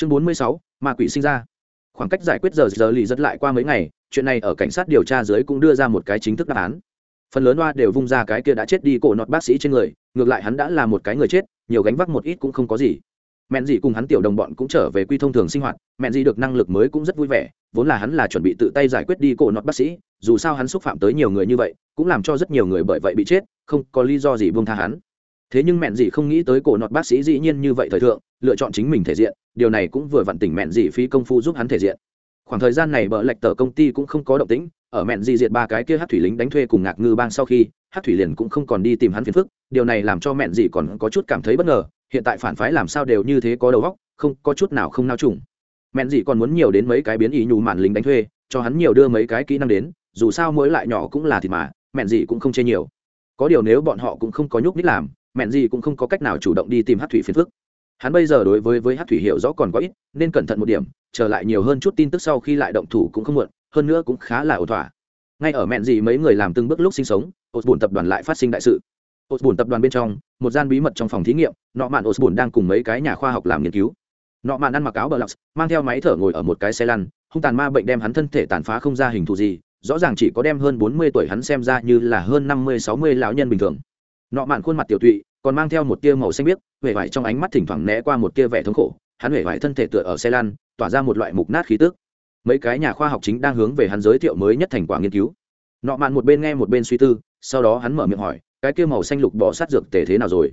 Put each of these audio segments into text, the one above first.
chương bốn mươi sáu, ma quỷ sinh ra. Khoảng cách giải quyết giờ giờ lì rất lại qua mấy ngày, chuyện này ở cảnh sát điều tra dưới cũng đưa ra một cái chính thức đáp án. Phần lớn hoa đều vung ra cái kia đã chết đi cổ nọt bác sĩ trên người, ngược lại hắn đã là một cái người chết, nhiều gánh vác một ít cũng không có gì. Mẹn dì cùng hắn tiểu đồng bọn cũng trở về quy thông thường sinh hoạt, mẹn dì được năng lực mới cũng rất vui vẻ, vốn là hắn là chuẩn bị tự tay giải quyết đi cổ nọt bác sĩ, dù sao hắn xúc phạm tới nhiều người như vậy, cũng làm cho rất nhiều người bởi vậy bị chết, không có lý do gì buông tha hắn thế nhưng mẹn dị không nghĩ tới cổ nọt bác sĩ dĩ nhiên như vậy thời thượng, lựa chọn chính mình thể diện, điều này cũng vừa vặn tỉnh mẹn dị phí công phu giúp hắn thể diện. Khoảng thời gian này bợ lệch tờ công ty cũng không có động tĩnh, ở mẹn dị diệt ba cái kia hát thủy lính đánh thuê cùng ngạc ngư bang sau khi, hát thủy liền cũng không còn đi tìm hắn phiền phức, điều này làm cho mẹn dị còn có chút cảm thấy bất ngờ, hiện tại phản phái làm sao đều như thế có đầu óc, không, có chút nào không nao trùng. Mẹn dị còn muốn nhiều đến mấy cái biến ý nhù mạn lính đánh thuê, cho hắn nhiều đưa mấy cái kỹ năng đến, dù sao mỗi lại nhỏ cũng là thịt mà, mẹn dị cũng không chê nhiều. Có điều nếu bọn họ cũng không có nhúc nít làm mẹn gì cũng không có cách nào chủ động đi tìm hát thủy phiền phức. Hắn bây giờ đối với với hát thủy hiểu rõ còn có ít, nên cẩn thận một điểm, trở lại nhiều hơn chút tin tức sau khi lại động thủ cũng không muộn, hơn nữa cũng khá là ổn thỏa. Ngay ở mẹn gì mấy người làm từng bước lúc sinh sống, osborne tập đoàn lại phát sinh đại sự. Osborne tập đoàn bên trong, một gian bí mật trong phòng thí nghiệm nọ mạn osborne đang cùng mấy cái nhà khoa học làm nghiên cứu. Nọ mạn ăn mặc áo bờ lọc mang theo máy thở ngồi ở một cái xe lăn, hung tàn ma bệnh đem hắn thân thể tàn phá không ra hình thù gì, rõ ràng chỉ có đem hơn bốn mươi tuổi hắn xem ra như là hơn năm mươi, sáu mươi lão nhân bình thường nọ mạn khuôn mặt tiểu tụy còn mang theo một tia màu xanh biếc huệ vải trong ánh mắt thỉnh thoảng né qua một tia vẻ thống khổ hắn huệ vải thân thể tựa ở xe lan, tỏa ra một loại mục nát khí tức. Mấy cái nhà khoa học chính đang hướng về hắn giới thiệu mới nhất thành quả nghiên cứu. Nọ mạn một bên nghe một bên suy tư sau đó hắn mở miệng hỏi cái kia màu xanh lục bỏ sát dược tề thế nào rồi?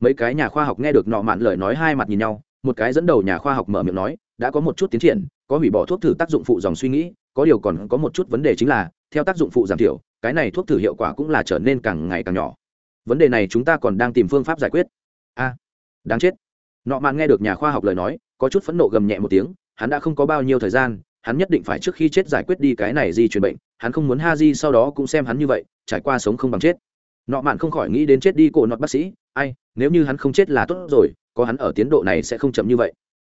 Mấy cái nhà khoa học nghe được nọ mạn lời nói hai mặt nhìn nhau một cái dẫn đầu nhà khoa học mở miệng nói đã có một chút tiến triển có hủy bỏ thuốc thử tác dụng phụ dòng suy nghĩ có điều còn có một chút vấn đề chính là theo tác dụng phụ giảm thiểu cái này thuốc thử hiệu quả cũng là trở nên càng ngày càng nhỏ vấn đề này chúng ta còn đang tìm phương pháp giải quyết. A, đáng chết. Nọ mạn nghe được nhà khoa học lời nói, có chút phẫn nộ gầm nhẹ một tiếng, hắn đã không có bao nhiêu thời gian, hắn nhất định phải trước khi chết giải quyết đi cái này di truyền bệnh, hắn không muốn ha di sau đó cũng xem hắn như vậy, trải qua sống không bằng chết. Nọ mạn không khỏi nghĩ đến chết đi cổ nọt bác sĩ, ai, nếu như hắn không chết là tốt rồi, có hắn ở tiến độ này sẽ không chậm như vậy.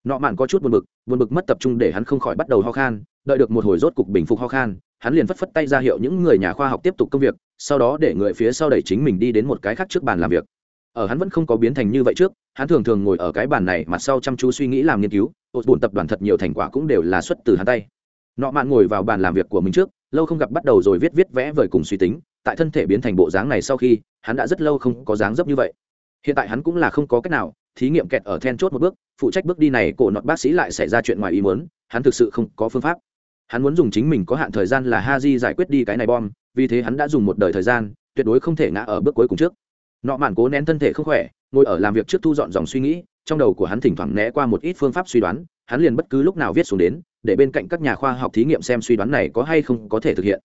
Nọ mạn có chút buồn bực buồn bực mất tập trung để hắn không khỏi bắt đầu ho khan, đợi được một hồi rốt cục bình phục ho khan, hắn liền phất phất tay ra hiệu những người nhà khoa học tiếp tục công việc sau đó để người phía sau đẩy chính mình đi đến một cái khác trước bàn làm việc. Ở hắn vẫn không có biến thành như vậy trước, hắn thường thường ngồi ở cái bàn này mặt sau chăm chú suy nghĩ làm nghiên cứu ột bùn tập đoàn thật nhiều thành quả cũng đều là xuất từ hắn tay. Nọ mạn ngồi vào bàn làm việc của mình trước, lâu không gặp bắt đầu rồi viết viết vẽ vời cùng suy tính, tại thân thể biến thành bộ dáng này sau khi, hắn đã rất lâu không có dáng dấp như vậy. Hiện tại hắn cũng là không có cách nào, thí nghiệm kẹt ở then chốt một bước, phụ trách bước đi này cổ nọt bác sĩ lại xảy ra chuyện ngoài ý muốn, hắn thực sự không có phương pháp. Hắn muốn dùng chính mình có hạn thời gian là ha di giải quyết đi cái này bom vì thế hắn đã dùng một đời thời gian, tuyệt đối không thể ngã ở bước cuối cùng trước. Nọ mạn cố nén thân thể không khỏe, ngồi ở làm việc trước thu dọn dòng suy nghĩ, trong đầu của hắn thỉnh thoảng né qua một ít phương pháp suy đoán, hắn liền bất cứ lúc nào viết xuống đến, để bên cạnh các nhà khoa học thí nghiệm xem suy đoán này có hay không có thể thực hiện.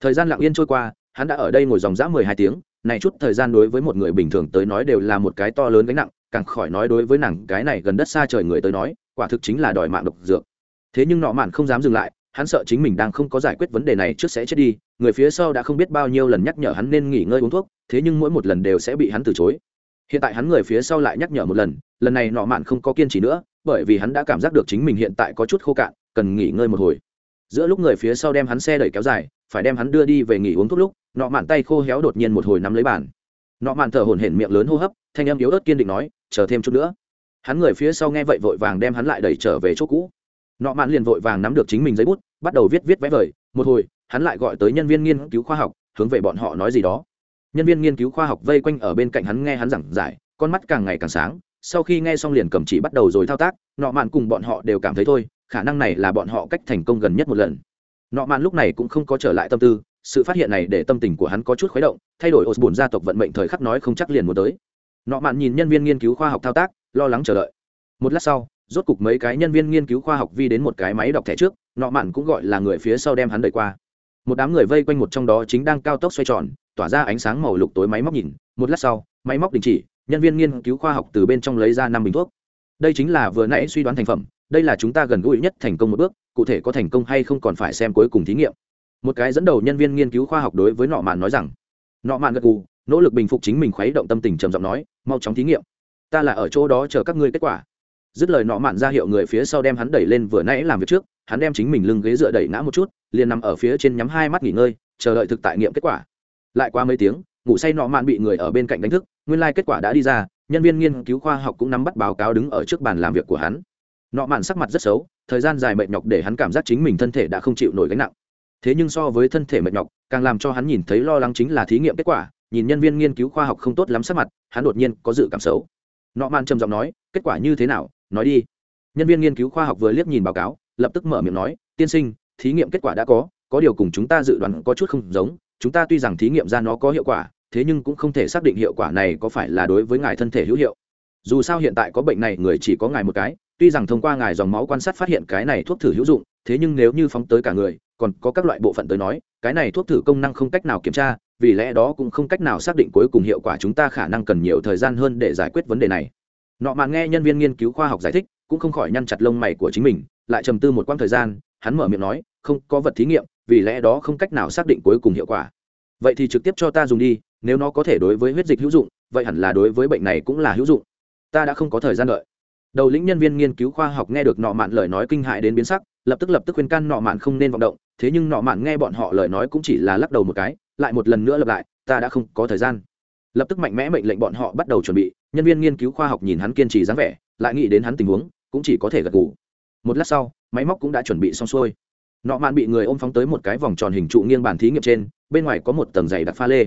Thời gian lặng yên trôi qua, hắn đã ở đây ngồi dòng dã mười hai tiếng, này chút thời gian đối với một người bình thường tới nói đều là một cái to lớn gánh nặng, càng khỏi nói đối với nàng cái này gần đất xa trời người tới nói, quả thực chính là đòi mạng độc dược. Thế nhưng nọ mạn không dám dừng lại, hắn sợ chính mình đang không có giải quyết vấn đề này trước sẽ chết đi người phía sau đã không biết bao nhiêu lần nhắc nhở hắn nên nghỉ ngơi uống thuốc, thế nhưng mỗi một lần đều sẽ bị hắn từ chối. Hiện tại hắn người phía sau lại nhắc nhở một lần lần này nọ mạn không có kiên trì nữa, bởi vì hắn đã cảm giác được chính mình hiện tại có chút khô cạn, cần nghỉ ngơi một hồi. Giữa lúc người phía sau đem hắn xe đẩy kéo dài, phải đem hắn đưa đi về nghỉ uống thuốc lúc, nọ mạn tay khô héo đột nhiên một hồi nắm lấy bàn. Nọ mạn thở hổn hển miệng lớn hô hấp, thanh âm yếu ớt kiên định nói, chờ thêm chút nữa. Hắn người phía sau nghe vậy vội vàng đem hắn lại đẩy trở về chỗ cũ. Nọ mạn liền vội vàng nắm được chính mình giấy bút, bắt đầu viết viết vẽ vời, một hồi hắn lại gọi tới nhân viên nghiên cứu khoa học, hướng về bọn họ nói gì đó. Nhân viên nghiên cứu khoa học vây quanh ở bên cạnh hắn nghe hắn giảng giải, con mắt càng ngày càng sáng, sau khi nghe xong liền cầm chỉ bắt đầu rồi thao tác, nọ mạn cùng bọn họ đều cảm thấy thôi, khả năng này là bọn họ cách thành công gần nhất một lần. Nọ mạn lúc này cũng không có trở lại tâm tư, sự phát hiện này để tâm tình của hắn có chút khuấy động, thay đổi osbồn gia tộc vận mệnh thời khắc nói không chắc liền muốn tới. Nọ mạn nhìn nhân viên nghiên cứu khoa học thao tác, lo lắng chờ đợi. Một lát sau, rốt cục mấy cái nhân viên nghiên cứu khoa học vi đến một cái máy đọc thẻ trước, nọ mạn cũng gọi là người phía sau đem hắn đẩy qua một đám người vây quanh một trong đó chính đang cao tốc xoay tròn, tỏa ra ánh sáng màu lục tối máy móc nhìn. Một lát sau, máy móc đình chỉ, nhân viên nghiên cứu khoa học từ bên trong lấy ra năm bình thuốc. Đây chính là vừa nãy suy đoán thành phẩm, đây là chúng ta gần gũi nhất thành công một bước, cụ thể có thành công hay không còn phải xem cuối cùng thí nghiệm. Một cái dẫn đầu nhân viên nghiên cứu khoa học đối với nọ mạn nói rằng, nọ mạn gật gù, nỗ lực bình phục chính mình khuấy động tâm tình trầm giọng nói, mau chóng thí nghiệm. Ta là ở chỗ đó chờ các ngươi kết quả. Dứt lời nọ mạn ra hiệu người phía sau đem hắn đẩy lên vừa nãy làm việc trước hắn đem chính mình lưng ghế dựa đẩy ngã một chút, liền nằm ở phía trên nhắm hai mắt nghỉ ngơi, chờ đợi thực tại nghiệm kết quả. Lại qua mấy tiếng, ngủ say nọ mạn bị người ở bên cạnh đánh thức, nguyên lai、like、kết quả đã đi ra, nhân viên nghiên cứu khoa học cũng nắm bắt báo cáo đứng ở trước bàn làm việc của hắn. Nọ mạn sắc mặt rất xấu, thời gian dài mệt nhọc để hắn cảm giác chính mình thân thể đã không chịu nổi gánh nặng. Thế nhưng so với thân thể mệt nhọc, càng làm cho hắn nhìn thấy lo lắng chính là thí nghiệm kết quả, nhìn nhân viên nghiên cứu khoa học không tốt lắm sắc mặt, hắn đột nhiên có dự cảm xấu. Nọ mạn trầm giọng nói, kết quả như thế nào? Nói đi. Nhân viên nghiên cứu khoa học vừa liếc nhìn báo cáo lập tức mở miệng nói, tiên sinh, thí nghiệm kết quả đã có có điều cùng chúng ta dự đoán có chút không giống, chúng ta tuy rằng thí nghiệm ra nó có hiệu quả, thế nhưng cũng không thể xác định hiệu quả này có phải là đối với ngài thân thể hữu hiệu. Dù sao hiện tại có bệnh này, người chỉ có ngài một cái, tuy rằng thông qua ngài dòng máu quan sát phát hiện cái này thuốc thử hữu dụng, thế nhưng nếu như phóng tới cả người, còn có các loại bộ phận tới nói, cái này thuốc thử công năng không cách nào kiểm tra, vì lẽ đó cũng không cách nào xác định cuối cùng hiệu quả chúng ta khả năng cần nhiều thời gian hơn để giải quyết vấn đề này. Nọ mạn nghe nhân viên nghiên cứu khoa học giải thích, cũng không khỏi nhăn chặt lông mày của chính mình lại trầm tư một quãng thời gian, hắn mở miệng nói, không có vật thí nghiệm, vì lẽ đó không cách nào xác định cuối cùng hiệu quả. Vậy thì trực tiếp cho ta dùng đi, nếu nó có thể đối với huyết dịch hữu dụng, vậy hẳn là đối với bệnh này cũng là hữu dụng. Ta đã không có thời gian đợi. Đầu lĩnh nhân viên nghiên cứu khoa học nghe được nọ mạn lời nói kinh hại đến biến sắc, lập tức lập tức khuyên can nọ mạn không nên vọng động, thế nhưng nọ mạn nghe bọn họ lời nói cũng chỉ là lắc đầu một cái, lại một lần nữa lặp lại, ta đã không có thời gian. Lập tức mạnh mẽ mệnh lệnh bọn họ bắt đầu chuẩn bị, nhân viên nghiên cứu khoa học nhìn hắn kiên trì dáng vẻ, lại nghĩ đến hắn tình huống, cũng chỉ có thể gật gù một lát sau, máy móc cũng đã chuẩn bị xong xuôi. Nọ mạn bị người ôm phóng tới một cái vòng tròn hình trụ nghiêng bàn thí nghiệm trên, bên ngoài có một tầng dày đặc pha lê.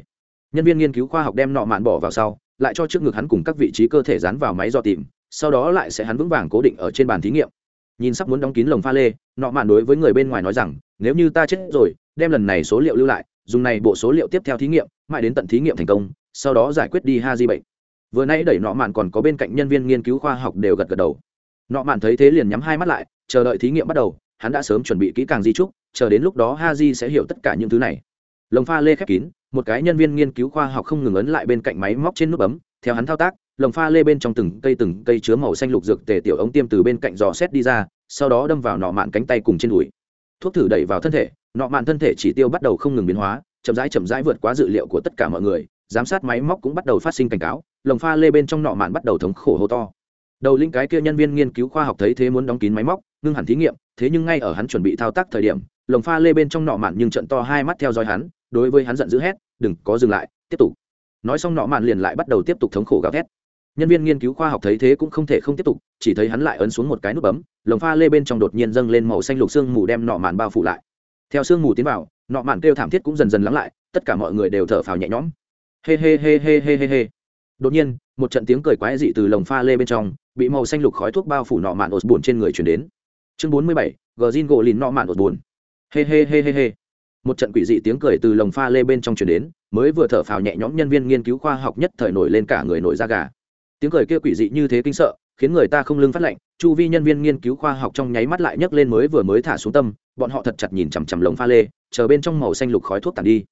Nhân viên nghiên cứu khoa học đem nọ mạn bỏ vào sau, lại cho trước ngực hắn cùng các vị trí cơ thể dán vào máy do tìm, sau đó lại sẽ hắn vững vàng cố định ở trên bàn thí nghiệm. Nhìn sắp muốn đóng kín lồng pha lê, nọ mạn đối với người bên ngoài nói rằng, nếu như ta chết rồi, đem lần này số liệu lưu lại, dùng này bộ số liệu tiếp theo thí nghiệm, mãi đến tận thí nghiệm thành công, sau đó giải quyết đi ha di bệnh. Vừa nãy đẩy nọ mạn còn có bên cạnh nhân viên nghiên cứu khoa học đều gật gật đầu nọ mạn thấy thế liền nhắm hai mắt lại, chờ đợi thí nghiệm bắt đầu, hắn đã sớm chuẩn bị kỹ càng di trúc, chờ đến lúc đó ha di sẽ hiểu tất cả những thứ này. Lồng pha lê khép kín, một cái nhân viên nghiên cứu khoa học không ngừng ấn lại bên cạnh máy móc trên nút bấm, theo hắn thao tác, lồng pha lê bên trong từng cây từng cây chứa màu xanh lục dược tề tiểu ống tiêm từ bên cạnh dò xét đi ra, sau đó đâm vào nọ mạn cánh tay cùng trên đùi. Thuốc thử đẩy vào thân thể, nọ mạn thân thể chỉ tiêu bắt đầu không ngừng biến hóa, chậm rãi chậm rãi vượt quá dự liệu của tất cả mọi người, giám sát máy móc cũng bắt đầu phát sinh cảnh cáo, lồng pha lê bên trong nọ mạn bắt đầu thống khổ hô to đầu linh cái kia nhân viên nghiên cứu khoa học thấy thế muốn đóng kín máy móc, ngưng hẳn thí nghiệm, thế nhưng ngay ở hắn chuẩn bị thao tác thời điểm, lồng pha lê bên trong nọ mạn nhưng trận to hai mắt theo dõi hắn, đối với hắn giận dữ hét, đừng, có dừng lại, tiếp tục. Nói xong nọ mạn liền lại bắt đầu tiếp tục thống khổ gào thét. Nhân viên nghiên cứu khoa học thấy thế cũng không thể không tiếp tục, chỉ thấy hắn lại ấn xuống một cái nút bấm, lồng pha lê bên trong đột nhiên dâng lên màu xanh lục sương mù đem nọ mạn bao phủ lại. Theo sương mù tiến vào, nọ mạn kêu thảm thiết cũng dần dần lắng lại, tất cả mọi người đều thở phào nhẹ nhõm. Hê hê hê hê hê hê hê đột nhiên, một trận tiếng cười quái dị từ lồng pha lê bên trong bị màu xanh lục khói thuốc bao phủ nọ mạn ột buồn trên người chuyển đến. Chương bốn mươi bảy gờ zin gỗ lìn nọ mạn ột buồn. Hê hê hê hê hê một trận quỷ dị tiếng cười từ lồng pha lê bên trong chuyển đến, mới vừa thở phào nhẹ nhõm nhân viên nghiên cứu khoa học nhất thời nổi lên cả người nổi da gà. Tiếng cười kia quỷ dị như thế kinh sợ, khiến người ta không lưng phát lệnh chu vi nhân viên nghiên cứu khoa học trong nháy mắt lại nhấc lên mới vừa mới thả xuống tâm, bọn họ thật chặt nhìn chằm chằm lồng pha lê, chờ bên trong màu xanh lục khói thuốc tàn đi.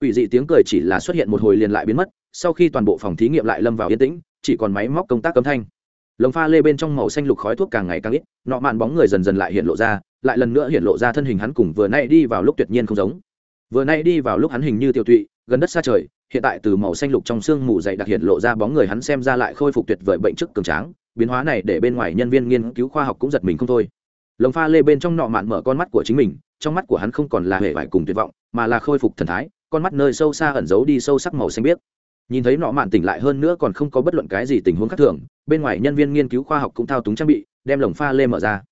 Quỷ dị tiếng cười chỉ là xuất hiện một hồi liền lại biến mất, sau khi toàn bộ phòng thí nghiệm lại lâm vào yên tĩnh, chỉ còn máy móc công tác cấm thanh lồng pha lê bên trong màu xanh lục khói thuốc càng ngày càng ít, nọ mạn bóng người dần dần lại hiện lộ ra, lại lần nữa hiện lộ ra thân hình hắn cùng vừa nay đi vào lúc tuyệt nhiên không giống. Vừa nay đi vào lúc hắn hình như tiêu tụy, gần đất xa trời, hiện tại từ màu xanh lục trong xương mù dày đặc hiện lộ ra bóng người hắn xem ra lại khôi phục tuyệt vời bệnh chức cường tráng, biến hóa này để bên ngoài nhân viên nghiên cứu khoa học cũng giật mình không thôi. Lồng pha lê bên trong nọ mạn mở con mắt của chính mình, trong mắt của hắn không còn là hề vải cùng tuyệt vọng, mà là khôi phục thần thái, con mắt nơi sâu xa ẩn giấu đi sâu sắc màu xanh biếc nhìn thấy nọ mạn tỉnh lại hơn nữa còn không có bất luận cái gì tình huống khác thường, bên ngoài nhân viên nghiên cứu khoa học cũng thao túng trang bị, đem lồng pha lê mở ra.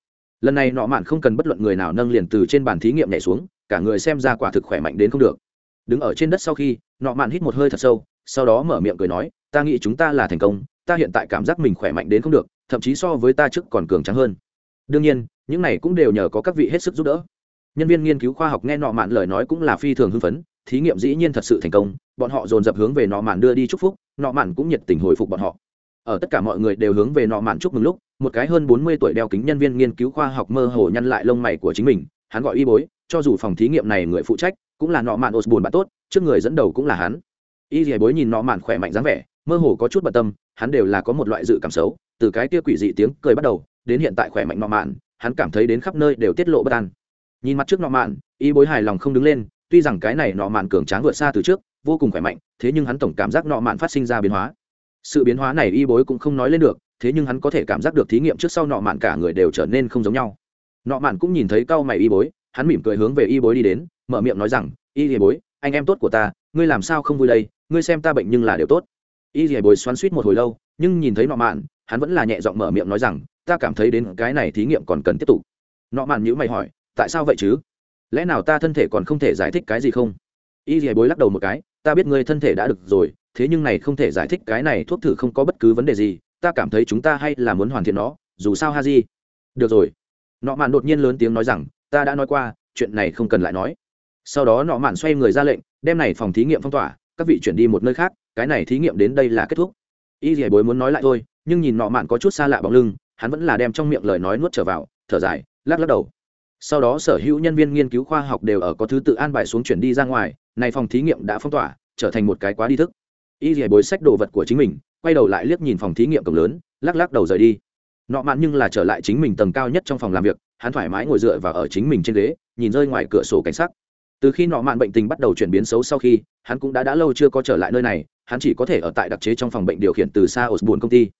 Lần này nọ mạn không cần bất luận người nào nâng liền từ trên bàn thí nghiệm nhảy xuống, cả người xem ra quả thực khỏe mạnh đến không được. Đứng ở trên đất sau khi, nọ mạn hít một hơi thật sâu, sau đó mở miệng cười nói, ta nghĩ chúng ta là thành công, ta hiện tại cảm giác mình khỏe mạnh đến không được, thậm chí so với ta trước còn cường trắng hơn. Đương nhiên, những này cũng đều nhờ có các vị hết sức giúp đỡ. Nhân viên nghiên cứu khoa học nghe nọ mạn lời nói cũng là phi thường hưng phấn, thí nghiệm dĩ nhiên thật sự thành công bọn họ dồn dập hướng về nọ mạn đưa đi chúc phúc, nọ mạn cũng nhiệt tình hồi phục bọn họ. Ở tất cả mọi người đều hướng về nọ mạn chúc mừng lúc, một cái hơn bốn mươi tuổi đeo kính nhân viên nghiên cứu khoa học mơ hồ nhăn lại lông mày của chính mình, hắn gọi y bối, cho dù phòng thí nghiệm này người phụ trách, cũng là nọ mạn osborne bạn tốt, trước người dẫn đầu cũng là hắn. Y dì bối nhìn nọ mạn khỏe mạnh dáng vẻ, mơ hồ có chút bận tâm, hắn đều là có một loại dự cảm xấu, từ cái kia quỷ dị tiếng cười bắt đầu, đến hiện tại khỏe mạnh nọ mạn, hắn cảm thấy đến khắp nơi đều tiết lộ bất an. Nhìn mặt trước nọ mạn, y bối hài lòng không đứng lên, tuy rằng cái này nọ mạn cường tráng vượt xa từ trước vô cùng khỏe mạnh, thế nhưng hắn tổng cảm giác nọ mạn phát sinh ra biến hóa. Sự biến hóa này y bối cũng không nói lên được, thế nhưng hắn có thể cảm giác được thí nghiệm trước sau nọ mạn cả người đều trở nên không giống nhau. Nọ mạn cũng nhìn thấy cau mày y bối, hắn mỉm cười hướng về y bối đi đến, mở miệng nói rằng, y dì bối, anh em tốt của ta, ngươi làm sao không vui đây? Ngươi xem ta bệnh nhưng là điều tốt. Y dì bối xoắn suýt một hồi lâu, nhưng nhìn thấy nọ mạn, hắn vẫn là nhẹ giọng mở miệng nói rằng, ta cảm thấy đến cái này thí nghiệm còn cần tiếp tục. Nọ mạn nhữ mày hỏi, tại sao vậy chứ? Lẽ nào ta thân thể còn không thể giải thích cái gì không? Y dì bối lắc đầu một cái ta biết ngươi thân thể đã được rồi, thế nhưng này không thể giải thích cái này thuốc thử không có bất cứ vấn đề gì, ta cảm thấy chúng ta hay là muốn hoàn thiện nó, dù sao ha di được rồi. Nọ mạn đột nhiên lớn tiếng nói rằng, ta đã nói qua, chuyện này không cần lại nói. Sau đó nọ mạn xoay người ra lệnh, đem này phòng thí nghiệm phong tỏa, các vị chuyển đi một nơi khác, cái này thí nghiệm đến đây là kết thúc. Y dì bối muốn nói lại thôi, nhưng nhìn nọ mạn có chút xa lạ bóng lưng, hắn vẫn là đem trong miệng lời nói nuốt trở vào, thở dài, lắc lắc đầu. Sau đó sở hữu nhân viên nghiên cứu khoa học đều ở có thứ tự an bài xuống chuyển đi ra ngoài này phòng thí nghiệm đã phong tỏa, trở thành một cái quá đi thức. Y dì bối sách đồ vật của chính mình, quay đầu lại liếc nhìn phòng thí nghiệm cổng lớn, lắc lắc đầu rời đi. Nọ mạn nhưng là trở lại chính mình tầng cao nhất trong phòng làm việc, hắn thoải mái ngồi dựa vào ở chính mình trên ghế, nhìn rơi ngoài cửa sổ cảnh sắc. Từ khi nọ mạn bệnh tình bắt đầu chuyển biến xấu sau khi, hắn cũng đã đã lâu chưa có trở lại nơi này, hắn chỉ có thể ở tại đặc chế trong phòng bệnh điều khiển từ xa ở buồn công ty.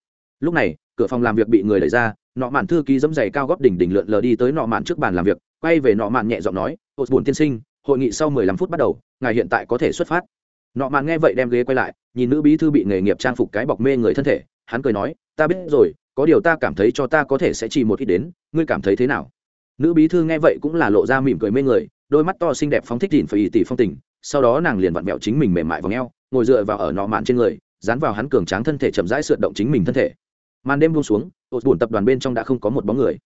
Lúc này, cửa phòng làm việc bị người đẩy ra, nọ mạn thư ký dẫm giày cao góp đỉnh đỉnh lượn lờ đi tới nọ mạn trước bàn làm việc, quay về nọ mạn nhẹ giọng nói buồn tiên sinh hội nghị sau 15 phút bắt đầu ngài hiện tại có thể xuất phát. Nọ mạn nghe vậy đem ghế quay lại nhìn nữ bí thư bị nghề nghiệp trang phục cái bọc mê người thân thể hắn cười nói ta biết rồi có điều ta cảm thấy cho ta có thể sẽ chỉ một ít đến ngươi cảm thấy thế nào? Nữ bí thư nghe vậy cũng là lộ ra mỉm cười mê người đôi mắt to xinh đẹp phóng thích đỉnh phải tỷ phong tình sau đó nàng liền vặn vẹo chính mình mềm mại vòng eo, ngồi dựa vào ở nọ mạn trên người dán vào hắn cường tráng thân thể chậm rãi sượt động chính mình thân thể. Màn đêm buông xuống ột buồn tập đoàn bên trong đã không có một bóng người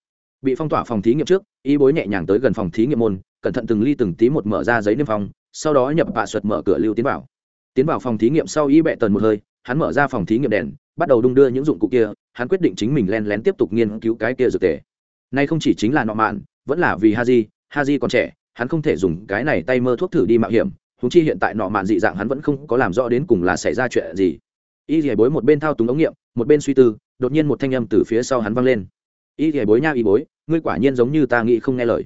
bị phong tỏa phòng thí nghiệm trước, y bối nhẹ nhàng tới gần phòng thí nghiệm môn, cẩn thận từng ly từng tí một mở ra giấy niêm phong, sau đó nhập bạ suật mở cửa lưu tiến vào tiến vào phòng thí nghiệm sau y bẹ tần một hơi, hắn mở ra phòng thí nghiệm đèn, bắt đầu đung đưa những dụng cụ kia, hắn quyết định chính mình len lén tiếp tục nghiên cứu cái kia dược tề. Nay không chỉ chính là nọ mạn, vẫn là vì haji haji còn trẻ, hắn không thể dùng cái này tay mơ thuốc thử đi mạo hiểm húng chi hiện tại nọ mạn dị dạng hắn vẫn không có làm rõ đến cùng là xảy ra chuyện gì. Y dì bối một bên thao túng ống nghiệm, một bên suy tư, đột nhiên một thanh âm từ phía sau hắn vang lên y dì bối nha, y bối, ngươi quả nhiên giống như ta nghĩ không nghe lời.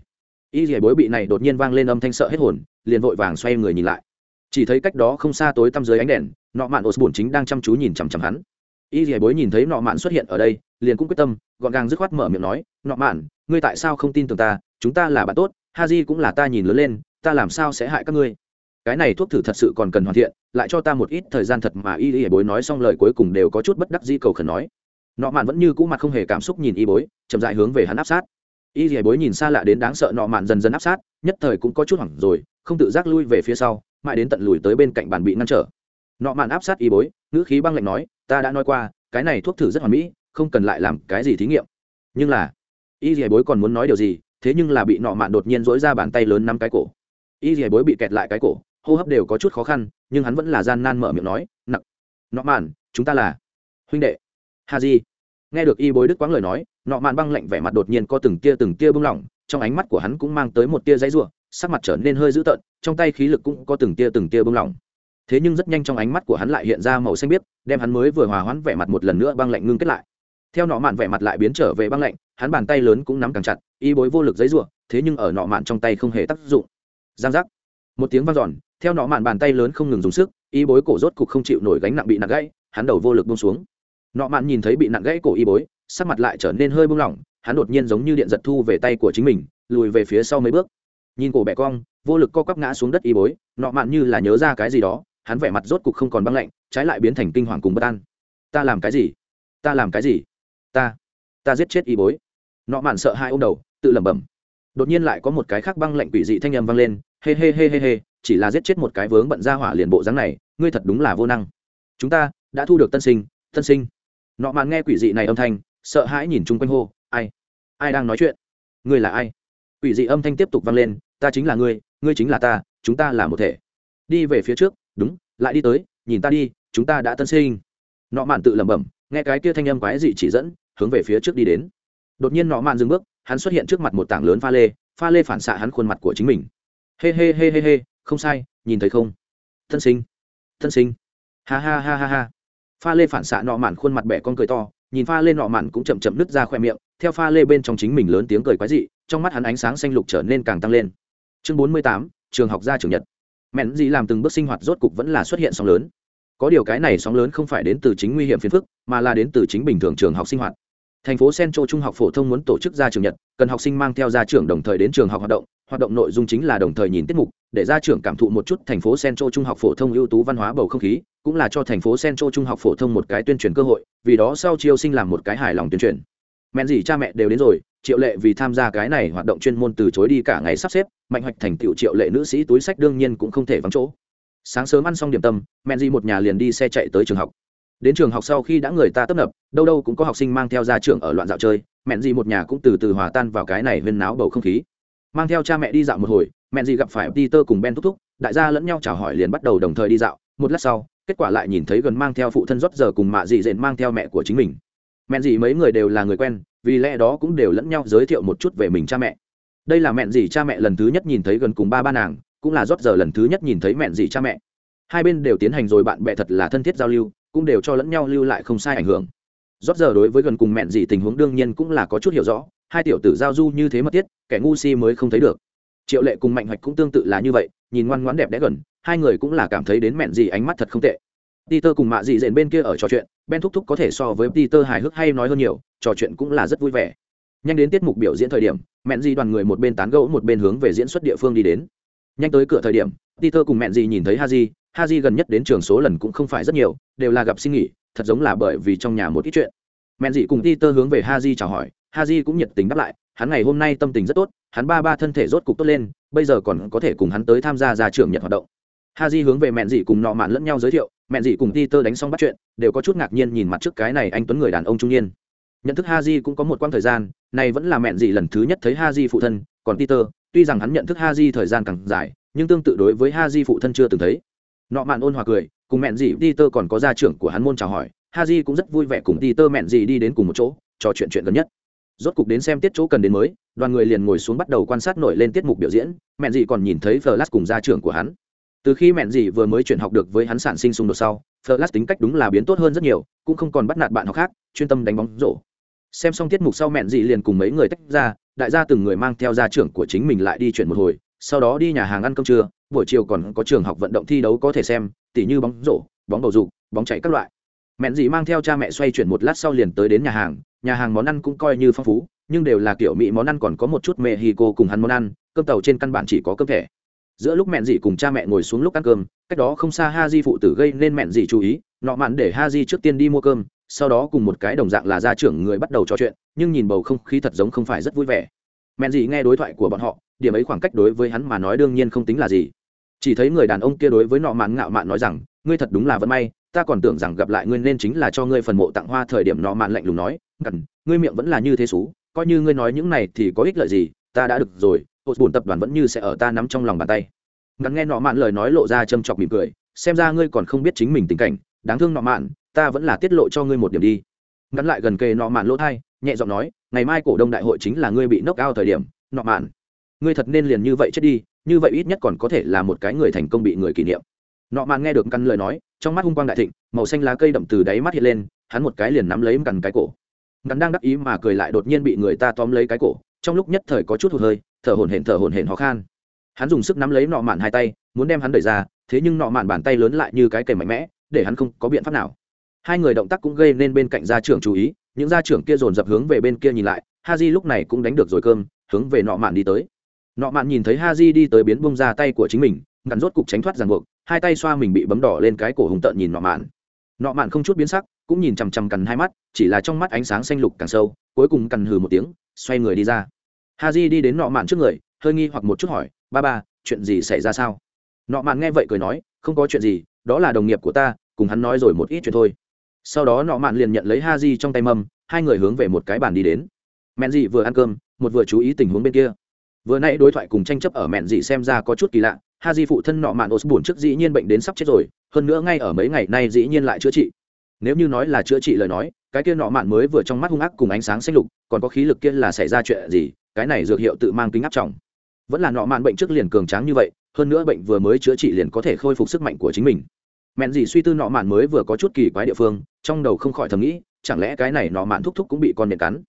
Y dì bối bị này đột nhiên vang lên âm thanh sợ hết hồn, liền vội vàng xoay người nhìn lại. Chỉ thấy cách đó không xa tối tăm dưới ánh đèn, nọ mạn ột bổn chính đang chăm chú nhìn chằm chằm hắn. Y dì bối nhìn thấy nọ mạn xuất hiện ở đây, liền cũng quyết tâm, gọn gàng dứt khoát mở miệng nói, nọ mạn, ngươi tại sao không tin tưởng ta? Chúng ta là bạn tốt ha di cũng là ta nhìn lớn lên, ta làm sao sẽ hại các ngươi? Cái này thuốc thử thật sự còn cần hoàn thiện, lại cho ta một ít thời gian thật mà y y bối nói xong lời cuối cùng đều có chút bất đắc di cầu khẩn nói nọ mạn vẫn như cũ mặt không hề cảm xúc nhìn y bối, chậm dại hướng về hắn áp sát. Y dì bối nhìn xa lạ đến đáng sợ nọ mạn dần dần áp sát, nhất thời cũng có chút hoảng rồi, không tự giác lui về phía sau, mãi đến tận lùi tới bên cạnh bàn bị ngăn trở. Nọ mạn áp sát y bối, ngữ khí băng lạnh nói, ta đã nói qua, cái này thuốc thử rất hoàn mỹ, không cần lại làm cái gì thí nghiệm. Nhưng là, y dì bối còn muốn nói điều gì, thế nhưng là bị nọ mạn đột nhiên dỗi ra bàn tay lớn năm cái cổ. Y dì bối bị kẹt lại cái cổ, hô hấp đều có chút khó khăn, nhưng hắn vẫn là gian nan mở miệng nói nặng nọ mạn, chúng ta là huynh đệ. Ha di nghe được y bối đức quãng lời nói, nọ mạn băng lạnh vẻ mặt đột nhiên có từng tia từng tia bung lỏng, trong ánh mắt của hắn cũng mang tới một tia giấy rủa, sắc mặt trở nên hơi dữ tợn, trong tay khí lực cũng có từng tia từng tia bung lỏng. Thế nhưng rất nhanh trong ánh mắt của hắn lại hiện ra màu xanh biếc, đem hắn mới vừa hòa hoãn vẻ mặt một lần nữa băng lạnh ngưng kết lại. Theo nọ mạn vẻ mặt lại biến trở về băng lạnh, hắn bàn tay lớn cũng nắm càng chặt, y bối vô lực giấy rủa, thế nhưng ở nọ mạn trong tay không hề tác dụng. Giang giác. Một tiếng vang giòn theo nọ mạn bàn tay lớn không ngừng dùng sức, y bối cổ rốt cục không chịu nổi gánh nặng bị nặng gãy, hắn đầu vô lực bông xuống nọ mạn nhìn thấy bị nặng gãy cổ y bối, sắc mặt lại trở nên hơi bung lỏng, hắn đột nhiên giống như điện giật thu về tay của chính mình, lùi về phía sau mấy bước. Nhìn cổ bẻ cong, vô lực co quắp ngã xuống đất y bối, nọ mạn như là nhớ ra cái gì đó, hắn vẻ mặt rốt cục không còn băng lạnh, trái lại biến thành kinh hoàng cùng bất an. Ta làm cái gì? Ta làm cái gì? Ta ta giết chết y bối. Nọ mạn sợ hai ô m đầu, tự lẩm bẩm. Đột nhiên lại có một cái khác băng lạnh quỷ dị thanh âm vang lên, hê hê hê hê hê, chỉ là giết chết một cái vướng bận ra hỏa liền bộ dáng này, ngươi thật đúng là vô năng. Chúng ta đã thu được tân sinh tân sinh nọ mạn nghe quỷ dị này âm thanh, sợ hãi nhìn chung quanh hô, ai? Ai đang nói chuyện? Ngươi là ai? Quỷ dị âm thanh tiếp tục vang lên, ta chính là ngươi ngươi chính là ta, chúng ta là một thể. Đi về phía trước, đúng, lại đi tới, nhìn ta đi, chúng ta đã tân sinh. Nọ mạn tự lẩm bẩm, nghe cái kia thanh âm quái dị chỉ dẫn, hướng về phía trước đi đến. Đột nhiên nọ mạn dừng bước, hắn xuất hiện trước mặt một tảng lớn pha lê pha lê phản xạ hắn khuôn mặt của chính mình. Hê hê hê hê hê không sai, nhìn thấy không? Thân sinh thân sinh. Ha ha ha ha ha pha lê phản xạ nọ mạn khuôn mặt bẻ con cười to, nhìn pha lê nọ mạn cũng chậm chậm nứt ra khoe miệng, theo pha lê bên trong chính mình lớn tiếng cười quái dị, trong mắt hắn ánh sáng xanh lục trở nên càng tăng lên. Chương bốn mươi tám, trường học gia trường nhật. Mẹn gì làm từng bước sinh hoạt rốt cục vẫn là xuất hiện sóng lớn. Có điều cái này sóng lớn không phải đến từ chính nguy hiểm phiền phức, mà là đến từ chính bình thường trường học sinh hoạt. Thành phố central trung học phổ thông muốn tổ chức ra trường nhật, cần học sinh mang theo ra trường đồng thời đến trường học hoạt động hoạt động nội dung chính là đồng thời nhìn tiết mục, để gia trưởng cảm thụ một chút thành phố central trung học phổ thông ưu tú văn hóa bầu không khí, cũng là cho thành phố central trung học phổ thông một cái tuyên truyền cơ hội, vì đó sau chiêu sinh làm một cái hài lòng tuyên truyền. Mẹn gì cha mẹ đều đến rồi, triệu lệ vì tham gia cái này hoạt động chuyên môn từ chối đi cả ngày sắp xếp, mạnh hoạch thành tựu triệu lệ nữ sĩ túi sách đương nhiên cũng không thể vắng chỗ. Sáng sớm ăn xong điểm tâm mẹn gì một nhà liền đi xe chạy tới trường học. Đến trường học sau khi đã người ta tấp nập, đâu đâu cũng có học sinh mang theo ra trường ở loạn dạo chơi mẹn gì một nhà cũng từ từ hòa tan vào cái này huyên náo bầu không khí mang theo cha mẹ đi dạo một hồi, mẹ gì gặp phải peter cùng ben thúc thúc, đại gia lẫn nhau chào hỏi liền bắt đầu đồng thời đi dạo. Một lát sau, kết quả lại nhìn thấy gần mang theo phụ thân rót giờ cùng mạ dị dện mang theo mẹ của chính mình. Mẹ dị mấy người đều là người quen, vì lẽ đó cũng đều lẫn nhau giới thiệu một chút về mình cha mẹ. Đây là mẹ dị cha mẹ lần thứ nhất nhìn thấy gần cùng ba ba nàng, cũng là rót giờ lần thứ nhất nhìn thấy mẹ dị cha mẹ. Hai bên đều tiến hành rồi bạn bè thật là thân thiết giao lưu, cũng đều cho lẫn nhau lưu lại không sai ảnh hưởng. Rót giờ đối với gần cùng mẹ dị tình huống đương nhiên cũng là có chút hiểu rõ hai tiểu tử giao du như thế mất tiết, kẻ ngu si mới không thấy được triệu lệ cùng mạnh hoạch cũng tương tự là như vậy nhìn ngoan ngoãn đẹp đẽ gần hai người cũng là cảm thấy đến mẹn gì ánh mắt thật không tệ Peter cùng mạ dị dện bên kia ở trò chuyện, Ben thúc thúc có thể so với Peter hài hước hay nói hơn nhiều, trò chuyện cũng là rất vui vẻ. Nhanh đến tiết mục biểu diễn thời điểm, mẹn gì đoàn người một bên tán gẫu một bên hướng về diễn xuất địa phương đi đến. Nhanh tới cửa thời điểm, Peter cùng mẹn gì nhìn thấy Haji, Haji gần nhất đến trường số lần cũng không phải rất nhiều, đều là gặp xin nghỉ, thật giống là bởi vì trong nhà một ít chuyện. Mẹn dị cùng Peter hướng về Haji chào hỏi, Haji cũng nhiệt tình đáp lại, hắn ngày hôm nay tâm tình rất tốt, hắn ba ba thân thể rốt cục tốt lên, bây giờ còn có thể cùng hắn tới tham gia gia trưởng nhật hoạt động. Ha hướng về mẹn dị cùng nọ mạn lẫn nhau giới thiệu mẹn dị cùng Peter đánh xong bắt chuyện đều có chút ngạc nhiên nhìn mặt trước cái này anh tuấn người đàn ông trung niên. Nhận thức ha cũng có một quãng thời gian này vẫn là mẹn dị lần thứ nhất thấy ha phụ thân còn Peter, tuy rằng hắn nhận thức ha thời gian càng dài nhưng tương tự đối với ha phụ thân chưa từng thấy. Nọ mạn ôn hòa cười cùng mẹn dị Peter còn có gia trưởng của hắn môn chào hỏi ha cũng rất vui vẻ cùng Peter mẹn dị đi đến cùng một chỗ trò chuyện chuyện gần nhất rốt cục đến xem tiết chỗ cần đến mới, đoàn người liền ngồi xuống bắt đầu quan sát nổi lên tiết mục biểu diễn mẹn dị còn nhìn thấy flash cùng gia trưởng của hắn. Từ khi mẹn dì vừa mới chuyển học được với hắn sản sinh xung đột sau, flash tính cách đúng là biến tốt hơn rất nhiều, cũng không còn bắt nạt bạn học khác, chuyên tâm đánh bóng rổ. Xem xong tiết mục sau mẹn dì liền cùng mấy người tách ra, đại gia từng người mang theo gia trưởng của chính mình lại đi chuyển một hồi, sau đó đi nhà hàng ăn cơm trưa, buổi chiều còn có trường học vận động thi đấu có thể xem, tỉ như bóng rổ, bóng bầu dục, bóng chạy các loại. Mẹn dì mang theo cha mẹ xoay chuyển một lát sau liền tới đến nhà hàng nhà hàng món ăn cũng coi như phong phú, nhưng đều là kiểu mỹ món ăn còn có một chút mẹ hì cô cùng hắn món ăn, cơm tàu trên căn bản chỉ có cơm thẻ. Giữa lúc mẹn dì cùng cha mẹ ngồi xuống lúc ăn cơm, cách đó không xa ha di phụ tử gây nên mẹn dì chú ý, nọ mặn để ha di trước tiên đi mua cơm, sau đó cùng một cái đồng dạng là gia trưởng người bắt đầu trò chuyện, nhưng nhìn bầu không khí thật giống không phải rất vui vẻ. Mẹn dì nghe đối thoại của bọn họ, điểm ấy khoảng cách đối với hắn mà nói đương nhiên không tính là gì. Chỉ thấy người đàn ông kia đối với nọ mạn ngạo mạn nói rằng, ngươi thật đúng là vận may ta còn tưởng rằng gặp lại ngươi nên chính là cho ngươi phần mộ tặng hoa thời điểm nọ mạn lạnh lùng nói cần ngươi miệng vẫn là như thế xú, coi như ngươi nói những này thì có ích lợi gì, ta đã được rồi hột bùn tập đoàn vẫn như sẽ ở ta nắm trong lòng bàn tay. Ngắn nghe nọ mạn lời nói lộ ra châm chọc mỉm cười, xem ra ngươi còn không biết chính mình tình cảnh, đáng thương nọ mạn, ta vẫn là tiết lộ cho ngươi một điểm đi. Ngắn lại gần kề nọ mạn lỗ thai, nhẹ giọng nói, ngày mai cổ đông đại hội chính là ngươi bị nốc ao thời điểm, nọ mạn. Ngươi thật nên liền như vậy chết đi, như vậy ít nhất còn có thể là một cái người thành công bị người kỷ niệm. Nọ mạn nghe được căn lời nói trong mắt hung quang đại thịnh, màu xanh lá cây đậm từ đáy mắt hiện lên, hắn một cái liền nắm lấy cằn cái cổ. Ngắn đang đắc ý mà cười lại đột nhiên bị người ta tóm lấy cái cổ, trong lúc nhất thời có chút hụt hơi, thở hổn hển thở hổn hển khó khăn hắn dùng sức nắm lấy nọ mạn hai tay, muốn đem hắn đẩy ra, thế nhưng nọ mạn bàn tay lớn lại như cái kềm mạnh mẽ, để hắn không có biện pháp nào. Hai người động tác cũng gây nên bên cạnh gia trưởng chú ý, những gia trưởng kia dồn dập hướng về bên kia nhìn lại ha di lúc này cũng đánh được rồi cơm, hướng về nọ mạn đi tới. Nọ mạn nhìn thấy ha di đi tới biến bông ra tay của chính mình, ngắn rốt cục tránh thoát ràng buộc hai tay xoa mình bị bấm đỏ lên cái cổ hùng tợn nhìn nọ mạn. Nọ mạn không chút biến sắc, cũng nhìn chằm chằm cằn hai mắt, chỉ là trong mắt ánh sáng xanh lục càng sâu, cuối cùng cằn hừ một tiếng, xoay người đi ra. Ha di đi đến nọ mạn trước người, hơi nghi hoặc một chút hỏi, ba ba, chuyện gì xảy ra sao? Nọ mạn nghe vậy cười nói, không có chuyện gì, đó là đồng nghiệp của ta, cùng hắn nói rồi một ít chuyện thôi. Sau đó nọ mạn liền nhận lấy ha di trong tay mâm, hai người hướng về một cái bàn đi đến. Mẹn dị vừa ăn cơm, một vừa chú ý tình huống bên kia. Vừa nãy đối thoại cùng tranh chấp ở mẹn dị xem ra có chút kỳ lạ ha di phụ thân nọ mạn ốt buồn trước dĩ nhiên bệnh đến sắp chết rồi, hơn nữa ngay ở mấy ngày nay dĩ nhiên lại chữa trị. Nếu như nói là chữa trị lời nói, cái kia nọ mạn mới vừa trong mắt hung ác cùng ánh sáng xanh lục, còn có khí lực kia là xảy ra chuyện gì, cái này dược hiệu tự mang tính áp trọng. Vẫn là nọ mạn bệnh trước liền cường tráng như vậy, hơn nữa bệnh vừa mới chữa trị liền có thể khôi phục sức mạnh của chính mình. Mẹn gì suy tư nọ mạn mới vừa có chút kỳ quái địa phương, trong đầu không khỏi thầm nghĩ, chẳng lẽ cái này nọ mạn thúc thúc cũng bị con nhện cắn?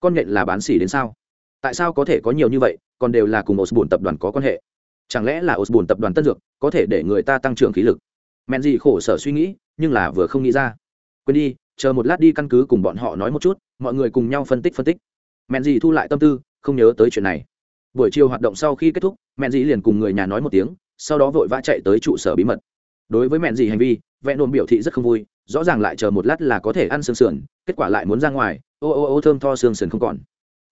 Con nhện là bán xỉ đến sao? Tại sao có thể có nhiều như vậy, còn đều là cùng osborne tập đoàn có quan hệ? Chẳng lẽ là osborne tập đoàn tân dược có thể để người ta tăng trưởng khí lực? Mẹn gì khổ sở suy nghĩ, nhưng là vừa không nghĩ ra. Quên đi, chờ một lát đi căn cứ cùng bọn họ nói một chút, mọi người cùng nhau phân tích phân tích. Mẹn gì thu lại tâm tư, không nhớ tới chuyện này. Buổi chiều hoạt động sau khi kết thúc, mẹn gì liền cùng người nhà nói một tiếng, sau đó vội vã chạy tới trụ sở bí mật. Đối với mẹn gì hành vi vẽ nôn biểu thị rất không vui, rõ ràng lại chờ một lát là có thể ăn xương sườn, kết quả lại muốn ra ngoài, ô ô ô thơm tho xương sườn không còn.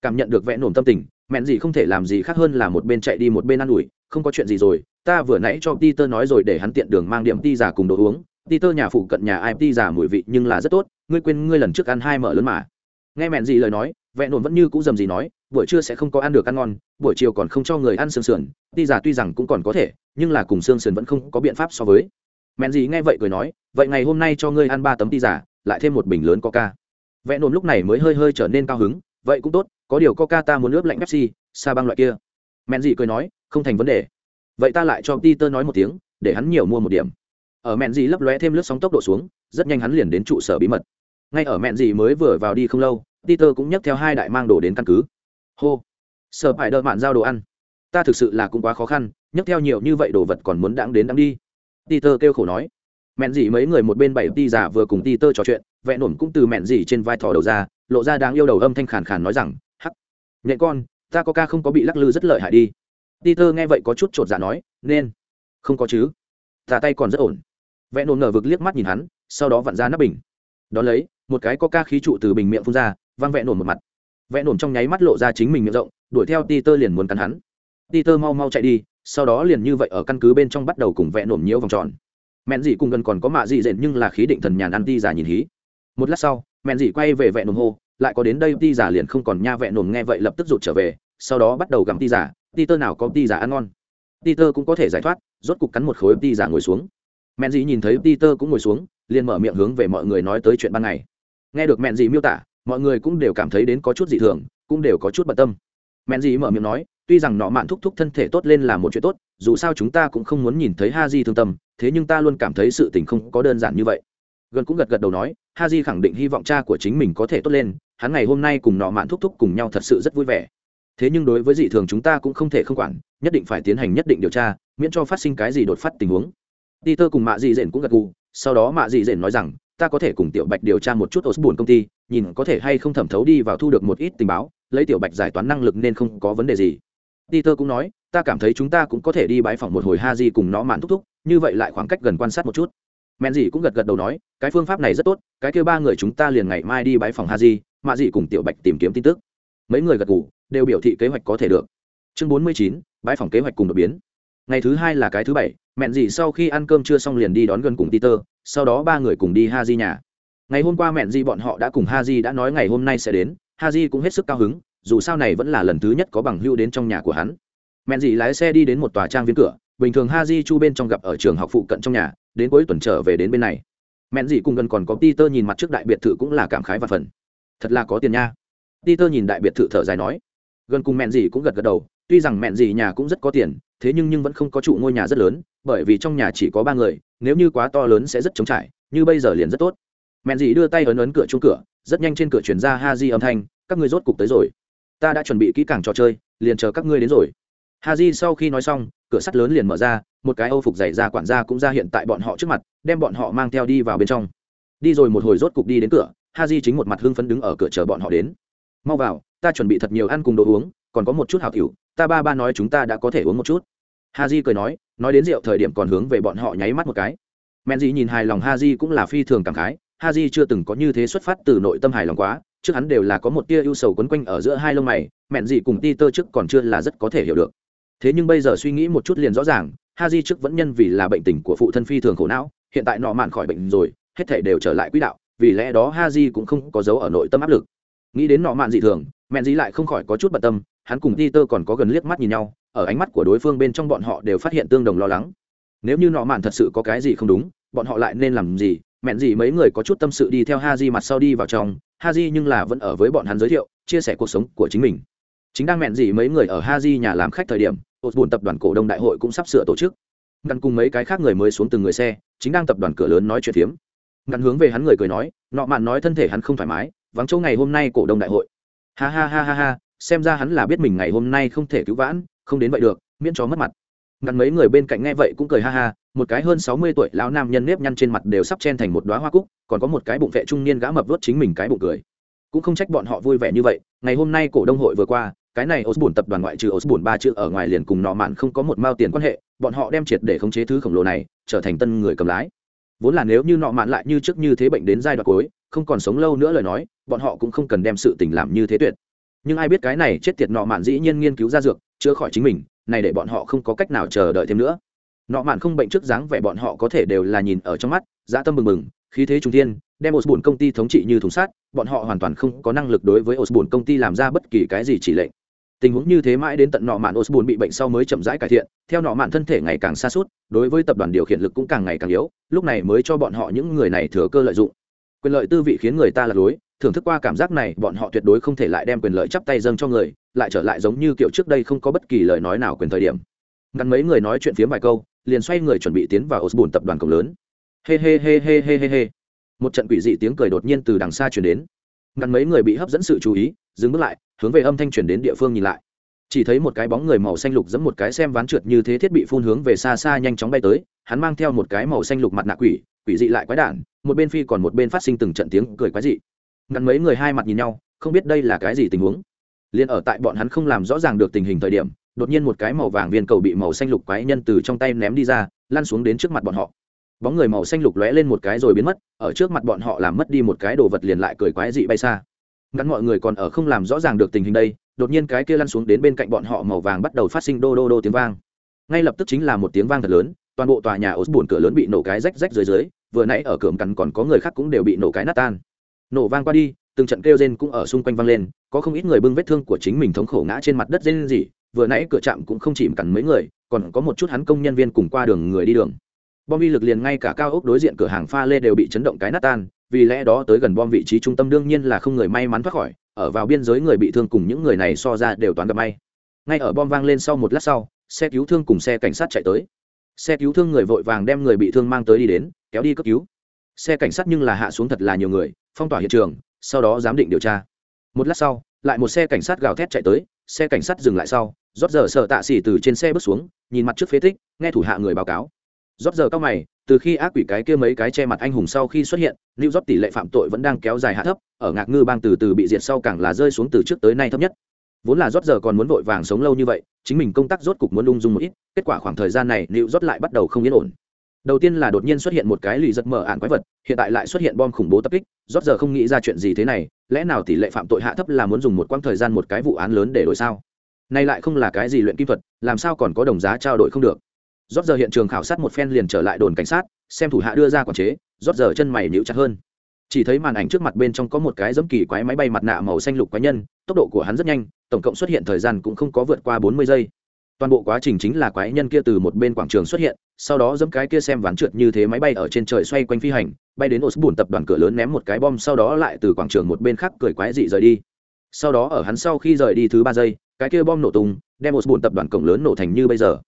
Cảm nhận được vẽ nổm tâm tình mẹn gì không thể làm gì khác hơn là một bên chạy đi một bên ăn ủi, không có chuyện gì rồi, ta vừa nãy cho peter nói rồi để hắn tiện đường mang điểm ti giả cùng đồ uống. Peter nhà phụ cận nhà ai ti giả mùi vị nhưng là rất tốt, ngươi quên ngươi lần trước ăn hai mở lớn mà. Nghe mẹn gì lời nói Vẹn nổm vẫn như cũ dầm gì nói, buổi trưa sẽ không có ăn được ăn ngon, buổi chiều còn không cho người ăn xương sườn ti giả tuy rằng cũng còn có thể, nhưng là cùng xương sườn vẫn không có biện pháp so với. Mẹn gì nghe vậy cười nói, vậy ngày hôm nay cho ngươi ăn ba tấm ti giả lại thêm một bình lớn coca. Vẹn nổm lúc này mới hơi hơi trở nên cao hứng, vậy cũng tốt có điều coca ta muốn ướp lạnh pepsi, sa băng loại kia. Mẹn gì cười nói, không thành vấn đề. Vậy ta lại cho peter nói một tiếng, để hắn nhiều mua một điểm. Ở mẹn gì lấp lóe thêm lướt sóng tốc độ xuống, rất nhanh hắn liền đến trụ sở bí mật. Ngay ở mẹn gì mới vừa vào đi không lâu, peter cũng nhấc theo hai đại mang đồ đến căn cứ. Hô! Sợ phải đợi mạn giao đồ ăn. Ta thực sự là cũng quá khó khăn, nhấc theo nhiều như vậy đồ vật còn muốn đáng đến đáng đi. Peter kêu khổ nói. Mẹn gì mấy người một bên bảy ti giả vừa cùng peter trò chuyện, vẽ nổm cũng từ mẹn gì trên vai thò đầu ra, lộ ra đáng yêu đầu âm thanh khàn khàn nói rằng nhện con, ta có ca không có bị lắc lư rất lợi hại đi. Peter nghe vậy có chút chột dạ nói, nên. Không có chứ. Ta tay còn rất ổn. Vẽ nổm ngờ vực liếc mắt nhìn hắn, sau đó vặn ra nắp bình. Đón lấy, một cái có ca khí trụ từ bình miệng phun ra, văng vẽ nổm một mặt. Vẽ nổm trong nháy mắt lộ ra chính mình miệng rộng, đuổi theo peter liền muốn cắn hắn. Peter mau mau chạy đi, sau đó liền như vậy ở căn cứ bên trong bắt đầu cùng vẽ nổm nhiễu vòng tròn. Mẹn dị cùng gần còn có mạ dị dện nhưng là khí định thần nhàn ăn ti giả nhìn hí. Một lát sau, mẹn dị quay về vẽ nổm hô lại có đến đây ti giả liền không còn nha vẽ nổm nghe vậy lập tức rụt trở về, sau đó bắt đầu gặm ti giả ti tơ nào có ti giả ăn ngon. Ti tơ cũng có thể giải thoát, rốt cục cắn một khối ti giả ngồi xuống. Mẹn dì nhìn thấy ti tơ cũng ngồi xuống, liền mở miệng hướng về mọi người nói tới chuyện ban ngày. Nghe được mẹn dì miêu tả, mọi người cũng đều cảm thấy đến có chút dị thường, cũng đều có chút bận tâm. Mẹn dì mở miệng nói, tuy rằng nọ mạn thúc thúc thân thể tốt lên là một chuyện tốt, dù sao chúng ta cũng không muốn nhìn thấy ha di thương tâm, thế nhưng ta luôn cảm thấy sự tình không có đơn giản như vậy. Gần cũng gật gật đầu nói ha di khẳng định hy vọng cha của chính mình có thể tốt lên, hắn ngày hôm nay cùng nọ mạn thúc thúc cùng nhau thật sự rất vui vẻ. Thế nhưng đối với dị thường chúng ta cũng không thể không quản, nhất định phải tiến hành nhất định điều tra, miễn cho phát sinh cái gì đột phát tình huống. Đi tơ cùng mạ dị dện cũng gật gù, sau đó mạ dị dện nói rằng, ta có thể cùng tiểu bạch điều tra một chút osborne công ty, nhìn có thể hay không thẩm thấu đi vào thu được một ít tình báo, lấy tiểu bạch giải toán năng lực nên không có vấn đề gì. Peter cũng nói, ta cảm thấy chúng ta cũng có thể đi bái phỏng một hồi ha di cùng nó mạn thúc thúc, như vậy lại khoảng cách gần quan sát một chút. Mẹn dì cũng gật gật đầu nói, cái phương pháp này rất tốt, cái kêu ba người chúng ta liền ngày mai đi bãi phòng ha di mạ dì cùng tiểu bạch tìm kiếm tin tức. Mấy người gật ngủ đều biểu thị kế hoạch có thể được. Chương bốn mươi chín bãi phòng kế hoạch cùng đột biến. Ngày thứ hai là cái thứ bảy, mẹn dì sau khi ăn cơm chưa xong liền đi đón gần cùng peter, sau đó ba người cùng đi ha di nhà. Ngày hôm qua mẹn dì bọn họ đã cùng ha di đã nói ngày hôm nay sẽ đến ha di cũng hết sức cao hứng, dù sao này vẫn là lần thứ nhất có bằng hưu đến trong nhà của hắn. Mẹn dì lái xe đi đến một tòa trang viên cửa, bình thường ha di chu bên trong gặp ở trường học phụ cận trong nhà đến cuối tuần trở về đến bên này. Mẹn dì cùng gần còn có peter nhìn mặt trước đại biệt thự cũng là cảm khái và phần. Thật là có tiền nha. Peter nhìn đại biệt thự thở dài nói. Gần cùng mẹn dì cũng gật gật đầu, tuy rằng mẹn dì nhà cũng rất có tiền, thế nhưng nhưng vẫn không có trụ ngôi nhà rất lớn, bởi vì trong nhà chỉ có ba người, nếu như quá to lớn sẽ rất trống trải, như bây giờ liền rất tốt. Mẹn dì đưa tay ấn ấn cửa chung cửa, rất nhanh trên cửa chuyển ra ha di âm thanh, các ngươi rốt cục tới rồi. Ta đã chuẩn bị kỹ càng trò chơi, liền chờ các ngươi đến rồi. Haji sau khi nói xong, cửa sắt lớn liền mở ra, một cái âu phục dày ra quản gia cũng ra hiện tại bọn họ trước mặt, đem bọn họ mang theo đi vào bên trong. Đi rồi một hồi rốt cục đi đến cửa, Haji chính một mặt hưng phấn đứng ở cửa chờ bọn họ đến. Mau vào, ta chuẩn bị thật nhiều ăn cùng đồ uống, còn có một chút hào cửu ta ba ba nói chúng ta đã có thể uống một chút. Haji cười nói nói đến rượu thời điểm còn hướng về bọn họ nháy mắt một cái. Menji nhìn hài lòng Haji cũng là phi thường cảm khái, Haji chưa từng có như thế xuất phát từ nội tâm hài lòng quá, trước hắn đều là có một tia ưu sầu quấn quanh ở giữa hai lông mày, mẹn dị cùng ti tơ trước còn chưa là rất có thể hiểu được thế nhưng bây giờ suy nghĩ một chút liền rõ ràng ha di trước vẫn nhân vì là bệnh tình của phụ thân phi thường khổ não, hiện tại nọ mạn khỏi bệnh rồi, hết thể đều trở lại quỹ đạo, vì lẽ đó ha di cũng không có dấu ở nội tâm áp lực. Nghĩ đến nọ mạn dị thường mẹn dị lại không khỏi có chút bận tâm, hắn cùng peter tơ còn có gần liếc mắt nhìn nhau, ở ánh mắt của đối phương bên trong bọn họ đều phát hiện tương đồng lo lắng. Nếu như nọ mạn thật sự có cái gì không đúng, bọn họ lại nên làm gì? Mẹn gì mấy người có chút tâm sự đi theo ha di mặt sau đi vào trong ha di nhưng là vẫn ở với bọn hắn giới thiệu, chia sẻ cuộc sống của chính mình. Chính đang mẹn gì mấy người ở ha di nhà làm khách thời điểm ột bùn tập đoàn cổ đông đại hội cũng sắp sửa tổ chức. Ngăn cùng mấy cái khác người mới xuống từng người xe, chính đang tập đoàn cửa lớn nói chuyện phiếm. Ngăn hướng về hắn người cười nói, nọ mạn nói thân thể hắn không thoải mái, vắng chỗ ngày hôm nay cổ đông đại hội. Ha ha ha ha ha, xem ra hắn là biết mình ngày hôm nay không thể cứu vãn, không đến vậy được, miễn cho mất mặt. Ngăn mấy người bên cạnh nghe vậy cũng cười ha ha, một cái hơn sáu mươi tuổi lão nam nhân nếp nhăn trên mặt đều sắp chen thành một đóa hoa cúc, còn có một cái bụng vệ trung niên gã mập vớt chính mình cái bụng cười. Cũng không trách bọn họ vui vẻ như vậy, ngày hôm nay cổ đông hội vừa qua cái này Osborne tập đoàn ngoại trừ Osborne ba chữ ở ngoài liền cùng nọ mạn không có một mao tiền quan hệ, bọn họ đem triệt để khống chế thứ khổng lồ này, trở thành tân người cầm lái. vốn là nếu như nọ mạn lại như trước như thế bệnh đến giai đoạn cuối không còn sống lâu nữa lời nói bọn họ cũng không cần đem sự tình làm như thế tuyệt. Nhưng ai biết cái này chết tiệt nọ mạn dĩ nhiên nghiên cứu ra dược chữa khỏi chính mình này để bọn họ không có cách nào chờ đợi thêm nữa. Nọ mạn không bệnh trước dáng vẻ bọn họ có thể đều là nhìn ở trong mắt dạ tâm bừng bừng khí thế trung thiên đem osborne công ty thống trị như thùng sát bọn họ hoàn toàn không có năng lực đối với osborne công ty làm ra bất kỳ cái gì chỉ lệnh tình huống như thế mãi đến tận nọ mạn osborne bị bệnh sau mới chậm rãi cải thiện, theo nọ mạn thân thể ngày càng xa suốt đối với tập đoàn điều khiển lực cũng càng ngày càng yếu, lúc này mới cho bọn họ những người này thừa cơ lợi dụng. Quyền lợi tư vị khiến người ta lạc lối, thưởng thức qua cảm giác này, bọn họ tuyệt đối không thể lại đem quyền lợi chắp tay dâng cho người, lại trở lại giống như kiểu trước đây không có bất kỳ lời nói nào quyền thời điểm. Ngắn mấy người nói chuyện phiếm vài câu, liền xoay người chuẩn bị tiến vào osborne tập đoàn cổng lớn. Hê hê hê hê hê hê hê một trận quỷ dị tiếng cười đột nhiên từ đằng xa chuyển đến. Ngắn mấy người bị hấp dẫn sự chú ý dừng bước lại, hướng về âm thanh chuyển đến địa phương nhìn lại. Chỉ thấy một cái bóng người màu xanh lục giẫm một cái xem ván trượt như thế thiết bị phun hướng về xa xa nhanh chóng bay tới, hắn mang theo một cái màu xanh lục mặt nạ quỷ quỷ dị lại quái đản, một bên phi còn một bên phát sinh từng trận tiếng cười quái dị. Ngắn mấy người hai mặt nhìn nhau, không biết đây là cái gì tình huống. Liền ở tại bọn hắn không làm rõ ràng được tình hình thời điểm, đột nhiên một cái màu vàng viên cầu bị màu xanh lục quái nhân từ trong tay ném đi ra, lăn xuống đến trước mặt bọn họ. Bóng người màu xanh lục lóe lên một cái rồi biến mất, ở trước mặt bọn họ làm mất đi một cái đồ vật liền lại cười quái dị bay xa ngắn mọi người còn ở không làm rõ ràng được tình hình đây, đột nhiên cái kia lăn xuống đến bên cạnh bọn họ màu vàng bắt đầu phát sinh đô đô đô tiếng vang. Ngay lập tức chính là một tiếng vang thật lớn, toàn bộ tòa nhà ốt bùn cửa lớn bị nổ cái rách rách dưới dưới, vừa nãy ở cửa cằn còn có người khác cũng đều bị nổ cái nát tan. Nổ vang qua đi, từng trận kêu rên cũng ở xung quanh vang lên, có không ít người bưng vết thương của chính mình thống khổ ngã trên mặt đất rên gì vừa nãy cửa trạm cũng không chỉ cằn mấy người, còn có một chút hắn công nhân viên cùng qua đường người đi đường. Bom vi lực liền ngay cả cao ốc đối diện cửa hàng pha lê đều bị chấn động cái nát tan vì lẽ đó tới gần bom vị trí trung tâm đương nhiên là không người may mắn thoát khỏi, ở vào biên giới người bị thương cùng những người này so ra đều toán gặp may. Ngay ở bom vang lên sau một lát sau, xe cứu thương cùng xe cảnh sát chạy tới. Xe cứu thương người vội vàng đem người bị thương mang tới đi đến, kéo đi cấp cứu. Xe cảnh sát nhưng là hạ xuống thật là nhiều người, phong tỏa hiện trường, sau đó giám định điều tra. Một lát sau, lại một xe cảnh sát gào thét chạy tới, xe cảnh sát dừng lại sau, rót giờ sợ tạ xỉ từ trên xe bước xuống, nhìn mặt trước phế tích, nghe thủ hạ người báo cáo rót giờ cao mày, từ khi ác quỷ cái kia mấy cái che mặt anh hùng sau khi xuất hiện lưu rót tỷ lệ phạm tội vẫn đang kéo dài hạ thấp, ở ngạc ngư bang từ từ bị diệt sau càng là rơi xuống từ trước tới nay thấp nhất. Vốn là rót giờ còn muốn vội vàng sống lâu như vậy, chính mình công tác rốt cục muốn lung dung một ít, kết quả khoảng thời gian này lưu rót lại bắt đầu không yên ổn. Đầu tiên là đột nhiên xuất hiện một cái lì giật mở ạn quái vật, hiện tại lại xuất hiện bom khủng bố tập kích, rót giờ không nghĩ ra chuyện gì thế này, lẽ nào tỷ lệ phạm tội hạ thấp là muốn dùng một quãng thời gian một cái vụ án lớn để đổi sao? Nay lại không là cái gì luyện kim thuật, làm sao còn có đồng giá trao đổi không được? Rót giờ hiện trường khảo sát một phen liền trở lại đồn cảnh sát, xem thủ hạ đưa ra quản chế, rót giờ chân mày níu chặt hơn. Chỉ thấy màn ảnh trước mặt bên trong có một cái giấm kỳ quái máy bay mặt nạ màu xanh lục quái nhân, tốc độ của hắn rất nhanh, tổng cộng xuất hiện thời gian cũng không có vượt qua bốn mươi giây. Toàn bộ quá trình chính là quái nhân kia từ một bên quảng trường xuất hiện, sau đó dẫm cái kia xem ván trượt như thế máy bay ở trên trời xoay quanh phi hành, bay đến osborne tập đoàn cửa lớn ném một cái bom, sau đó lại từ quảng trường một bên khác cười quái dị rời đi. Sau đó ở hắn sau khi rời đi thứ ba giây, cái kia bom nổ tung, đem osborne tập đoàn cổng lớn nổ thành như bây giờ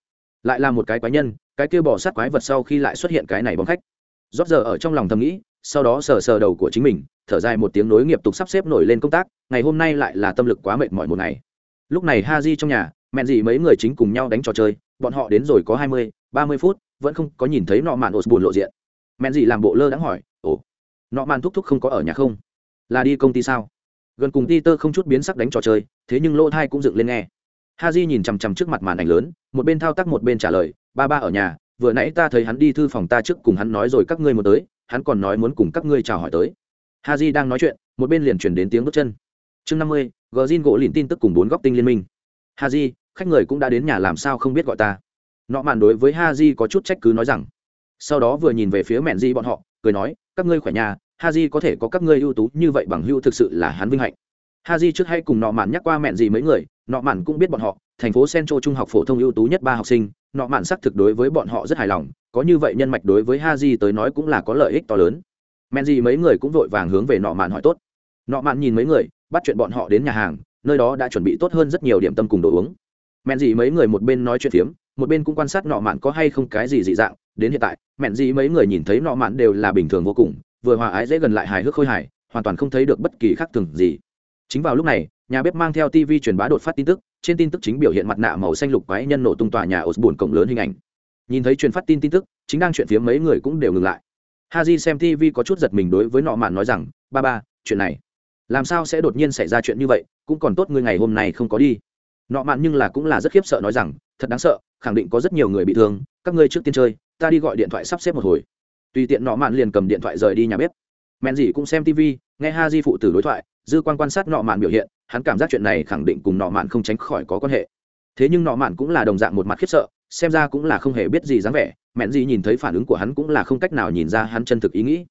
lại là một cái quái nhân, cái kia bỏ sát quái vật sau khi lại xuất hiện cái này bóng khách. Rót giờ ở trong lòng thầm nghĩ, sau đó sờ sờ đầu của chính mình, thở dài một tiếng nối nghiệp tục sắp xếp nổi lên công tác, ngày hôm nay lại là tâm lực quá mệt mỏi một ngày. Lúc này ha di trong nhà mẹn gì mấy người chính cùng nhau đánh trò chơi, bọn họ đến rồi có hai mươi, ba mươi phút, vẫn không có nhìn thấy nọ mạn ổ buồn lộ diện. Mẹn gì làm bộ lơ đãng hỏi, ồ, nọ mạn thúc thúc không có ở nhà không? Là đi công ty sao? Gần cùng ti tơ không chút biến sắc đánh trò chơi, thế nhưng lỗ thai cũng dựng lên nghe ha j nhìn chằm chằm trước mặt màn ảnh lớn, một bên thao tác một bên trả lời, ba ba ở nhà, vừa nãy ta thấy hắn đi thư phòng ta trước cùng hắn nói rồi các ngươi muốn tới, hắn còn nói muốn cùng các ngươi chào hỏi tới. Ha j đang nói chuyện, một bên liền chuyển đến tiếng bước chân. Chương năm mươi gờ zin gỗ lìn tin tức cùng bốn góc tinh liên minh. Ha j khách người cũng đã đến nhà làm sao không biết gọi ta? Nọ màn đối với ha j có chút trách cứ nói rằng. Sau đó vừa nhìn về phía mẹn di bọn họ, cười nói, các ngươi khỏe nhà, ha j có thể có các ngươi ưu tú như vậy bằng hưu thực sự là hắn vinh hạnh. Ha j trước hay cùng nọ màn nhắc qua mẹn gì mấy người nọ mạn cũng biết bọn họ, thành phố centro trung học phổ thông ưu tú nhất ba học sinh, nọ mạn xác thực đối với bọn họ rất hài lòng, có như vậy nhân mạch đối với ha di tới nói cũng là có lợi ích to lớn. Men gì mấy người cũng vội vàng hướng về nọ mạn hỏi tốt. Nọ mạn nhìn mấy người, bắt chuyện bọn họ đến nhà hàng, nơi đó đã chuẩn bị tốt hơn rất nhiều điểm tâm cùng đồ uống. Men gì mấy người một bên nói chuyện phiếm, một bên cũng quan sát nọ mạn có hay không cái gì dị dạng. Đến hiện tại mẹn gì mấy người nhìn thấy nọ mạn đều là bình thường vô cùng, vừa hòa ái dễ gần lại hài hước khôi hài, hoàn toàn không thấy được bất kỳ khác thường gì. Chính vào lúc này nhà bếp mang theo tv truyền bá đột phát tin tức, trên tin tức chính biểu hiện mặt nạ màu xanh lục quái nhân nổ tung tòa nhà ổ buồn cổng lớn hình ảnh. Nhìn thấy truyền phát tin tin tức, chính đang chuyện phía mấy người cũng đều ngừng lại. Haji xem tv có chút giật mình đối với nọ mạn nói rằng, ba ba, chuyện này, làm sao sẽ đột nhiên xảy ra chuyện như vậy, cũng còn tốt ngươi ngày hôm nay không có đi. Nọ mạn nhưng là cũng là rất khiếp sợ nói rằng, thật đáng sợ, khẳng định có rất nhiều người bị thương, các ngươi trước tiên chơi, ta đi gọi điện thoại sắp xếp một hồi. Tùy tiện nọ mạn liền cầm điện thoại rời đi nhà bếp. Mẹn gì cũng xem tv nghe ha di phụ tử đối thoại, dư quan quan sát nọ mạn biểu hiện, hắn cảm giác chuyện này khẳng định cùng nọ mạn không tránh khỏi có quan hệ. Thế nhưng nọ mạn cũng là đồng dạng một mặt khiếp sợ, xem ra cũng là không hề biết gì dáng vẻ, mẹn gì nhìn thấy phản ứng của hắn cũng là không cách nào nhìn ra hắn chân thực ý nghĩ.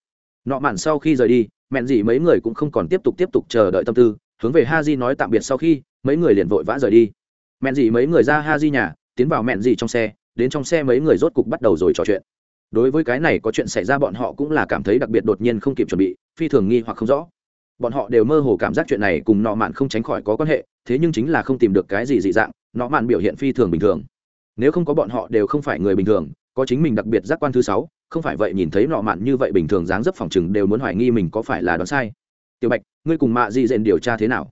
Nọ mạn sau khi rời đi, mẹn gì mấy người cũng không còn tiếp tục tiếp tục chờ đợi tâm tư, hướng về ha di nói tạm biệt sau khi, mấy người liền vội vã rời đi. Mẹn gì mấy người ra ha di nhà, tiến vào mẹn gì trong xe, đến trong xe mấy người rốt cục bắt đầu rồi trò chuyện đối với cái này có chuyện xảy ra bọn họ cũng là cảm thấy đặc biệt đột nhiên không kịp chuẩn bị, phi thường nghi hoặc không rõ. Bọn họ đều mơ hồ cảm giác chuyện này cùng nọ mạn không tránh khỏi có quan hệ, thế nhưng chính là không tìm được cái gì dị dạng, nọ mạn biểu hiện phi thường bình thường. Nếu không có bọn họ đều không phải người bình thường, có chính mình đặc biệt giác quan thứ sáu, không phải vậy nhìn thấy nọ mạn như vậy bình thường dáng dấp phòng chừng đều muốn hoài nghi mình có phải là đoán sai. Tiểu bạch, ngươi cùng mạ dị dện điều tra thế nào?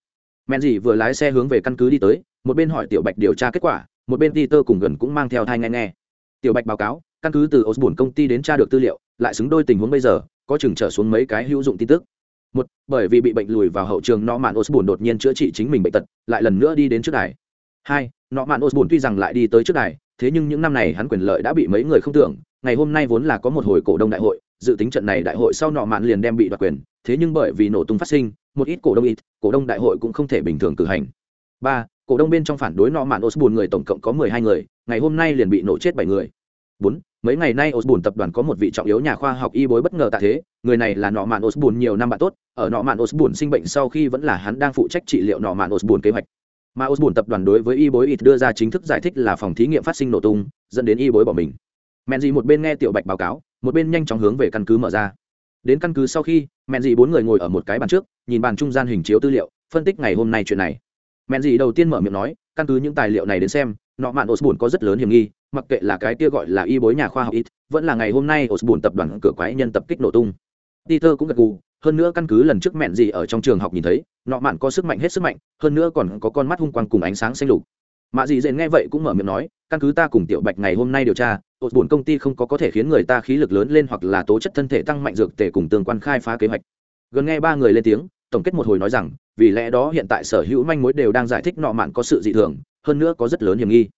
Mẹn dị vừa lái xe hướng về căn cứ đi tới, một bên hỏi tiểu bạch điều tra kết quả, một bên peter cùng gần cũng mang theo thai nghe nghe. Tiểu bạch báo cáo căn cứ từ osborne công ty đến tra được tư liệu, lại xứng đôi tình huống bây giờ, có chừng trở xuống mấy cái hữu dụng tin tức. Một, bởi vì bị bệnh lùi vào hậu trường nọ mạn osborne đột nhiên chữa trị chính mình bệnh tật, lại lần nữa đi đến trước đài. Hai nọ mạn osborne tuy rằng lại đi tới trước đài, thế nhưng những năm này hắn quyền lợi đã bị mấy người không tưởng. Ngày hôm nay vốn là có một hồi cổ đông đại hội, dự tính trận này đại hội sau nọ mạn liền đem bị đoạt quyền. Thế nhưng bởi vì nổ tung phát sinh, một ít cổ đông ít, cổ đông đại hội cũng không thể bình thường cử hành. Ba, cổ đông bên trong phản đối nọ mạn osborne người tổng cộng có mười hai người, ngày hôm nay liền bị nổ chết bảy người bốn, mấy ngày nay osborne tập đoàn có một vị trọng yếu nhà khoa học y bối bất ngờ tại thế, người này là nọ mạn osborne nhiều năm bạn tốt, ở nọ mạn osborne sinh bệnh sau khi vẫn là hắn đang phụ trách trị liệu nọ mạn osborne kế hoạch. Mà osborne tập đoàn đối với y bối ít đưa ra chính thức giải thích là phòng thí nghiệm phát sinh nổ tung, dẫn đến y bối bỏ mình. Mẹn gì một bên nghe tiểu bạch báo cáo, một bên nhanh chóng hướng về căn cứ mở ra. Đến căn cứ sau khi mẹn gì bốn người ngồi ở một cái bàn trước, nhìn bàn trung gian hình chiếu tư liệu, phân tích ngày hôm nay chuyện này. Mẹn gì đầu tiên mở miệng nói, căn cứ những tài liệu này đến xem nọ mạn osbun có rất lớn hiểm nghi, mặc kệ là cái kia gọi là y bối nhà khoa học ít, vẫn là ngày hôm nay osbun tập đoàn cửa quái nhân tập kích nổ tung. Peter cũng gật gù, hơn nữa căn cứ lần trước mẹn gì ở trong trường học nhìn thấy, nọ mạn có sức mạnh hết sức mạnh, hơn nữa còn có con mắt hung quang cùng ánh sáng xanh lục. Mạ dị dện nghe vậy cũng mở miệng nói, căn cứ ta cùng tiểu bạch ngày hôm nay điều tra ột buồn công ty không có có thể khiến người ta khí lực lớn lên hoặc là tố chất thân thể tăng mạnh dược tể cùng tương quan khai phá kế hoạch. Gần nghe ba người lên tiếng, tổng kết một hồi nói rằng, vì lẽ đó hiện tại sở hữu manh mối đều đang giải thích nọ mạn có sự dị thường hơn nữa có rất lớn hiểm nghi.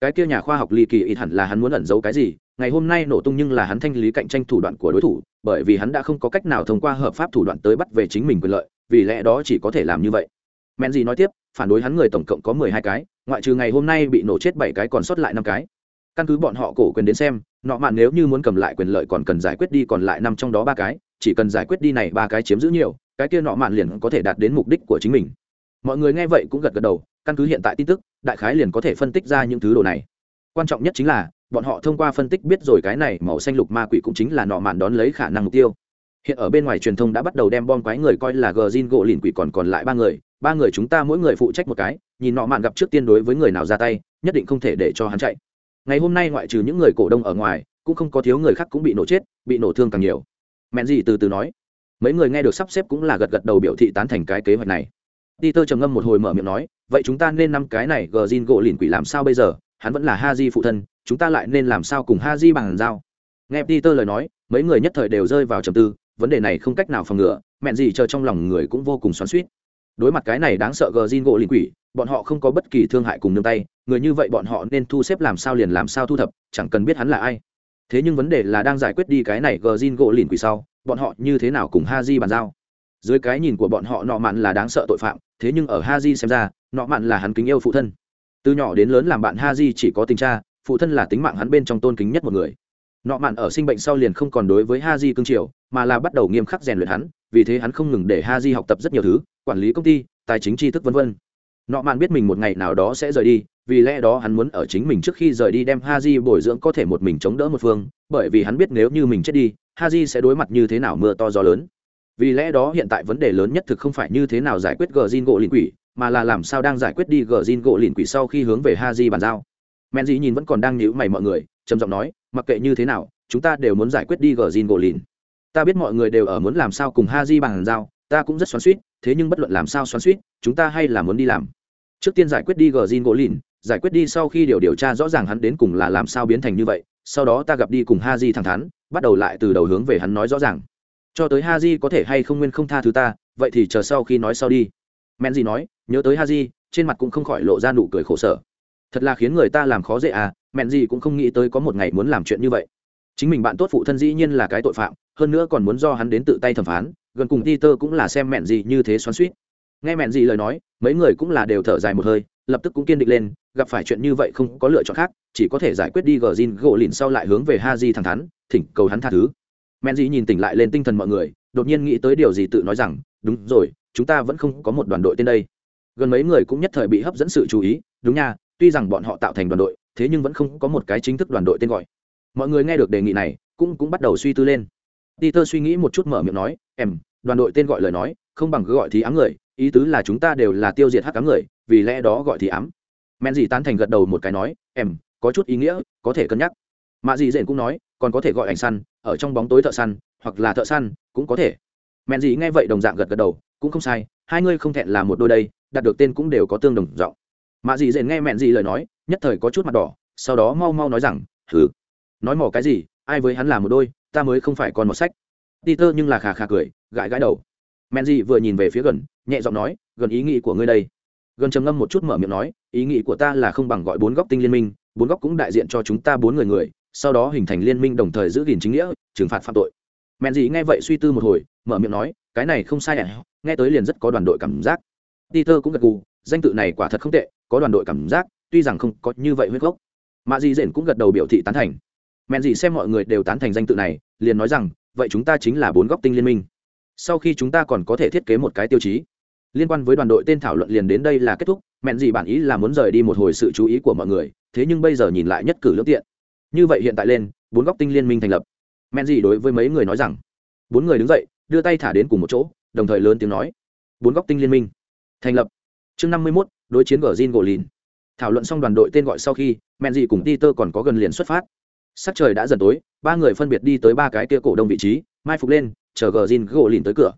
Cái kia nhà khoa học ly kỳ ít hẳn là hắn muốn ẩn giấu cái gì, ngày hôm nay nổ tung nhưng là hắn thanh lý cạnh tranh thủ đoạn của đối thủ, bởi vì hắn đã không có cách nào thông qua hợp pháp thủ đoạn tới bắt về chính mình quyền lợi, vì lẽ đó chỉ có thể làm như vậy. Men gì nói tiếp, phản đối hắn người tổng cộng có mười hai cái, ngoại trừ ngày hôm nay bị nổ chết bảy cái còn sót lại năm cái. Căn cứ bọn họ cổ quyền đến xem, nọ mạn nếu như muốn cầm lại quyền lợi còn cần giải quyết đi còn lại năm trong đó ba cái, chỉ cần giải quyết đi này ba cái chiếm giữ nhiều, cái kia nọ mạn liền có thể đạt đến mục đích của chính mình mọi người nghe vậy cũng gật gật đầu, căn cứ hiện tại tin tức, đại khái liền có thể phân tích ra những thứ đồ này. Quan trọng nhất chính là, bọn họ thông qua phân tích biết rồi cái này màu xanh lục ma quỷ cũng chính là nọ mạn đón lấy khả năng mục tiêu. Hiện ở bên ngoài truyền thông đã bắt đầu đem bom quái người coi là gờ zin gỗ lìn quỷ còn còn lại ba người ba người chúng ta mỗi người phụ trách một cái, nhìn nọ mạn gặp trước tiên đối với người nào ra tay, nhất định không thể để cho hắn chạy. Ngày hôm nay ngoại trừ những người cổ đông ở ngoài, cũng không có thiếu người khác cũng bị nổ chết, bị nổ thương càng nhiều. Mẹn gì từ từ nói. Mấy người nghe được sắp xếp cũng là gật gật đầu biểu thị tán thành cái kế hoạch này. Peter trầm ngâm một hồi mở miệng nói, vậy chúng ta nên năm cái này Gjin gỗ lìn quỷ làm sao bây giờ, hắn vẫn là Haji phụ thân, chúng ta lại nên làm sao cùng Haji bằng giao. Nghe Peter lời nói, mấy người nhất thời đều rơi vào trầm tư, vấn đề này không cách nào phòng ngừa, mẹn gì chờ trong lòng người cũng vô cùng xoắn xuýt. Đối mặt cái này đáng sợ Gjin gỗ lìn quỷ, bọn họ không có bất kỳ thương hại cùng nương tay, người như vậy bọn họ nên thu xếp làm sao liền làm sao thu thập, chẳng cần biết hắn là ai. Thế nhưng vấn đề là đang giải quyết đi cái này Gjin gỗ lìn quỷ sau, bọn họ như thế nào cùng Haji bàn giao dưới cái nhìn của bọn họ nọ mạn là đáng sợ tội phạm, thế nhưng ở ha di xem ra, nọ mạn là hắn kính yêu phụ thân. Từ nhỏ đến lớn làm bạn ha di chỉ có tình cha, phụ thân là tính mạng hắn bên trong tôn kính nhất một người. Nọ mạn ở sinh bệnh sau liền không còn đối với ha di cương triều, mà là bắt đầu nghiêm khắc rèn luyện hắn, vì thế hắn không ngừng để ha di học tập rất nhiều thứ, quản lý công ty, tài chính tri thức v v nọ mạn biết mình một ngày nào đó sẽ rời đi, vì lẽ đó hắn muốn ở chính mình trước khi rời đi đem ha di bồi dưỡng có thể một mình chống đỡ một phương, bởi vì hắn biết nếu như mình chết đi ha di sẽ đối mặt như thế nào mưa to gió lớn vì lẽ đó hiện tại vấn đề lớn nhất thực không phải như thế nào giải quyết gờ zin gỗ lìn quỷ, mà là làm sao đang giải quyết đi gờ zin gỗ lìn quỷ sau khi hướng về ha di bàn giao. Men dĩ nhìn vẫn còn đang nhíu mày mọi người, trầm giọng nói, mặc kệ như thế nào, chúng ta đều muốn giải quyết đi gờ zin gỗ lìn. Ta biết mọi người đều ở muốn làm sao cùng ha di bàn giao, ta cũng rất xoắn suýt thế nhưng bất luận làm sao xoắn suýt chúng ta hay là muốn đi làm. Trước tiên giải quyết đi gờ zin gỗ lìn, giải quyết đi sau khi điều điều tra rõ ràng hắn đến cùng là làm sao biến thành như vậy, sau đó ta gặp đi cùng ha di thẳng thắn, bắt đầu lại từ đầu hướng về hắn nói rõ ràng cho tới ha di có thể hay không nguyên không tha thứ ta, vậy thì chờ sau khi nói sau đi. Men gì nói, nhớ tới ha di trên mặt cũng không khỏi lộ ra nụ cười khổ sở. Thật là khiến người ta làm khó dễ à mẹn gì cũng không nghĩ tới có một ngày muốn làm chuyện như vậy. Chính mình bạn tốt phụ thân dĩ nhiên là cái tội phạm, hơn nữa còn muốn do hắn đến tự tay thẩm phán, gần cùng peter cũng là xem mẹn gì như thế xoắn suýt nghe mẹn gì lời nói, mấy người cũng là đều thở dài một hơi, lập tức cũng kiên định lên, gặp phải chuyện như vậy không có lựa chọn khác, chỉ có thể giải quyết đi gờ zin gỗ lìn sau lại hướng về ha di thẳng thắn, thỉnh cầu hắn tha thứ men dĩ nhìn tỉnh lại lên tinh thần mọi người, đột nhiên nghĩ tới điều gì tự nói rằng, đúng rồi, chúng ta vẫn không có một đoàn đội tên đây. Gần mấy người cũng nhất thời bị hấp dẫn sự chú ý, đúng nha, tuy rằng bọn họ tạo thành đoàn đội, thế nhưng vẫn không có một cái chính thức đoàn đội tên gọi. Mọi người nghe được đề nghị này, cũng cũng bắt đầu suy tư lên. Peter suy nghĩ một chút mở miệng nói, em, đoàn đội tên gọi lời nói, không bằng cứ gọi thì ám người, ý tứ là chúng ta đều là tiêu diệt hắc ám người, vì lẽ đó gọi thì ám. Men dì tán thành gật đầu một cái nói, em, có chút ý nghĩa, có thể cân nhắc. Mạ dì dện cũng nói, còn có thể gọi ảnh săn ở trong bóng tối thợ săn, hoặc là thợ săn, cũng có thể. Mẹn gì nghe vậy đồng dạng gật gật đầu, cũng không sai, hai ngươi không thẹn là một đôi đây đặt được tên cũng đều có tương đồng giọng. Mạ Dị dện nghe mẹn gì lời nói, nhất thời có chút mặt đỏ, sau đó mau mau nói rằng thử nói mỏ cái gì, ai với hắn là một đôi, ta mới không phải còn một sách. Peter nhưng là khà khà cười, gãi gãi đầu. Mẹn gì vừa nhìn về phía gần, nhẹ giọng nói, gần ý nghĩ của ngươi đây. Gần trầm ngâm một chút mở miệng nói, ý nghĩ của ta là không bằng gọi bốn góc tinh liên minh, bốn góc cũng đại diện cho chúng ta bốn người người sau đó hình thành liên minh đồng thời giữ gìn chính nghĩa, trừng phạt phạm tội. Men dì nghe vậy suy tư một hồi, mở miệng nói, cái này không sai à nghe tới liền rất có đoàn đội cảm giác. Peter cũng gật gù, danh tự này quả thật không tệ, có đoàn đội cảm giác, tuy rằng không có như vậy huyết gốc. Mạ dì dện cũng gật đầu biểu thị tán thành. Men dì xem mọi người đều tán thành danh tự này, liền nói rằng, vậy chúng ta chính là bốn góc tinh liên minh. Sau khi chúng ta còn có thể thiết kế một cái tiêu chí. Liên quan với đoàn đội tên thảo luận liền đến đây là kết thúc. Mẹn gì bản ý là muốn rời đi một hồi sự chú ý của mọi người, thế nhưng bây giờ nhìn lại nhất cử lương tiện như vậy hiện tại lên, bốn góc tinh liên minh thành lập. Men gì đối với mấy người nói rằng, bốn người đứng dậy, đưa tay thả đến cùng một chỗ, đồng thời lớn tiếng nói, bốn góc tinh liên minh, thành lập. Chương năm mươi mốt, đối chiến gờ zin gỗ lìn. Thảo luận xong đoàn đội tên gọi sau khi men gì cùng peter còn có gần liền xuất phát. Sắc trời đã dần tối, ba người phân biệt đi tới ba cái kia cổ đông vị trí, mai phục lên, chờ gờ zin gỗ lìn tới cửa.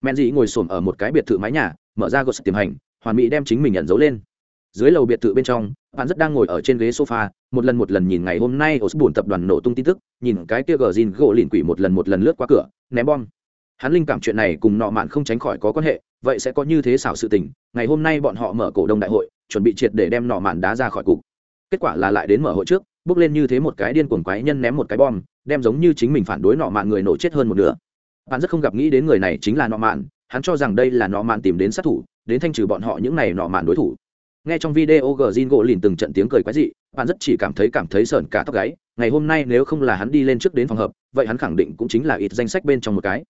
Men dị ngồi xổm ở một cái biệt thự mái nhà, mở ra gột tiềm hành, hoàn mỹ đem chính mình nhận dấu lên dưới lầu biệt thự bên trong, bạn rất đang ngồi ở trên ghế sofa, một lần một lần nhìn ngày hôm nay ở buồn tập đoàn nổ tung tin tức, nhìn cái kia gờ zin gỗ lìn quỷ một lần một lần lướt qua cửa, ném bom. Hắn linh cảm chuyện này cùng nọ mạn không tránh khỏi có quan hệ, vậy sẽ có như thế xảo sự tình, ngày hôm nay bọn họ mở cổ đông đại hội, chuẩn bị triệt để đem nọ mạn đá ra khỏi cục. Kết quả là lại đến mở hội trước, bước lên như thế một cái điên cuồng quái nhân ném một cái bom, đem giống như chính mình phản đối nọ mạn người nổ chết hơn một nửa. Bạn rất không gặp nghĩ đến người này chính là nọ mạn, hắn cho rằng đây là nọ mạn tìm đến sát thủ, đến thanh trừ bọn họ những này nọ mạn đối thủ nghe trong video gờ zin gỗ lìn từng trận tiếng cười quái dị, bạn rất chỉ cảm thấy cảm thấy sợn cả tóc gáy. Ngày hôm nay nếu không là hắn đi lên trước đến phòng hợp vậy hắn khẳng định cũng chính là ít danh sách bên trong một cái.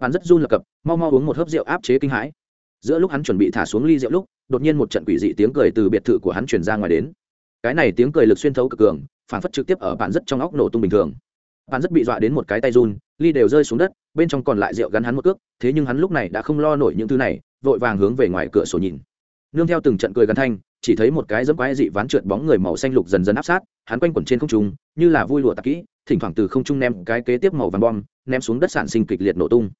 Bạn rất run lập cập, mau mau uống một hớp rượu áp chế kinh hãi. Giữa lúc hắn chuẩn bị thả xuống ly rượu lúc, đột nhiên một trận quỷ dị tiếng cười từ biệt thự của hắn truyền ra ngoài đến. Cái này tiếng cười lực xuyên thấu cực cường, phản phất trực tiếp ở bạn rất trong óc nổ tung bình thường. Bạn rất bị dọa đến một cái tay run, ly đều rơi xuống đất, bên trong còn lại rượu gắn hắn một cước, thế nhưng hắn lúc này đã không lo nổi những thứ này, vội vàng hướng về ngoài cửa sổ nhìn nương theo từng trận cười gần thanh, chỉ thấy một cái dẫm quái dị ván trượt bóng người màu xanh lục dần dần áp sát, hắn quanh quẩn trên không trung, như là vui lụa tạc kỹ, thỉnh thoảng từ không trung ném cái kế tiếp màu vàng bom, ném xuống đất sản sinh kịch liệt nổ tung.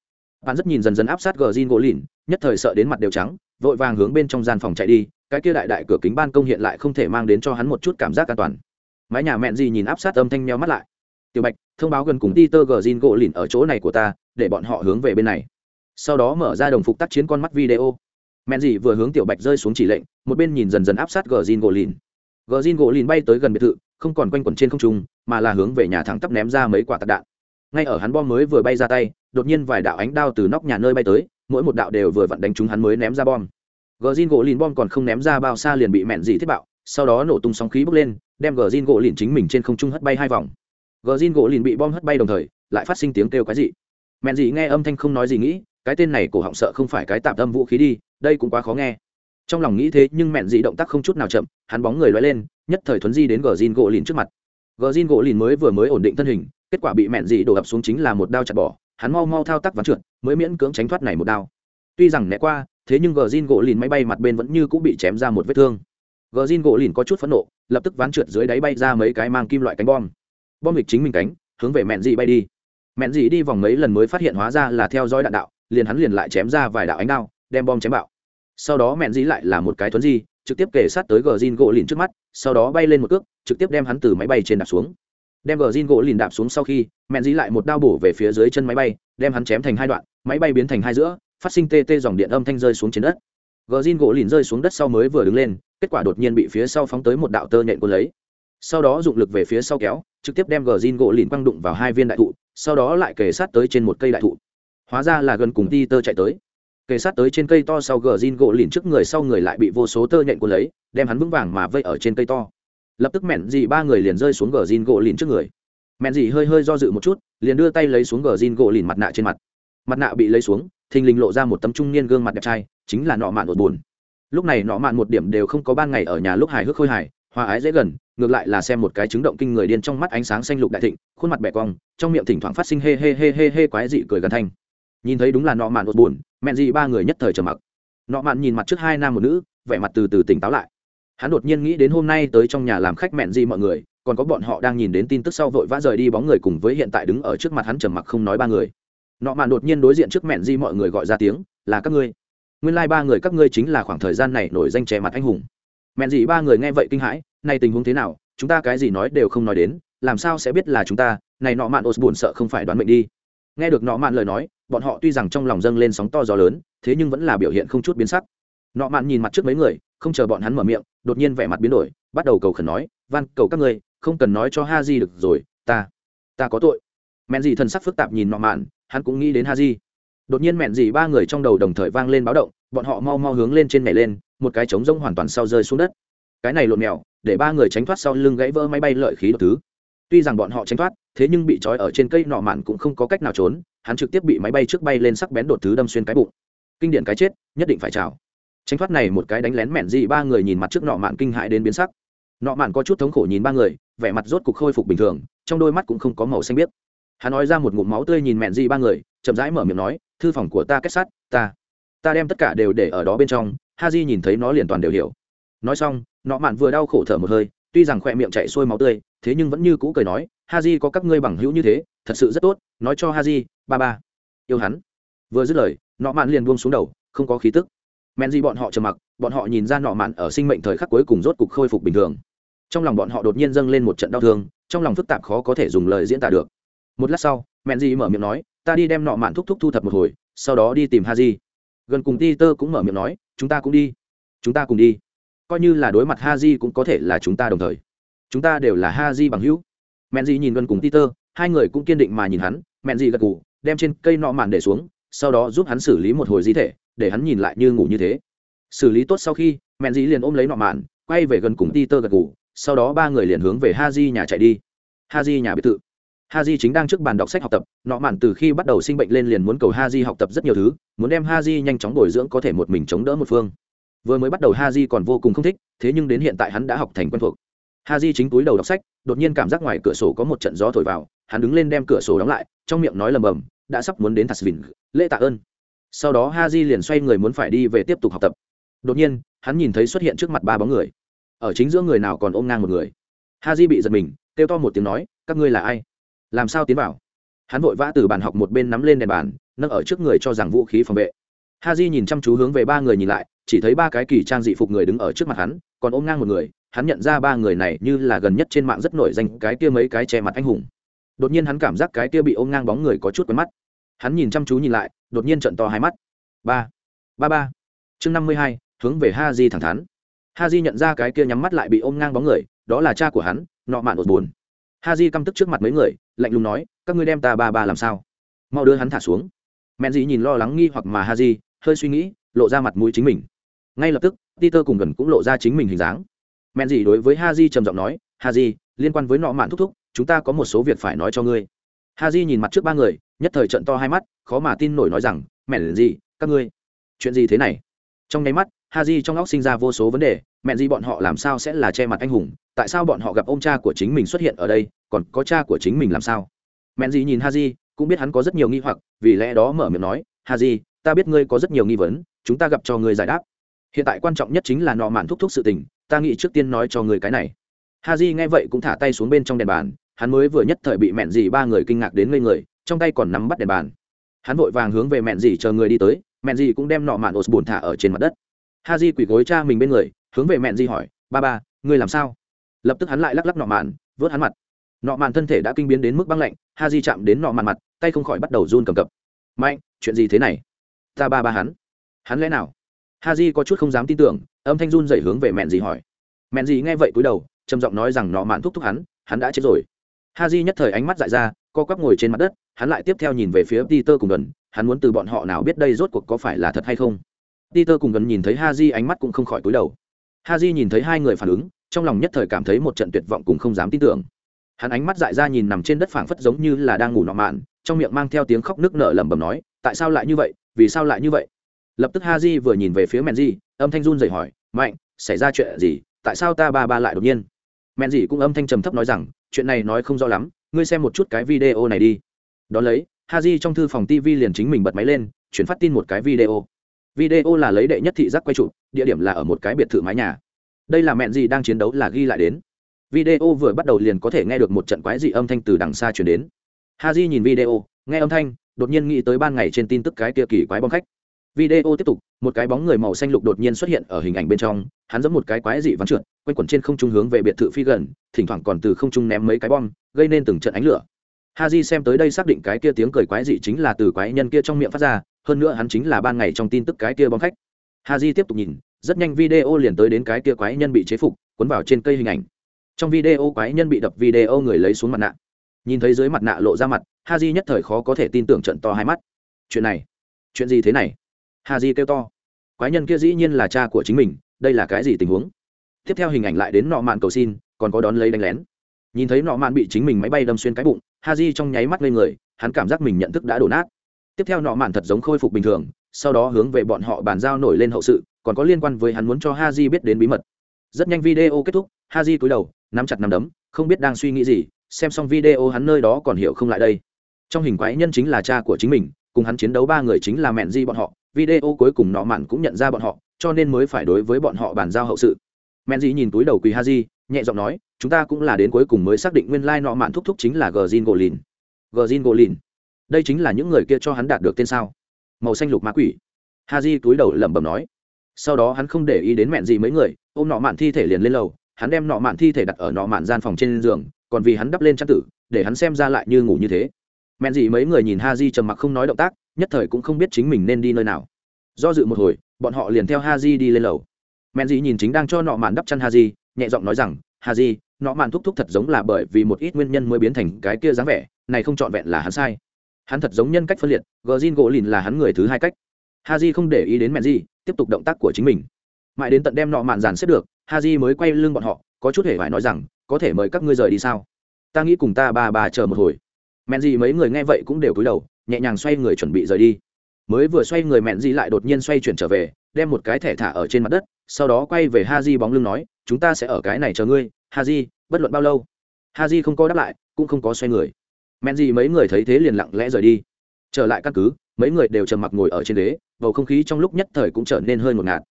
Bạn rất nhìn dần dần áp sát gờ zin gỗ lìn nhất thời sợ đến mặt đều trắng, vội vàng hướng bên trong gian phòng chạy đi, cái kia đại đại cửa kính ban công hiện lại không thể mang đến cho hắn một chút cảm giác an toàn. Mái nhà mẹn gì nhìn áp sát âm thanh meo mắt lại. Tiểu bạch, thông báo gần cùng peter gờ zin gỗ lìn ở chỗ này của ta, để bọn họ hướng về bên này. Sau đó mở ra đồng phục tác chiến con mắt video mẹn gì vừa hướng tiểu bạch rơi xuống chỉ lệnh, một bên nhìn dần dần áp sát gờ zin gỗ lìn. Gờ zin gỗ lìn bay tới gần biệt thự, không còn quanh quẩn trên không trung, mà là hướng về nhà thẳng tắp ném ra mấy quả tạc đạn. Ngay ở hắn bom mới vừa bay ra tay, đột nhiên vài đạo ánh đao từ nóc nhà nơi bay tới, mỗi một đạo đều vừa vặn đánh trúng hắn mới ném ra bom. Gờ zin gỗ lìn bom còn không ném ra bao xa liền bị mẹn dị thiết bạo, sau đó nổ tung sóng khí bốc lên, đem gờ zin gỗ lìn chính mình trên không trung hất bay hai vòng. Gờ zin gỗ lìn bị bom hất bay đồng thời, lại phát sinh tiếng kêu cái gì mẹn dị nghe âm thanh không nói gì nghĩ, cái tên này cổ họng sợ không phải cái tạm âm vũ khí đi đây cũng quá khó nghe. Trong lòng nghĩ thế, nhưng mẹn dị động tác không chút nào chậm, hắn bóng người loay lên, nhất thời thuấn di đến gờ zin gỗ lìn trước mặt. Gờ zin gỗ lìn mới vừa mới ổn định thân hình, kết quả bị mẹn dị đổ ập xuống chính là một đao chặt bỏ, hắn mau mau thao tác ván trượt, mới miễn cưỡng tránh thoát này một đao. Tuy rằng né qua, thế nhưng gờ zin gỗ lìn máy bay mặt bên vẫn như cũng bị chém ra một vết thương. Gờ zin gỗ lìn có chút phẫn nộ, lập tức ván trượt dưới đáy bay ra mấy cái mang kim loại cánh bom. Bom lịch chính mình cánh, hướng về mẹn dị bay đi. Mẹn dị đi vòng mấy lần mới phát hiện hóa ra là theo dõi đạn đạo, liền hắn liền lại chém ra vài đạo ánh đao đem bom chém bạo. Sau đó mẹn dí lại là một cái thuấn di, trực tiếp kể sát tới gờ zin gỗ lìn trước mắt, sau đó bay lên một cước, trực tiếp đem hắn từ máy bay trên đạp xuống. Đem gờ zin gỗ lìn đạp xuống sau khi, mẹn dí lại một đao bổ về phía dưới chân máy bay, đem hắn chém thành hai đoạn, máy bay biến thành hai giữa, phát sinh tê tê dòng điện âm thanh rơi xuống trên đất. Gờ zin gỗ lìn rơi xuống đất sau mới vừa đứng lên, kết quả đột nhiên bị phía sau phóng tới một đạo tơ nhện quân lấy. Sau đó dụng lực về phía sau kéo, trực tiếp đem gờ zin gỗ lìn quăng đụng vào hai viên đại thụ, sau đó lại kề sát tới trên một cây đại thụ. Hóa ra là gần cùng ti tơ chạy tới kề sát tới trên cây to sau gờ zin gỗ lìn trước người sau người lại bị vô số tơ nhện của lấy, đem hắn vững vàng mà vây ở trên cây to. Lập tức mẹn dị ba người liền rơi xuống gờ zin gỗ lìn trước người. Mẹn dị hơi hơi do dự một chút, liền đưa tay lấy xuống gờ zin gỗ lìn mặt nạ trên mặt. Mặt nạ bị lấy xuống, thình lình lộ ra một tấm trung niên gương mặt đẹp trai, chính là nọ mạn một buồn. Lúc này nọ mạn một điểm đều không có ban ngày ở nhà lúc hài hước khôi hài, hòa ái dễ gần, ngược lại là xem một cái chứng động kinh người điên trong mắt ánh sáng xanh lục đại thịnh, khuôn mặt bẻ cong, trong miệng thỉnh thoảng phát sinh hê hê hê hê hê quái dị cười gần thanh. Nhìn thấy đúng là nọ mạn một buồn mẹn gì ba người nhất thời trầm mặc. Nọ mạn nhìn mặt trước hai nam một nữ, vẻ mặt từ từ tỉnh táo lại. Hắn đột nhiên nghĩ đến hôm nay tới trong nhà làm khách mẹn gì mọi người, còn có bọn họ đang nhìn đến tin tức sau vội vã rời đi bóng người cùng với hiện tại đứng ở trước mặt hắn trầm mặc không nói ba người. Nọ mạn đột nhiên đối diện trước mẹn gì mọi người gọi ra tiếng, là các ngươi. Nguyên lai、like、ba người các ngươi chính là khoảng thời gian này nổi danh che mặt anh hùng. Mẹn gì ba người nghe vậy kinh hãi nay tình huống thế nào? Chúng ta cái gì nói đều không nói đến, làm sao sẽ biết là chúng ta? Này nọ mạn ô buồn sợ không phải đoán mệnh đi nghe được nọ mạn lời nói, bọn họ tuy rằng trong lòng dâng lên sóng to gió lớn, thế nhưng vẫn là biểu hiện không chút biến sắc. Nọ mạn nhìn mặt trước mấy người, không chờ bọn hắn mở miệng, đột nhiên vẻ mặt biến đổi, bắt đầu cầu khẩn nói, van, cầu các ngươi, không cần nói cho ha di được rồi, ta ta có tội. Mẹn gì thần sắc phức tạp nhìn nọ mạn, hắn cũng nghĩ đến ha di. Đột nhiên mẹn gì ba người trong đầu đồng thời vang lên báo động, bọn họ mau mau hướng lên trên nhảy lên, một cái trống rông hoàn toàn sau rơi xuống đất. Cái này lộn mèo, để ba người tránh thoát sau lưng gãy vỡ máy bay lợi khí độc thứ tuy rằng bọn họ tránh thoát, thế nhưng bị trói ở trên cây nọ mạn cũng không có cách nào trốn, hắn trực tiếp bị máy bay trước bay lên sắc bén đột thứ đâm xuyên cái bụng. Kinh điển cái chết, nhất định phải chào. Tránh thoát này một cái đánh lén mẹn dị ba người nhìn mặt trước nọ mạn kinh hại đến biến sắc. Nọ mạn có chút thống khổ nhìn ba người, vẻ mặt rốt cục khôi phục bình thường, trong đôi mắt cũng không có màu xanh biếc. Hắn nói ra một ngụm máu tươi nhìn mẹn dị ba người, chậm rãi mở miệng nói, thư phòng của ta kết sắt ta ta đem tất cả đều để ở đó bên trong. Ha di nhìn thấy nó liền toàn đều hiểu. Nói xong, nọ mạn vừa đau khổ thở một hơi tuy rằng khỏe miệng chạy xuôi máu tươi, thế nhưng vẫn như cũ cười nói ha di có các ngươi bằng hữu như thế, thật sự rất tốt, nói cho ha di ba ba, yêu hắn. Vừa dứt lời, nọ mạn liền buông xuống đầu, không có khí tức. Men di bọn họ trầm mặc, bọn họ nhìn ra nọ mạn ở sinh mệnh thời khắc cuối cùng rốt cục khôi phục bình thường. Trong lòng bọn họ đột nhiên dâng lên một trận đau thương, trong lòng phức tạp khó có thể dùng lời diễn tả được. Một lát sau men di mở miệng nói, ta đi đem nọ mạn thúc thúc thu thập một hồi, sau đó đi tìm ha di gần cùng ti tơ cũng mở miệng nói, chúng ta cũng đi, chúng ta cùng đi coi như là đối mặt ha di cũng có thể là chúng ta đồng thời. Chúng ta đều là ha di bằng hữu. Mẹn di nhìn gần cùng peter hai người cũng kiên định mà nhìn hắn. Mẹn di gật gù đem trên cây nọ màn để xuống sau đó giúp hắn xử lý một hồi di thể để hắn nhìn lại như ngủ như thế. Xử lý tốt sau khi mẹn di liền ôm lấy nọ màn, quay về gần cùng peter gật gù sau đó ba người liền hướng về ha di nhà chạy đi. Ha di nhà biệt thự. Ha j chính đang trước bàn đọc sách học tập nọ mạn từ khi bắt đầu sinh bệnh lên liền muốn cầu ha j học tập rất nhiều thứ muốn đem ha j nhanh chóng bồi dưỡng có thể một mình chống đỡ một phương vừa mới bắt đầu ha di còn vô cùng không thích, thế nhưng đến hiện tại hắn đã học thành quen thuộc. Ha di chính túi đầu đọc sách, đột nhiên cảm giác ngoài cửa sổ có một trận gió thổi vào, hắn đứng lên đem cửa sổ đóng lại, trong miệng nói lầm bầm, đã sắp muốn đến thật vịnh lễ tạ ơn. Sau đó ha di liền xoay người muốn phải đi về tiếp tục học tập. Đột nhiên, hắn nhìn thấy xuất hiện trước mặt ba bóng người. Ở chính giữa người nào còn ôm ngang một người. Ha di bị giật mình, kêu to một tiếng nói, các ngươi là ai? Làm sao tiến vào? Hắn vội vã từ bàn học một bên nắm lên đèn bàn, nâng ở trước người cho rằng vũ khí phòng vệ. Ha di nhìn chăm chú hướng về ba người nhìn lại chỉ thấy ba cái kỳ trang dị phục người đứng ở trước mặt hắn, còn ôm ngang một người, hắn nhận ra ba người này như là gần nhất trên mạng rất nổi danh cái kia mấy cái che mặt anh hùng. Đột nhiên hắn cảm giác cái kia bị ôm ngang bóng người có chút quen mắt. Hắn nhìn chăm chú nhìn lại, đột nhiên trận to hai mắt. Ba ba ba. Chương năm mươi hai, hướng về ha di thẳng thắn. Ha di nhận ra cái kia nhắm mắt lại bị ôm ngang bóng người, đó là cha của hắn, nọ mạn ột buồn. Ha di căm tức trước mặt mấy người, lạnh lùng nói, các ngươi đem ta ba ba làm sao? Mau đưa hắn thả xuống. Mẹn dị nhìn lo lắng nghi hoặc mà ha di hơi suy nghĩ, lộ ra mặt mũi chính mình ngay lập tức, peter cùng gần cũng lộ ra chính mình hình dáng. Mẹn gì đối với ha di trầm giọng nói ha di liên quan với nọ mạn thúc thúc, chúng ta có một số việc phải nói cho ngươi. Ha di nhìn mặt trước ba người, nhất thời trận to hai mắt, khó mà tin nổi nói rằng, mẹn gì các ngươi, chuyện gì thế này? Trong nháy mắt ha di trong óc sinh ra vô số vấn đề, mẹn gì bọn họ làm sao sẽ là che mặt anh hùng? Tại sao bọn họ gặp ông cha của chính mình xuất hiện ở đây, còn có cha của chính mình làm sao? Mẹn gì nhìn ha di cũng biết hắn có rất nhiều nghi hoặc, vì lẽ đó mở miệng nói ha di ta biết ngươi có rất nhiều nghi vấn, chúng ta gặp cho ngươi giải đáp hiện tại quan trọng nhất chính là nọ mạn thúc thúc sự tình, ta nghĩ trước tiên nói cho người cái này. Ha di nghe vậy cũng thả tay xuống bên trong đèn bàn, hắn mới vừa nhất thời bị mẹn gì ba người kinh ngạc đến ngây người, trong tay còn nắm bắt đèn bàn. Hắn vội vàng hướng về mẹn gì chờ người đi tới, mẹn gì cũng đem nọ mạn ột bùn thả ở trên mặt đất. Ha di quỳ gối cha mình bên người, hướng về mẹn gì hỏi, ba ba, ngươi làm sao? Lập tức hắn lại lắc lắc nọ mạn, vớt hắn mặt. Nọ mạn thân thể đã kinh biến đến mức băng lạnh ha di chạm đến nọ mạn mặt, tay không khỏi bắt đầu run cầm cập. Mạnh, chuyện gì thế này? Ta ba ba hắn. Hắn lẽ nào? Ha có chút không dám tin tưởng, âm thanh run dậy hướng về mẹn Dì hỏi. Mẹn Dì nghe vậy cúi đầu, trầm giọng nói rằng nọ mạn thúc thúc hắn hắn đã chết rồi. Ha j nhất thời ánh mắt dại ra, co quắp ngồi trên mặt đất, hắn lại tiếp theo nhìn về phía peter cùng gần, hắn muốn từ bọn họ nào biết đây rốt cuộc có phải là thật hay không. Peter cùng gần nhìn thấy ha j ánh mắt cũng không khỏi cúi đầu. Ha j nhìn thấy hai người phản ứng, trong lòng nhất thời cảm thấy một trận tuyệt vọng cùng không dám tin tưởng. Hắn ánh mắt dại ra nhìn nằm trên đất phảng phất giống như là đang ngủ nọ mạn, trong miệng mang theo tiếng khóc nước nở lẩm bẩm nói, tại sao lại như vậy? Vì sao lại như vậy? Lập tức ha vừa nhìn về phía Menji, di âm thanh run rẩy hỏi mạnh xảy ra chuyện gì? Tại sao ta ba ba lại đột nhiên? Menji di cũng âm thanh trầm thấp nói rằng chuyện này nói không rõ lắm ngươi xem một chút cái video này đi. Đón lấy ha trong thư phòng tv liền chính mình bật máy lên chuyển phát tin một cái video. Video là lấy đệ nhất thị giác quay chụp địa điểm là ở một cái biệt thự mái nhà. Đây là mẹn gì đang chiến đấu là ghi lại đến. Video vừa bắt đầu liền có thể nghe được một trận quái dị âm thanh từ đằng xa chuyển đến. Ha j nhìn video nghe âm thanh đột nhiên nghĩ tới ban ngày trên tin tức cái kia kỳ quái bom khách video tiếp tục, một cái bóng người màu xanh lục đột nhiên xuất hiện ở hình ảnh bên trong, hắn giống một cái quái dị vắn trượt, quanh quẩn trên không trung hướng về biệt thự phi gần, thỉnh thoảng còn từ không trung ném mấy cái bom, gây nên từng trận ánh lửa. Ha j xem tới đây xác định cái kia tiếng cười quái dị chính là từ quái nhân kia trong miệng phát ra, hơn nữa hắn chính là ban ngày trong tin tức cái kia bom khách. Ha j tiếp tục nhìn, rất nhanh video liền tới đến cái kia quái nhân bị chế phục, cuốn vào trên cây hình ảnh. Trong video quái nhân bị đập video người lấy xuống mặt nạ. Nhìn thấy dưới mặt nạ lộ ra mặt ha j nhất thời khó có thể tin tưởng trận to hai mắt. Chuyện này, chuyện gì thế này? Hà di kêu to. Quái nhân kia dĩ nhiên là cha của chính mình, đây là cái gì tình huống? Tiếp theo hình ảnh lại đến nọ mạn cầu xin, còn có đón lấy đánh lén. Nhìn thấy nọ mạn bị chính mình máy bay đâm xuyên cái bụng, ha di trong nháy mắt lên người, hắn cảm giác mình nhận thức đã đổ nát. Tiếp theo nọ mạn thật giống khôi phục bình thường, sau đó hướng về bọn họ bàn giao nổi lên hậu sự, còn có liên quan với hắn muốn cho ha di biết đến bí mật. Rất nhanh video kết thúc, ha di cúi đầu, nắm chặt nắm đấm, không biết đang suy nghĩ gì, xem xong video hắn nơi đó còn hiểu không lại đây. Trong hình quái nhân chính là cha của chính mình, cùng hắn chiến đấu ba người chính là mẹn di bọn họ video cuối cùng nọ mạn cũng nhận ra bọn họ cho nên mới phải đối với bọn họ bàn giao hậu sự. Men dĩ nhìn túi đầu quỳ ha di nhẹ giọng nói chúng ta cũng là đến cuối cùng mới xác định nguyên lai nọ mạn thúc thúc chính là gờ zin Lìn. gờ zin Lìn, đây chính là những người kia cho hắn đạt được tên sao? Màu xanh lục ma quỷ. Ha di túi đầu lẩm bẩm nói. Sau đó hắn không để ý đến mẹn gì mấy người ôm nọ mạn thi thể liền lên lầu hắn đem nọ mạn thi thể đặt ở nọ mạn gian phòng trên giường còn vì hắn đắp lên trang tử để hắn xem ra lại như ngủ như thế. Mẹn gì mấy người nhìn ha di trầm mặc không nói động tác nhất thời cũng không biết chính mình nên đi nơi nào. Do dự một hồi bọn họ liền theo ha di đi lên lầu. Menji nhìn chính đang cho nọ mạn đắp chăn ha di nhẹ giọng nói rằng ha di nọ mạn thúc thúc thật giống là bởi vì một ít nguyên nhân mới biến thành cái kia dáng vẻ này không trọn vẹn là hắn sai. Hắn thật giống nhân cách phân liệt gờ zin gỗ lìn là hắn người thứ hai cách. Ha không để ý đến Menji, tiếp tục động tác của chính mình. Mãi đến tận đem nọ mạn giàn xếp được ha mới quay lưng bọn họ có chút hề phải nói rằng có thể mời các ngươi rời đi sao? Ta nghĩ cùng ta bà bà chờ một hồi. Menji mấy người nghe vậy cũng đều cúi đầu nhẹ nhàng xoay người chuẩn bị rời đi. Mới vừa xoay người mẹn di lại đột nhiên xoay chuyển trở về, đem một cái thẻ thả ở trên mặt đất, sau đó quay về ha di bóng lưng nói, chúng ta sẽ ở cái này chờ ngươi ha di bất luận bao lâu. Ha di không có đáp lại, cũng không có xoay người. Mẹn di mấy người thấy thế liền lặng lẽ rời đi. Trở lại căn cứ, mấy người đều trầm mặc ngồi ở trên đế bầu không khí trong lúc nhất thời cũng trở nên hơi ngột ngạt.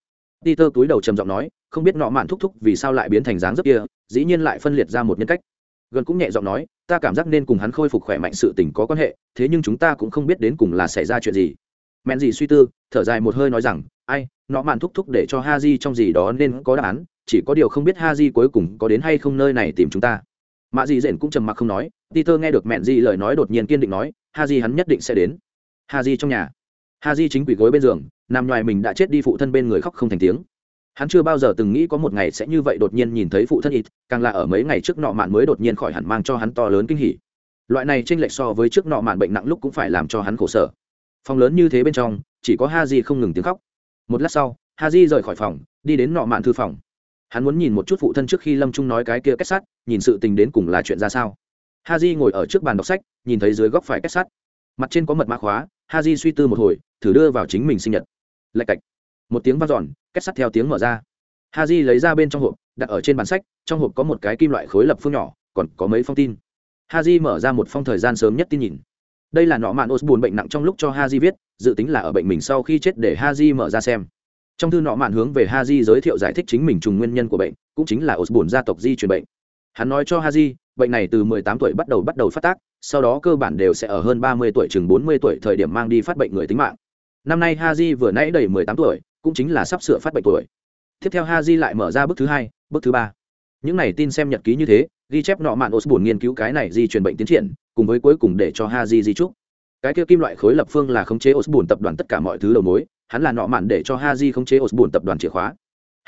Peter túi đầu trầm giọng nói, không biết nọ mạn thúc thúc vì sao lại biến thành dáng dấp kia, dĩ nhiên lại phân liệt ra một nhân cách. Gần cũng nhẹ giọng nói ta cảm giác nên cùng hắn khôi phục khỏe mạnh sự tình có quan hệ, thế nhưng chúng ta cũng không biết đến cùng là xảy ra chuyện gì. Mẹn gì suy tư, thở dài một hơi nói rằng, ai nọ mạn thúc thúc để cho ha di trong gì đó nên có đáp án, chỉ có điều không biết ha di cuối cùng có đến hay không nơi này tìm chúng ta. Mạ dị dện cũng trầm mặc không nói, peter nghe được mẹn gì lời nói đột nhiên kiên định nói ha di hắn nhất định sẽ đến. Ha di trong nhà. Ha di chính quỷ gối bên giường, nằm ngoài mình đã chết đi phụ thân bên người khóc không thành tiếng hắn chưa bao giờ từng nghĩ có một ngày sẽ như vậy đột nhiên nhìn thấy phụ thân ít càng là ở mấy ngày trước nọ mạn mới đột nhiên khỏi hẳn mang cho hắn to lớn kinh hỉ. Loại này tranh lệch so với trước nọ mạn bệnh nặng lúc cũng phải làm cho hắn khổ sở. Phòng lớn như thế bên trong, chỉ có ha di không ngừng tiếng khóc. Một lát sau ha di rời khỏi phòng, đi đến nọ mạn thư phòng. Hắn muốn nhìn một chút phụ thân trước khi lâm trung nói cái kia kết sắt, nhìn sự tình đến cùng là chuyện ra sao. Ha j ngồi ở trước bàn đọc sách, nhìn thấy dưới góc phải kết sắt. Mặt trên có mật mã khóa ha j suy tư một hồi, thử đưa vào chính mình sinh nhật. Lạch cạch một tiếng vang dọn kết sắt theo tiếng mở ra. Ha j lấy ra bên trong hộp, đặt ở trên bàn sách, trong hộp có một cái kim loại khối lập phương nhỏ, còn có mấy phong tin. Ha j mở ra một phong thời gian sớm nhất tin nhìn. Đây là nọ mạn os buồn bệnh nặng trong lúc cho ha j viết, dự tính là ở bệnh mình sau khi chết để ha j mở ra xem. Trong thư nọ mạn hướng về ha di giới thiệu giải thích chính mình trùng nguyên nhân của bệnh, cũng chính là osborne gia tộc di truyền bệnh. Hắn nói cho ha di bệnh này từ 18 tuổi bắt đầu bắt đầu phát tác, sau đó cơ bản đều sẽ ở hơn 30 tuổi chừng 40 tuổi thời điểm mang đi phát bệnh người tính mạng. Năm nay ha di vừa nãy đầy 18 tuổi cũng chính là sắp sửa phát bệnh tuổi. Tiếp theo ha di lại mở ra bước thứ hai bước thứ ba. Những này tin xem nhật ký như thế ghi chép nọ mạn osborne nghiên cứu cái này di truyền bệnh tiến triển cùng với cuối cùng để cho ha di di trúc cái kia kim loại khối lập phương là khống chế osborne tập đoàn tất cả mọi thứ đầu mối hắn là nọ mạn để cho Haji khống chế Osborne tập đoàn chìa khóa.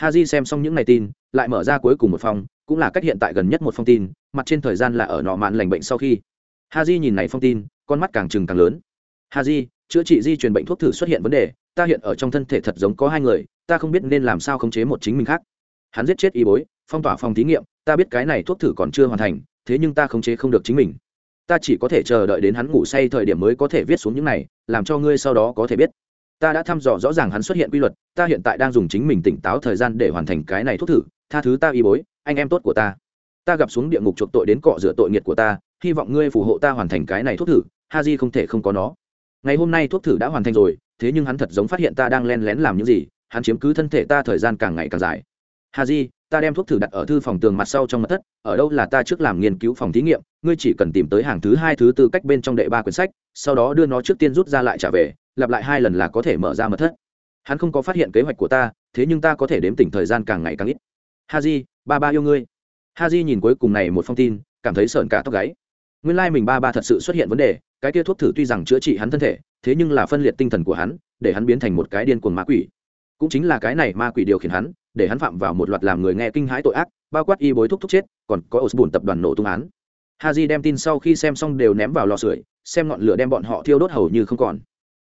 Haji xem xong những này tin, lại mở ra cuối cùng một phong, cũng là cách hiện tại gần nhất một phong tin mặt trên thời gian là ở nọ mạn lành bệnh sau khi. Ha di nhìn này phong tin con mắt càng trừng càng lớn. Ha di chữa trị di truyền bệnh thuốc thử xuất hiện vấn đề, ta hiện ở trong thân thể thật giống có hai người, ta không biết nên làm sao khống chế một chính mình khác. Hắn giết chết y bối, phong tỏa phòng thí nghiệm, ta biết cái này thuốc thử còn chưa hoàn thành, thế nhưng ta khống chế không được chính mình. Ta chỉ có thể chờ đợi đến hắn ngủ say thời điểm mới có thể viết xuống những này, làm cho ngươi sau đó có thể biết. Ta đã thăm dò rõ ràng hắn xuất hiện quy luật, ta hiện tại đang dùng chính mình tỉnh táo thời gian để hoàn thành cái này thuốc thử, tha thứ ta y bối, anh em tốt của ta. Ta gặp xuống địa ngục chuộc tội đến cọ rửa tội nghiệt của ta, hy vọng ngươi phù hộ ta hoàn thành cái này thuốc thử, ha di không thể không có nó ngày hôm nay thuốc thử đã hoàn thành rồi, thế nhưng hắn thật giống phát hiện ta đang len lén làm những gì, hắn chiếm cứ thân thể ta thời gian càng ngày càng dài. Ha di, ta đem thuốc thử đặt ở thư phòng tường mặt sau trong mặt thất, ở đâu là ta trước làm nghiên cứu phòng thí nghiệm, ngươi chỉ cần tìm tới hàng thứ hai, thứ tư cách bên trong đệ ba quyển sách, sau đó đưa nó trước tiên rút ra lại trả về, lặp lại hai lần là có thể mở ra mật thất. Hắn không có phát hiện kế hoạch của ta, thế nhưng ta có thể đếm tỉnh thời gian càng ngày càng ít. Ha di, ba ba yêu ngươi. Ha di nhìn cuối cùng này một phong tin, cảm thấy sợn cả tóc gáy. Nguyên lai、like、mình ba ba thật sự xuất hiện vấn đề cái kia thuốc thử tuy rằng chữa trị hắn thân thể, thế nhưng là phân liệt tinh thần của hắn, để hắn biến thành một cái điên cuồng ma quỷ. Cũng chính là cái này ma quỷ điều khiển hắn, để hắn phạm vào một loạt làm người nghe kinh hãi tội ác, bao quát y bối thúc thúc chết, còn có ổ bùn tập đoàn nổ tung án. Haji đem tin sau khi xem xong đều ném vào lò sưởi, xem ngọn lửa đem bọn họ thiêu đốt hầu như không còn.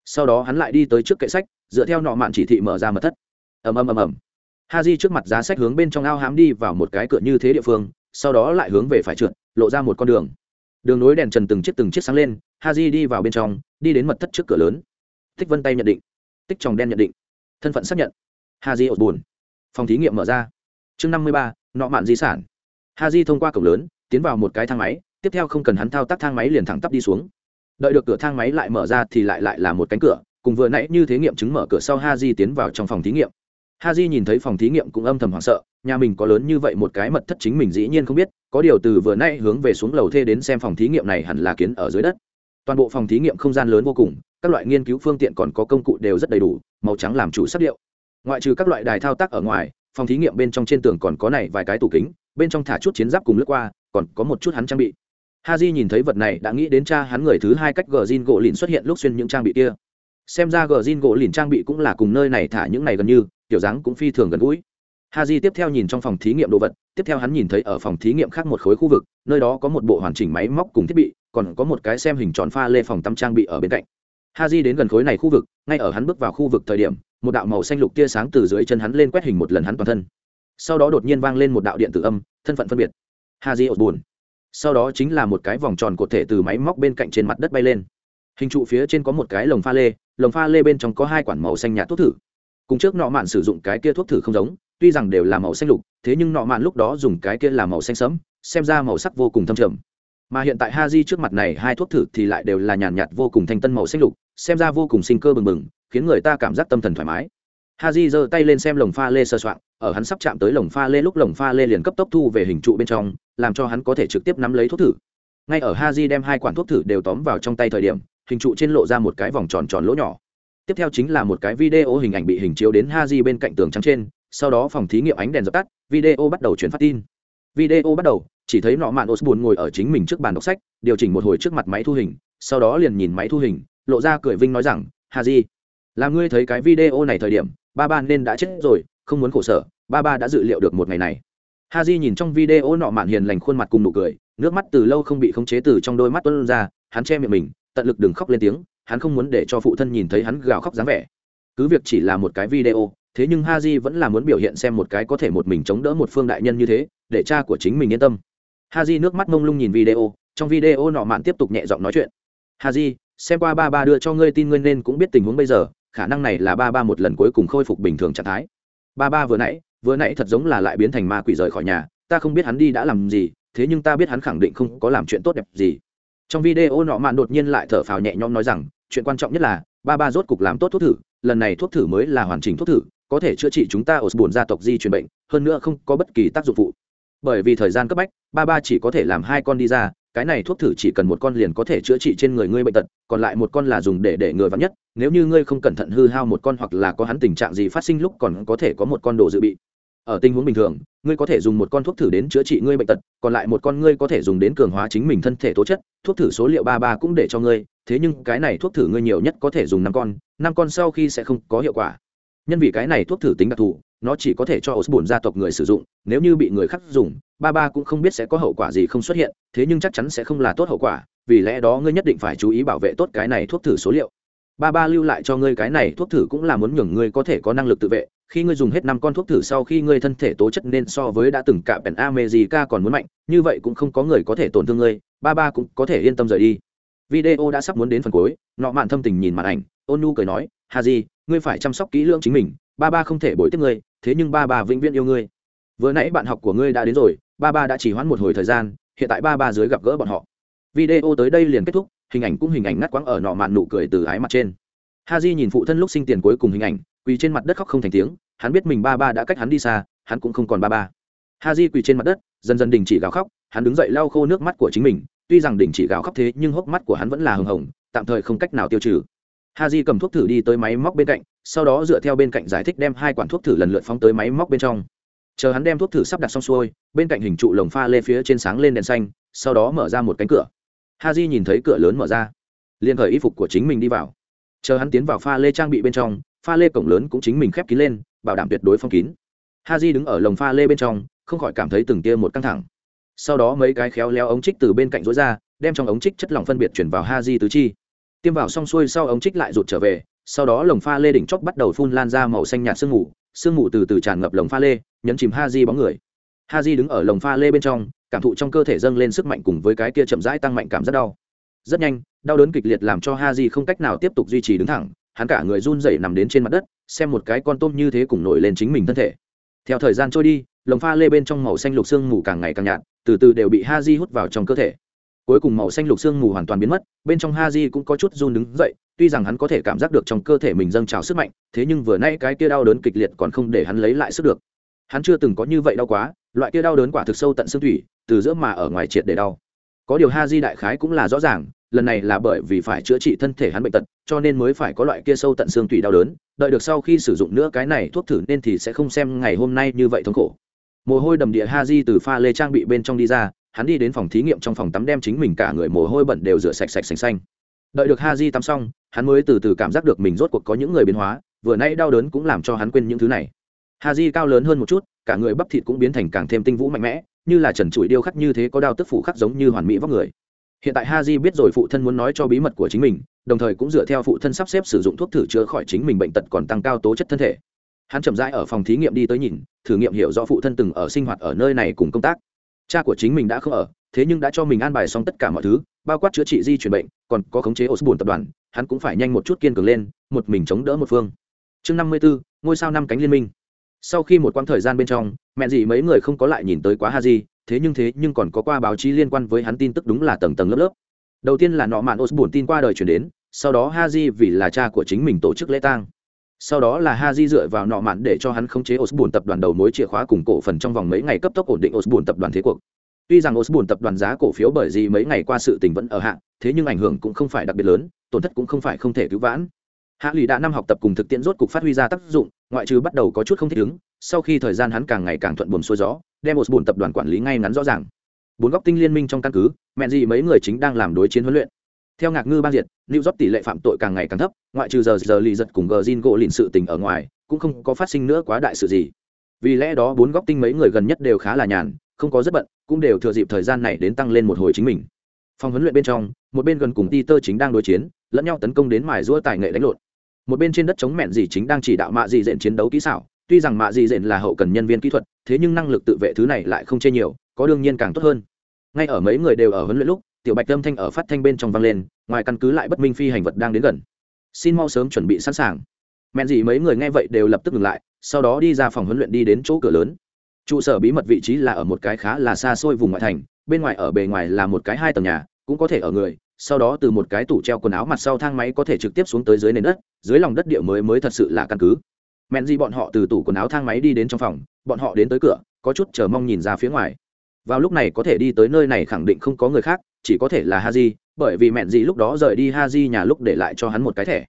Sau đó hắn lại đi tới trước kệ sách, dựa theo nọ mạn chỉ thị mở ra mật thất. Ầm ầm ầm ầm. Haji trước mặt giá sách hướng bên trong ao hám đi vào một cái cửa như thế địa phương, sau đó lại hướng về phải trượt, lộ ra một con đường. Đường nối đèn trần từng chiếc từng chiếc sáng lên ha đi vào bên trong, đi đến mật thất trước cửa lớn. Tích vân tay nhận định. Tích tròng đen nhận định. Thân phận xác nhận. Ha j ột buồn. Phòng thí nghiệm mở ra. Chương năm mươi ba, nọ mạn di sản. Ha thông qua cổng lớn, tiến vào một cái thang máy, tiếp theo không cần hắn thao tác thang máy liền thẳng tắp đi xuống. Đợi được cửa thang máy lại mở ra thì lại lại là một cánh cửa, cùng vừa nãy như thế nghiệm chứng mở cửa sau ha tiến vào trong phòng thí nghiệm. Ha nhìn thấy phòng thí nghiệm cũng âm thầm hoảng sợ, nhà mình có lớn như vậy một cái mật thất chính mình dĩ nhiên không biết, có điều từ vừa nãy hướng về xuống lầu thê đến xem phòng thí nghiệm này hẳn là kiến ở dưới đất toàn bộ phòng thí nghiệm không gian lớn vô cùng, các loại nghiên cứu phương tiện còn có công cụ đều rất đầy đủ, màu trắng làm chủ sắc điệu. Ngoại trừ các loại đài thao tác ở ngoài, phòng thí nghiệm bên trong trên tường còn có này vài cái tủ kính, bên trong thả chút chiến giáp cùng lướt qua, còn có một chút hắn trang bị. Ha j nhìn thấy vật này đã nghĩ đến cha hắn người thứ hai cách gờ zin gỗ lìn xuất hiện lúc xuyên những trang bị kia. Xem ra gờ zin gỗ lìn trang bị cũng là cùng nơi này thả những này gần như, kiểu dáng cũng phi thường gần gũi. Ha j tiếp theo nhìn trong phòng thí nghiệm đồ vật, tiếp theo hắn nhìn thấy ở phòng thí nghiệm khác một khối khu vực, nơi đó có một bộ hoàn chỉnh máy móc cùng thiết bị còn có một cái xem hình tròn pha lê phòng tắm trang bị ở bên cạnh. Ha đến gần khối này khu vực, ngay ở hắn bước vào khu vực thời điểm, một đạo màu xanh lục tia sáng từ dưới chân hắn lên quét hình một lần hắn toàn thân. Sau đó đột nhiên vang lên một đạo điện tử âm, thân phận phân biệt. Ha ột buồn sau đó chính là một cái vòng tròn cột thể từ máy móc bên cạnh trên mặt đất bay lên. Hình trụ phía trên có một cái lồng pha lê, lồng pha lê bên trong có hai quản màu xanh nhạt thuốc thử. Cùng trước nọ mạn sử dụng cái kia thuốc thử không giống, tuy rằng đều là màu xanh lục, thế nhưng nọ mạn lúc đó dùng cái kia là màu xanh sẫm, xem ra màu sắc vô cùng thâm trầm mà hiện tại ha di trước mặt này hai thuốc thử thì lại đều là nhàn nhạt, nhạt vô cùng thanh tân màu xanh lục xem ra vô cùng sinh cơ bừng bừng khiến người ta cảm giác tâm thần thoải mái. Ha di giơ tay lên xem lồng pha lê sơ soạn ở hắn sắp chạm tới lồng pha lê lúc lồng pha lê liền cấp tốc thu về hình trụ bên trong làm cho hắn có thể trực tiếp nắm lấy thuốc thử. Ngay ở ha di đem hai quản thuốc thử đều tóm vào trong tay thời điểm hình trụ trên lộ ra một cái vòng tròn tròn lỗ nhỏ. Tiếp theo chính là một cái video hình ảnh bị hình chiếu đến ha di bên cạnh tường trắng trên sau đó phòng thí nghiệm ánh đèn dập tắt video bắt đầu truyền phát tin. Video bắt đầu chỉ thấy nọ mạn osborne ngồi ở chính mình trước bàn đọc sách, điều chỉnh một hồi trước mặt máy thu hình, sau đó liền nhìn máy thu hình, lộ ra cười vinh nói rằng hà di, là ngươi thấy cái video này thời điểm, ba ba nên đã chết rồi, không muốn khổ sở, ba ba đã dự liệu được một ngày này. Ha di nhìn trong video nọ mạn hiền lành khuôn mặt cùng nụ cười, nước mắt từ lâu không bị khống chế từ trong đôi mắt tuân ra, hắn che miệng mình, tận lực đừng khóc lên tiếng, hắn không muốn để cho phụ thân nhìn thấy hắn gào khóc dáng vẻ. Cứ việc chỉ là một cái video, thế nhưng ha j vẫn là muốn biểu hiện xem một cái có thể một mình chống đỡ một phương đại nhân như thế, để cha của chính mình yên tâm. Haji nước mắt mông lung nhìn video trong video nọ mạn tiếp tục nhẹ giọng nói chuyện. Haji, xem qua ba ba đưa cho ngươi tin ngươi nên cũng biết tình huống bây giờ khả năng này là ba ba một lần cuối cùng khôi phục bình thường trạng thái. Ba ba vừa nãy vừa nãy thật giống là lại biến thành ma quỷ rời khỏi nhà ta không biết hắn đi đã làm gì thế nhưng ta biết hắn khẳng định không có làm chuyện tốt đẹp gì. Trong video nọ mạn đột nhiên lại thở phào nhẹ nhõm nói rằng chuyện quan trọng nhất là ba ba rốt cục làm tốt thuốc thử lần này thuốc thử mới là hoàn chỉnh thuốc thử có thể chữa trị chúng ta ở buồn gia tộc di truyền bệnh hơn nữa không có bất kỳ tác dụng phụ bởi vì thời gian cấp bách, ba ba chỉ có thể làm hai con đi ra, cái này thuốc thử chỉ cần một con liền có thể chữa trị trên người ngươi bệnh tật, còn lại một con là dùng để để người vắng nhất, nếu như ngươi không cẩn thận hư hao một con hoặc là có hắn tình trạng gì phát sinh lúc còn có thể có một con đồ dự bị. Ở tình huống bình thường, ngươi có thể dùng một con thuốc thử đến chữa trị ngươi bệnh tật, còn lại một con ngươi có thể dùng đến cường hóa chính mình thân thể tố chất, thuốc thử số liệu ba ba cũng để cho ngươi, thế nhưng cái này thuốc thử ngươi nhiều nhất có thể dùng năm con năm con sau khi sẽ không có hiệu quả. Nhân vì cái này thuốc thử tính đặc thù nó chỉ có thể cho osborne gia tộc người sử dụng, nếu như bị người khác dùng, ba ba cũng không biết sẽ có hậu quả gì không xuất hiện, thế nhưng chắc chắn sẽ không là tốt hậu quả, vì lẽ đó ngươi nhất định phải chú ý bảo vệ tốt cái này thuốc thử số liệu. Ba ba lưu lại cho ngươi cái này thuốc thử cũng là muốn nhường ngươi có thể có năng lực tự vệ, khi ngươi dùng hết năm con thuốc thử sau khi ngươi thân thể tố chất nên so với đã từng cả gì amejica còn muốn mạnh, như vậy cũng không có người có thể tổn thương ngươi, ba ba cũng có thể yên tâm rời đi. Video đã sắp muốn đến phần cuối, nọ mạn thâm tình nhìn màn ảnh ôn nu cười nói hà gì ngươi phải chăm sóc kỹ lưỡng chính mình, ba ba không thể bồi tiếp ngươi thế nhưng ba ba vĩnh viễn yêu ngươi. Vừa nãy bạn học của ngươi đã đến rồi, ba ba đã chỉ hoãn một hồi thời gian, hiện tại ba ba dưới gặp gỡ bọn họ. Video tới đây liền kết thúc, hình ảnh cũng hình ảnh ngắt quãng ở nọ mạn nụ cười từ ái mặt trên. Ha di nhìn phụ thân lúc sinh tiền cuối cùng hình ảnh, quỳ trên mặt đất khóc không thành tiếng, hắn biết mình ba ba đã cách hắn đi xa, hắn cũng không còn ba ba. Ha di quỳ trên mặt đất, dần dần đình chỉ gào khóc, hắn đứng dậy lau khô nước mắt của chính mình, tuy rằng đình chỉ gào khóc thế nhưng hốc mắt của hắn vẫn là hừng hồng, tạm thời không cách nào tiêu trừ. Ha di cầm thuốc thử đi tới máy móc bên cạnh sau đó dựa theo bên cạnh giải thích đem hai quản thuốc thử lần lượt phóng tới máy móc bên trong. Chờ hắn đem thuốc thử sắp đặt xong xuôi, bên cạnh hình trụ lồng pha lê phía trên sáng lên đèn xanh, sau đó mở ra một cánh cửa. Ha di nhìn thấy cửa lớn mở ra, liền khởi y phục của chính mình đi vào. Chờ hắn tiến vào pha lê trang bị bên trong, pha lê cổng lớn cũng chính mình khép kín lên, bảo đảm tuyệt đối phong kín. Ha di đứng ở lồng pha lê bên trong, không khỏi cảm thấy từng tia một căng thẳng. Sau đó mấy cái khéo léo ống trích từ bên cạnh rối ra, đem trong ống trích chất lỏng phân biệt chuyển vào ha di tứ chi. Tiêm vào xong xuôi sau ống trích lại rụt trở về sau đó lồng pha lê đỉnh chóp bắt đầu phun lan ra màu xanh nhạt sương mù sương mù từ từ tràn ngập lồng pha lê, nhấn chìm ha di bóng người. Ha di đứng ở lồng pha lê bên trong, cảm thụ trong cơ thể dâng lên sức mạnh cùng với cái kia chậm rãi tăng mạnh cảm rất đau. Rất nhanh, đau đớn kịch liệt làm cho ha di không cách nào tiếp tục duy trì đứng thẳng, hắn cả người run rẩy nằm đến trên mặt đất, xem một cái con tôm như thế cùng nổi lên chính mình thân thể. Theo thời gian trôi đi, lồng pha lê bên trong màu xanh lục xương mù càng ngày càng nhạt, từ từ đều bị ha di hút vào trong cơ thể cuối cùng màu xanh lục xương mù hoàn toàn biến mất, bên trong ha di cũng có chút run đứng dậy, tuy rằng hắn có thể cảm giác được trong cơ thể mình dâng trào sức mạnh, thế nhưng vừa nay cái kia đau đớn kịch liệt còn không để hắn lấy lại sức được. Hắn chưa từng có như vậy đau quá, loại kia đau đớn quả thực sâu tận xương thủy, từ giữa mà ở ngoài triệt để đau. Có điều ha di đại khái cũng là rõ ràng, lần này là bởi vì phải chữa trị thân thể hắn bệnh tật, cho nên mới phải có loại kia sâu tận xương thủy đau đớn, đợi được sau khi sử dụng nữa cái này thuốc thử nên thì sẽ không xem ngày hôm nay như vậy thống khổ. Mồ hôi đầm địa ha di từ pha lê trang bị bên trong đi ra hắn đi đến phòng thí nghiệm trong phòng tắm đem chính mình cả người mồ hôi bẩn đều rửa sạch sạch xanh xanh. Đợi được ha di tắm xong, hắn mới từ từ cảm giác được mình rốt cuộc có những người biến hóa, vừa nay đau đớn cũng làm cho hắn quên những thứ này. Ha di cao lớn hơn một chút, cả người bắp thịt cũng biến thành càng thêm tinh vũ mạnh mẽ, như là trần trụi điêu khắc như thế có đao tức phủ khắc giống như hoàn mỹ vóc người. Hiện tại ha di biết rồi phụ thân muốn nói cho bí mật của chính mình, đồng thời cũng dựa theo phụ thân sắp xếp sử dụng thuốc thử chữa khỏi chính mình bệnh tật còn tăng cao tố chất thân thể. Hắn chậm rãi ở phòng thí nghiệm đi tới nhìn, thử nghiệm hiểu rõ phụ thân từng ở sinh hoạt ở nơi này cùng công tác cha của chính mình đã không ở, thế nhưng đã cho mình an bài xong tất cả mọi thứ, bao quát chữa trị di chuyển bệnh, còn có khống chế Osbun tập đoàn, hắn cũng phải nhanh một chút kiên cường lên, một mình chống đỡ một phương. Chương năm mươi bốn ngôi sao năm cánh liên minh. Sau khi một quãng thời gian bên trong, mẹ gì mấy người không có lại nhìn tới quá ha di thế nhưng thế nhưng còn có qua báo chí liên quan với hắn tin tức đúng là tầng tầng lớp lớp. Đầu tiên là nọ mạn Osbun tin qua đời chuyển đến, sau đó ha di vì là cha của chính mình tổ chức lễ tang sau đó là ha di dựa vào nọ mạn để cho hắn khống chế Osbun tập đoàn đầu mối chìa khóa cùng cổ phần trong vòng mấy ngày cấp tốc ổn định Osbun tập đoàn thế cuộc. Tuy rằng Osbun tập đoàn giá cổ phiếu bởi gì mấy ngày qua sự tình vẫn ở hạng thế nhưng ảnh hưởng cũng không phải đặc biệt lớn, tổn thất cũng không phải không thể cứu vãn. Hạ lụy đã năm học tập cùng thực tiễn rốt cục phát huy ra tác dụng, ngoại trừ bắt đầu có chút không thích ứng, sau khi thời gian hắn càng ngày càng thuận buồm xuôi gió, đem Osbun tập đoàn quản lý ngay ngắn rõ ràng. Bốn góc tinh liên minh trong căn cứ mẹ gì mấy người chính đang làm đối chiến huấn luyện theo ngạc ngư ban diệt lưu rót tỷ lệ phạm tội càng ngày càng thấp, ngoại trừ giờ giờ lì giật cùng gờ zin gỗ lìn sự tình ở ngoài, cũng không có phát sinh nữa quá đại sự gì. Vì lẽ đó bốn góc tinh mấy người gần nhất đều khá là nhàn, không có rất bận, cũng đều thừa dịp thời gian này đến tăng lên một hồi chính mình. Phòng huấn luyện bên trong, một bên gần cùng ti tơ chính đang đối chiến, lẫn nhau tấn công đến mài giũa tài nghệ đánh lộn. Một bên trên đất chống mẹn gì chính đang chỉ đạo mạ gì dện chiến đấu kỹ xảo, tuy rằng mạ dị dện là hậu cần nhân viên kỹ thuật, thế nhưng năng lực tự vệ thứ này lại không chê nhiều, có đương nhiên càng tốt hơn. Ngay ở mấy người đều ở huấn luyện lúc tiểu bạch âm thanh ở phát thanh bên trong vang lên, ngoài căn cứ lại bất minh phi hành vật đang đến gần. Xin mau sớm chuẩn bị sẵn sàng. Mẹn gì mấy người nghe vậy đều lập tức ngừng lại, sau đó đi ra phòng huấn luyện đi đến chỗ cửa lớn. Trụ sở bí mật vị trí là ở một cái khá là xa xôi vùng ngoại thành, bên ngoài ở bề ngoài là một cái hai tầng nhà, cũng có thể ở người, sau đó từ một cái tủ treo quần áo mặt sau thang máy có thể trực tiếp xuống tới dưới nền đất, dưới lòng đất địa mới mới thật sự là căn cứ. Mẹn gì bọn họ từ tủ quần áo thang máy đi đến trong phòng, bọn họ đến tới cửa, có chút chờ mong nhìn ra phía ngoài vào lúc này có thể đi tới nơi này khẳng định không có người khác, chỉ có thể là ha di bởi vì mẹn gì lúc đó rời đi ha di nhà lúc để lại cho hắn một cái thẻ.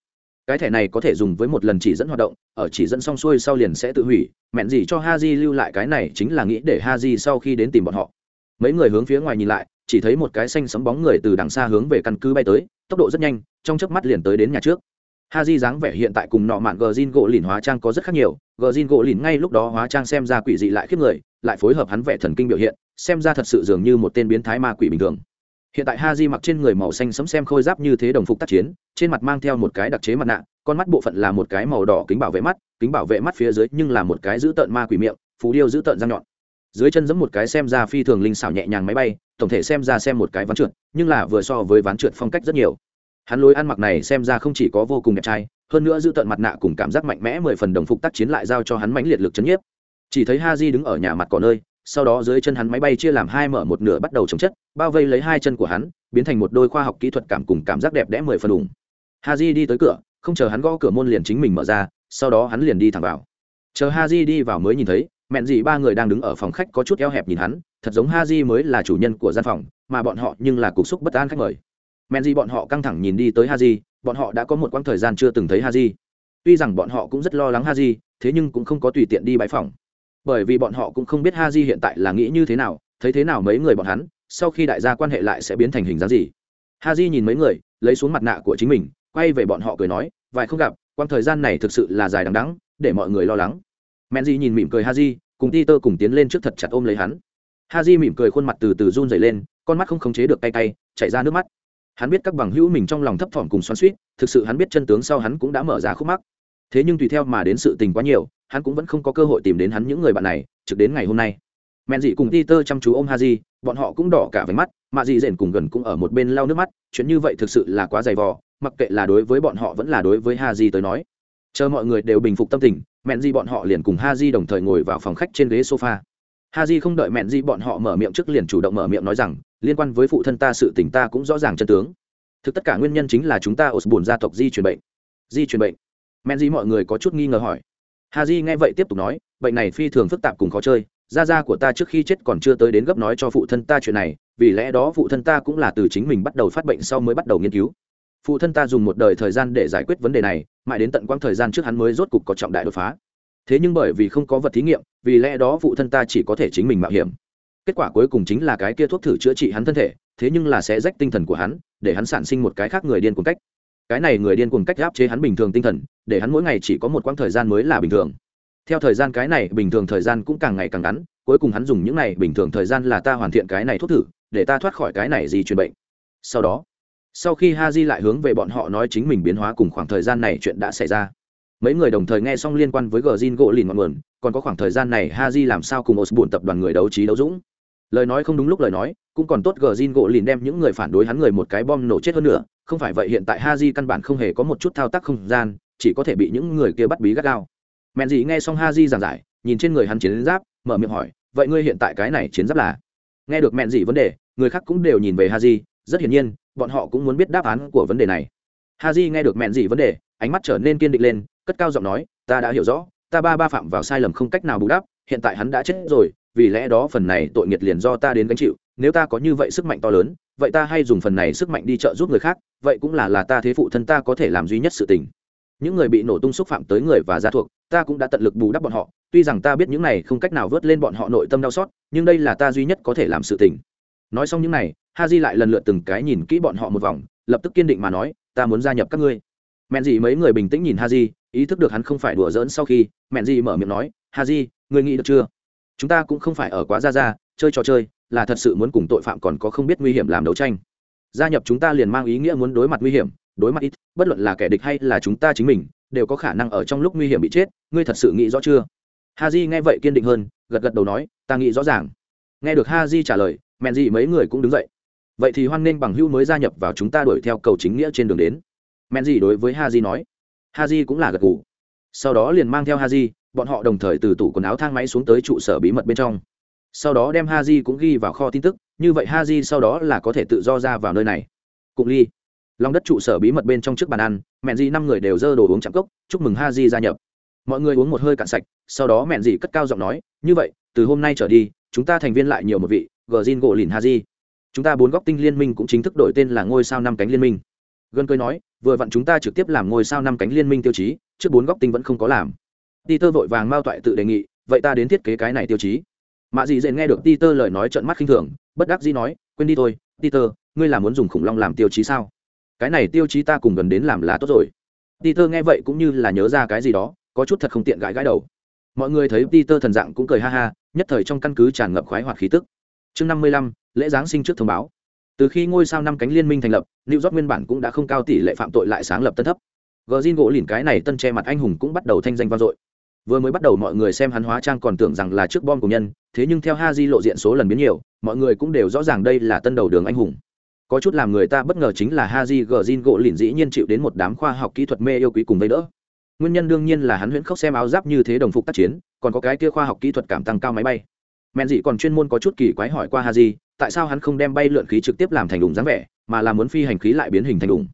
Cái thẻ này có thể dùng với một lần chỉ dẫn hoạt động, ở chỉ dẫn xong xuôi sau liền sẽ tự hủy. Mẹn gì cho ha di lưu lại cái này chính là nghĩ để ha di sau khi đến tìm bọn họ. Mấy người hướng phía ngoài nhìn lại, chỉ thấy một cái xanh sấm bóng người từ đằng xa hướng về căn cứ bay tới, tốc độ rất nhanh, trong chớp mắt liền tới đến nhà trước. Ha di dáng vẻ hiện tại cùng nọ mạn gờ zin gỗ lìn hóa trang có rất khác nhiều gờ zin gỗ lìn ngay lúc đó hóa trang xem ra quỷ dị lại khiếp người lại phối hợp hắn vẻ thần kinh biểu hiện, xem ra thật sự dường như một tên biến thái ma quỷ bình thường. Hiện tại ha di mặc trên người màu xanh sấm xem khôi giáp như thế đồng phục tác chiến, trên mặt mang theo một cái đặc chế mặt nạ, con mắt bộ phận là một cái màu đỏ kính bảo vệ mắt, kính bảo vệ mắt phía dưới nhưng là một cái giữ tợn ma quỷ miệng phú điêu giữ tợn răng nhọn. Dưới chân giẫm một cái xem ra phi thường linh xảo nhẹ nhàng máy bay, tổng thể xem ra xem một cái ván trượt, nhưng là vừa so với ván trượt phong cách rất nhiều. Hắn lối ăn mặc này xem ra không chỉ có vô cùng đẹp trai, hơn nữa giữ tợn mặt nạ cùng cảm giác mạnh mẽ mười phần đồng phục tác chiến lại giao cho hắn mãnh liệt lực chấn nhiếp chỉ thấy ha di đứng ở nhà mặt cỏ nơi, sau đó dưới chân hắn máy bay chia làm hai mở một nửa bắt đầu chống chất, bao vây lấy hai chân của hắn, biến thành một đôi khoa học kỹ thuật cảm cùng cảm giác đẹp đẽ mười phần đủng ha di đi tới cửa, không chờ hắn gõ cửa môn liền chính mình mở ra, sau đó hắn liền đi thẳng vào. Chờ ha di đi vào mới nhìn thấy, mẹn gì ba người đang đứng ở phòng khách có chút eo hẹp nhìn hắn, thật giống ha di mới là chủ nhân của gian phòng, mà bọn họ nhưng là cục xúc bất an khách mời. Mẹn gì bọn họ căng thẳng nhìn đi tới ha di bọn họ đã có một quãng thời gian chưa từng thấy ha di tuy rằng bọn họ cũng rất lo lắng ha di thế nhưng cũng không có tùy tiện đi bãi phòng bởi vì bọn họ cũng không biết ha di hiện tại là nghĩ như thế nào, thấy thế nào mấy người bọn hắn, sau khi đại gia quan hệ lại sẽ biến thành hình dáng gì. Ha di nhìn mấy người, lấy xuống mặt nạ của chính mình, quay về bọn họ cười nói, vài không gặp quang thời gian này thực sự là dài đằng đắng để mọi người lo lắng. Men di nhìn mỉm cười ha di cùng ti tơ cùng tiến lên trước thật chặt ôm lấy hắn. Ha di mỉm cười khuôn mặt từ từ run dày lên, con mắt không khống chế được tay tay chảy ra nước mắt. Hắn biết các bằng hữu mình trong lòng thấp thỏm cùng xoắn suýt thực sự hắn biết chân tướng sau hắn cũng đã mở ra khúc mắc. Thế nhưng tùy theo mà đến sự tình quá nhiều hắn cũng vẫn không có cơ hội tìm đến hắn những người bạn này, trực đến ngày hôm nay. Men dị cùng ti tơ chăm chú ô m ha di bọn họ cũng đỏ cả váy mắt mạ dị rền cùng gần cũng ở một bên lau nước mắt, chuyện như vậy thực sự là quá dày vò, mặc kệ là đối với bọn họ vẫn là đối với ha di tới nói. Chờ mọi người đều bình phục tâm tình, mẹn di bọn họ liền cùng ha di đồng thời ngồi vào phòng khách trên ghế sofa. Ha di không đợi mẹn di bọn họ mở miệng trước liền chủ động mở miệng nói rằng, liên quan với phụ thân ta sự tình ta cũng rõ ràng chân tướng. Thực tất cả nguyên nhân chính là chúng ta ột bùn gia tộc di truyền bệnh. Di truyền bệnh. Mẹn di mọi người có chút nghi ngờ hỏi. Haji di nghe vậy tiếp tục nói, bệnh này phi thường phức tạp cùng khó chơi, gia gia của ta trước khi chết còn chưa tới đến gấp nói cho phụ thân ta chuyện này, vì lẽ đó phụ thân ta cũng là từ chính mình bắt đầu phát bệnh sau mới bắt đầu nghiên cứu. Phụ thân ta dùng một đời thời gian để giải quyết vấn đề này, mãi đến tận quãng thời gian trước hắn mới rốt cục có trọng đại đột phá. Thế nhưng bởi vì không có vật thí nghiệm, vì lẽ đó phụ thân ta chỉ có thể chính mình mạo hiểm. Kết quả cuối cùng chính là cái kia thuốc thử chữa trị hắn thân thể, thế nhưng là sẽ rách tinh thần của hắn, để hắn sản sinh một cái khác người điên cuồng cách cái này người điên cuồng cách áp chế hắn bình thường tinh thần, để hắn mỗi ngày chỉ có một quãng thời gian mới là bình thường. Theo thời gian cái này, bình thường thời gian cũng càng ngày càng ngắn, cuối cùng hắn dùng những này bình thường thời gian là ta hoàn thiện cái này thuốc thử, để ta thoát khỏi cái này gì truyền bệnh. Sau đó, sau khi ha di lại hướng về bọn họ nói chính mình biến hóa cùng khoảng thời gian này chuyện đã xảy ra. Mấy người đồng thời nghe xong liên quan với gờ zin gỗ lìn ngọn nguồn, còn có khoảng thời gian này ha di làm sao cùng Osbun tập đoàn người đấu trí đấu dũng. Lời nói không đúng lúc lời nói cũng còn tốt gờ zin gỗ lìn đem những người phản đối hắn người một cái bom nổ chết hơn nữa. Không phải vậy hiện tại ha căn bản không hề có một chút thao tác không gian, chỉ có thể bị những người kia bắt bí gắt gao. Mẹn gì nghe xong ha giảng giải, nhìn trên người hắn chiến giáp, mở miệng hỏi, vậy ngươi hiện tại cái này chiến giáp là? Nghe được mẹn gì vấn đề, người khác cũng đều nhìn về ha rất hiển nhiên, bọn họ cũng muốn biết đáp án của vấn đề này. Ha j nghe được mẹn gì vấn đề, ánh mắt trở nên kiên định lên, cất cao giọng nói, ta đã hiểu rõ, ta ba ba phạm vào sai lầm không cách nào bù đắp, hiện tại hắn đã chết rồi, vì lẽ đó phần này tội nghiệt liền do ta đến gánh chịu nếu ta có như vậy sức mạnh to lớn, vậy ta hay dùng phần này sức mạnh đi trợ giúp người khác, vậy cũng là là ta thế phụ thân ta có thể làm duy nhất sự tình. Những người bị nổ tung xúc phạm tới người và gia thuộc, ta cũng đã tận lực bù đắp bọn họ, tuy rằng ta biết những này không cách nào vớt lên bọn họ nội tâm đau xót, nhưng đây là ta duy nhất có thể làm sự tình. Nói xong những này ha di lại lần lượt từng cái nhìn kỹ bọn họ một vòng, lập tức kiên định mà nói, ta muốn gia nhập các ngươi. Mẹn Dị mấy người bình tĩnh nhìn ha di ý thức được hắn không phải đùa giỡn sau khi, mẹn Dị mở miệng nói ha di người nghĩ được chưa? Chúng ta cũng không phải ở quá ra ra, chơi trò chơi là thật sự muốn cùng tội phạm còn có không biết nguy hiểm làm đấu tranh. Gia nhập chúng ta liền mang ý nghĩa muốn đối mặt nguy hiểm, đối mặt ít, bất luận là kẻ địch hay là chúng ta chính mình, đều có khả năng ở trong lúc nguy hiểm bị chết, ngươi thật sự nghĩ rõ chưa? Ha di nghe vậy kiên định hơn, gật gật đầu nói, ta nghĩ rõ ràng. Nghe được ha di trả lời, mẹn gì mấy người cũng đứng dậy. Vậy thì hoan nghênh bằng hữu mới gia nhập vào chúng ta đuổi theo cầu chính nghĩa trên đường đến. Mẹn gì đối với ha di nói. Ha di cũng là gật gù. Sau đó liền mang theo ha di bọn họ đồng thời từ tủ quần áo thang máy xuống tới trụ sở bí mật bên trong sau đó đem ha di cũng ghi vào kho tin tức, như vậy ha di sau đó là có thể tự do ra vào nơi này. Cụng ly. Lòng đất trụ sở bí mật bên trong trước bàn ăn, mẹn di năm người đều dơ đồ uống chạm cốc, chúc mừng ha di gia nhập. Mọi người uống một hơi cạn sạch, sau đó mẹn di cất cao giọng nói, như vậy, từ hôm nay trở đi, chúng ta thành viên lại nhiều một vị gờ zin gỗ lìn haji. Chúng ta bốn góc tinh liên minh cũng chính thức đổi tên là ngôi sao năm cánh liên minh. Gần cười nói, vừa vặn chúng ta trực tiếp làm ngôi sao năm cánh liên minh tiêu chí, trước bốn góc tinh vẫn không có làm. Ti tơ vội vàng mao toại tự đề nghị, vậy ta đến thiết kế cái này tiêu chí mạ dị dện nghe được ti tơ lời nói trận mắt khinh thường, bất đắc dĩ nói, quên đi thôi ti tơ ngươi là muốn dùng khủng long làm tiêu chí sao? Cái này tiêu chí ta cùng gần đến làm là tốt rồi. Peter nghe vậy cũng như là nhớ ra cái gì đó, có chút thật không tiện gãi gãi đầu. Mọi người thấy peter thần dạng cũng cười ha ha, nhất thời trong căn cứ tràn ngập khoái hoạt khí tức. Chương năm mươi lăm, lễ giáng sinh trước thông báo. Từ khi ngôi sao năm cánh liên minh thành lập, new york nguyên bản cũng đã không cao tỷ lệ phạm tội lại sáng lập tân thấp. Gờ zin gỗ lìn cái này tân che mặt anh hùng cũng bắt đầu thanh danh vang dội vừa mới bắt đầu mọi người xem hắn hóa trang còn tưởng rằng là trước bom của nhân, thế nhưng theo ha di lộ diện số lần biến nhiều, mọi người cũng đều rõ ràng đây là tân đầu đường anh hùng. Có chút làm người ta bất ngờ chính là ha di gờ zin gỗ lìn dĩ nhiên chịu đến một đám khoa học kỹ thuật mê yêu quý cùng vây đỡ. Nguyên nhân đương nhiên là hắn huyễn khóc xem áo giáp như thế đồng phục tác chiến, còn có cái kia khoa học kỹ thuật cảm tăng cao máy bay. Mẹn dị còn chuyên môn có chút kỳ quái hỏi qua ha di tại sao hắn không đem bay lượn khí trực tiếp làm thành đủng dáng vẻ, mà là muốn phi hành khí lại biến hình thành đủng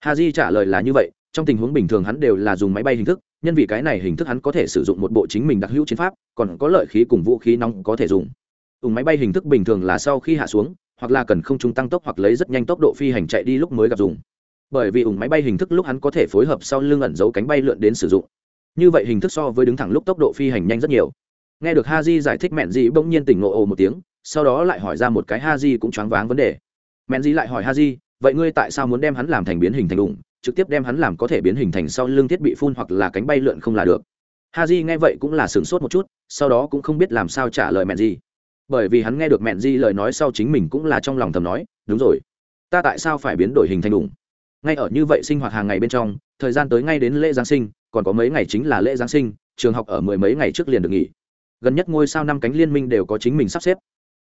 ha di trả lời là như vậy, trong tình huống bình thường hắn đều là dùng máy bay hình thức nhân vì cái này hình thức hắn có thể sử dụng một bộ chính mình đặc hữu chiến pháp, còn có lợi khí cùng vũ khí nóng có thể dùng. Ủng máy bay hình thức bình thường là sau khi hạ xuống, hoặc là cần không trung tăng tốc hoặc lấy rất nhanh tốc độ phi hành chạy đi lúc mới gặp dùng. Bởi vì ủng máy bay hình thức lúc hắn có thể phối hợp sau lưng ẩn giấu cánh bay lượn đến sử dụng. Như vậy hình thức so với đứng thẳng lúc tốc độ phi hành nhanh rất nhiều. Nghe được ha di giải thích mẹn dị bỗng nhiên tỉnh ngộ ồ một tiếng, sau đó lại hỏi ra một cái ha di cũng choáng váng vấn đề. Mẹn dị lại hỏi ha di vậy ngươi tại sao muốn đem hắn làm thành biến hình thành ủng? Trực tiếp đem hắn làm có thể biến hình thành sau lưng thiết bị phun hoặc là cánh bay lượn không là được. Ha di nghe vậy cũng là sửng sốt một chút, sau đó cũng không biết làm sao trả lời mẹn di bởi vì hắn nghe được mẹn di lời nói sau chính mình cũng là trong lòng thầm nói, đúng rồi, ta tại sao phải biến đổi hình thành đủng? Ngay ở như vậy sinh hoạt hàng ngày bên trong, thời gian tới ngay đến lễ giáng sinh, còn có mấy ngày chính là lễ giáng sinh, trường học ở mười mấy ngày trước liền được nghỉ. Gần nhất ngôi sao năm cánh liên minh đều có chính mình sắp xếp.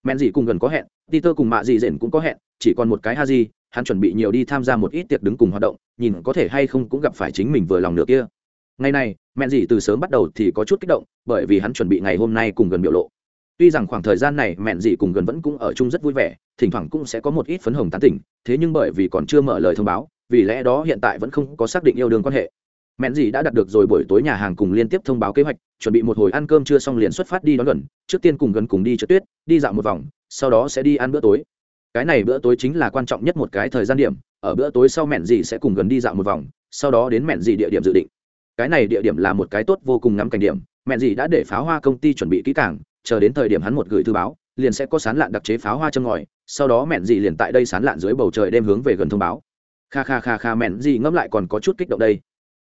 Mẹn dị cùng gần có hẹn, peter cùng mạ dị dện cũng có hẹn, chỉ còn một cái ha di hắn chuẩn bị nhiều đi tham gia một ít tiệc đứng cùng hoạt động, nhìn có thể hay không cũng gặp phải chính mình vừa lòng nữa kia. Ngày này, mẹ dị từ sớm bắt đầu thì có chút kích động, bởi vì hắn chuẩn bị ngày hôm nay cùng gần biểu lộ. Tuy rằng khoảng thời gian này mẹ dị cùng gần vẫn cũng ở chung rất vui vẻ, thỉnh thoảng cũng sẽ có một ít phấn hồng tán tỉnh, thế nhưng bởi vì còn chưa mở lời thông báo, vì lẽ đó hiện tại vẫn không có xác định yêu đương quan hệ. Mẹn dì đã đặt được rồi buổi tối nhà hàng cùng liên tiếp thông báo kế hoạch, chuẩn bị một hồi ăn cơm chưa xong liền xuất phát đi đón gần, trước tiên cùng gần cùng đi trượt tuyết, đi dạo một vòng, sau đó sẽ đi ăn bữa tối cái này bữa tối chính là quan trọng nhất một cái thời gian điểm, ở bữa tối sau mẹn gì sẽ cùng gần đi dạo một vòng, sau đó đến mẹn gì địa điểm dự định. Cái này địa điểm là một cái tốt vô cùng ngắm cảnh điểm, mẹn gì đã để pháo hoa công ty chuẩn bị kỹ càng, chờ đến thời điểm hắn một gửi thư báo, liền sẽ có sán lạn đặc chế pháo hoa châm ngòi, sau đó mẹn gì liền tại đây sán lạn dưới bầu trời đem hướng về gần thông báo. Kha kha kha kha, mẹn gì ngẫm lại còn có chút kích động đây.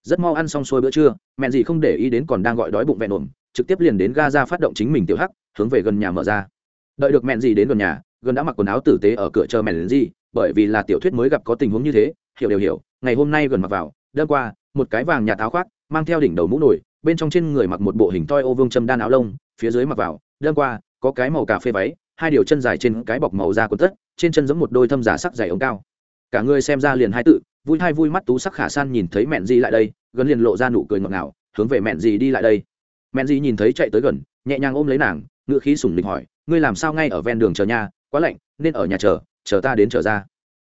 Rất mau ăn xong xuôi bữa trưa, mẹn gì không để ý đến còn đang gọi đói bụng vẹn ổn, trực tiếp liền đến ga ra phát động chính mình tiểu hắc, hướng về gần nhà mở ra. Đợi được mẹn gì đến gần nhà gần đã mặc quần áo tử tế ở cửa chờ mẹn gì, bởi vì là tiểu thuyết mới gặp có tình huống như thế, hiểu đều hiểu, ngày hôm nay gần mặc vào đơn qua, một cái vàng nhà táo khoác, mang theo đỉnh đầu mũ nổi, bên trong trên người mặc một bộ hình toi ô vương châm đan áo lông, phía dưới mặc vào đơn qua, có cái màu cà phê váy, hai điều chân dài trên cái bọc màu da quần tất, trên chân giống một đôi thâm giả sắc dày ống cao. Cả người xem ra liền hai tự, vui hai vui mắt tú sắc khả san nhìn thấy mẹn gì lại đây, gần liền lộ ra nụ cười ngọt ngào, hướng về mẹn gì đi lại đây. Mẹn gì nhìn thấy chạy tới gần, nhẹ nhàng ôm lấy nàng ngựa khí sủng lịch hỏi, ngươi làm sao ngay ở ven đường chờ nhà? Quá lạnh, nên ở nhà chờ chờ ta đến trở ra.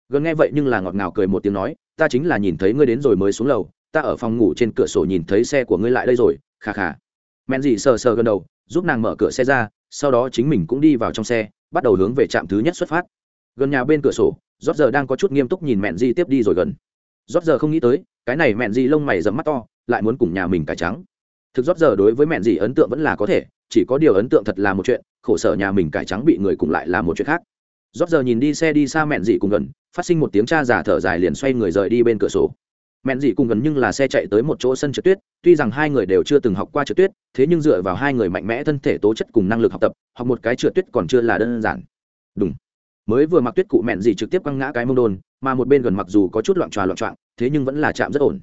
Gần nghe vậy nhưng là ngọt ngào cười một tiếng nói, ta chính là nhìn thấy ngươi đến rồi mới xuống lầu, ta ở phòng ngủ trên cửa sổ nhìn thấy xe của ngươi lại đây rồi khà khà mẹn dì sờ sờ gần đầu, giúp nàng mở cửa xe ra, sau đó chính mình cũng đi vào trong xe, bắt đầu hướng về trạm thứ nhất xuất phát. Gần nhà bên cửa sổ rót giờ đang có chút nghiêm túc nhìn mẹn Dì tiếp đi rồi gần. Rót giờ không nghĩ tới, cái này mẹn Dì lông mày dẫm mắt to, lại muốn cùng nhà mình cải trắng. Thực rót giờ đối với mẹn Dì ấn tượng vẫn là có thể chỉ có điều ấn tượng thật là một chuyện, khổ sở nhà mình cải trắng bị người cùng lại là một chuyện khác. Rót giờ nhìn đi xe đi xa mẹn dị cùng gần, phát sinh một tiếng cha giả thở dài liền xoay người rời đi bên cửa sổ. Mẹn dị cùng gần nhưng là xe chạy tới một chỗ sân trượt tuyết, tuy rằng hai người đều chưa từng học qua trượt tuyết, thế nhưng dựa vào hai người mạnh mẽ thân thể tố chất cùng năng lực học tập, học một cái trượt tuyết còn chưa là đơn giản. Đúng. Mới vừa mặc tuyết cụ mẹn dị trực tiếp quăng ngã cái mông đôn, mà một bên gần mặc dù có chút loạn tròa loạn trọng thế nhưng vẫn là chạm rất ổn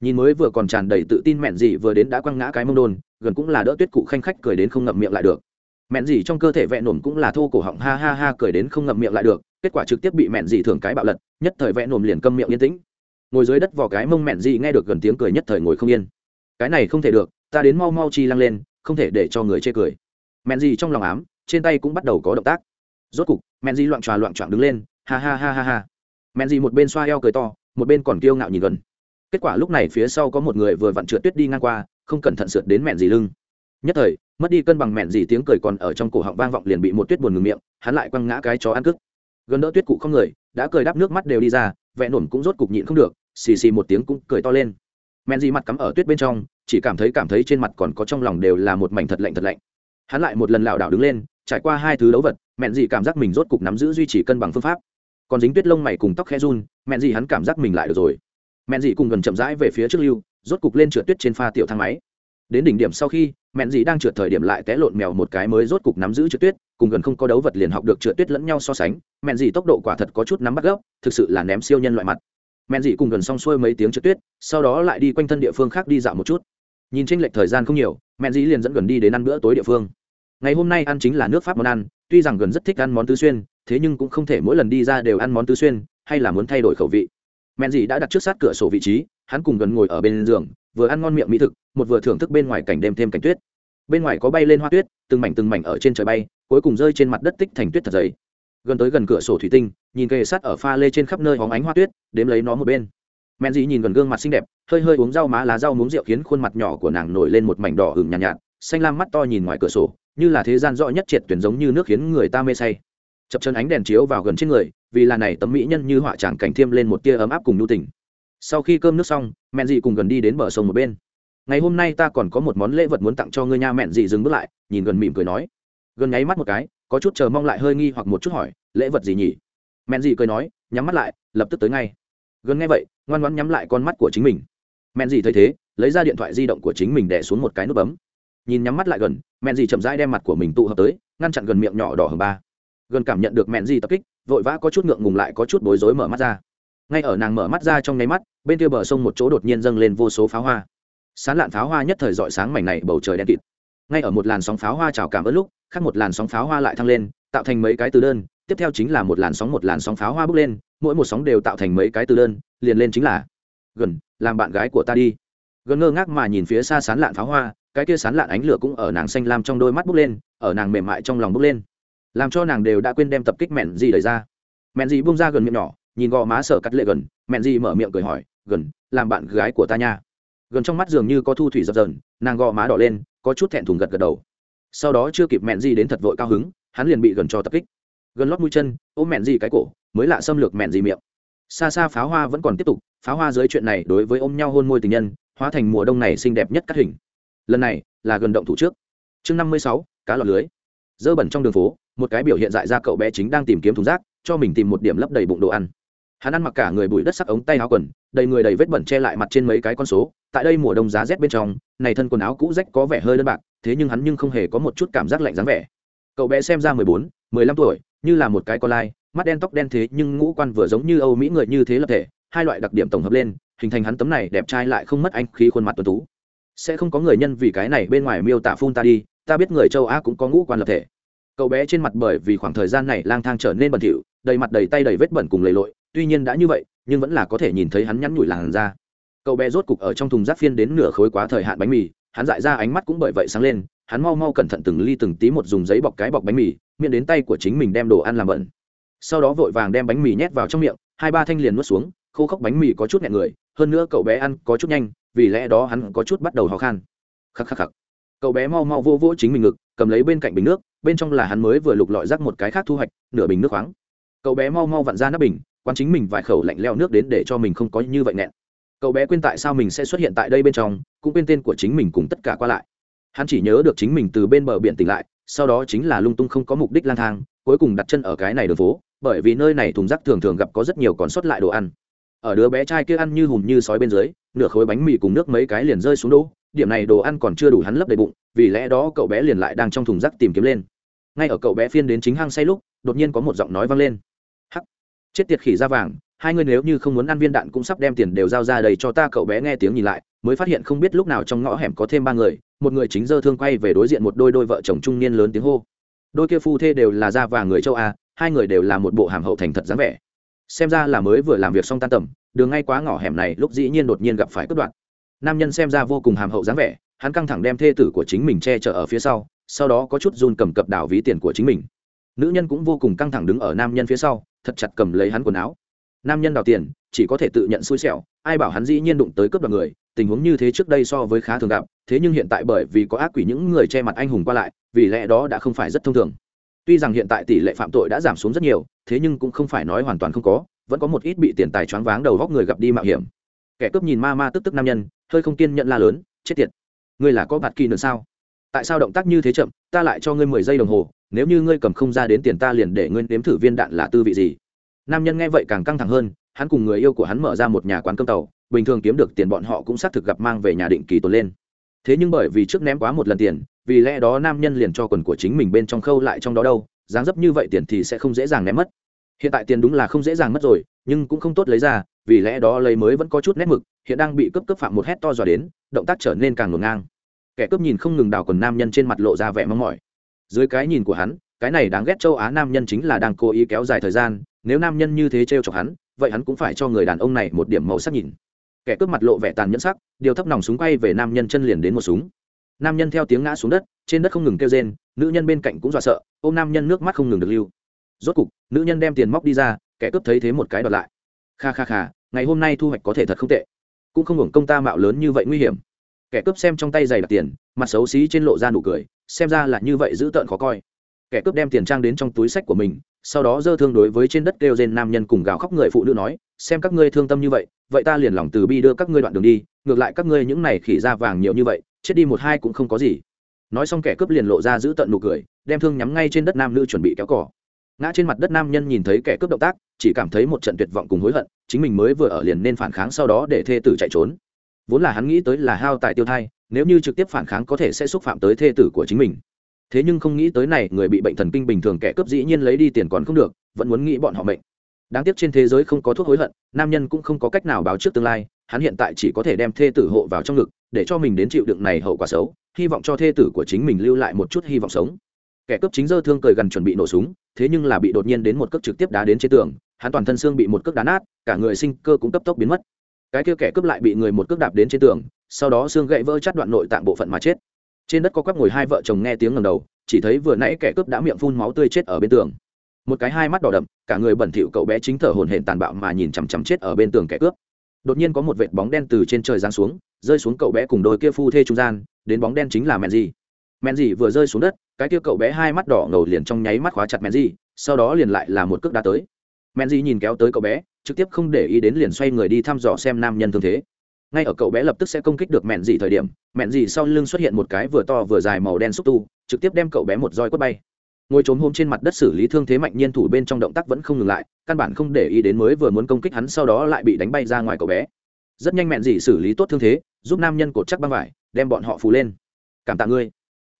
nhìn mới vừa còn tràn đầy tự tin mẹn gì vừa đến đã quăng ngã cái mông đôn, gần cũng là đỡ tuyết cụ khanh khách cười đến không ngậm miệng lại được. Mẹn gì trong cơ thể vẹn nổm cũng là thô cổ họng, ha ha ha, cười đến không ngậm miệng lại được, kết quả trực tiếp bị mẹn gì thường cái bạo lật, nhất thời vẹn nổm liền câm miệng yên tĩnh. Ngồi dưới đất vỏ cái mông mẹn gì nghe được gần tiếng cười nhất thời ngồi không yên. Cái này không thể được, ta đến mau mau chi lăng lên, không thể để cho người chê cười. Mẹn gì trong lòng ám, trên tay cũng bắt đầu có động tác. Rốt cục, mẹn gì loạn tròa loạn trọn đứng lên, ha ha ha ha ha. Mẹn gì một bên xoa eo cười to, một bên còn kiêu ngạo nhìn gần kết quả lúc này phía sau có một người vừa vặn trượt tuyết đi ngang qua, không cẩn thận sượt đến mẹn dị lưng. Nhất thời, mất đi cân bằng mẹn dị tiếng cười còn ở trong cổ họng vang vọng liền bị một tuyết buồn ngừng miệng, hắn lại quăng ngã cái chó ăn cức gần đỡ tuyết cụ không người, đã cười đắp nước mắt đều đi ra vẽ nổm cũng rốt cục nhịn không được, xì xì một tiếng cũng cười to lên. Mẹn dị mặt cắm ở tuyết bên trong, chỉ cảm thấy cảm thấy trên mặt còn có trong lòng đều là một mảnh thật lạnh thật lạnh. Hắn lại một lần lảo đảo đứng lên, trải qua hai thứ đấu vật, mẹn dị cảm giác mình rốt cục nắm giữ duy trì cân bằng phương pháp. Còn dính tuyết lông mày cùng tóc khe run, mẹn dị hắn cảm giác mình lại được rồi mẹn dị cùng gần chậm rãi về phía trước lưu, rốt cục lên trượt tuyết trên pha tiểu thang máy. Đến đỉnh điểm sau khi, mẹn dị đang trượt thời điểm lại té lộn mèo một cái mới rốt cục nắm giữ trượt tuyết, cùng gần không có đấu vật liền học được trượt tuyết lẫn nhau so sánh. Mẹn dị tốc độ quả thật có chút nắm bắt gốc thực sự là ném siêu nhân loại mặt. Mẹn dị cùng gần xong xuôi mấy tiếng trượt tuyết, sau đó lại đi quanh thân địa phương khác đi dạo một chút. Nhìn tranh lệch thời gian không nhiều, mẹn dị liền dẫn gần đi đến ăn bữa tối địa phương. Ngày hôm nay ăn chính là nước pháp món ăn, tuy rằng gần rất thích ăn món tứ xuyên, thế nhưng cũng không thể mỗi lần đi ra đều ăn món tứ xuyên, hay là muốn thay đổi khẩu vị mẹn dị đã đặt trước sát cửa sổ vị trí hắn cùng gần ngồi ở bên giường vừa ăn ngon miệng mỹ thực một vừa thưởng thức bên ngoài cảnh đêm thêm cảnh tuyết. Bên ngoài có bay lên hoa tuyết từng mảnh từng mảnh ở trên trời bay cuối cùng rơi trên mặt đất tích thành tuyết thật dày. Gần tới gần cửa sổ thủy tinh nhìn kề sát ở pha lê trên khắp nơi hóng ánh hoa tuyết đếm lấy nó một bên. Men dĩ nhìn gần gương mặt xinh đẹp hơi hơi uống rau má lá rau muống rượu khiến khuôn mặt nhỏ của nàng nổi lên một mảnh đỏ hừng nhàn nhạt, nhạt xanh lam mắt to nhìn ngoài cửa sổ như là thế gian rõ nhất triệt tuyển giống như nước khiến người ta mê say. Chập chân ánh đèn chiếu vào gần trên người vì là này tấm mỹ nhân như họa tràng cảnh thêm lên một tia ấm áp cùng nhu tình. Sau khi cơm nước xong, mẹn dị cùng gần đi đến bờ sông một bên. Ngày hôm nay ta còn có một món lễ vật muốn tặng cho ngươi nha, mẹn dị dừng bước lại, nhìn gần mỉm cười nói. Gần nháy mắt một cái, có chút chờ mong lại hơi nghi hoặc một chút hỏi, lễ vật gì nhỉ? Mẹn dị cười nói, nhắm mắt lại, lập tức tới ngay. Gần nghe vậy, ngoan ngoãn nhắm lại con mắt của chính mình. Mẹn dị thấy thế, lấy ra điện thoại di động của chính mình đè xuống một cái nút bấm. Nhìn nhắm mắt lại gần, mẹn dị chậm rãi đem mặt của mình tụ hợp tới, ngăn chặn gần miệng nhỏ đỏ hầm ba. Gần cảm nhận được mẹn dị tập kích vội vã có chút ngượng ngùng lại có chút bối rối mở mắt ra. Ngay ở nàng mở mắt ra trong nháy mắt, bên kia bờ sông một chỗ đột nhiên dâng lên vô số pháo hoa. Sán lạn pháo hoa nhất thời dọi sáng mảnh này, bầu trời đen kịt. Ngay ở một làn sóng pháo hoa trào cảm ớt lúc, khác một làn sóng pháo hoa lại thăng lên, tạo thành mấy cái từ đơn, tiếp theo chính là một làn sóng một làn sóng pháo hoa bước lên, mỗi một sóng đều tạo thành mấy cái từ đơn, liền lên chính là, gần, làm bạn gái của ta đi. Gần ngơ ngác mà nhìn phía xa sán lạn pháo hoa, cái kia sán lạn ánh lửa cũng ở nàng xanh lam trong đôi mắt bốc lên, ở nàng mềm mại trong lòng bốc lên làm cho nàng đều đã quên đem tập kích mẹn gì đẩy ra. Mẹn gì bung ra gần miệng nhỏ, nhìn gò má sở cắt lệ gần, mẹn gì mở miệng cười hỏi, gần, làm bạn gái của ta nha. Gần trong mắt dường như có thu thủy dập dờn, nàng gò má đỏ lên, có chút thẹn thùng gật gật đầu. Sau đó chưa kịp mẹn gì đến thật vội cao hứng, hắn liền bị gần cho tập kích. Gần lót mũi chân, ôm mẹn gì cái cổ, mới lạ xâm lược mẹn gì miệng. Xa xa pháo hoa vẫn còn tiếp tục, pháo hoa dưới chuyện này đối với ôm nhau hôn môi tình nhân, hóa thành mùa đông này xinh đẹp nhất cắt hình. Lần này là gần động thủ trước. Chương năm mươi sáu, cá lọt lưới dơ bẩn trong đường phố, một cái biểu hiện dại ra cậu bé chính đang tìm kiếm thùng rác, cho mình tìm một điểm lấp đầy bụng đồ ăn. Hắn ăn mặc cả người bụi đất sắc ống tay áo quần, đầy người đầy vết bẩn che lại mặt trên mấy cái con số, tại đây mùa đông giá rét bên trong, này thân quần áo cũ rách có vẻ hơi đơn bạc, thế nhưng hắn nhưng không hề có một chút cảm giác lạnh dáng vẻ. Cậu bé xem ra mười bốn, mười lăm tuổi, như là một cái con lai, mắt đen tóc đen thế nhưng ngũ quan vừa giống như âu mỹ người như thế lập thể, hai loại đặc điểm tổng hợp lên, hình thành hắn tấm này đẹp trai lại không mất anh khí khuôn mặt tuấn tú. Sẽ không có người nhân vì cái này bên ngoài miêu tả phun ta đi ta biết người châu á cũng có ngũ quan lập thể. Cậu bé trên mặt bởi vì khoảng thời gian này lang thang trở nên bẩn thỉu, đầy mặt đầy tay đầy vết bẩn cùng lầy lội, tuy nhiên đã như vậy, nhưng vẫn là có thể nhìn thấy hắn nhắn nhủi làn ra cậu bé rốt cục ở trong thùng rác phiên đến nửa khối quá thời hạn bánh mì, hắn dại ra ánh mắt cũng bởi vậy sáng lên, hắn mau mau cẩn thận từng ly từng tí một dùng giấy bọc cái bọc bánh mì, miệng đến tay của chính mình đem đồ ăn làm bẩn. Sau đó vội vàng đem bánh mì nhét vào trong miệng, hai ba thanh liền nuốt xuống, khô khốc bánh mì có chút nhẹ người, hơn nữa cậu bé ăn có chút nhanh, vì lẽ đó hắn có chút bắt đầu khó khăn. khắc khắc khắc cậu bé mau mau vô vỗ chính mình ngực, cầm lấy bên cạnh bình nước, bên trong là hắn mới vừa lục lọi rác một cái khác thu hoạch, nửa bình nước khoáng. Cậu bé mau mau vặn ra nắp bình quan chính mình vài khẩu lạnh leo nước đến để cho mình không có như vậy nẹn cậu bé quên tại sao mình sẽ xuất hiện tại đây bên trong, cũng quên tên của chính mình cùng tất cả qua lại. Hắn chỉ nhớ được chính mình từ bên bờ biển tỉnh lại, sau đó chính là lung tung không có mục đích lang thang, cuối cùng đặt chân ở cái này đường phố, bởi vì nơi này thùng rác thường thường gặp có rất nhiều còn sót lại đồ ăn. Ở đứa bé trai kia ăn như hùm như sói bên dưới, nửa khối bánh mì cùng nước mấy cái liền rơi xuống đỗ điểm này đồ ăn còn chưa đủ hắn lấp đầy bụng, vì lẽ đó cậu bé liền lại đang trong thùng rác tìm kiếm lên. Ngay ở cậu bé phiên đến chính hang say lúc, đột nhiên có một giọng nói vang lên. Hắc! Chết tiệt khỉ da vàng, hai người nếu như không muốn ăn viên đạn cũng sắp đem tiền đều giao ra đầy cho ta, cậu bé nghe tiếng nhìn lại, mới phát hiện không biết lúc nào trong ngõ hẻm có thêm ba người, một người chính dơ thương quay về đối diện một đôi đôi vợ chồng trung niên lớn tiếng hô. Đôi kia phu thê đều là da vàng người châu a hai người đều là một bộ hàm hậu thành thật dáng vẻ. Xem ra là mới vừa làm việc xong tan tầm, đường ngay quá ngõ hẻm này lúc dĩ nhiên đột nhiên gặp phải cướp đoạn nam nhân xem ra vô cùng hàm hậu dáng vẻ, hắn căng thẳng đem thê tử của chính mình che chở ở phía sau sau đó có chút run cầm cập đảo ví tiền của chính mình. Nữ nhân cũng vô cùng căng thẳng đứng ở nam nhân phía sau, thật chặt cầm lấy hắn quần áo. Nam nhân đào tiền, chỉ có thể tự nhận xui xẻo, ai bảo hắn dĩ nhiên đụng tới cướp đoạt người, tình huống như thế trước đây so với khá thường gặp, thế nhưng hiện tại bởi vì có ác quỷ những người che mặt anh hùng qua lại, vì lẽ đó đã không phải rất thông thường. Tuy rằng hiện tại tỷ lệ phạm tội đã giảm xuống rất nhiều, thế nhưng cũng không phải nói hoàn toàn không có, vẫn có một ít bị tiền tài choáng váng đầu góc người gặp đi mạo hiểm. Kẻ cướp nhìn ma ma tức tức nam nhân hơi không kiên nhận la lớn, chết tiệt, ngươi là có bạt kỳ nữa sao? Tại sao động tác như thế chậm, ta lại cho ngươi mười giây đồng hồ, nếu như ngươi cầm không ra đến tiền ta liền để ngươi nếm thử viên đạn là tư vị gì? Nam nhân nghe vậy càng căng thẳng hơn, hắn cùng người yêu của hắn mở ra một nhà quán cơm tàu, bình thường kiếm được tiền bọn họ cũng xác thực gặp mang về nhà định kỳ tồn lên. Thế nhưng bởi vì trước ném quá một lần tiền, vì lẽ đó nam nhân liền cho quần của chính mình bên trong khâu lại trong đó đâu, dáng dấp như vậy tiền thì sẽ không dễ dàng ném mất. Hiện tại tiền đúng là không dễ dàng mất rồi, nhưng cũng không tốt lấy ra, vì lẽ đó lấy mới vẫn có chút nét mực hiện đang bị cướp cướp phạm một hét to dọa đến, động tác trở nên càng ngổn ngang. Kẻ cướp nhìn không ngừng đào quần nam nhân trên mặt lộ ra vẻ mong mỏi. Dưới cái nhìn của hắn, cái này đáng ghét châu á nam nhân chính là đang cố ý kéo dài thời gian, nếu nam nhân như thế trêu chọc hắn, vậy hắn cũng phải cho người đàn ông này một điểm màu sắc nhìn. Kẻ cướp mặt lộ vẻ tàn nhẫn sắc, điều thấp nòng súng quay về nam nhân chân liền đến một súng. Nam nhân theo tiếng ngã xuống đất, trên đất không ngừng kêu rên, nữ nhân bên cạnh cũng dọa sợ ô m nam nhân nước mắt không ngừng được lưu. Rốt cục, nữ nhân đem tiền móc đi ra, kẻ cướp thấy thế một cái đợt lại. Kha kha kha, ngày hôm nay thu hoạch có thể thật không tệ cũng không hưởng công ta mạo lớn như vậy nguy hiểm. Kẻ cướp xem trong tay giày đặt tiền, mặt xấu xí trên lộ ra nụ cười, xem ra là như vậy giữ tợn khó coi. Kẻ cướp đem tiền trang đến trong túi sách của mình, sau đó dơ thương đối với trên đất kêu rên nam nhân cùng gào khóc người phụ nữ nói, xem các ngươi thương tâm như vậy vậy ta liền lòng từ bi đưa các ngươi đoạn đường đi, ngược lại các ngươi những này khỉ ra vàng nhiều như vậy, chết đi một hai cũng không có gì. Nói xong kẻ cướp liền lộ ra giữ tận nụ cười, đem thương nhắm ngay trên đất nam nữ chuẩn bị kéo cỏ ngã trên mặt đất nam nhân nhìn thấy kẻ cướp động tác, chỉ cảm thấy một trận tuyệt vọng cùng hối hận, chính mình mới vừa ở liền nên phản kháng sau đó để thê tử chạy trốn. Vốn là hắn nghĩ tới là hao tài tiêu thai, nếu như trực tiếp phản kháng có thể sẽ xúc phạm tới thê tử của chính mình. Thế nhưng không nghĩ tới này, người bị bệnh thần kinh bình thường kẻ cướp dĩ nhiên lấy đi tiền còn không được, vẫn muốn nghĩ bọn họ mệnh. Đáng tiếc trên thế giới không có thuốc hối hận, nam nhân cũng không có cách nào báo trước tương lai, hắn hiện tại chỉ có thể đem thê tử hộ vào trong ngực, để cho mình đến chịu đựng này hậu quả xấu, hy vọng cho thê tử của chính mình lưu lại một chút hy vọng sống kẻ cướp chính dơ thương cười gần chuẩn bị nổ súng, thế nhưng là bị đột nhiên đến một cước trực tiếp đá đến trên tường, hắn toàn thân xương bị một cước đá nát, cả người sinh cơ cũng cấp tốc biến mất. Cái kia kẻ cướp lại bị người một cước đạp đến trên tường, sau đó xương gãy vỡ chắt đoạn nội tạng bộ phận mà chết. Trên đất có quắp ngồi hai vợ chồng nghe tiếng ngầm đầu, chỉ thấy vừa nãy kẻ cướp đã miệng phun máu tươi chết ở bên tường. Một cái hai mắt đỏ đậm, cả người bẩn thỉu cậu bé chính thở hổn hển tàn bạo mà nhìn chằm chằm chết ở bên tường kẻ cướp. Đột nhiên có một vệt bóng đen từ trên trời giáng xuống, rơi xuống cậu bé cùng đôi kia phu thê trung gian, đến bóng đen chính là mẹ gì? Mẹn gì vừa rơi xuống đất, cái kia cậu bé hai mắt đỏ ngầu liền trong nháy mắt khóa chặt mẹn gì sau đó liền lại là một cước đá tới. Mẹn gì nhìn kéo tới cậu bé, trực tiếp không để ý đến liền xoay người đi thăm dò xem nam nhân thương thế. Ngay ở cậu bé lập tức sẽ công kích được mẹn dì thời điểm, mẹn dì sau lưng xuất hiện một cái vừa to vừa dài màu đen xúc tu, trực tiếp đem cậu bé một roi quất bay. Ngồi trốn hôm trên mặt đất xử lý thương thế mạnh nhiên thủ bên trong động tác vẫn không ngừng lại, căn bản không để ý đến mới vừa muốn công kích hắn sau đó lại bị đánh bay ra ngoài cậu bé. Rất nhanh mẹn dì xử lý tốt thương thế, giúp nam nhân cột chắc băng vải, đem bọn họ phù lên. Cảm tạ ngươi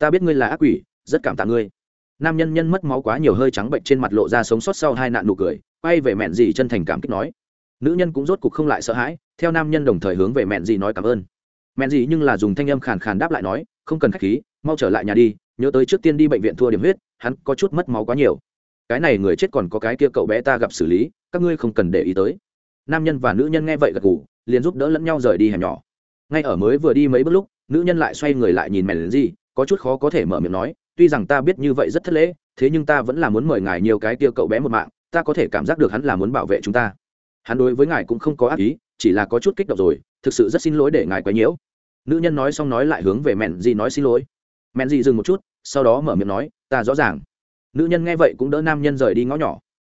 ta biết ngươi là ác quỷ, rất cảm tạ ngươi. Nam nhân nhân mất máu quá nhiều hơi trắng bệnh trên mặt lộ ra sống sót sau hai nạn nụ cười, quay về mẹn gì chân thành cảm kích nói. Nữ nhân cũng rốt cục không lại sợ hãi, theo nam nhân đồng thời hướng về mẹn gì nói cảm ơn. Mẹn gì nhưng là dùng thanh âm khàn khàn đáp lại nói, không cần khách khí, mau trở lại nhà đi, nhớ tới trước tiên đi bệnh viện thua điểm huyết, hắn có chút mất máu quá nhiều. Cái này người chết còn có cái kia cậu bé ta gặp xử lý, các ngươi không cần để ý tới. Nam nhân và nữ nhân nghe vậy gật gù, liền giúp đỡ lẫn nhau rời đi hẻm nhỏ. Ngay ở mới vừa đi mấy bước lúc, nữ nhân lại xoay người lại nhìn mẹn gì có chút khó có thể mở miệng nói, tuy rằng ta biết như vậy rất thất lễ, thế nhưng ta vẫn là muốn mời ngài nhiều cái kia cậu bé một mạng, ta có thể cảm giác được hắn là muốn bảo vệ chúng ta. Hắn đối với ngài cũng không có ác ý, chỉ là có chút kích động rồi, thực sự rất xin lỗi để ngài quấy nhiễu. Nữ nhân nói xong nói lại hướng về mẹn gì nói xin lỗi. Mẹn gì dừng một chút, sau đó mở miệng nói, ta rõ ràng. Nữ nhân nghe vậy cũng đỡ nam nhân rời đi ngõ nhỏ.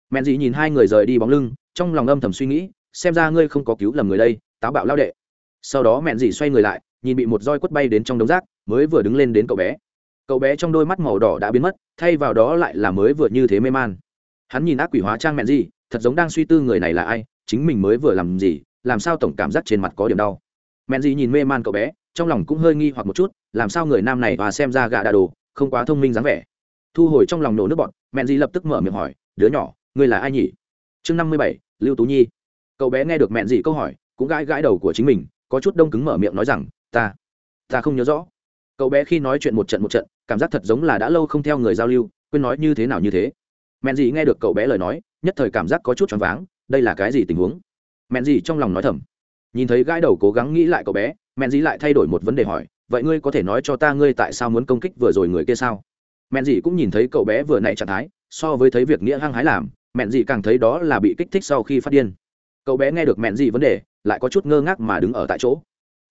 Mẹn gì nhìn hai người rời đi bóng lưng, trong lòng âm thầm suy nghĩ, xem ra ngươi không có cứu lầm người đây, táo bạo lao đệ sau đó mẹn dì xoay người lại nhìn bị một roi quất bay đến trong đống rác mới vừa đứng lên đến cậu bé. Cậu bé trong đôi mắt màu đỏ đã biến mất thay vào đó lại là mới vừa như thế mê man. Hắn nhìn ác quỷ hóa trang mẹn dì, thật giống đang suy tư người này là ai chính mình mới vừa làm gì làm sao tổng cảm giác trên mặt có điểm đau. Mẹn dì nhìn mê man cậu bé trong lòng cũng hơi nghi hoặc một chút làm sao người nam này và xem ra gạ đà đồ không quá thông minh dáng vẻ. Thu hồi trong lòng nổ nước bọn mẹn dì lập tức mở miệng hỏi đứa nhỏ ngươi là ai nhỉ? Chương năm mươi bảy lưu tú nhi. Cậu bé nghe được mẹn dì câu hỏi cũng gãi gãi đầu của chính mình có chút đông cứng mở miệng nói rằng, ta ta không nhớ rõ. Cậu bé khi nói chuyện một trận một trận, cảm giác thật giống là đã lâu không theo người giao lưu, quên nói như thế nào như thế. Mẹn gì nghe được cậu bé lời nói, nhất thời cảm giác có chút choáng váng, đây là cái gì tình huống? Mẹn gì trong lòng nói thầm. Nhìn thấy gãi đầu cố gắng nghĩ lại cậu bé, mẹn gì lại thay đổi một vấn đề hỏi, vậy ngươi có thể nói cho ta ngươi tại sao muốn công kích vừa rồi người kia sao? Mẹn gì cũng nhìn thấy cậu bé vừa nãy trạng thái, so với thấy việc nghĩa hăng hái làm, mẹn gì càng thấy đó là bị kích thích sau khi phát điên cậu bé nghe được mẹn gì vấn đề, lại có chút ngơ ngác mà đứng ở tại chỗ.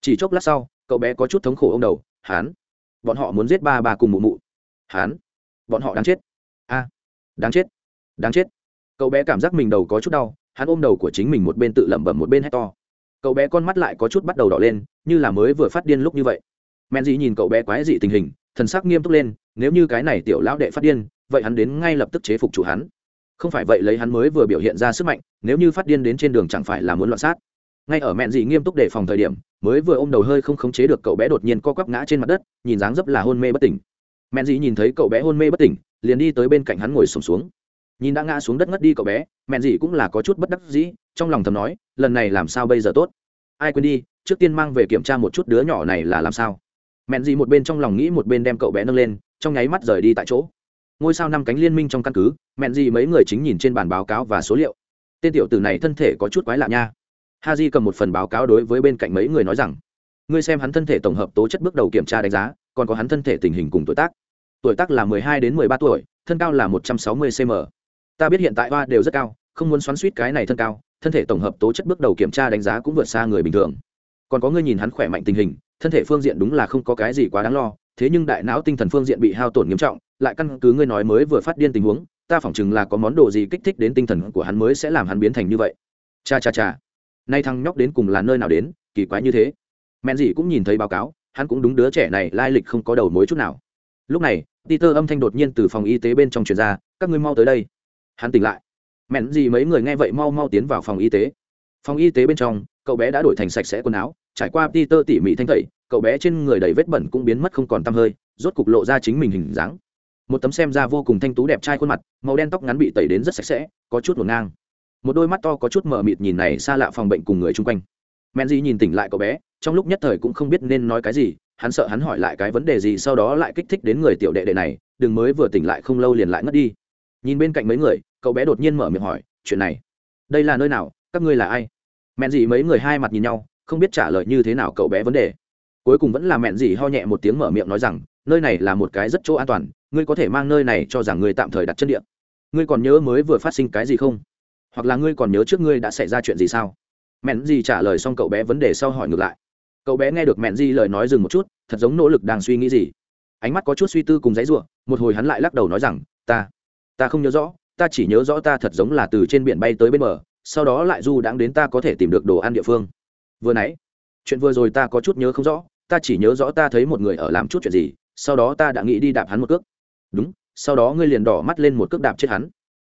Chỉ chốc lát sau, cậu bé có chút thống khổ ông đầu, hán, bọn họ muốn giết ba bà cùng mụ mụ. Hán, bọn họ đáng chết. A, đáng chết đáng chết. Cậu bé cảm giác mình đầu có chút đau, hắn ôm đầu của chính mình một bên tự lẩm bẩm một bên hét to. Cậu bé con mắt lại có chút bắt đầu đỏ lên, như là mới vừa phát điên lúc như vậy. Men dì nhìn cậu bé quái dị tình hình, thần sắc nghiêm túc lên, nếu như cái này tiểu lão đệ phát điên, vậy hắn đến ngay lập tức chế phục chủ hắn không phải vậy lấy hắn mới vừa biểu hiện ra sức mạnh nếu như phát điên đến trên đường chẳng phải là muốn loạn sát. Ngay ở mẹn dị nghiêm túc đề phòng thời điểm mới vừa ôm đầu hơi không khống chế được cậu bé đột nhiên co quắp ngã trên mặt đất nhìn dáng dấp là hôn mê bất tỉnh. Mẹn dị nhìn thấy cậu bé hôn mê bất tỉnh liền đi tới bên cạnh hắn ngồi sùng xuống, xuống nhìn đã ngã xuống đất ngất đi cậu bé mẹn dị cũng là có chút bất đắc dĩ trong lòng thầm nói lần này làm sao bây giờ tốt? Ai quên đi trước tiên mang về kiểm tra một chút đứa nhỏ này là làm sao. Mẹn dị một bên trong lòng nghĩ một bên đem cậu bé nâng lên trong nháy mắt rời đi tại chỗ ngôi sao năm cánh liên minh trong căn cứ, mẹn gì mấy người chính nhìn trên bản báo cáo và số liệu. Tên tiểu tử này thân thể có chút quái lạ nha. Ha di cầm một phần báo cáo đối với bên cạnh mấy người nói rằng, ngươi xem hắn thân thể tổng hợp tố chất bước đầu kiểm tra đánh giá, còn có hắn thân thể tình hình cùng tuổi tác. Tuổi tác là mười hai đến mười ba tuổi, thân cao là một trăm sáu mươi cm ta biết hiện tại hoa đều rất cao, không muốn xoắn suýt cái này thân cao, thân thể tổng hợp tố chất bước đầu kiểm tra đánh giá cũng vượt xa người bình thường. Còn có ngươi nhìn hắn khỏe mạnh tình hình, thân thể phương diện đúng là không có cái gì quá đáng lo thế nhưng đại não tinh thần phương diện bị hao tổn nghiêm trọng, lại căn cứ ngươi nói mới vừa phát điên tình huống, ta phỏng chừng là có món đồ gì kích thích đến tinh thần của hắn mới sẽ làm hắn biến thành như vậy. Cha cha cha. Nay thằng nhóc đến cùng là nơi nào đến, kỳ quái như thế. Mẹn gì cũng nhìn thấy báo cáo, hắn cũng đúng đứa trẻ này lai lịch không có đầu mối chút nào. Lúc này, peter âm thanh đột nhiên từ phòng y tế bên trong truyền ra, các ngươi mau tới đây. Hắn tỉnh lại. Mẹn gì mấy người nghe vậy mau mau tiến vào phòng y tế. Phòng y tế bên trong, cậu bé đã đổi thành sạch sẽ quần áo trải qua peter tỉ mỉ thanh tẩy, cậu bé trên người đầy vết bẩn cũng biến mất không còn tăm hơi, rốt cục lộ ra chính mình hình dáng. Một tấm xem ra vô cùng thanh tú đẹp trai khuôn mặt, màu đen tóc ngắn bị tẩy đến rất sạch sẽ, có chút hồn ngang. Một đôi mắt to có chút mờ mịt nhìn này xa lạ phòng bệnh cùng người chung quanh. Menji nhìn tỉnh lại cậu bé, trong lúc nhất thời cũng không biết nên nói cái gì, hắn sợ hắn hỏi lại cái vấn đề gì sau đó lại kích thích đến người tiểu đệ đệ này, đừng mới vừa tỉnh lại không lâu liền lại ngất đi. Nhìn bên cạnh mấy người, cậu bé đột nhiên mở miệng hỏi, chuyện này, đây là nơi nào? Các ngươi là ai? Menji mấy người hai mặt nhìn nhau không biết trả lời như thế nào cậu bé vấn đề. Cuối cùng vẫn là mẹn gì ho nhẹ một tiếng mở miệng nói rằng, nơi này là một cái rất chỗ an toàn, ngươi có thể mang nơi này cho rằng ngươi tạm thời đặt chân địa. Ngươi còn nhớ mới vừa phát sinh cái gì không? Hoặc là ngươi còn nhớ trước ngươi đã xảy ra chuyện gì sao? Mẹn gì trả lời xong cậu bé vấn đề sau hỏi ngược lại. Cậu bé nghe được mẹn gì lời nói dừng một chút, thật giống nỗ lực đang suy nghĩ gì. Ánh mắt có chút suy tư cùng giấy ruộng, một hồi hắn lại lắc đầu nói rằng, ta ta không nhớ rõ, ta chỉ nhớ rõ ta thật giống là từ trên biển bay tới bên bờ, sau đó lại du đãng đến ta có thể tìm được đồ ăn địa phương vừa nãy, chuyện vừa rồi ta có chút nhớ không rõ, ta chỉ nhớ rõ ta thấy một người ở làm chút chuyện gì, sau đó ta đã nghĩ đi đạp hắn một cước. Đúng, sau đó ngươi liền đỏ mắt lên một cước đạp chết hắn.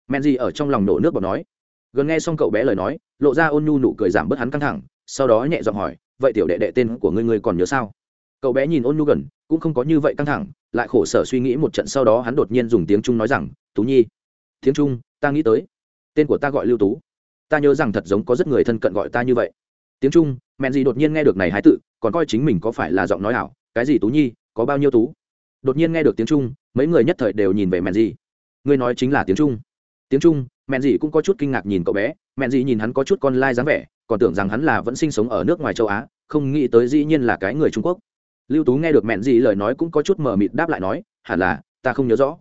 Men gì ở trong lòng nổ nước bọt nói. Gần nghe xong cậu bé lời nói, lộ ra ôn nhu nụ cười giảm bớt hắn căng thẳng, sau đó nhẹ giọng hỏi, vậy tiểu đệ đệ tên của ngươi ngươi còn nhớ sao? Cậu bé nhìn ôn nhu gần, cũng không có như vậy căng thẳng, lại khổ sở suy nghĩ một trận sau đó hắn đột nhiên dùng tiếng trung nói rằng, tú nhi. Tiếng trung, ta nghĩ tới. Tên của ta gọi lưu tú. Ta nhớ rằng thật giống có rất người thân cận gọi ta như vậy tiếng trung, mẹn gì đột nhiên nghe được này hai tự, còn coi chính mình có phải là giọng nói ảo, cái gì tú nhi, có bao nhiêu tú? Đột nhiên nghe được tiếng trung, mấy người nhất thời đều nhìn về mẹn gì. Ngươi nói chính là tiếng trung. Tiếng trung, mẹn gì cũng có chút kinh ngạc nhìn cậu bé, mẹn gì nhìn hắn có chút con lai dáng vẻ, còn tưởng rằng hắn là vẫn sinh sống ở nước ngoài châu á, không nghĩ tới dĩ nhiên là cái người trung quốc. Lưu tú nghe được mẹn gì lời nói cũng có chút mờ mịt đáp lại nói, hẳn là, ta không nhớ rõ.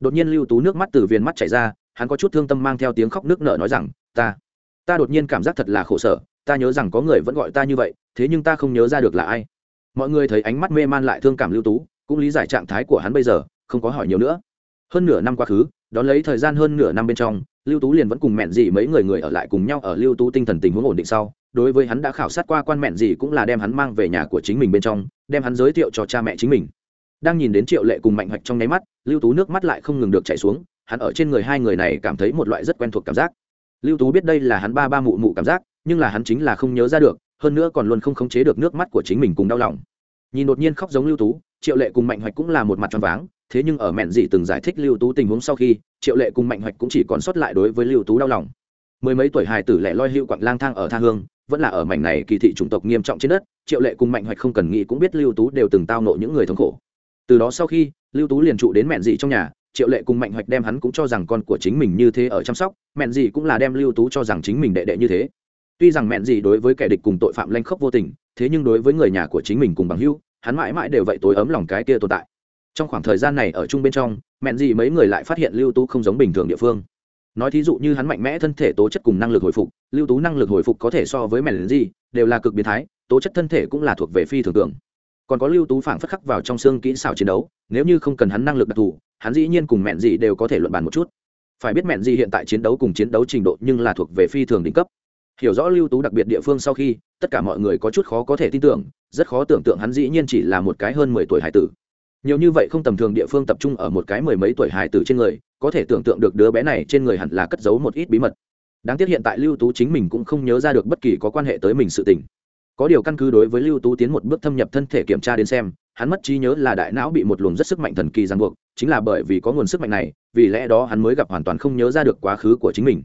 Đột nhiên lưu tú nước mắt từ viên mắt chảy ra, hắn có chút thương tâm mang theo tiếng khóc nước nở nói rằng, ta ta đột nhiên cảm giác thật là khổ sở, ta nhớ rằng có người vẫn gọi ta như vậy, thế nhưng ta không nhớ ra được là ai. Mọi người thấy ánh mắt mê man lại thương cảm lưu tú, cũng lý giải trạng thái của hắn bây giờ, không có hỏi nhiều nữa. Hơn nửa năm quá khứ, đón lấy thời gian hơn nửa năm bên trong, lưu tú liền vẫn cùng mẹn dì mấy người người ở lại cùng nhau ở lưu tú tinh thần tình huống ổn định sau. Đối với hắn đã khảo sát qua quan mẹn dì cũng là đem hắn mang về nhà của chính mình bên trong, đem hắn giới thiệu cho cha mẹ chính mình. Đang nhìn đến triệu lệ cùng mạnh hoạch trong nháy mắt, lưu tú nước mắt lại không ngừng được chảy xuống, hắn ở trên người hai người này cảm thấy một loại rất quen thuộc cảm giác lưu tú biết đây là hắn ba ba mụ mụ cảm giác, nhưng là hắn chính là không nhớ ra được, hơn nữa còn luôn không khống chế được nước mắt của chính mình cùng đau lòng. Nhìn đột nhiên khóc giống lưu tú, triệu lệ cùng mạnh hoạch cũng là một mặt tròn váng, thế nhưng ở mẹn dị từng giải thích lưu tú tình huống sau khi, triệu lệ cùng mạnh hoạch cũng chỉ còn sót lại đối với lưu tú đau lòng. Mười mấy tuổi hài tử lẻ loi hữu quặng lang thang ở tha hương, vẫn là ở mảnh này kỳ thị chủng tộc nghiêm trọng trên đất, triệu lệ cùng mạnh hoạch không cần nghĩ cũng biết lưu tú đều từng tao nộ những người thống khổ. Từ đó sau khi, lưu tú liền trụ đến mẹn dị trong nhà triệu lệ cùng mạnh hoạch đem hắn cũng cho rằng con của chính mình như thế ở chăm sóc mẹn gì cũng là đem lưu tú cho rằng chính mình đệ đệ như thế. Tuy rằng mẹn gì đối với kẻ địch cùng tội phạm lanh khốc vô tình thế nhưng đối với người nhà của chính mình cùng bằng hưu hắn mãi mãi đều vậy tối ấm lòng cái kia tồn tại. Trong khoảng thời gian này ở chung bên trong mẹn gì mấy người lại phát hiện lưu tú không giống bình thường địa phương. Nói thí dụ như hắn mạnh mẽ thân thể tố chất cùng năng lực hồi phục lưu tú năng lực hồi phục có thể so với mẹn gì, đều là cực biến thái tố chất thân thể cũng là thuộc về phi thường tưởng còn có lưu tú phảng phất khắc vào trong xương kỹ xảo chiến đấu, nếu như không cần hắn năng lực đặc thù, hắn dĩ nhiên cùng mẹn gì đều có thể luận bàn một chút. Phải biết mẹn gì hiện tại chiến đấu cùng chiến đấu trình độ nhưng là thuộc về phi thường đỉnh cấp. Hiểu rõ lưu tú đặc biệt địa phương sau khi, tất cả mọi người có chút khó có thể tin tưởng, rất khó tưởng tượng hắn dĩ nhiên chỉ là một cái hơn mười tuổi hải tử. Nhiều như vậy không tầm thường địa phương tập trung ở một cái mười mấy tuổi hải tử trên người, có thể tưởng tượng được đứa bé này trên người hẳn là cất giấu một ít bí mật. Đáng tiếc hiện tại lưu tú chính mình cũng không nhớ ra được bất kỳ có quan hệ tới mình sự tình có điều căn cứ đối với lưu tú tiến một bước thâm nhập thân thể kiểm tra đến xem, hắn mất trí nhớ là đại não bị một luồng rất sức mạnh thần kỳ ràng buộc, chính là bởi vì có nguồn sức mạnh này, vì lẽ đó hắn mới gặp hoàn toàn không nhớ ra được quá khứ của chính mình.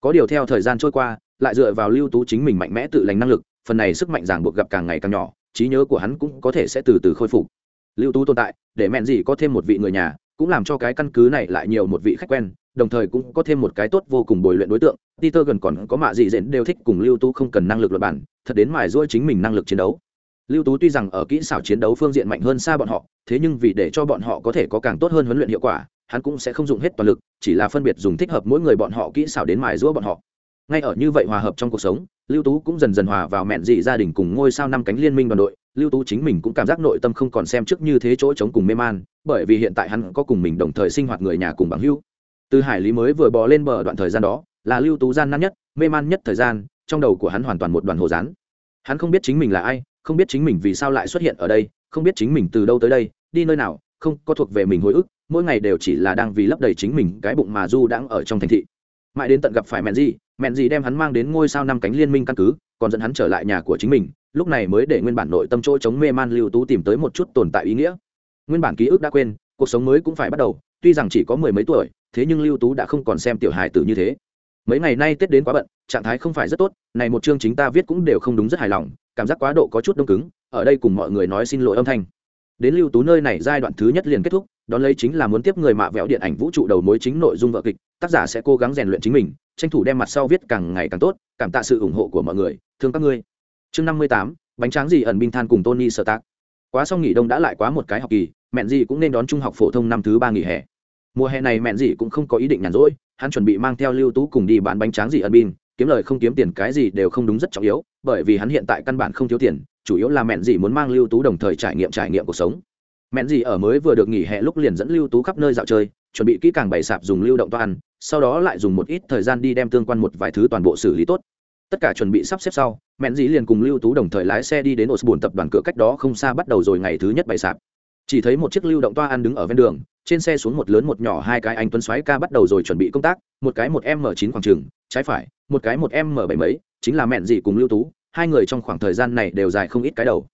Có điều theo thời gian trôi qua, lại dựa vào lưu tú chính mình mạnh mẽ tự lành năng lực, phần này sức mạnh ràng buộc gặp càng ngày càng nhỏ, trí nhớ của hắn cũng có thể sẽ từ từ khôi phục. Lưu tú tồn tại, để mẹn gì có thêm một vị người nhà cũng làm cho cái căn cứ này lại nhiều một vị khách quen, đồng thời cũng có thêm một cái tốt vô cùng bồi luyện đối tượng. Peter gần còn có mạ gì dễn đều thích cùng lưu tú không cần năng lực luật bản thật đến mài ruôi chính mình năng lực chiến đấu. Lưu tú tuy rằng ở kỹ xảo chiến đấu phương diện mạnh hơn xa bọn họ, thế nhưng vì để cho bọn họ có thể có càng tốt hơn huấn luyện hiệu quả, hắn cũng sẽ không dùng hết toàn lực, chỉ là phân biệt dùng thích hợp mỗi người bọn họ kỹ xảo đến mài giũa bọn họ ngay ở như vậy hòa hợp trong cuộc sống, lưu tú cũng dần dần hòa vào mẹn dị gia đình cùng ngôi sao năm cánh liên minh đoàn đội. Lưu tú chính mình cũng cảm giác nội tâm không còn xem trước như thế chỗ chống cùng mê man, bởi vì hiện tại hắn có cùng mình đồng thời sinh hoạt người nhà cùng bằng hữu. Từ hải lý mới vừa bò lên bờ đoạn thời gian đó, là lưu tú gian nan nhất, mê man nhất thời gian, trong đầu của hắn hoàn toàn một đoàn hồ rán hắn không biết chính mình là ai, không biết chính mình vì sao lại xuất hiện ở đây, không biết chính mình từ đâu tới đây, đi nơi nào, không có thuộc về mình hồi ức, mỗi ngày đều chỉ là đang vì lấp đầy chính mình cái bụng mà du đang ở trong thành thị. Mãi đến tận gặp phải mẹn gì mẹn gì đem hắn mang đến ngôi sao năm cánh liên minh căn cứ, còn dẫn hắn trở lại nhà của chính mình, lúc này mới để nguyên bản nội tâm chỗ chống mê man lưu tú tìm tới một chút tồn tại ý nghĩa. Nguyên bản ký ức đã quên, cuộc sống mới cũng phải bắt đầu, tuy rằng chỉ có mười mấy tuổi, thế nhưng lưu tú đã không còn xem tiểu hài tử như thế. Mấy ngày nay tết đến quá bận, trạng thái không phải rất tốt, này một chương chính ta viết cũng đều không đúng rất hài lòng, cảm giác quá độ có chút đông cứng, ở đây cùng mọi người nói xin lỗi âm thanh. Đến lưu tú nơi này giai đoạn thứ nhất liền kết thúc, đón lấy chính là muốn tiếp người mạ vẹo điện ảnh vũ trụ đầu mối chính nội dung vợ kịch, tác giả sẽ cố gắng rèn luyện chính mình tranh thủ đem mặt sau viết càng ngày càng tốt, cảm tạ sự ủng hộ của mọi người, thương các ngươi. Chương năm mươi tám, bánh tráng gì ẩn binh than cùng tony sợ tác quá xong nghỉ đông đã lại quá một cái học kỳ, mẹn gì cũng nên đón trung học phổ thông năm thứ ba nghỉ hè. Mùa hè này mẹn gì cũng không có ý định nhàn rỗi, hắn chuẩn bị mang theo lưu tú cùng đi bán bánh tráng gì ẩn binh, kiếm lời không kiếm tiền cái gì đều không đúng rất trọng yếu, bởi vì hắn hiện tại căn bản không thiếu tiền, chủ yếu là mẹn gì muốn mang lưu tú đồng thời trải nghiệm trải nghiệm cuộc sống. Mẹn gì ở mới vừa được nghỉ hè lúc liền dẫn lưu tú khắp nơi dạo chơi, chuẩn bị kỹ càng bày sạp dùng lưu động toan sau đó lại dùng một ít thời gian đi đem tương quan một vài thứ toàn bộ xử lý tốt. Tất cả chuẩn bị sắp xếp sau, mẹn dĩ liền cùng lưu tú đồng thời lái xe đi đến osborne tập đoàn cửa cách đó không xa bắt đầu rồi ngày thứ nhất bày sạp. Chỉ thấy một chiếc lưu động toa ăn đứng ở ven đường, trên xe xuống một lớn một nhỏ hai cái anh tuấn xoáy ca bắt đầu rồi chuẩn bị công tác, một cái một m chín khoảng trường, trái phải, một cái một m bảy mấy, chính là mẹn dĩ cùng lưu tú, hai người trong khoảng thời gian này đều dài không ít cái đầu.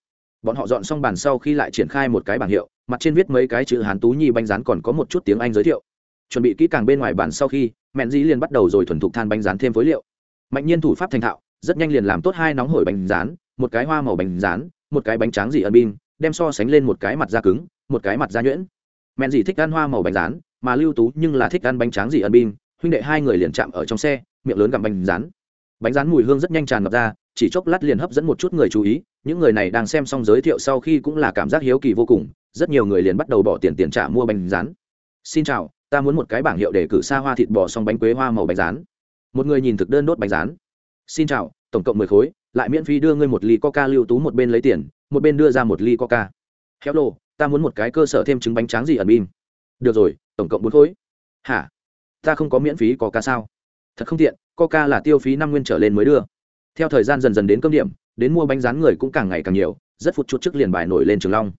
Bọn họ dọn xong bàn sau khi lại triển khai một cái bảng hiệu, mặt trên viết mấy cái chữ hán tú nhi bánh rán còn có một chút tiếng anh giới thiệu chuẩn bị kỹ càng bên ngoài bàn sau khi, mẹn dĩ liền bắt đầu rồi thuần thục than bánh rán thêm phối liệu. Mạnh nhiên thủ pháp thành thạo, rất nhanh liền làm tốt hai nóng hổi bánh rán, một cái hoa màu bánh rán, một cái bánh tráng dị ẩn bin đem so sánh lên một cái mặt da cứng, một cái mặt da nhuyễn. Mẹn dĩ thích ăn hoa màu bánh rán, mà lưu tú nhưng là thích ăn bánh tráng dị ẩn bin huynh đệ hai người liền chạm ở trong xe, miệng lớn gặm bánh rán. Bánh rán mùi hương rất nhanh tràn ngập ra, chỉ chốc lát liền hấp dẫn một chút người chú ý, những người này đang xem xong giới thiệu sau khi cũng là cảm giác hiếu kỳ vô cùng, rất nhiều người liền bắt đầu bỏ tiền tiền trả mua bánh rán. Xin chào ta muốn một cái bảng hiệu để cử xa hoa thịt bò xong bánh quế hoa màu bánh rán. Một người nhìn thực đơn đốt bánh rán. Xin chào, tổng cộng mười khối, lại miễn phí đưa ngươi một ly coca lưu tú một bên lấy tiền, một bên đưa ra một ly coca. Héo lô ta muốn một cái cơ sở thêm trứng bánh tráng gì ẩn bim. Được rồi, tổng cộng bốn khối. Hả? Ta không có miễn phí coca sao? Thật không tiện, coca là tiêu phí năm nguyên trở lên mới đưa. Theo thời gian dần dần đến cơm điểm, đến mua bánh rán người cũng càng ngày càng nhiều, rất phút chút trước liền bài nổi lên trường long.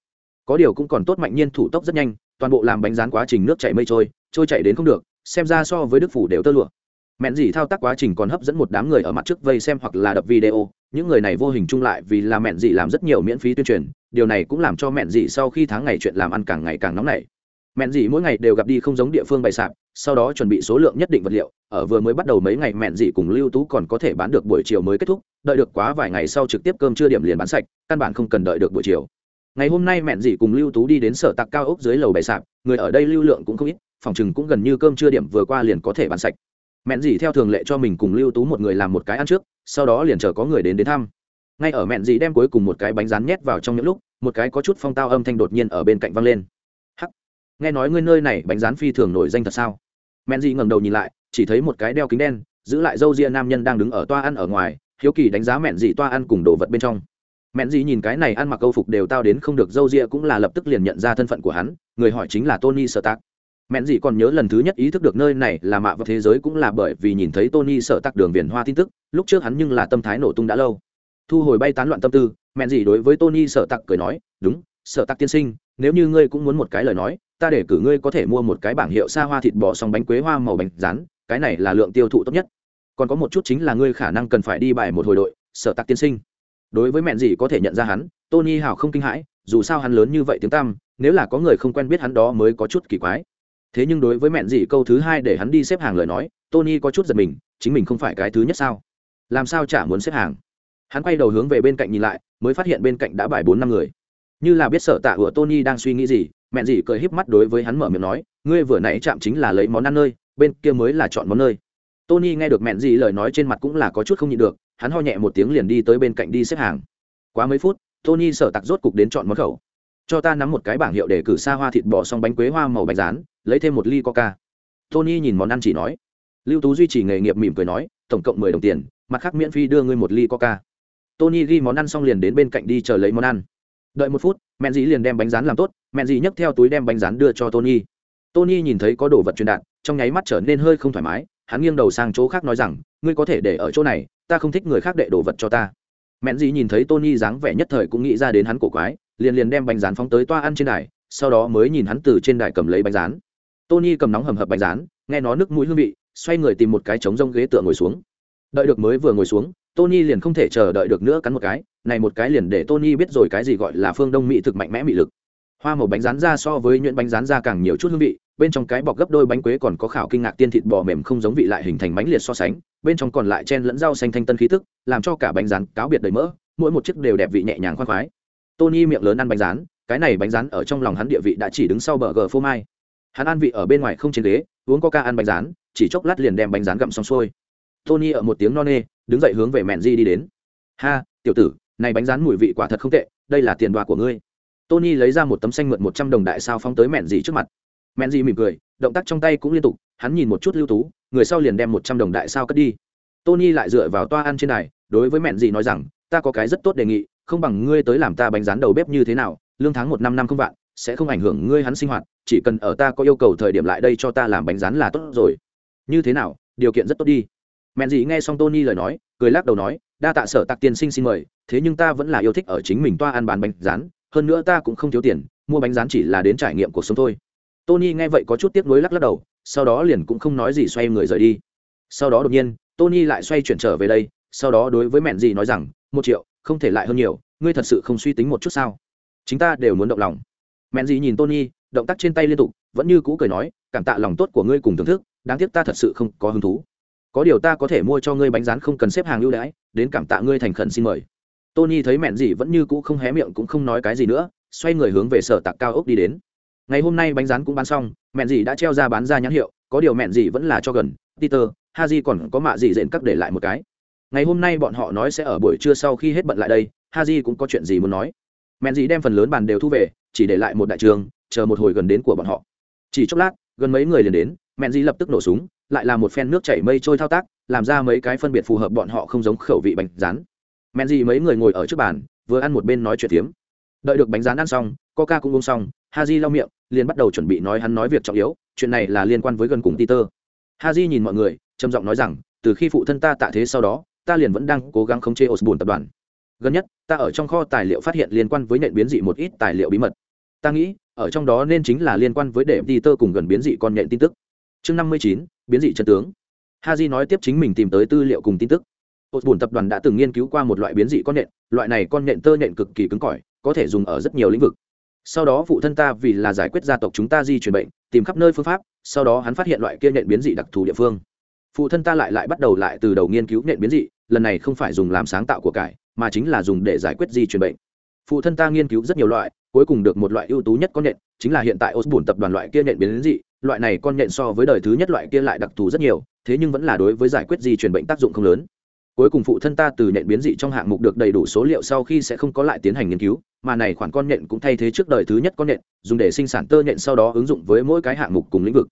Có điều cũng còn tốt mạnh nhiên thủ tốc rất nhanh toàn bộ làm bánh rán quá trình nước chảy mây trôi trôi chảy đến không được, xem ra so với đức phủ đều tơ lụa. Mẹn gì thao tác quá trình còn hấp dẫn một đám người ở mặt trước vây xem hoặc là đập video, những người này vô hình chung lại vì là mẹn gì làm rất nhiều miễn phí tuyên truyền, điều này cũng làm cho mẹn gì sau khi tháng ngày chuyện làm ăn càng ngày càng nóng nảy. Mẹn gì mỗi ngày đều gặp đi không giống địa phương bày sạp, sau đó chuẩn bị số lượng nhất định vật liệu, ở vừa mới bắt đầu mấy ngày mẹn gì cùng lưu tú còn có thể bán được buổi chiều mới kết thúc, đợi được quá vài ngày sau trực tiếp cơm chưa điểm liền bán sạch, căn bản không cần đợi được buổi chiều ngày hôm nay mẹn dị cùng lưu tú đi đến sở tạc cao ốc dưới lầu bày sạp, người ở đây lưu lượng cũng không ít, phòng chừng cũng gần như cơm chưa điểm vừa qua liền có thể bán sạch. Mẹn dị theo thường lệ cho mình cùng lưu tú một người làm một cái ăn trước, sau đó liền chờ có người đến đến thăm. Ngay ở mẹn dị đem cuối cùng một cái bánh rán nhét vào trong những lúc, một cái có chút phong tao âm thanh đột nhiên ở bên cạnh văng lên. Hắc! Nghe nói ngươi nơi này bánh rán phi thường nổi danh thật sao? Mẹn dị ngẩng đầu nhìn lại, chỉ thấy một cái đeo kính đen, giữ lại râu ria nam nhân đang đứng ở toa ăn ở ngoài, hiếu kỳ đánh giá mẹn dị toa ăn cùng đồ vật bên trong mẹn gì nhìn cái này ăn mặc câu phục đều tao đến không được râu ria cũng là lập tức liền nhận ra thân phận của hắn, người hỏi chính là tony sợ tác mẹn gì còn nhớ lần thứ nhất ý thức được nơi này là mạ vào thế giới cũng là bởi vì nhìn thấy tony sợ tắc đường viền hoa tin tức, lúc trước hắn nhưng là tâm thái nổ tung đã lâu. Thu hồi bay tán loạn tâm tư, mẹn gì đối với tony sợ tắc cười nói, đúng sợ tắc tiên sinh, nếu như ngươi cũng muốn một cái lời nói, ta để cử ngươi có thể mua một cái bảng hiệu xa hoa thịt bò xong bánh quế hoa màu bánh rán, cái này là lượng tiêu thụ tốt nhất. Còn có một chút chính là ngươi khả năng cần phải đi bài một hồi đội sở tạc tiên sinh đối với mẹn gì có thể nhận ra hắn, tony hào không kinh hãi, dù sao hắn lớn như vậy tiếng tăm, nếu là có người không quen biết hắn đó mới có chút kỳ quái. Thế nhưng đối với mẹn gì câu thứ hai để hắn đi xếp hàng lời nói, tony có chút giật mình, chính mình không phải cái thứ nhất sao? Làm sao chả muốn xếp hàng? Hắn quay đầu hướng về bên cạnh nhìn lại, mới phát hiện bên cạnh đã bài bốn năm người. Như là biết sợ tạ của tony đang suy nghĩ gì, mẹn gì cười híp mắt đối với hắn mở miệng nói, ngươi vừa nãy chạm chính là lấy món ăn nơi, bên kia mới là chọn món nơi. Tony nghe được mẹn gì lời nói trên mặt cũng là có chút không nhịn được hắn ho nhẹ một tiếng liền đi tới bên cạnh đi xếp hàng. Quá mấy phút, tony sợ tặc rốt cục đến chọn món khẩu. Cho ta nắm một cái bảng hiệu để cử xa hoa thịt bò xong bánh quế hoa màu bánh rán, lấy thêm một ly coca. Tony nhìn món ăn chỉ nói. Lưu tú duy trì nghề nghiệp mỉm cười nói, tổng cộng mười đồng tiền, mặt khác miễn phí đưa ngươi một ly coca. Tony ghi món ăn xong liền đến bên cạnh đi chờ lấy món ăn. Đợi một phút mẹn dì liền đem bánh rán làm tốt mẹn dì nhấc theo túi đem bánh rán đưa cho tony. Tony nhìn thấy có đồ vật truyền đạt, trong nháy mắt trở nên hơi không thoải mái, hắn nghiêng đầu sang chỗ khác nói rằng, ngươi có thể để ở chỗ này ta không thích người khác đệ đồ vật cho ta. Mẹn dì nhìn thấy tony dáng vẻ nhất thời cũng nghĩ ra đến hắn cổ quái, liền liền đem bánh rán phóng tới toa ăn trên đài, sau đó mới nhìn hắn từ trên đài cầm lấy bánh rán. Tony cầm nóng hầm hập bánh rán, nghe nó nước mũi hương vị, xoay người tìm một cái trống rông ghế tựa ngồi xuống. Đợi được mới vừa ngồi xuống, tony liền không thể chờ đợi được nữa cắn một cái, này một cái liền để tony biết rồi cái gì gọi là phương đông mỹ thực mạnh mẽ mị lực. Hoa màu bánh rán ra so với nhuyễn bánh rán ra càng nhiều chút hương vị, bên trong cái bọc gấp đôi bánh quế còn có khảo kinh ngạc tiên thịt bò mềm không giống vị lại hình thành bánh liệt so sánh bên trong còn lại chen lẫn rau xanh thanh tân khí tức, làm cho cả bánh rán cáo biệt đầy mỡ, mỗi một chiếc đều đẹp vị nhẹ nhàng khoan khoái. Tony miệng lớn ăn bánh rán, cái này bánh rán ở trong lòng hắn địa vị đã chỉ đứng sau bờ gờ phô mai. Hắn ăn vị ở bên ngoài không trên ghế, uống coca ăn bánh rán, chỉ chốc lát liền đem bánh rán gặm xong xuôi. Tony ở một tiếng no nê, đứng dậy hướng về mẹn di đi đến. Ha, tiểu tử, này bánh rán mùi vị quả thật không tệ, đây là tiền đoạt của ngươi. Tony lấy ra một tấm xanh mượn một trăm đồng đại sao phóng tới mẹn di trước mặt. Mẹn di mỉm cười, động tác trong tay cũng liên tục hắn nhìn một chút lưu tú, người sau liền đem một trăm đồng đại sao cất đi. Tony lại dựa vào toa ăn trên này đối với mẹn dì nói rằng, ta có cái rất tốt đề nghị, không bằng ngươi tới làm ta bánh rán đầu bếp như thế nào, lương tháng một năm năm không vạn, sẽ không ảnh hưởng ngươi hắn sinh hoạt, chỉ cần ở ta có yêu cầu thời điểm lại đây cho ta làm bánh rán là tốt rồi. Như thế nào, điều kiện rất tốt đi. Mẹn dì nghe xong tony lời nói, cười lắc đầu nói, đa tạ sở tạc tiên sinh xin mời, thế nhưng ta vẫn là yêu thích ở chính mình toa ăn bán bánh rán, hơn nữa ta cũng không thiếu tiền, mua bánh rán chỉ là đến trải nghiệm cuộc sống thôi. Tony nghe vậy có chút tiếc nuối lắc lắc đầu sau đó liền cũng không nói gì xoay người rời đi. Sau đó đột nhiên, tony lại xoay chuyển trở về đây, sau đó đối với mẹn gì nói rằng, một triệu, không thể lại hơn nhiều, ngươi thật sự không suy tính một chút sao? Chúng ta đều muốn động lòng. Mẹn gì nhìn tony, động tác trên tay liên tục, vẫn như cũ cười nói, cảm tạ lòng tốt của ngươi cùng thưởng thức, đáng tiếc ta thật sự không có hứng thú. Có điều ta có thể mua cho ngươi bánh rán không cần xếp hàng ưu đãi, đến cảm tạ ngươi thành khẩn xin mời. Tony thấy mẹn gì vẫn như cũ không hé miệng cũng không nói cái gì nữa, xoay người hướng về sở tạc cao ốc đi đến ngày hôm nay bánh rán cũng bán xong, mẹn gì đã treo ra bán ra nhãn hiệu, có điều mẹn gì vẫn là cho gần. Peter, haji còn có mạ gì dện cắt để lại một cái. Ngày hôm nay bọn họ nói sẽ ở buổi trưa sau khi hết bận lại đây Ha haji cũng có chuyện gì muốn nói. Mẹn gì đem phần lớn bàn đều thu về, chỉ để lại một đại trường, chờ một hồi gần đến của bọn họ. Chỉ chốc lát, gần mấy người liền đến, mẹn gì lập tức nổ súng, lại là một phen nước chảy mây trôi thao tác, làm ra mấy cái phân biệt phù hợp bọn họ không giống khẩu vị bánh rán. Mẹn gì mấy người ngồi ở trước bàn, vừa ăn một bên nói chuyện tiếm đợi được bánh rán ăn xong, coca cũng uống xong Ha haji lau miệng liền bắt đầu chuẩn bị nói hắn nói việc trọng yếu, chuyện này là liên quan với gần cùng Ha haji nhìn mọi người, trầm giọng nói rằng, từ khi phụ thân ta tạ thế sau đó, ta liền vẫn đang cố gắng khống chế Osbun tập đoàn. Gần nhất, ta ở trong kho tài liệu phát hiện liên quan với nện biến dị một ít tài liệu bí mật. Ta nghĩ, ở trong đó nên chính là liên quan với để peter cùng gần biến dị con nhện tin tức. Chương năm mươi chín, biến dị chân tướng. Ha haji nói tiếp chính mình tìm tới tư liệu cùng tin tức. Osborne tập đoàn đã từng nghiên cứu qua một loại biến dị con nhện loại này con nhện tơ nhện cực kỳ cứng cỏi, có thể dùng ở rất nhiều lĩnh vực sau đó phụ thân ta vì là giải quyết gia tộc chúng ta di chuyển bệnh, tìm khắp nơi phương pháp, sau đó hắn phát hiện loại kia nhện biến dị đặc thù địa phương. Phụ thân ta lại lại bắt đầu lại từ đầu nghiên cứu nhện biến dị, lần này không phải dùng làm sáng tạo của cải, mà chính là dùng để giải quyết di chuyển bệnh. Phụ thân ta nghiên cứu rất nhiều loại, cuối cùng được một loại ưu tú nhất con nhện chính là hiện tại osborne tập đoàn loại kia nhện biến dị, loại này con nhện so với đời thứ nhất loại kia lại đặc thù rất nhiều, thế nhưng vẫn là đối với giải quyết di chuyển bệnh tác dụng không lớn cuối cùng phụ thân ta từ nhện biến dị trong hạng mục được đầy đủ số liệu sau khi sẽ không có lại tiến hành nghiên cứu, mà này khoản con nhện cũng thay thế trước đời thứ nhất con nhện, dùng để sinh sản tơ nhện sau đó ứng dụng với mỗi cái hạng mục cùng lĩnh vực.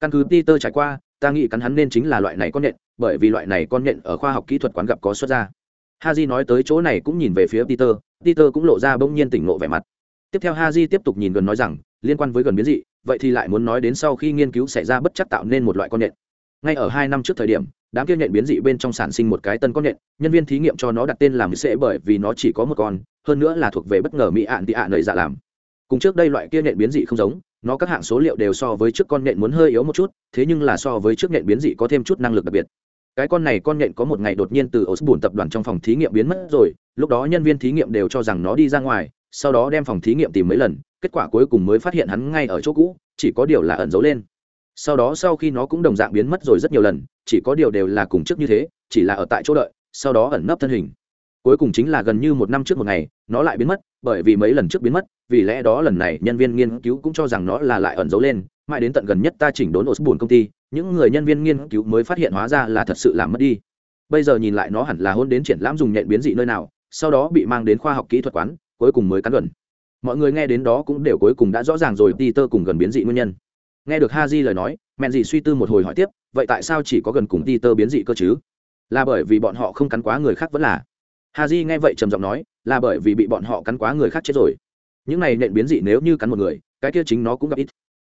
Căn cứ peter trải qua, ta nghĩ cắn hắn nên chính là loại này con nhện, bởi vì loại này con nhện ở khoa học kỹ thuật quán gặp có xuất ra. Haji nói tới chỗ này cũng nhìn về phía peter peter cũng lộ ra bỗng nhiên tỉnh ngộ vẻ mặt. Tiếp theo haji tiếp tục nhìn gần nói rằng, liên quan với gần biến dị, vậy thì lại muốn nói đến sau khi nghiên cứu xảy ra bất chắc tạo nên một loại con nhện. Ngay ở hai năm trước thời điểm đám kia nhện biến dị bên trong sản sinh một cái tân con nhện, nhân viên thí nghiệm cho nó đặt tên làm sẽ bởi vì nó chỉ có một con, hơn nữa là thuộc về bất ngờ mỹ ạn tị ạn nầy dạ làm. Cùng trước đây loại kia nhện biến dị không giống, nó các hạng số liệu đều so với trước con nhện muốn hơi yếu một chút, thế nhưng là so với trước nhện biến dị có thêm chút năng lực đặc biệt. Cái con này con nhện có một ngày đột nhiên từ osborne tập đoàn trong phòng thí nghiệm biến mất rồi, lúc đó nhân viên thí nghiệm đều cho rằng nó đi ra ngoài, sau đó đem phòng thí nghiệm tìm mấy lần, kết quả cuối cùng mới phát hiện hắn ngay ở chỗ cũ, chỉ có điều là ẩn giấu lên sau đó sau khi nó cũng đồng dạng biến mất rồi rất nhiều lần, chỉ có điều đều là cùng trước như thế, chỉ là ở tại chỗ đợi, sau đó ẩn nấp thân hình. Cuối cùng chính là gần như một năm trước một ngày, nó lại biến mất, bởi vì mấy lần trước biến mất, vì lẽ đó lần này nhân viên nghiên cứu cũng cho rằng nó là lại ẩn giấu lên, mãi đến tận gần nhất ta chỉnh đốn osborne công ty, những người nhân viên nghiên cứu mới phát hiện hóa ra là thật sự làm mất đi. Bây giờ nhìn lại nó hẳn là hôn đến triển lãm dùng nhện biến dị nơi nào, sau đó bị mang đến khoa học kỹ thuật quán, cuối cùng mới cắn gần. Mọi người nghe đến đó cũng đều cuối cùng đã rõ ràng rồi, peter cùng gần biến dị nguyên nhân nghe được ha di lời nói mẹn dị suy tư một hồi hỏi tiếp, vậy tại sao chỉ có gần cùng peter biến dị cơ chứ? Là bởi vì bọn họ không cắn quá người khác vẫn là. Ha di nghe vậy trầm giọng nói, là bởi vì bị bọn họ cắn quá người khác chết rồi. Những này nện biến dị nếu như cắn một người, cái kia chính nó cũng gặp ít.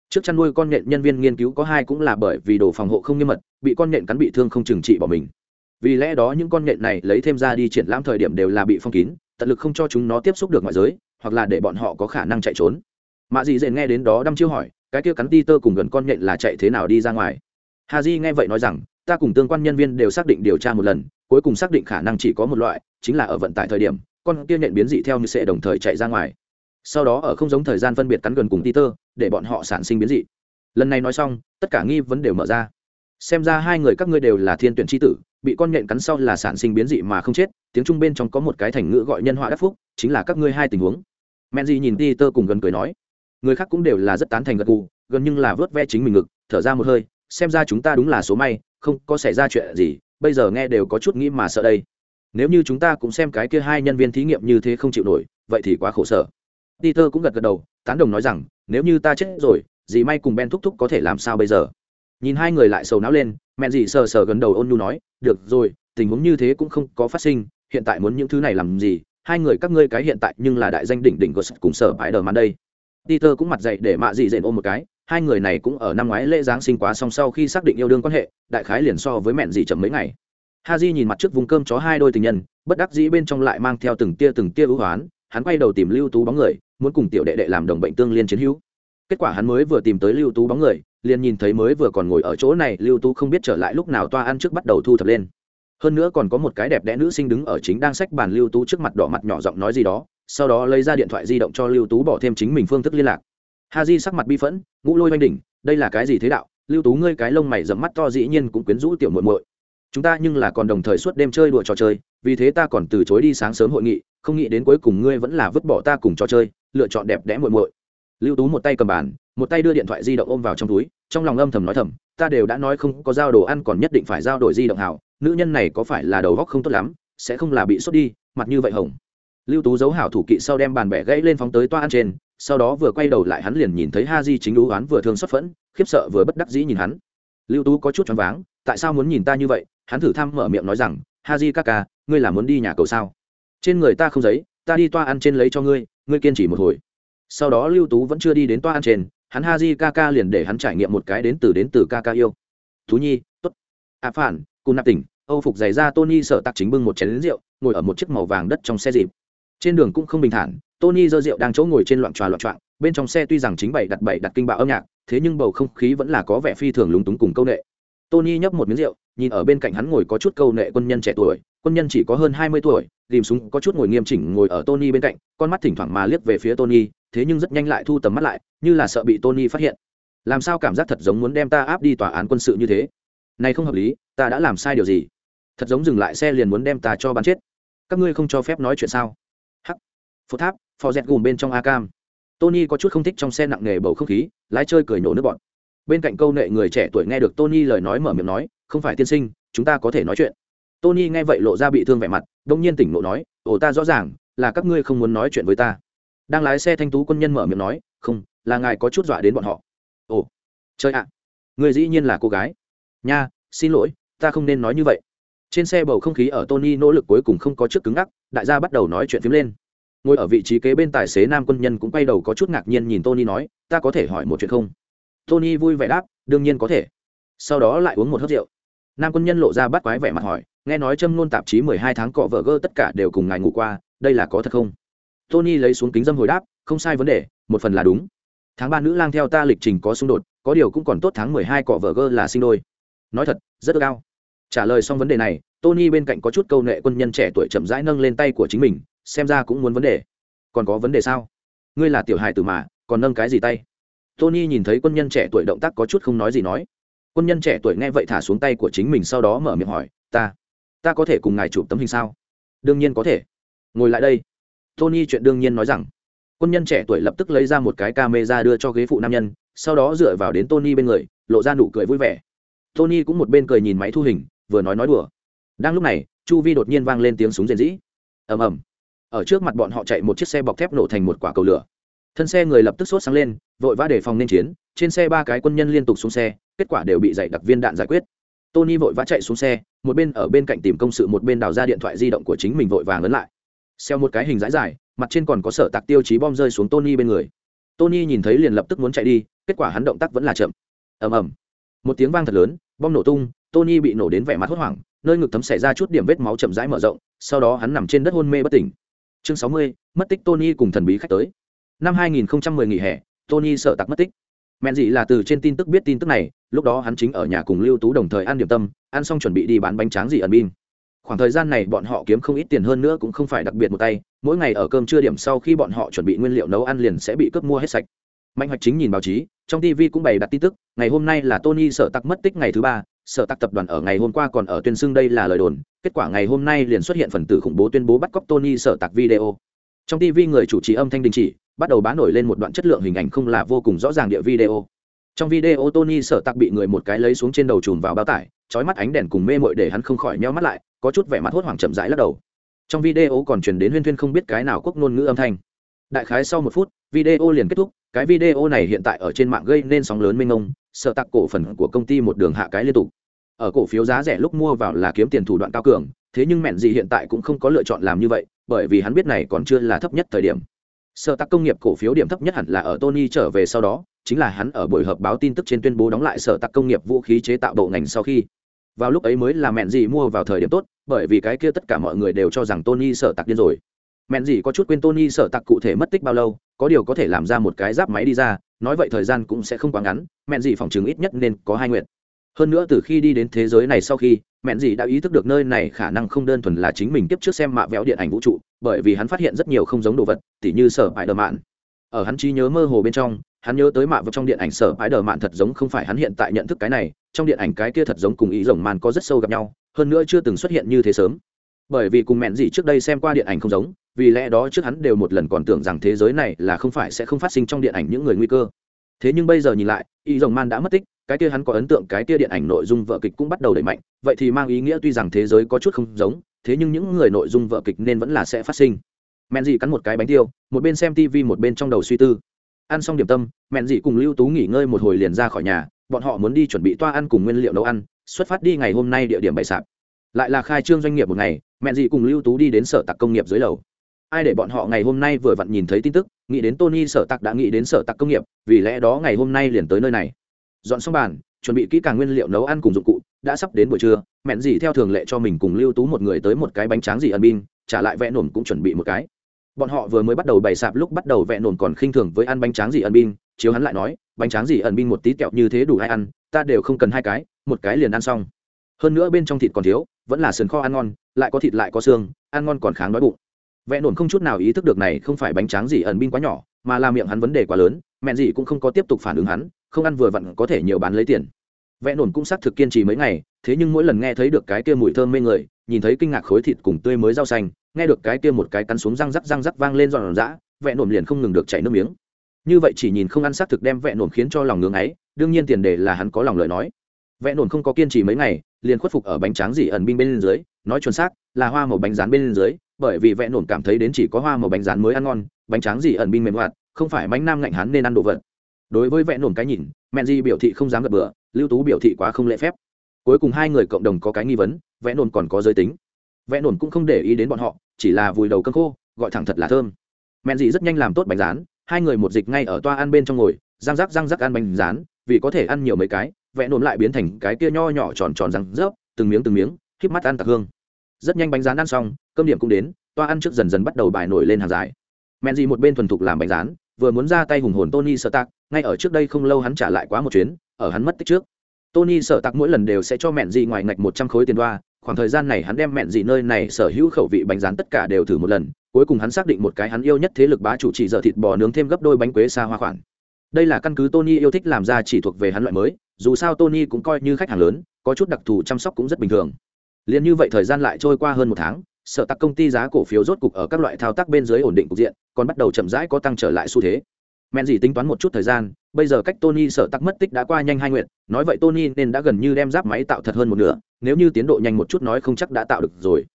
Trước chăn nuôi con nện nhân viên nghiên cứu có hai cũng là bởi vì đồ phòng hộ không nghiêm mật, bị con nện cắn bị thương không trừng trị bỏ mình. Vì lẽ đó những con nện này lấy thêm ra đi triển lãm thời điểm đều là bị phong kín, tận lực không cho chúng nó tiếp xúc được ngoại giới, hoặc là để bọn họ có khả năng chạy trốn. Mạ dị dện nghe đến đó đăm chiêu hỏi cái kia cắn ti tơ cùng gần con nhện là chạy thế nào đi ra ngoài hà di nghe vậy nói rằng ta cùng tương quan nhân viên đều xác định điều tra một lần cuối cùng xác định khả năng chỉ có một loại chính là ở vận tải thời điểm con kia nhện biến dị theo như sẽ đồng thời chạy ra ngoài sau đó ở không giống thời gian phân biệt cắn gần cùng tơ, để bọn họ sản sinh biến dị. Lần này nói xong, tất cả nghi vấn đều mở ra. Xem ra hai người các ngươi đều là thiên tuyển chi tử, bị con nhện cắn sau là sản sinh biến dị mà không chết, tiếng Trung bên trong có một cái thành ngữ gọi nhân họa đắc phúc, chính là các ngươi hai tình huống. Menji nhìn tơ cùng gần cười nói, người khác cũng đều là rất tán thành gật gù, gần nhưng là vớt ve chính mình ngực, thở ra một hơi, xem ra chúng ta đúng là số may, không có xảy ra chuyện gì, bây giờ nghe đều có chút nghĩ mà sợ đây. Nếu như chúng ta cũng xem cái kia hai nhân viên thí nghiệm như thế không chịu nổi, vậy thì quá khổ sở. Peter cũng gật gật đầu tán đồng nói rằng nếu như ta chết rồi dì may cùng ben thúc thúc có thể làm sao bây giờ? Nhìn hai người lại sầu não lên mẹ dì sờ sờ gần đầu ôn nhu nói được rồi tình huống như thế cũng không có phát sinh hiện tại muốn những thứ này làm gì? Hai người các ngươi cái hiện tại nhưng là đại danh đỉnh đỉnh của cùng sở bãi đờ màn đây peter cũng mặt dậy để mạ dì dện ôm một cái, hai người này cũng ở năm ngoái lễ giáng sinh quá song sau khi xác định yêu đương quan hệ, đại khái liền so với mẹn dì chậm mấy ngày. Ha di nhìn mặt trước vùng cơm chó hai đôi tình nhân, bất đắc dĩ bên trong lại mang theo từng tia từng tia ưu hoán, hắn quay đầu tìm lưu tú bóng người, muốn cùng tiểu đệ đệ làm đồng bệnh tương liên chiến hữu. Kết quả hắn mới vừa tìm tới lưu tú bóng người, liền nhìn thấy mới vừa còn ngồi ở chỗ này, lưu tú không biết trở lại lúc nào toa ăn trước bắt đầu thu thập lên. Hơn nữa còn có một cái đẹp đẽ nữ sinh đứng ở chính đang sách bàn lưu tú trước mặt đỏ mặt nhỏ giọng nói gì đó sau đó lấy ra điện thoại di động cho lưu tú bỏ thêm chính mình phương thức liên lạc. Ha di sắc mặt bi phẫn, ngũ lôi oanh đỉnh, đây là cái gì thế đạo? Lưu tú ngươi cái lông mày dẫm mắt to dĩ nhiên cũng quyến rũ tiểu muội muội. Chúng ta nhưng là còn đồng thời suốt đêm chơi đùa trò chơi, vì thế ta còn từ chối đi sáng sớm hội nghị, không nghĩ đến cuối cùng ngươi vẫn là vứt bỏ ta cùng trò chơi, lựa chọn đẹp đẽ muội muội. Lưu tú một tay cầm bàn, một tay đưa điện thoại di động ôm vào trong túi, trong lòng âm thầm nói thầm, ta đều đã nói không có giao đồ ăn còn nhất định phải giao đổi di động hảo, nữ nhân này có phải là đầu góc không tốt lắm, sẽ không là bị sốt đi, mặt như vậy hồng lưu tú giấu hảo thủ kỵ sau đem bàn bẻ gãy lên phóng tới toa ăn trên, sau đó vừa quay đầu lại hắn liền nhìn thấy ha di chính đú oán vừa thương xuất phẫn, khiếp sợ vừa bất đắc dĩ nhìn hắn. Lưu tú có chút choáng váng, tại sao muốn nhìn ta như vậy? Hắn thử thăm mở miệng nói rằng, ha di ca ca, ngươi là muốn đi nhà cầu sao? Trên người ta không giấy, ta đi toa ăn trên lấy cho ngươi ngươi kiên trì một hồi. Sau đó lưu tú vẫn chưa đi đến toa ăn trên, hắn ha di ca ca liền để hắn trải nghiệm một cái đến từ đến từ ca ca yêu. Thú nhi t ố t ạ phản, cùng nạp tỉnh, âu phục giày ra tony sợ tặc chính bưng một chén lính rượu, ngồi ở một chiếc màu vàng đất trong xe dịp trên đường cũng không bình thản, tony dơ rượu đang chỗ ngồi trên loạn tròa loạn trọn bên trong xe tuy rằng chính bảy đặt bảy đặt kinh bạo âm nhạc, thế nhưng bầu không khí vẫn là có vẻ phi thường lúng túng cùng câu nệ. Tony nhấp một miếng rượu, nhìn ở bên cạnh hắn ngồi có chút câu nệ quân nhân trẻ tuổi, quân nhân chỉ có hơn hai mươi tuổi, tìm súng có chút ngồi nghiêm chỉnh ngồi ở tony bên cạnh, con mắt thỉnh thoảng mà liếc về phía tony, thế nhưng rất nhanh lại thu tầm mắt lại, như là sợ bị tony phát hiện. Làm sao cảm giác thật giống muốn đem ta áp đi tòa án quân sự như thế? Này không hợp lý, ta đã làm sai điều gì? Thật giống dừng lại xe liền muốn đem ta cho bắn chết. Các ngươi không cho phép nói chuyện sao? Phố tháp, phò dẹt gùm bên trong a cam. Tony có chút không thích trong xe nặng nề bầu không khí, lái chơi cười nổ nước bọn bên cạnh câu nệ người trẻ tuổi nghe được tony lời nói mở miệng nói, không phải tiên sinh, chúng ta có thể nói chuyện. Tony nghe vậy lộ ra bị thương vẻ mặt, đông nhiên tỉnh nộ nói, ồ, ta rõ ràng, là các ngươi không muốn nói chuyện với ta. Đang lái xe thanh tú quân nhân mở miệng nói, không, là ngài có chút dọa đến bọn họ. Ồ chơi ạ, người dĩ nhiên là cô gái. Nha, xin lỗi, ta không nên nói như vậy. Trên xe bầu không khí ở tony nỗ lực cuối cùng không có trước cứng ngắc, đại gia bắt đầu nói chuyện phím lên ngồi ở vị trí kế bên tài xế nam quân nhân cũng quay đầu có chút ngạc nhiên nhìn tony nói, ta có thể hỏi một chuyện không? Tony vui vẻ đáp, đương nhiên có thể. Sau đó lại uống một hớt rượu. Nam quân nhân lộ ra bắt quái vẻ mặt hỏi, nghe nói châm ngôn tạp chí mười hai tháng cọ vợ gơ tất cả đều cùng ngài ngủ qua, đây là có thật không? Tony lấy xuống kính dâm hồi đáp, không sai vấn đề, một phần là đúng. Tháng ba nữ lang theo ta lịch trình có xung đột, có điều cũng còn tốt tháng mười hai cọ vợ gơ là sinh đôi. Nói thật, rất cao trả lời xong vấn đề này, tony bên cạnh có chút câu nệ quân nhân trẻ tuổi chậm rãi nâng lên tay của chính mình xem ra cũng muốn vấn đề. Còn có vấn đề sao? Ngươi là tiểu hài tử mà, còn nâng cái gì tay? Tony nhìn thấy quân nhân trẻ tuổi động tác có chút không nói gì nói. Quân nhân trẻ tuổi nghe vậy thả xuống tay của chính mình sau đó mở miệng hỏi, ta ta có thể cùng ngài chụp tấm hình sao? Đương nhiên có thể. Ngồi lại đây. Tony chuyện đương nhiên nói rằng. Quân nhân trẻ tuổi lập tức lấy ra một cái camera đưa cho ghế phụ nam nhân, sau đó dựa vào đến tony bên người, lộ ra nụ cười vui vẻ. Tony cũng một bên cười nhìn máy thu hình, vừa nói nói đùa. Đang lúc này, chu vi đột nhiên vang lên tiếng súng rền rĩ. Ầm ầm ở trước mặt bọn họ chạy một chiếc xe bọc thép nổ thành một quả cầu lửa. Thân xe người lập tức sốt sáng lên, vội vã đề phòng nên chiến, trên xe ba cái quân nhân liên tục xuống xe, kết quả đều bị dạy đặc viên đạn giải quyết. Tony vội vã chạy xuống xe, một bên ở bên cạnh tìm công sự, một bên đào ra điện thoại di động của chính mình vội vàng ấn lại. Xeo một cái hình dãi dài, mặt trên còn có sở tạc tiêu chí bom rơi xuống tony bên người. Tony nhìn thấy liền lập tức muốn chạy đi, kết quả hắn động tác vẫn là chậm. Ầm ầm. Một tiếng vang thật lớn, bom nổ tung, tony bị nổ đến vẻ mặt hốt hoảng, nơi ngực thấm xảy ra chút điểm vết máu chậm rãi mở rộng, sau đó hắn nằm trên đất hôn mê bất tỉnh chương sáu mươi, mất tích tony cùng thần bí khách tới. Năm 2010 nghỉ hè, tony sợ tặc mất tích. Mẹn gì là từ trên tin tức biết tin tức này, lúc đó hắn chính ở nhà cùng lưu tú đồng thời ăn điểm tâm, ăn xong chuẩn bị đi bán bánh tráng gì ẩn bin khoảng thời gian này bọn họ kiếm không ít tiền hơn nữa cũng không phải đặc biệt một tay, mỗi ngày ở cơm trưa điểm sau khi bọn họ chuẩn bị nguyên liệu nấu ăn liền sẽ bị cướp mua hết sạch. Mạnh hoạch chính nhìn báo chí trong tv cũng bày đặt tin tức, ngày hôm nay là tony sợ tặc mất tích ngày thứ ba, sợ tặc tập đoàn ở ngày hôm qua còn ở tuyên xưng đây là lời đồn, kết quả ngày hôm nay liền xuất hiện phần tử khủng bố tuyên bố bắt cóc tony sợ tặc video. Trong tv người chủ trì âm thanh đình chỉ, bắt đầu bán nổi lên một đoạn chất lượng hình ảnh không là vô cùng rõ ràng địa video. Trong video tony sợ tặc bị người một cái lấy xuống trên đầu chùm vào bao tải trói mắt ánh đèn cùng mê mội để hắn không khỏi nheo mắt lại, có chút vẻ mặt hốt hoảng chậm rãi lắc đầu. Trong video còn truyền đến huyên thuyên không biết cái nào quốc ngôn ngữ âm thanh. Đại khái sau một phút, video liền kết thúc cái video này hiện tại ở trên mạng gây nên sóng lớn mênh mông, sợ tặc cổ phần của công ty một đường hạ cái liên tục. Ở cổ phiếu giá rẻ lúc mua vào là kiếm tiền thủ đoạn cao cường, thế nhưng mẹn gì hiện tại cũng không có lựa chọn làm như vậy, bởi vì hắn biết này còn chưa là thấp nhất thời điểm. Sợ tắc công nghiệp cổ phiếu điểm thấp nhất hẳn là ở tony trở về sau đó, chính là hắn ở buổi họp báo tin tức trên tuyên bố đóng lại sở tắc công nghiệp vũ khí chế tạo bộ ngành sau khi. Vào lúc ấy mới là mẹn gì mua vào thời điểm tốt, bởi vì cái kia tất cả mọi người đều cho rằng tony sở tặc điên rồi mẹn gì có chút quên tony sợ tặc cụ thể mất tích bao lâu, có điều có thể làm ra một cái giáp máy đi ra, nói vậy thời gian cũng sẽ không quá ngắn, mẹn gì phòng chứng ít nhất nên có hai nguyện hơn nữa từ khi đi đến thế giới này sau khi, mẹn gì đã ý thức được nơi này khả năng không đơn thuần là chính mình tiếp trước xem mạ véo điện ảnh vũ trụ, bởi vì hắn phát hiện rất nhiều không giống đồ vật, tỉ như sở bãi đờ mạn. Ở hắn trí nhớ mơ hồ bên trong, hắn nhớ tới mạ vật trong điện ảnh sở bãi đờ mạn thật giống không phải hắn hiện tại nhận thức cái này, trong điện ảnh cái kia thật giống cùng ý rồng màn có rất sâu gặp nhau, hơn nữa chưa từng xuất hiện như thế sớm. Bởi vì cùng mẹn gì trước đây xem qua điện ảnh không giống vì lẽ đó trước hắn đều một lần còn tưởng rằng thế giới này là không phải sẽ không phát sinh trong điện ảnh những người nguy cơ. Thế nhưng bây giờ nhìn lại, y rồng man đã mất tích, cái kia hắn có ấn tượng, cái kia điện ảnh nội dung vợ kịch cũng bắt đầu đẩy mạnh, vậy thì mang ý nghĩa tuy rằng thế giới có chút không giống, thế nhưng những người nội dung vợ kịch nên vẫn là sẽ phát sinh. Mẹn dị cắn một cái bánh tiêu, một bên xem tv một bên trong đầu suy tư. Ăn xong điểm tâm, mẹn dị cùng lưu tú nghỉ ngơi một hồi liền ra khỏi nhà, bọn họ muốn đi chuẩn bị toa ăn cùng nguyên liệu nấu ăn, xuất phát đi ngày hôm nay địa điểm bày sạp. Lại là khai trương doanh nghiệp một ngày, mẹn dị cùng lưu tú đi đến sở tạc công nghiệp dưới lầu ai để bọn họ ngày hôm nay vừa vặn nhìn thấy tin tức, nghĩ đến tony sở tặc đã nghĩ đến sở tặc công nghiệp, vì lẽ đó ngày hôm nay liền tới nơi này. Dọn xong bàn, chuẩn bị kỹ càng nguyên liệu nấu ăn cùng dụng cụ, đã sắp đến buổi trưa, mẹn gì theo thường lệ cho mình cùng lưu tú một người tới một cái bánh tráng gì ẩn bin trả lại vẽ nổm cũng chuẩn bị một cái. Bọn họ vừa mới bắt đầu bày sạp lúc bắt đầu vẽ nổm còn khinh thường với ăn bánh tráng gì ẩn bin chiếu hắn lại nói, bánh tráng gì ẩn bin một tí kẹo như thế đủ hai ăn, ta đều không cần hai cái, một cái liền ăn xong. Hơn nữa bên trong thịt còn thiếu, vẫn là sườn kho ăn ngon, lại có thịt lại có xương, ăn ngon còn kháng đói bụng vẽ nổn không chút nào ý thức được này không phải bánh tráng gì ẩn bin quá nhỏ, mà là miệng hắn vấn đề quá lớn, mẹn gì cũng không có tiếp tục phản ứng hắn, không ăn vừa vặn có thể nhiều bán lấy tiền. Vẽ nổn cũng xác thực kiên trì mấy ngày, thế nhưng mỗi lần nghe thấy được cái kia mùi thơm mê người, nhìn thấy kinh ngạc khối thịt cùng tươi mới rau xanh, nghe được cái kia một cái cắn xuống răng rắc răng rắc vang lên giòn giã, vẽ nổn liền không ngừng được chảy nước miếng. Như vậy chỉ nhìn không ăn xác thực đem vẽ nổn khiến cho lòng ngưỡng ấy đương nhiên tiền đề là hắn có lòng lời nói. Vẽ nổn không có kiên trì mấy ngày, liền khuất phục ở bánh tráng gì ẩn binh bên dưới, nói chuẩn xác, là hoa màu bánh rán bên dưới bởi vì vẽ nổm cảm thấy đến chỉ có hoa màu bánh rán mới ăn ngon, bánh tráng gì ẩn binh mềm hoạt, không phải bánh nam ngạnh hắn nên ăn đồ vật. Đối với vẽ nổm cái nhìn men di biểu thị không dám gật bừa, lưu tú biểu thị quá không lễ phép. Cuối cùng hai người cộng đồng có cái nghi vấn, vẽ nổm còn có giới tính. Vẽ nổm cũng không để ý đến bọn họ, chỉ là vùi đầu cơm khô, gọi thẳng thật là thơm. Men di rất nhanh làm tốt bánh rán, hai người một dịch ngay ở toa ăn bên trong ngồi, răng rắc răng rắc ăn bánh rán, vì có thể ăn nhiều mấy cái, vẽ nổm lại biến thành cái kia nho nhỏ tròn tròn răng rớp, từng miếng từng miếng, híp mắt ăn tạc hương. Rất nhanh bánh rán ăn xong cơm điểm cũng đến, toa ăn trước dần dần bắt đầu bài nổi lên hàng dài. Men di một bên thuần thục làm bánh rán, vừa muốn ra tay hùng hồn tony sơ tạc ngay ở trước đây không lâu hắn trả lại quá một chuyến, ở hắn mất tích trước. Tony sợ tặc mỗi lần đều sẽ cho mẹn gì ngoài ngạch một trăm khối tiền đoa, khoảng thời gian này hắn đem mẹn gì nơi này sở hữu khẩu vị bánh rán tất cả đều thử một lần, cuối cùng hắn xác định một cái hắn yêu nhất thế lực bá chủ chỉ dở thịt bò nướng thêm gấp đôi bánh quế xa hoa khoản. Đây là căn cứ tony yêu thích làm ra chỉ thuộc về hắn loại mới, dù sao tony cũng coi như khách hàng lớn, có chút đặc thù chăm sóc cũng rất bình thường. Liền như vậy thời gian lại trôi qua hơn một tháng Sở tặc công ty giá cổ phiếu rốt cục ở các loại thao tác bên dưới ổn định cục diện, còn bắt đầu chậm rãi có tăng trở lại xu thế. Men gì tính toán một chút thời gian, bây giờ cách tony Sở tắc mất tích đã qua nhanh hai nguyện nói vậy tony nên đã gần như đem giáp máy tạo thật hơn một nửa, nếu như tiến độ nhanh một chút nói không chắc đã tạo được rồi.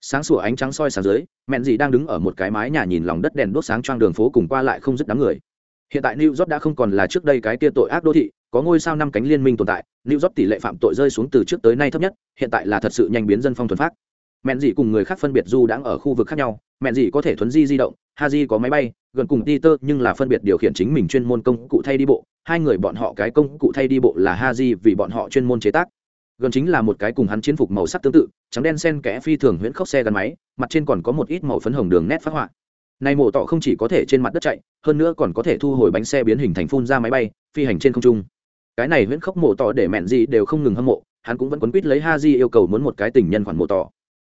Sáng sủa ánh trắng soi sáng dưới mẹn gì đang đứng ở một cái mái nhà nhìn lòng đất đèn đốt sáng choang đường phố cùng qua lại không dứt đám người. Hiện tại new york đã không còn là trước đây cái kia tội ác đô thị, có ngôi sao năm cánh liên minh tồn tại, new york tỷ lệ phạm tội rơi xuống từ trước tới nay thấp nhất, hiện tại là thật sự nhanh biến dân phong thuần phát mẹn dị cùng người khác phân biệt du đang ở khu vực khác nhau, mẹn dị có thể thuấn di di động, ha di có máy bay, gần cùng peter nhưng là phân biệt điều khiển chính mình chuyên môn công cụ thay đi bộ, hai người bọn họ cái công cụ thay đi bộ là ha di vì bọn họ chuyên môn chế tác. Gần chính là một cái cùng hắn chiến phục màu sắc tương tự, trắng đen sen kẽ phi thường huyễn khốc xe gắn máy, mặt trên còn có một ít màu phấn hồng đường nét phát họa. Này mổ tọ không chỉ có thể trên mặt đất chạy, hơn nữa còn có thể thu hồi bánh xe biến hình thành phun ra máy bay, phi hành trên không trung. Cái này huyễn khốc mổ tọ để mẹn gì đều không ngừng hâm mộ, hắn cũng vẫn quấn quýt lấy ha di yêu cầu muốn một cái tình nhân khoản mổ tọ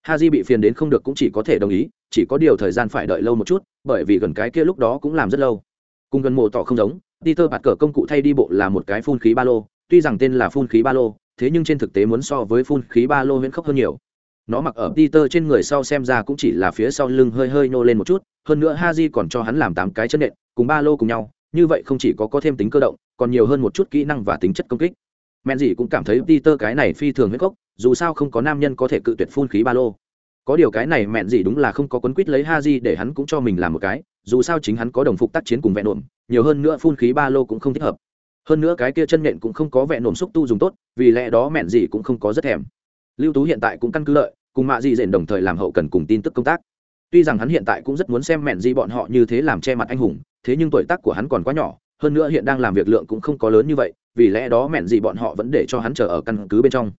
ha di bị phiền đến không được cũng chỉ có thể đồng ý, chỉ có điều thời gian phải đợi lâu một chút, bởi vì gần cái kia lúc đó cũng làm rất lâu. Cùng gần mộ tỏ không giống, peter bạt cờ công cụ thay đi bộ là một cái phun khí ba lô, tuy rằng tên là phun khí ba lô, thế nhưng trên thực tế muốn so với phun khí ba lô huyễn khốc hơn nhiều. Nó mặc ở peter trên người sau xem ra cũng chỉ là phía sau lưng hơi hơi nô lên một chút, hơn nữa ha di còn cho hắn làm tám cái chân nện, cùng ba lô cùng nhau, như vậy không chỉ có có thêm tính cơ động, còn nhiều hơn một chút kỹ năng và tính chất công kích men gì cũng cảm thấy peter cái này phi thường huyết cốc, dù sao không có nam nhân có thể cự tuyệt phun khí ba lô. Có điều cái này mẹn gì đúng là không có quấn quýt lấy ha di để hắn cũng cho mình làm một cái, dù sao chính hắn có đồng phục tác chiến cùng vẹn nộm, nhiều hơn nữa phun khí ba lô cũng không thích hợp. Hơn nữa cái kia chân nện cũng không có vẹn nộm xúc tu dùng tốt, vì lẽ đó mẹn gì cũng không có rất thèm. Lưu tú hiện tại cũng căn cứ lợi, cùng mạ Di dện đồng thời làm hậu cần cùng tin tức công tác. Tuy rằng hắn hiện tại cũng rất muốn xem mẹn gì bọn họ như thế làm che mặt anh hùng, thế nhưng tuổi tác của hắn còn quá nhỏ hơn nữa hiện đang làm việc lượng cũng không có lớn như vậy, vì lẽ đó mẹn gì bọn họ vẫn để cho hắn chờ ở căn cứ bên trong.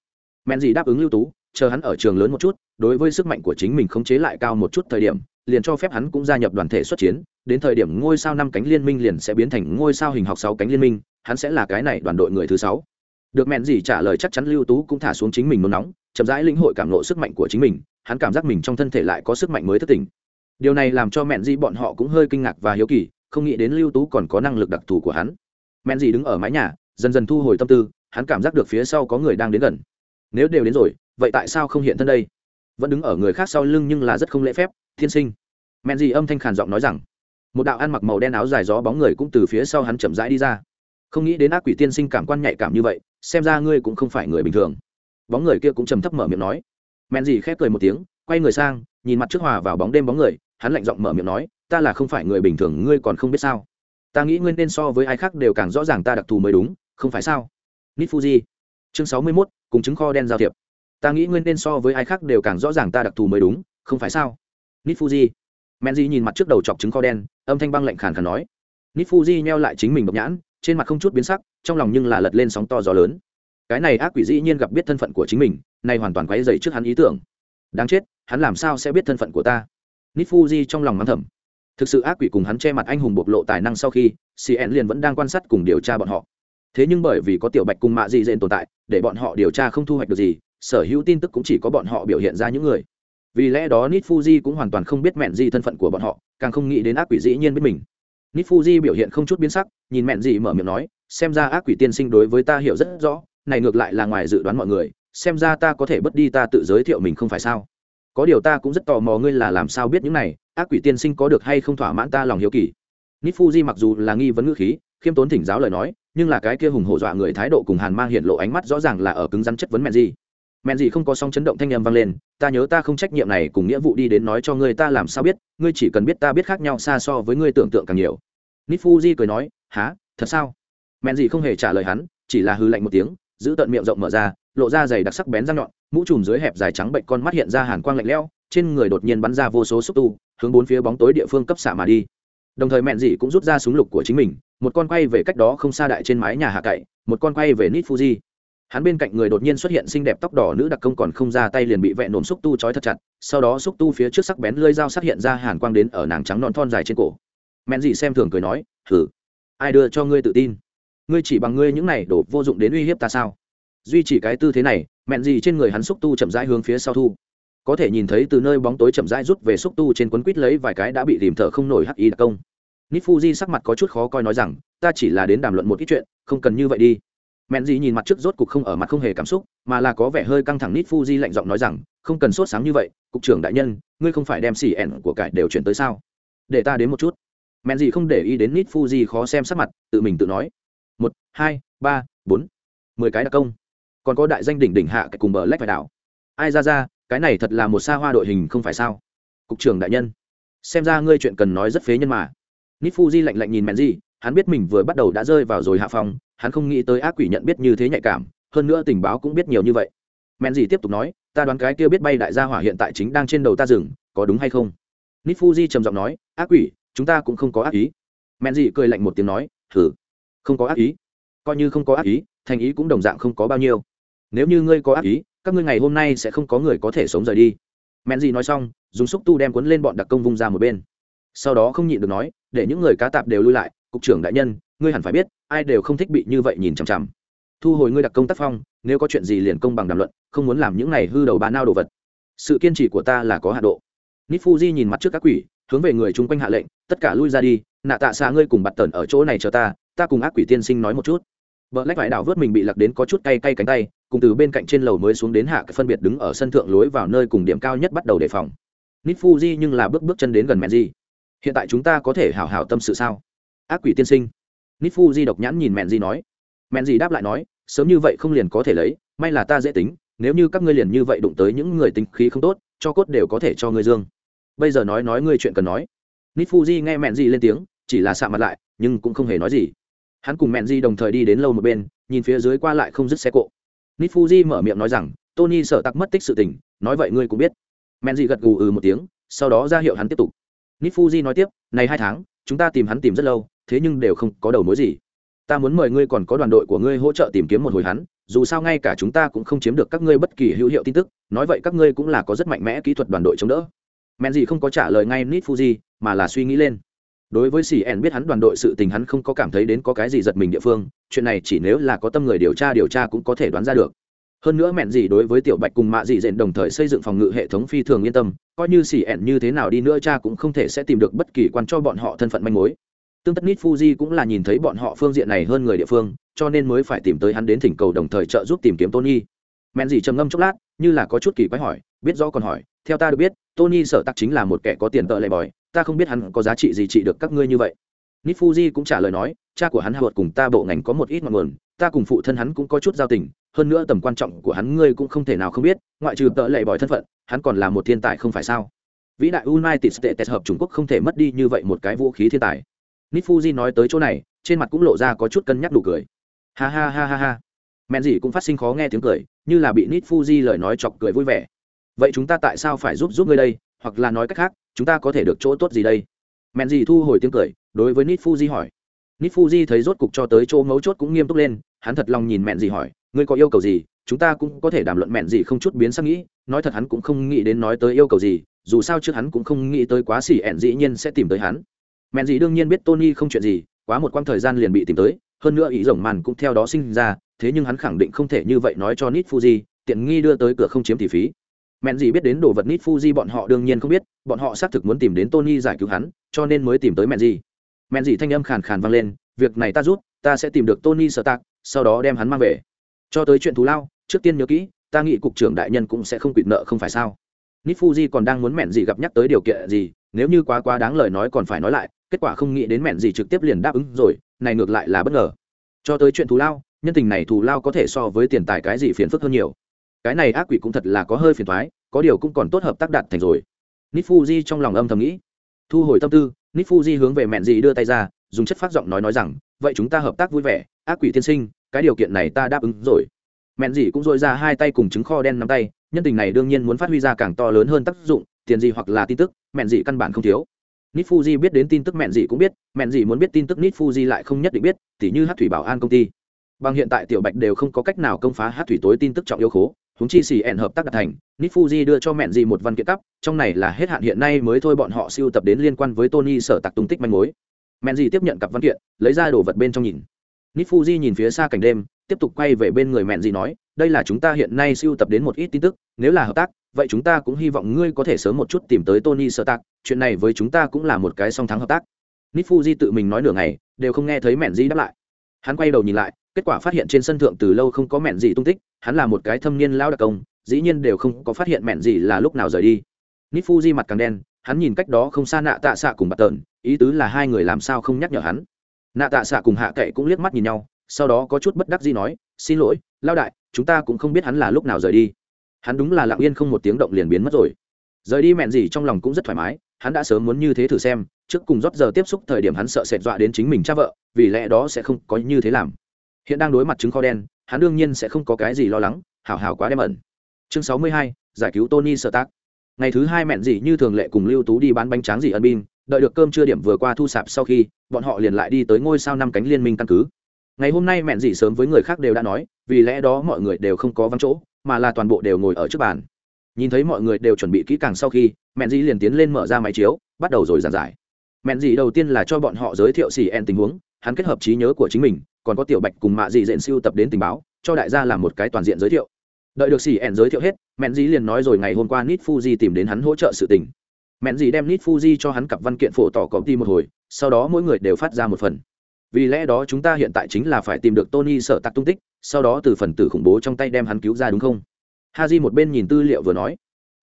Mẹn gì đáp ứng lưu tú, chờ hắn ở trường lớn một chút, đối với sức mạnh của chính mình khống chế lại cao một chút thời điểm, liền cho phép hắn cũng gia nhập đoàn thể xuất chiến, đến thời điểm ngôi sao năm cánh liên minh liền sẽ biến thành ngôi sao hình học sáu cánh liên minh, hắn sẽ là cái này đoàn đội người thứ sáu. Được mẹn gì trả lời chắc chắn lưu tú cũng thả xuống chính mình nôn nóng, chậm rãi lĩnh hội cảm lộ sức mạnh của chính mình, hắn cảm giác mình trong thân thể lại có sức mạnh mới thất tình điều này làm cho mẹn gì bọn họ cũng hơi kinh ngạc và hiếu kỳ không nghĩ đến lưu tú còn có năng lực đặc thù của hắn. Men gì đứng ở mái nhà, dần dần thu hồi tâm tư, hắn cảm giác được phía sau có người đang đến gần. Nếu đều đến rồi, vậy tại sao không hiện thân đây? Vẫn đứng ở người khác sau lưng nhưng là rất không lễ phép, thiên sinh. Men gì âm thanh khàn giọng nói rằng. Một đạo ăn mặc màu đen áo dài gió bóng người cũng từ phía sau hắn chậm rãi đi ra. Không nghĩ đến ác quỷ tiên sinh cảm quan nhạy cảm như vậy, xem ra ngươi cũng không phải người bình thường. Bóng người kia cũng trầm thấp mở miệng nói. Men gì khép cười một tiếng, quay người sang, nhìn mặt trước hòa vào bóng đêm bóng người, hắn lạnh giọng mở miệng nói ta là không phải người bình thường, ngươi còn không biết sao? Ta nghĩ ngươi nên so với ai khác đều càng rõ ràng ta đặc thù mới đúng, không phải sao? Nít fuji chương sáu mươi mốt, cùng chứng kho đen giao thiệp. Ta nghĩ nguyên nên so với ai khác đều càng rõ ràng ta đặc thù mới đúng, không phải sao? Nít fuji menji nhìn mặt trước đầu chọc trứng kho đen, âm thanh băng lạnh khàn khàn nói. Nít fuji neo lại chính mình độc nhãn, trên mặt không chút biến sắc, trong lòng nhưng là lật lên sóng to gió lớn. Cái này ác quỷ dĩ nhiên gặp biết thân phận của chính mình này hoàn toàn quáy dày trước hắn ý tưởng. Đáng chết, hắn làm sao sẽ biết thân phận của ta? Nít fuji trong lòng mắng thầm thực sự ác quỷ cùng hắn che mặt anh hùng bộc lộ tài năng sau khi cn liền vẫn đang quan sát cùng điều tra bọn họ. Thế nhưng bởi vì có tiểu bạch cùng mạ dị dện tồn tại, để bọn họ điều tra không thu hoạch được gì, sở hữu tin tức cũng chỉ có bọn họ biểu hiện ra những người. Vì lẽ đó nít fuji cũng hoàn toàn không biết mẹn gì thân phận của bọn họ, càng không nghĩ đến ác quỷ dĩ nhiên biết mình. Nít fuji biểu hiện không chút biến sắc, nhìn mẹn gì mở miệng nói, xem ra ác quỷ tiên sinh đối với ta hiểu rất rõ, này ngược lại là ngoài dự đoán mọi người, xem ra ta có thể bất đi ta tự giới thiệu mình không phải sao? Có điều ta cũng rất tò mò ngươi là làm sao biết những này, ác quỷ tiên sinh có được hay không thỏa mãn ta lòng hiếu kỳ. Nít fuji mặc dù là nghi vấn ngữ khí, khiêm tốn thỉnh giáo lời nói, nhưng là cái kia hùng hổ dọa người thái độ cùng hàn mang hiện lộ ánh mắt rõ ràng là ở cứng rắn chất vấn mẹn gì mẹn gì không có song chấn động thanh â m vang lên, ta nhớ ta không trách nhiệm này cùng nghĩa vụ đi đến nói cho ngươi ta làm sao biết, ngươi chỉ cần biết ta biết khác nhau xa so với ngươi tưởng tượng càng nhiều. Nít fuji cười nói há thật sao? Mẹn gì không hề trả lời hắn, chỉ là hư lạnh một tiếng, giữ tận miệng rộng mở ra lộ ra dày đặc sắc bén răng nhọn, mũ trùm dưới hẹp dài trắng bệnh con mắt hiện ra hàn quang lạnh lẽo, trên người đột nhiên bắn ra vô số xúc tu, hướng bốn phía bóng tối địa phương cấp xạ mà đi. Đồng thời mẹn dị cũng rút ra súng lục của chính mình, một con quay về cách đó không xa đại trên mái nhà hạ cậy, một con quay về nít fuji. Hắn bên cạnh người đột nhiên xuất hiện xinh đẹp tóc đỏ nữ đặc công còn không ra tay liền bị vẹn nổm xúc tu trói thật chặt, sau đó xúc tu phía trước sắc bén lơi dao sắc hiện ra hàn quang đến ở nàng trắng non thon dài trên cổ. Mẹn dị xem thường cười nói thử ai đưa cho ngươi tự tin? Ngươi chỉ bằng ngươi những này đổ vô dụng đến uy hiếp ta sao? Duy chỉ cái tư thế này, mẹn gì trên người hắn xúc tu chậm rãi hướng phía sau thu. Có thể nhìn thấy từ nơi bóng tối chậm rãi rút về xúc tu trên quấn quýt lấy vài cái đã bị tìm thở không nổi hắc y đặc công. Nít sắc mặt có chút khó coi nói rằng, ta chỉ là đến đàm luận một ít chuyện, không cần như vậy đi. Mẹn gì nhìn mặt trước rốt cục không ở mặt không hề cảm xúc, mà là có vẻ hơi căng thẳng nít lạnh giọng nói rằng, không cần sốt sáng như vậy, cục trưởng đại nhân, ngươi không phải đem xỉ ẻn của cải đều chuyển tới sao? Để ta đến một chút. Mẹn gì không để ý đến nít khó xem sắc mặt, tự mình tự nói. Một, hai, ba, bốn. Mười cái đặc công còn có đại danh đỉnh đỉnh hạ cái cùng bờ lách phải đảo. Ai ra ra, cái này thật là một xa hoa đội hình không phải sao? Cục trưởng đại nhân, xem ra ngươi chuyện cần nói rất phế nhân mà. Nít lạnh lạnh nhìn mẹn gì hắn biết mình vừa bắt đầu đã rơi vào rồi hạ phòng hắn không nghĩ tới ác quỷ nhận biết như thế nhạy cảm, hơn nữa tình báo cũng biết nhiều như vậy. Mẹn gì tiếp tục nói, ta đoán cái kia biết bay đại gia hỏa hiện tại chính đang trên đầu ta rừng có đúng hay không? Nít trầm giọng nói, ác quỷ, chúng ta cũng không có ác ý. Mẹn gì cười lạnh một tiếng nói thử không có ác ý. Coi như không có ác ý, thành ý cũng đồng dạng không có bao nhiêu nếu như ngươi có ác ý, các ngươi ngày hôm nay sẽ không có người có thể sống rời đi. Mẹn gì nói xong, dùng xúc tu đem cuốn lên bọn đặc công vung ra một bên. Sau đó không nhịn được nói, để những người cá tạp đều lui lại, cục trưởng đại nhân, ngươi hẳn phải biết, ai đều không thích bị như vậy nhìn chằm chằm. Thu hồi ngươi đặc công tác phong, nếu có chuyện gì liền công bằng đàm luận, không muốn làm những này hư đầu ba nao đồ vật. Sự kiên trì của ta là có hạ độ. Nít fuji nhìn mặt trước các quỷ, hướng về người chung quanh hạ lệnh, tất cả lui ra đi, nạ tạ xa ngươi cùng bặt tần ở chỗ này chờ ta ta cùng ác quỷ tiên sinh nói một chút. Vợ lách vải đảo vớt mình bị lặc đến có chút cay cay cánh tay cùng từ bên cạnh trên lầu mới xuống đến hạ cái phân biệt đứng ở sân thượng lối vào nơi cùng điểm cao nhất bắt đầu đề phòng. Nít fuji nhưng là bước bước chân đến gần mẹ gì hiện tại chúng ta có thể hảo hảo tâm sự sao? Ác quỷ tiên sinh. Nít fuji độc nhãn nhìn mẹ gì nói. Mẹ gì đáp lại nói, sớm như vậy không liền có thể lấy, may là ta dễ tính, nếu như các ngươi liền như vậy đụng tới những người tính khí không tốt, cho cốt đều có thể cho ngươi dương. Bây giờ nói nói ngươi chuyện cần nói. Nít fuji nghe mẹ gì lên tiếng, chỉ là sạ mặt lại, nhưng cũng không hề nói gì. Hắn cùng mẹ gì đồng thời đi đến lâu một bên, nhìn phía dưới qua lại không dứt xe cộ nifuji mở miệng nói rằng, tony sợ tặc mất tích sự tình, nói vậy ngươi cũng biết. Menji gật gù ừ một tiếng, sau đó ra hiệu hắn tiếp tục. Nifuji nói tiếp, này hai tháng, chúng ta tìm hắn tìm rất lâu, thế nhưng đều không có đầu mối gì. Ta muốn mời ngươi còn có đoàn đội của ngươi hỗ trợ tìm kiếm một hồi hắn, dù sao ngay cả chúng ta cũng không chiếm được các ngươi bất kỳ hữu hiệu tin tức, nói vậy các ngươi cũng là có rất mạnh mẽ kỹ thuật đoàn đội chống đỡ. Menji không có trả lời ngay nít fuji mà là suy nghĩ lên đối với xì ẻn biết hắn đoàn đội sự tình hắn không có cảm thấy đến có cái gì giật mình địa phương, chuyện này chỉ nếu là có tâm người điều tra điều tra cũng có thể đoán ra được. Hơn nữa mẹn gì đối với tiểu bạch cùng mạ dị dện đồng thời xây dựng phòng ngự hệ thống phi thường yên tâm, coi như xì ẻn như thế nào đi nữa cha cũng không thể sẽ tìm được bất kỳ quan cho bọn họ thân phận manh mối. Tương tất nít fuji cũng là nhìn thấy bọn họ phương diện này hơn người địa phương, cho nên mới phải tìm tới hắn đến thỉnh cầu đồng thời trợ giúp tìm kiếm tony. Mẹn gì trầm ngâm chốc lát, như là có chút kỳ quái hỏi, biết rõ còn hỏi, theo ta được biết, tony sở tắc chính là một kẻ có tiền tợ lệ bòi ta không biết hắn có giá trị gì trị được các ngươi như vậy. Nifuji cũng trả lời nói, cha của hắn hạ cùng ta bộ ngành có một ít ngọn nguồn, ta cùng phụ thân hắn cũng có chút giao tình, hơn nữa tầm quan trọng của hắn ngươi cũng không thể nào không biết, ngoại trừ tợ lệ bỏi thân phận, hắn còn là một thiên tài không phải sao? Vĩ đại united states hợp trung quốc không thể mất đi như vậy một cái vũ khí thiên tài. Nifuji nói tới chỗ này, trên mặt cũng lộ ra có chút cân nhắc đủ cười. Ha ha ha ha ha. Mẹn gì cũng phát sinh khó nghe tiếng cười, như là bị nít fuji lời nói chọc cười vui vẻ. Vậy chúng ta tại sao phải giúp giúp ngươi đây, hoặc là nói cách khác chúng ta có thể được chỗ tốt gì đây? Mẹn gì thu hồi tiếng cười, đối với nít fuji hỏi. Nít fuji thấy rốt cục cho tới chỗ mấu chốt cũng nghiêm túc lên, hắn thật lòng nhìn mẹn gì hỏi, ngươi có yêu cầu gì? Chúng ta cũng có thể đàm luận mẹn gì không chút biến sắc nghĩ, nói thật hắn cũng không nghĩ đến nói tới yêu cầu gì, dù sao trước hắn cũng không nghĩ tới quá xỉ ẹn dĩ nhiên sẽ tìm tới hắn. Mẹn gì đương nhiên biết tony không chuyện gì, quá một quãng thời gian liền bị tìm tới, hơn nữa ý rồng màn cũng theo đó sinh ra, thế nhưng hắn khẳng định không thể như vậy nói cho nít fuji, tiện nghi đưa tới cửa không chiếm tỷ phí mẹn gì biết đến đồ vật nít fuji bọn họ đương nhiên không biết, bọn họ xác thực muốn tìm đến tony giải cứu hắn, cho nên mới tìm tới mẹn gì. Mẹn gì thanh âm khàn khàn vang lên, việc này ta rút, ta sẽ tìm được tony sở tạc sau đó đem hắn mang về. Cho tới chuyện thù lao, trước tiên nhớ kỹ, ta nghĩ cục trưởng đại nhân cũng sẽ không quỵt nợ không phải sao? Nít fuji còn đang muốn mẹn gì gặp nhắc tới điều kiện gì, nếu như quá quá đáng lời nói còn phải nói lại, kết quả không nghĩ đến mẹn gì trực tiếp liền đáp ứng rồi, này ngược lại là bất ngờ. Cho tới chuyện thù lao, nhân tình này thù lao có thể so với tiền tài cái gì phiền phức hơn nhiều cái này ác quỷ cũng thật là có hơi phiền thoái, có điều cũng còn tốt hợp tác đạt thành rồi. Nít fuji trong lòng âm thầm nghĩ. Thu hồi tâm tư nít fuji hướng về mẹn gì đưa tay ra, dùng chất phát giọng nói nói rằng, vậy chúng ta hợp tác vui vẻ, ác quỷ tiên sinh, cái điều kiện này ta đáp ứng rồi. Mẹn gì cũng dội ra hai tay cùng trứng kho đen nắm tay, nhân tình này đương nhiên muốn phát huy ra càng to lớn hơn tác dụng, tiền gì hoặc là tin tức, mẹn gì căn bản không thiếu. Nít fuji biết đến tin tức mẹn gì cũng biết, mẹn gì muốn biết tin tức nít fuji lại không nhất định biết, tỉ như hát thủy bảo an công ty. Bằng hiện tại tiểu bạch đều không có cách nào công phá hát thủy tối tin tức trọng yếu khố chúng chi xì ẻn hợp tác đạt thành nít fuji đưa cho mẹn gì một văn kiện cấp, trong này là hết hạn hiện nay mới thôi bọn họ siêu tập đến liên quan với tony sở tạc tung tích manh mối. Mẹn gì tiếp nhận cặp văn kiện, lấy ra đồ vật bên trong nhìn. Nít fuji nhìn phía xa cảnh đêm, tiếp tục quay về bên người mẹn gì nói, đây là chúng ta hiện nay siêu tập đến một ít tin tức, nếu là hợp tác, vậy chúng ta cũng hy vọng ngươi có thể sớm một chút tìm tới tony sở tạc, chuyện này với chúng ta cũng là một cái song thắng hợp tác. Nít fuji tự mình nói nửa ngày, đều không nghe thấy mẹn di đáp lại. Hắn quay đầu nhìn lại kết quả phát hiện trên sân thượng từ lâu không có mẹn gì tung tích, hắn là một cái thâm niên lao đặc công, dĩ nhiên đều không có phát hiện mẹn gì là lúc nào rời đi. Nít fuji mặt càng đen, hắn nhìn cách đó không xa nạ tạ xạ cùng bạt tợn, ý tứ là hai người làm sao không nhắc nhở hắn. Nạ tạ xạ cùng hạ kệ cũng liếc mắt nhìn nhau, sau đó có chút bất đắc gì nói, xin lỗi lao đại, chúng ta cũng không biết hắn là lúc nào rời đi. Hắn đúng là lặng yên không một tiếng động liền biến mất rồi. Rời đi mẹn gì trong lòng cũng rất thoải mái, hắn đã sớm muốn như thế thử xem, trước cùng rót giờ tiếp xúc thời điểm hắn sợ sệt dọa đến chính mình cha vợ, vì lẽ đó sẽ không có như thế làm hiện đang đối mặt chứng kho đen, hắn đương nhiên sẽ không có cái gì lo lắng, hảo hảo quá đem ẩn. Chương sáu mươi hai, giải cứu tony sơ tác ngày thứ hai mẹn gì như thường lệ cùng lưu tú đi bán bánh tráng gì ân bin đợi được cơm trưa điểm vừa qua thu sạp sau khi, bọn họ liền lại đi tới ngôi sao năm cánh liên minh căn cứ. Ngày hôm nay mẹn gì sớm với người khác đều đã nói, vì lẽ đó mọi người đều không có vắng chỗ, mà là toàn bộ đều ngồi ở trước bàn. Nhìn thấy mọi người đều chuẩn bị kỹ càng sau khi, mẹn gì liền tiến lên mở ra máy chiếu, bắt đầu rồi giảng giải. Mẹn gì đầu tiên là cho bọn họ giới thiệu xì en tình huống, hắn kết hợp trí nhớ của chính mình còn có tiểu bạch cùng mạ dị dện siêu tập đến tình báo, cho đại gia làm một cái toàn diện giới thiệu. Đợi được xì ẻn giới thiệu hết mẹn dĩ liền nói rồi ngày hôm qua nít fuji tìm đến hắn hỗ trợ sự tình. Mẹn dĩ đem nít fuji cho hắn cặp văn kiện phổ tỏ công ty một hồi, sau đó mỗi người đều phát ra một phần. Vì lẽ đó chúng ta hiện tại chính là phải tìm được tony sợ tặc tung tích, sau đó từ phần tử khủng bố trong tay đem hắn cứu ra đúng không? Haji một bên nhìn tư liệu vừa nói.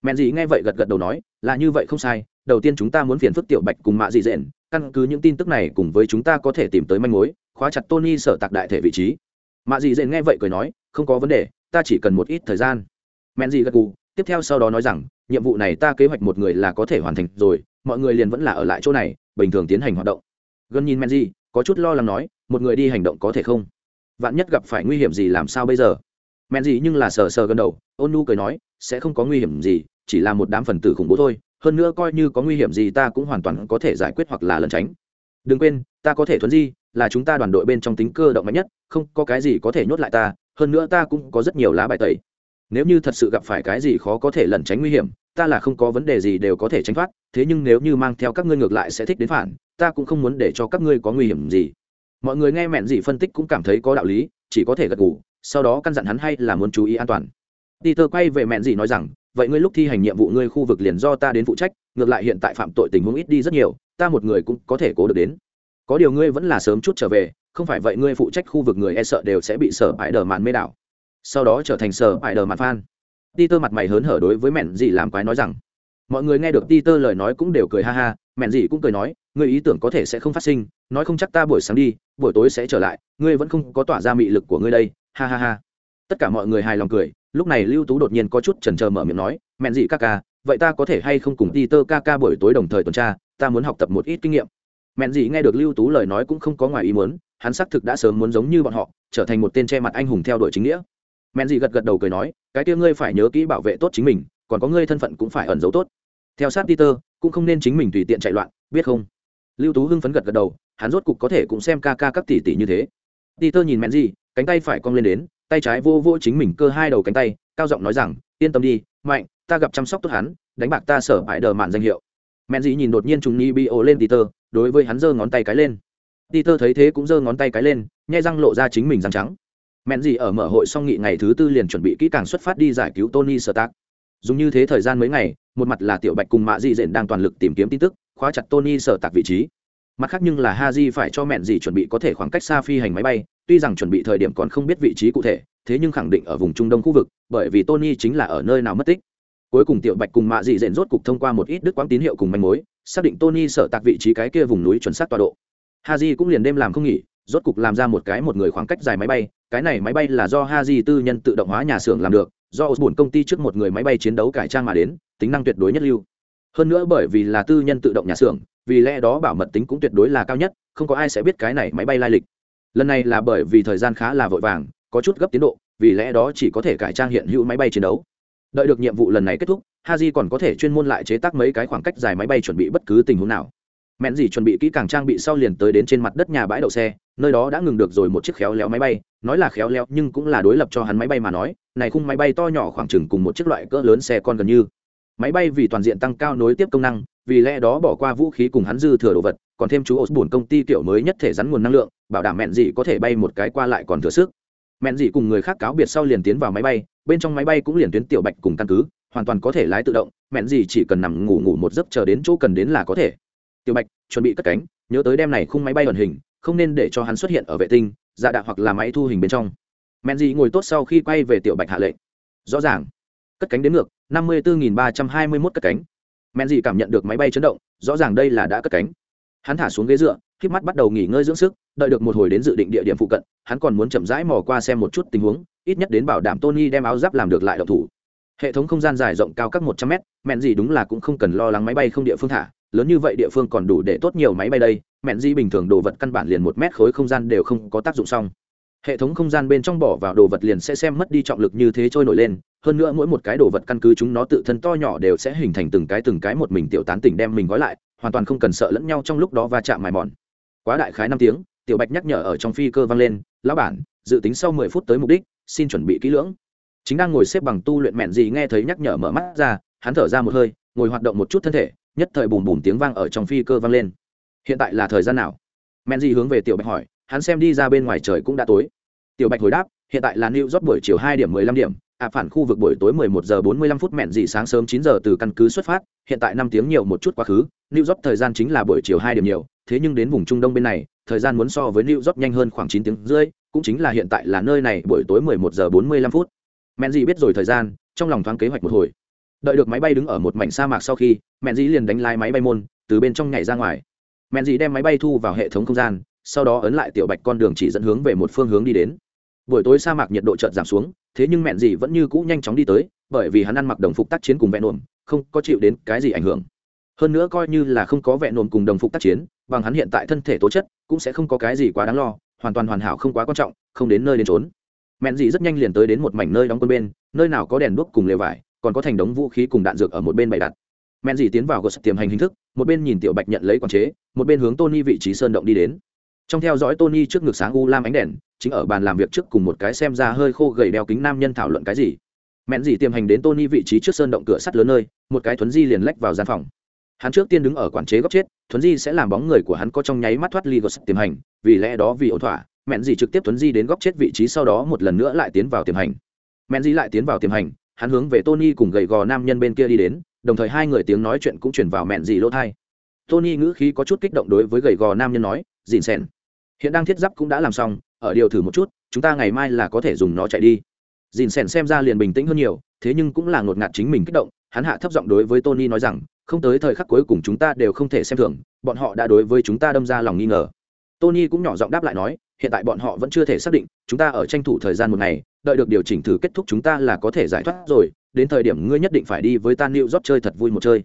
Mẹn dĩ nghe vậy gật gật đầu nói, là như vậy không sai, đầu tiên chúng ta muốn phiền phức tiểu bạch cùng mạ dị dện, căn cứ những tin tức này cùng với chúng ta có thể tìm tới manh mối khóa chặt tony sở tạc đại thể vị trí. Mạ dị dện nghe vậy cười nói, không có vấn đề, ta chỉ cần một ít thời gian. Mẹn dị gật gù, tiếp theo sau đó nói rằng, nhiệm vụ này ta kế hoạch một người là có thể hoàn thành rồi, mọi người liền vẫn là ở lại chỗ này, bình thường tiến hành hoạt động. Gần nhìn mẹn dị có chút lo lắng nói, một người đi hành động có thể không? Vạn nhất gặp phải nguy hiểm gì làm sao bây giờ? Mẹn dị nhưng là sờ sờ gần đầu, ôn nu cười nói, sẽ không có nguy hiểm gì, chỉ là một đám phần tử khủng bố thôi, hơn nữa coi như có nguy hiểm gì ta cũng hoàn toàn có thể giải quyết hoặc là lẩn tránh đừng quên, ta có thể thuấn di, là chúng ta đoàn đội bên trong tính cơ động mạnh nhất, không có cái gì có thể nhốt lại ta, hơn nữa ta cũng có rất nhiều lá bài tẩy. Nếu như thật sự gặp phải cái gì khó có thể lẩn tránh nguy hiểm, ta là không có vấn đề gì đều có thể tránh thoát, thế nhưng nếu như mang theo các ngươi ngược lại sẽ thích đến phản, ta cũng không muốn để cho các ngươi có nguy hiểm gì. Mọi người nghe mẹn gì phân tích cũng cảm thấy có đạo lý, chỉ có thể gật gù, sau đó căn dặn hắn hay là muốn chú ý an toàn. Peter quay về mẹn gì nói rằng vậy ngươi lúc thi hành nhiệm vụ ngươi khu vực liền do ta đến phụ trách, ngược lại hiện tại phạm tội tình huống ít đi rất nhiều, ta một người cũng có thể cố được đến. Có điều ngươi vẫn là sớm chút trở về, không phải vậy ngươi phụ trách khu vực người e sợ đều sẽ bị sở bãi đờ màn mê đảo. Sau đó trở thành sở bãi đờ màn phan Peter mặt mày hớn hở đối với mẹn dị làm quái nói rằng, mọi người nghe được Peter lời nói cũng đều cười ha ha, mẹn dị cũng cười nói, ngươi ý tưởng có thể sẽ không phát sinh, nói không chắc ta buổi sáng đi, buổi tối sẽ trở lại, ngươi vẫn không có tỏa ra mị lực của ngươi đây, ha ha ha tất cả mọi người hài lòng cười, lúc này lưu tú đột nhiên có chút chần chờ mở miệng nói, mẹn gì ca ca, vậy ta có thể hay không cùng Peter ca ca buổi tối đồng thời tuần tra, ta muốn học tập một ít kinh nghiệm. Mẹn gì nghe được lưu tú lời nói cũng không có ngoài ý muốn, hắn xác thực đã sớm muốn giống như bọn họ, trở thành một tên che mặt anh hùng theo đuổi chính nghĩa. Mẹn gì gật gật đầu cười nói, cái kia ngươi phải nhớ kỹ bảo vệ tốt chính mình, còn có ngươi thân phận cũng phải ẩn giấu tốt. Theo sát peter, cũng không nên chính mình tùy tiện chạy loạn, biết không? Lưu tú hưng phấn gật gật đầu, hắn rốt cục có thể cũng xem ca ca các tỷ tỷ như thế. Peter nhìn mẹn gì cánh tay phải cong lên đến tay trái vô vô chính mình cơ hai đầu cánh tay, cao giọng nói rằng, yên tâm đi, mạnh, ta gặp chăm sóc tốt hắn, đánh bạc ta sở bại đờ mạn danh hiệu. Men dĩ nhìn đột nhiên trùng ni bi ô lên peter đối với hắn giơ ngón tay cái lên. Peter thấy thế cũng giơ ngón tay cái lên, nhai răng lộ ra chính mình răng trắng. Men dĩ ở mở hội song nghị ngày thứ tư liền chuẩn bị kỹ càng xuất phát đi giải cứu tony stark. Dùng như thế thời gian mấy ngày, một mặt là tiểu bạch cùng mạ di dện đang toàn lực tìm kiếm tin tức, khóa chặt tony sở tạc vị trí mặt khác nhưng là ha di phải cho mẹn gì chuẩn bị có thể khoảng cách xa phi hành máy bay, tuy rằng chuẩn bị thời điểm còn không biết vị trí cụ thể, thế nhưng khẳng định ở vùng trung đông khu vực, bởi vì tony chính là ở nơi nào mất tích. Cuối cùng tiểu bạch cùng mạ dị dện rốt cục thông qua một ít đức quãng tín hiệu cùng manh mối, xác định tony sở tạc vị trí cái kia vùng núi chuẩn xác tọa độ. Ha haji cũng liền đêm làm không nghỉ, rốt cục làm ra một cái một người khoảng cách dài máy bay, cái này máy bay là do Ha haji tư nhân tự động hóa nhà xưởng làm được, do osborne công ty trước một người máy bay chiến đấu cải trang mà đến, tính năng tuyệt đối nhất lưu. Hơn nữa bởi vì là tư nhân tự động nhà xưởng vì lẽ đó bảo mật tính cũng tuyệt đối là cao nhất, không có ai sẽ biết cái này máy bay lai lịch. Lần này là bởi vì thời gian khá là vội vàng, có chút gấp tiến độ, vì lẽ đó chỉ có thể cải trang hiện hữu máy bay chiến đấu. Đợi được nhiệm vụ lần này kết thúc, haji còn có thể chuyên môn lại chế tác mấy cái khoảng cách dài máy bay chuẩn bị bất cứ tình huống nào. Mẹn gì chuẩn bị kỹ càng trang bị sau liền tới đến trên mặt đất nhà bãi đậu xe, nơi đó đã ngừng được rồi một chiếc khéo léo máy bay, nói là khéo léo nhưng cũng là đối lập cho hắn máy bay mà nói, này khung máy bay to nhỏ khoảng chừng cùng một chiếc loại cỡ lớn xe con gần như. Máy bay vì toàn diện tăng cao nối tiếp công năng vì lẽ đó bỏ qua vũ khí cùng hắn dư thừa đồ vật, còn thêm chú ổ bổn công ty kiểu mới nhất thể rắn nguồn năng lượng, bảo đảm mẹn dị có thể bay một cái qua lại còn thừa sức. Mẹn dị cùng người khác cáo biệt sau liền tiến vào máy bay, bên trong máy bay cũng liền tuyến tiểu bạch cùng căn cứ, hoàn toàn có thể lái tự động, mẹn dị chỉ cần nằm ngủ ngủ một giấc chờ đến chỗ cần đến là có thể. Tiểu bạch, chuẩn bị cất cánh, nhớ tới đem này khung máy bay ẩn hình, không nên để cho hắn xuất hiện ở vệ tinh dạ đạ hoặc là máy thu hình bên trong. Mẹn dị ngồi tốt sau khi quay về tiểu bạch hạ lệnh. Rõ ràng. Cất cánh đến ngược, năm mươi bốn ba trăm hai mươi mốt cất cánh men gì cảm nhận được máy bay chấn động, rõ ràng đây là đã cất cánh. Hắn thả xuống ghế dựa k mắt bắt đầu nghỉ ngơi dưỡng sức, đợi được một hồi đến dự định địa điểm phụ cận, hắn còn muốn chậm rãi mò qua xem một chút tình huống, ít nhất đến bảo đảm tony đem áo giáp làm được lại độc thủ. Hệ thống không gian dài rộng cao các một trăm mét, mẹn gì đúng là cũng không cần lo lắng máy bay không địa phương thả, lớn như vậy địa phương còn đủ để tốt nhiều máy bay đây, mẹn gì bình thường đồ vật căn bản liền một mét khối không gian đều không có tác dụng xong hệ thống không gian bên trong bỏ vào đồ vật liền sẽ xem mất đi trọng lực như thế trôi nổi lên, hơn nữa mỗi một cái đồ vật căn cứ chúng nó tự thân to nhỏ đều sẽ hình thành từng cái từng cái một mình tiểu tán tỉnh đem mình gói lại, hoàn toàn không cần sợ lẫn nhau trong lúc đó va chạm mài mòn. Quá đại khái năm tiếng, tiểu bạch nhắc nhở ở trong phi cơ vang lên, lão bản, dự tính sau mười phút tới mục đích, xin chuẩn bị kỹ lưỡng. Chính đang ngồi xếp bằng tu luyện mẹn gì nghe thấy nhắc nhở mở mắt ra, hắn thở ra một hơi, ngồi hoạt động một chút thân thể, nhất thời bùm bùm tiếng vang ở trong phi cơ vang lên. Hiện tại là thời gian nào? Mẹn gì hướng về tiểu bạch hỏi hắn xem đi ra bên ngoài trời cũng đã tối tiểu bạch hồi đáp hiện tại là new york buổi chiều hai điểm mười lăm điểm ạ phản khu vực buổi tối 11 giờ 45 phút mẹn gì sáng sớm 9 giờ từ căn cứ xuất phát, hiện tại 5 tiếng nhiều một chút quá khứ, New York thời gian chính là buổi chiều 2 điểm nhiều, thế nhưng đến vùng Trung Đông bên này, thời gian muốn so với New York nhanh hơn khoảng 9 tiếng rưỡi, cũng chính là hiện tại là nơi này buổi tối 11 giờ 45 phút. Mẹn gì biết rồi thời gian, trong lòng thoáng kế hoạch một hồi. Đợi được máy bay đứng ở một mảnh sa mạc sau khi, Mẹn gì liền đánh lái máy bay môn, từ bên trong nhảy ra ngoài. Mẹn gì đem máy bay thu vào hệ thống không gian, sau đó ấn lại tiểu bạch con đường chỉ dẫn hướng về một phương hướng đi đến. Buổi tối sa mạc nhiệt độ chợt giảm xuống, thế nhưng mẹn gì vẫn như cũ nhanh chóng đi tới, bởi vì hắn ăn mặc đồng phục tác chiến cùng vẹn nồm, không có chịu đến cái gì ảnh hưởng. Hơn nữa coi như là không có vẹn nồm cùng đồng phục tác chiến, bằng hắn hiện tại thân thể tố chất, cũng sẽ không có cái gì quá đáng lo, hoàn toàn hoàn hảo không quá quan trọng, không đến nơi đến trốn mẹn gì rất nhanh liền tới đến một mảnh nơi đóng quân bên, nơi nào có đèn đuốc cùng lều vải, còn có thành đống vũ khí cùng đạn dược ở một bên bày đặt. Mẹn gì tiến vào gột tiềm hành hình thức, một bên nhìn tiểu bạch nhận lấy quản chế, một bên hướng tony vị trí sơn động đi đến trong theo dõi tony trước ngực sáng u lam ánh đèn, chính ở bàn làm việc trước cùng một cái xem ra hơi khô gầy đeo kính nam nhân thảo luận cái gì. Mẹn gì tiềm hành đến tony vị trí trước sơn động cửa sắt lớn nơi, một cái thuấn di liền lách vào gian phòng. Hắn trước tiên đứng ở quản chế góc chết, thuấn di sẽ làm bóng người của hắn có trong nháy mắt thoát ly gos tiềm hành, vì lẽ đó vì ổn thỏa, mẹn gì trực tiếp thuấn di đến góc chết vị trí sau đó một lần nữa lại tiến vào tiềm hành. Mẹn gì lại tiến vào tiềm hành, hắn hướng về tony cùng gầy gò nam nhân bên kia đi đến, đồng thời hai người tiếng nói chuyện cũng chuyển vào mẹn gì lỗ thai tony ngữ khí có chút kích động đối với gầy gò nam nhân nói dìn xèn hiện đang thiết giáp cũng đã làm xong, ở điều thử một chút, chúng ta ngày mai là có thể dùng nó chạy đi. Dìn sèn xem ra liền bình tĩnh hơn nhiều, thế nhưng cũng là ngột ngạt chính mình kích động, hắn hạ thấp giọng đối với tony nói rằng, không tới thời khắc cuối cùng chúng ta đều không thể xem thường, bọn họ đã đối với chúng ta đâm ra lòng nghi ngờ. Tony cũng nhỏ giọng đáp lại nói, hiện tại bọn họ vẫn chưa thể xác định, chúng ta ở tranh thủ thời gian một ngày, đợi được điều chỉnh thử kết thúc chúng ta là có thể giải thoát rồi, đến thời điểm ngươi nhất định phải đi với tan new job chơi thật vui một chơi.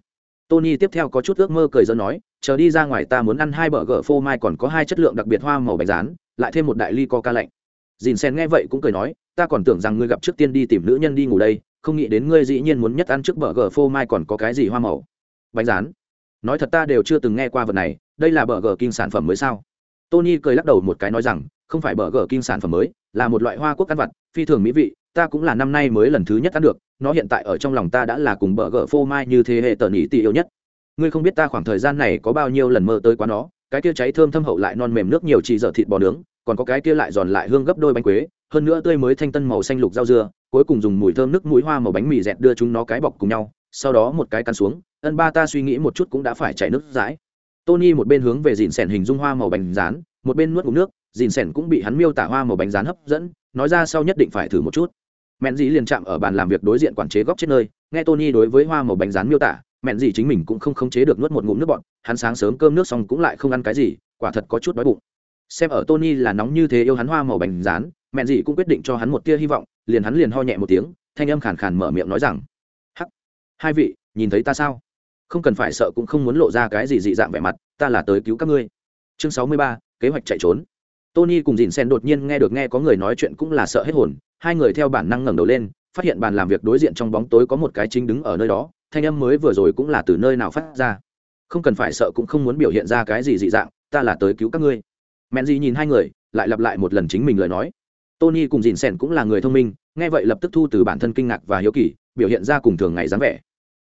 Tony tiếp theo có chút ước mơ cười dân nói chờ đi ra ngoài ta muốn ăn hai bờ gờ phô mai còn có hai chất lượng đặc biệt hoa màu bánh rán, lại thêm một đại ly coca lạnh. Dìn sen nghe vậy cũng cười nói, ta còn tưởng rằng ngươi gặp trước tiên đi tìm nữ nhân đi ngủ đây, không nghĩ đến ngươi dĩ nhiên muốn nhất ăn trước bờ gờ phô mai còn có cái gì hoa màu bánh rán. Nói thật ta đều chưa từng nghe qua vật này, đây là bờ gờ kinh sản phẩm mới sao? Tony cười lắc đầu một cái nói rằng, không phải bờ gờ kinh sản phẩm mới, là một loại hoa quốc ăn vặt, phi thường mỹ vị, ta cũng là năm nay mới lần thứ nhất ăn được, nó hiện tại ở trong lòng ta đã là cùng bờ gờ phô mai như thế hệ tờ nhị tỷ yêu nhất ngươi không biết ta khoảng thời gian này có bao nhiêu lần mơ tới quá nó, cái kia cháy thơm thâm hậu lại non mềm nước nhiều chỉ dở thịt bò nướng, còn có cái kia lại giòn lại hương gấp đôi bánh quế, hơn nữa tươi mới thanh tân màu xanh lục rau dưa, cuối cùng dùng mùi thơm nước mũi hoa màu bánh mì dẹt đưa chúng nó cái bọc cùng nhau, sau đó một cái cắn xuống, ân ba ta suy nghĩ một chút cũng đã phải chảy nước dãi tony một bên hướng về dìn sẻn hình dung hoa màu bánh rán, một bên nuốt ngủ nước, dìn sẻn cũng bị hắn miêu tả hoa màu bánh rán hấp dẫn, nói ra sau nhất định phải thử một chút. Mẹn Dĩ liền chạm ở bàn làm việc đối diện quản chế góc chết nơi, nghe tony đối với hoa màu bánh rán miêu tả mẹn gì chính mình cũng không khống chế được nuốt một ngụm nước bọn hắn sáng sớm cơm nước xong cũng lại không ăn cái gì, quả thật có chút đói bụng. Xem ở tony là nóng như thế yêu hắn hoa màu bánh rán, mẹn gì cũng quyết định cho hắn một tia hy vọng, liền hắn liền ho nhẹ một tiếng, thanh âm khàn khàn mở miệng nói rằng, hắc, hai vị, nhìn thấy ta sao? Không cần phải sợ cũng không muốn lộ ra cái gì dị dạng vẻ mặt, ta là tới cứu các ngươi. Chương sáu mươi ba, kế hoạch chạy trốn. Tony cùng dìn sen đột nhiên nghe được nghe có người nói chuyện cũng là sợ hết hồn, hai người theo bản năng ngẩng đầu lên, phát hiện bàn làm việc đối diện trong bóng tối có một cái chính đứng ở nơi đó thanh âm mới vừa rồi cũng là từ nơi nào phát ra. Không cần phải sợ cũng không muốn biểu hiện ra cái gì dị dạng, ta là tới cứu các ngươi. Mẹn gì nhìn hai người, lại lặp lại một lần chính mình lời nói. Tony cùng dìn sèn cũng là người thông minh, nghe vậy lập tức thu từ bản thân kinh ngạc và hiếu kỳ, biểu hiện ra cùng thường ngày dáng vẻ.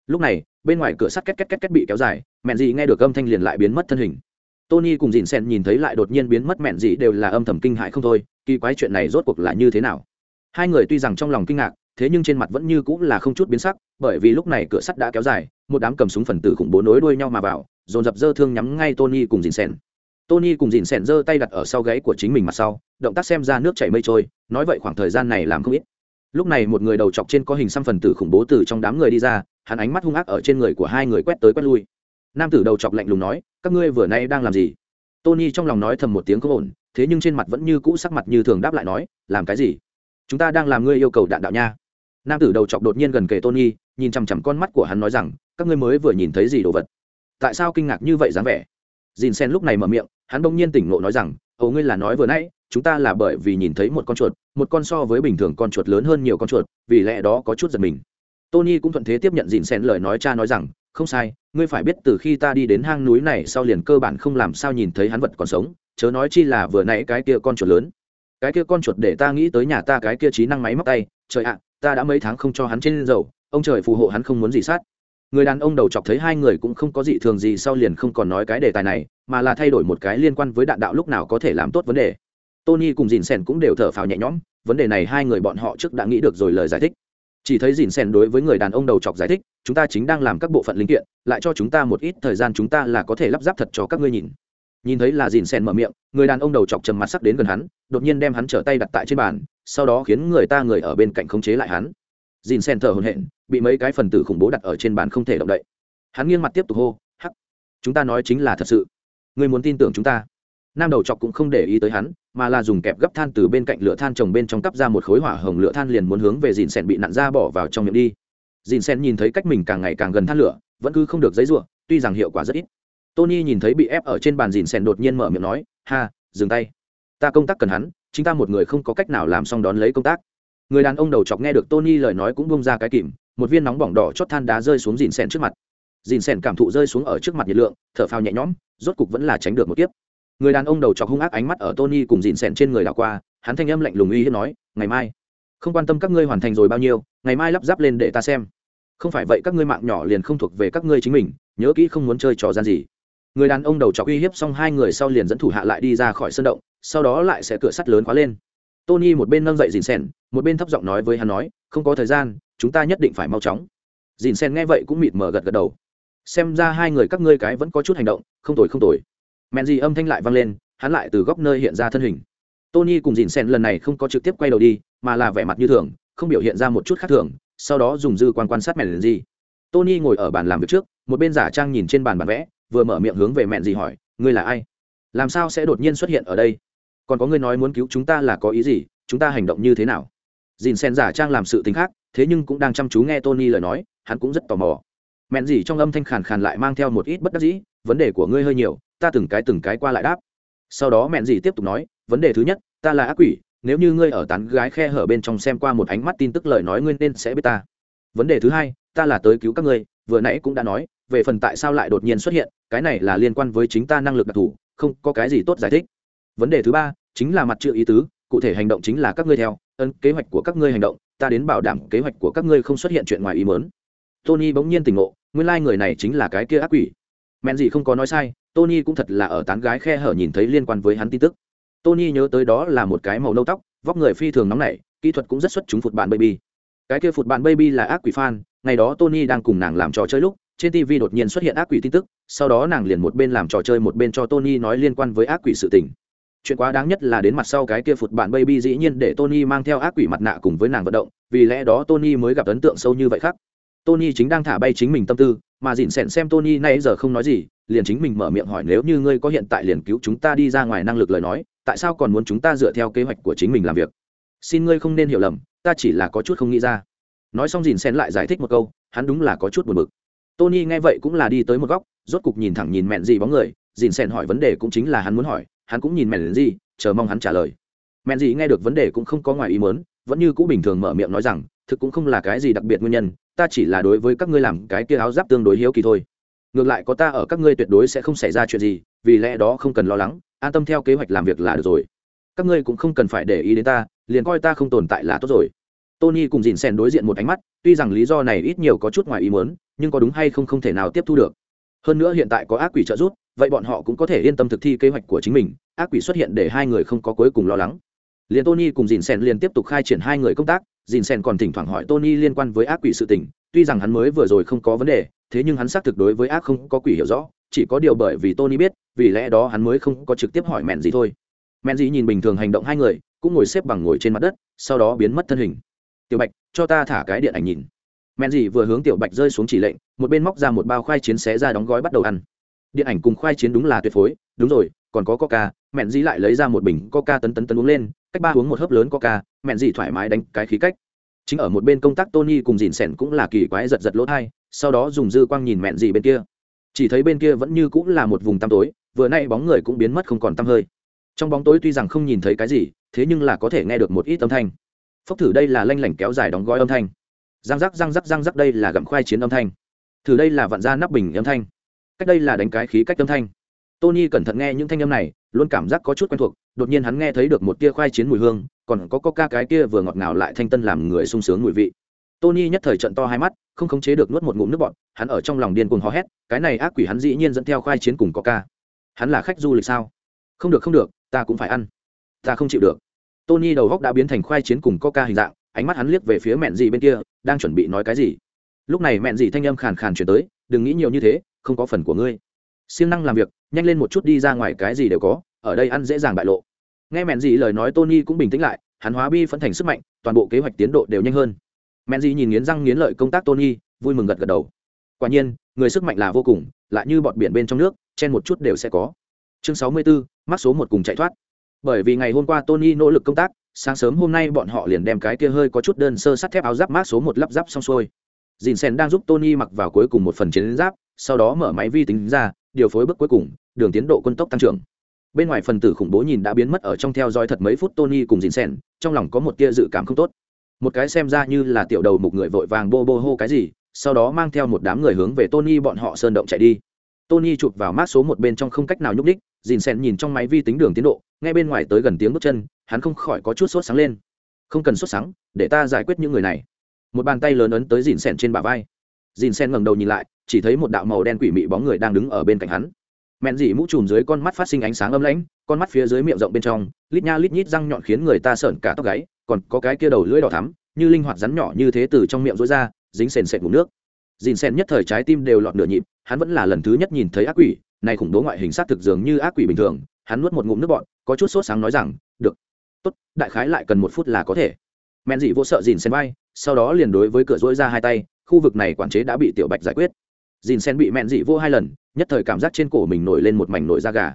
Lúc này, bên ngoài cửa sắt két két két két bị kéo dài, mẹn gì nghe được âm thanh liền lại biến mất thân hình. Tony cùng dìn sen nhìn thấy lại đột nhiên biến mất mẹn gì đều là âm thầm kinh hại không thôi, kỳ quái chuyện này rốt cuộc là như thế nào? Hai người tuy rằng trong lòng kinh ngạc thế nhưng trên mặt vẫn như cũng là không chút biến sắc, bởi vì lúc này cửa sắt đã kéo dài, một đám cầm súng phần tử khủng bố nối đuôi nhau mà vào, dồn dập dơ thương nhắm ngay tony cùng dìn sen tony cùng dìn sen giơ tay đặt ở sau gáy của chính mình mặt sau, động tác xem ra nước chảy mây trôi, nói vậy khoảng thời gian này làm không ít. Lúc này một người đầu chọc trên có hình xăm phần tử khủng bố từ trong đám người đi ra, hắn ánh mắt hung ác ở trên người của hai người quét tới quét lui. Nam tử đầu chọc lạnh lùng nói, các ngươi vừa nay đang làm gì? Tony trong lòng nói thầm một tiếng có ổn, thế nhưng trên mặt vẫn như cũ sắc mặt như thường đáp lại nói, làm cái gì? Chúng ta đang làm ngươi yêu cầu đạn đạo nha nam tử đầu chọc đột nhiên gần kề tony nhìn chằm chằm con mắt của hắn nói rằng, các ngươi mới vừa nhìn thấy gì đồ vật? Tại sao kinh ngạc như vậy dáng vẻ? Dìn sen lúc này mở miệng, hắn bỗng nhiên tỉnh ngộ nói rằng, ồ, ngươi là nói vừa nãy, chúng ta là bởi vì nhìn thấy một con chuột, một con so với bình thường con chuột lớn hơn nhiều con chuột, vì lẽ đó có chút giật mình. Tony cũng thuận thế tiếp nhận dìn sen lời nói cha nói rằng, không sai, ngươi phải biết từ khi ta đi đến hang núi này sau liền cơ bản không làm sao nhìn thấy hắn vật còn sống, chớ nói chi là vừa nãy cái kia con chuột lớn. Cái kia con chuột để ta nghĩ tới nhà ta cái kia trí năng máy móc tay, trời ạ ta đã mấy tháng không cho hắn trên dầu, ông trời phù hộ hắn không muốn gì sát. Người đàn ông đầu chọc thấy hai người cũng không có gì thường gì sau liền không còn nói cái đề tài này, mà là thay đổi một cái liên quan với đạn đạo lúc nào có thể làm tốt vấn đề. Tony cùng dìn sen cũng đều thở phào nhẹ nhõm, vấn đề này hai người bọn họ trước đã nghĩ được rồi lời giải thích. Chỉ thấy dìn sen đối với người đàn ông đầu chọc giải thích, chúng ta chính đang làm các bộ phận linh kiện, lại cho chúng ta một ít thời gian chúng ta là có thể lắp ráp thật cho các ngươi nhìn. Nhìn thấy là dìn sen mở miệng, người đàn ông đầu chọc trầm mặt sắc đến gần hắn, đột nhiên đem hắn trở tay đặt tại trên bàn sau đó khiến người ta người ở bên cạnh khống chế lại hắn. Dìn sen thở hồn hện bị mấy cái phần tử khủng bố đặt ở trên bàn không thể động đậy. Hắn nghiêng mặt tiếp tục hô, hắc, chúng ta nói chính là thật sự. Người muốn tin tưởng chúng ta? Nam đầu chọc cũng không để ý tới hắn, mà là dùng kẹp gấp than từ bên cạnh lửa than trồng bên trong cắp ra một khối hỏa hồng lửa than liền muốn hướng về dìn sen bị nặn ra bỏ vào trong miệng đi. Dìn sen nhìn thấy cách mình càng ngày càng gần than lửa, vẫn cứ không được giấy ruộng tuy rằng hiệu quả rất ít. Tony nhìn thấy bị ép ở trên bàn dìn sen đột nhiên mở miệng nói, ha, dừng tay. Ta công tác cần hắn chính ta một người không có cách nào làm xong đón lấy công tác. Người đàn ông đầu chọc nghe được tony lời nói cũng bông ra cái kìm, một viên nóng bỏng đỏ chót than đá rơi xuống dìn sen trước mặt. Dìn sen cảm thụ rơi xuống ở trước mặt nhiệt lượng, thở phào nhẹ nhõm, rốt cục vẫn là tránh được một kiếp. Người đàn ông đầu chọc hung ác ánh mắt ở tony cùng dìn sen trên người đảo qua, hắn thanh âm lạnh lùng uy hiếp nói, ngày mai, không quan tâm các ngươi hoàn thành rồi bao nhiêu, ngày mai lắp ráp lên để ta xem. Không phải vậy các ngươi mạng nhỏ liền không thuộc về các ngươi chính mình, nhớ kỹ không muốn chơi trò gian gì. Người đàn ông đầu chọc uy hiếp xong hai người sau liền dẫn thủ hạ lại đi ra khỏi sân động sau đó lại sẽ cửa sắt lớn khóa lên. Tony một bên nâng dậy dìn sen, một bên thấp giọng nói với hắn nói, không có thời gian, chúng ta nhất định phải mau chóng. Dìn sen nghe vậy cũng mịt mờ gật gật đầu. Xem ra hai người các ngươi cái vẫn có chút hành động, không tồi không tồi. Mẹn gì âm thanh lại vang lên, hắn lại từ góc nơi hiện ra thân hình. Tony cùng dìn sen lần này không có trực tiếp quay đầu đi, mà là vẻ mặt như thường, không biểu hiện ra một chút khác thường, sau đó dùng dư quan quan sát mẹn gì tony ngồi ở bàn làm việc trước, một bên giả trang nhìn trên bàn bản vẽ, vừa mở miệng hướng về mẹn gì hỏi, ngươi là ai? Làm sao sẽ đột nhiên xuất hiện ở đây? Còn có ngươi nói muốn cứu chúng ta là có ý gì, chúng ta hành động như thế nào? Dìn sen giả trang làm sự tính khác, thế nhưng cũng đang chăm chú nghe tony lời nói, hắn cũng rất tò mò. Mẹn gì trong âm thanh khàn khàn lại mang theo một ít bất đắc dĩ, vấn đề của ngươi hơi nhiều, ta từng cái từng cái qua lại đáp. Sau đó mẹn gì tiếp tục nói, vấn đề thứ nhất, ta là ác quỷ, nếu như ngươi ở tán gái khe hở bên trong xem qua một ánh mắt tin tức lời nói ngươi nên sẽ biết ta. Vấn đề thứ hai, ta là tới cứu các ngươi, vừa nãy cũng đã nói, về phần tại sao lại đột nhiên xuất hiện, cái này là liên quan với chính ta năng lực đặc thù, không có cái gì tốt giải thích vấn đề thứ ba chính là mặt chữ ý tứ, cụ thể hành động chính là các ngươi theo, ấn kế hoạch của các ngươi hành động, ta đến bảo đảm kế hoạch của các ngươi không xuất hiện chuyện ngoài ý mớn tony bỗng nhiên tỉnh ngộ, nguyên lai、like、người này chính là cái kia ác quỷ. Mẹn gì không có nói sai, tony cũng thật là ở tán gái khe hở nhìn thấy liên quan với hắn tin tức. Tony nhớ tới đó là một cái màu nâu tóc, vóc người phi thường nóng nảy, kỹ thuật cũng rất xuất chúng phụt bạn baby. Cái kia phụt bạn baby là ác quỷ fan, ngày đó tony đang cùng nàng làm trò chơi lúc, trên tv đột nhiên xuất hiện ác quỷ tin tức, sau đó nàng liền một bên làm trò chơi một bên cho tony nói liên quan với ác quỷ sự tình chuyện quá đáng nhất là đến mặt sau cái kia phụt bạn baby dĩ nhiên để tony mang theo ác quỷ mặt nạ cùng với nàng vận động, vì lẽ đó tony mới gặp ấn tượng sâu như vậy khác. Tony chính đang thả bay chính mình tâm tư, mà dịn xẻn xem tony nay giờ không nói gì, liền chính mình mở miệng hỏi nếu như ngươi có hiện tại liền cứu chúng ta đi ra ngoài năng lực lời nói, tại sao còn muốn chúng ta dựa theo kế hoạch của chính mình làm việc? Xin ngươi không nên hiểu lầm, ta chỉ là có chút không nghĩ ra. Nói xong dìn xen lại giải thích một câu, hắn đúng là có chút buồn bực. Tony nghe vậy cũng là đi tới một góc, rốt cục nhìn thẳng nhìn mẹn gì bóng người dìn xen hỏi vấn đề cũng chính là hắn muốn hỏi hắn cũng nhìn mẹn gì chờ mong hắn trả lời. Mẹn gì nghe được vấn đề cũng không có ngoài ý muốn, vẫn như cũ bình thường mở miệng nói rằng, thực cũng không là cái gì đặc biệt nguyên nhân, ta chỉ là đối với các ngươi làm cái kia áo giáp tương đối hiếu kỳ thôi. Ngược lại có ta ở các ngươi tuyệt đối sẽ không xảy ra chuyện gì, vì lẽ đó không cần lo lắng, an tâm theo kế hoạch làm việc là được rồi. Các ngươi cũng không cần phải để ý đến ta, liền coi ta không tồn tại là tốt rồi. Tony cùng dìn sen đối diện một ánh mắt, tuy rằng lý do này ít nhiều có chút ngoài ý muốn, nhưng có đúng hay không không thể nào tiếp thu được. Hơn nữa hiện tại có ác quỷ trợ giúp vậy bọn họ cũng có thể yên tâm thực thi kế hoạch của chính mình, ác quỷ xuất hiện để hai người không có cuối cùng lo lắng. Liền tony cùng dìn sen liền tiếp tục khai triển hai người công tác dìn sen còn thỉnh thoảng hỏi tony liên quan với ác quỷ sự tình, tuy rằng hắn mới vừa rồi không có vấn đề, thế nhưng hắn xác thực đối với ác không có quỷ hiểu rõ, chỉ có điều bởi vì tony biết, vì lẽ đó hắn mới không có trực tiếp hỏi mẹn gì thôi. Mẹn gì nhìn bình thường hành động hai người, cũng ngồi xếp bằng ngồi trên mặt đất, sau đó biến mất thân hình. Tiểu bạch, cho ta thả cái điện ảnh nhìn. Mẹn gì vừa hướng tiểu bạch rơi xuống chỉ lệnh, một bên móc ra một bao khoai chiến xé ra đóng gói bắt đầu ăn điện ảnh cùng khoai chiến đúng là tuyệt phối, đúng rồi, còn có coca, mẹn dĩ lại lấy ra một bình coca tấn tấn tấn uống lên, cách ba uống một hớp lớn coca, mẹn dĩ thoải mái đánh cái khí cách. Chính ở một bên công tác tony cùng dìn sẻn cũng là kỳ quái giật giật lỗ thai, sau đó dùng dư quang nhìn mẹn dĩ bên kia. Chỉ thấy bên kia vẫn như cũng là một vùng tăm tối, vừa nay bóng người cũng biến mất không còn tăm hơi. Trong bóng tối tuy rằng không nhìn thấy cái gì, thế nhưng là có thể nghe được một ít âm thanh. Phốc thử đây là lanh lảnh kéo dài đóng gói âm thanh. Răng rắc răng rắc răng rắc đây là gặm khoai chiến âm thanh. Thử đây là vặn ra nắp bình âm thanh cách đây là đánh cái khí cách âm thanh. Tony cẩn thận nghe những thanh âm này, luôn cảm giác có chút quen thuộc, đột nhiên hắn nghe thấy được một tia khoai chiến mùi hương, còn có coca cái kia vừa ngọt ngào lại thanh tân làm người sung sướng mùi vị. Tony nhất thời trận to hai mắt, không khống chế được nuốt một ngụm nước bọt, hắn ở trong lòng điên cuồng hò hét, cái này ác quỷ hắn dĩ nhiên dẫn theo khoai chiến cùng coca. Hắn là khách du lịch sao? Không được không được, ta cũng phải ăn. Ta không chịu được. Tony đầu góc đã biến thành khoai chiến cùng coca hình dạng, ánh mắt hắn liếc về phía mẹn gì bên kia, đang chuẩn bị nói cái gì. Lúc này mẹn gì thanh âm khàn khàn chuyển tới, đừng nghĩ nhiều như thế không có phần của ngươi. Siêng năng làm việc nhanh lên một chút đi ra ngoài cái gì đều có ở đây ăn dễ dàng bại lộ. Nghe mẹn gì lời nói tony cũng bình tĩnh lại hắn hóa bi phân thành sức mạnh toàn bộ kế hoạch tiến độ đều nhanh hơn. Mẹn gì nhìn nghiến răng nghiến lợi công tác tony vui mừng gật gật đầu. Quả nhiên người sức mạnh là vô cùng lại như bọt biển bên trong nước chen một chút đều sẽ có. Chương sáu mươi 64, mắc số một cùng chạy thoát. Bởi vì ngày hôm qua tony nỗ lực công tác sáng sớm hôm nay bọn họ liền đem cái kia hơi có chút đơn sơ sắt thép áo giáp mát số một lắp ráp xong xuôi. Dìn sen đang giúp tony mặc vào cuối cùng một phần chiến giáp sau đó mở máy vi tính ra, điều phối bước cuối cùng, đường tiến độ quân tốc tăng trưởng. Bên ngoài phần tử khủng bố nhìn đã biến mất ở trong theo dõi thật mấy phút tony cùng dìn sen, trong lòng có một tia dự cảm không tốt. Một cái xem ra như là tiểu đầu một người vội vàng bô bô hô cái gì, sau đó mang theo một đám người hướng về tony bọn họ sơn động chạy đi. Tony chụp vào mát số một bên trong không cách nào nhúc đích dìn sen nhìn trong máy vi tính đường tiến độ ngay bên ngoài tới gần tiếng bước chân, hắn không khỏi có chút sốt sáng lên. Không cần sốt sáng, để ta giải quyết những người này. Một bàn tay lớn ấn tới dìn sen trên bả vai. Dìn sen ngẩng đầu nhìn lại chỉ thấy một đạo màu đen quỷ mị bóng người đang đứng ở bên cạnh hắn. Mẹn dị mũ trùm dưới con mắt phát sinh ánh sáng âm lãnh, con mắt phía dưới miệng rộng bên trong, lít nha lít nhít răng nhọn khiến người ta sợn cả tóc gáy, còn có cái kia đầu lưỡi đỏ thắm, như linh hoạt rắn nhỏ như thế từ trong miệng rối ra, dính sền sệt ngủ nước. Dìn sen nhất thời trái tim đều lọt nửa nhịp, hắn vẫn là lần thứ nhất nhìn thấy ác quỷ, này khủng bố ngoại hình sát thực dường như ác quỷ bình thường, hắn nuốt một ngụm nước bọn có chút sốt sáng nói rằng, được, tốt, đại khái lại cần một phút là có thể. Men dị vô sợ dìn sen bay, sau đó liền đối với cửa rỗi ra hai tay, khu vực này quản chế đã bị tiểu bạch giải quyết dìn sen bị mẹn dị vô hai lần, nhất thời cảm giác trên cổ mình nổi lên một mảnh nổi da gà.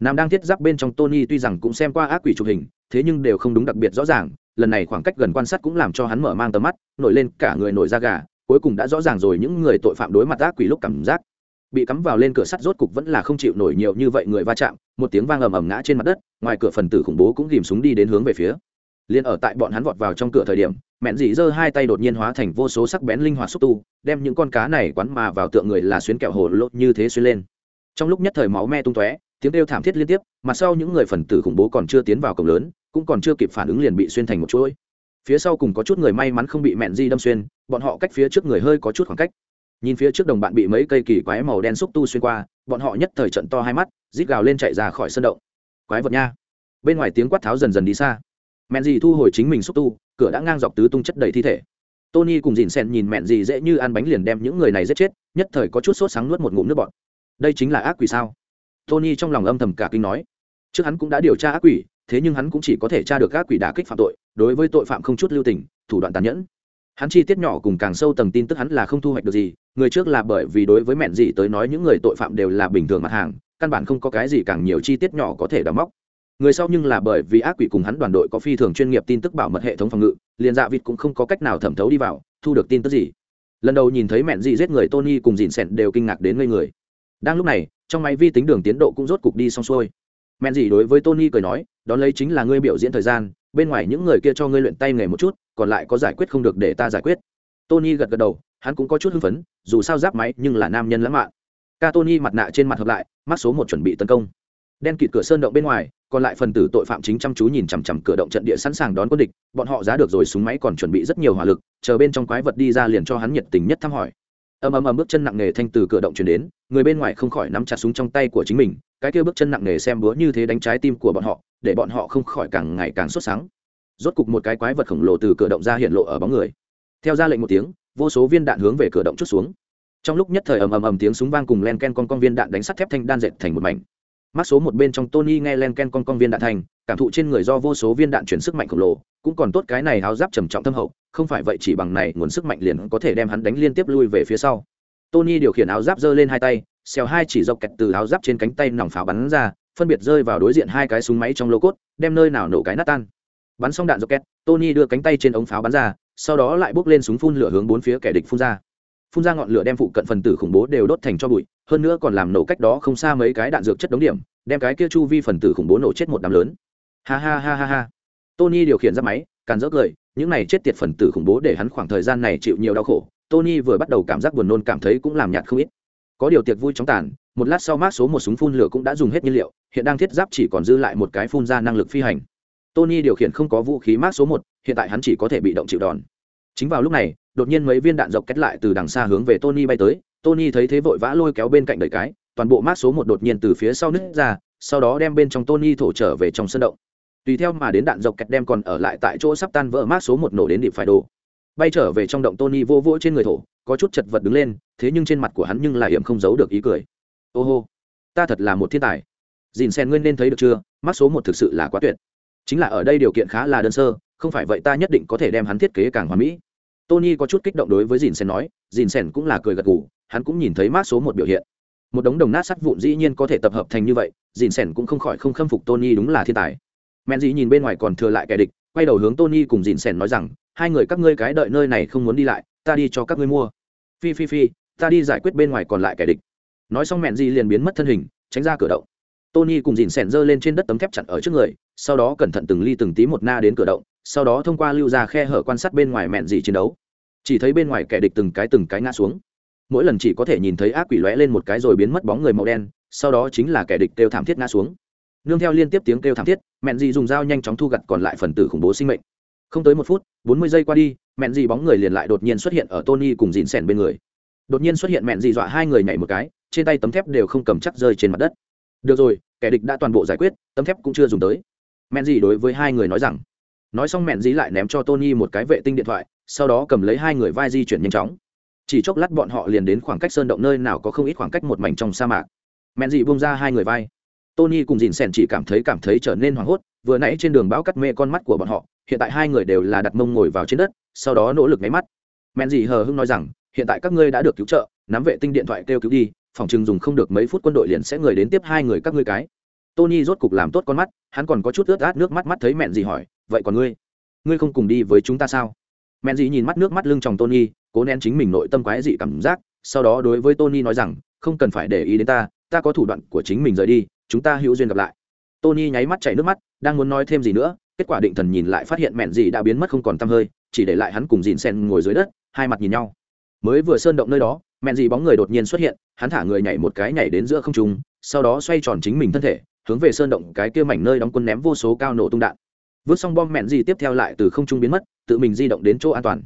Nam đang thiết giáp bên trong tony tuy rằng cũng xem qua ác quỷ chụp hình, thế nhưng đều không đúng đặc biệt rõ ràng, lần này khoảng cách gần quan sát cũng làm cho hắn mở mang tầm mắt, nổi lên cả người nổi da gà, cuối cùng đã rõ ràng rồi những người tội phạm đối mặt ác quỷ lúc cảm giác. Bị cắm vào lên cửa sắt rốt cục vẫn là không chịu nổi nhiều như vậy người va chạm, một tiếng vang ầm ầm ngã trên mặt đất, ngoài cửa phần tử khủng bố cũng ghìm súng đi đến hướng về phía liền ở tại bọn hắn vọt vào trong cửa thời điểm, mẹn dị giơ hai tay đột nhiên hóa thành vô số sắc bén linh hoạt xúc tu, đem những con cá này quắn mà vào tượng người là xuyến kẹo hồ lốt như thế xuyên lên. Trong lúc nhất thời máu me tung tóe, tiếng kêu thảm thiết liên tiếp mặt sau những người phần tử khủng bố còn chưa tiến vào cổng lớn, cũng còn chưa kịp phản ứng liền bị xuyên thành một chuỗi. Phía sau cùng có chút người may mắn không bị mẹn di đâm xuyên, bọn họ cách phía trước người hơi có chút khoảng cách. Nhìn phía trước đồng bạn bị mấy cây kỳ quái màu đen xúc tu xuyên qua, bọn họ nhất thời trận to hai mắt, rít gào lên chạy ra khỏi sân động. Quái vật nha. Bên ngoài tiếng quát tháo dần dần đi xa mẹn dì thu hồi chính mình xúc tu, cửa đã ngang dọc tứ tung chất đầy thi thể. Tony cùng dìn sen nhìn mẹn dì dễ như ăn bánh liền đem những người này giết chết, nhất thời có chút sốt sáng nuốt một ngụm nước bọt. Đây chính là ác quỷ sao? Tony trong lòng âm thầm cả kinh nói. Trước hắn cũng đã điều tra ác quỷ, thế nhưng hắn cũng chỉ có thể tra được ác quỷ đả kích phạm tội, đối với tội phạm không chút lưu tình, thủ đoạn tàn nhẫn. Hắn chi tiết nhỏ cùng càng sâu tầng tin tức hắn là không thu hoạch được gì, người trước là bởi vì đối với mẹn gì tới nói những người tội phạm đều là bình thường mặt hàng, căn bản không có cái gì càng nhiều chi tiết nhỏ có thể đóng móc người sau nhưng là bởi vì ác quỷ cùng hắn đoàn đội có phi thường chuyên nghiệp tin tức bảo mật hệ thống phòng ngự, liền dạ vịt cũng không có cách nào thẩm thấu đi vào, thu được tin tức gì. Lần đầu nhìn thấy mẹn dị giết người tony cùng dìn sẹn đều kinh ngạc đến ngây người. Đang lúc này, trong máy vi tính đường tiến độ cũng rốt cục đi xong xuôi. Mẹn dị đối với tony cười nói, đón lấy chính là ngươi biểu diễn thời gian, bên ngoài những người kia cho ngươi luyện tay nghề một chút, còn lại có giải quyết không được để ta giải quyết. Tony gật gật đầu, hắn cũng có chút hưng phấn, dù sao giáp máy nhưng là nam nhân lãng mạn. Ca tony mặt nạ trên mặt hợp lại mắt số một chuẩn bị tấn công đen kịt cửa sơn động bên ngoài, còn lại phần tử tội phạm chính chăm chú nhìn chằm chằm cửa động trận địa sẵn sàng đón quân địch, bọn họ giá được rồi súng máy còn chuẩn bị rất nhiều hỏa lực, chờ bên trong quái vật đi ra liền cho hắn nhiệt tình nhất thăm hỏi. Ầm ầm ầm, bước chân nặng nề thanh từ cửa động chuyển đến, người bên ngoài không khỏi nắm chặt súng trong tay của chính mình, cái kia bước chân nặng nề xem búa như thế đánh trái tim của bọn họ, để bọn họ không khỏi càng ngày càng sốt sáng. Rốt cục một cái quái vật khổng lồ từ cửa động ra hiện lộ ở bóng người. Theo ra lệnh một tiếng, vô số viên đạn hướng về cửa động chút xuống. Trong lúc nhất thời ầm ầm ầm tiếng súng vang cùng len ken con con viên đạn đánh sắt thép thanh đan dệt thành một mảnh mắt số một bên trong tony nghe len ken con con viên đạn thành, cảm thụ trên người do vô số viên đạn chuyển sức mạnh khổng lồ, cũng còn tốt cái này áo giáp trầm trọng thâm hậu, không phải vậy chỉ bằng này nguồn sức mạnh liền có thể đem hắn đánh liên tiếp lui về phía sau. Tony điều khiển áo giáp giơ lên hai tay, xèo hai chỉ dọc kẹt từ áo giáp trên cánh tay nòng pháo bắn ra, phân biệt rơi vào đối diện hai cái súng máy trong lô cốt, đem nơi nào nổ cái nát tan. Bắn xong đạn dọc kẹt, tony đưa cánh tay trên ống pháo bắn ra, sau đó lại bước lên súng phun lửa hướng bốn phía kẻ địch phun ra phun ra ngọn lửa đem phụ cận phần tử khủng bố đều đốt thành cho bụi, hơn nữa còn làm nổ cách đó không xa mấy cái đạn dược chất đống điểm, đem cái kia chu vi phần tử khủng bố nổ chết một đám lớn. Ha ha ha ha ha. Tony điều khiển ra máy, càn rỡ cười, những này chết tiệt phần tử khủng bố để hắn khoảng thời gian này chịu nhiều đau khổ. Tony vừa bắt đầu cảm giác buồn nôn cảm thấy cũng làm nhạt không ít. Có điều tiệc vui chóng tàn, một lát sau mát số một súng phun lửa cũng đã dùng hết nhiên liệu, hiện đang thiết giáp chỉ còn dư lại một cái phun ra năng lực phi hành. Tony điều khiển không có vũ khí mát số một, hiện tại hắn chỉ có thể bị động chịu đòn chính vào lúc này, đột nhiên mấy viên đạn dọc kết lại từ đằng xa hướng về tony bay tới. Tony thấy thế vội vã lôi kéo bên cạnh đời cái, toàn bộ mát số một đột nhiên từ phía sau nứt ra, sau đó đem bên trong tony thổ trở về trong sân động. Tùy theo mà đến đạn dọc kẹt đem còn ở lại tại chỗ sắp tan vỡ mát số một nổ đến điệp phải đồ. Bay trở về trong động tony vô vỗ trên người thổ, có chút chật vật đứng lên, thế nhưng trên mặt của hắn nhưng lại hiểm không giấu được ý cười. Ô hô, ta thật là một thiên tài. Dìn sen nguyên nên thấy được chưa? Mát số một thực sự là quá tuyệt. Chính là ở đây điều kiện khá là đơn sơ, không phải vậy ta nhất định có thể đem hắn thiết kế càng hoàn mỹ tony có chút kích động đối với dìn sen nói dìn sen cũng là cười gật gù, hắn cũng nhìn thấy mát số một biểu hiện. Một đống đồng nát sắt vụn dĩ nhiên có thể tập hợp thành như vậy dìn sen cũng không khỏi không khâm phục tony đúng là thiên tài. Men dĩ nhìn bên ngoài còn thừa lại kẻ địch, quay đầu hướng tony cùng dìn sen nói rằng, hai người các ngươi cái đợi nơi này không muốn đi lại, ta đi cho các ngươi mua. Phi phi phi, ta đi giải quyết bên ngoài còn lại kẻ địch. Nói xong mẹn dì liền biến mất thân hình, tránh ra cửa động. Tony cùng dìn sèn giơ lên trên đất tấm thép chặn ở trước người, sau đó cẩn thận từng ly từng tí một na đến cửa động sau đó thông qua lưu ra khe hở quan sát bên ngoài mẹn dị chiến đấu. Chỉ thấy bên ngoài kẻ địch từng cái từng cái ngã xuống. Mỗi lần chỉ có thể nhìn thấy ác quỷ lóe lên một cái rồi biến mất bóng người màu đen, sau đó chính là kẻ địch kêu thảm thiết ngã xuống. Nương theo liên tiếp tiếng kêu thảm thiết, mẹn dị dùng dao nhanh chóng thu gặt còn lại phần tử khủng bố sinh mệnh. Không tới một phút, bốn mươi giây qua đi, mẹn dị bóng người liền lại đột nhiên xuất hiện ở tony cùng dìn sèn bên người. Đột nhiên xuất hiện mẹn dị dọa hai người nhảy một cái, trên tay tấm thép đều không cầm chắc rơi trên mặt đất. Được rồi, kẻ địch đã toàn bộ giải quyết, tấm thép cũng chưa dùng tới. Mẹn dị đối với hai người nói rằng nói xong mẹn dí lại ném cho tony một cái vệ tinh điện thoại, sau đó cầm lấy hai người vai di chuyển nhanh chóng. Chỉ chốc lát bọn họ liền đến khoảng cách sơn động nơi nào có không ít khoảng cách một mảnh trong sa mạc. Mẹn dị bung ra hai người vai. Tony cùng dìn sẻn chỉ cảm thấy cảm thấy trở nên hoảng hốt, vừa nãy trên đường bão cắt mê con mắt của bọn họ, hiện tại hai người đều là đặt mông ngồi vào trên đất, sau đó nỗ lực nháy mắt. Men dị hờ hưng nói rằng, hiện tại các ngươi đã được cứu trợ, nắm vệ tinh điện thoại kêu cứu đi, phòng chừng dùng không được mấy phút quân đội liền sẽ người đến tiếp hai người các ngươi cái. Tony rốt cục làm tốt con mắt, hắn còn có chút ướt át nước mắt mắt thấy mẹn dì hỏi vậy còn ngươi? Ngươi không cùng đi với chúng ta sao? Mẹn dị nhìn mắt nước mắt lưng chồng tony, cố nén chính mình nội tâm quái dị cảm giác, sau đó đối với tony nói rằng, không cần phải để ý đến ta ta có thủ đoạn của chính mình rời đi, chúng ta hữu duyên gặp lại. Tony nháy mắt chảy nước mắt, đang muốn nói thêm gì nữa, kết quả định thần nhìn lại phát hiện mẹn gì đã biến mất không còn tăm hơi, chỉ để lại hắn cùng dìn sen ngồi dưới đất, hai mặt nhìn nhau. Mới vừa sơn động nơi đó, mẹn gì bóng người đột nhiên xuất hiện, hắn thả người nhảy một cái nhảy đến giữa không trung, sau đó xoay tròn chính mình thân thể, hướng về sơn động cái kia mảnh nơi đóng quân ném vô số cao nổ tung đạn vứt xong bom mẹn gì tiếp theo lại từ không trung biến mất tự mình di động đến chỗ an toàn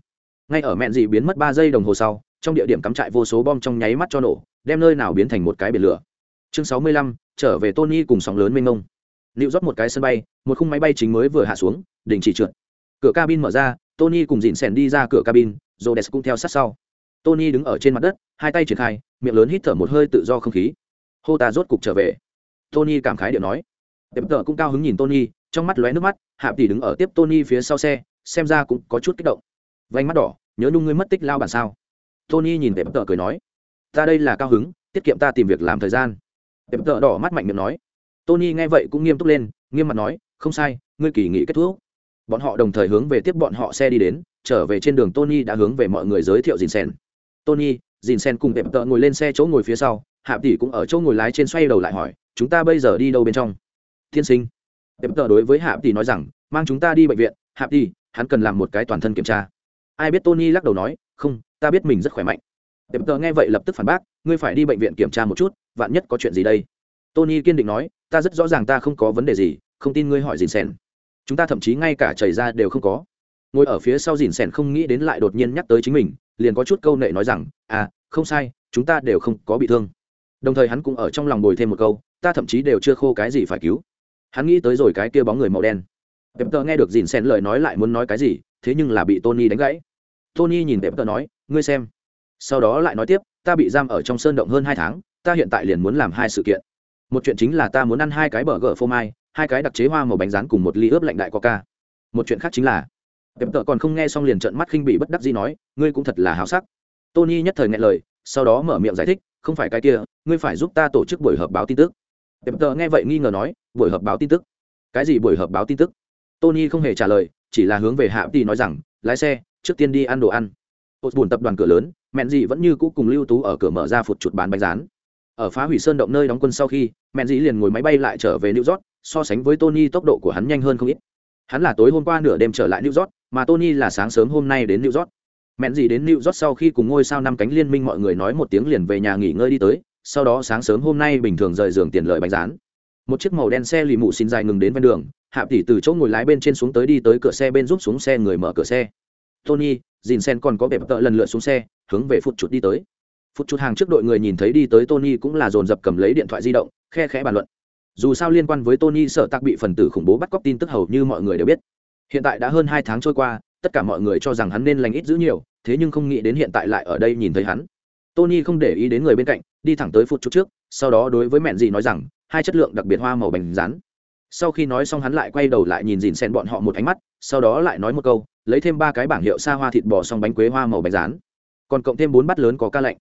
ngay ở mẹn gì biến mất ba giây đồng hồ sau trong địa điểm cắm trại vô số bom trong nháy mắt cho nổ đem nơi nào biến thành một cái biển lửa chương sáu mươi lăm trở về tony cùng sóng lớn mênh mông Liệu rót một cái sân bay, một khung máy bay chính mới vừa hạ xuống, đình chỉ trượt. Cửa cabin mở ra, Tony cùng dịn sèn đi ra cửa cabin, Rhodes cũng theo sát sau. Tony đứng ở trên mặt đất, hai tay triển khai, miệng lớn hít thở một hơi tự do không khí. Hô ta rốt cục trở về. Tony cảm khái điệu nói. Tiệm tợ cũng cao hứng nhìn Tony, trong mắt lóe nước mắt, Hạ tỷ đứng ở tiếp Tony phía sau xe, xem ra cũng có chút kích động. vánh mắt đỏ, nhớ nhung ngươi mất tích lao bản sao? Tony nhìn tiệm tợ cười nói. Ta đây là cao hứng, tiết kiệm ta tìm việc làm thời gian. Tiệm tợ đỏ mắt mạnh miệng nói tony nghe vậy cũng nghiêm túc lên nghiêm mặt nói không sai ngươi kỳ nghỉ kết thúc bọn họ đồng thời hướng về tiếp bọn họ xe đi đến trở về trên đường tony đã hướng về mọi người giới thiệu dìn sen tony dìn sen cùng tệp tợ ngồi lên xe chỗ ngồi phía sau hạ tỷ cũng ở chỗ ngồi lái trên xoay đầu lại hỏi chúng ta bây giờ đi đâu bên trong tiên sinh tệp tợ đối với hạ tỷ nói rằng, mang chúng ta đi bệnh viện hạ tỷ, hắn cần làm một cái toàn thân kiểm tra. Ai biết tony lắc đầu nói, không, ta biết mình rất khỏe mạnh. Tệp tợ nghe vậy lập tức phản bác, ngươi phải đi bệnh viện kiểm tra một chút, vạn nhất có chuyện gì đây? Tony kiên định nói, ta rất rõ ràng ta không có vấn đề gì, không tin ngươi hỏi dìn sèn. Chúng ta thậm chí ngay cả chảy ra đều không có. Ngồi ở phía sau dìn sèn không nghĩ đến lại đột nhiên nhắc tới chính mình, liền có chút câu nệ nói rằng à không sai, chúng ta đều không có bị thương. Đồng thời hắn cũng ở trong lòng bồi thêm một câu, ta thậm chí đều chưa khô cái gì phải cứu hắn nghĩ tới rồi cái kia bóng người màu đen. Tệp tờ nghe được dìn xen lời nói lại muốn nói cái gì, thế nhưng là bị tony đánh gãy. Tony nhìn tệp tờ nói, ngươi xem. Sau đó lại nói tiếp, ta bị giam ở trong sơn động hơn hai tháng, ta hiện tại liền muốn làm hai sự kiện. Một chuyện chính là ta muốn ăn hai cái bờ gờ phô mai, hai cái đặc chế hoa màu bánh rán cùng một ly ướp lạnh đại coca. Một chuyện khác chính là tệp tờ còn không nghe xong liền trợn mắt khinh bị bất đắc gì nói, ngươi cũng thật là háo sắc. Tony nhất thời nghe lời, sau đó mở miệng giải thích, không phải cái kia, ngươi phải giúp ta tổ chức buổi họp báo tin tức pep tờ nghe vậy nghi ngờ nói, buổi họp báo tin tức. Cái gì buổi họp báo tin tức? Tony không hề trả lời, chỉ là hướng về hạ tỷ nói rằng, lái xe, trước tiên đi ăn đồ ăn. Hột buồn tập đoàn cửa lớn mẹn dị vẫn như cũ cùng lưu tú ở cửa mở ra phụt chuột bán bánh rán. Ở phá hủy sơn động nơi đóng quân sau khi mẹn dị liền ngồi máy bay lại trở về new york, so sánh với tony tốc độ của hắn nhanh hơn không ít. Hắn là tối hôm qua nửa đêm trở lại new york, mà tony là sáng sớm hôm nay đến new york. Mẹn dị đến new york sau khi cùng ngôi sao năm cánh liên minh mọi người nói một tiếng liền về nhà nghỉ ngơi đi tới sau đó sáng sớm hôm nay bình thường rời giường tiền lợi bánh rán. Một chiếc màu đen xe lì mụ xin dài ngừng đến ven đường, hạ tỷ từ chỗ ngồi lái bên trên xuống tới đi tới cửa xe bên giúp xuống xe người mở cửa xe. Tony, dìn sen còn có vẻ tợ lần lượt xuống xe, hướng về phút chụt đi tới. Phút chụt hàng trước đội người nhìn thấy đi tới tony cũng là dồn dập cầm lấy điện thoại di động, khe khẽ bàn luận. Dù sao liên quan với tony sợ tặc bị phần tử khủng bố bắt cóc tin tức hầu như mọi người đều biết. Hiện tại đã hơn hai tháng trôi qua, tất cả mọi người cho rằng hắn nên lành ít giữ nhiều, thế nhưng không nghĩ đến hiện tại lại ở đây nhìn thấy hắn. Tony không để ý đến người bên cạnh đi thẳng tới phút chút trước, sau đó đối với mẹn gì nói rằng, hai chất lượng đặc biệt hoa màu bánh rán. Sau khi nói xong hắn lại quay đầu lại nhìn dìn xen bọn họ một ánh mắt, sau đó lại nói một câu, lấy thêm ba cái bảng hiệu xa hoa thịt bò xong bánh quế hoa màu bánh rán. Còn cộng thêm bốn bát lớn có ca lạnh.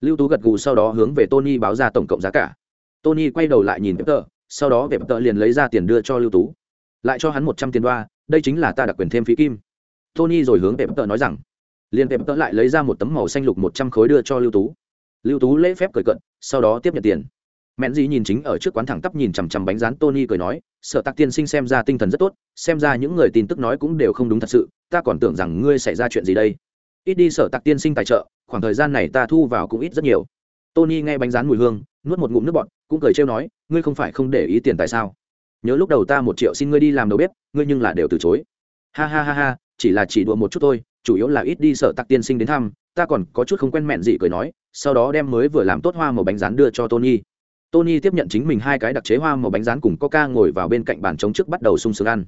Lưu tú gật gù sau đó hướng về tony báo ra tổng cộng giá cả. Tony quay đầu lại nhìn tờ, sau đó về tờ liền lấy ra tiền đưa cho lưu tú. Lại cho hắn một trăm tiền đoa, đây chính là ta đặc quyền thêm phí kim. Tony rồi hướng về tờ nói rằng, liền vẹp tờ lại lấy ra một tấm màu xanh lục một trăm khối đưa cho lưu tú lưu tú lễ phép cười cận, sau đó tiếp nhận tiền. Mẹn gì nhìn chính ở trước quán thẳng tắp nhìn chằm chằm bánh rán tony cười nói sợ tạc tiên sinh xem ra tinh thần rất tốt, xem ra những người tin tức nói cũng đều không đúng thật sự, ta còn tưởng rằng ngươi xảy ra chuyện gì đây. Ít đi, sở tạc tiên sinh tài trợ, khoảng thời gian này ta thu vào cũng ít rất nhiều. Tony nghe bánh rán mùi hương, nuốt một ngụm nước bọt, cũng cười trêu nói, ngươi không phải không để ý tiền tại sao? Nhớ lúc đầu ta một triệu xin ngươi đi làm đầu bếp, ngươi nhưng là đều từ chối. Ha ha ha ha, chỉ là chỉ đùa một chút thôi, chủ yếu là ít đi, sở tạc tiên sinh đến thăm, ta còn có chút không quen mẹn gì cười nói sau đó đem mới vừa làm tốt hoa màu bánh rán đưa cho tony. Tony tiếp nhận chính mình hai cái đặc chế hoa màu bánh rán cùng coca ngồi vào bên cạnh bàn trống trước bắt đầu sung sướng ăn.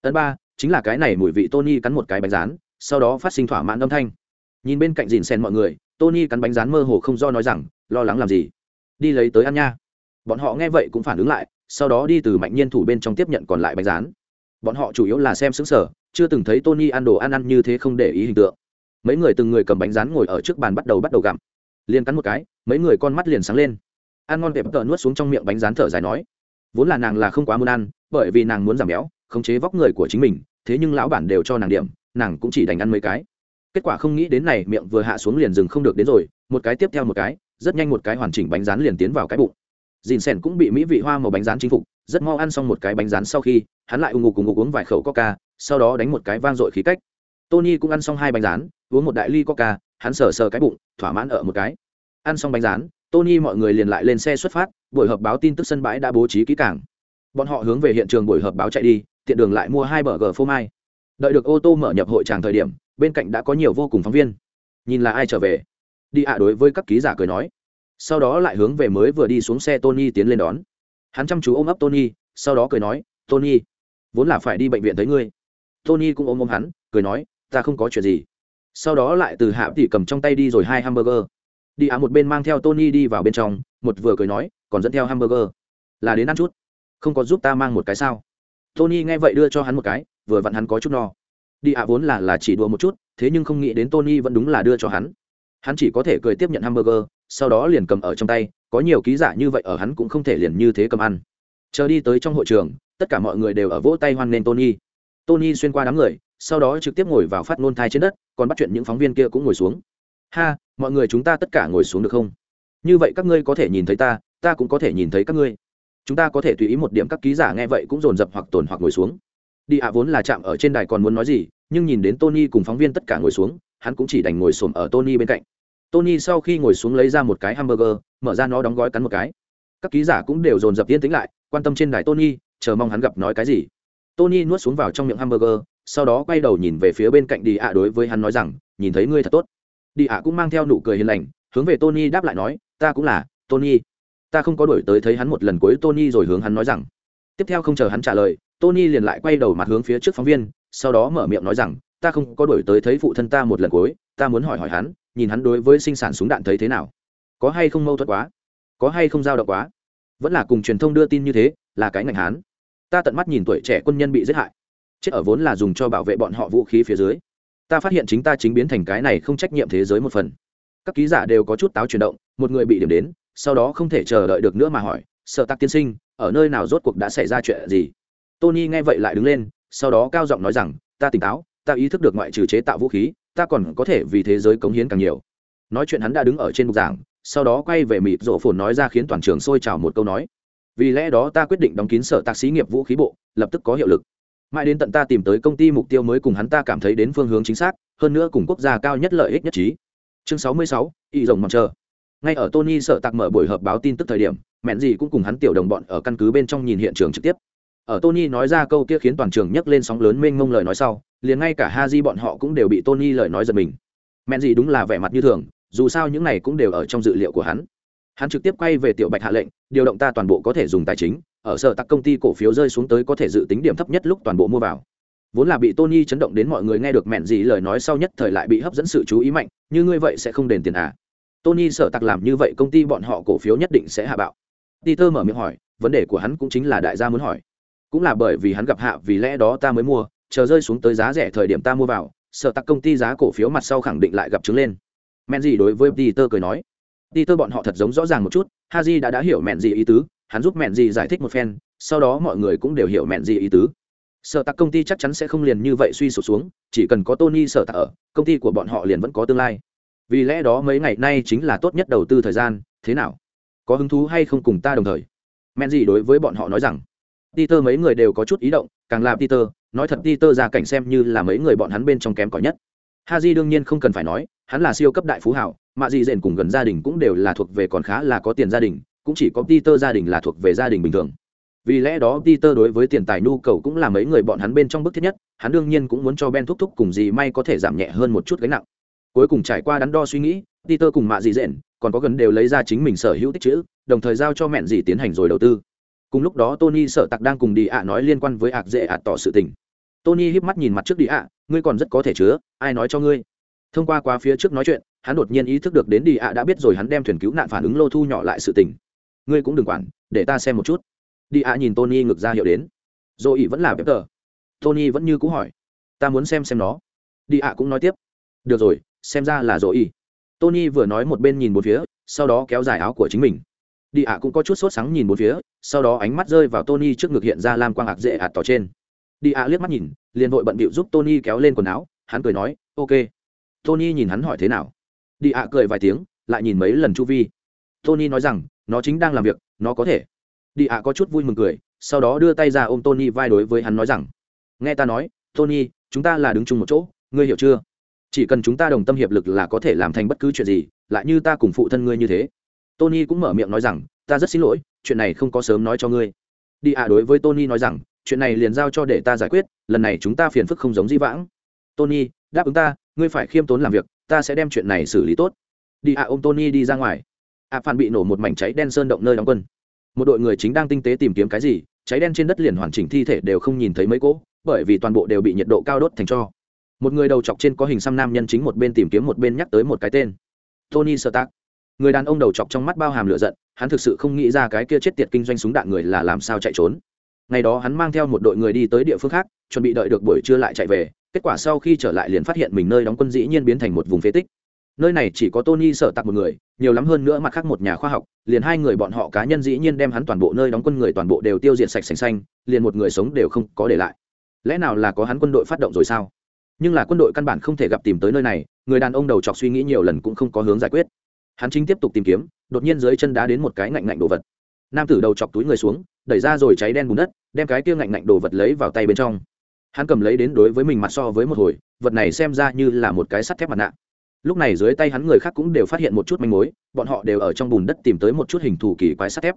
Ấn ba, chính là cái này mùi vị tony cắn một cái bánh rán, sau đó phát sinh thỏa mãn âm thanh. Nhìn bên cạnh dìn xen mọi người, tony cắn bánh rán mơ hồ không do nói rằng, lo lắng làm gì? Đi lấy tới ăn nha. Bọn họ nghe vậy cũng phản ứng lại, sau đó đi từ mạnh nhiên thủ bên trong tiếp nhận còn lại bánh rán. Bọn họ chủ yếu là xem xứng sở chưa từng thấy tony ăn đồ ăn ăn như thế không để ý hình tượng. Mấy người từng người cầm bánh rán ngồi ở trước bàn bắt đầu bắt đầu gặm liền cắn một cái, mấy người con mắt liền sáng lên. Ăn ngon vẹp tợ nuốt xuống trong miệng bánh rán thở dài nói, vốn là nàng là không quá muốn ăn, bởi vì nàng muốn giảm béo, khống chế vóc người của chính mình, thế nhưng lão bản đều cho nàng điểm, nàng cũng chỉ đành ăn mấy cái. Kết quả không nghĩ đến này, miệng vừa hạ xuống liền dừng không được đến rồi, một cái tiếp theo một cái, rất nhanh một cái hoàn chỉnh bánh rán liền tiến vào cái bụng. Dìn sèn cũng bị mỹ vị hoa màu bánh rán chinh phục, rất mau ăn xong một cái bánh rán sau khi, hắn lại ung ngục cùng ngục uống vài khẩu coca, sau đó đánh một cái vang dội khí cách. Tony cũng ăn xong hai bánh rán, uống một đại ly coca hắn sờ sờ cái bụng, thỏa mãn ở một cái. Ăn xong bánh rán, tony mọi người liền lại lên xe xuất phát, buổi họp báo tin tức sân bãi đã bố trí kỹ cảng bọn họ hướng về hiện trường buổi họp báo chạy đi, tiện đường lại mua hai bờ gờ phô mai. Đợi được ô tô mở nhập hội tràng thời điểm, bên cạnh đã có nhiều vô cùng phóng viên. Nhìn là ai trở về? Đi ạ đối với các ký giả cười nói. Sau đó lại hướng về mới vừa đi xuống xe tony tiến lên đón. Hắn chăm chú ôm ấp tony, sau đó cười nói, tony, vốn là phải đi bệnh viện thấy ngươi. Tony cũng ôm ôm hắn, cười nói, ta không có chuyện gì sau đó lại từ hạ tỷ cầm trong tay đi rồi hai hamburger. Đi á một bên mang theo tony đi vào bên trong, một vừa cười nói, còn dẫn theo hamburger. Là đến ăn chút. Không có giúp ta mang một cái sao? Tony nghe vậy đưa cho hắn một cái, vừa vặn hắn có chút no. Đi ạ vốn là là chỉ đùa một chút, thế nhưng không nghĩ đến tony vẫn đúng là đưa cho hắn. Hắn chỉ có thể cười tiếp nhận hamburger, sau đó liền cầm ở trong tay, có nhiều ký giả như vậy ở hắn cũng không thể liền như thế cầm ăn. Chờ đi tới trong hội trường, tất cả mọi người đều ở vỗ tay hoan nghênh tony. Tony xuyên qua đám người, sau đó trực tiếp ngồi vào phát ngôn thai trên đất còn bắt chuyện những phóng viên kia cũng ngồi xuống. Ha, mọi người chúng ta tất cả ngồi xuống được không? Như vậy các ngươi có thể nhìn thấy ta ta cũng có thể nhìn thấy các ngươi. Chúng ta có thể tùy ý một điểm các ký giả nghe vậy cũng dồn dập hoặc tồn hoặc ngồi xuống. Đi ạ vốn là chạm ở trên đài còn muốn nói gì, nhưng nhìn đến tony cùng phóng viên tất cả ngồi xuống, hắn cũng chỉ đành ngồi xổm ở tony bên cạnh. Tony sau khi ngồi xuống lấy ra một cái hamburger, mở ra nó đóng gói cắn một cái. Các ký giả cũng đều dồn dập yên tĩnh lại, quan tâm trên đài tony, chờ mong hắn gặp nói cái gì. Tony nuốt xuống vào trong miệng hamburger sau đó quay đầu nhìn về phía bên cạnh đi ạ đối với hắn nói rằng, nhìn thấy ngươi thật tốt. Đi ạ cũng mang theo nụ cười hiền lành, hướng về tony đáp lại nói, ta cũng là, tony. Ta không có đổi tới thấy hắn một lần cuối tony rồi hướng hắn nói rằng. Tiếp theo không chờ hắn trả lời, tony liền lại quay đầu mặt hướng phía trước phóng viên, sau đó mở miệng nói rằng, ta không có đổi tới thấy phụ thân ta một lần cuối, ta muốn hỏi hỏi hắn, nhìn hắn đối với sinh sản súng đạn thấy thế nào. Có hay không mâu thuẫn quá? Có hay không giao động quá? Vẫn là cùng truyền thông đưa tin như thế, là cái ngành hán. Ta tận mắt nhìn tuổi trẻ quân nhân bị giết hại chết ở vốn là dùng cho bảo vệ bọn họ vũ khí phía dưới. Ta phát hiện chính ta chính biến thành cái này không trách nhiệm thế giới một phần. Các ký giả đều có chút táo chuyển động, một người bị điểm đến, sau đó không thể chờ đợi được nữa mà hỏi sợ tắc tiên sinh, ở nơi nào rốt cuộc đã xảy ra chuyện gì? Tony nghe vậy lại đứng lên, sau đó cao giọng nói rằng, ta tỉnh táo, ta ý thức được ngoại trừ chế tạo vũ khí, ta còn có thể vì thế giới cống hiến càng nhiều. Nói chuyện hắn đã đứng ở trên bục giảng, sau đó quay về mịt rộ phồn nói ra khiến toàn trường sôi trào một câu nói, vì lẽ đó ta quyết định đóng kín sở tạc xí nghiệp vũ khí bộ, lập tức có hiệu lực mãi đến tận ta tìm tới công ty mục tiêu mới cùng hắn ta cảm thấy đến phương hướng chính xác hơn nữa cùng quốc gia cao nhất lợi ích nhất trí. Chương 66, y rồng mong chờ. Ngay ở tony sợ tạc mở buổi họp báo tin tức thời điểm mẹn gì cũng cùng hắn tiểu đồng bọn ở căn cứ bên trong nhìn hiện trường trực tiếp. Ở tony nói ra câu kia khiến toàn trường nhấc lên sóng lớn mênh mông lời nói sau liền ngay cả ha di bọn họ cũng đều bị tony lời nói giật mình. Mẹn gì đúng là vẻ mặt như thường dù sao những này cũng đều ở trong dự liệu của hắn. Hắn trực tiếp quay về tiểu bạch hạ lệnh điều động ta toàn bộ có thể dùng tài chính ở sở tặc công ty cổ phiếu rơi xuống tới có thể dự tính điểm thấp nhất lúc toàn bộ mua vào. Vốn là bị tony chấn động đến mọi người nghe được mẹn gì lời nói sau nhất thời lại bị hấp dẫn sự chú ý mạnh, như ngươi vậy sẽ không đền tiền à? Tony sở tặc làm như vậy công ty bọn họ cổ phiếu nhất định sẽ hạ bạo. Peter mở miệng hỏi, vấn đề của hắn cũng chính là đại gia muốn hỏi. Cũng là bởi vì hắn gặp hạ vì lẽ đó ta mới mua, chờ rơi xuống tới giá rẻ thời điểm ta mua vào, sở tặc công ty giá cổ phiếu mặt sau khẳng định lại gặp trứng lên. Mẹn gì đối với peter cười nói, peter bọn họ thật giống rõ ràng một chút, haji đã đã hiểu mẹn gì ý tứ hắn giúp mẹn gì giải thích một phen, sau đó mọi người cũng đều hiểu mẹn gì ý tứ. Sở tặc công ty chắc chắn sẽ không liền như vậy suy sụp xuống, chỉ cần có tony sở tặc ở, công ty của bọn họ liền vẫn có tương lai. Vì lẽ đó mấy ngày nay chính là tốt nhất đầu tư thời gian, thế nào? Có hứng thú hay không cùng ta đồng thời? Men gì đối với bọn họ nói rằng, peter mấy người đều có chút ý động, càng là peter, nói thật peter ra cảnh xem như là mấy người bọn hắn bên trong kém cỏi nhất. Ha haji đương nhiên không cần phải nói, hắn là siêu cấp đại phú hảo mạ dị dện cùng gần gia đình cũng đều là thuộc về còn khá là có tiền gia đình cũng chỉ có peter gia đình là thuộc về gia đình bình thường. Vì lẽ đó peter đối với tiền tài nhu cầu cũng là mấy người bọn hắn bên trong bức thiết nhất, hắn đương nhiên cũng muốn cho ben thúc thúc cùng gì may có thể giảm nhẹ hơn một chút gánh nặng. Cuối cùng trải qua đắn đo suy nghĩ, peter cùng mạ dị dện, còn có gần đều lấy ra chính mình sở hữu tích chữ, đồng thời giao cho mẹn dị tiến hành rồi đầu tư. Cùng lúc đó tony sợ tặc đang cùng đi ạ nói liên quan với ạc dễ ạt tỏ sự tình. Tony híp mắt nhìn mặt trước đi ạ, ngươi còn rất có thể chứa, ai nói cho ngươi? Thông qua qua phía trước nói chuyện, hắn đột nhiên ý thức được đến đi ạ đã biết rồi hắn đem thuyền cứu nạn phản ứng lô thu nhỏ lại sự tình ngươi cũng đừng quản, để ta xem một chút. Đi ạ, nhìn tony ngược ra hiệu đến. Dỗ ỉ vẫn là bếp tờ tony vẫn như cũ hỏi. Ta muốn xem xem nó. Đi ạ cũng nói tiếp. Được rồi, xem ra là dỗ ỉ tony vừa nói một bên nhìn một phía, sau đó kéo dài áo của chính mình. Đi ạ cũng có chút sốt sáng nhìn một phía, sau đó ánh mắt rơi vào tony trước ngực hiện ra lam quang ạc dễ ạt tỏ trên. Đi ạ liếc mắt nhìn, liền vội bận bịu giúp tony kéo lên quần áo, hắn cười nói, ok. Tony nhìn hắn hỏi thế nào. Đi ạ cười vài tiếng, lại nhìn mấy lần chu vi. Tony nói rằng nó chính đang làm việc, nó có thể. Đi ạ có chút vui mừng cười, sau đó đưa tay ra ôm tony vai đối với hắn nói rằng, nghe ta nói, tony, chúng ta là đứng chung một chỗ, ngươi hiểu chưa? Chỉ cần chúng ta đồng tâm hiệp lực là có thể làm thành bất cứ chuyện gì, lại như ta cùng phụ thân ngươi như thế. Tony cũng mở miệng nói rằng, ta rất xin lỗi, chuyện này không có sớm nói cho ngươi. Đi ạ đối với tony nói rằng, chuyện này liền giao cho để ta giải quyết, lần này chúng ta phiền phức không giống di vãng. Tony, đáp ứng ta, ngươi phải khiêm tốn làm việc, ta sẽ đem chuyện này xử lý tốt. Đi ạ ôm tony đi ra ngoài ạ à bị nổ một mảnh cháy đen sơn động nơi đóng quân. Một đội người chính đang tinh tế tìm kiếm cái gì, cháy đen trên đất liền hoàn chỉnh thi thể đều không nhìn thấy mấy cỗ, bởi vì toàn bộ đều bị nhiệt độ cao đốt thành cho. Một người đầu chọc trên có hình xăm nam nhân chính một bên tìm kiếm một bên nhắc tới một cái tên. Tony sơ tác người đàn ông đầu chọc trong mắt bao hàm lửa giận, hắn thực sự không nghĩ ra cái kia chết tiệt kinh doanh súng đạn người là làm sao chạy trốn. Ngày đó hắn mang theo một đội người đi tới địa phương khác, chuẩn bị đợi được buổi trưa lại chạy về, kết quả sau khi trở lại liền phát hiện mình nơi đóng quân dĩ nhiên biến thành một vùng phế tích nơi này chỉ có tony sợ tặc một người, nhiều lắm hơn nữa mặt khác một nhà khoa học, liền hai người bọn họ cá nhân dĩ nhiên đem hắn toàn bộ nơi đóng quân người toàn bộ đều tiêu diệt sạch sành xanh, liền một người sống đều không có để lại. Lẽ nào là có hắn quân đội phát động rồi sao? Nhưng là quân đội căn bản không thể gặp tìm tới nơi này, người đàn ông đầu chọc suy nghĩ nhiều lần cũng không có hướng giải quyết. Hắn chính tiếp tục tìm kiếm, đột nhiên dưới chân đá đến một cái ngạnh ngạnh đồ vật. Nam tử đầu chọc túi người xuống, đẩy ra rồi cháy đen bùn đất, đem cái kia ngạnh ngạnh đồ vật lấy vào tay bên trong. Hắn cầm lấy đến đối với mình mặt so với một hồi, vật này xem ra như là một cái sắt thép mặt nạ lúc này dưới tay hắn người khác cũng đều phát hiện một chút manh mối, bọn họ đều ở trong bùn đất tìm tới một chút hình thù kỳ quái sắt thép.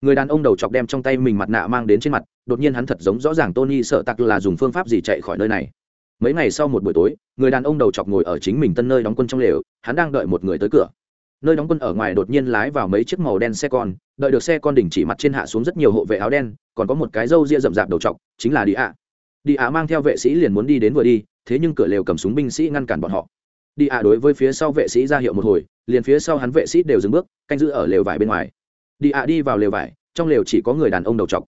Người đàn ông đầu chọc đem trong tay mình mặt nạ mang đến trên mặt, đột nhiên hắn thật giống rõ ràng tony sợ tặc là dùng phương pháp gì chạy khỏi nơi này. Mấy ngày sau một buổi tối, người đàn ông đầu chọc ngồi ở chính mình tân nơi đóng quân trong lều, hắn đang đợi một người tới cửa. Nơi đóng quân ở ngoài đột nhiên lái vào mấy chiếc màu đen xe con, đợi được xe con đỉnh chỉ mặt trên hạ xuống rất nhiều hộ vệ áo đen, còn có một cái râu ria rậm rạp đầu trọc chính là đi ạ. Đi ạ mang theo vệ sĩ liền muốn đi đến vừa đi, thế nhưng cửa lều cầm súng binh sĩ ngăn cản bọn họ đi ạ, đối với phía sau vệ sĩ ra hiệu một hồi, liền phía sau hắn vệ sĩ đều dừng bước, canh giữ ở lều vải bên ngoài. Đi ạ, đi vào lều vải, trong lều chỉ có người đàn ông đầu chọc.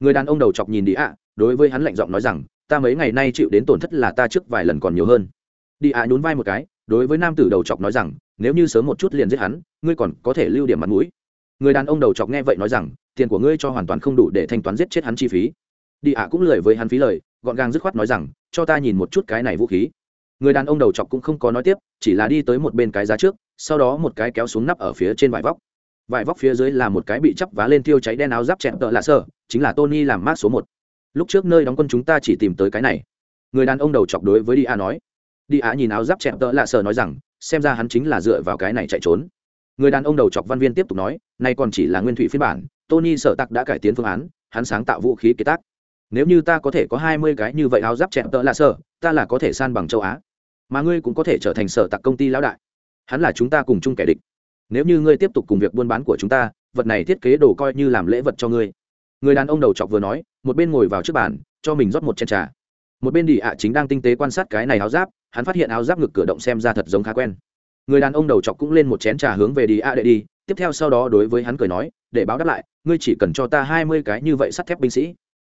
Người đàn ông đầu chọc nhìn đi ạ, đối với hắn lạnh giọng nói rằng, ta mấy ngày nay chịu đến tổn thất là ta trước vài lần còn nhiều hơn. Đi ạ nhún vai một cái, đối với nam tử đầu chọc nói rằng, nếu như sớm một chút liền giết hắn, ngươi còn có thể lưu điểm mặt mũi. Người đàn ông đầu chọc nghe vậy nói rằng, tiền của ngươi cho hoàn toàn không đủ để thanh toán giết chết hắn chi phí. Đi ạ cũng lười với hắn phí lời, gọn gàng dứt khoát nói rằng, cho ta nhìn một chút cái này vũ khí người đàn ông đầu chọc cũng không có nói tiếp, chỉ là đi tới một bên cái giá trước, sau đó một cái kéo xuống nắp ở phía trên vải vóc. Vải vóc phía dưới là một cái bị chắp vá lên thiêu cháy đen áo giáp chẹn tợ lạ sơ chính là tony làm mát số một. Lúc trước nơi đóng quân chúng ta chỉ tìm tới cái này. Người đàn ông đầu chọc đối với đi a nói. Đi a nhìn áo giáp chẹn tợ lạ sơ nói rằng, xem ra hắn chính là dựa vào cái này chạy trốn. Người đàn ông đầu chọc văn viên tiếp tục nói nay còn chỉ là nguyên thủy phiên bản, tony sở tặc đã cải tiến phương án, hắn sáng tạo vũ khí kế tác nếu như ta có thể có hai mươi cái như vậy áo giáp chẹn tợ là sở, ta là có thể san bằng châu á. Mà ngươi cũng có thể trở thành sở tặc công ty lão đại. Hắn là chúng ta cùng chung kẻ địch. Nếu như ngươi tiếp tục cùng việc buôn bán của chúng ta vật này thiết kế đồ coi như làm lễ vật cho ngươi. Người đàn ông đầu chọc vừa nói một bên ngồi vào trước bàn cho mình rót một chén trà. Một bên đi ạ chính đang tinh tế quan sát cái này áo giáp hắn phát hiện áo giáp ngực cửa động xem ra thật giống khá quen. Người đàn ông đầu chọc cũng lên một chén trà hướng về đi ạ để đi tiếp theo sau đó đối với hắn cười nói để báo đáp lại ngươi chỉ cần cho ta hai mươi cái như vậy sắt thép binh sĩ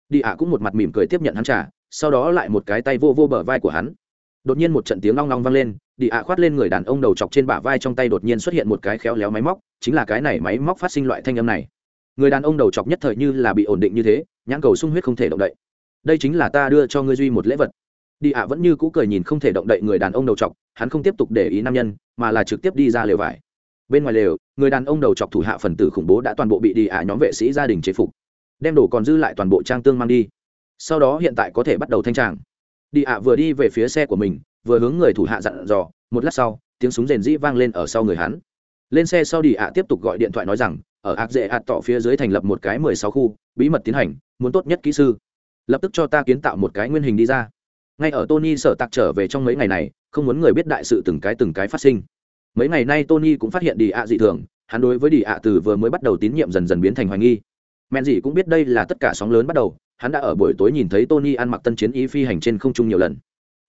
đi ạ cũng một mặt mỉm cười tiếp nhận hắn trả, sau đó lại một cái tay vô vô bờ vai của hắn. Đột nhiên một trận tiếng long long vang lên đi ạ khoát lên người đàn ông đầu chọc trên bả vai trong tay đột nhiên xuất hiện một cái khéo léo máy móc chính là cái này máy móc phát sinh loại thanh âm này. Người đàn ông đầu chọc nhất thời như là bị ổn định như thế nhãn cầu sung huyết không thể động đậy. Đây chính là ta đưa cho ngươi duy một lễ vật. Đi ạ vẫn như cũ cười nhìn không thể động đậy người đàn ông đầu chọc hắn không tiếp tục để ý nam nhân mà là trực tiếp đi ra lều vải. Bên ngoài lều người đàn ông đầu chọc thủ hạ phần tử khủng bố đã toàn bộ bị đi ạ nhóm vệ sĩ gia đình chế phục đem đồ còn dư lại toàn bộ trang tương mang đi. Sau đó hiện tại có thể bắt đầu thanh tràng. Đi ạ vừa đi về phía xe của mình, vừa hướng người thủ hạ dặn dò, một lát sau, tiếng súng rền rĩ vang lên ở sau người hắn. Lên xe sau đi ạ tiếp tục gọi điện thoại nói rằng, ở ạc dễ ạt tỏ phía dưới thành lập một cái mười sáu khu, bí mật tiến hành, muốn tốt nhất kỹ sư. Lập tức cho ta kiến tạo một cái nguyên hình đi ra. Ngay ở tony sở tạc trở về trong mấy ngày này, không muốn người biết đại sự từng cái từng cái phát sinh. Mấy ngày nay tony cũng phát hiện đi ạ dị thường, hắn đối với đi ạ từ vừa mới bắt đầu tín nhiệm dần dần biến thành hoài nghi men gì cũng biết đây là tất cả sóng lớn bắt đầu, hắn đã ở buổi tối nhìn thấy tony ăn mặc tân chiến ý phi hành trên không trung nhiều lần.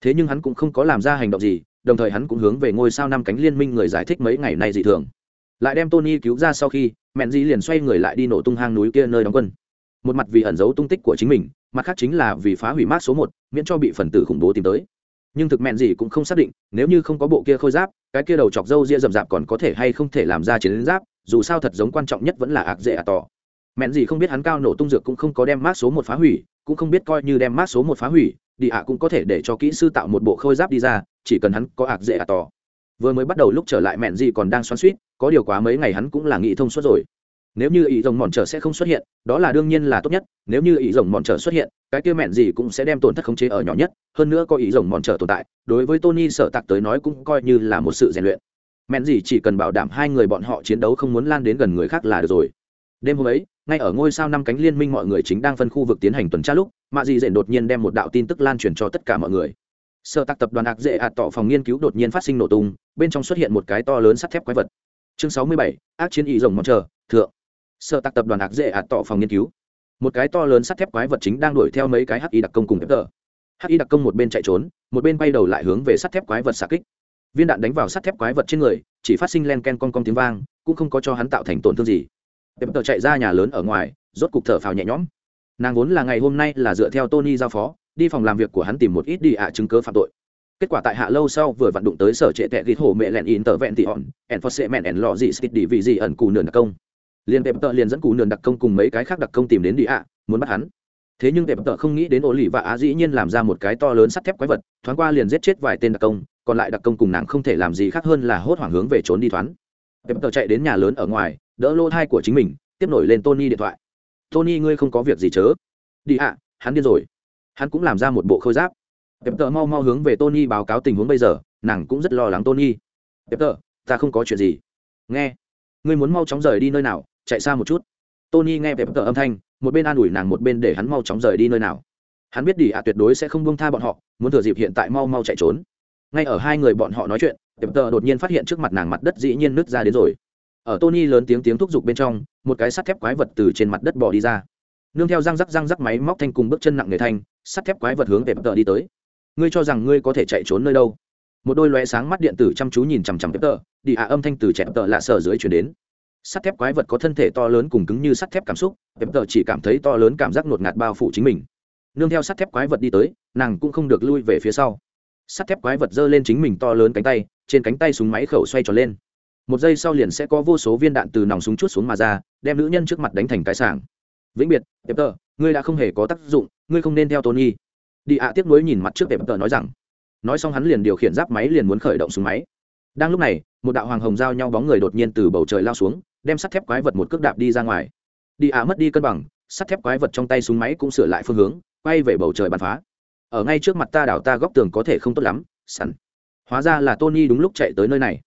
Thế nhưng hắn cũng không có làm ra hành động gì, đồng thời hắn cũng hướng về ngôi sao năm cánh liên minh người giải thích mấy ngày nay dị thường. Lại đem tony cứu ra sau khi, mẹn dĩ liền xoay người lại đi nổ tung hang núi kia nơi đóng quân. Một mặt vì ẩn giấu tung tích của chính mình, mặt khác chính là vì phá hủy mát số một, miễn cho bị phần tử khủng bố tìm tới. Nhưng thực mẹn gì cũng không xác định, nếu như không có bộ kia khôi giáp, cái kia đầu chọc dâu ria rậm rạp còn có thể hay không thể làm ra chiến giáp, dù sao thật giống quan trọng nhất vẫn là ạc dễ à tỏ mẹn gì không biết hắn cao nổ tung dược cũng không có đem mát số một phá hủy, cũng không biết coi như đem mát số một phá hủy, đi ạ cũng có thể để cho kỹ sư tạo một bộ khôi giáp đi ra, chỉ cần hắn có ạc dễ ạc tỏ vừa mới bắt đầu lúc trở lại mẹn gì còn đang xoắn suýt, có điều quá mấy ngày hắn cũng là nghĩ thông suốt rồi. Nếu như ý rồng mòn trở sẽ không xuất hiện, đó là đương nhiên là tốt nhất, nếu như ý rồng mòn trở xuất hiện, cái kia mẹn gì cũng sẽ đem tổn thất khống chế ở nhỏ nhất, hơn nữa có ý rồng mòn trở tồn tại, đối với tony sợ tặc tới nói cũng coi như là một sự rèn luyện. Mẹn gì chỉ cần bảo đảm hai người bọn họ chiến đấu không muốn lan đến gần người khác là được rồi. Đêm hôm ấy ngay ở ngôi sao năm cánh liên minh mọi người chính đang phân khu vực tiến hành tuần tra lúc, mạ dị dện đột nhiên đem một đạo tin tức lan truyền cho tất cả mọi người. Sợ tặc tập đoàn ạc dễ ạt tỏ phòng nghiên cứu đột nhiên phát sinh nổ tung, bên trong xuất hiện một cái to lớn sắt thép quái vật. Chương sáu mươi bảy, ác chiến ý rồng mòn chờ, thượng. Sợ tặc tập đoàn ạc dễ ạt tỏ phòng nghiên cứu. Một cái to lớn sắt thép quái vật chính đang đuổi theo mấy cái hắc y đặc công cùng tờ hắc y đặc công một bên chạy trốn, một bên bay đầu lại hướng về sắt thép quái vật xạ kích. Viên đạn đánh vào sắt thép quái vật trên người, chỉ phát sinh len ken con con tiếng vang, cũng không có cho hắn tạo thành tổn thương gì tờ chạy ra nhà lớn ở ngoài, rốt cục thở phào nhẹ nhõm. Nàng vốn là ngày hôm nay là dựa theo tony giao phó, đi phòng làm việc của hắn tìm một ít đi ạ chứng cứ phạm tội. Kết quả tại hạ lâu sau vừa vận đụng tới sở trệ tệ ghi hổ mẹ lẹn in tờ vẹn tị hòn ẻn phật sệ mẹn lọ gì skid đi vì gì ẩn cù nườn đặc công. Liên tệp tợ liền dẫn cù nườn đặc công cùng mấy cái khác đặc công tìm đến đi ạ, muốn bắt hắn. Thế nhưng tệp tợ không nghĩ đến ổ lì và á dĩ nhiên làm ra một cái to lớn sắt thép quái vật, thoáng qua liền giết chết vài tên đặc công, còn lại đặc công cùng nàng không thể làm gì khác hơn là hốt hoảng hướng về trốn đi thoáng tệp tợ chạy đến nhà lớn ở ngoài đỡ lô thai của chính mình, tiếp nổi lên tony điện thoại. Tony, ngươi không có việc gì chớ. Đi ạ, hắn điên rồi. Hắn cũng làm ra một bộ khôi giáp. Đẹp tờ mau mau hướng về tony báo cáo tình huống bây giờ, nàng cũng rất lo lắng tony. Đẹp tờ ta không có chuyện gì. Nghe. Ngươi muốn mau chóng rời đi nơi nào, chạy xa một chút. Tony nghe đẹp tờ âm thanh, một bên an ủi nàng, một bên để hắn mau chóng rời đi nơi nào. Hắn biết đi ạ tuyệt đối sẽ không buông tha bọn họ, muốn thừa dịp hiện tại mau mau chạy trốn. Ngay ở hai người bọn họ nói chuyện đẹp tờ đột nhiên phát hiện trước mặt nàng mặt đất dĩ nhiên nứt ra đến rồi ở tony lớn tiếng tiếng thúc giục bên trong, một cái sắt thép quái vật từ trên mặt đất bỏ đi ra. Nương theo răng rắc răng rắc máy móc thanh cùng bước chân nặng người thanh, sắt thép quái vật hướng về tợ đi tới. Ngươi cho rằng ngươi có thể chạy trốn nơi đâu? Một đôi lóe sáng mắt điện tử chăm chú nhìn chằm chằm tợ đi ạ âm thanh từ trẻ bất tờ lạ sở dưới chuyển đến. Sắt thép quái vật có thân thể to lớn cùng cứng như sắt thép cảm xúc bất tờ chỉ cảm thấy to lớn cảm giác ngột ngạt bao phủ chính mình. Nương theo sắt thép quái vật đi tới, nàng cũng không được lui về phía sau. Sắt thép quái vật giơ lên chính mình to lớn cánh tay, trên cánh tay súng máy khẩu xoay tròn lên một giây sau liền sẽ có vô số viên đạn từ nòng súng chút xuống mà ra, đem nữ nhân trước mặt đánh thành cái sảng. Vĩnh biệt, tệp tờ, ngươi đã không hề có tác dụng, ngươi không nên theo tony. Đi ạ, tiếp nối nhìn mặt trước tệp tờ nói rằng. Nói xong hắn liền điều khiển giáp máy liền muốn khởi động súng máy. Đang lúc này, một đạo hoàng hồng giao nhau bóng người đột nhiên từ bầu trời lao xuống, đem sắt thép quái vật một cước đạp đi ra ngoài. Đi ạ mất đi cân bằng, sắt thép quái vật trong tay súng máy cũng sửa lại phương hướng, quay về bầu trời bắn phá. Ở ngay trước mặt ta đảo ta góc tường có thể không tốt lắm, sẵn. Hóa ra là tony đúng lúc chạy tới nơi này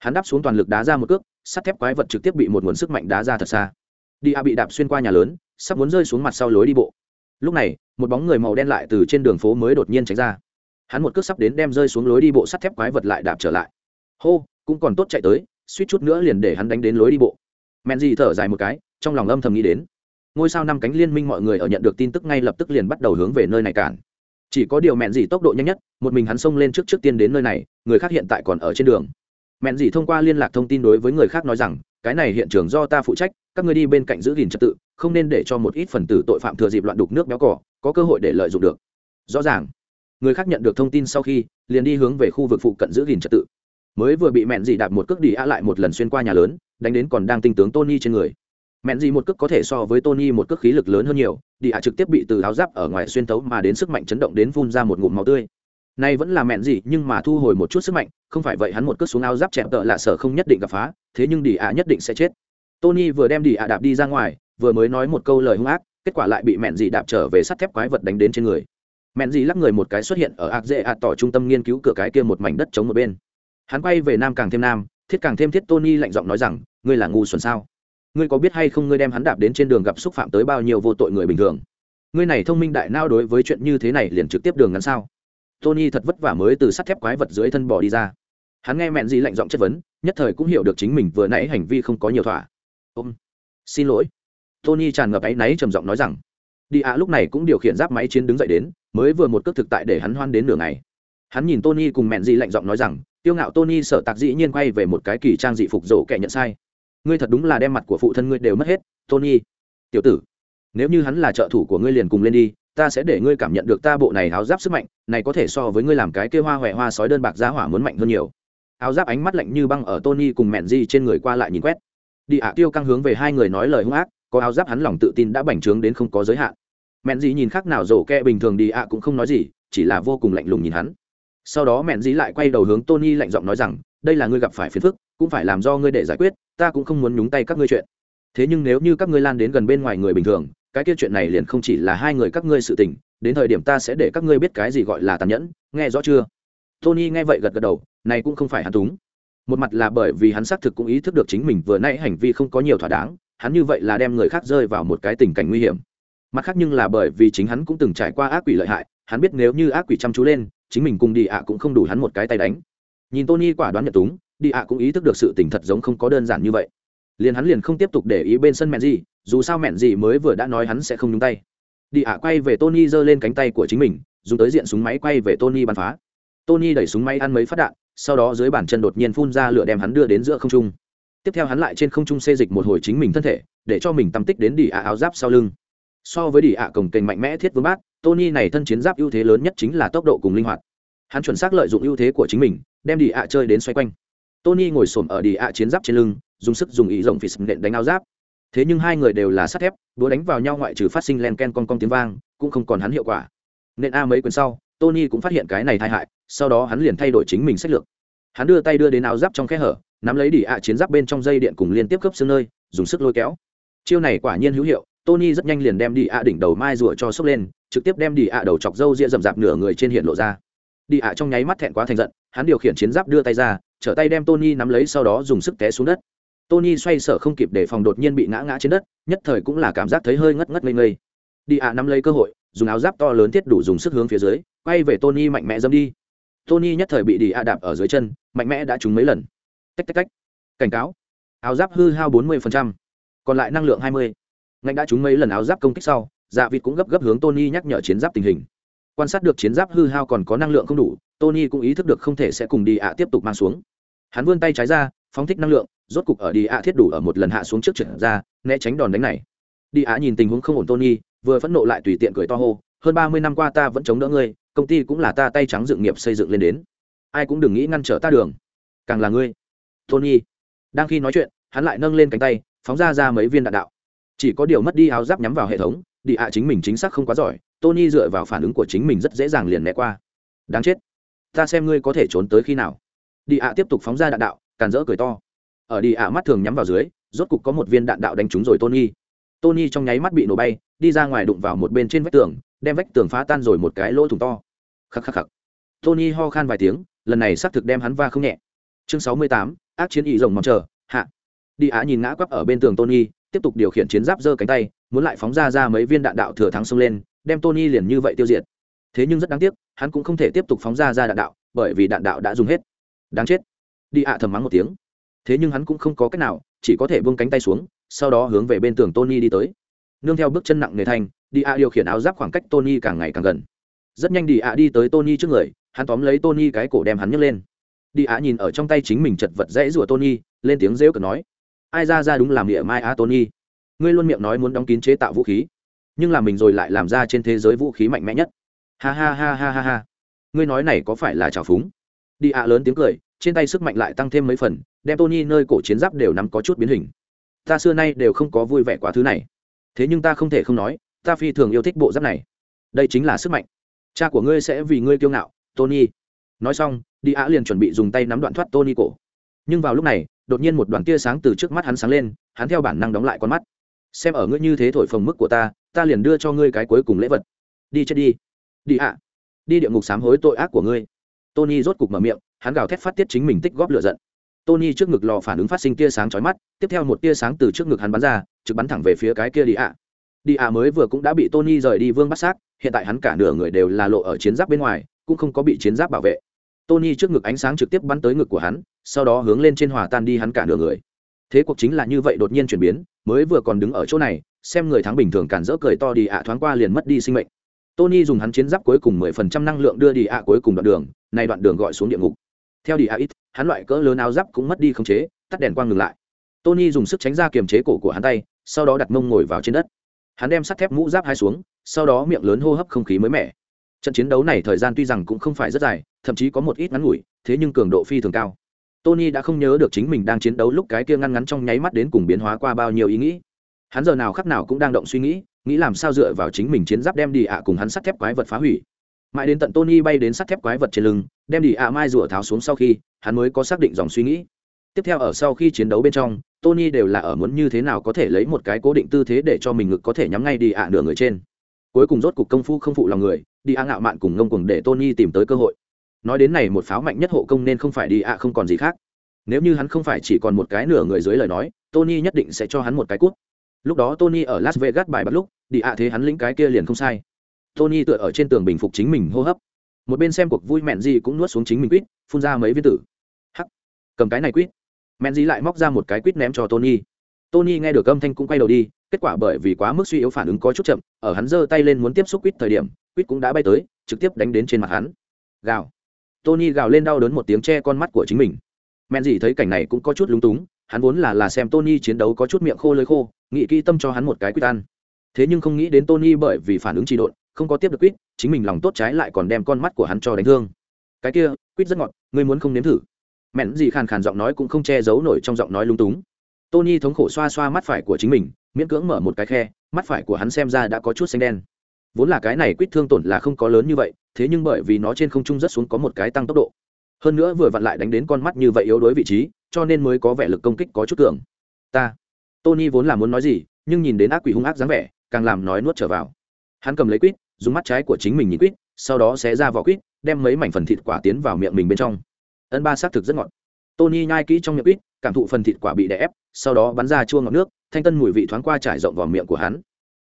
hắn đáp xuống toàn lực đá ra một cước, sắt thép quái vật trực tiếp bị một nguồn sức mạnh đá ra thật xa. Đi a bị đạp xuyên qua nhà lớn, sắp muốn rơi xuống mặt sau lối đi bộ. Lúc này, một bóng người màu đen lại từ trên đường phố mới đột nhiên tránh ra. Hắn một cước sắp đến đem rơi xuống lối đi bộ sắt thép quái vật lại đạp trở lại. Hô, cũng còn tốt chạy tới, suýt chút nữa liền để hắn đánh đến lối đi bộ. Mẹn gì thở dài một cái, trong lòng âm thầm nghĩ đến. Ngôi sao năm cánh liên minh mọi người ở nhận được tin tức ngay lập tức liền bắt đầu hướng về nơi này cản. Chỉ có điều mẹn gì tốc độ nhanh nhất, một mình hắn xông lên trước trước tiên đến nơi này, người khác hiện tại còn ở trên đường mẹn gì thông qua liên lạc thông tin đối với người khác nói rằng, cái này hiện trường do ta phụ trách, các người đi bên cạnh giữ gìn trật tự, không nên để cho một ít phần tử tội phạm thừa dịp loạn đục nước béo cỏ, có cơ hội để lợi dụng được. Rõ ràng, người khác nhận được thông tin sau khi, liền đi hướng về khu vực phụ cận giữ gìn trật tự. Mới vừa bị mẹn dì đạp một cước đi a lại một lần xuyên qua nhà lớn, đánh đến còn đang tinh tướng tony trên người. Mẹn dì một cước có thể so với tony một cước khí lực lớn hơn nhiều, đi a trực tiếp bị từ áo giáp ở ngoài xuyên tấu mà đến sức mạnh chấn động đến phun ra một ngụm máu tươi nay vẫn là mẹn gì, nhưng mà thu hồi một chút sức mạnh, không phải vậy hắn một cước xuống áo giáp chẹp tợ lạ sở không nhất định gặp phá, thế nhưng đi a nhất định sẽ chết. Tony vừa đem đi a đạp đi ra ngoài, vừa mới nói một câu lời hung ác, kết quả lại bị mẹn gì đạp trở về sắt thép quái vật đánh đến trên người. Mẹn gì lắc người một cái xuất hiện ở ạc dễ ạ tỏ trung tâm nghiên cứu cửa cái kia một mảnh đất chống một bên. Hắn quay về nam càng thêm nam, thiết càng thêm thiết tony lạnh giọng nói rằng, ngươi là ngu xuẩn sao? Ngươi có biết hay không ngươi đem hắn đạp đến trên đường gặp xúc phạm tới bao nhiêu vô tội người bình thường? Ngươi này thông minh đại nao đối với chuyện như thế này liền trực tiếp đường ngắn sao? Tony thật vất vả mới từ sắt thép quái vật dưới thân bỏ đi ra. Hắn nghe mẹn gì lạnh giọng chất vấn, nhất thời cũng hiểu được chính mình vừa nãy hành vi không có nhiều thỏa. Ôm. Xin lỗi. Tony tràn ngập áy náy trầm giọng nói rằng, đi ạ, lúc này cũng điều khiển giáp máy chiến đứng dậy đến, mới vừa một cước thực tại để hắn hoan đến nửa ngày. Hắn nhìn tony cùng mẹn gì lạnh giọng nói rằng, tiêu ngạo tony sở tạc dĩ nhiên quay về một cái kỳ trang dị phục rổ kẻ nhận sai. Ngươi thật đúng là đem mặt của phụ thân ngươi đều mất hết, tony. Tiểu tử, nếu như hắn là trợ thủ của ngươi liền cùng lên đi ta sẽ để ngươi cảm nhận được ta bộ này áo giáp sức mạnh, này có thể so với ngươi làm cái kia hoa huệ hoa sói đơn bạc giá hỏa muốn mạnh hơn nhiều. Áo giáp ánh mắt lạnh như băng ở tony cùng mẹn di trên người qua lại nhìn quét. Đi ạ, tiêu căng hướng về hai người nói lời hung ác, có áo giáp hắn lòng tự tin đã bành trướng đến không có giới hạn. Mẹn di nhìn khác nào rổ kẹ bình thường đi ạ cũng không nói gì, chỉ là vô cùng lạnh lùng nhìn hắn. Sau đó mẹn di lại quay đầu hướng tony lạnh giọng nói rằng, đây là ngươi gặp phải phiền phức, cũng phải làm do ngươi để giải quyết, ta cũng không muốn nhúng tay các ngươi chuyện. Thế nhưng nếu như các ngươi lan đến gần bên ngoài người bình thường cái kia chuyện này liền không chỉ là hai người các ngươi sự tình, đến thời điểm ta sẽ để các ngươi biết cái gì gọi là tàn nhẫn, nghe rõ chưa? Tony nghe vậy gật gật đầu, này cũng không phải hắn túng. Một mặt là bởi vì hắn xác thực cũng ý thức được chính mình vừa nãy hành vi không có nhiều thỏa đáng, hắn như vậy là đem người khác rơi vào một cái tình cảnh nguy hiểm. Mặt khác nhưng là bởi vì chính hắn cũng từng trải qua ác quỷ lợi hại, hắn biết nếu như ác quỷ chăm chú lên, chính mình cùng đi ạ cũng không đủ hắn một cái tay đánh. Nhìn tony quả đoán nhận túng, đi ạ cũng ý thức được sự tình thật giống không có đơn giản như vậy liền hắn liền không tiếp tục để ý bên sân mẹn gì, dù sao mẹn gì mới vừa đã nói hắn sẽ không nhúng tay. Đi ạ, quay về tony giơ lên cánh tay của chính mình, dùng tới diện súng máy quay về tony bắn phá. Tony đẩy súng máy ăn mấy phát đạn, sau đó dưới bàn chân đột nhiên phun ra lửa đem hắn đưa đến giữa không trung. Tiếp theo hắn lại trên không trung xê dịch một hồi chính mình thân thể, để cho mình tâm tích đến đi ạ áo giáp sau lưng. So với đi ạ, cổng kềnh mạnh mẽ thiết vương bát, tony này thân chiến giáp ưu thế lớn nhất chính là tốc độ cùng linh hoạt. Hắn chuẩn xác lợi dụng ưu thế của chính mình, đem đi ạ chơi đến xoay quanh. Tony ngồi xổm ở đi ạ chiến giáp trên lưng dùng sức dùng ý rộng phì sầm nện đánh áo giáp. Thế nhưng hai người đều là sắt thép, đũa đánh vào nhau ngoại trừ phát sinh len ken con con tiếng vang, cũng không còn hắn hiệu quả. Nên a mấy quyền sau, tony cũng phát hiện cái này tai hại, sau đó hắn liền thay đổi chính mình sách lược. Hắn đưa tay đưa đến áo giáp trong khe hở, nắm lấy đỉ ạ chiến giáp bên trong dây điện cùng liên tiếp khớp xương nơi, dùng sức lôi kéo. Chiêu này quả nhiên hữu hiệu, tony rất nhanh liền đem đỉ ạ đỉnh đầu mai rùa cho sốc lên, trực tiếp đem đỉ ạ đầu chọc râu ria rậm rạp nửa người trên hiện lộ ra. Đỉ ạ trong nháy mắt thẹn quá thành giận, hắn điều khiển chiến giáp đưa tay ra, trở tay đem tony nắm lấy sau đó dùng sức té xuống đất tony xoay sở không kịp để phòng đột nhiên bị ngã ngã trên đất nhất thời cũng là cảm giác thấy hơi ngất ngất ngây ngây. Đi ạ nắm lấy cơ hội dùng áo giáp to lớn thiết đủ dùng sức hướng phía dưới quay về tony mạnh mẽ dâm đi. Tony nhất thời bị đi a đạp ở dưới chân mạnh mẽ đã trúng mấy lần. Tách tách tách. Cảnh cáo. Áo giáp hư hao 40%, còn lại năng lượng 20. ngạnh đã trúng mấy lần áo giáp công kích sau dạ vịt cũng gấp gấp hướng tony nhắc nhở chiến giáp tình hình. Quan sát được chiến giáp hư hao còn có năng lượng không đủ tony cũng ý thức được không thể sẽ cùng đi ạ tiếp tục mang xuống. Hắn vươn tay trái ra phóng thích năng lượng rốt cục ở đi ạ thiết đủ ở một lần hạ xuống trước trận ra, né tránh đòn đánh này. Đi ạ nhìn tình huống không ổn tony, vừa phẫn nộ lại tùy tiện cười to hô, hơn ba mươi năm qua ta vẫn chống đỡ ngươi, công ty cũng là ta tay trắng dựng nghiệp xây dựng lên đến. Ai cũng đừng nghĩ ngăn trở ta đường. Càng là ngươi. Tony đang khi nói chuyện, hắn lại nâng lên cánh tay, phóng ra ra mấy viên đạn đạo. Chỉ có điều mất đi áo giáp nhắm vào hệ thống, đi ạ chính mình chính xác không quá giỏi, tony dựa vào phản ứng của chính mình rất dễ dàng liền né qua. Đáng chết. Ta xem ngươi có thể trốn tới khi nào. Đi ạ tiếp tục phóng ra đạn đạo, càn rỡ cười to ở đi ạ mắt thường nhắm vào dưới, rốt cục có một viên đạn đạo đánh trúng rồi tony. Tony trong nháy mắt bị nổ bay, đi ra ngoài đụng vào một bên trên vách tường, đem vách tường phá tan rồi một cái lỗ thủng to. Khắc khắc khắc. Tony ho khan vài tiếng, lần này xác thực đem hắn va không nhẹ. Chương sáu mươi tám, ác chiến ý rồng mong chờ, hạ. Đi ạ nhìn ngã quắp ở bên tường tony, tiếp tục điều khiển chiến giáp giơ cánh tay, muốn lại phóng ra ra mấy viên đạn đạo thừa thắng xông lên, đem tony liền như vậy tiêu diệt. Thế nhưng rất đáng tiếc, hắn cũng không thể tiếp tục phóng ra ra đạn đạo, bởi vì đạn đạo đã dùng hết. Đáng chết. Đi ạ thầm mắng một tiếng thế nhưng hắn cũng không có cách nào, chỉ có thể buông cánh tay xuống, sau đó hướng về bên tường tony đi tới. Nương theo bước chân nặng nề thanh đi ạ điều khiển áo giáp khoảng cách tony càng ngày càng gần. Rất nhanh đi ạ đi tới tony trước người, hắn tóm lấy tony cái cổ đem hắn nhấc lên. Đi ạ nhìn ở trong tay chính mình chật vật dễ rủa tony, lên tiếng rêu cực nói, ai ra ra đúng làm địa mai a tony. Ngươi luôn miệng nói muốn đóng kín chế tạo vũ khí, nhưng là mình rồi lại làm ra trên thế giới vũ khí mạnh mẽ nhất. Ha ha ha ha ha ha. Ngươi nói này có phải là trào phúng? Đi ạ lớn tiếng cười trên tay sức mạnh lại tăng thêm mấy phần, đem tony nơi cổ chiến giáp đều nắm có chút biến hình. Ta xưa nay đều không có vui vẻ quá thứ này. Thế nhưng ta không thể không nói, ta phi thường yêu thích bộ giáp này. Đây chính là sức mạnh. Cha của ngươi sẽ vì ngươi kiêu ngạo, tony. Nói xong, đi á liền chuẩn bị dùng tay nắm đoạn thoát tony cổ. Nhưng vào lúc này, đột nhiên một đoàn tia sáng từ trước mắt hắn sáng lên, hắn theo bản năng đóng lại con mắt. Xem ở ngươi như thế thổi phồng mức của ta ta liền đưa cho ngươi cái cuối cùng lễ vật. Đi chết đi. Đi ạ. Đi địa ngục sám hối tội ác của ngươi. Tony rốt cục mở miệng hắn gào thét phát tiết chính mình tích góp lửa giận. Tony trước ngực lò phản ứng phát sinh tia sáng chói mắt, tiếp theo một tia sáng từ trước ngực hắn bắn ra, trực bắn thẳng về phía cái kia đi ạ đi ạ mới vừa cũng đã bị tony rời đi vương bắt xác, hiện tại hắn cả nửa người đều là lộ ở chiến giáp bên ngoài, cũng không có bị chiến giáp bảo vệ. Tony trước ngực ánh sáng trực tiếp bắn tới ngực của hắn, sau đó hướng lên trên hòa tan đi hắn cả nửa người. Thế cuộc chính là như vậy đột nhiên chuyển biến, mới vừa còn đứng ở chỗ này, xem người thắng bình thường cản rỡ cười to đi ạ thoáng qua liền mất đi sinh mệnh. Tony dùng hắn chiến giáp cuối cùng mười phần trăm năng lượng đưa đi ạ cuối cùng đoạn đường này đoạn đường gọi xuống địa ngục theo đi ạ ít hắn loại cỡ lớn áo giáp cũng mất đi khống chế, tắt đèn quang ngừng lại. Tony dùng sức tránh ra kiềm chế cổ của hắn tay, sau đó đặt mông ngồi vào trên đất. Hắn đem sắt thép mũ giáp hai xuống, sau đó miệng lớn hô hấp không khí mới mẻ. Trận chiến đấu này thời gian tuy rằng cũng không phải rất dài, thậm chí có một ít ngắn ngủi, thế nhưng cường độ phi thường cao. Tony đã không nhớ được chính mình đang chiến đấu lúc cái kia ngăn ngắn trong nháy mắt đến cùng biến hóa qua bao nhiêu ý nghĩ. Hắn giờ nào khắc nào cũng đang động suy nghĩ nghĩ làm sao dựa vào chính mình chiến giáp đem đi ạ cùng hắn sắt thép quái vật phá hủy mãi đến tận tony bay đến sắt thép quái vật trên lưng, đem đi ạ mai rủa tháo xuống sau khi, hắn mới có xác định dòng suy nghĩ. Tiếp theo ở sau khi chiến đấu bên trong, tony đều là ở muốn như thế nào có thể lấy một cái cố định tư thế để cho mình ngực có thể nhắm ngay đi ạ nửa người trên. Cuối cùng rốt cục công phu không phụ lòng người, đi ạ ngạo mạn cùng ngông cùng để tony tìm tới cơ hội. Nói đến này một pháo mạnh nhất hộ công nên không phải đi ạ không còn gì khác. Nếu như hắn không phải chỉ còn một cái nửa người dưới lời nói, tony nhất định sẽ cho hắn một cái cút. Lúc đó tony ở las vegas bài bắt lúc, đi ạ thế hắn lĩnh cái kia liền không sai tony tựa ở trên tường bình phục chính mình hô hấp. Một bên xem cuộc vui mẹn gì cũng nuốt xuống chính mình quýt, phun ra mấy viên tử. Hắc, cầm cái này quýt. Mẹn gì lại móc ra một cái quýt ném cho tony. Tony nghe được âm thanh cũng quay đầu đi, kết quả bởi vì quá mức suy yếu phản ứng có chút chậm, ở hắn giơ tay lên muốn tiếp xúc quýt thời điểm, quýt cũng đã bay tới, trực tiếp đánh đến trên mặt hắn. Gào. Tony gào lên đau đớn một tiếng che con mắt của chính mình. Mẹn gì thấy cảnh này cũng có chút lúng túng, hắn vốn là là xem tony chiến đấu có chút miệng khô lưỡi khô, nghĩ kỹ tâm cho hắn một cái quýt ăn. Thế nhưng không nghĩ đến tony bởi vì phản ứng trị độn không có tiếp được quýt, chính mình lòng tốt trái lại còn đem con mắt của hắn cho đánh thương. Cái kia, quýt rất ngọt, ngươi muốn không nếm thử? Mẹn gì khàn khàn giọng nói cũng không che giấu nổi trong giọng nói lung túng. Tony thống khổ xoa xoa mắt phải của chính mình, miễn cưỡng mở một cái khe, mắt phải của hắn xem ra đã có chút xanh đen. Vốn là cái này quýt thương tổn là không có lớn như vậy, thế nhưng bởi vì nó trên không trung rất xuống có một cái tăng tốc độ. Hơn nữa vừa vặn lại đánh đến con mắt như vậy yếu đuối vị trí, cho nên mới có vẻ lực công kích có chút cường. Ta. Tony vốn là muốn nói gì, nhưng nhìn đến ác quỷ hung ác dáng vẻ, càng làm nói nuốt trở vào hắn cầm lấy quýt, dùng mắt trái của chính mình nhìn quýt, sau đó sẽ ra vỏ quýt, đem mấy mảnh phần thịt quả tiến vào miệng mình bên trong. Ân ba xác thực rất ngọt. Tony nhai kỹ trong miệng quýt, cảm thụ phần thịt quả bị đè ép, sau đó bắn ra chua ngọt nước, thanh tân mùi vị thoáng qua trải rộng vào miệng của hắn.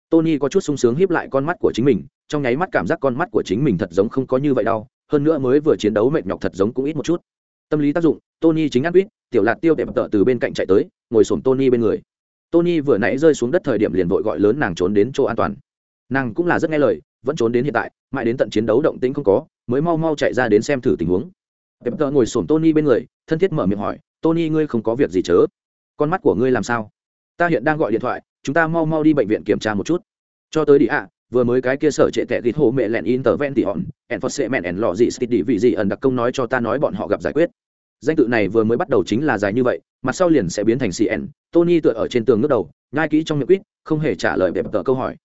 Tony có chút sung sướng hiếp lại con mắt của chính mình, trong nháy mắt cảm giác con mắt của chính mình thật giống không có như vậy đau, hơn nữa mới vừa chiến đấu mệt nhọc thật giống cũng ít một chút. Tâm lý tác dụng, tony chính ăn quýt, tiểu lạc tiêu đẹp tợ từ bên cạnh chạy tới, ngồi sổm tony bên người. Tony vừa nãy rơi xuống đất thời điểm liền vội gọi lớn nàng trốn đến chỗ an toàn nàng cũng là rất nghe lời, vẫn trốn đến hiện tại, mãi đến tận chiến đấu động tĩnh không có, mới mau mau chạy ra đến xem thử tình huống. Đẹp tợ ngồi sổm tony bên người, thân thiết mở miệng hỏi, tony, ngươi không có việc gì chớ? Con mắt của ngươi làm sao? Ta hiện đang gọi điện thoại, chúng ta mau mau đi bệnh viện kiểm tra một chút. Cho tới đi ạ, vừa mới cái kia sở trệ tệ ghi hồ mẹ lẹn intervent tỉ hòn ẻn phật sệ mẹn ẻn lò gì stít đi vị gì ẩn đặc công nói cho ta nói bọn họ gặp giải quyết. Danh tự này vừa mới bắt đầu chính là dài như vậy, mặt sau liền sẽ biến thành cn tony tựa ở trên tường ngước đầu, nhai kỹ trong miệng quýt, không hề trả lời đẹp tờ câu hỏi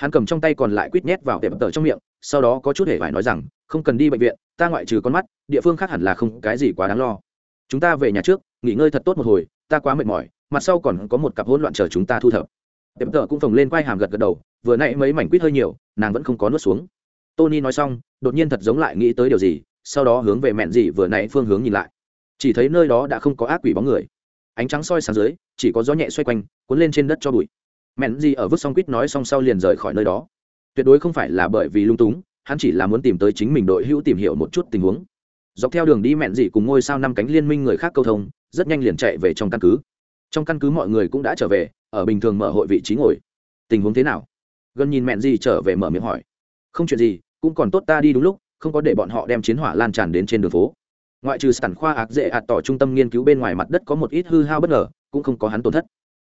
hắn cầm trong tay còn lại quýt nhét vào đẹp tờ trong miệng, sau đó có chút hề phải nói rằng, không cần đi bệnh viện, ta ngoại trừ con mắt, địa phương khác hẳn là không cái gì quá đáng lo. Chúng ta về nhà trước, nghỉ ngơi thật tốt một hồi, ta quá mệt mỏi, mặt sau còn có một cặp hỗn loạn chờ chúng ta thu thập. Đẹp tờ cũng phồng lên quai hàm gật gật đầu, vừa nãy mấy mảnh quýt hơi nhiều, nàng vẫn không có nuốt xuống. Tony nói xong, đột nhiên thật giống lại nghĩ tới điều gì, sau đó hướng về mẹn gì vừa nãy phương hướng nhìn lại. Chỉ thấy nơi đó đã không có ác quỷ bóng người. Ánh trắng soi sáng dưới, chỉ có gió nhẹ xoay quanh, cuốn lên trên đất cho bụi mẹn gì ở vứt xong quýt nói xong sau liền rời khỏi nơi đó. Tuyệt đối không phải là bởi vì lung túng, hắn chỉ là muốn tìm tới chính mình đội hữu tìm hiểu một chút tình huống. Dọc theo đường đi mẹn dị cùng ngôi sao năm cánh liên minh người khác câu thông, rất nhanh liền chạy về trong căn cứ. Trong căn cứ mọi người cũng đã trở về, ở bình thường mở hội vị trí ngồi. Tình huống thế nào? Gần nhìn mẹn dị trở về mở miệng hỏi. Không chuyện gì, cũng còn tốt ta đi đúng lúc, không có để bọn họ đem chiến hỏa lan tràn đến trên đường phố. Ngoại trừ sản khoa ạc dễ ạt tỏ trung tâm nghiên cứu bên ngoài mặt đất có một ít hư hao bất ngờ, cũng không có hắn tổn thất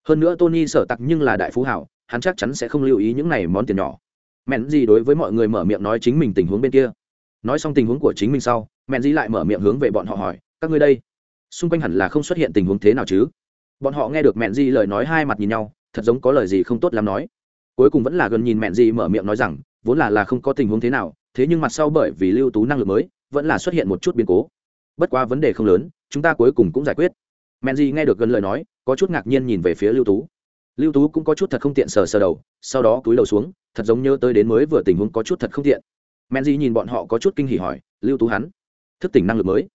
hơn nữa tony sở tặc nhưng là đại phú hảo, hắn chắc chắn sẽ không lưu ý những này món tiền nhỏ. Mẹn gì đối với mọi người mở miệng nói chính mình tình huống bên kia. Nói xong tình huống của chính mình sau, mẹn gì lại mở miệng hướng về bọn họ hỏi, các ngươi đây, xung quanh hẳn là không xuất hiện tình huống thế nào chứ? Bọn họ nghe được mẹn gì lời nói hai mặt nhìn nhau, thật giống có lời gì không tốt lắm nói. Cuối cùng vẫn là gần nhìn mẹn gì mở miệng nói rằng, vốn là là không có tình huống thế nào, thế nhưng mặt sau bởi vì lưu tú năng lực mới, vẫn là xuất hiện một chút biến cố. Bất quá vấn đề không lớn, chúng ta cuối cùng cũng giải quyết mẹn gì nghe được gần lời nói, có chút ngạc nhiên nhìn về phía lưu tú. Lưu tú cũng có chút thật không tiện sờ sờ đầu, sau đó túi đầu xuống, thật giống nhớ tới đến mới vừa tình huống có chút thật không tiện. Men di nhìn bọn họ có chút kinh hỉ hỏi, lưu tú hắn, thức tỉnh năng lực mới?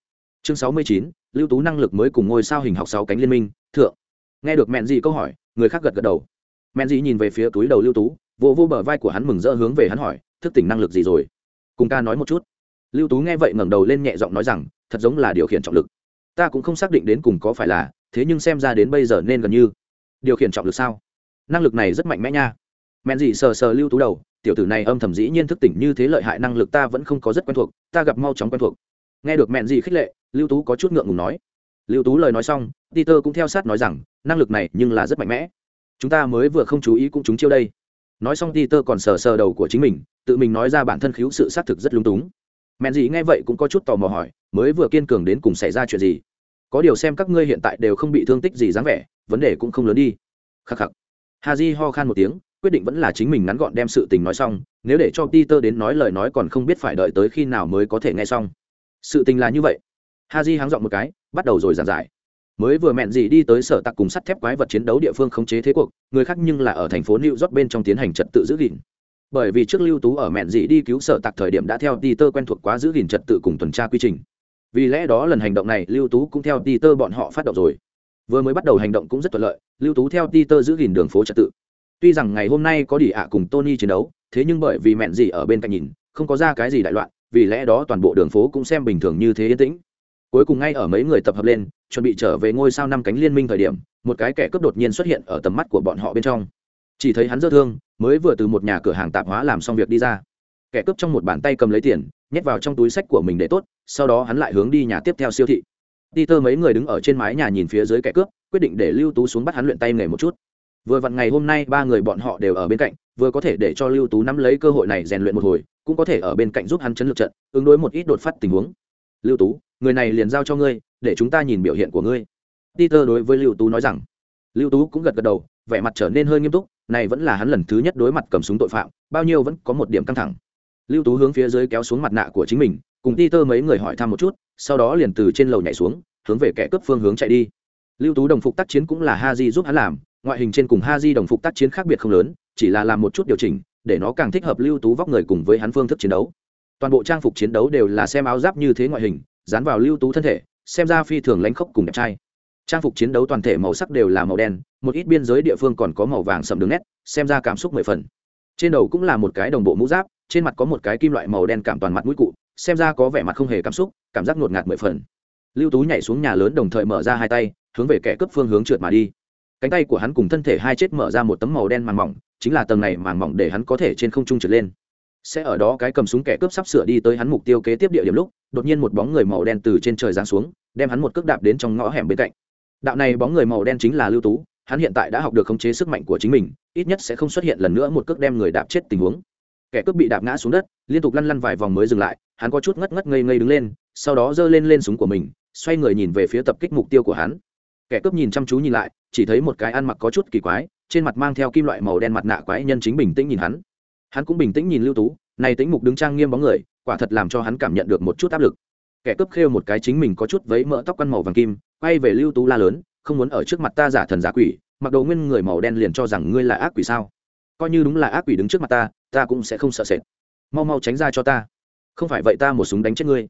Chương sáu mươi chín, lưu tú năng lực mới cùng ngôi sao hình học sáu cánh liên minh, thượng. Nghe được mẹn gì câu hỏi, người khác gật gật đầu. Mẹn gì nhìn về phía túi đầu lưu tú vô vô bờ vai của hắn mừng rỡ hướng về hắn hỏi, thức tỉnh năng lực gì rồi? Cùng ca nói một chút. Lưu tú nghe vậy ngẩng đầu lên nhẹ giọng nói rằng, thật giống là điều khiển trọng lực ta cũng không xác định đến cùng có phải là, thế nhưng xem ra đến bây giờ nên gần như. Điều khiển trọng lực sao? Năng lực này rất mạnh mẽ nha. Mẹn Dị sờ sờ lưu tú đầu, tiểu tử này âm thầm dĩ nhiên thức tỉnh như thế lợi hại năng lực ta vẫn không có rất quen thuộc, ta gặp mau chóng quen thuộc. Nghe được mẹn Dị khích lệ, lưu tú có chút ngượng ngùng nói. Lưu tú lời nói xong, peter cũng theo sát nói rằng, năng lực này nhưng là rất mạnh mẽ. Chúng ta mới vừa không chú ý cũng chúng chiêu đây. Nói xong peter còn sờ sờ đầu của chính mình, tự mình nói ra bản thân khiếu sự xác thực rất lung túng. Mẹn Dị nghe vậy cũng có chút tò mò hỏi mới vừa kiên cường đến cùng xảy ra chuyện gì. Có điều xem các ngươi hiện tại đều không bị thương tích gì dáng vẻ, vấn đề cũng không lớn đi. Khắc khắc. Ha di ho khan một tiếng, quyết định vẫn là chính mình ngắn gọn đem sự tình nói xong, nếu để cho peter đến nói lời nói còn không biết phải đợi tới khi nào mới có thể nghe xong. Sự tình là như vậy. Ha di háng dọn một cái, bắt đầu rồi giảng giải. Mới vừa mẹn gì đi tới sở tặc cùng sắt thép quái vật chiến đấu địa phương khống chế thế cuộc, người khác nhưng là ở thành phố new york bên trong tiến hành trật tự giữ gìn. Bởi vì trước lưu tú ở mẹn dị đi cứu sở tặc thời điểm đã theo peter quen thuộc quá giữ gìn trật tự cùng tuần tra quy trình vì lẽ đó lần hành động này, lưu tú cũng theo peter bọn họ phát động rồi. Vừa mới bắt đầu hành động cũng rất thuận lợi, lưu tú theo peter giữ gìn đường phố trật tự. Tuy rằng ngày hôm nay có đi ạ cùng tony chiến đấu, thế nhưng bởi vì mẹn gì ở bên cạnh nhìn, không có ra cái gì đại loạn, vì lẽ đó toàn bộ đường phố cũng xem bình thường như thế yên tĩnh. Cuối cùng ngay ở mấy người tập hợp lên, chuẩn bị trở về ngôi sao năm cánh liên minh thời điểm, một cái kẻ cướp đột nhiên xuất hiện ở tầm mắt của bọn họ bên trong. Chỉ thấy hắn dơ thương, mới vừa từ một nhà cửa hàng tạp hóa làm xong việc đi ra. Kẻ cướp trong một bàn tay cầm lấy tiền, nhét vào trong túi sách của mình để tốt sau đó hắn lại hướng đi nhà tiếp theo siêu thị. Đi tơ mấy người đứng ở trên mái nhà nhìn phía dưới kẻ cướp, quyết định để lưu tú xuống bắt hắn luyện tay nghề một chút. Vừa vặn ngày hôm nay ba người bọn họ đều ở bên cạnh, vừa có thể để cho lưu tú nắm lấy cơ hội này rèn luyện một hồi, cũng có thể ở bên cạnh giúp hắn chấn lược trận, ứng đối một ít đột phát tình huống. Lưu tú, người này liền giao cho ngươi, để chúng ta nhìn biểu hiện của ngươi. Peter đối với lưu tú nói rằng. Lưu tú cũng gật gật đầu, vẻ mặt trở nên hơi nghiêm túc, này vẫn là hắn lần thứ nhất đối mặt cầm súng tội phạm, bao nhiêu vẫn có một điểm căng thẳng. Lưu tú hướng phía dưới kéo xuống mặt nạ của chính mình cùng peter mấy người hỏi thăm một chút, sau đó liền từ trên lầu nhảy xuống, hướng về kẻ cướp phương hướng chạy đi. Lưu tú đồng phục tác chiến cũng là ha di giúp hắn làm, ngoại hình trên cùng ha di đồng phục tác chiến khác biệt không lớn, chỉ là làm một chút điều chỉnh, để nó càng thích hợp lưu tú vóc người cùng với hắn phương thức chiến đấu. Toàn bộ trang phục chiến đấu đều là xem áo giáp như thế ngoại hình, dán vào lưu tú thân thể, xem ra phi thường lãnh khốc cùng đẹp trai. Trang phục chiến đấu toàn thể màu sắc đều là màu đen, một ít biên giới địa phương còn có màu vàng sầm đường nét, xem ra cảm xúc mười phần. Trên đầu cũng là một cái đồng bộ mũ giáp, trên mặt có một cái kim loại màu đen cảm toàn mặt mũi cụ xem ra có vẻ mặt không hề cảm xúc, cảm giác ngột ngạt mười phần. Lưu tú nhảy xuống nhà lớn đồng thời mở ra hai tay, hướng về kẻ cướp phương hướng trượt mà đi. Cánh tay của hắn cùng thân thể hai chết mở ra một tấm màu đen màng mỏng, chính là tầng này màng mỏng để hắn có thể trên không trung trượt lên. Sẽ ở đó cái cầm súng kẻ cướp sắp sửa đi tới hắn mục tiêu kế tiếp địa điểm lúc, đột nhiên một bóng người màu đen từ trên trời giáng xuống, đem hắn một cước đạp đến trong ngõ hẻm bên cạnh. Đạo này bóng người màu đen chính là lưu tú, hắn hiện tại đã học được khống chế sức mạnh của chính mình, ít nhất sẽ không xuất hiện lần nữa một cước đem người đạp chết tình huống kẻ cướp bị đạp ngã xuống đất, liên tục lăn lăn vài vòng mới dừng lại, hắn có chút ngất ngất ngây ngây đứng lên, sau đó giơ lên lên súng của mình, xoay người nhìn về phía tập kích mục tiêu của hắn. Kẻ cướp nhìn chăm chú nhìn lại, chỉ thấy một cái ăn mặc có chút kỳ quái, trên mặt mang theo kim loại màu đen mặt nạ quái nhân chính bình tĩnh nhìn hắn. Hắn cũng bình tĩnh nhìn lưu tú, này tính mục đứng trang nghiêm bóng người, quả thật làm cho hắn cảm nhận được một chút áp lực. Kẻ cướp khêu một cái chính mình có chút vấy mỡ tóc quăn màu vàng kim, quay về lưu tú la lớn, không muốn ở trước mặt ta giả thần giả quỷ, mặc đồ nguyên người màu đen liền cho rằng ngươi là ác quỷ sao? Coi như đúng là ác quỷ đứng trước mặt ta ta cũng sẽ không sợ sệt. Mau mau tránh ra cho ta. Không phải vậy ta một súng đánh chết ngươi.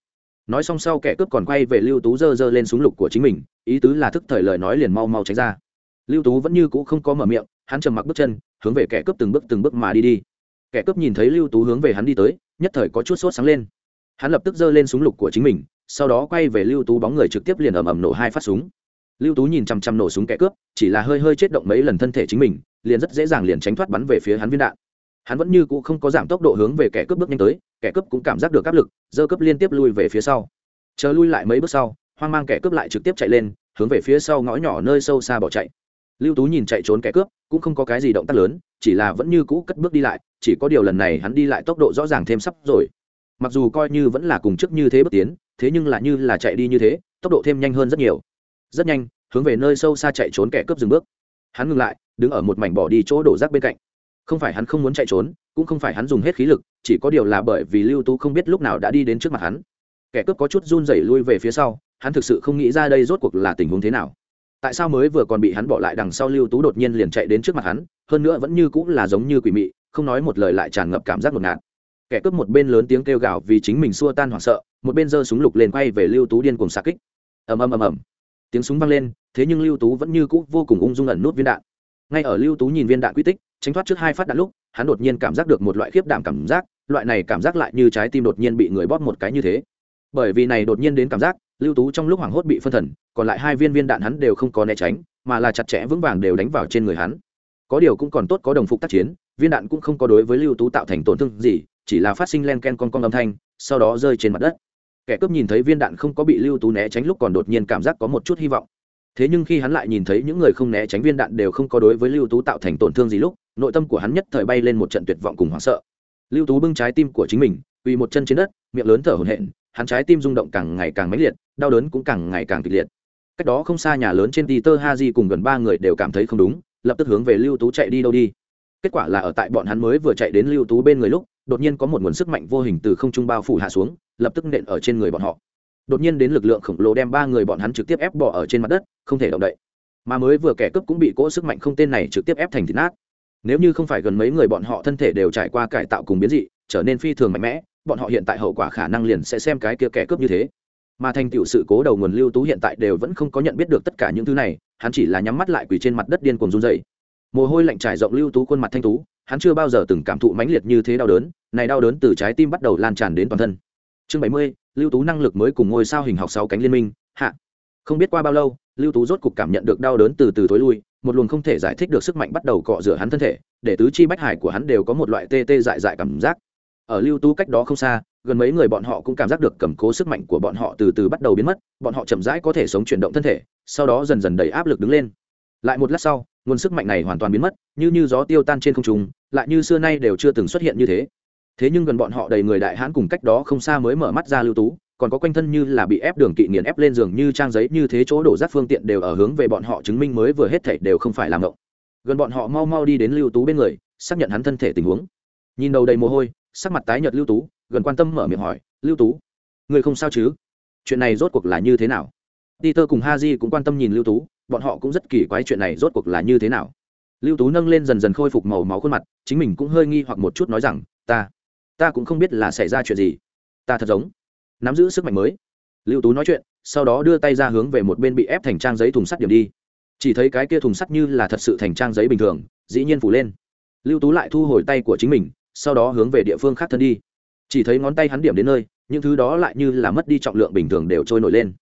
Nói xong sau kẻ cướp còn quay về lưu tú giơ giơ lên súng lục của chính mình, ý tứ là thức thời lời nói liền mau mau tránh ra. Lưu tú vẫn như cũ không có mở miệng, hắn trầm mặc bước chân, hướng về kẻ cướp từng bước từng bước mà đi đi. Kẻ cướp nhìn thấy lưu tú hướng về hắn đi tới, nhất thời có chút sốt sáng lên. Hắn lập tức giơ lên súng lục của chính mình, sau đó quay về lưu tú bóng người trực tiếp liền ầm ầm nổ hai phát súng. Lưu tú nhìn chằm chằm nổ súng kẻ cướp, chỉ là hơi hơi chết động mấy lần thân thể chính mình, liền rất dễ dàng liền tránh thoát bắn về phía hắn viên đạn hắn vẫn như cũ không có giảm tốc độ hướng về kẻ cướp bước nhanh tới, kẻ cướp cũng cảm giác được áp lực dơ cướp liên tiếp lui về phía sau. Chờ lui lại mấy bước sau, hoang mang kẻ cướp lại trực tiếp chạy lên, hướng về phía sau ngõ nhỏ nơi sâu xa bỏ chạy. Lưu tú nhìn chạy trốn kẻ cướp, cũng không có cái gì động tác lớn, chỉ là vẫn như cũ cất bước đi lại, chỉ có điều lần này hắn đi lại tốc độ rõ ràng thêm sắp rồi. Mặc dù coi như vẫn là cùng trước như thế bước tiến, thế nhưng là như là chạy đi như thế, tốc độ thêm nhanh hơn rất nhiều. Rất nhanh, hướng về nơi sâu xa chạy trốn kẻ cướp dừng bước. Hắn ngừng lại, đứng ở một mảnh bỏ đi chỗ đổ rác bên cạnh không phải hắn không muốn chạy trốn, cũng không phải hắn dùng hết khí lực, chỉ có điều là bởi vì lưu tú không biết lúc nào đã đi đến trước mặt hắn. Kẻ cướp có chút run rẩy lui về phía sau, hắn thực sự không nghĩ ra đây rốt cuộc là tình huống thế nào. Tại sao mới vừa còn bị hắn bỏ lại đằng sau lưu tú đột nhiên liền chạy đến trước mặt hắn, hơn nữa vẫn như cũng là giống như quỷ mị, không nói một lời lại tràn ngập cảm giác ngột ngạt. Kẻ cướp một bên lớn tiếng kêu gào vì chính mình xua tan hoảng sợ, một bên giơ súng lục lên quay về lưu tú điên cùng xa kích. Ầm ầm ầm ầm. Tiếng súng vang lên, thế nhưng lưu tú vẫn như cũ vô cùng ung dung ẩn nút viên đạn. Ngay ở lưu tú nhìn viên đạn quy tích tránh thoát trước hai phát đạn lúc, hắn đột nhiên cảm giác được một loại khiếp đảm cảm giác, loại này cảm giác lại như trái tim đột nhiên bị người bóp một cái như thế. Bởi vì này đột nhiên đến cảm giác, lưu tú trong lúc hoảng hốt bị phân thần, còn lại hai viên viên đạn hắn đều không có né tránh, mà là chặt chẽ vững vàng đều đánh vào trên người hắn. Có điều cũng còn tốt có đồng phục tác chiến, viên đạn cũng không có đối với lưu tú tạo thành tổn thương gì, chỉ là phát sinh len ken con con âm thanh, sau đó rơi trên mặt đất. Kẻ cướp nhìn thấy viên đạn không có bị lưu tú né tránh lúc còn đột nhiên cảm giác có một chút hy vọng thế nhưng khi hắn lại nhìn thấy những người không né tránh viên đạn đều không có đối với lưu tú tạo thành tổn thương gì lúc, nội tâm của hắn nhất thời bay lên một trận tuyệt vọng cùng hoảng sợ. Lưu tú bưng trái tim của chính mình uy một chân trên đất, miệng lớn thở hổn hển, hắn trái tim rung động càng ngày càng mãnh liệt, đau đớn cũng càng ngày càng kịch liệt. Cách đó không xa nhà lớn trên Peter Haji cùng gần ba người đều cảm thấy không đúng, lập tức hướng về lưu tú chạy đi đâu đi. Kết quả là ở tại bọn hắn mới vừa chạy đến lưu tú bên người lúc, đột nhiên có một nguồn sức mạnh vô hình từ không trung bao phủ hạ xuống, lập tức nện ở trên người bọn họ đột nhiên đến lực lượng khổng lồ đem ba người bọn hắn trực tiếp ép bỏ ở trên mặt đất, không thể động đậy. Mà mới vừa kẻ cướp cũng bị cỗ sức mạnh không tên này trực tiếp ép thành thịt nát. Nếu như không phải gần mấy người bọn họ thân thể đều trải qua cải tạo cùng biến dị, trở nên phi thường mạnh mẽ, bọn họ hiện tại hậu quả khả năng liền sẽ xem cái kia kẻ cướp như thế. Mà thành tựu sự cố đầu nguồn lưu tú hiện tại đều vẫn không có nhận biết được tất cả những thứ này, hắn chỉ là nhắm mắt lại quỳ trên mặt đất điên cuồng run dày mồ hôi lạnh trải rộng lưu tú khuôn mặt thanh tú, hắn chưa bao giờ từng cảm thụ mãnh liệt như thế đau đớn, này đau đớn từ trái tim bắt đầu lan tràn đến toàn thân. Chương bảy mươi lưu tú năng lực mới cùng ngôi sao hình học sáu cánh liên minh, hạ. Không biết qua bao lâu, lưu tú rốt cục cảm nhận được đau đớn từ từ thối lui, một luồng không thể giải thích được sức mạnh bắt đầu cọ rửa hắn thân thể, để tứ chi bách hải của hắn đều có một loại tê tê dại dại cảm giác. Ở lưu tú cách đó không xa, gần mấy người bọn họ cũng cảm giác được cầm cố sức mạnh của bọn họ từ từ bắt đầu biến mất, bọn họ chậm rãi có thể sống chuyển động thân thể, sau đó dần dần đẩy áp lực đứng lên. Lại một lát sau, nguồn sức mạnh này hoàn toàn biến mất, như như gió tiêu tan trên không trung, lại như xưa nay đều chưa từng xuất hiện như thế thế nhưng gần bọn họ đầy người đại hãn cùng cách đó không xa mới mở mắt ra lưu tú còn có quanh thân như là bị ép đường kỵ nghiền ép lên giường như trang giấy như thế chỗ đổ rác phương tiện đều ở hướng về bọn họ chứng minh mới vừa hết thể đều không phải làm động gần bọn họ mau mau đi đến lưu tú bên người xác nhận hắn thân thể tình huống. Nhìn đầu đầy mồ hôi sắc mặt tái nhợt lưu tú gần quan tâm mở miệng hỏi lưu tú người không sao chứ? Chuyện này rốt cuộc là như thế nào? Peter cùng ha di cũng quan tâm nhìn Lưu Tú, bọn họ cũng rất kỳ quái chuyện này rốt cuộc là như thế nào. Lưu Tú nâng lên dần dần khôi phục màu máu khuôn mặt, chính mình cũng hơi nghi hoặc một chút nói rằng, ta, ta cũng không biết là xảy ra chuyện gì. Ta thật giống nắm giữ sức mạnh mới. Lưu Tú nói chuyện, sau đó đưa tay ra hướng về một bên bị ép thành trang giấy thùng sắt điểm đi. Chỉ thấy cái kia thùng sắt như là thật sự thành trang giấy bình thường, dĩ nhiên phủ lên. Lưu Tú lại thu hồi tay của chính mình, sau đó hướng về địa phương khác thân đi chỉ thấy ngón tay hắn điểm đến nơi những thứ đó lại như là mất đi trọng lượng bình thường đều trôi nổi lên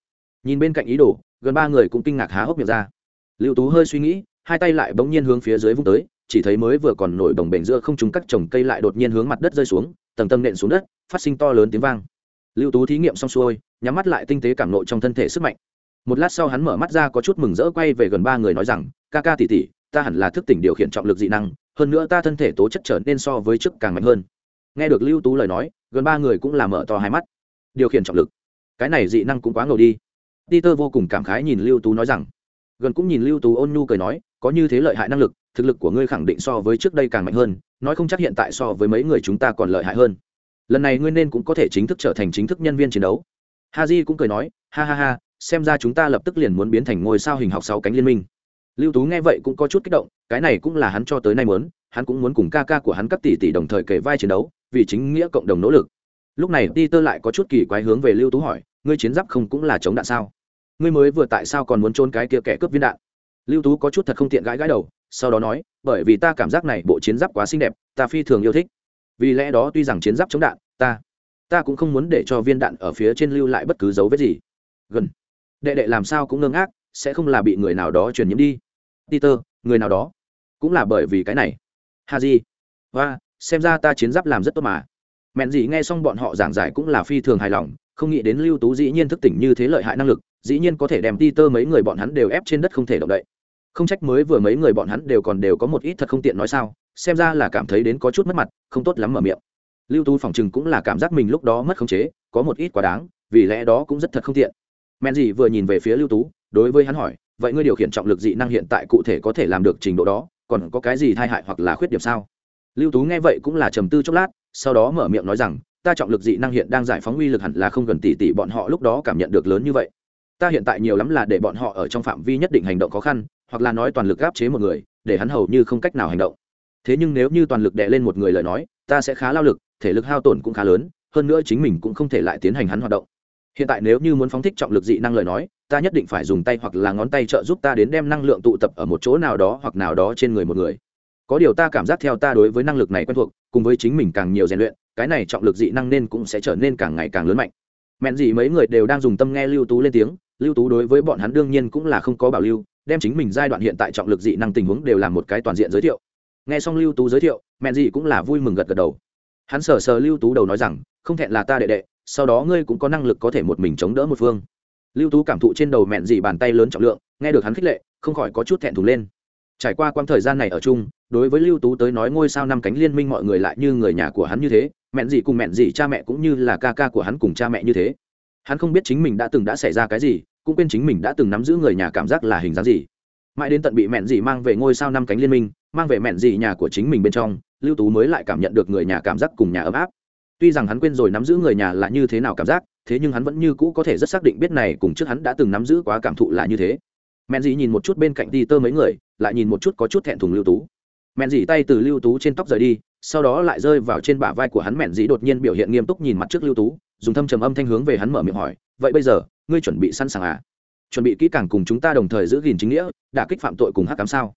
nhìn bên cạnh ý đồ gần ba người cũng kinh ngạc há hốc miệng ra lưu tú hơi suy nghĩ hai tay lại bỗng nhiên hướng phía dưới vung tới chỉ thấy mới vừa còn nổi đồng bể giữa không trúng các trồng cây lại đột nhiên hướng mặt đất rơi xuống tầng tầng nện xuống đất, phát sinh to lớn tiếng vang. Lưu tú thí nghiệm xong xuôi, nhắm mắt lại tinh tế cảm nộ trong thân thể sức mạnh. Một lát sau hắn mở mắt ra có chút mừng rỡ quay về gần ba người nói rằng, ca ca tỉ tỉ ta hẳn là thức tỉnh điều khiển trọng lực dị năng, hơn nữa ta thân thể tố chất trở nên so với trước càng mạnh hơn. Nghe được lưu tú lời nói, gần ba người cũng là mở to hai mắt. Điều khiển trọng lực. Cái này dị năng cũng quá ngầu đi. Peter vô cùng cảm khái nhìn lưu tú nói rằng. Gần cũng nhìn lưu tú ôn nhu cười nói, có như thế lợi hại năng lực thực lực của ngươi khẳng định so với trước đây càng mạnh hơn, nói không chắc hiện tại so với mấy người chúng ta còn lợi hại hơn. Lần này ngươi nên cũng có thể chính thức trở thành chính thức nhân viên chiến đấu. Ha j cũng cười nói, ha ha ha, xem ra chúng ta lập tức liền muốn biến thành ngôi sao hình học sáu cánh liên minh. Lưu tú nghe vậy cũng có chút kích động, cái này cũng là hắn cho tới nay muốn, hắn cũng muốn cùng ca ca của hắn các tỷ tỷ đồng thời kể vai chiến đấu, vì chính nghĩa cộng đồng nỗ lực. Lúc này peter lại có chút kỳ quái hướng về lưu tú hỏi, ngươi chiến giáp không cũng là chống đạn sao? Ngươi mới vừa tại sao còn muốn trôn cái kia kẻ cướp viên đạn? Lưu tú có chút thật không tiện gãi gãi đầu sau đó nói, bởi vì ta cảm giác này bộ chiến giáp quá xinh đẹp, ta phi thường yêu thích. Vì lẽ đó tuy rằng chiến giáp chống đạn, ta ta cũng không muốn để cho viên đạn ở phía trên lưu lại bất cứ dấu vết gì. Gần. Đệ đệ làm sao cũng ngơ ngác, sẽ không là bị người nào đó truyền nhiễm đi. Peter, người nào đó, cũng là bởi vì cái này. Ha di và xem ra ta chiến giáp làm rất tốt mà. Mẹn gì nghe xong bọn họ giảng giải cũng là phi thường hài lòng, không nghĩ đến lưu tú dĩ nhiên thức tỉnh như thế lợi hại năng lực, dĩ nhiên có thể đem Peter mấy người bọn hắn đều ép trên đất không thể động đậy không trách mới vừa mấy người bọn hắn đều còn đều có một ít thật không tiện nói sao, xem ra là cảm thấy đến có chút mất mặt, không tốt lắm mở miệng. Lưu tú phòng chừng cũng là cảm giác mình lúc đó mất khống chế, có một ít quá đáng, vì lẽ đó cũng rất thật không tiện. Men dì vừa nhìn về phía lưu tú, đối với hắn hỏi, vậy ngươi điều khiển trọng lực dị năng hiện tại cụ thể có thể làm được trình độ đó, còn có cái gì tai hại hoặc là khuyết điểm sao? Lưu tú nghe vậy cũng là trầm tư chốc lát, sau đó mở miệng nói rằng, ta trọng lực dị năng hiện đang giải phóng uy lực hẳn là không gần tỷ tỷ bọn họ lúc đó cảm nhận được lớn như vậy ta hiện tại nhiều lắm là để bọn họ ở trong phạm vi nhất định hành động khó khăn, hoặc là nói toàn lực áp chế một người, để hắn hầu như không cách nào hành động. Thế nhưng nếu như toàn lực đè lên một người lời nói, ta sẽ khá lao lực, thể lực hao tổn cũng khá lớn, hơn nữa chính mình cũng không thể lại tiến hành hắn hoạt động. Hiện tại nếu như muốn phóng thích trọng lực dị năng lời nói, ta nhất định phải dùng tay hoặc là ngón tay trợ giúp ta đến đem năng lượng tụ tập ở một chỗ nào đó hoặc nào đó trên người một người. Có điều ta cảm giác theo ta đối với năng lực này quen thuộc, cùng với chính mình càng nhiều rèn luyện, cái này trọng lực dị năng nên cũng sẽ trở nên càng ngày càng lớn mạnh. Mẹn gì mấy người đều đang dùng tâm nghe lưu tú lên tiếng lưu tú đối với bọn hắn đương nhiên cũng là không có bảo lưu, đem chính mình giai đoạn hiện tại trọng lực dị năng tình huống đều là một cái toàn diện giới thiệu. Nghe xong lưu tú giới thiệu, mẹn dị cũng là vui mừng gật gật đầu. Hắn sờ sờ lưu tú đầu nói rằng, không thẹn là ta đệ đệ, sau đó ngươi cũng có năng lực có thể một mình chống đỡ một phương. Lưu tú cảm thụ trên đầu mẹn dị bàn tay lớn trọng lượng, nghe được hắn khích lệ, không khỏi có chút thẹn thùng lên. Trải qua quãng thời gian này ở chung, đối với lưu tú tới nói ngôi sao năm cánh liên minh mọi người lại như người nhà của hắn như thế, mẹn dị cùng mẹn dị cha mẹ cũng như là ca ca của hắn cùng cha mẹ như thế hắn không biết chính mình đã từng đã xảy ra cái gì, cũng quên chính mình đã từng nắm giữ người nhà cảm giác là hình dáng gì. Mãi đến tận bị mẹn dì mang về ngôi sao năm cánh liên minh, mang về mẹn dì nhà của chính mình bên trong, lưu tú mới lại cảm nhận được người nhà cảm giác cùng nhà ấm áp. Tuy rằng hắn quên rồi nắm giữ người nhà là như thế nào cảm giác, thế nhưng hắn vẫn như cũ có thể rất xác định biết này cùng trước hắn đã từng nắm giữ quá cảm thụ là như thế. Mẹn dì nhìn một chút bên cạnh đi tơ mấy người, lại nhìn một chút có chút thẹn thùng lưu tú. Mẹn dì tay từ lưu tú trên tóc rời đi, sau đó lại rơi vào trên bả vai của hắn. Mẹn dì đột nhiên biểu hiện nghiêm túc nhìn mặt trước lưu tú dùng thâm trầm âm thanh hướng về hắn mở miệng hỏi, vậy bây giờ, ngươi chuẩn bị sẵn sàng à? Chuẩn bị kỹ càng cùng chúng ta đồng thời giữ gìn chính nghĩa đả kích phạm tội cùng hắc cám sao?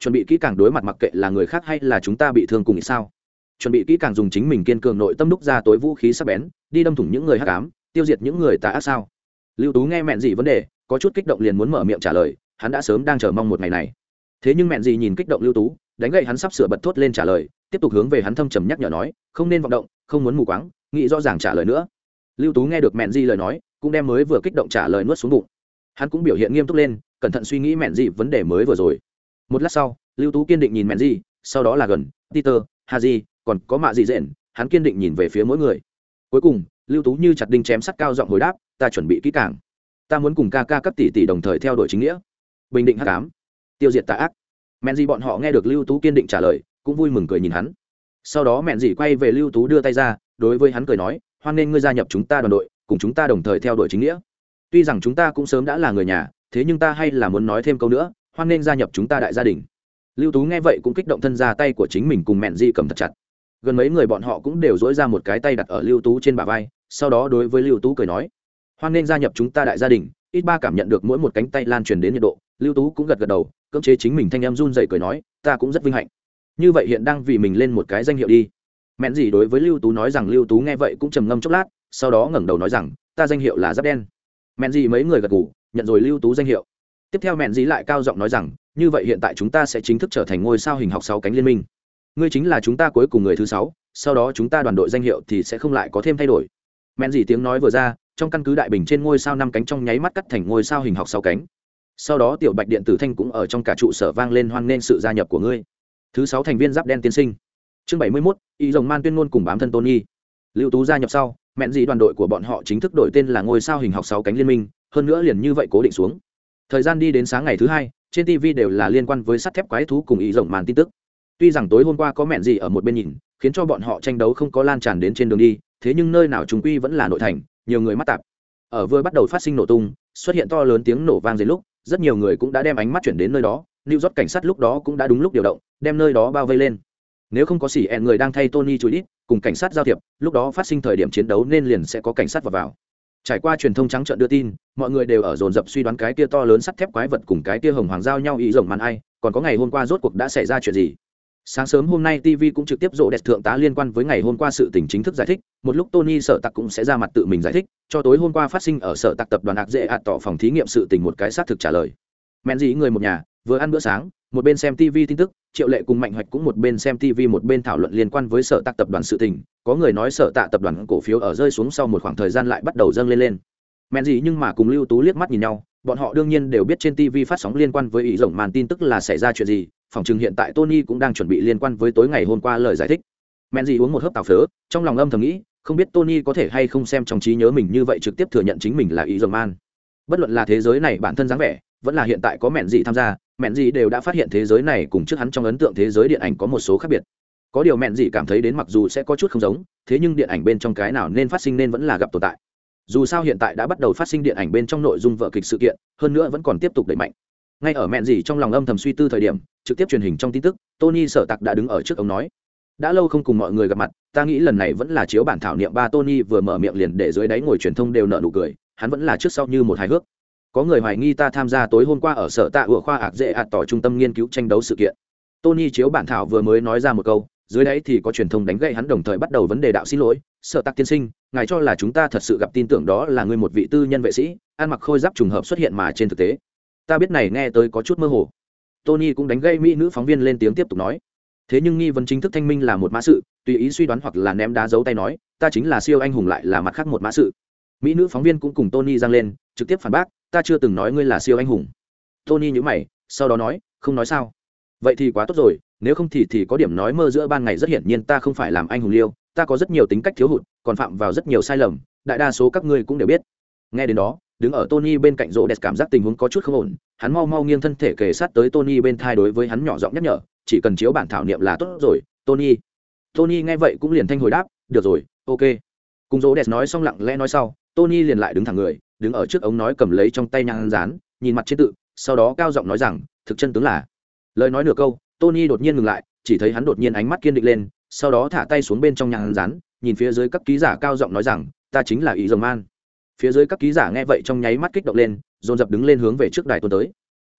Chuẩn bị kỹ càng đối mặt mặc kệ là người khác hay là chúng ta bị thương cùng nghĩ sao? Chuẩn bị kỹ càng dùng chính mình kiên cường nội tâm đúc ra tối vũ khí sắc bén, đi đâm thủng những người hắc cám tiêu diệt những người tà ác sao? Lưu tú nghe mẹn gì vấn đề, có chút kích động liền muốn mở miệng trả lời, hắn đã sớm đang chờ mong một ngày này. Thế nhưng mẹn gì nhìn kích động lưu tú, đánh gậy hắn sắp sửa bật thốt lên trả lời, tiếp tục hướng về hắn thâm trầm nhắc nhở nói, không nên vọng động, không muốn mù quáng, nghĩ rõ ràng trả lời nữa lưu tú nghe được mẹn di lời nói cũng đem mới vừa kích động trả lời nuốt xuống bụng. Hắn cũng biểu hiện nghiêm túc lên cẩn thận suy nghĩ mẹn di vấn đề mới vừa rồi. Một lát sau lưu tú kiên định nhìn mẹn di sau đó là gần peter Di, còn có mạ dị dện hắn kiên định nhìn về phía mỗi người. Cuối cùng lưu tú như chặt đinh chém sắt cao giọng hồi đáp ta chuẩn bị kỹ càng. Ta muốn cùng ca ca cấp tỷ tỷ đồng thời theo đuổi chính nghĩa. Bình định h tám tiêu diệt tà ác. Mẹn Di bọn họ nghe được lưu tú kiên định trả lời cũng vui mừng cười nhìn hắn. Sau đó mẹn dì quay về lưu tú đưa tay ra đối với hắn cười nói hoan nên ngươi gia nhập chúng ta đoàn đội, cùng chúng ta đồng thời theo đuổi chính nghĩa. Tuy rằng chúng ta cũng sớm đã là người nhà, thế nhưng ta hay là muốn nói thêm câu nữa, hoan nên gia nhập chúng ta đại gia đình. Lưu tú nghe vậy cũng kích động thân ra tay của chính mình cùng mẹn di cầm thật chặt. Gần mấy người bọn họ cũng đều dỗi ra một cái tay đặt ở lưu tú trên bả vai, sau đó đối với lưu tú cười nói, hoan nên gia nhập chúng ta đại gia đình. Ít ba cảm nhận được mỗi một cánh tay lan truyền đến nhiệt độ, lưu tú cũng gật gật đầu, cưỡng chế chính mình thanh em run dậy cười nói, ta cũng rất vinh hạnh. Như vậy hiện đang vì mình lên một cái danh hiệu đi mẹn gì đối với lưu tú nói rằng lưu tú nghe vậy cũng trầm ngâm chốc lát, sau đó ngẩng đầu nói rằng, ta danh hiệu là giáp đen. Mẹn gì mấy người gật ngủ nhận rồi lưu tú danh hiệu. Tiếp theo mẹn gì lại cao giọng nói rằng, như vậy hiện tại chúng ta sẽ chính thức trở thành ngôi sao hình học sáu cánh liên minh. Ngươi chính là chúng ta cuối cùng người thứ sáu, sau đó chúng ta đoàn đội danh hiệu thì sẽ không lại có thêm thay đổi. Mẹn gì tiếng nói vừa ra, trong căn cứ đại bình trên ngôi sao năm cánh trong nháy mắt cắt thành ngôi sao hình học sáu cánh. Sau đó tiểu bạch điện tử thanh cũng ở trong cả trụ sở vang lên hoan nghênh sự gia nhập của ngươi. Thứ sáu thành viên giáp đen tiên sinh chương bảy mươi mốt rồng man tuyên ngôn cùng bám thân tony. Lưu tú gia nhập sau mẹn gì đoàn đội của bọn họ chính thức đổi tên là ngôi sao hình học sáu cánh liên minh hơn nữa liền như vậy cố định xuống. Thời gian đi đến sáng ngày thứ hai trên tv đều là liên quan với sắt thép quái thú cùng ý rồng màn tin tức. Tuy rằng tối hôm qua có mẹn gì ở một bên nhìn khiến cho bọn họ tranh đấu không có lan tràn đến trên đường đi thế nhưng nơi nào chúng quy vẫn là nội thành nhiều người mắt tạp. Ở vừa bắt đầu phát sinh nổ tung xuất hiện to lớn tiếng nổ vang dưới lúc rất nhiều người cũng đã đem ánh mắt chuyển đến nơi đó New York cảnh sát lúc đó cũng đã đúng lúc điều động, đem nơi đó bao vây lên. Nếu không có xỉ ẹn người đang thay Tony chú đít, cùng cảnh sát giao thiệp, lúc đó phát sinh thời điểm chiến đấu nên liền sẽ có cảnh sát vào vào. Trải qua truyền thông trắng trợn đưa tin, mọi người đều ở dồn dập suy đoán cái kia to lớn sắt thép quái vật cùng cái kia hồng hoàng giao nhau ý rồng màn ai, còn có ngày hôm qua rốt cuộc đã xảy ra chuyện gì. Sáng sớm hôm nay TV cũng trực tiếp rộ đẹp thượng tá liên quan với ngày hôm qua sự tình chính thức giải thích, một lúc Tony sở tặc cũng sẽ ra mặt tự mình giải thích, cho tối hôm qua phát sinh ở sở tặc tập đoàn Ác dễ ạt tỏ phòng thí nghiệm sự tình một cái xác thực trả lời. Mẹn gì người một nhà, vừa ăn bữa sáng một bên xem tv tin tức triệu lệ cùng mạnh hoạch cũng một bên xem tv một bên thảo luận liên quan với sở tạc tập đoàn sự tình. Có người nói sở tạ tập đoàn cổ phiếu ở rơi xuống sau một khoảng thời gian lại bắt đầu dâng lên lên. Mẹn gì nhưng mà cùng lưu tú liếc mắt nhìn nhau bọn họ đương nhiên đều biết trên tv phát sóng liên quan với ý rộng màn tin tức là xảy ra chuyện gì phòng chừng hiện tại tony cũng đang chuẩn bị liên quan với tối ngày hôm qua lời giải thích. Mẹn gì uống một hớp tào phớ trong lòng âm thầm nghĩ không biết tony có thể hay không xem trong trí nhớ mình như vậy trực tiếp thừa nhận chính mình là ý rộng man bất luận là thế giới này bản thân dáng vẻ vẫn là hiện tại có mẹn gì tham gia, mẹn gì đều đã phát hiện thế giới này cùng trước hắn trong ấn tượng thế giới điện ảnh có một số khác biệt. Có điều mẹn gì cảm thấy đến mặc dù sẽ có chút không giống, thế nhưng điện ảnh bên trong cái nào nên phát sinh nên vẫn là gặp tồn tại. Dù sao hiện tại đã bắt đầu phát sinh điện ảnh bên trong nội dung vợ kịch sự kiện, hơn nữa vẫn còn tiếp tục đẩy mạnh. Ngay ở mẹn gì trong lòng âm thầm suy tư thời điểm, trực tiếp truyền hình trong tin tức, tony sở tặc đã đứng ở trước ông nói. Đã lâu không cùng mọi người gặp mặt, ta nghĩ lần này vẫn là chiếu bản thảo niệm ba tony vừa mở miệng liền để dưới đáy ngồi truyền thông đều nợ nụ cười, hắn vẫn là trước sau như một hài hước có người hoài nghi ta tham gia tối hôm qua ở sở tạ ủa khoa ạc dễ ạt tỏ trung tâm nghiên cứu tranh đấu sự kiện. Tony chiếu bản thảo vừa mới nói ra một câu, dưới đấy thì có truyền thông đánh gậy hắn đồng thời bắt đầu vấn đề đạo xin lỗi. Sợ tạc tiên sinh, ngài cho là chúng ta thật sự gặp tin tưởng đó là người một vị tư nhân vệ sĩ, ăn mặc khôi giáp trùng hợp xuất hiện mà trên thực tế. Ta biết này nghe tới có chút mơ hồ. Tony cũng đánh gây mỹ nữ phóng viên lên tiếng tiếp tục nói. Thế nhưng nghi vấn chính thức thanh minh là một mã sự, tùy ý suy đoán hoặc là ném đá dấu tay nói, ta chính là siêu anh hùng lại là mặt khác một mã sự. Mỹ nữ phóng viên cũng cùng tony giang lên, trực tiếp phản bác ta chưa từng nói ngươi là siêu anh hùng. Tony nhữ mày, sau đó nói, không nói sao? Vậy thì quá tốt rồi, nếu không thì thì có điểm nói mơ giữa ban ngày rất hiển nhiên ta không phải làm anh hùng liêu, ta có rất nhiều tính cách thiếu hụt, còn phạm vào rất nhiều sai lầm, đại đa số các ngươi cũng đều biết. Nghe đến đó, đứng ở tony bên cạnh rộ đẹp cảm giác tình huống có chút không ổn, hắn mau mau nghiêng thân thể kề sát tới tony bên thai đối với hắn nhỏ giọng nhắc nhở, chỉ cần chiếu bản thảo niệm là tốt rồi, tony. Tony nghe vậy cũng liền thanh hồi đáp, được rồi, ok. Cùng rộ đẹp nói xong lặng lẽ nói sau, tony liền lại đứng thẳng người đứng ở trước ống nói cầm lấy trong tay nhang rán, nhìn mặt trên tự, sau đó cao giọng nói rằng, thực chân tướng là. Lời nói nửa câu, tony đột nhiên ngừng lại, chỉ thấy hắn đột nhiên ánh mắt kiên định lên, sau đó thả tay xuống bên trong nhang rán, nhìn phía dưới các ký giả cao giọng nói rằng, ta chính là ý dòng man. Phía dưới các ký giả nghe vậy trong nháy mắt kích động lên, dồn dập đứng lên hướng về trước đài tuần tới.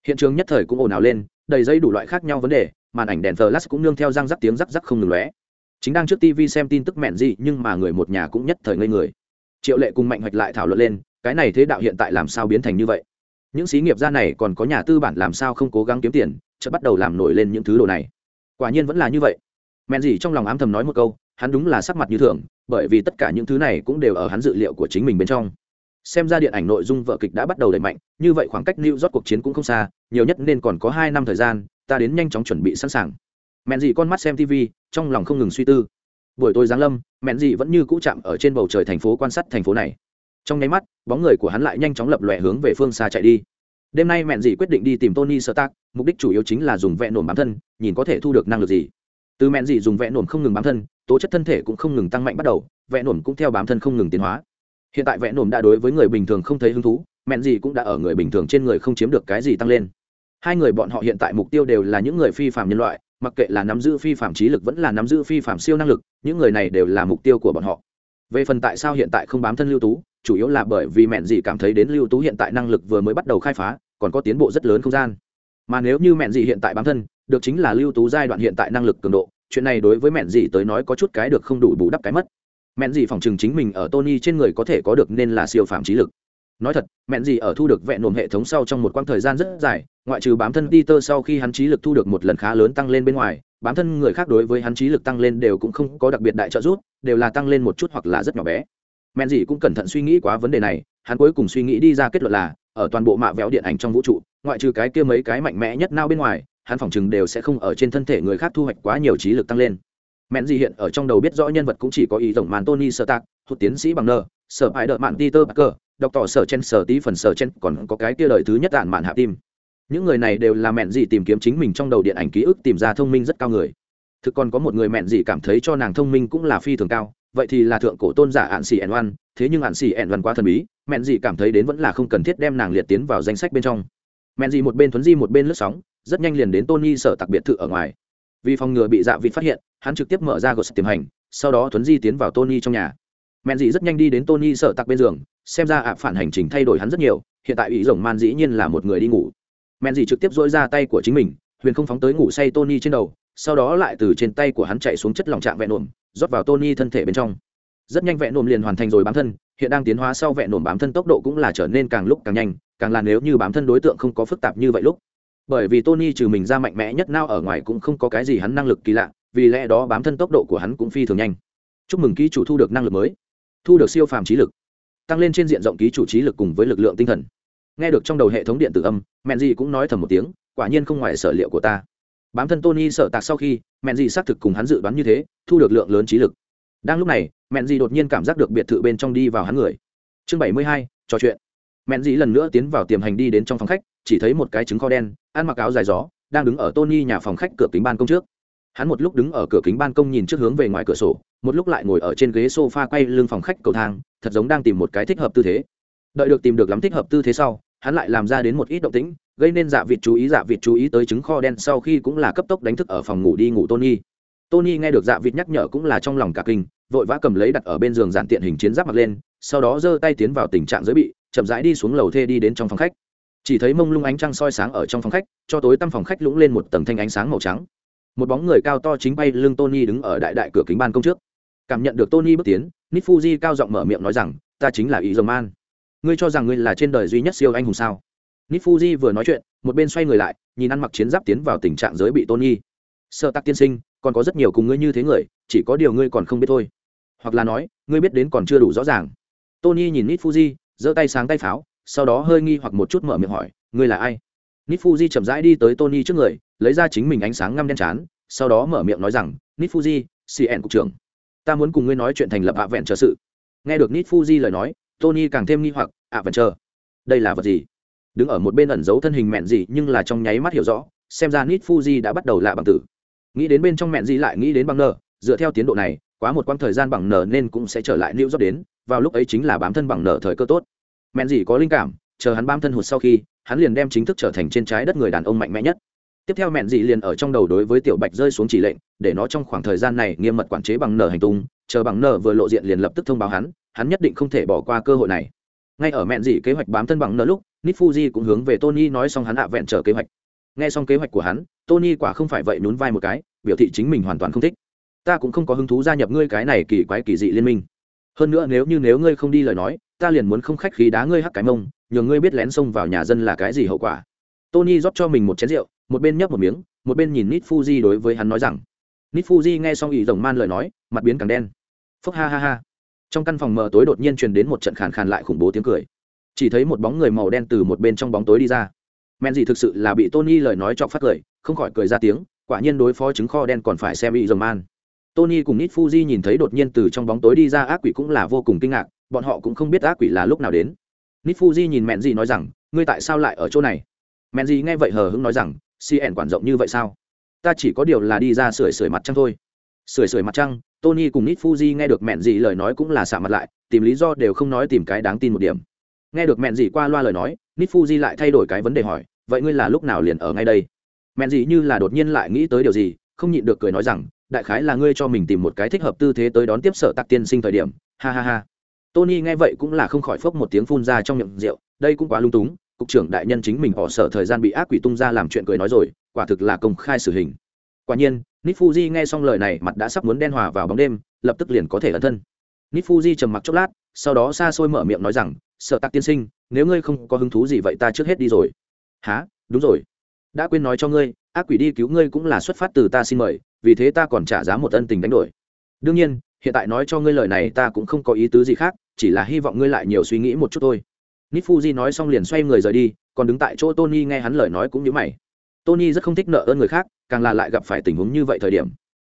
Hiện trường nhất thời cũng ồn ào lên, đầy dây đủ loại khác nhau vấn đề, màn ảnh đèn flash cũng nương theo răng rắc tiếng rắc rắc không ngừng lóe. Chính đang trước tv xem tin tức mẹn gì, nhưng mà người một nhà cũng nhất thời ngây người. Triệu lệ cùng mạnh hoạch lại thảo luận lên cái này thế đạo hiện tại làm sao biến thành như vậy? Những xí nghiệp gia này còn có nhà tư bản làm sao không cố gắng kiếm tiền, chợt bắt đầu làm nổi lên những thứ đồ này. Quả nhiên vẫn là như vậy. Mẹn gì trong lòng ám thầm nói một câu, hắn đúng là sắc mặt như thường, bởi vì tất cả những thứ này cũng đều ở hắn dự liệu của chính mình bên trong. Xem ra điện ảnh nội dung vợ kịch đã bắt đầu đẩy mạnh, như vậy khoảng cách lưu rót cuộc chiến cũng không xa, nhiều nhất nên còn có hai năm thời gian, ta đến nhanh chóng chuẩn bị sẵn sàng. Mẹn gì con mắt xem tv trong lòng không ngừng suy tư. Buổi tối giáng lâm, mẹn gì vẫn như cũ chạm ở trên bầu trời thành phố quan sát thành phố này trong nháy mắt, bóng người của hắn lại nhanh chóng lập lòe hướng về phương xa chạy đi. Đêm nay mẹn dị quyết định đi tìm tony sơ tác mục đích chủ yếu chính là dùng vẽ nổm bám thân, nhìn có thể thu được năng lực gì. Từ mẹn dị dùng vẽ nổm không ngừng bám thân, tố chất thân thể cũng không ngừng tăng mạnh bắt đầu, vẽ nổm cũng theo bám thân không ngừng tiến hóa. Hiện tại vẽ nổm đã đối với người bình thường không thấy hứng thú mẹn dị cũng đã ở người bình thường trên người không chiếm được cái gì tăng lên. Hai người bọn họ hiện tại mục tiêu đều là những người phi phạm nhân loại, mặc kệ là nắm giữ phi phạm trí lực vẫn là nắm giữ phi phạm siêu năng lực, những người này đều là mục tiêu của bọn họ. Về phần tại sao hiện tại không bám thân lưu tú chủ yếu là bởi vì mẹn dị cảm thấy đến lưu tú hiện tại năng lực vừa mới bắt đầu khai phá, còn có tiến bộ rất lớn không gian. Mà nếu như mẹn dị hiện tại bám thân, được chính là lưu tú giai đoạn hiện tại năng lực cường độ, chuyện này đối với mẹn Dị tới nói có chút cái được không đủ bù đắp cái mất. Mẹn Dị phòng chừng chính mình ở tony trên người có thể có được nên là siêu phạm trí lực. Nói thật, mẹn gì ở thu được vẹn nồm hệ thống sau trong một quãng thời gian rất dài, ngoại trừ bám thân peter sau khi hắn trí lực thu được một lần khá lớn tăng lên bên ngoài, bám thân người khác đối với hắn trí lực tăng lên đều cũng không có đặc biệt đại trợ giúp, đều là tăng lên một chút hoặc là rất nhỏ bé mẹn gì cũng cẩn thận suy nghĩ quá vấn đề này, hắn cuối cùng suy nghĩ đi ra kết luận là, ở toàn bộ mạ véo điện ảnh trong vũ trụ, ngoại trừ cái kia mấy cái mạnh mẽ nhất nao bên ngoài, hắn phỏng chừng đều sẽ không ở trên thân thể người khác thu hoạch quá nhiều trí lực tăng lên. Mẹn gì hiện ở trong đầu biết rõ nhân vật cũng chỉ có ý tổng màn tony sơ tạc hụt tiến sĩ bằng nơ sở hại đợi mạn peter parker, đọc tỏ sở chen sở tí phần sở chen còn có cái kia đời thứ nhất đạn mạn hạ tim. Những người này đều là mẹn gì tìm kiếm chính mình trong đầu điện ảnh ký ức tìm ra thông minh rất cao người. Thực còn có một người mẹn gì cảm thấy cho nàng thông minh cũng là phi thường cao vậy thì là thượng cổ tôn giả ạn xì ẻn oan, thế nhưng ạn xì ẻn oan quá thần bí, mẹn gì cảm thấy đến vẫn là không cần thiết đem nàng liệt tiến vào danh sách bên trong. Mẹn gì một bên thuấn di một bên lướt sóng, rất nhanh liền đến tôn nhi sở đặc biệt thự ở ngoài. Vì phòng ngừa bị dạ vị phát hiện, hắn trực tiếp mở ra gột tiềm hành, sau đó thuấn di tiến vào tôn nhi trong nhà. Mẹn dị rất nhanh đi đến tôn nhi sở tặc bên giường, xem ra ạ phản hành trình thay đổi hắn rất nhiều, hiện tại ý rồng man dĩ nhiên là một người đi ngủ. Mẹn dị trực tiếp dỗi ra tay của chính mình, huyền không phóng tới ngủ say tony trên đầu sau đó lại từ trên tay của hắn chạy xuống chất lỏng trạng vẹn nổm, rót vào tony thân thể bên trong. Rất nhanh vẹn nổm liền hoàn thành rồi bám thân hiện đang tiến hóa sau vẹn nổm bám thân tốc độ cũng là trở nên càng lúc càng nhanh càng là nếu như bám thân đối tượng không có phức tạp như vậy lúc. Bởi vì tony trừ mình ra mạnh mẽ nhất nào ở ngoài cũng không có cái gì hắn năng lực kỳ lạ vì lẽ đó bám thân tốc độ của hắn cũng phi thường nhanh. Chúc mừng ký chủ thu được năng lực mới. Thu được siêu phàm trí lực. Tăng lên trên diện rộng ký chủ trí lực cùng với lực lượng tinh thần. Nghe được trong đầu hệ thống điện tử âm mẹn gì cũng nói thầm một tiếng quả nhiên không ngoài sở liệu của ta bám thân tony sợ tạc sau khi, mẹn gì xác thực cùng hắn dự đoán như thế, thu được lượng lớn trí lực. Đang lúc này, mẹn gì đột nhiên cảm giác được biệt thự bên trong đi vào hắn người. Chương bảy mươi hai, trò chuyện. Mẹn gì lần nữa tiến vào tiềm hành đi đến trong phòng khách, chỉ thấy một cái trứng kho đen, ăn mặc áo dài gió, đang đứng ở tony nhà phòng khách cửa kính ban công trước. Hắn một lúc đứng ở cửa kính ban công nhìn trước hướng về ngoài cửa sổ, một lúc lại ngồi ở trên ghế sofa quay lưng phòng khách cầu thang, thật giống đang tìm một cái thích hợp tư thế. Đợi được tìm được lắm thích hợp tư thế sau, hắn lại làm ra đến một ít động tĩnh gây nên dạ vịt chú ý dạ vịt chú ý tới trứng kho đen sau khi cũng là cấp tốc đánh thức ở phòng ngủ đi ngủ tony. Tony nghe được dạ vịt nhắc nhở cũng là trong lòng cả kinh, vội vã cầm lấy đặt ở bên giường giản tiện hình chiến giáp mặc lên, sau đó giơ tay tiến vào tình trạng giới bị, chậm rãi đi xuống lầu thê đi đến trong phòng khách. Chỉ thấy mông lung ánh trăng soi sáng ở trong phòng khách, cho tối tăm phòng khách lũng lên một tầng thanh ánh sáng màu trắng. Một bóng người cao to chính bay lưng tony đứng ở đại đại cửa kính ban công trước. Cảm nhận được tony bước tiến nít fuji cao giọng mở miệng nói rằng, ta chính là ý dầu man ngươi cho rằng ngươi là trên đời duy nhất siêu anh hùng sao? Nít fuji vừa nói chuyện, một bên xoay người lại, nhìn ăn mặc chiến giáp tiến vào tình trạng giới bị tony. Sợ tắc tiên sinh, còn có rất nhiều cùng ngươi như thế người, chỉ có điều ngươi còn không biết thôi. Hoặc là nói, ngươi biết đến còn chưa đủ rõ ràng. Tony nhìn nít fuji giơ tay sáng tay pháo, sau đó hơi nghi hoặc một chút mở miệng hỏi, ngươi là ai? Nít fuji chậm rãi đi tới tony trước người, lấy ra chính mình ánh sáng ngăm đen chán, sau đó mở miệng nói rằng nít fuji cn cục trưởng, ta muốn cùng ngươi nói chuyện thành lập ạ vẹn chờ sự. Nghe được nít fuji lời nói, tony càng thêm nghi hoặc, ạ vẹn chờ, đây là vật gì? Đứng ở một bên ẩn giấu thân hình mẹn gì nhưng là trong nháy mắt hiểu rõ, xem ra nít fuji đã bắt đầu lạ bằng tử. Nghĩ đến bên trong mẹn gì lại nghĩ đến bằng nờ dựa theo tiến độ này, quá một quãng thời gian bằng nờ nên cũng sẽ trở lại lưu dốc đến, vào lúc ấy chính là bám thân bằng nờ thời cơ tốt. Mẹn gì có linh cảm, chờ hắn bám thân hụt sau khi, hắn liền đem chính thức trở thành trên trái đất người đàn ông mạnh mẽ nhất. Tiếp theo mẹn dị liền ở trong đầu đối với tiểu bạch rơi xuống chỉ lệnh, để nó trong khoảng thời gian này nghiêm mật quản chế bằng nở hành tung, chờ bằng nở vừa lộ diện liền lập tức thông báo hắn hắn nhất định không thể bỏ qua cơ hội này. Ngay ở mẹn dị kế hoạch bám thân bằng nở lúc nít fuji cũng hướng về tony nói xong hắn hạ vẹn trở kế hoạch. Nghe xong kế hoạch của hắn, tony quả không phải vậy nhún vai một cái, biểu thị chính mình hoàn toàn không thích. Ta cũng không có hứng thú gia nhập ngươi cái này kỳ quái kỳ dị liên minh. Hơn nữa nếu như nếu ngươi không đi lời nói, ta liền muốn không khách khí đá ngươi hắc cái mông nhờ ngươi biết lén xông vào nhà dân là cái gì hậu quả. Tony rót cho mình một chén rượu, một bên nhấp một miếng, một bên nhìn nít fuji đối với hắn nói rằng nít fuji nghe xong ý rồng man lời nói, mặt biến càng đen. Phúc ha ha ha. Trong căn phòng mờ tối đột nhiên truyền đến một trận khàn khàn lại khủng bố tiếng cười chỉ thấy một bóng người màu đen từ một bên trong bóng tối đi ra. Men gì thực sự là bị tony lời nói chọc phát cười không khỏi cười ra tiếng, quả nhiên đối phó trứng kho đen còn phải xem bị dầm man. Tony cùng nít fuji nhìn thấy đột nhiên từ trong bóng tối đi ra ác quỷ cũng là vô cùng kinh ngạc, bọn họ cũng không biết ác quỷ là lúc nào đến. Nít fuji nhìn mẹn gì nói rằng, ngươi tại sao lại ở chỗ này? Mẹn gì nghe vậy hờ hững nói rằng cn quản rộng như vậy sao? Ta chỉ có điều là đi ra sưởi sưởi mặt trăng thôi. Sưởi sưởi mặt trăng, tony cùng nít fuji nghe được mẹn gì lời nói cũng là xả mặt lại, tìm lý do đều không nói tìm cái đáng tin một điểm nghe được mẹn gì qua loa lời nói nít fuji lại thay đổi cái vấn đề hỏi, vậy ngươi là lúc nào liền ở ngay đây? Mẹn gì như là đột nhiên lại nghĩ tới điều gì, không nhịn được cười nói rằng, đại khái là ngươi cho mình tìm một cái thích hợp tư thế tới đón tiếp sở tạc tiên sinh thời điểm. Ha ha ha. Tony nghe vậy cũng là không khỏi phốc một tiếng phun ra trong miệng rượu, đây cũng quá lung túng, cục trưởng đại nhân chính mình bỏ sở thời gian bị ác quỷ tung ra làm chuyện cười nói rồi, quả thực là công khai xử hình. Quả nhiên nít fuji nghe xong lời này mặt đã sắp muốn đen hòa vào bóng đêm, lập tức liền có thể ẩn thân. Nít fuji trầm mặc chốc lát, sau đó xa xôi mở miệng nói rằng sợ tạc tiên sinh, nếu ngươi không có hứng thú gì vậy ta trước hết đi rồi. Há đúng rồi. Đã quên nói cho ngươi, ác quỷ đi cứu ngươi cũng là xuất phát từ ta xin mời, vì thế ta còn trả giá một ân tình đánh đổi. Đương nhiên, hiện tại nói cho ngươi lời này ta cũng không có ý tứ gì khác, chỉ là hy vọng ngươi lại nhiều suy nghĩ một chút thôi. Nít fuji nói xong liền xoay người rời đi, còn đứng tại chỗ tony nghe hắn lời nói cũng như mày. Tony rất không thích nợ ơn người khác, càng là lại gặp phải tình huống như vậy thời điểm.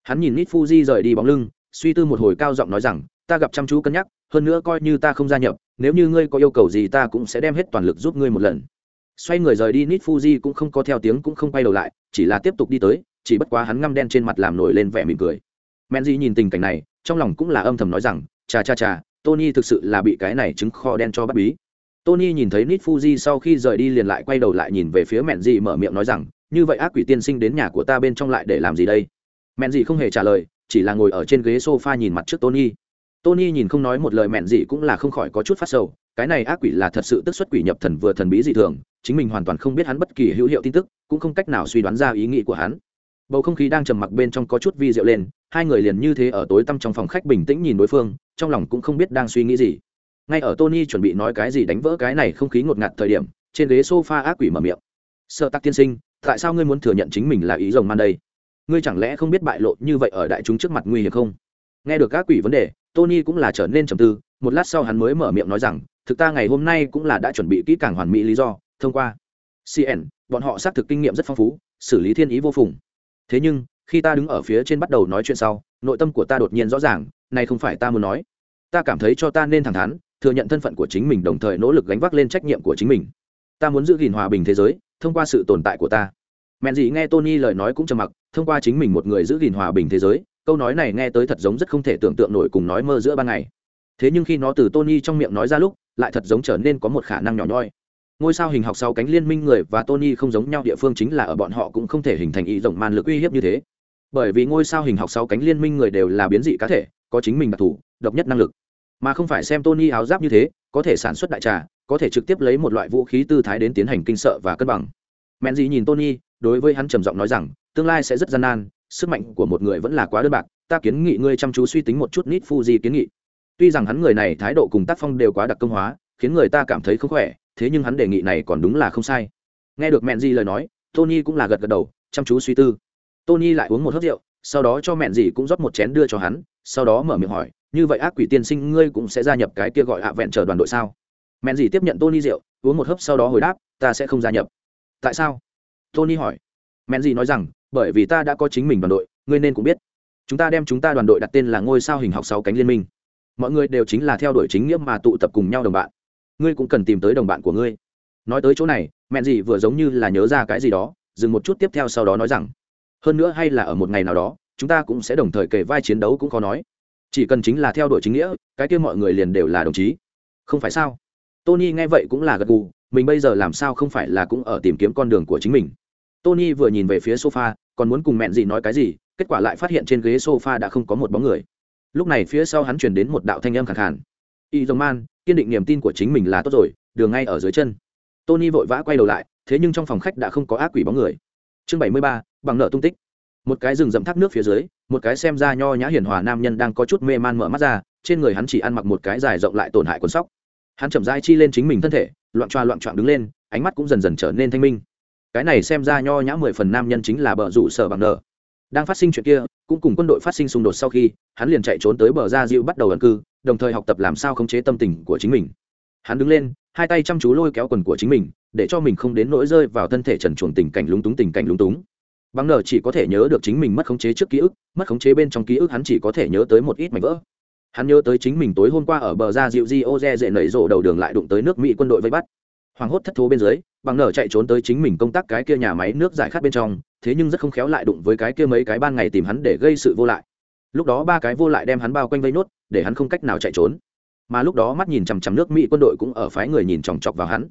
Hắn nhìn nít fuji rời đi bóng lưng, suy tư một hồi cao giọng nói rằng, ta gặp chăm chú cân nhắc, hơn nữa coi như ta không gia nhập nếu như ngươi có yêu cầu gì ta cũng sẽ đem hết toàn lực giúp ngươi một lần. Xoay người rời đi nít fuji cũng không có theo tiếng cũng không quay đầu lại, chỉ là tiếp tục đi tới, chỉ bất quá hắn ngăm đen trên mặt làm nổi lên vẻ mỉm cười. Men di nhìn tình cảnh này, trong lòng cũng là âm thầm nói rằng, chà chà chà, tony thực sự là bị cái này trứng kho đen cho bắt bí. Tony nhìn thấy nít fuji sau khi rời đi liền lại quay đầu lại nhìn về phía mẹn di mở miệng nói rằng, như vậy ác quỷ tiên sinh đến nhà của ta bên trong lại để làm gì đây? Mẹn di không hề trả lời, chỉ là ngồi ở trên ghế sofa nhìn mặt trước tony tony nhìn không nói một lời mẹn gì cũng là không khỏi có chút phát sầu, cái này ác quỷ là thật sự tức xuất quỷ nhập thần vừa thần bí dị thường, chính mình hoàn toàn không biết hắn bất kỳ hữu hiệu tin tức, cũng không cách nào suy đoán ra ý nghĩ của hắn. Bầu không khí đang trầm mặc bên trong có chút vi diệu lên, hai người liền như thế ở tối tăm trong phòng khách bình tĩnh nhìn đối phương, trong lòng cũng không biết đang suy nghĩ gì. Ngay ở tony chuẩn bị nói cái gì đánh vỡ cái này không khí ngột ngạt thời điểm, trên ghế sofa ác quỷ mở miệng. Sợ tắc tiên sinh, tại sao ngươi muốn thừa nhận chính mình là ý rồng man đây? Ngươi chẳng lẽ không biết bại lộ như vậy ở đại chúng trước mặt nguy hiểm không? Nghe được ác quỷ vấn đề tony cũng là trở nên trầm tư, một lát sau hắn mới mở miệng nói rằng, thực ta ngày hôm nay cũng là đã chuẩn bị kỹ càng hoàn mỹ lý do, thông qua cn bọn họ xác thực kinh nghiệm rất phong phú, xử lý thiên ý vô phùng. Thế nhưng, khi ta đứng ở phía trên bắt đầu nói chuyện sau, nội tâm của ta đột nhiên rõ ràng, này không phải ta muốn nói. Ta cảm thấy cho ta nên thẳng thắn, thừa nhận thân phận của chính mình đồng thời nỗ lực gánh vác lên trách nhiệm của chính mình. Ta muốn giữ gìn hòa bình thế giới, thông qua sự tồn tại của ta. Mẹn gì nghe tony lời nói cũng trầm mặc, thông qua chính mình một người giữ gìn hòa bình thế giới câu nói này nghe tới thật giống rất không thể tưởng tượng nổi cùng nói mơ giữa ban ngày. Thế nhưng khi nó từ tony trong miệng nói ra lúc, lại thật giống trở nên có một khả năng nhỏ nhoi. Ngôi sao hình học sau cánh liên minh người và tony không giống nhau, địa phương chính là ở bọn họ cũng không thể hình thành ý rộng man lực uy hiếp như thế. Bởi vì ngôi sao hình học sau cánh liên minh người đều là biến dị cá thể, có chính mình đặc thù, độc nhất năng lực. Mà không phải xem tony áo giáp như thế, có thể sản xuất đại trà, có thể trực tiếp lấy một loại vũ khí tư thái đến tiến hành kinh sợ và cân bằng. Mẹn dị nhìn tony, đối với hắn trầm giọng nói rằng, tương lai sẽ rất gian nan sức mạnh của một người vẫn là quá đơn bạc, ta kiến nghị ngươi chăm chú suy tính một chút nít fuji kiến nghị. Tuy rằng hắn người này thái độ cùng tác phong đều quá đặc công hóa, khiến người ta cảm thấy không khỏe, thế nhưng hắn đề nghị này còn đúng là không sai. Nghe được mẹn gì lời nói, tony cũng là gật gật đầu, chăm chú suy tư. Tony lại uống một hớp rượu, sau đó cho mẹn gì cũng rót một chén đưa cho hắn, sau đó mở miệng hỏi, như vậy ác quỷ tiên sinh ngươi cũng sẽ gia nhập cái kia gọi hạ vẹn chờ đoàn đội sao? Mẹn gì tiếp nhận tony rượu, uống một hớp sau đó hồi đáp, ta sẽ không gia nhập. Tại sao? Tony hỏi mẹn gì nói rằng, bởi vì ta đã có chính mình đoàn đội, ngươi nên cũng biết. Chúng ta đem chúng ta đoàn đội đặt tên là ngôi sao hình học sáu cánh liên minh. Mọi người đều chính là theo đuổi chính nghĩa mà tụ tập cùng nhau đồng bạn. Ngươi cũng cần tìm tới đồng bạn của ngươi. Nói tới chỗ này, mẹn gì vừa giống như là nhớ ra cái gì đó, dừng một chút tiếp theo sau đó nói rằng, hơn nữa hay là ở một ngày nào đó, chúng ta cũng sẽ đồng thời kể vai chiến đấu cũng khó nói. Chỉ cần chính là theo đuổi chính nghĩa, cái kia mọi người liền đều là đồng chí. Không phải sao? Tony nghe vậy cũng là gật gù, mình bây giờ làm sao không phải là cũng ở tìm kiếm con đường của chính mình? Tony vừa nhìn về phía sofa, còn muốn cùng mẹn gì nói cái gì, kết quả lại phát hiện trên ghế sofa đã không có một bóng người. Lúc này phía sau hắn truyền đến một đạo thanh âm khẳng khàn. Y dòng man kiên định niềm tin của chính mình là tốt rồi, đường ngay ở dưới chân. Tony vội vã quay đầu lại, thế nhưng trong phòng khách đã không có ác quỷ bóng người. Chương bảy mươi ba, bằng nợ tung tích. Một cái rừng rậm thác nước phía dưới, một cái xem ra nho nhã hiền hòa nam nhân đang có chút mê man mở mắt ra, trên người hắn chỉ ăn mặc một cái dài rộng lại tổn hại quần sóc. Hắn chậm dai chi lên chính mình thân thể, loạn choa loạn choạng đứng lên, ánh mắt cũng dần dần trở nên thanh minh cái này xem ra nho nhã mười phần nam nhân chính là bờ rủ sở bằng nờ. Đang phát sinh chuyện kia, cũng cùng quân đội phát sinh xung đột sau khi, hắn liền chạy trốn tới bờ ra diệu bắt đầu ẩn cư, đồng thời học tập làm sao khống chế tâm tình của chính mình. Hắn đứng lên, hai tay chăm chú lôi kéo quần của chính mình, để cho mình không đến nỗi rơi vào thân thể trần chuồng tình cảnh lúng túng, tình cảnh lúng túng. Bằng nở chỉ có thể nhớ được chính mình mất khống chế trước ký ức, mất khống chế bên trong ký ức hắn chỉ có thể nhớ tới một ít mảnh vỡ. Hắn nhớ tới chính mình tối hôm qua ở bờ ra dịu di ô dê dễ nảy rộ đầu đường lại đụng tới nước mỹ quân đội vây bắt hoàng hốt thất thố bên dưới, bằng nở chạy trốn tới chính mình công tác cái kia nhà máy nước giải khát bên trong, thế nhưng rất không khéo lại đụng với cái kia mấy cái ban ngày tìm hắn để gây sự vô lại. Lúc đó ba cái vô lại đem hắn bao quanh vây nốt, để hắn không cách nào chạy trốn. Mà lúc đó mắt nhìn chằm chằm nước mỹ quân đội cũng ở phái người nhìn chòng chọc vào hắn.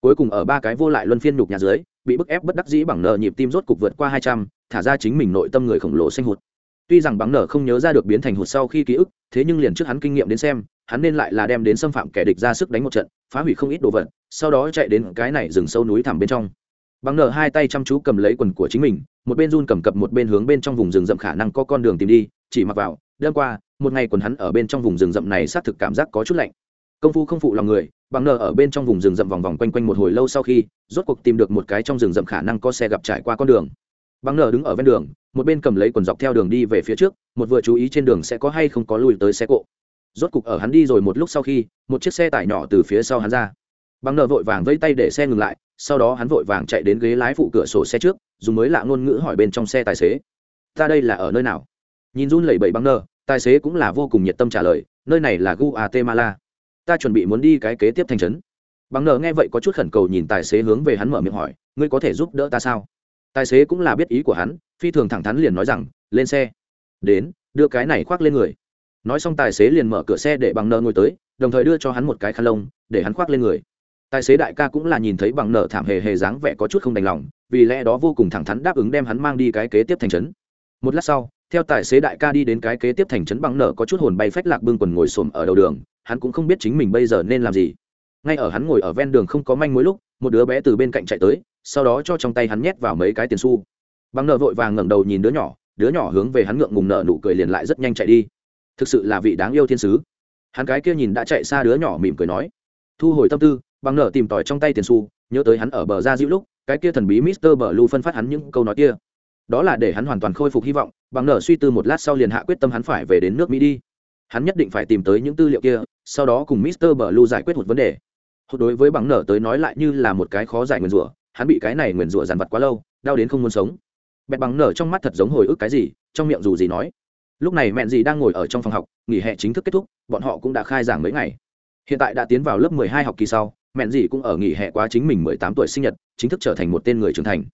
Cuối cùng ở ba cái vô lại luân phiên nhục nhà dưới, bị bức ép bất đắc dĩ bằng nợ nhịp tim rốt cục vượt qua hai trăm, thả ra chính mình nội tâm người khổng lồ xanh hụt tuy rằng bằng nở không nhớ ra được biến thành hụt sau khi ký ức, thế nhưng liền trước hắn kinh nghiệm đến xem, hắn nên lại là đem đến xâm phạm kẻ địch ra sức đánh một trận, phá hủy không ít đồ vật, sau đó chạy đến cái này rừng sâu núi thẳm bên trong. Bằng nở hai tay chăm chú cầm lấy quần của chính mình, một bên run cầm cập một bên hướng bên trong vùng rừng rậm khả năng có con đường tìm đi, chỉ mặc vào, đêm qua, một ngày quần hắn ở bên trong vùng rừng rậm này xác thực cảm giác có chút lạnh. Công phu không phụ lòng người bằng nở ở bên trong vùng rừng rậm vòng vòng quanh quanh một hồi lâu sau khi, rốt cuộc tìm được một cái trong rừng rậm khả năng có xe gặp trải qua con đường. Bằng nở đứng ở ven đường một bên cầm lấy quần dọc theo đường đi về phía trước, một vừa chú ý trên đường sẽ có hay không có lùi tới xe cộ. Rốt cục ở hắn đi rồi một lúc sau khi, một chiếc xe tải nhỏ từ phía sau hắn ra. Bằng nở vội vàng vẫy tay để xe ngừng lại, sau đó hắn vội vàng chạy đến ghế lái phụ cửa sổ xe trước, dùng mới lạ ngôn ngữ hỏi bên trong xe tài xế, ta đây là ở nơi nào? Nhìn run lẩy bẩy bằng nở, tài xế cũng là vô cùng nhiệt tâm trả lời, nơi này là guatemala. Ta chuẩn bị muốn đi cái kế tiếp thành trấn. Bằng nở nghe vậy có chút khẩn cầu nhìn tài xế hướng về hắn mở miệng hỏi, ngươi có thể giúp đỡ ta sao? Tài xế cũng là biết ý của hắn, phi thường thẳng thắn liền nói rằng, lên xe. Đến, đưa cái này khoác lên người. Nói xong tài xế liền mở cửa xe để bằng nợ ngồi tới, đồng thời đưa cho hắn một cái khăn lông, để hắn khoác lên người. Tài xế đại ca cũng là nhìn thấy bằng nợ thảm hề hề dáng vẻ có chút không đành lòng, vì lẽ đó vô cùng thẳng thắn đáp ứng đem hắn mang đi cái kế tiếp thành trấn. Một lát sau, theo tài xế đại ca đi đến cái kế tiếp thành trấn bằng nợ có chút hồn bay phách lạc bưng quần ngồi xổm ở đầu đường, hắn cũng không biết chính mình bây giờ nên làm gì. Ngay ở hắn ngồi ở ven đường không có manh mối lúc, một đứa bé từ bên cạnh chạy tới sau đó cho trong tay hắn nhét vào mấy cái tiền xu. Bằng nợ vội vàng ngẩng đầu nhìn đứa nhỏ đứa nhỏ hướng về hắn ngượng ngùng nợ nụ cười liền lại rất nhanh chạy đi. Thực sự là vị đáng yêu thiên sứ. Hắn cái kia nhìn đã chạy xa đứa nhỏ mỉm cười nói, thu hồi tâm tư bằng nợ tìm tòi trong tay tiền xu, nhớ tới hắn ở bờ ra dịu lúc, cái kia thần bí mister bờ lu phân phát hắn những câu nói kia. Đó là để hắn hoàn toàn khôi phục hy vọng bằng nợ suy tư một lát sau liền hạ quyết tâm hắn phải về đến nước mỹ đi. Hắn nhất định phải tìm tới những tư liệu kia, sau đó cùng mister bờ lu giải quyết một vấn đề. Hụt đối với bằng nợ tới nói lại như là một cái khó giải nguyên rủa hắn bị cái này nguyền rủa dằn vặt quá lâu, đau đến không muốn sống. Bẹt bằng nở trong mắt thật giống hồi ức cái gì, trong miệng dù gì nói. Lúc này mẹn dì đang ngồi ở trong phòng học, nghỉ hè chính thức kết thúc, bọn họ cũng đã khai giảng mấy ngày. Hiện tại đã tiến vào lớp mười hai học kỳ sau, mẹn dì cũng ở nghỉ hè quá chính mình mười tám tuổi sinh nhật, chính thức trở thành một tên người trưởng thành.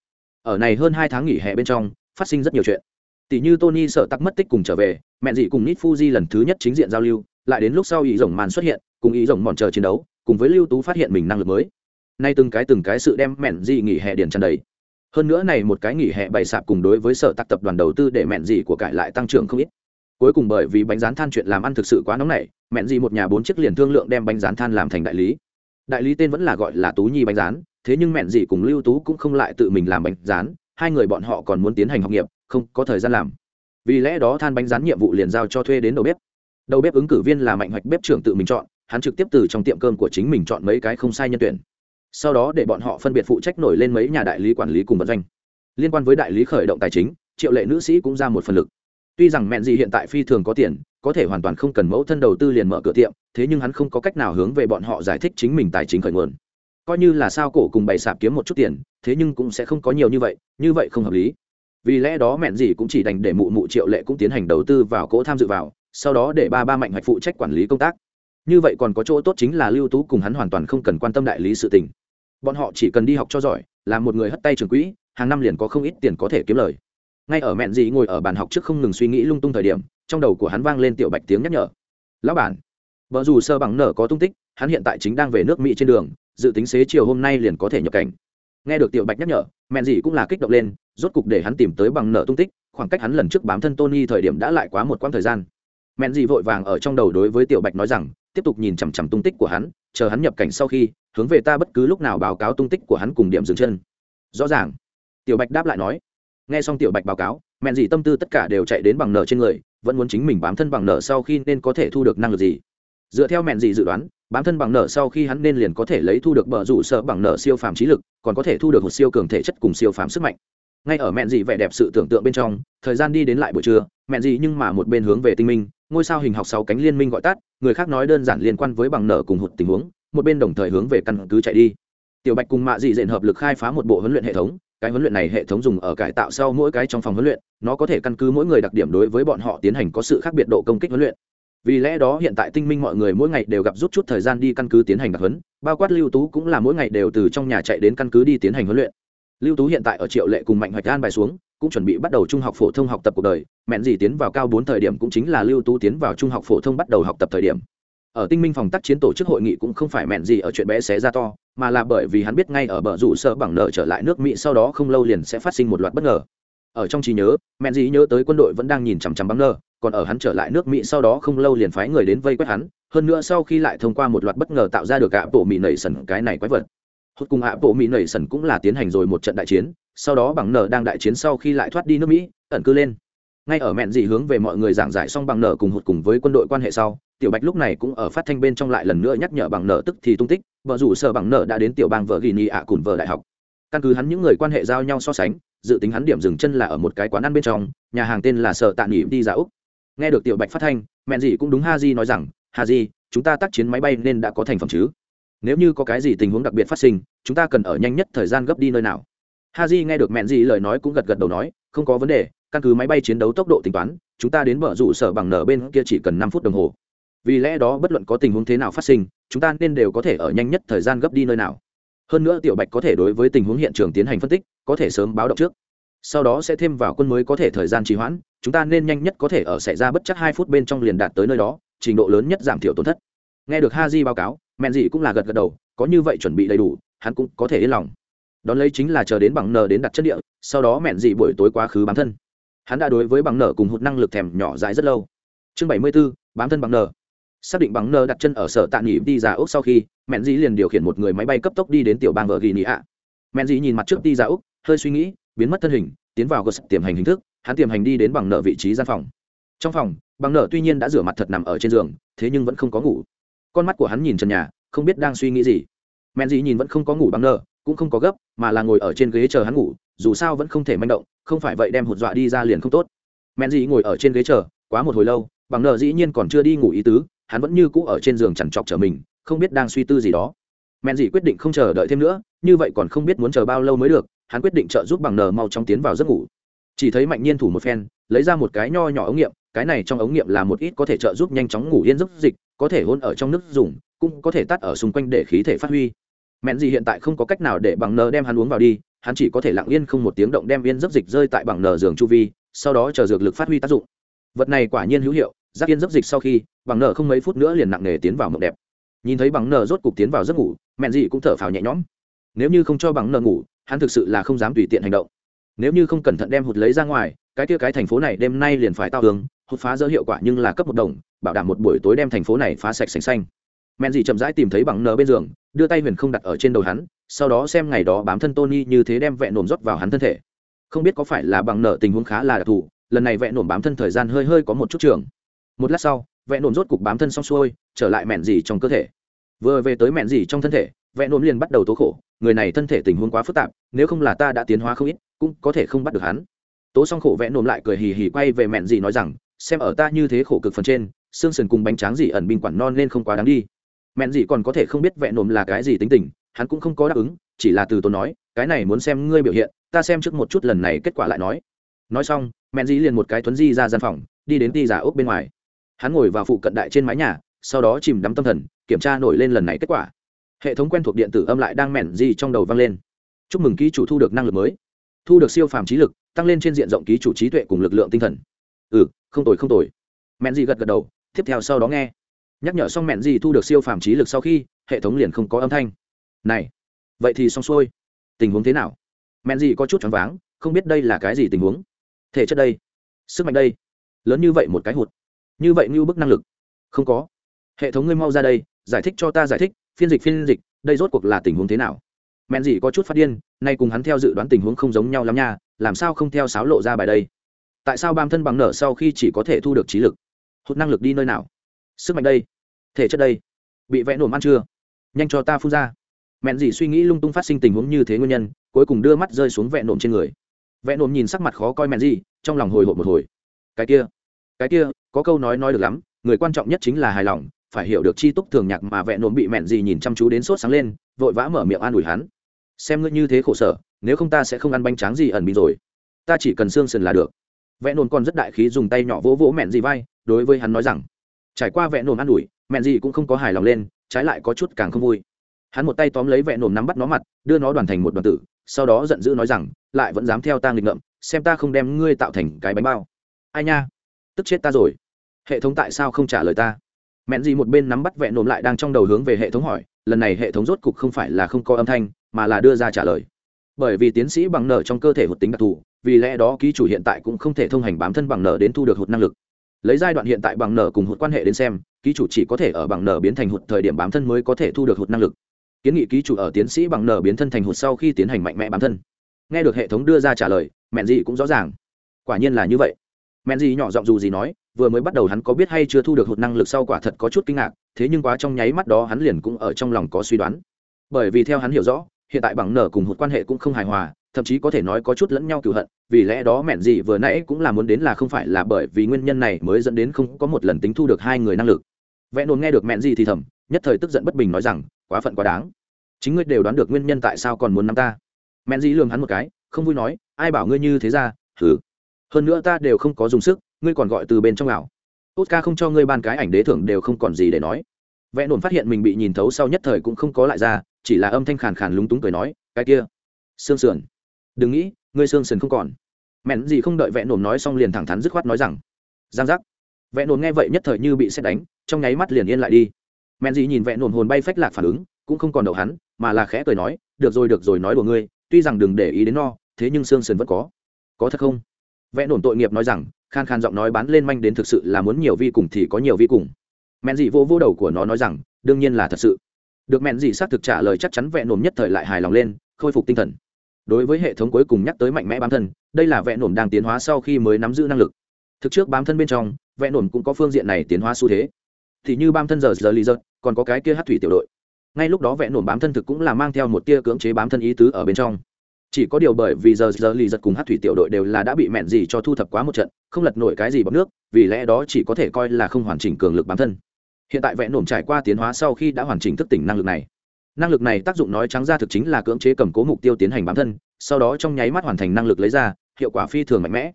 Ở này hơn hai tháng nghỉ hè bên trong, phát sinh rất nhiều chuyện. Tỷ như tony sợ tắc mất tích cùng trở về, mẹn dì cùng nít fuji lần thứ nhất chính diện giao lưu, lại đến lúc sau ý rồng màn xuất hiện, cùng ý rồng mòn chờ chiến đấu, cùng với lưu tú phát hiện mình năng lực mới nay từng cái từng cái sự đem mẹn gì nghỉ hè điền tràn đầy. Hơn nữa này một cái nghỉ hè bày sạp cùng đối với sở tạc tập đoàn đầu tư để mẹn gì của cải lại tăng trưởng không ít. Cuối cùng bởi vì bánh rán than chuyện làm ăn thực sự quá nóng nảy, mẹn gì một nhà bốn chiếc liền thương lượng đem bánh rán than làm thành đại lý. Đại lý tên vẫn là gọi là tú nhi bánh rán, thế nhưng mẹn gì cùng lưu tú cũng không lại tự mình làm bánh rán, hai người bọn họ còn muốn tiến hành học nghiệp, không có thời gian làm. Vì lẽ đó than bánh rán nhiệm vụ liền giao cho thuê đến đầu bếp. Đầu bếp ứng cử viên là mạnh hoạch bếp trưởng tự mình chọn, hắn trực tiếp từ trong tiệm cơm của chính mình chọn mấy cái không sai nhân tuyển sau đó để bọn họ phân biệt phụ trách nổi lên mấy nhà đại lý quản lý cùng vận doanh. Liên quan với đại lý khởi động tài chính, triệu lệ nữ sĩ cũng ra một phần lực. Tuy rằng mẹn gì hiện tại phi thường có tiền, có thể hoàn toàn không cần mẫu thân đầu tư liền mở cửa tiệm, thế nhưng hắn không có cách nào hướng về bọn họ giải thích chính mình tài chính khởi nguồn. Coi như là sao cổ cùng bày sạp kiếm một chút tiền, thế nhưng cũng sẽ không có nhiều như vậy như vậy không hợp lý. Vì lẽ đó mẹn gì cũng chỉ đành để mụ mụ triệu lệ cũng tiến hành đầu tư vào cỗ tham dự vào, sau đó để ba ba mạnh hoạch phụ trách quản lý công tác như vậy còn có chỗ tốt chính là lưu tú cùng hắn hoàn toàn không cần quan tâm đại lý sự tình. Bọn họ chỉ cần đi học cho giỏi, là một người hất tay trường quỹ, hàng năm liền có không ít tiền có thể kiếm lời. Ngay ở mẹn dị ngồi ở bàn học trước không ngừng suy nghĩ lung tung thời điểm, trong đầu của hắn vang lên tiểu bạch tiếng nhắc nhở. Lão bản. Vợ dù sơ bằng nở có tung tích, hắn hiện tại chính đang về nước mỹ trên đường, dự tính xế chiều hôm nay liền có thể nhập cảnh. Nghe được tiểu bạch nhắc nhở, mẹn dị cũng là kích động lên, rốt cục để hắn tìm tới bằng nở tung tích, khoảng cách hắn lần trước bám thân tony thời điểm đã lại quá một quãng thời gian. Mẹn dị vội vàng ở trong đầu đối với tiểu bạch nói rằng tiếp tục nhìn chằm chằm tung tích của hắn, chờ hắn nhập cảnh sau khi, hướng về ta bất cứ lúc nào báo cáo tung tích của hắn cùng điểm dừng chân. Rõ ràng. Tiểu bạch đáp lại nói. Nghe xong tiểu bạch báo cáo, mẹn gì tâm tư tất cả đều chạy đến bằng nợ trên người, vẫn muốn chính mình bám thân bằng nợ sau khi nên có thể thu được năng lực gì. Dựa theo mẹn gì dự đoán, bám thân bằng nợ sau khi hắn nên liền có thể lấy thu được bờ rủ sợ bằng nợ siêu phàm trí lực, còn có thể thu được một siêu cường thể chất cùng siêu phàm sức mạnh. Ngay ở mẹn dị vẻ đẹp sự tưởng tượng bên trong, thời gian đi đến lại buổi trưa, mẹn dị nhưng mà một bên hướng về tinh minh ngôi sao hình học sáu cánh liên minh gọi tắt, người khác nói đơn giản liên quan với bằng nợ cùng hụt tình huống, một bên đồng thời hướng về căn cứ chạy đi. Tiểu bạch cùng mạ dị dện hợp lực khai phá một bộ huấn luyện hệ thống, cái huấn luyện này hệ thống dùng ở cải tạo sau mỗi cái trong phòng huấn luyện, nó có thể căn cứ mỗi người đặc điểm đối với bọn họ tiến hành có sự khác biệt độ công kích huấn luyện. Vì lẽ đó hiện tại tinh minh mọi người mỗi ngày đều gặp rút chút thời gian đi căn cứ tiến hành đặc huấn, bao quát lưu tú cũng là mỗi ngày đều từ trong nhà chạy đến căn cứ đi tiến hành huấn luyện. Lưu tú hiện tại ở triệu lệ cùng mạnh hoạch an bài xuống cũng chuẩn bị bắt đầu trung học phổ thông học tập cuộc đời, mẹn gì tiến vào cao bốn thời điểm cũng chính là lưu tú tiến vào trung học phổ thông bắt đầu học tập thời điểm. Ở tinh minh phòng tác chiến tổ chức hội nghị cũng không phải mẹn gì ở chuyện bé xé ra to, mà là bởi vì hắn biết ngay ở bờ rủ sợ bằng nợ trở lại nước mỹ sau đó không lâu liền sẽ phát sinh một loạt bất ngờ. Ở trong trí nhớ, mẹn gì nhớ tới quân đội vẫn đang nhìn chằm chằm băng nợ, còn ở hắn trở lại nước mỹ sau đó không lâu liền phái người đến vây quét hắn, hơn nữa sau khi lại thông qua một loạt bất ngờ tạo ra được cả bộ mỹ nảy sần cái này quái vật hốt cùng hạ bộ mỹ nảy sần cũng là tiến hành rồi một trận đại chiến, sau đó bằng nở đang đại chiến sau khi lại thoát đi nước mỹ, ẩn cư lên. Ngay ở mẹn dị hướng về mọi người giảng giải xong bằng nở cùng hụt cùng với quân đội quan hệ sau, tiểu bạch lúc này cũng ở phát thanh bên trong lại lần nữa nhắc nhở bằng nở tức thì tung tích, vợ rủ sợ bằng nở đã đến tiểu bang vợ ghi nhị ạ cùng vợ đại học. Căn cứ hắn những người quan hệ giao nhau so sánh, dự tính hắn điểm dừng chân là ở một cái quán ăn bên trong, nhà hàng tên là sợ tạ nghỉ đi ra úc. Nghe được tiểu bạch phát thanh, mẹn dị cũng đúng ha di nói rằng ha di chúng ta tác chiến máy bay nên đã có thành phẩm chứ? Nếu như có cái gì tình huống đặc biệt phát sinh, chúng ta cần ở nhanh nhất thời gian gấp đi nơi nào. Ha j nghe được mẹn gì lời nói cũng gật gật đầu nói, không có vấn đề, căn cứ máy bay chiến đấu tốc độ tính toán, chúng ta đến bờ rủ sở bằng nở bên kia chỉ cần năm phút đồng hồ. Vì lẽ đó bất luận có tình huống thế nào phát sinh, chúng ta nên đều có thể ở nhanh nhất thời gian gấp đi nơi nào. Hơn nữa tiểu bạch có thể đối với tình huống hiện trường tiến hành phân tích, có thể sớm báo động trước. Sau đó sẽ thêm vào quân mới có thể thời gian trì hoãn, chúng ta nên nhanh nhất có thể ở xảy ra bất chắc hai phút bên trong liền đạt tới nơi đó, trình độ lớn nhất giảm thiểu tổn thất nghe được ha di báo cáo mẹn dị cũng là gật gật đầu có như vậy chuẩn bị đầy đủ hắn cũng có thể yên lòng. Đón lấy chính là chờ đến bằng nờ đến đặt chất địa sau đó mẹn dị buổi tối quá khứ bám thân. Hắn đã đối với bằng nở cùng hụt năng lực thèm nhỏ dãi rất lâu. Chương bảy mươi 74, bám thân bằng nở xác định bằng nở đặt chân ở sở tạ nghỉ đi ra úc sau khi mẹn dị liền điều khiển một người máy bay cấp tốc đi đến tiểu bang vợ ghi nị ạ mẹn dị nhìn mặt trước đi ra úc hơi suy nghĩ biến mất thân hình tiến vào cơ tiềm hành hình thức hắn tiềm hành đi đến bằng nở vị trí gian phòng. Trong phòng bằng nở tuy nhiên đã rửa mặt thật nằm ở trên giường thế nhưng vẫn không có ngủ con mắt của hắn nhìn trần nhà không biết đang suy nghĩ gì. Men dì nhìn vẫn không có ngủ bằng Nờ, cũng không có gấp mà là ngồi ở trên ghế chờ hắn ngủ dù sao vẫn không thể manh động không phải vậy đem hụt dọa đi ra liền không tốt. Men dì ngồi ở trên ghế chờ quá một hồi lâu bằng nợ dĩ nhiên còn chưa đi ngủ ý tứ hắn vẫn như cũ ở trên giường chằn chọc chờ mình không biết đang suy tư gì đó. Men dì quyết định không chờ đợi thêm nữa như vậy còn không biết muốn chờ bao lâu mới được hắn quyết định trợ giúp bằng nờ mau chóng tiến vào giấc ngủ. Chỉ thấy mạnh nhiên thủ một phen lấy ra một cái nho nhỏ ống nghiệm cái này trong ống nghiệm là một ít có thể trợ giúp nhanh chóng ngủ yên giấc dịch có thể hôn ở trong nước dùng, cũng có thể tắt ở xung quanh để khí thể phát huy. Mẹn gì hiện tại không có cách nào để bằng nờ đem hắn uống vào đi, hắn chỉ có thể lặng yên không một tiếng động đem yên dấp dịch rơi tại bằng nờ giường chu vi, sau đó chờ dược lực phát huy tác dụng. Vật này quả nhiên hữu hiệu giác yên dấp dịch sau khi, bằng nờ không mấy phút nữa liền nặng nề tiến vào mộng đẹp. Nhìn thấy bằng nờ rốt cục tiến vào giấc ngủ, mẹn gì cũng thở phào nhẹ nhõm. Nếu như không cho bằng nờ ngủ, hắn thực sự là không dám tùy tiện hành động. Nếu như không cẩn thận đem hụt lấy ra ngoài, cái kia cái thành phố này đêm nay liền phải tao hướng hụt phá dỡ hiệu quả nhưng là cấp một đồng, bảo đảm một buổi tối đem thành phố này phá sạch sành xanh. Men dì chậm rãi tìm thấy bằng nờ bên giường, đưa tay huyền không đặt ở trên đầu hắn, sau đó xem ngày đó bám thân tony như thế đem vẹn nổm rót vào hắn thân thể. Không biết có phải là bằng nợ tình huống khá là đặc thù, lần này vẹn nổm bám thân thời gian hơi hơi có một chút trường. Một lát sau vẹn nổm rốt cục bám thân xong xuôi, trở lại mẹn dì trong cơ thể. Vừa về tới mẹn dì trong thân thể vẹn nổm liền bắt đầu tố khổ, người này thân thể tình huống quá phức tạp, nếu không là ta đã tiến hóa không ít, cũng có thể không bắt được hắn. Tố xong khổ vẹn nổm lại cười hì hì quay về mẹn dì nói rằng xem ở ta như thế khổ cực phần trên, xương sườn cùng bánh tráng gì ẩn binh quản non nên không quá đáng đi. Mẹn gì còn có thể không biết vẹn nồm là cái gì tính tình, hắn cũng không có đáp ứng, chỉ là từ tôi nói, cái này muốn xem ngươi biểu hiện, ta xem trước một chút lần này kết quả lại nói. Nói xong, mẹn dĩ liền một cái thuấn di ra gian phòng, đi đến ti giả ốc bên ngoài. Hắn ngồi vào phụ cận đại trên mái nhà, sau đó chìm đắm tâm thần, kiểm tra nổi lên lần này kết quả. Hệ thống quen thuộc điện tử âm lại đang mẹn dĩ trong đầu vang lên. Chúc mừng ký chủ thu được năng lực mới. Thu được siêu phàm trí lực, tăng lên trên diện rộng ký chủ trí tuệ cùng lực lượng tinh thần ừ không tồi không tồi. Mẹn gì gật gật đầu, tiếp theo sau đó nghe. Nhắc nhở xong mẹn gì thu được siêu phàm trí lực sau khi, hệ thống liền không có âm thanh. Này, vậy thì xong xuôi. Tình huống thế nào? Mẹn gì có chút choáng váng, không biết đây là cái gì tình huống. Thể chất đây, sức mạnh đây, lớn như vậy một cái hụt. Như vậy như bức năng lực. Không có. Hệ thống ngươi mau ra đây, giải thích cho ta giải thích, phiên dịch phiên dịch, đây rốt cuộc là tình huống thế nào? Mẹn gì có chút phát điên, nay cùng hắn theo dự đoán tình huống không giống nhau lắm nha, làm sao không theo sáo lộ ra bài đây? Tại sao bam thân bằng nở sau khi chỉ có thể thu được trí lực? Hụt năng lực đi nơi nào? Sức mạnh đây. Thể chất đây. Bị vẽ nổm ăn chưa? Nhanh cho ta phun ra. Mẹn gì suy nghĩ lung tung phát sinh tình huống như thế nguyên nhân, cuối cùng đưa mắt rơi xuống vẽ nổm trên người. Vẽ nổm nhìn sắc mặt khó coi mẹn gì trong lòng hồi hộp một hồi. Cái kia cái kia, có câu nói nói được lắm, người quan trọng nhất chính là hài lòng, phải hiểu được chi túc thường nhạc mà vẽ nổm bị mẹn gì nhìn chăm chú đến sốt sáng lên, vội vã mở miệng an ủi hắn. Xem ngươi như thế khổ sở, nếu không ta sẽ không ăn bánh tráng gì ẩn bị rồi. Ta chỉ cần xương sườn là được vẽ nồn còn rất đại khí dùng tay nhỏ vỗ vỗ mẹn gì vai, đối với hắn nói rằng, trải qua vẽ nồn ă n ủi, mẹn gì cũng không có hài lòng lên, trái lại có chút càng không vui. Hắn một tay tóm lấy vẽ nồn nắm bắt nó mặt, đưa nó đoàn thành một đoàn tử, sau đó giận dữ nói rằng, lại vẫn dám theo ta nghịch ngợm, xem ta không đem ngươi tạo thành cái bánh bao. Ai nha, tức chết ta rồi. Hệ thống tại sao không trả lời ta? Mẹn gì một bên nắm bắt vẹn nồm lại đang trong đầu hướng về hệ thống hỏi, lần này hệ thống rốt cục không phải là không có âm thanh, mà là đưa ra trả lời. Bởi vì tiến sĩ bằng nợ trong cơ thể hụt tính đặc thù vì lẽ đó ký chủ hiện tại cũng không thể thông hành bám thân bằng nợ đến thu được hụt năng lực. Lấy giai đoạn hiện tại bằng nở cùng hụt quan hệ đến xem, ký chủ chỉ có thể ở bằng nở biến thành hụt thời điểm bám thân mới có thể thu được hụt năng lực. Kiến nghị ký chủ ở tiến sĩ bằng nở biến thân thành hụt sau khi tiến hành mạnh mẽ bám thân. Nghe được hệ thống đưa ra trả lời mẹn gì cũng rõ ràng. Quả nhiên là như vậy. Mẹn gì nhỏ giọng dù gì nói, vừa mới bắt đầu hắn có biết hay chưa thu được hụt năng lực sau quả thật có chút kinh ngạc, thế nhưng quá trong nháy mắt đó hắn liền cũng ở trong lòng có suy đoán. Bởi vì theo hắn hiểu rõ, hiện tại bằng nở cùng hụt quan hệ cũng không hài hòa thậm chí có thể nói có chút lẫn nhau cựu hận, vì lẽ đó mẹn gì vừa nãy cũng là muốn đến là không phải là bởi vì nguyên nhân này mới dẫn đến không có một lần tính thu được hai người năng lực. Vẽ nồn nghe được mẹn gì thì thầm, nhất thời tức giận bất bình nói rằng, quá phận quá đáng. Chính ngươi đều đoán được nguyên nhân tại sao còn muốn nắm ta. Mẹn gì lường hắn một cái, không vui nói, ai bảo ngươi như thế ra thử hơn nữa ta đều không có dùng sức, ngươi còn gọi từ bên trong nào. Tốt ca không cho ngươi ban cái ảnh đế thưởng đều không còn gì để nói. Vẽ nồn phát hiện mình bị nhìn thấu sau nhất thời cũng không có lại ra, chỉ là âm thanh khàn khàn lúng túng cười nói, cái kia sương sườn đừng nghĩ, ngươi xương sườn không còn. Mẹn gì không đợi vẽ nổm nói xong liền thẳng thắn dứt khoát nói rằng, giang giác. Vẽ nổm nghe vậy nhất thời như bị xét đánh, trong nháy mắt liền yên lại đi. Mẹn gì nhìn vẽ nổm hồn bay phách lạc phản ứng, cũng không còn đậu hắn, mà là khẽ cười nói, được rồi được rồi, nói đùa ngươi, tuy rằng đừng để ý đến no, thế nhưng xương sườn vẫn có. Có thật không? Vẽ nổn tội nghiệp nói rằng, khan khan giọng nói bán lên manh đến thực sự là muốn nhiều vi cùng thì có nhiều vi cùng. Mẹn dị vô vô đầu của nó nói rằng, đương nhiên là thật sự. Được mẹn dị xác thực trả lời chắc chắn vẽ nổn nhất thời lại hài lòng lên, khôi phục tinh thần đối với hệ thống cuối cùng nhắc tới mạnh mẽ bám thân, đây là vẽ nổm đang tiến hóa sau khi mới nắm giữ năng lực. Thực trước bám thân bên trong, vẽ nổm cũng có phương diện này tiến hóa xu thế. Thì như bám thân giờ giờ lý giật còn có cái kia hát thủy tiểu đội. Ngay lúc đó vẽ nổm bám thân thực cũng là mang theo một tia cưỡng chế bám thân ý tứ ở bên trong. Chỉ có điều bởi vì giờ giờ lì giật cùng hát thủy tiểu đội đều là đã bị mẹn gì cho thu thập quá một trận, không lật nổi cái gì bằng nước, vì lẽ đó chỉ có thể coi là không hoàn chỉnh cường lực bám thân. Hiện tại vẽ nổm trải qua tiến hóa sau khi đã hoàn chỉnh thức tỉnh năng lực này năng lực này tác dụng nói trắng ra thực chính là cưỡng chế cầm cố mục tiêu tiến hành bám thân, sau đó trong nháy mắt hoàn thành năng lực lấy ra, hiệu quả phi thường mạnh mẽ.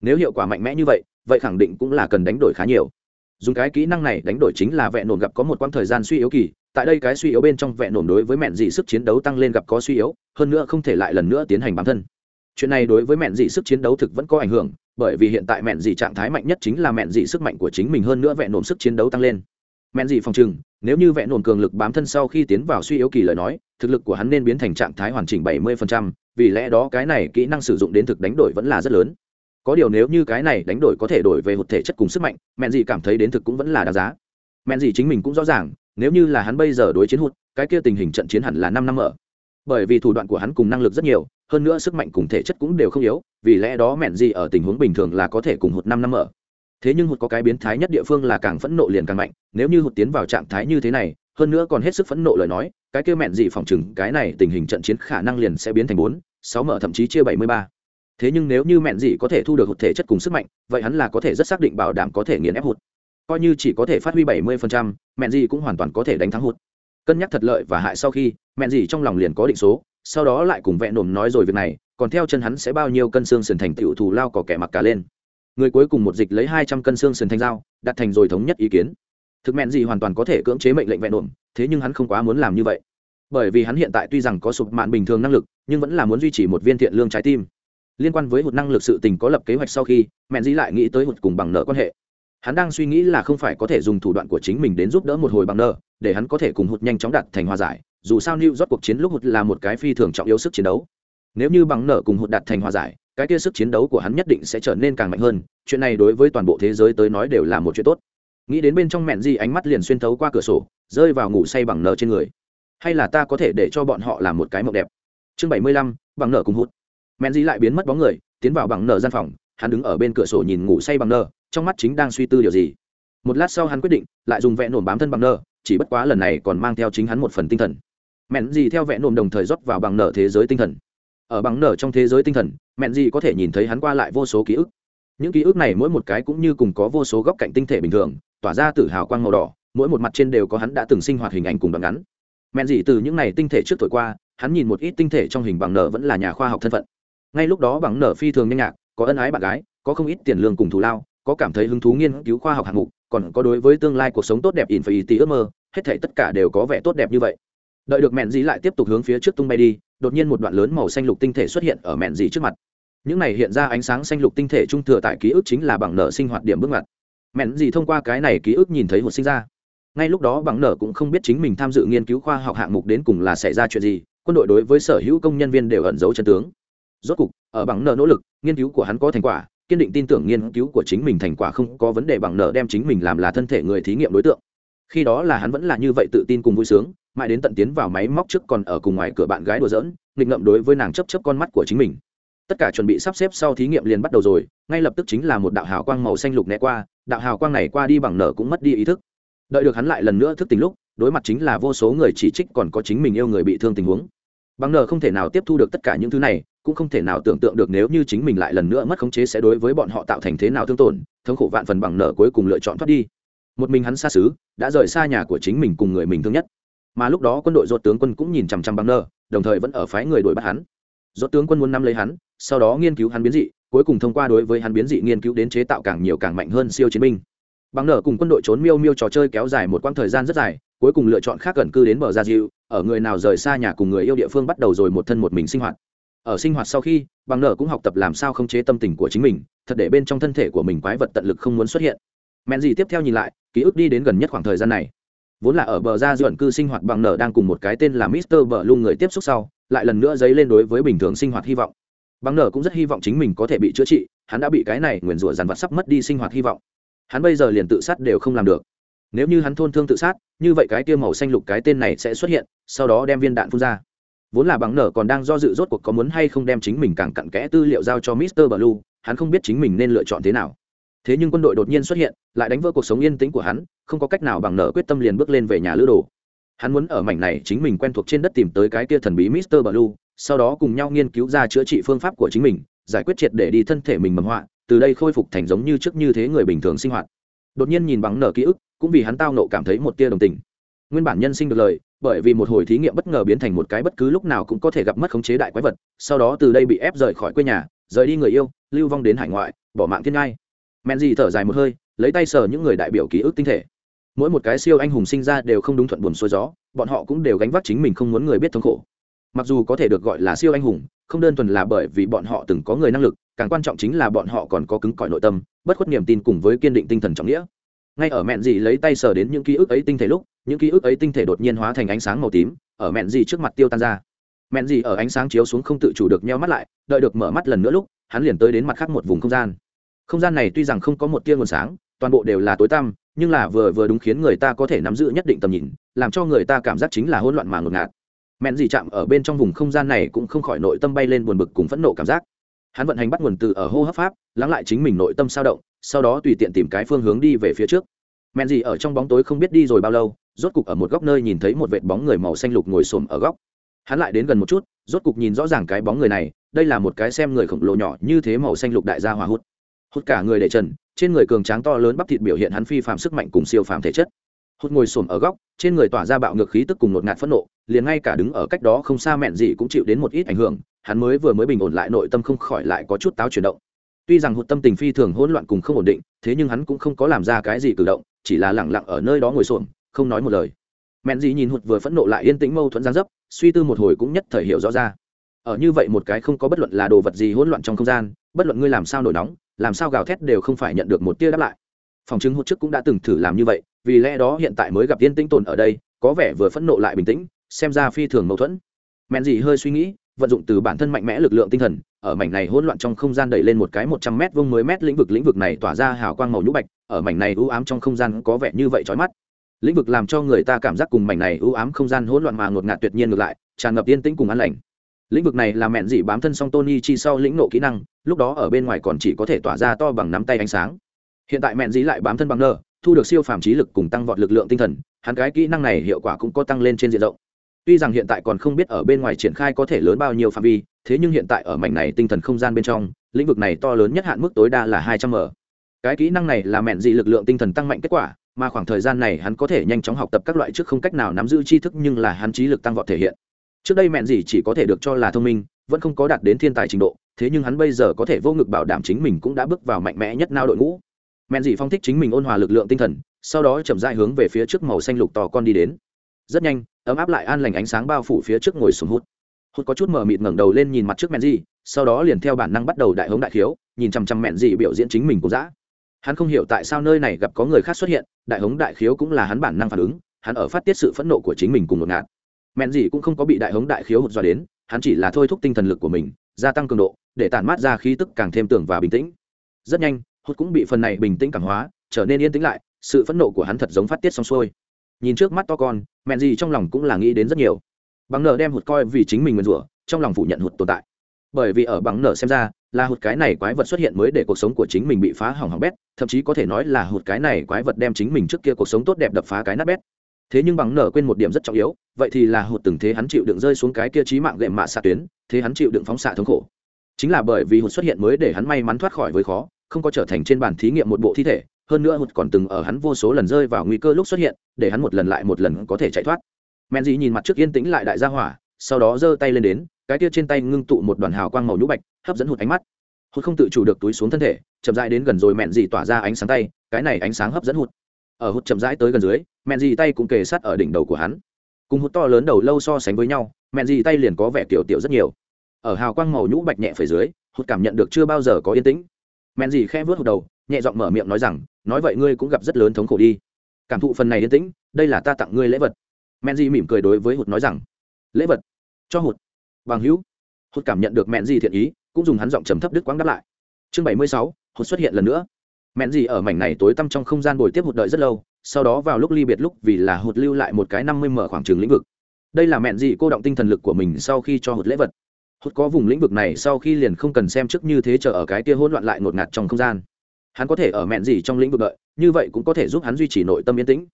Nếu hiệu quả mạnh mẽ như vậy vậy khẳng định cũng là cần đánh đổi khá nhiều. Dùng cái kỹ năng này đánh đổi chính là vẹn nổm gặp có một quãng thời gian suy yếu kỳ, tại đây cái suy yếu bên trong vẹn nổm đối với mẹn dị sức chiến đấu tăng lên gặp có suy yếu, hơn nữa không thể lại lần nữa tiến hành bám thân. Chuyện này đối với mẹn dị sức chiến đấu thực vẫn có ảnh hưởng, bởi vì hiện tại mẹn dị trạng thái mạnh nhất chính là mẹn dị sức mạnh của chính mình hơn nữa vẹn nổm sức chiến đấu tăng lên mẹn gì phòng trừng, nếu như vẹn nổm cường lực bám thân sau khi tiến vào suy yếu kỳ lời nói, thực lực của hắn nên biến thành trạng thái hoàn chỉnh bảy mươi vì lẽ đó cái này kỹ năng sử dụng đến thực đánh đổi vẫn là rất lớn. Có điều nếu như cái này đánh đổi có thể đổi về hụt thể chất cùng sức mạnh, mẹn gì cảm thấy đến thực cũng vẫn là đáng giá. Mẹn gì chính mình cũng rõ ràng, nếu như là hắn bây giờ đối chiến hụt, cái kia tình hình trận chiến hẳn là năm năm ở bởi vì thủ đoạn của hắn cùng năng lực rất nhiều, hơn nữa sức mạnh cùng thể chất cũng đều không yếu, vì lẽ đó mẹn gì ở tình huống bình thường là có thể cùng hụt năm năm ở thế nhưng hụt có cái biến thái nhất địa phương là càng phẫn nộ liền càng mạnh, nếu như hụt tiến vào trạng thái như thế này, hơn nữa còn hết sức phẫn nộ lời nói, cái kêu mẹn dị phòng chừng, cái này tình hình trận chiến khả năng liền sẽ biến thành bốn, sáu mở thậm chí chia bảy mươi ba. Thế nhưng nếu như mẹn dị có thể thu được hụt thể chất cùng sức mạnh, vậy hắn là có thể rất xác định bảo đảm có thể nghiền ép hụt. Coi như chỉ có thể phát huy bảy mươi mẹn dị cũng hoàn toàn có thể đánh thắng hụt. Cân nhắc thật lợi và hại sau khi, mẹn dị trong lòng liền có định số, sau đó lại cùng vẹn nổm nói rồi việc này, còn theo chân hắn sẽ bao nhiêu cân xương sườn thành tựu thù lao có kẻ mặc cả lên người cuối cùng một dịch lấy hai trăm cân xương sườn thành dao, đặt thành rồi thống nhất ý kiến. Thực mẹn gì hoàn toàn có thể cưỡng chế mệnh lệnh vẹn nổm thế nhưng hắn không quá muốn làm như vậy. Bởi vì hắn hiện tại tuy rằng có sụp mạn bình thường năng lực, nhưng vẫn là muốn duy trì một viên thiện lương trái tim. Liên quan với hụt năng lực sự tình có lập kế hoạch sau khi, mẹn dĩ lại nghĩ tới hụt cùng bằng nợ quan hệ. Hắn đang suy nghĩ là không phải có thể dùng thủ đoạn của chính mình đến giúp đỡ một hồi bằng nợ, để hắn có thể cùng hụt nhanh chóng đặt thành hòa giải, dù sao new rót cuộc chiến lúc hụt là một cái phi thường trọng yếu sức chiến đấu. Nếu như bằng nợ cùng hụt đặt thành hòa giải cái kia sức chiến đấu của hắn nhất định sẽ trở nên càng mạnh hơn, chuyện này đối với toàn bộ thế giới tới nói đều là một chuyện tốt. Nghĩ đến bên trong mẹn di ánh mắt liền xuyên thấu qua cửa sổ, rơi vào ngủ say bằng nợ trên người. Hay là ta có thể để cho bọn họ làm một cái mộng đẹp? Chương bảy mươi lăm, bằng nợ cùng hụt mẹn di lại biến mất bóng người, tiến vào bằng nở gian phòng, hắn đứng ở bên cửa sổ nhìn ngủ say bằng nở, trong mắt chính đang suy tư điều gì. Một lát sau hắn quyết định, lại dùng vẽ nổm bám thân bằng nở, chỉ bất quá lần này còn mang theo chính hắn một phần tinh thần. Mẹn gì theo vẽ nổm đồng thời rót vào bằng nở thế giới tinh thần ở bằng nở trong thế giới tinh thần, mẹn gì có thể nhìn thấy hắn qua lại vô số ký ức. Những ký ức này mỗi một cái cũng như cùng có vô số góc cạnh tinh thể bình thường, tỏa ra từ hào quang màu đỏ, mỗi một mặt trên đều có hắn đã từng sinh hoạt hình ảnh cùng đoạn ngắn. Mẹn gì từ những này tinh thể trước thổi qua, hắn nhìn một ít tinh thể trong hình bằng nở vẫn là nhà khoa học thân phận. Ngay lúc đó bằng nở phi thường nhanh nhạc, có ân ái bạn gái, có không ít tiền lương cùng thù lao, có cảm thấy hứng thú nghiên cứu khoa học hạng mục, còn có đối với tương lai cuộc sống tốt đẹp in phải tí ước mơ, hết thể tất cả đều có vẻ tốt đẹp như vậy đợi được mẹn dì lại tiếp tục hướng phía trước tung bay đi, đột nhiên một đoạn lớn màu xanh lục tinh thể xuất hiện ở mẹn dì trước mặt. Những này hiện ra ánh sáng xanh lục tinh thể trung thừa tại ký ức chính là bằng nở sinh hoạt điểm bước ngoặt. Mẹn dì thông qua cái này ký ức nhìn thấy hột sinh ra. Ngay lúc đó bằng nở cũng không biết chính mình tham dự nghiên cứu khoa học hạng mục đến cùng là xảy ra chuyện gì, quân đội đối với sở hữu công nhân viên đều ẩn giấu chân tướng. Rốt cục, ở bằng nợ nỗ lực, nghiên cứu của hắn có thành quả, kiên định tin tưởng nghiên cứu của chính mình thành quả không có vấn đề bằng nợ đem chính mình làm là thân thể người thí nghiệm đối tượng. Khi đó là hắn vẫn là như vậy tự tin cùng vui sướng mãi đến tận tiến vào máy móc trước còn ở cùng ngoài cửa bạn gái đùa giỡn, nghịch ngậm đối với nàng chấp chấp con mắt của chính mình. Tất cả chuẩn bị sắp xếp sau thí nghiệm liền bắt đầu rồi, ngay lập tức chính là một đạo hào quang màu xanh lục né qua, đạo hào quang này qua đi bằng nở cũng mất đi ý thức. Đợi được hắn lại lần nữa thức tỉnh lúc, đối mặt chính là vô số người chỉ trích còn có chính mình yêu người bị thương tình huống. Bằng nở không thể nào tiếp thu được tất cả những thứ này, cũng không thể nào tưởng tượng được nếu như chính mình lại lần nữa mất khống chế sẽ đối với bọn họ tạo thành thế nào thương tổn, thống khổ vạn phần bằng nở cuối cùng lựa chọn thoát đi. Một mình hắn xa xứ, đã rời xa nhà của chính mình cùng người mình thương nhất mà lúc đó quân đội rốt tướng quân cũng nhìn chằm chằm bằng nở đồng thời vẫn ở phái người đuổi bắt hắn. Rốt tướng quân muốn nắm lấy hắn, sau đó nghiên cứu hắn biến dị, cuối cùng thông qua đối với hắn biến dị nghiên cứu đến chế tạo càng nhiều càng mạnh hơn siêu chiến binh. Bằng nở cùng quân đội trốn miêu miêu trò chơi kéo dài một quãng thời gian rất dài, cuối cùng lựa chọn khác gần cư đến bờ gia diệu, ở người nào rời xa nhà cùng người yêu địa phương bắt đầu rồi một thân một mình sinh hoạt. Ở sinh hoạt sau khi, bằng nở cũng học tập làm sao khống chế tâm tình của chính mình, thật để bên trong thân thể của mình quái vật tận lực không muốn xuất hiện. Men gì tiếp theo nhìn lại, ký ức đi đến gần nhất khoảng thời gian này vốn là ở bờ ra dọn cư sinh hoạt bằng nở đang cùng một cái tên là Mister Bờ Lung người tiếp xúc sau, lại lần nữa dấy lên đối với bình thường sinh hoạt hy vọng. Bằng nở cũng rất hy vọng chính mình có thể bị chữa trị, hắn đã bị cái này nguyền rủa dằn vặt sắp mất đi sinh hoạt hy vọng. Hắn bây giờ liền tự sát đều không làm được. Nếu như hắn thôn thương tự sát, như vậy cái kia màu xanh lục cái tên này sẽ xuất hiện, sau đó đem viên đạn phun ra vốn là bằng nở còn đang do dự rốt cuộc có muốn hay không đem chính mình càng cặn kẽ tư liệu giao cho Mr. Blue, hắn không biết chính mình nên lựa chọn thế nào. Thế nhưng quân đội đột nhiên xuất hiện, lại đánh vỡ cuộc sống yên tĩnh của hắn, không có cách nào bằng nở quyết tâm liền bước lên về nhà lữ đồ. Hắn muốn ở mảnh này chính mình quen thuộc trên đất tìm tới cái kia thần bí Mister Blue, sau đó cùng nhau nghiên cứu ra chữa trị phương pháp của chính mình, giải quyết triệt để đi thân thể mình mầm họa, từ đây khôi phục thành giống như trước như thế người bình thường sinh hoạt. Đột nhiên nhìn bằng nở ký ức, cũng vì hắn tao nộ cảm thấy một tia đồng tình. Nguyên bản nhân sinh được lời, bởi vì một hồi thí nghiệm bất ngờ biến thành một cái bất cứ lúc nào cũng có thể gặp mất khống chế đại quái vật sau đó từ đây bị ép rời khỏi quê nhà rời đi người yêu lưu vong đến hải ngoại bỏ mạng thiên ngai men gì thở dài một hơi, lấy tay sờ những người đại biểu ký ức tinh thể. Mỗi một cái siêu anh hùng sinh ra đều không đúng thuận buồn xuôi gió, bọn họ cũng đều gánh vác chính mình không muốn người biết thống khổ. Mặc dù có thể được gọi là siêu anh hùng, không đơn thuần là bởi vì bọn họ từng có người năng lực, càng quan trọng chính là bọn họ còn có cứng cỏi nội tâm, bất khuất niềm tin cùng với kiên định tinh thần trọng nghĩa. Ngay ở mẹn gì lấy tay sờ đến những ký ức ấy tinh thể lúc, những ký ức ấy tinh thể đột nhiên hóa thành ánh sáng màu tím, ở mẹn gì trước mặt tiêu tan ra. Mẹn gì ở ánh sáng chiếu xuống không tự chủ được nheo mắt lại, đợi được mở mắt lần nữa lúc, hắn liền tới đến mặt khác một vùng không gian không gian này tuy rằng không có một tia nguồn sáng, toàn bộ đều là tối tăm, nhưng là vừa vừa đúng khiến người ta có thể nắm giữ nhất định tầm nhìn, làm cho người ta cảm giác chính là hỗn loạn mà ngột ngạt. Mẹn gì chạm ở bên trong vùng không gian này cũng không khỏi nội tâm bay lên buồn bực cùng phẫn nộ cảm giác. Hắn vận hành bắt nguồn từ ở hô hấp pháp, lắng lại chính mình nội tâm sao động, sau đó tùy tiện tìm cái phương hướng đi về phía trước. Mẹn gì ở trong bóng tối không biết đi rồi bao lâu, rốt cục ở một góc nơi nhìn thấy một vệt bóng người màu xanh lục ngồi xổm ở góc. Hắn lại đến gần một chút, rốt cục nhìn rõ ràng cái bóng người này, đây là một cái xem người khổng lồ nhỏ như thế màu xanh lục đại gia hòa hút hụt cả người để trần, trên người cường tráng to lớn bắp thịt biểu hiện hắn phi phạm sức mạnh cùng siêu phàm thể chất. Hụt ngồi xổm ở góc, trên người tỏa ra bạo ngược khí tức cùng ngột ngạt phẫn nộ, liền ngay cả đứng ở cách đó không xa mẹn gì cũng chịu đến một ít ảnh hưởng, hắn mới vừa mới bình ổn lại nội tâm không khỏi lại có chút táo chuyển động. Tuy rằng hụt tâm tình phi thường hỗn loạn cùng không ổn định, thế nhưng hắn cũng không có làm ra cái gì cử động, chỉ là lẳng lặng ở nơi đó ngồi xổm, không nói một lời. Mẹn gì nhìn hụt vừa phẫn nộ lại yên tĩnh mâu thuẫn giang dấp, suy tư một hồi cũng nhất thời hiểu rõ ra. Ở như vậy một cái không có bất luận là đồ vật gì hỗn loạn trong không gian, bất luận ngươi làm sao nổi nóng làm sao gào thét đều không phải nhận được một tia đáp lại. Phòng chứng hụt trước cũng đã từng thử làm như vậy, vì lẽ đó hiện tại mới gặp yên tĩnh tồn ở đây, có vẻ vừa phẫn nộ lại bình tĩnh, xem ra phi thường mâu thuẫn. Mẹn gì hơi suy nghĩ, vận dụng từ bản thân mạnh mẽ lực lượng tinh thần, ở mảnh này hỗn loạn trong không gian đẩy lên một cái một trăm mét vuông mới mét lĩnh vực lĩnh vực này tỏa ra hào quang màu nhũ bạch, ở mảnh này u ám trong không gian có vẻ như vậy chói mắt. Lĩnh vực làm cho người ta cảm giác cùng mảnh này u ám không gian hỗn loạn mà ngột ngạt tuyệt nhiên ngược lại, tràn ngập yên tĩnh cùng an lành lĩnh vực này là mẹn dị bám thân song tony chi sau lĩnh nộ kỹ năng, lúc đó ở bên ngoài còn chỉ có thể tỏa ra to bằng nắm tay ánh sáng. Hiện tại mẹn dị lại bám thân bằng nơ, thu được siêu phàm trí lực cùng tăng vọt lực lượng tinh thần, hắn cái kỹ năng này hiệu quả cũng có tăng lên trên diện rộng. Tuy rằng hiện tại còn không biết ở bên ngoài triển khai có thể lớn bao nhiêu phạm vi, thế nhưng hiện tại ở mảnh này tinh thần không gian bên trong, lĩnh vực này to lớn nhất hạn mức tối đa là hai trăm m. Cái kỹ năng này là mẹn dị lực lượng tinh thần tăng mạnh kết quả, mà khoảng thời gian này hắn có thể nhanh chóng học tập các loại trước không cách nào nắm giữ tri thức nhưng là hắn trí lực tăng vọt thể hiện trước đây mẹn gì chỉ có thể được cho là thông minh, vẫn không có đạt đến thiên tài trình độ, thế nhưng hắn bây giờ có thể vô ngực bảo đảm chính mình cũng đã bước vào mạnh mẽ nhất nao đội ngũ. Mẹn dị phong thích chính mình ôn hòa lực lượng tinh thần, sau đó chậm dại hướng về phía trước màu xanh lục to con đi đến. Rất nhanh, ấm áp lại an lành ánh sáng bao phủ phía trước ngồi sùng hút. Hút có chút mờ mịt ngẩng đầu lên nhìn mặt trước mẹn dị sau đó liền theo bản năng bắt đầu đại hống đại khiếu, nhìn chằm chằm mẹn dị biểu diễn chính mình cũng dã. Hắn không hiểu tại sao nơi này gặp có người khác xuất hiện, đại hống đại khiếu cũng là hắn bản năng phản ứng, hắn ở phát tiết sự phẫn nộ của chính mình cùng một ngạt mẹn gì cũng không có bị đại hống đại khiếu hụt dọa đến, hắn chỉ là thôi thúc tinh thần lực của mình, gia tăng cường độ, để tản mát ra khí tức càng thêm tưởng và bình tĩnh. Rất nhanh, hụt cũng bị phần này bình tĩnh cảm hóa, trở nên yên tĩnh lại, sự phẫn nộ của hắn thật giống phát tiết xong xuôi. Nhìn trước mắt to con, mẹn gì trong lòng cũng là nghĩ đến rất nhiều. Bằng nợ đem hụt coi vì chính mình nguyền rủa, trong lòng phủ nhận hụt tồn tại. Bởi vì ở bằng nợ xem ra, là hụt cái này quái vật xuất hiện mới để cuộc sống của chính mình bị phá hỏng hỏng bét, thậm chí có thể nói là hụt cái này quái vật đem chính mình trước kia cuộc sống tốt đẹp đập phá cái nát bét thế nhưng bằng nở quên một điểm rất trọng yếu, vậy thì là hụt từng thế hắn chịu đựng rơi xuống cái kia trí mạng gệm mạ xạ tuyến, thế hắn chịu đựng phóng xạ thống khổ. Chính là bởi vì hụt xuất hiện mới để hắn may mắn thoát khỏi với khó, không có trở thành trên bàn thí nghiệm một bộ thi thể, hơn nữa hụt còn từng ở hắn vô số lần rơi vào nguy cơ lúc xuất hiện, để hắn một lần lại một lần có thể chạy thoát. Men dì nhìn mặt trước yên tĩnh lại đại gia hỏa, sau đó giơ tay lên đến, cái kia trên tay ngưng tụ một đoàn hào quang màu nhũ bạch, hấp dẫn hụt ánh mắt. Hụt không tự chủ được túi xuống thân thể, chậm rãi đến gần rồi mẹn dì tỏa ra ánh sáng tay, cái này ánh sáng hấp dẫn hụt. Ở hụt chậm rãi tới gần dưới mẹn dì tay cũng kề sát ở đỉnh đầu của hắn. Cùng hút to lớn đầu lâu so sánh với nhau, mẹn dì tay liền có vẻ kiểu tiểu rất nhiều. Ở hào quang màu nhũ bạch nhẹ phía dưới hụt cảm nhận được chưa bao giờ có yên tĩnh. Mẹn dì khe vớt hụt đầu, nhẹ giọng mở miệng nói rằng, nói vậy ngươi cũng gặp rất lớn thống khổ đi. Cảm thụ phần này yên tĩnh, đây là ta tặng ngươi lễ vật. Mẹn dì mỉm cười đối với hụt nói rằng, lễ vật? Cho hụt. Bằng hữu, hụt cảm nhận được mẹn dì thiện ý, cũng dùng hắn giọng trầm thấp đứt quãng đáp lại. Chương bảy mươi sáu, hụt xuất hiện lần nữa mẹn gì ở mảnh này tối tăm trong không gian bồi tiếp hụt đợi rất lâu, sau đó vào lúc ly biệt lúc vì là hụt lưu lại một cái năm mươi mở khoảng trường lĩnh vực. Đây là mẹn gì cô động tinh thần lực của mình sau khi cho hụt lễ vật. Hụt có vùng lĩnh vực này sau khi liền không cần xem trước như thế chờ ở cái kia hỗn loạn lại ngột ngạt trong không gian. Hắn có thể ở mẹn gì trong lĩnh vực đợi, như vậy cũng có thể giúp hắn duy trì nội tâm yên tĩnh.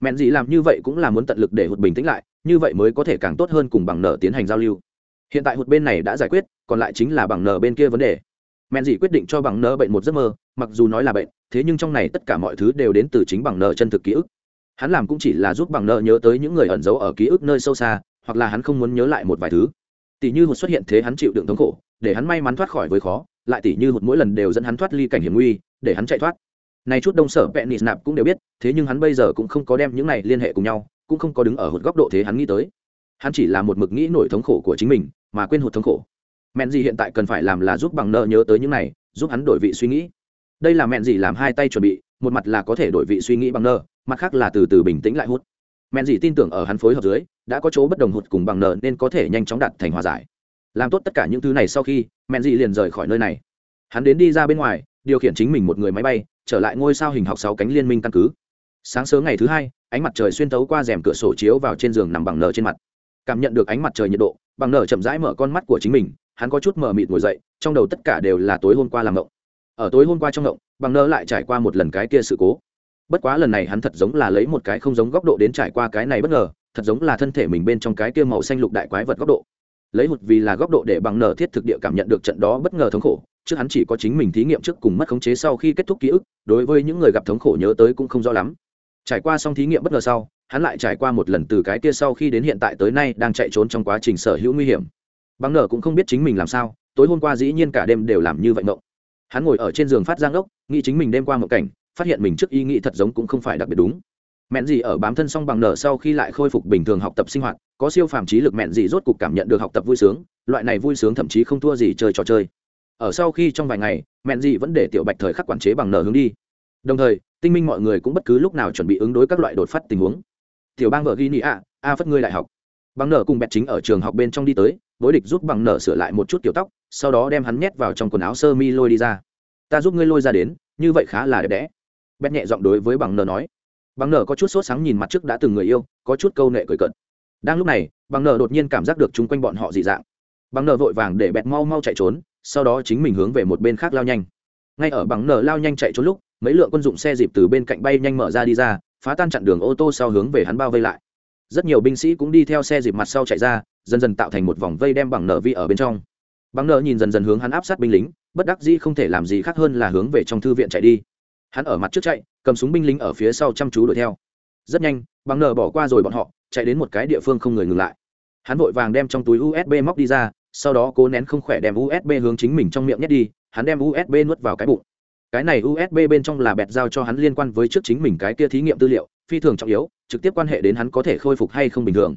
Mẹn gì làm như vậy cũng là muốn tận lực để hụt bình tĩnh lại, như vậy mới có thể càng tốt hơn cùng bằng nợ tiến hành giao lưu. Hiện tại hụt bên này đã giải quyết, còn lại chính là bằng nợ bên kia vấn đề mẹn dị quyết định cho bằng nợ bệnh một giấc mơ, mặc dù nói là bệnh, thế nhưng trong này tất cả mọi thứ đều đến từ chính bằng nợ chân thực ký ức. Hắn làm cũng chỉ là giúp bằng nợ nhớ tới những người ẩn giấu ở ký ức nơi sâu xa, hoặc là hắn không muốn nhớ lại một vài thứ. Tỷ như hụt xuất hiện thế hắn chịu đựng thống khổ, để hắn may mắn thoát khỏi với khó, lại tỷ như hụt mỗi lần đều dẫn hắn thoát ly cảnh hiểm nguy, để hắn chạy thoát. Này chút đông sở vẹn nịt nạp cũng đều biết, thế nhưng hắn bây giờ cũng không có đem những này liên hệ cùng nhau, cũng không có đứng ở hụt góc độ thế hắn nghĩ tới. Hắn chỉ là một mực nghĩ nổi thống khổ của chính mình, mà quên hụt thống khổ mẹn gì hiện tại cần phải làm là giúp bằng nợ nhớ tới những này, giúp hắn đổi vị suy nghĩ. Đây là mẹn gì làm hai tay chuẩn bị, một mặt là có thể đổi vị suy nghĩ bằng nợ, mặt khác là từ từ bình tĩnh lại hút. Mẹn gì tin tưởng ở hắn phối hợp dưới, đã có chỗ bất đồng hụt cùng bằng nợ nên có thể nhanh chóng đạt thành hòa giải. Làm tốt tất cả những thứ này sau khi, mẹn gì liền rời khỏi nơi này. Hắn đến đi ra bên ngoài, điều khiển chính mình một người máy bay, trở lại ngôi sao hình học sáu cánh liên minh căn cứ. Sáng sớm ngày thứ hai, ánh mặt trời xuyên tấu qua rèm cửa sổ chiếu vào trên giường nằm bằng nở trên mặt. Cảm nhận được ánh mặt trời nhiệt độ, bằng nở chậm rãi mở con mắt của chính mình hắn có chút mờ mịt ngồi dậy, trong đầu tất cả đều là tối hôm qua làm ngộng. Ở tối hôm qua trong ngộng, bằng nơ lại trải qua một lần cái kia sự cố. Bất quá lần này hắn thật giống là lấy một cái không giống góc độ đến trải qua cái này bất ngờ, thật giống là thân thể mình bên trong cái kia màu xanh lục đại quái vật góc độ. Lấy một vì là góc độ để bằng nở thiết thực địa cảm nhận được trận đó bất ngờ thống khổ, trước hắn chỉ có chính mình thí nghiệm trước cùng mất khống chế sau khi kết thúc ký ức, đối với những người gặp thống khổ nhớ tới cũng không rõ lắm. Trải qua xong thí nghiệm bất ngờ sau, hắn lại trải qua một lần từ cái kia sau khi đến hiện tại tới nay đang chạy trốn trong quá trình sở hữu nguy hiểm bằng nở cũng không biết chính mình làm sao, tối hôm qua dĩ nhiên cả đêm đều làm như vậy mộng. Hắn ngồi ở trên giường phát giang ốc, nghĩ chính mình đêm qua mộng cảnh, phát hiện mình trước ý nghĩ thật giống cũng không phải đặc biệt đúng. Mẹn gì ở bám thân xong bằng nở sau khi lại khôi phục bình thường học tập sinh hoạt, có siêu phàm trí lực mẹn gì rốt cục cảm nhận được học tập vui sướng, loại này vui sướng thậm chí không thua gì chơi trò chơi. Ở sau khi trong vài ngày, mẹn gì vẫn để tiểu bạch thời khắc quản chế bằng nở hướng đi. Đồng thời, tinh minh mọi người cũng bất cứ lúc nào chuẩn bị ứng đối các loại đột phát tình huống. Tiểu bang vợ ghi nị ạ, a phất ngươi đại học. Bằng nở cùng bẹt chính ở trường học bên trong đi tới bối địch giúp bằng nở sửa lại một chút kiểu tóc, sau đó đem hắn nhét vào trong quần áo sơ mi lôi đi ra. Ta giúp ngươi lôi ra đến, như vậy khá là đẹp đẽ. Bẹt nhẹ giọng đối với bằng nở nói. Bằng nở có chút sốt sáng nhìn mặt trước đã từng người yêu, có chút câu nệ cười cận đang lúc này, bằng nở đột nhiên cảm giác được chung quanh bọn họ dị dạng. Bằng nở vội vàng để bẹt mau mau chạy trốn, sau đó chính mình hướng về một bên khác lao nhanh. Ngay ở bằng nở lao nhanh chạy trốn lúc, mấy lượng quân dụng xe dịp từ bên cạnh bay nhanh mở ra đi ra, phá tan chặn đường ô tô sau hướng về hắn bao vây lại. Rất nhiều binh sĩ cũng đi theo xe dịp mặt sau chạy ra dần dần tạo thành một vòng vây đem bằng nợ vi ở bên trong. Bằng nợ nhìn dần dần hướng hắn áp sát binh lính, bất đắc dĩ không thể làm gì khác hơn là hướng về trong thư viện chạy đi. Hắn ở mặt trước chạy, cầm súng binh lính ở phía sau chăm chú đuổi theo. Rất nhanh, bằng nợ bỏ qua rồi bọn họ, chạy đến một cái địa phương không người ngừng lại. Hắn vội vàng đem trong túi usb móc đi ra, sau đó cố nén không khỏe đem usb hướng chính mình trong miệng nhét đi, hắn đem usb nuốt vào cái bụng. Cái này usb bên trong là bẹt giao cho hắn liên quan với trước chính mình cái kia thí nghiệm tư liệu, phi thường trọng yếu, trực tiếp quan hệ đến hắn có thể khôi phục hay không bình thường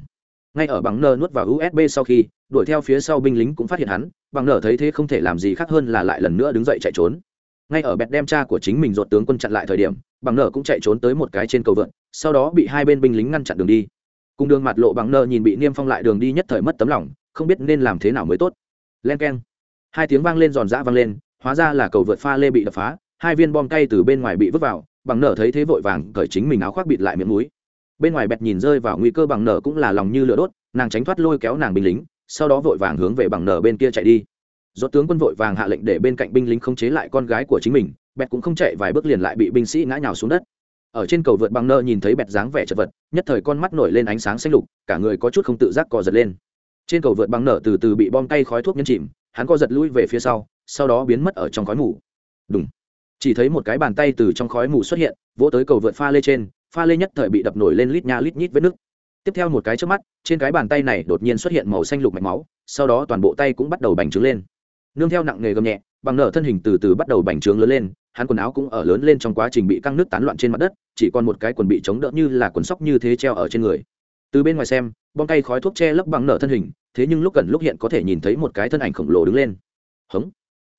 ngay ở bằng nơ nuốt vào usb sau khi, đuổi theo phía sau binh lính cũng phát hiện hắn, bằng nờ thấy thế không thể làm gì khác hơn là lại lần nữa đứng dậy chạy trốn. Ngay ở bẹt đem cha của chính mình ruột tướng quân chặn lại thời điểm, bằng nờ cũng chạy trốn tới một cái trên cầu vượt sau đó bị hai bên binh lính ngăn chặn đường đi. Cùng đường mặt lộ bằng nơ nhìn bị niêm phong lại đường đi nhất thời mất tấm lòng, không biết nên làm thế nào mới tốt. Len k e n hai tiếng vang lên giòn giã vang lên, hóa ra là cầu vượt pha lê bị đập phá, hai viên bom cay từ bên ngoài bị vứt vào, bằng nở thấy thế vội vàng cởi chính mình áo khoác bịt lại miệng núi bên ngoài bẹt nhìn rơi vào nguy cơ bằng nở cũng là lòng như lửa đốt, nàng tránh thoát lôi kéo nàng binh lính, sau đó vội vàng hướng về bằng nở bên kia chạy đi. Do tướng quân vội vàng hạ lệnh để bên cạnh binh lính không chế lại con gái của chính mình, bẹt cũng không chạy vài bước liền lại bị binh sĩ ngã nhào xuống đất. Ở trên cầu vượt bằng nơ nhìn thấy bẹt dáng vẻ chật vật, nhất thời con mắt nổi lên ánh sáng xanh lục, cả người có chút không tự giác co giật lên. Trên cầu vượt bằng nở từ từ bị bom tay khói thuốc nhân chìm, hắn co giật lui về phía sau sau đó biến mất ở trong khói mù. Đúng chỉ thấy một cái bàn tay từ trong khói mù xuất hiện, vỗ tới cầu vượt pha lê trên pha lê nhất thời bị đập nổi lên lít nha lít nhít vết nước. Tiếp theo một cái trước mắt, trên cái bàn tay này đột nhiên xuất hiện màu xanh lục mạch máu, sau đó toàn bộ tay cũng bắt đầu bành trướng lên. Nương theo nặng nghề gầm nhẹ, bằng nở thân hình từ từ bắt đầu bành trướng lớn lên, hắn quần áo cũng ở lớn lên trong quá trình bị căng nước tán loạn trên mặt đất, chỉ còn một cái quần bị chống đỡ như là quần sóc như thế treo ở trên người. Từ bên ngoài xem bom tay khói thuốc che lấp bằng nở thân hình, thế nhưng lúc gần lúc hiện có thể nhìn thấy một cái thân ảnh khổng lồ đứng lên. Hống.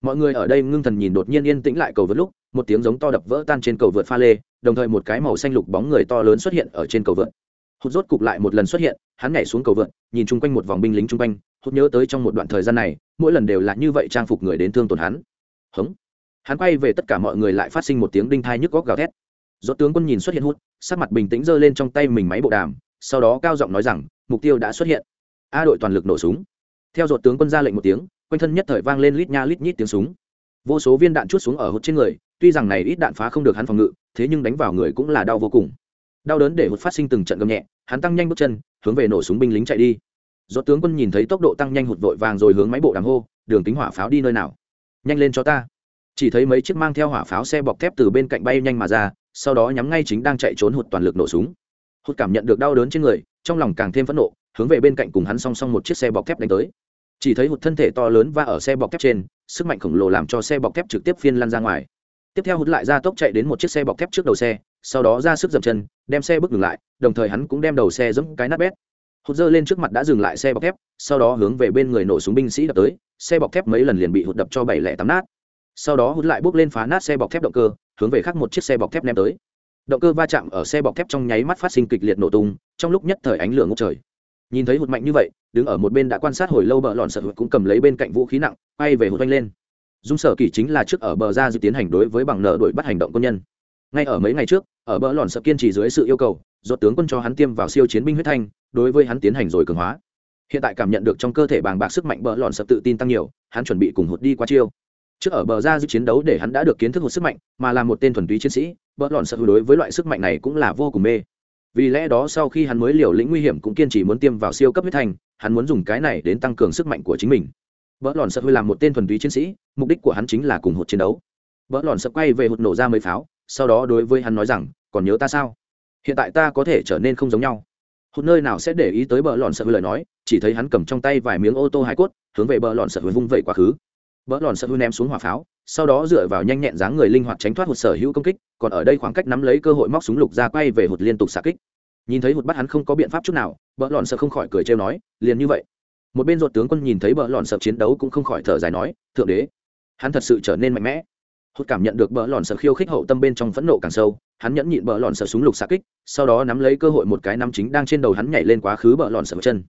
Mọi người ở đây ngưng thần nhìn đột nhiên yên tĩnh lại cầu vượt lúc một tiếng giống to đập vỡ tan trên cầu vượt pha lê, đồng thời một cái màu xanh lục bóng người to lớn xuất hiện ở trên cầu vượt. Hụt rốt cục lại một lần xuất hiện, hắn nhảy xuống cầu vượt, nhìn chung quanh một vòng binh lính chung quanh, hụt nhớ tới trong một đoạn thời gian này, mỗi lần đều là như vậy trang phục người đến thương tổn hắn. Hống. Hắn quay về tất cả mọi người lại phát sinh một tiếng đinh thai nhức góc gào thét. Do tướng quân nhìn xuất hiện hút sắc mặt bình tĩnh giơ lên trong tay mình máy bộ đàm, sau đó cao giọng nói rằng, mục tiêu đã xuất hiện. A đội toàn lực nổ súng. Theo dột tướng quân ra lệnh một tiếng, quanh thân nhất thời vang lên lít nha lít nhít tiếng súng. Vô số viên đạn chút xuống ở hụt trên người tuy rằng này ít đạn phá không được hắn phòng ngự, thế nhưng đánh vào người cũng là đau vô cùng. Đau đớn để hụt phát sinh từng trận gầm nhẹ, hắn tăng nhanh bước chân, hướng về nổ súng binh lính chạy đi. Do tướng quân nhìn thấy tốc độ tăng nhanh hụt vội vàng rồi hướng máy bộ đàm hô, đường tính hỏa pháo đi nơi nào? Nhanh lên cho ta. Chỉ thấy mấy chiếc mang theo hỏa pháo xe bọc thép từ bên cạnh bay nhanh mà ra, sau đó nhắm ngay chính đang chạy trốn hụt toàn lực nổ súng. Hụt cảm nhận được đau đớn trên người, trong lòng càng thêm phẫn nộ, hướng về bên cạnh cùng hắn song song một chiếc xe bọc thép đánh tới. Chỉ thấy hụt thân thể to lớn và ở xe bọc thép trên, sức mạnh khổng lồ làm cho xe bọc thép trực tiếp phiên lăn ra ngoài tiếp theo hút lại ra tốc chạy đến một chiếc xe bọc thép trước đầu xe, sau đó ra sức dậm chân, đem xe bước ngừng lại, đồng thời hắn cũng đem đầu xe giẫm cái nát bét. Hụt dơ lên trước mặt đã dừng lại xe bọc thép, sau đó hướng về bên người nổ súng binh sĩ đập tới, xe bọc thép mấy lần liền bị hụt đập cho bảy lẻ tám nát. Sau đó hụt lại bước lên phá nát xe bọc thép động cơ, hướng về khác một chiếc xe bọc thép ném tới. Động cơ va chạm ở xe bọc thép trong nháy mắt phát sinh kịch liệt nổ tung, trong lúc nhất thời ánh lửa ngốc trời. Nhìn thấy hụt mạnh như vậy, đứng ở một bên đã quan sát hồi lâu bờ lòn sợ hụt cũng cầm lấy bên cạnh vũ khí nặng bay về hụt oanh lên dung sở kỳ chính là trước ở bờ ra dự tiến hành đối với bằng nợ đội bắt hành động quân nhân. Ngay ở mấy ngày trước, ở bờ lòn sợ kiên trì dưới sự yêu cầu, do tướng quân cho hắn tiêm vào siêu chiến binh huyết thanh, đối với hắn tiến hành rồi cường hóa. Hiện tại cảm nhận được trong cơ thể bàng bạc sức mạnh bờ lòn sợ tự tin tăng nhiều, hắn chuẩn bị cùng hụt đi qua chiêu. Trước ở bờ ra dự chiến đấu để hắn đã được kiến thức một sức mạnh, mà là một tên thuần túy chiến sĩ, bờ lòn sợ đối với loại sức mạnh này cũng là vô cùng mê. Vì lẽ đó sau khi hắn mới liều lĩnh nguy hiểm cũng kiên trì muốn tiêm vào siêu cấp huyết thanh, hắn muốn dùng cái này đến tăng cường sức mạnh của chính mình vỡ lòn sợ hơi làm một tên thuần túy chiến sĩ, mục đích của hắn chính là cùng hụt chiến đấu. Vỡ lòn sợ quay về hụt nổ ra mấy pháo, sau đó đối với hắn nói rằng, còn nhớ ta sao? Hiện tại ta có thể trở nên không giống nhau. Hụt nơi nào sẽ để ý tới bờ lòn sợ hơi lời nói, chỉ thấy hắn cầm trong tay vài miếng ô tô hải cốt, hướng về bờ lòn sợ hơi vung vẩy quá khứ. Bờ lòn sợ hơi ném xuống hỏa pháo, sau đó dựa vào nhanh nhẹn dáng người linh hoạt tránh thoát hụt sở hữu công kích, còn ở đây khoảng cách nắm lấy cơ hội móc súng lục ra quay về hụt liên tục xạ kích. Nhìn thấy hụt bắt hắn không có biện pháp chút nào bờ lòn sợ không khỏi cười trêu nói, liền như vậy một bên ruột tướng quân nhìn thấy bờ lòn sợ chiến đấu cũng không khỏi thở dài nói, thượng đế, hắn thật sự trở nên mạnh mẽ. Hụt cảm nhận được bờ lòn sợ khiêu khích hậu tâm bên trong phẫn nộ càng sâu, hắn nhẫn nhịn bờ lòn sợ súng lục xa kích, sau đó nắm lấy cơ hội một cái nắm chính đang trên đầu hắn nhảy lên quá khứ bờ lòn sợ chân.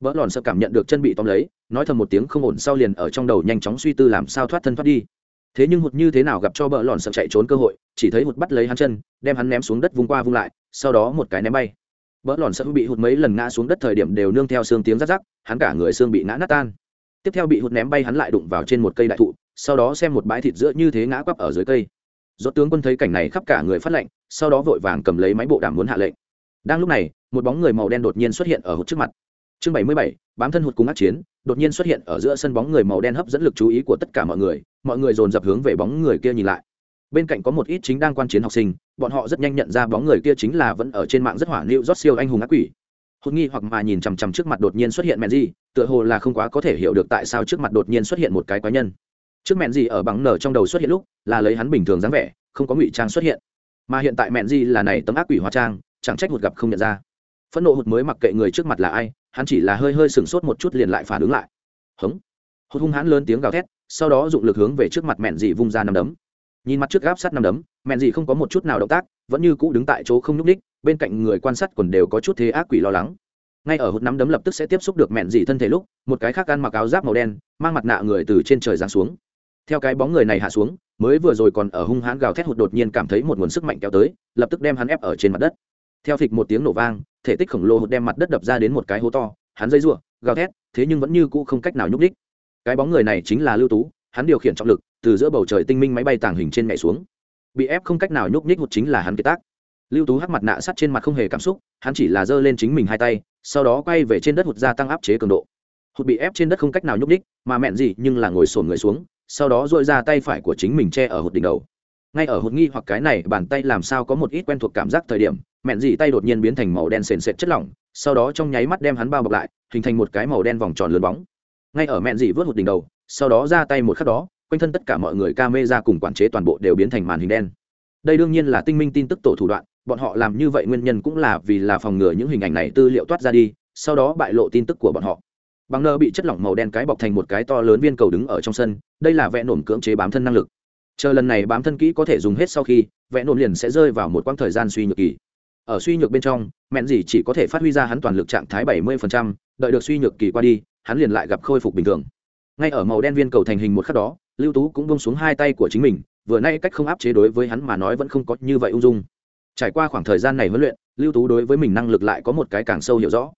Bờ lòn sợ cảm nhận được chân bị tóm lấy, nói thầm một tiếng không ổn sau liền ở trong đầu nhanh chóng suy tư làm sao thoát thân thoát đi. Thế nhưng hụt như thế nào gặp cho bờ lòn sợ chạy trốn cơ hội, chỉ thấy hụt bắt lấy hắn chân, đem hắn ném xuống đất vung qua vung lại, sau đó một cái ném bay bỡ lòn sợ bị hụt mấy lần ngã xuống đất thời điểm đều nương theo xương tiếng rắc rắc, hắn cả người xương bị ngã nát tan. Tiếp theo bị hụt ném bay hắn lại đụng vào trên một cây đại thụ, sau đó xem một bãi thịt giữa như thế ngã quắp ở dưới cây. Do tướng quân thấy cảnh này khắp cả người phát lệnh, sau đó vội vàng cầm lấy máy bộ đàm muốn hạ lệnh. Đang lúc này, một bóng người màu đen đột nhiên xuất hiện ở hụt trước mặt. Chương bảy mươi bảy, bám thân hụt cùng ác chiến, đột nhiên xuất hiện ở giữa sân bóng người màu đen hấp dẫn lực chú ý của tất cả mọi người mọi người dồn dập hướng về bóng người kia nhìn lại bên cạnh có một ít chính đang quan chiến học sinh, bọn họ rất nhanh nhận ra bóng người kia chính là vẫn ở trên mạng rất hỏa lưu rót siêu anh hùng ác quỷ. Hốt nghi hoặc mà nhìn chằm chằm trước mặt đột nhiên xuất hiện mẹn gì tựa hồ là không quá có thể hiểu được tại sao trước mặt đột nhiên xuất hiện một cái quái nhân. Trước mẹn gì ở bằng nở trong đầu xuất hiện lúc, là lấy hắn bình thường dáng vẻ, không có ngụy trang xuất hiện. Mà hiện tại mẹn gì là này tấm ác quỷ hóa trang, chẳng trách một gặp không nhận ra. Phẫn nộ hụt mới mặc kệ người trước mặt là ai, hắn chỉ là hơi hơi sừng sốt một chút liền lại phản ứng lại. Hống. Hụt hung hãn lớn tiếng gào thét, sau đó dụng lực hướng về trước mặt mẹn gì vung ra nằm đấm nhìn mặt trước gáp sát năm đấm, mẹn gì không có một chút nào động tác, vẫn như cũ đứng tại chỗ không nhúc ních bên cạnh người quan sát còn đều có chút thế ác quỷ lo lắng. Ngay ở hụt nắm đấm lập tức sẽ tiếp xúc được mẹn gì thân thể lúc, một cái khác ăn mặc áo giáp màu đen, mang mặt nạ người từ trên trời giáng xuống. Theo cái bóng người này hạ xuống, mới vừa rồi còn ở hung hãn gào thét hụt đột nhiên cảm thấy một nguồn sức mạnh kéo tới, lập tức đem hắn ép ở trên mặt đất. Theo thịt một tiếng nổ vang, thể tích khổng lồ hụt đem mặt đất đập ra đến một cái hố to, hắn dây r gào thét, thế nhưng vẫn như cũ không cách nào nhúc đích cái bóng người này chính là lưu tú hắn điều khiển trọng lực, từ giữa bầu trời tinh minh máy bay tàng hình trên nhảy xuống. Bị ép không cách nào nhúc nhích một chính là hắn kế tác. Lưu tú hắc mặt nạ sắt trên mặt không hề cảm xúc, hắn chỉ là giơ lên chính mình hai tay, sau đó quay về trên đất hụt gia tăng áp chế cường độ. Hụt bị ép trên đất không cách nào nhúc nhích, mà mẹn gì nhưng là ngồi sổn người xuống, sau đó dội ra tay phải của chính mình che ở hụt đỉnh đầu. Ngay ở hụt nghi hoặc cái này, bàn tay làm sao có một ít quen thuộc cảm giác thời điểm, mẹn gì tay đột nhiên biến thành màu đen sền sệt chất lỏng, sau đó trong nháy mắt đem hắn bao bọc lại, hình thành một cái màu đen vòng tròn lớn bóng. Ngay ở mẹn gì vớt hụt đỉnh đầu sau đó ra tay một khắc đó quanh thân tất cả mọi người ca mê ra cùng quản chế toàn bộ đều biến thành màn hình đen. Đây đương nhiên là tinh minh tin tức tổ thủ đoạn bọn họ làm như vậy nguyên nhân cũng là vì là phòng ngừa những hình ảnh này tư liệu toát ra đi sau đó bại lộ tin tức của bọn họ. Bằng nơ bị chất lỏng màu đen cái bọc thành một cái to lớn viên cầu đứng ở trong sân đây là vẽ nổm cưỡng chế bám thân năng lực. Chờ lần này bám thân kỹ có thể dùng hết sau khi vẽ nổm liền sẽ rơi vào một quãng thời gian suy nhược kỳ. Ở suy nhược bên trong mẹn gì chỉ có thể phát huy ra hắn toàn lực trạng thái 70%, đợi được suy nhược kỳ qua đi hắn liền lại gặp khôi phục bình thường ngay ở màu đen viên cầu thành hình một khắc đó, lưu tú cũng bông xuống hai tay của chính mình, vừa nay cách không áp chế đối với hắn mà nói vẫn không có như vậy ung dung. Trải qua khoảng thời gian này huấn luyện, lưu tú đối với mình năng lực lại có một cái càng sâu hiểu rõ.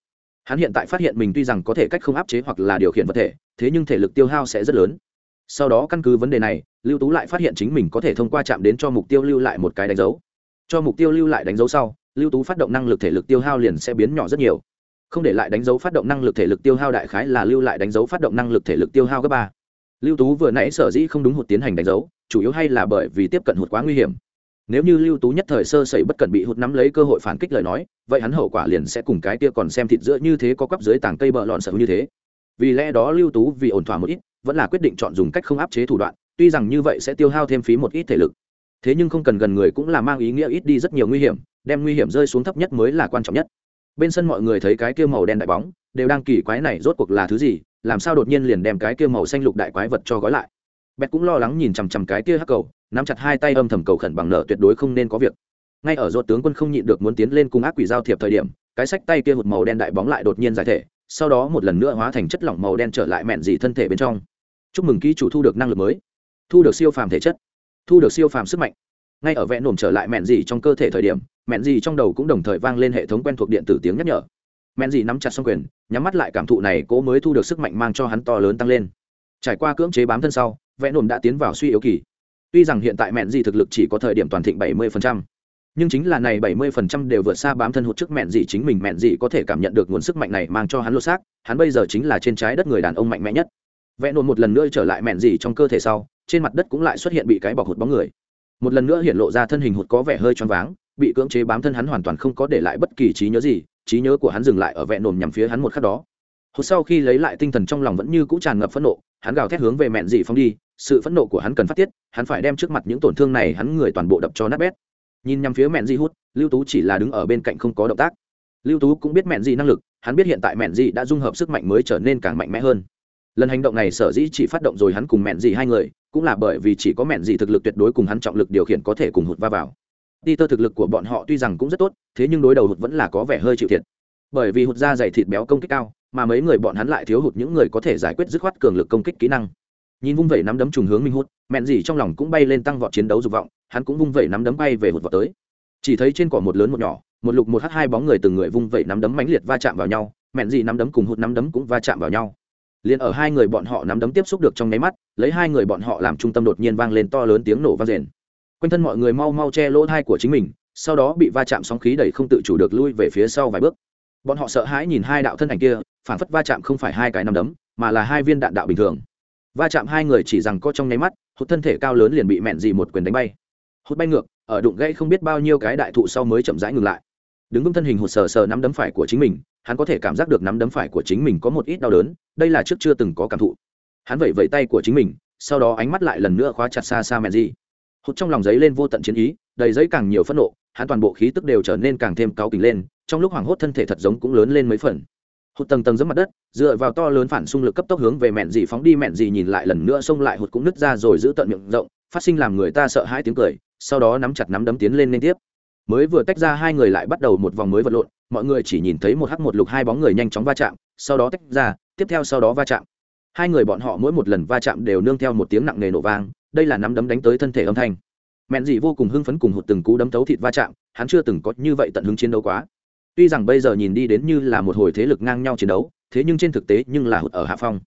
Hắn hiện tại phát hiện mình tuy rằng có thể cách không áp chế hoặc là điều khiển vật thể, thế nhưng thể lực tiêu hao sẽ rất lớn. Sau đó căn cứ vấn đề này, lưu tú lại phát hiện chính mình có thể thông qua chạm đến cho mục tiêu lưu lại một cái đánh dấu. Cho mục tiêu lưu lại đánh dấu sau, lưu tú phát động năng lực thể lực tiêu hao liền sẽ biến nhỏ rất nhiều không để lại đánh dấu phát động năng lực thể lực tiêu hao đại khái là lưu lại đánh dấu phát động năng lực thể lực tiêu hao cấp ba. Lưu tú vừa nãy sở dĩ không đúng hụt tiến hành đánh dấu, chủ yếu hay là bởi vì tiếp cận hụt quá nguy hiểm. Nếu như lưu tú nhất thời sơ sẩy bất cẩn bị hụt nắm lấy cơ hội phản kích lời nói, vậy hắn hậu quả liền sẽ cùng cái kia còn xem thịt giữa như thế có quắp dưới tảng cây bờ lọn sợ như thế. Vì lẽ đó lưu tú vì ổn thỏa một ít, vẫn là quyết định chọn dùng cách không áp chế thủ đoạn, tuy rằng như vậy sẽ tiêu hao thêm phí một ít thể lực. Thế nhưng không cần gần người cũng là mang ý nghĩa ít đi rất nhiều nguy hiểm, đem nguy hiểm rơi xuống thấp nhất mới là quan trọng nhất bên sân mọi người thấy cái kia màu đen đại bóng, đều đang kỳ quái này rốt cuộc là thứ gì, làm sao đột nhiên liền đem cái kia màu xanh lục đại quái vật cho gói lại. Bẹt cũng lo lắng nhìn chằm chằm cái kia hắc cầu, nắm chặt hai tay âm thầm cầu khẩn bằng nợ tuyệt đối không nên có việc. Ngay ở rốt tướng quân không nhịn được muốn tiến lên cùng ác quỷ giao thiệp thời điểm, cái sách tay kia hụt màu đen đại bóng lại đột nhiên giải thể, sau đó một lần nữa hóa thành chất lỏng màu đen trở lại mẹn dị thân thể bên trong. Chúc mừng ký chủ thu được năng lực mới. Thu được siêu phàm thể chất. Thu được siêu phàm sức mạnh ngay ở vẽ nổm trở lại mẹn gì trong cơ thể thời điểm mẹn gì trong đầu cũng đồng thời vang lên hệ thống quen thuộc điện tử tiếng nhắc nhở. Mẹn gì nắm chặt xong quyền nhắm mắt lại cảm thụ này cố mới thu được sức mạnh mang cho hắn to lớn tăng lên. Trải qua cưỡng chế bám thân sau vẽ nổm đã tiến vào suy yếu kỳ. Tuy rằng hiện tại mẹn gì thực lực chỉ có thời điểm toàn thịnh 70%, nhưng chính là này 70% đều vượt xa bám thân hụt trước mẹn gì chính mình mẹn gì có thể cảm nhận được nguồn sức mạnh này mang cho hắn lô xác hắn bây giờ chính là trên trái đất người đàn ông mạnh mẽ nhất. Vẽ nồn một lần nữa trở lại mẹn gì trong cơ thể sau trên mặt đất cũng lại xuất hiện bị cái bọc hụt bóng người một lần nữa hiện lộ ra thân hình hụt có vẻ hơi choáng váng, bị cưỡng chế bám thân hắn hoàn toàn không có để lại bất kỳ trí nhớ gì, trí nhớ của hắn dừng lại ở vẹn nồm nhằm phía hắn một khắc đó. Hụt sau khi lấy lại tinh thần trong lòng vẫn như cũ tràn ngập phẫn nộ, hắn gào thét hướng về mẹn dị phong đi, sự phẫn nộ của hắn cần phát tiết, hắn phải đem trước mặt những tổn thương này hắn người toàn bộ đập cho nát bét. Nhìn nhằm phía mẹn dị hút lưu tú chỉ là đứng ở bên cạnh không có động tác. Lưu tú cũng biết mẹn dị năng lực, hắn biết hiện tại mẹn dị đã dung hợp sức mạnh mới trở nên càng mạnh mẽ hơn. Lần hành động này sở dĩ chỉ phát động rồi hắn cùng mẹn dị hai người cũng là bởi vì chỉ có mẹn gì thực lực tuyệt đối cùng hắn trọng lực điều khiển có thể cùng hụt va vào. Đi tơ thực lực của bọn họ tuy rằng cũng rất tốt, thế nhưng đối đầu hụt vẫn là có vẻ hơi chịu thiệt. Bởi vì hụt da dày thịt béo công kích cao, mà mấy người bọn hắn lại thiếu hụt những người có thể giải quyết dứt khoát cường lực công kích kỹ năng. Nhìn vung vẩy nắm đấm trùng hướng minh hút, mẹn gì trong lòng cũng bay lên tăng vọt chiến đấu dục vọng, hắn cũng vung vẩy nắm đấm bay về hụt vọt tới. Chỉ thấy trên cỏ một lớn một nhỏ, một lục một h hai bóng người từng người vung vẩy nắm đấm mãnh liệt va chạm vào nhau, mẹn gì nắm đấm cùng hụt nắm đấm cũng va chạm vào nhau liền ở hai người bọn họ nắm đấm tiếp xúc được trong nháy mắt, lấy hai người bọn họ làm trung tâm đột nhiên vang lên to lớn tiếng nổ vang rền. Quanh thân mọi người mau mau che lỗ thai của chính mình, sau đó bị va chạm sóng khí đẩy không tự chủ được lui về phía sau vài bước. Bọn họ sợ hãi nhìn hai đạo thân ảnh kia, phản phất va chạm không phải hai cái nắm đấm, mà là hai viên đạn đạo bình thường. Va chạm hai người chỉ rằng có trong nháy mắt, hụt thân thể cao lớn liền bị mẹn dì một quyền đánh bay. Hụt bay ngược, ở đụng gãy không biết bao nhiêu cái đại thụ sau mới chậm rãi ngừng lại. Đứng vững thân hình hụt sờ sờ nắm đấm phải của chính mình hắn có thể cảm giác được nắm đấm phải của chính mình có một ít đau đớn, đây là trước chưa từng có cảm thụ. Hắn vẩy vẩy tay của chính mình, sau đó ánh mắt lại lần nữa khóa chặt xa xa mẹ gì hụt trong lòng giấy lên vô tận chiến ý, đầy giấy càng nhiều phẫn nộ, hắn toàn bộ khí tức đều trở nên càng thêm cao kính lên, trong lúc hoảng hốt thân thể thật giống cũng lớn lên mấy phần. Hụt tầng tầng dưới mặt đất, dựa vào to lớn phản xung lực cấp tốc hướng về mẹn dì phóng đi mẹn dì nhìn lại lần nữa xông lại hụt cũng nứt ra rồi giữ tận miệng rộng, phát sinh làm người ta sợ hãi tiếng cười, sau đó nắm chặt nắm đấm tiến lên liên tiếp mới vừa tách ra hai người lại bắt đầu một vòng mới vật lộn, mọi người chỉ nhìn thấy một hắc một lục hai bóng người nhanh chóng va chạm, sau đó tách ra, tiếp theo sau đó va chạm. Hai người bọn họ mỗi một lần va chạm đều nương theo một tiếng nặng nề nổ vang, đây là nắm đấm đánh tới thân thể âm thanh. Mẹn dị vô cùng hưng phấn cùng hụt từng cú đấm thấu thịt va chạm, hắn chưa từng có như vậy tận hứng chiến đấu quá. Tuy rằng bây giờ nhìn đi đến như là một hồi thế lực ngang nhau chiến đấu, thế nhưng trên thực tế nhưng là hụt ở hạ phong.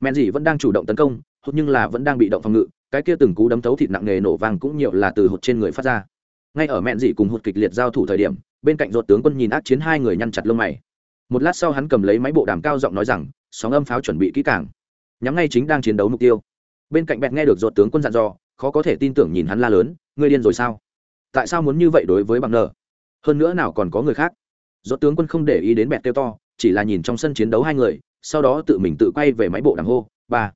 Mẹn dị vẫn đang chủ động tấn công, hụt nhưng là vẫn đang bị động phòng ngự, cái kia từng cú đấm thấu thịt nặng nề nổ vàng cũng nhiều là từ hụt trên người phát ra ngay ở mẹn dị cùng hụt kịch liệt giao thủ thời điểm, bên cạnh ruột tướng quân nhìn ác chiến hai người nhăn chặt lông mày. Một lát sau hắn cầm lấy máy bộ đàm cao giọng nói rằng, sóng âm pháo chuẩn bị kỹ càng. Nhắm ngay chính đang chiến đấu mục tiêu. Bên cạnh bẹt nghe được ruột tướng quân dặn dò, khó có thể tin tưởng nhìn hắn la lớn, ngươi điên rồi sao? Tại sao muốn như vậy đối với bằng nờ? Hơn nữa nào còn có người khác? Ruột tướng quân không để ý đến bẹt kêu to, chỉ là nhìn trong sân chiến đấu hai người, sau đó tự mình tự quay về máy bộ đàm hô, ba,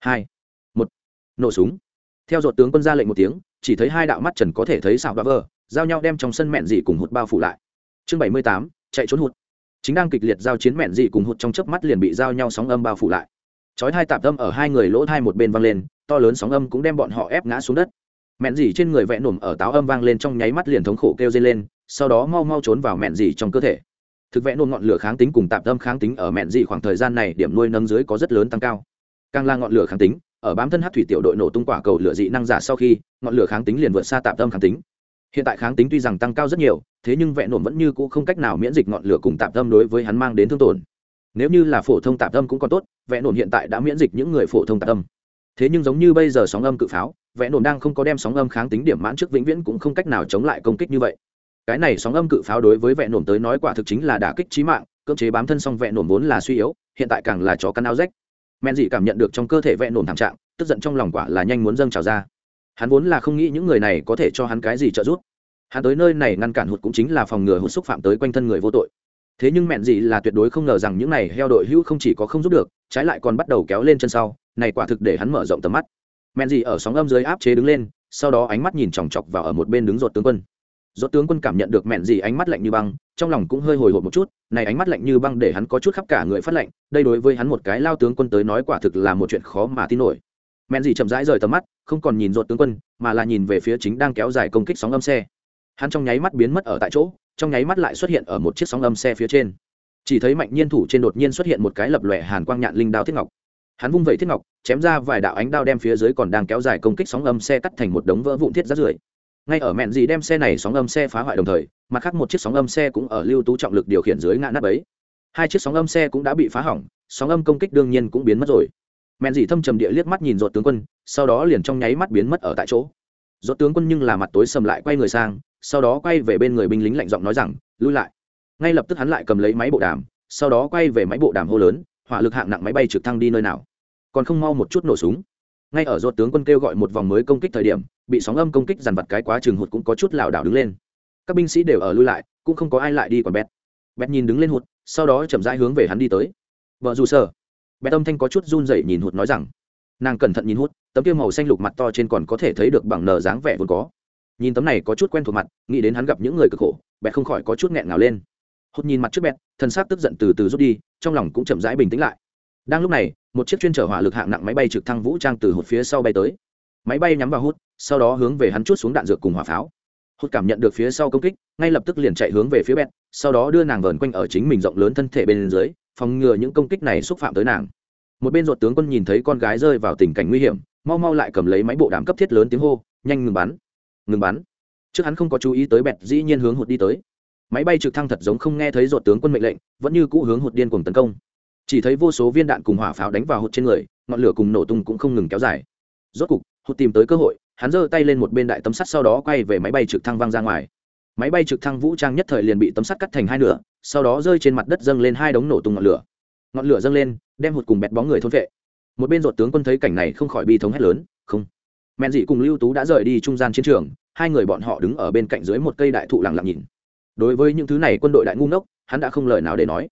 hai, một, nổ súng. Theo ruột tướng quân ra lệnh một tiếng chỉ thấy hai đạo mắt trần có thể thấy xào đoá vờ, giao nhau đem trong sân mẹn dị cùng hụt bao phủ lại. Chương bảy mươi tám, chạy trốn hụt. Chính đang kịch liệt giao chiến mẹn dị cùng hụt trong chớp mắt liền bị giao nhau sóng âm bao phủ lại. Chói hai tạp âm ở hai người lỗ thai một bên vang lên, to lớn sóng âm cũng đem bọn họ ép ngã xuống đất. Mẹn dị trên người vẽ nổm ở táo âm vang lên trong nháy mắt liền thống khổ kêu dây lên, sau đó mau mau trốn vào mẹn dị trong cơ thể. Thực vẽ nôn ngọn lửa kháng tính cùng tạp âm kháng tính ở mẹn dị khoảng thời gian này điểm nuôi nâng dưới có rất lớn tăng cao. Càng là ngọn lửa kháng tính ở bám thân hát thủy tiểu đội nổ tung quả cầu lửa dị năng giả sau khi, ngọn lửa kháng tính liền vượt xa tạm tâm kháng tính. Hiện tại kháng tính tuy rằng tăng cao rất nhiều, thế nhưng vẹn nổm vẫn như cũ không cách nào miễn dịch ngọn lửa cùng tạm tâm đối với hắn mang đến thương tổn. Nếu như là phổ thông tạm tâm cũng còn tốt, vẹn nổm hiện tại đã miễn dịch những người phổ thông tạm tâm. Thế nhưng giống như bây giờ sóng âm cự pháo, vẹn nổm đang không có đem sóng âm kháng tính điểm mãn trước vĩnh viễn cũng không cách nào chống lại công kích như vậy. Cái này sóng âm cự pháo đối với vẹn nổm tới nói quả thực chính là đả kích trí mạng, cưỡng chế bám thân xong vẹn nổm vốn là suy yếu, hiện tại càng là chó căn áo rách men dị cảm nhận được trong cơ thể vẹn nổm thảm trạng, tức giận trong lòng quả là nhanh muốn dâng trào ra. Hắn vốn là không nghĩ những người này có thể cho hắn cái gì trợ giúp. Hắn tới nơi này ngăn cản hụt cũng chính là phòng ngừa hụt xúc phạm tới quanh thân người vô tội. Thế nhưng mẹn gì là tuyệt đối không ngờ rằng những này heo đội hữu không chỉ có không giúp được, trái lại còn bắt đầu kéo lên chân sau, này quả thực để hắn mở rộng tầm mắt. Mẹn gì ở sóng âm dưới áp chế đứng lên, sau đó ánh mắt nhìn chòng chọc vào ở một bên đứng ruột tướng quân do tướng quân cảm nhận được mẹn gì ánh mắt lạnh như băng, trong lòng cũng hơi hồi hộp một chút, này ánh mắt lạnh như băng để hắn có chút khắp cả người phát lạnh, đây đối với hắn một cái lao tướng quân tới nói quả thực là một chuyện khó mà tin nổi. Mẹn gì chậm rãi rời tầm mắt, không còn nhìn ruột tướng quân, mà là nhìn về phía chính đang kéo dài công kích sóng âm xe. Hắn trong nháy mắt biến mất ở tại chỗ, trong nháy mắt lại xuất hiện ở một chiếc sóng âm xe phía trên. Chỉ thấy mạnh nhiên thủ trên đột nhiên xuất hiện một cái lập lòe hàn quang nhạn linh đao thiết ngọc. Hắn vung vẩy thiết ngọc, chém ra vài đạo ánh đao đem phía dưới còn đang kéo dài công kích sóng âm xe cắt thành một đống vỡ vụn thiết rát rưởi ngay ở mẹn gì đem xe này sóng âm xe phá hoại đồng thời, mặt khác một chiếc sóng âm xe cũng ở lưu tú trọng lực điều khiển dưới ngã nắp ấy. Hai chiếc sóng âm xe cũng đã bị phá hỏng, sóng âm công kích đương nhiên cũng biến mất rồi. Mẹn gì thâm trầm địa liếc mắt nhìn ruột tướng quân, sau đó liền trong nháy mắt biến mất ở tại chỗ. Ruột tướng quân nhưng là mặt tối sầm lại quay người sang, sau đó quay về bên người binh lính lạnh giọng nói rằng, lui lại. Ngay lập tức hắn lại cầm lấy máy bộ đàm, sau đó quay về máy bộ đàm hô lớn, hỏa lực hạng nặng máy bay trực thăng đi nơi nào? Còn không mau một chút nổ súng ngay ở ruột tướng quân kêu gọi một vòng mới công kích thời điểm, bị sóng âm công kích dằn vặt cái quá trường hụt cũng có chút lảo đảo đứng lên. Các binh sĩ đều ở lui lại, cũng không có ai lại đi còn bét bét nhìn đứng lên hụt, sau đó chậm rãi hướng về hắn đi tới. Vợ dù sợ bét âm thanh có chút run rẩy nhìn hụt nói rằng. Nàng cẩn thận nhìn hút tấm kia màu xanh lục mặt to trên còn có thể thấy được bằng nờ dáng vẻ vốn có. Nhìn tấm này có chút quen thuộc mặt, nghĩ đến hắn gặp những người cực khổ, bẹt không khỏi có chút nghẹn ngào lên. Hút nhìn mặt trước bẹt thân xác tức giận từ từ rút đi, trong lòng cũng chậm rãi bình tĩnh lại. Đang lúc này một chiếc chuyên chở hỏa lực hạng nặng máy bay trực thăng vũ trang từ hụt phía sau bay tới. Máy bay nhắm vào hút, sau đó hướng về hắn chút xuống đạn dược cùng hỏa pháo. Hút cảm nhận được phía sau công kích, ngay lập tức liền chạy hướng về phía bẹt, sau đó đưa nàng vờn quanh ở chính mình rộng lớn thân thể bên dưới, phòng ngừa những công kích này xúc phạm tới nàng. Một bên ruột tướng quân nhìn thấy con gái rơi vào tình cảnh nguy hiểm, mau mau lại cầm lấy máy bộ đàm cấp thiết lớn tiếng hô, nhanh ngừng bắn ngừng bắn. Trước hắn không có chú ý tới bẹt, dĩ nhiên hướng hụt đi tới. Máy bay trực thăng thật giống không nghe thấy ruột tướng quân mệnh lệnh, vẫn như cũ hướng hụt điên cùng tấn công chỉ thấy vô số viên đạn cùng hỏa pháo đánh vào hụt trên người, ngọn lửa cùng nổ tung cũng không ngừng kéo dài. Rốt cục, hụt tìm tới cơ hội, hắn giơ tay lên một bên đại tấm sắt sau đó quay về máy bay trực thăng văng ra ngoài. Máy bay trực thăng vũ trang nhất thời liền bị tấm sắt cắt thành hai nửa, sau đó rơi trên mặt đất dâng lên hai đống nổ tung ngọn lửa. Ngọn lửa dâng lên, đem hụt cùng bẹt bóng người thôn vệ. Một bên ruột tướng quân thấy cảnh này không khỏi bi thống hét lớn, không. Men dị cùng lưu tú đã rời đi trung gian chiến trường, hai người bọn họ đứng ở bên cạnh dưới một cây đại thụ lặng lặng nhìn. Đối với những thứ này quân đội đại ngu ngốc, hắn đã không lời nào để nói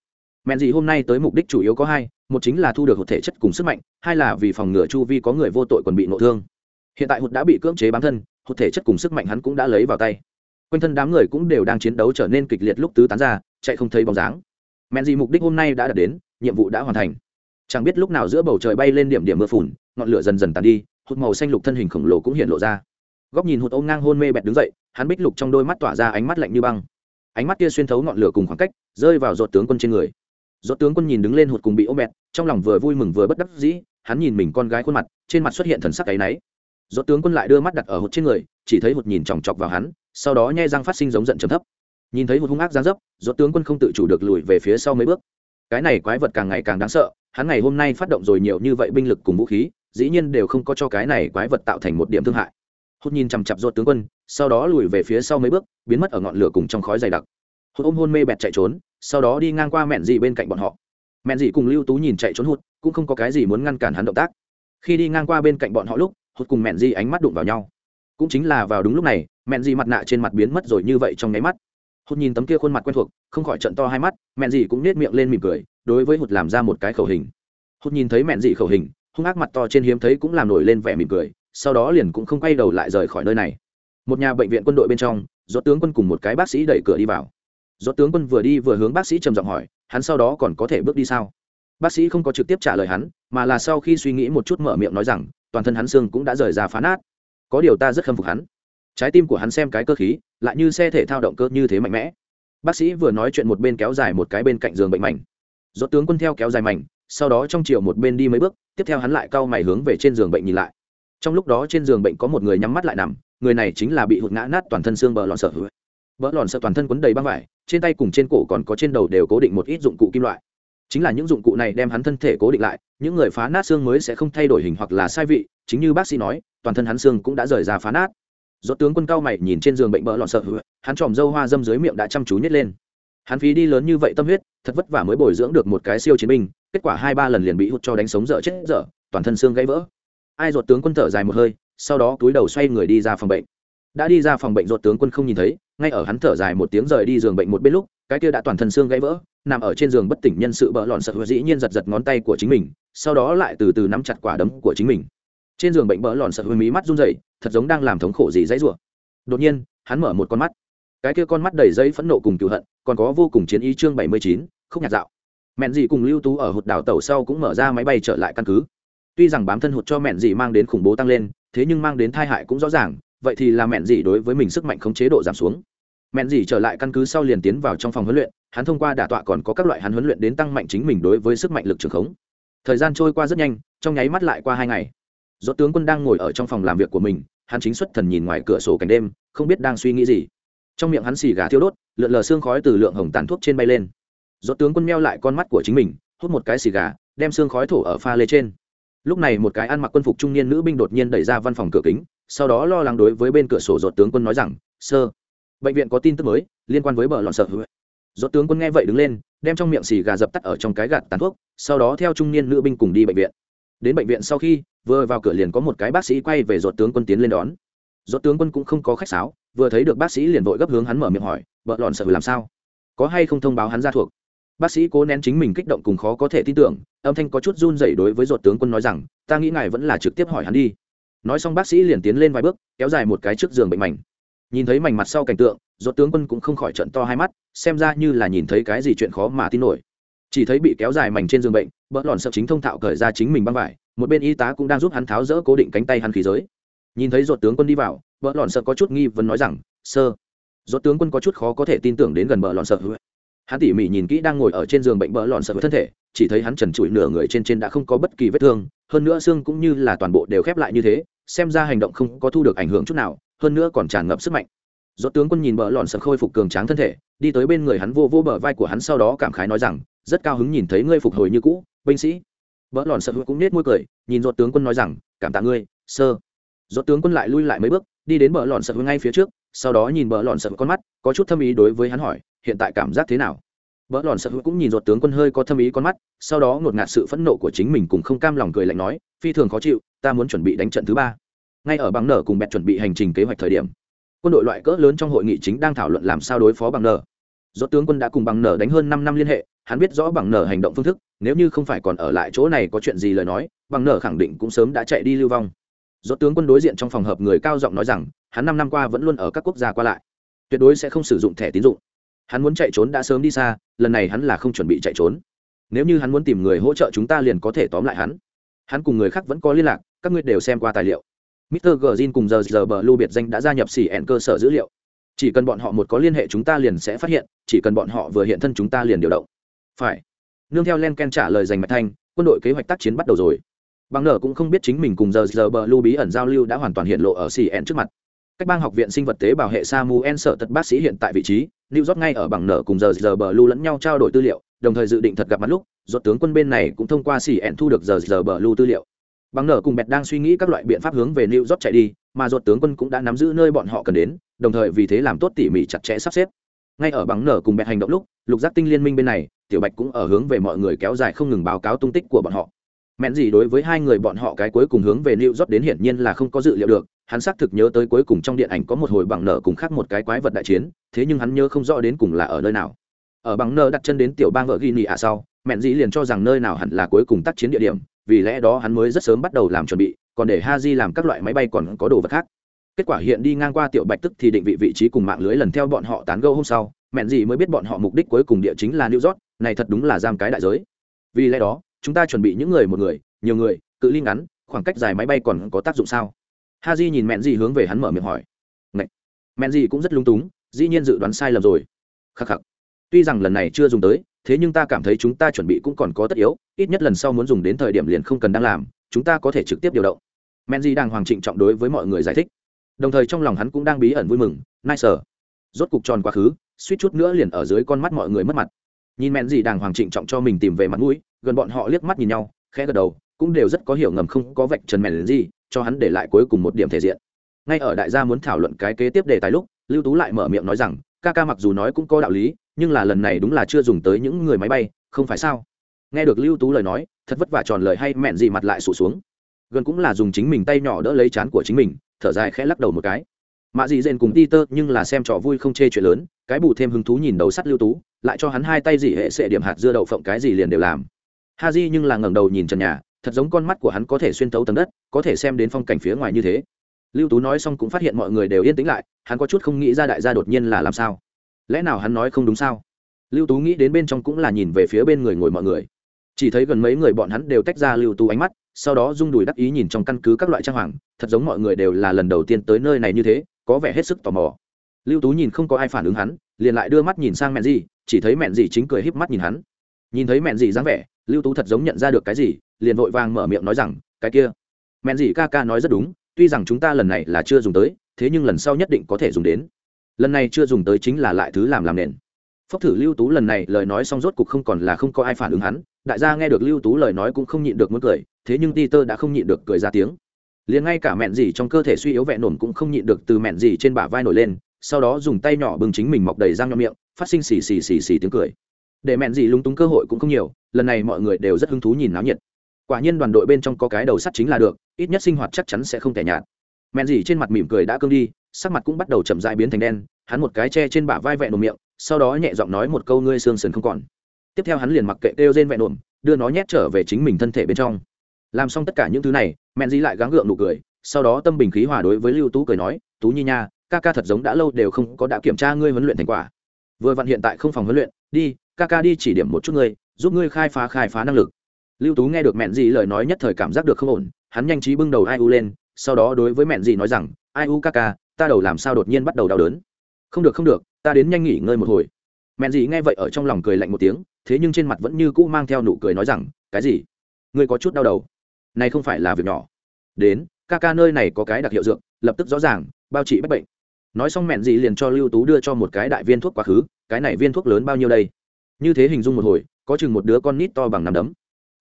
men gì hôm nay tới mục đích chủ yếu có hai, một chính là thu được một thể chất cùng sức mạnh, hai là vì phòng ngừa chu vi có người vô tội còn bị nộ thương. Hiện tại hụt đã bị cưỡng chế bám thân, hụt thể chất cùng sức mạnh hắn cũng đã lấy vào tay. Quanh thân đám người cũng đều đang chiến đấu trở nên kịch liệt lúc tứ tán ra, chạy không thấy bóng dáng. Men gì mục đích hôm nay đã đạt đến, nhiệm vụ đã hoàn thành. Chẳng biết lúc nào giữa bầu trời bay lên điểm điểm mưa phùn, ngọn lửa dần dần tàn đi, hụt màu xanh lục thân hình khổng lồ cũng hiện lộ ra. Góc nhìn hụt ôm ngang hôn mê bẹt đứng dậy, hắn bích lục trong đôi mắt tỏa ra ánh mắt lạnh như băng. Ánh mắt kia xuyên thấu ngọn lửa cùng khoảng cách, rơi vào giọt tướng quân trên người. Rốt tướng quân nhìn đứng lên hụt cùng bị ôm bẹt trong lòng vừa vui mừng vừa bất đắc dĩ, hắn nhìn mình con gái khuôn mặt, trên mặt xuất hiện thần sắc ấy nấy. Rốt tướng quân lại đưa mắt đặt ở hụt trên người, chỉ thấy hụt nhìn chòng chọc vào hắn, sau đó nhe răng phát sinh giống giận trầm thấp. Nhìn thấy hụt hung ác giáng dấp, rốt tướng quân không tự chủ được lùi về phía sau mấy bước. Cái này quái vật càng ngày càng đáng sợ, hắn ngày hôm nay phát động rồi nhiều như vậy binh lực cùng vũ khí, dĩ nhiên đều không có cho cái này quái vật tạo thành một điểm thương hại. Hụt nhìn chằm chằm rốt tướng quân, sau đó lùi về phía sau mấy bước, biến mất ở ngọn lửa cùng trong khói dày đặc hút ôm hôn mê bẹt chạy trốn sau đó đi ngang qua mẹn dị bên cạnh bọn họ. Mẹn dị cùng lưu tú nhìn chạy trốn hụt, cũng không có cái gì muốn ngăn cản hắn động tác. Khi đi ngang qua bên cạnh bọn họ lúc hụt cùng mẹn dị ánh mắt đụng vào nhau. Cũng chính là vào đúng lúc này mẹn dị mặt nạ trên mặt biến mất rồi như vậy trong nháy mắt. Hụt nhìn tấm kia khuôn mặt quen thuộc không khỏi trận to hai mắt mẹn dị cũng nết miệng lên mỉm cười đối với hụt làm ra một cái khẩu hình. Hụt nhìn thấy mẹn dị khẩu hình hung ác mặt to trên hiếm thấy cũng làm nổi lên vẻ mỉm cười sau đó liền cũng không quay đầu lại rời khỏi nơi này. Một nhà bệnh viện quân đội bên trong do tướng quân cùng một cái bác sĩ đẩy cửa đi vào do tướng quân vừa đi vừa hướng bác sĩ trầm giọng hỏi, hắn sau đó còn có thể bước đi sao? Bác sĩ không có trực tiếp trả lời hắn, mà là sau khi suy nghĩ một chút mở miệng nói rằng, toàn thân hắn xương cũng đã rời ra phá nát. Có điều ta rất khâm phục hắn. Trái tim của hắn xem cái cơ khí, lại như xe thể thao động cơ như thế mạnh mẽ. Bác sĩ vừa nói chuyện một bên kéo dài một cái bên cạnh giường bệnh mảnh. Do tướng quân theo kéo dài mảnh, sau đó trong chiều một bên đi mấy bước, tiếp theo hắn lại cau mày hướng về trên giường bệnh nhìn lại. Trong lúc đó trên giường bệnh có một người nhắm mắt lại nằm, người này chính là bị hụt ngã nát toàn thân xương bờ lọn sợ bờ lòn sợ toàn thân quấn đầy băng vải trên tay cùng trên cổ còn có trên đầu đều cố định một ít dụng cụ kim loại. Chính là những dụng cụ này đem hắn thân thể cố định lại, những người phá nát xương mới sẽ không thay đổi hình hoặc là sai vị, chính như bác sĩ nói, toàn thân hắn xương cũng đã rời ra phá nát. Do tướng quân cao mày nhìn trên giường bệnh bỡ lọn sợ hắn tròm dâu hoa dâm dưới miệng đã chăm chú nhét lên. Hắn phí đi lớn như vậy tâm huyết, thật vất vả mới bồi dưỡng được một cái siêu chiến binh, kết quả hai ba lần liền bị hút cho đánh sống dở chết dở, toàn thân xương gãy vỡ. Ai ruột tướng quân thở dài một hơi, sau đó túi đầu xoay người đi ra phòng bệnh. Đã đi ra phòng bệnh ruột tướng quân không nhìn thấy ngay ở hắn thở dài một tiếng rời đi giường bệnh một bên lúc, cái kia đã toàn thân xương gãy vỡ, nằm ở trên giường bất tỉnh nhân sự bỡ lọn sợ dĩ nhiên giật giật ngón tay của chính mình, sau đó lại từ từ nắm chặt quả đấm của chính mình. Trên giường bệnh bỡ lọn sợ mí mắt run rẩy, thật giống đang làm thống khổ gì dãy rủa. Đột nhiên, hắn mở một con mắt. Cái kia con mắt đầy giấy phẫn nộ cùng cựu hận, còn có vô cùng chiến ý chương bảy mươi chín không nhạt dạo. Mẹn dị cùng lưu tú ở hụt đảo tàu sau cũng mở ra máy bay trở lại căn cứ. Tuy rằng bám thân hụt cho mẹn dị mang đến khủng bố tăng lên, thế nhưng mang đến tai hại cũng rõ ràng vậy thì là mẹn gì đối với mình sức mạnh không chế độ giảm xuống? Mẹn gì trở lại căn cứ sau liền tiến vào trong phòng huấn luyện, hắn thông qua đả tọa còn có các loại hắn huấn luyện đến tăng mạnh chính mình đối với sức mạnh lực trường khống. Thời gian trôi qua rất nhanh, trong nháy mắt lại qua hai ngày. Do tướng quân đang ngồi ở trong phòng làm việc của mình, hắn chính xuất thần nhìn ngoài cửa sổ cảnh đêm, không biết đang suy nghĩ gì. Trong miệng hắn xì gà thiêu đốt, lượn lờ xương khói từ lượng hồng tàn thuốc trên bay lên. Do tướng quân meo lại con mắt của chính mình, hút một cái xì gà, đem xương khói thổ ở pha lê trên. Lúc này một cái ăn mặc quân phục trung niên nữ binh đột nhiên đẩy ra văn phòng cửa kính sau đó lo lắng đối với bên cửa sổ dột tướng quân nói rằng, sơ, bệnh viện có tin tức mới liên quan với bờ lọn sợ dột tướng quân nghe vậy đứng lên, đem trong miệng xì gà dập tắt ở trong cái gạt tàn thuốc, sau đó theo trung niên nữ binh cùng đi bệnh viện. Đến bệnh viện sau khi, vừa vào cửa liền có một cái bác sĩ quay về dột tướng quân tiến lên đón. Dột tướng quân cũng không có khách sáo, vừa thấy được bác sĩ liền vội gấp hướng hắn mở miệng hỏi bợ lọn sợ làm sao? Có hay không thông báo hắn ra thuộc? Bác sĩ cố nén chính mình kích động cùng khó có thể tin tưởng, âm thanh có chút run dậy đối với dột tướng quân nói rằng, ta nghĩ ngài vẫn là trực tiếp hỏi hắn đi nói xong bác sĩ liền tiến lên vài bước, kéo dài một cái trước giường bệnh mảnh. Nhìn thấy mảnh mặt sau cảnh tượng dột tướng quân cũng không khỏi trận to hai mắt, xem ra như là nhìn thấy cái gì chuyện khó mà tin nổi. Chỉ thấy bị kéo dài mảnh trên giường bệnh, bỡ lòn sợ chính thông thạo cởi ra chính mình băng vải, một bên y tá cũng đang giúp hắn tháo rỡ cố định cánh tay hắn khí giới. Nhìn thấy dột tướng quân đi vào, bỡ lòn sợ có chút nghi vấn nói rằng, sơ. Dột tướng quân có chút khó có thể tin tưởng đến gần bỡ lòn sợ. Hắn tỉ mỉ nhìn kỹ đang ngồi ở trên giường bệnh bỡ lòn sợ thân thể, chỉ thấy hắn trần trụi nửa người trên trên đã không có bất kỳ vết thương, hơn nữa xương cũng như là toàn bộ đều khép lại như thế xem ra hành động không có thu được ảnh hưởng chút nào, hơn nữa còn tràn ngập sức mạnh. Do tướng quân nhìn bờ lòn sợ khôi phục cường tráng thân thể, đi tới bên người hắn vô vô bờ vai của hắn sau đó cảm khái nói rằng, rất cao hứng nhìn thấy ngươi phục hồi như cũ, binh sĩ. Bờ lòn sợ cũng nết môi cười, nhìn do tướng quân nói rằng, cảm tạ ngươi, sơ. Do tướng quân lại lui lại mấy bước, đi đến bờ lòn sợ ngay phía trước, sau đó nhìn bờ lòn sợ con mắt, có chút thâm ý đối với hắn hỏi, hiện tại cảm giác thế nào? Bỡ lòn sợ cũng nhìn ruột tướng quân hơi có thâm ý con mắt, sau đó ngột ngạt sự phẫn nộ của chính mình cùng không cam lòng cười lạnh nói, phi thường khó chịu, ta muốn chuẩn bị đánh trận thứ ba. Ngay ở bằng nở cùng bẹt chuẩn bị hành trình kế hoạch thời điểm, quân đội loại cỡ lớn trong hội nghị chính đang thảo luận làm sao đối phó bằng nở. Do tướng quân đã cùng bằng nở đánh hơn năm năm liên hệ, hắn biết rõ bằng nở hành động phương thức, nếu như không phải còn ở lại chỗ này có chuyện gì lời nói bằng nở khẳng định cũng sớm đã chạy đi lưu vong. Do tướng quân đối diện trong phòng hợp người cao giọng nói rằng, hắn năm năm qua vẫn luôn ở các quốc gia qua lại, tuyệt đối sẽ không sử dụng thẻ tín dụng hắn muốn chạy trốn đã sớm đi xa lần này hắn là không chuẩn bị chạy trốn nếu như hắn muốn tìm người hỗ trợ chúng ta liền có thể tóm lại hắn hắn cùng người khác vẫn có liên lạc các ngươi đều xem qua tài liệu Mr. Gjin cùng giờ giờ bờ lưu biệt danh đã gia nhập xỉ ẹn cơ sở dữ liệu. Chỉ cần bọn họ một có liên hệ chúng ta liền sẽ phát hiện, chỉ cần bọn họ vừa hiện thân chúng ta liền điều động. Phải. Nương theo Len Ken trả lời dành mạch thanh, quân đội kế hoạch tác chiến bắt đầu rồi. bằng nở cũng không biết chính mình cùng giờ giờ bờ lưu bí ẩn giao lưu đã hoàn toàn hiện lộ ở cn trước mặt cách bang học viện sinh vật tế bảo hệ samuel sợ tật bác sĩ hiện tại vị trí, new york ngay ở bằng nở cùng giờ giờ bờ lưu lẫn nhau trao đổi tư liệu, đồng thời dự định thật gặp mặt lúc, do tướng quân bên này cũng thông qua cn thu được giờ giờ bờ lưu tư liệu. Bằng nở cùng bẹt đang suy nghĩ các loại biện pháp hướng về new york chạy đi, mà ruột tướng quân cũng đã nắm giữ nơi bọn họ cần đến, đồng thời vì thế làm tốt tỉ mỉ chặt chẽ sắp xếp. Ngay ở bằng nở cùng bẹt hành động lúc, lục giác tinh liên minh bên này, tiểu bạch cũng ở hướng về mọi người kéo dài không ngừng báo cáo tung tích của bọn họ mẹn gì đối với hai người bọn họ cái cuối cùng hướng về New York đến hiển nhiên là không có dự liệu được, hắn xác thực nhớ tới cuối cùng trong điện ảnh có một hồi bằng nợ cùng khác một cái quái vật đại chiến, thế nhưng hắn nhớ không rõ đến cùng là ở nơi nào. Ở bằng nợ đặt chân đến tiểu bang vợ ghi nị ạ sau, mẹn gì liền cho rằng nơi nào hẳn là cuối cùng tác chiến địa điểm, vì lẽ đó hắn mới rất sớm bắt đầu làm chuẩn bị, còn để ha di làm các loại máy bay còn có đồ vật khác. Kết quả hiện đi ngang qua tiểu bạch tức thì định vị vị trí cùng mạng lưới lần theo bọn họ tán gẫu hôm sau, mẹn gì mới biết bọn họ mục đích cuối cùng địa chính là New York, này thật đúng là giam cái đại giới. Vì lẽ đó, chúng ta chuẩn bị những người một người, nhiều người, cự ly ngắn, khoảng cách dài máy bay còn có tác dụng sao? Ha di nhìn mẹn dì hướng về hắn mở miệng hỏi. Ngậy! mẹn dì cũng rất lung túng, dĩ nhiên dự đoán sai lầm rồi. Khắc khắc. Tuy rằng lần này chưa dùng tới, thế nhưng ta cảm thấy chúng ta chuẩn bị cũng còn có tất yếu, ít nhất lần sau muốn dùng đến thời điểm liền không cần đang làm, chúng ta có thể trực tiếp điều động. Men di đang hoàng trịnh trọng đối với mọi người giải thích. Đồng thời trong lòng hắn cũng đang bí ẩn vui mừng nai sở rốt cục tròn quá khứ, suýt chút nữa liền ở dưới con mắt mọi người mất mặt. Nhìn mẹn gì đang hoàng trịnh trọng cho mình tìm về mặt mũi gần bọn họ liếc mắt nhìn nhau, khẽ gật đầu, cũng đều rất có hiểu ngầm không có vạch trần mẹn gì, cho hắn để lại cuối cùng một điểm thể diện. Ngay ở đại gia muốn thảo luận cái kế tiếp đề tài lúc, lưu tú lại mở miệng nói rằng, ca ca mặc dù nói cũng có đạo lý, nhưng là lần này đúng là chưa dùng tới những người máy bay, không phải sao? Nghe được lưu tú lời nói, thật vất vả tròn lời hay mẹn gì mặt lại sụt xuống. Gần cũng là dùng chính mình tay nhỏ đỡ lấy chán của chính mình, thở dài khẽ lắc đầu một cái. Mạ dị dện cùng đi tơ nhưng là xem trò vui không chê chuyện lớn, cái bù thêm hứng thú nhìn đầu sắt lưu tú, lại cho hắn hai tay dị hệ sệ điểm hạt dưa đậu phộng cái gì liền đều làm ha di nhưng là ngẩng đầu nhìn trần nhà, thật giống con mắt của hắn có thể xuyên tấu tầng đất, có thể xem đến phong cảnh phía ngoài như thế. Lưu tú nói xong cũng phát hiện mọi người đều yên tĩnh lại, hắn có chút không nghĩ ra đại gia đột nhiên là làm sao. Lẽ nào hắn nói không đúng sao? Lưu tú nghĩ đến bên trong cũng là nhìn về phía bên người ngồi mọi người. Chỉ thấy gần mấy người bọn hắn đều tách ra lưu tú ánh mắt, sau đó rung đùi đắc ý nhìn trong căn cứ các loại trang hoàng, thật giống mọi người đều là lần đầu tiên tới nơi này như thế, có vẻ hết sức tò mò. Lưu tú nhìn không có ai phản ứng hắn, liền lại đưa mắt nhìn sang mẹn gì chỉ thấy mẹn gì chính cười híp mắt nhìn hắn nhìn thấy mẹn dì dáng vẻ, lưu tú thật giống nhận ra được cái gì, liền vội vàng mở miệng nói rằng, cái kia. Mẹn dì ca ca nói rất đúng, tuy rằng chúng ta lần này là chưa dùng tới, thế nhưng lần sau nhất định có thể dùng đến. Lần này chưa dùng tới chính là lại thứ làm làm nền. Phốc thử lưu tú lần này lời nói xong rốt cục không còn là không có ai phản ứng hắn, đại gia nghe được lưu tú lời nói cũng không nhịn được muốn cười, thế nhưng ti tơ đã không nhịn được cười ra tiếng. Liền ngay cả mẹn gì trong cơ thể suy yếu vẹn nổn cũng không nhịn được từ mẹn gì trên bả vai nổi lên, sau đó dùng tay nhỏ bưng chính mình mọc đầy răng nhọn miệng, phát sinh xì xì xì xì tiếng cười để mẹn gì lúng túng cơ hội cũng không nhiều, lần này mọi người đều rất hứng thú nhìn náo nhiệt. Quả nhiên đoàn đội bên trong có cái đầu sắt chính là được, ít nhất sinh hoạt chắc chắn sẽ không tẻ nhạt. Mẹn gì trên mặt mỉm cười đã cương đi, sắc mặt cũng bắt đầu chậm dại biến thành đen, hắn một cái che trên bả vai vẹn nổm miệng, sau đó nhẹ giọng nói một câu ngươi xương sườn không còn. Tiếp theo hắn liền mặc kệ kêu trên vẹn nổm đưa nó nhét trở về chính mình thân thể bên trong. Làm xong tất cả những thứ này, mẹn gì lại gắng gượng nụ cười, sau đó tâm bình khí hòa đối với lưu tú cười nói, tú nhi nha, ca ca thật giống đã lâu đều không có đã kiểm tra ngươi huấn luyện thành quả. Vừa vặn hiện tại không phòng huấn luyện, đi ca ca đi chỉ điểm một chút ngươi, giúp ngươi khai phá khai phá năng lực. Lưu tú nghe được mẹn gì lời nói nhất thời cảm giác được không ổn, hắn nhanh trí bưng đầu ai u lên, sau đó đối với mẹn gì nói rằng, ai u ca ca ta đầu làm sao đột nhiên bắt đầu đau đớn? Không được không được, ta đến nhanh nghỉ ngơi một hồi. Mẹn gì nghe vậy ở trong lòng cười lạnh một tiếng, thế nhưng trên mặt vẫn như cũ mang theo nụ cười nói rằng, cái gì? Ngươi có chút đau đầu? Này không phải là việc nhỏ. Đến ca ca nơi này có cái đặc hiệu dược, lập tức rõ ràng, bao trị bách bệnh. Nói xong mẹn gì liền cho lưu tú đưa cho một cái đại viên thuốc quá khứ, cái này viên thuốc lớn bao nhiêu đây? Như thế hình dung một hồi, có chừng một đứa con nít to bằng nằm đấm.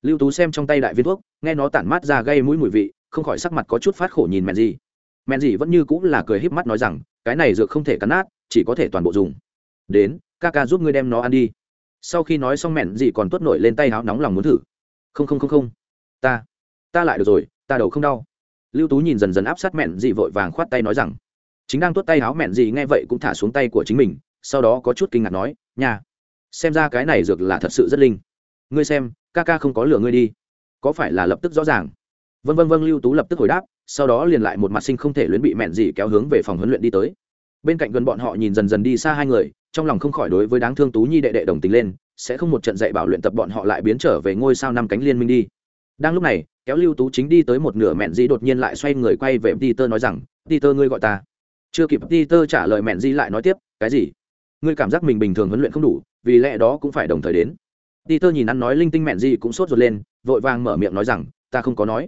Lưu tú xem trong tay đại viên thuốc, nghe nó tản mát ra gây mũi mùi vị, không khỏi sắc mặt có chút phát khổ nhìn mẹn gì mẹn gì vẫn như cũng là cười híp mắt nói rằng, cái này dược không thể cắn nát, chỉ có thể toàn bộ dùng. Đến, ca ca giúp ngươi đem nó ăn đi. Sau khi nói xong mẹn gì còn tuốt nổi lên tay háo nóng lòng muốn thử. Không không không không. Ta ta lại được rồi, ta đầu không đau. Lưu tú nhìn dần dần áp sát mẹn gì vội vàng khoát tay nói rằng, chính đang tuốt tay háo mẹn gì nghe vậy cũng thả xuống tay của chính mình, sau đó có chút kinh ngạc nói, nhà xem ra cái này dược là thật sự rất linh. Ngươi xem, ca ca không có lửa ngươi đi. Có phải là lập tức rõ ràng? Vân vân vân lưu tú lập tức hồi đáp, sau đó liền lại một mặt sinh không thể luyến bị mẹn gì kéo hướng về phòng huấn luyện đi tới. Bên cạnh gần bọn họ nhìn dần dần đi xa hai người, trong lòng không khỏi đối với đáng thương tú nhi đệ đệ đồng tình lên, sẽ không một trận dạy bảo luyện tập bọn họ lại biến trở về ngôi sao năm cánh liên minh đi. Đang lúc này, kéo lưu tú chính đi tới một nửa mẹn di đột nhiên lại xoay người quay về peter nói rằng, peter ngươi gọi ta. Chưa kịp peter trả lời mẹn di lại nói tiếp, cái gì? Ngươi cảm giác mình bình thường huấn luyện không đủ, vì lẽ đó cũng phải đồng thời đến. Peter nhìn ăn nói linh tinh mẹn gì cũng sốt ruột lên, vội vàng mở miệng nói rằng, ta không có nói.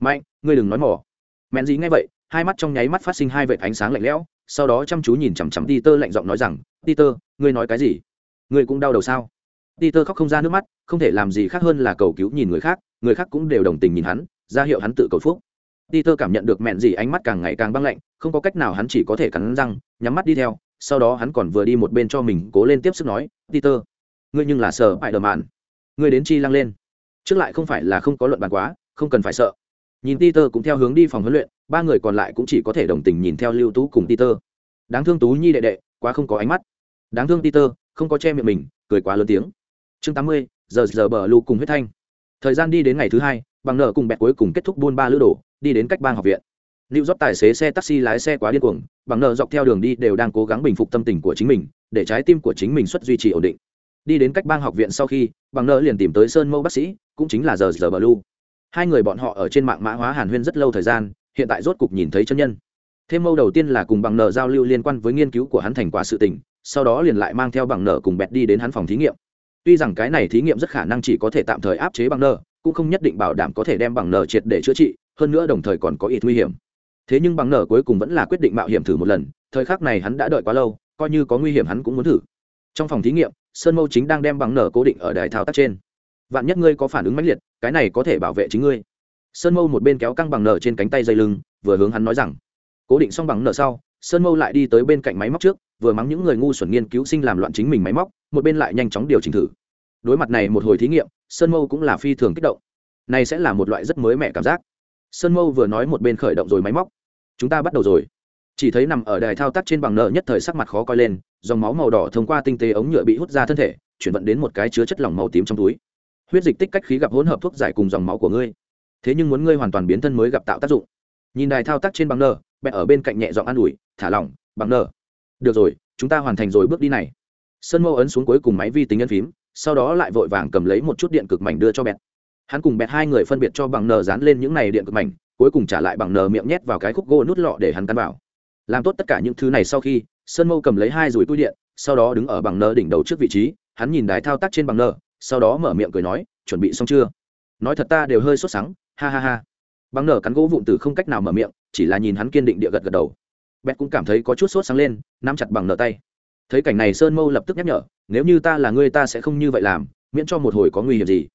Mạnh, ngươi đừng nói mỏ. Mẹn gì ngay vậy, hai mắt trong nháy mắt phát sinh hai vệt ánh sáng lạnh lẽo, sau đó chăm chú nhìn chằm chằm ti tơ lạnh giọng nói rằng ti tơ ngươi nói cái gì? Ngươi cũng đau đầu sao? Ti tơ khóc không ra nước mắt, không thể làm gì khác hơn là cầu cứu nhìn người khác người khác cũng đều đồng tình nhìn hắn, ra hiệu hắn tự cầu phúc. Ti tơ cảm nhận được mẹn gì ánh mắt càng ngày càng băng lạnh, không có cách nào hắn chỉ có thể cắn răng, nhắm mắt đi theo sau đó hắn còn vừa đi một bên cho mình cố lên tiếp sức nói, peter, ngươi nhưng là sợ bại đờ mạn ngươi đến chi lăng lên. Trước lại không phải là không có luận bàn quá, không cần phải sợ. Nhìn Peter cũng theo hướng đi phòng huấn luyện, ba người còn lại cũng chỉ có thể đồng tình nhìn theo lưu tú cùng Peter. Đáng thương tú nhi đệ đệ, quá không có ánh mắt. Đáng thương Peter, không có che miệng mình, cười quá lớn tiếng. Chương tám mươi, giờ giờ bờ lu cùng huyết thanh. Thời gian đi đến ngày thứ hai, bằng nợ cùng bẹt cuối cùng kết thúc buôn ba lữ đồ, đi đến cách bang học viện lưu rót tài xế xe taxi lái xe quá điên cuồng, bằng nợ dọc theo đường đi đều đang cố gắng bình phục tâm tình của chính mình, để trái tim của chính mình xuất duy trì ổn định. Đi đến cách bang học viện sau khi, bằng nợ liền tìm tới sơn mâu bác sĩ, cũng chính là giờ giờ bờ lu hai người bọn họ ở trên mạng mã hóa hàn huyên rất lâu thời gian, hiện tại rốt cục nhìn thấy chân nhân. Thêm mâu đầu tiên là cùng bằng nợ giao lưu liên quan với nghiên cứu của hắn thành quả sự tình, sau đó liền lại mang theo bằng nợ cùng bẹt đi đến hắn phòng thí nghiệm. Tuy rằng cái này thí nghiệm rất khả năng chỉ có thể tạm thời áp chế bằng nợ, cũng không nhất định bảo đảm có thể đem bằng nợ triệt để chữa trị, hơn nữa đồng thời còn có ít nguy hiểm thế nhưng bằng nở cuối cùng vẫn là quyết định mạo hiểm thử một lần, thời khắc này hắn đã đợi quá lâu, coi như có nguy hiểm hắn cũng muốn thử. Trong phòng thí nghiệm, sơn mâu chính đang đem bằng nở cố định ở đài thao tác trên. Vạn nhất ngươi có phản ứng mãnh liệt, cái này có thể bảo vệ chính ngươi. Sơn mâu một bên kéo căng bằng nở trên cánh tay dây lưng, vừa hướng hắn nói rằng, cố định xong bằng nở sau, sơn mâu lại đi tới bên cạnh máy móc trước, vừa mắng những người ngu xuẩn nghiên cứu sinh làm loạn chính mình máy móc, một bên lại nhanh chóng điều chỉnh thử. Đối mặt này một hồi thí nghiệm, sơn mâu cũng là phi thường kích động. Này sẽ là một loại rất mới mẻ cảm giác. Sơn mâu vừa nói một bên khởi động rồi máy móc chúng ta bắt đầu rồi. Chỉ thấy nằm ở đài thao tác trên bằng nợ nhất thời sắc mặt khó coi lên, dòng máu màu đỏ thông qua tinh tế ống nhựa bị hút ra thân thể, chuyển vận đến một cái chứa chất lỏng màu tím trong túi. Huyết dịch tích cách khí gặp hỗn hợp thuốc giải cùng dòng máu của ngươi. Thế nhưng muốn ngươi hoàn toàn biến thân mới gặp tạo tác dụng. Nhìn đài thao tác trên bằng nợ, bẹ ở bên cạnh nhẹ giọng an ủi, thả lỏng bằng nợ. Được rồi, chúng ta hoàn thành rồi, bước đi này. Sơn mô ấn xuống cuối cùng máy vi tính ấn phím, sau đó lại vội vàng cầm lấy một chút điện cực mảnh đưa cho bẹt. Hắn cùng bẹt hai người phân biệt cho bằng nờ dán lên những này điện cực mảnh cuối cùng trả lại bằng nờ miệng nhét vào cái khúc gỗ nút lọ để hắn cắn vào. Làm tốt tất cả những thứ này sau khi, sơn mâu cầm lấy hai rùi tui điện, sau đó đứng ở bằng nờ đỉnh đầu trước vị trí, hắn nhìn đài thao tác trên bằng nờ, sau đó mở miệng cười nói, chuẩn bị xong chưa? Nói thật ta đều hơi sốt sắng, ha ha ha. Bằng nở cắn gỗ vụn từ không cách nào mở miệng, chỉ là nhìn hắn kiên định địa gật gật đầu. Bẹt cũng cảm thấy có chút sốt sáng lên, nắm chặt bằng nở tay. Thấy cảnh này sơn mâu lập tức nhắc nhở, nếu như ta là ngươi ta sẽ không như vậy làm, miễn cho một hồi có nguy hiểm gì.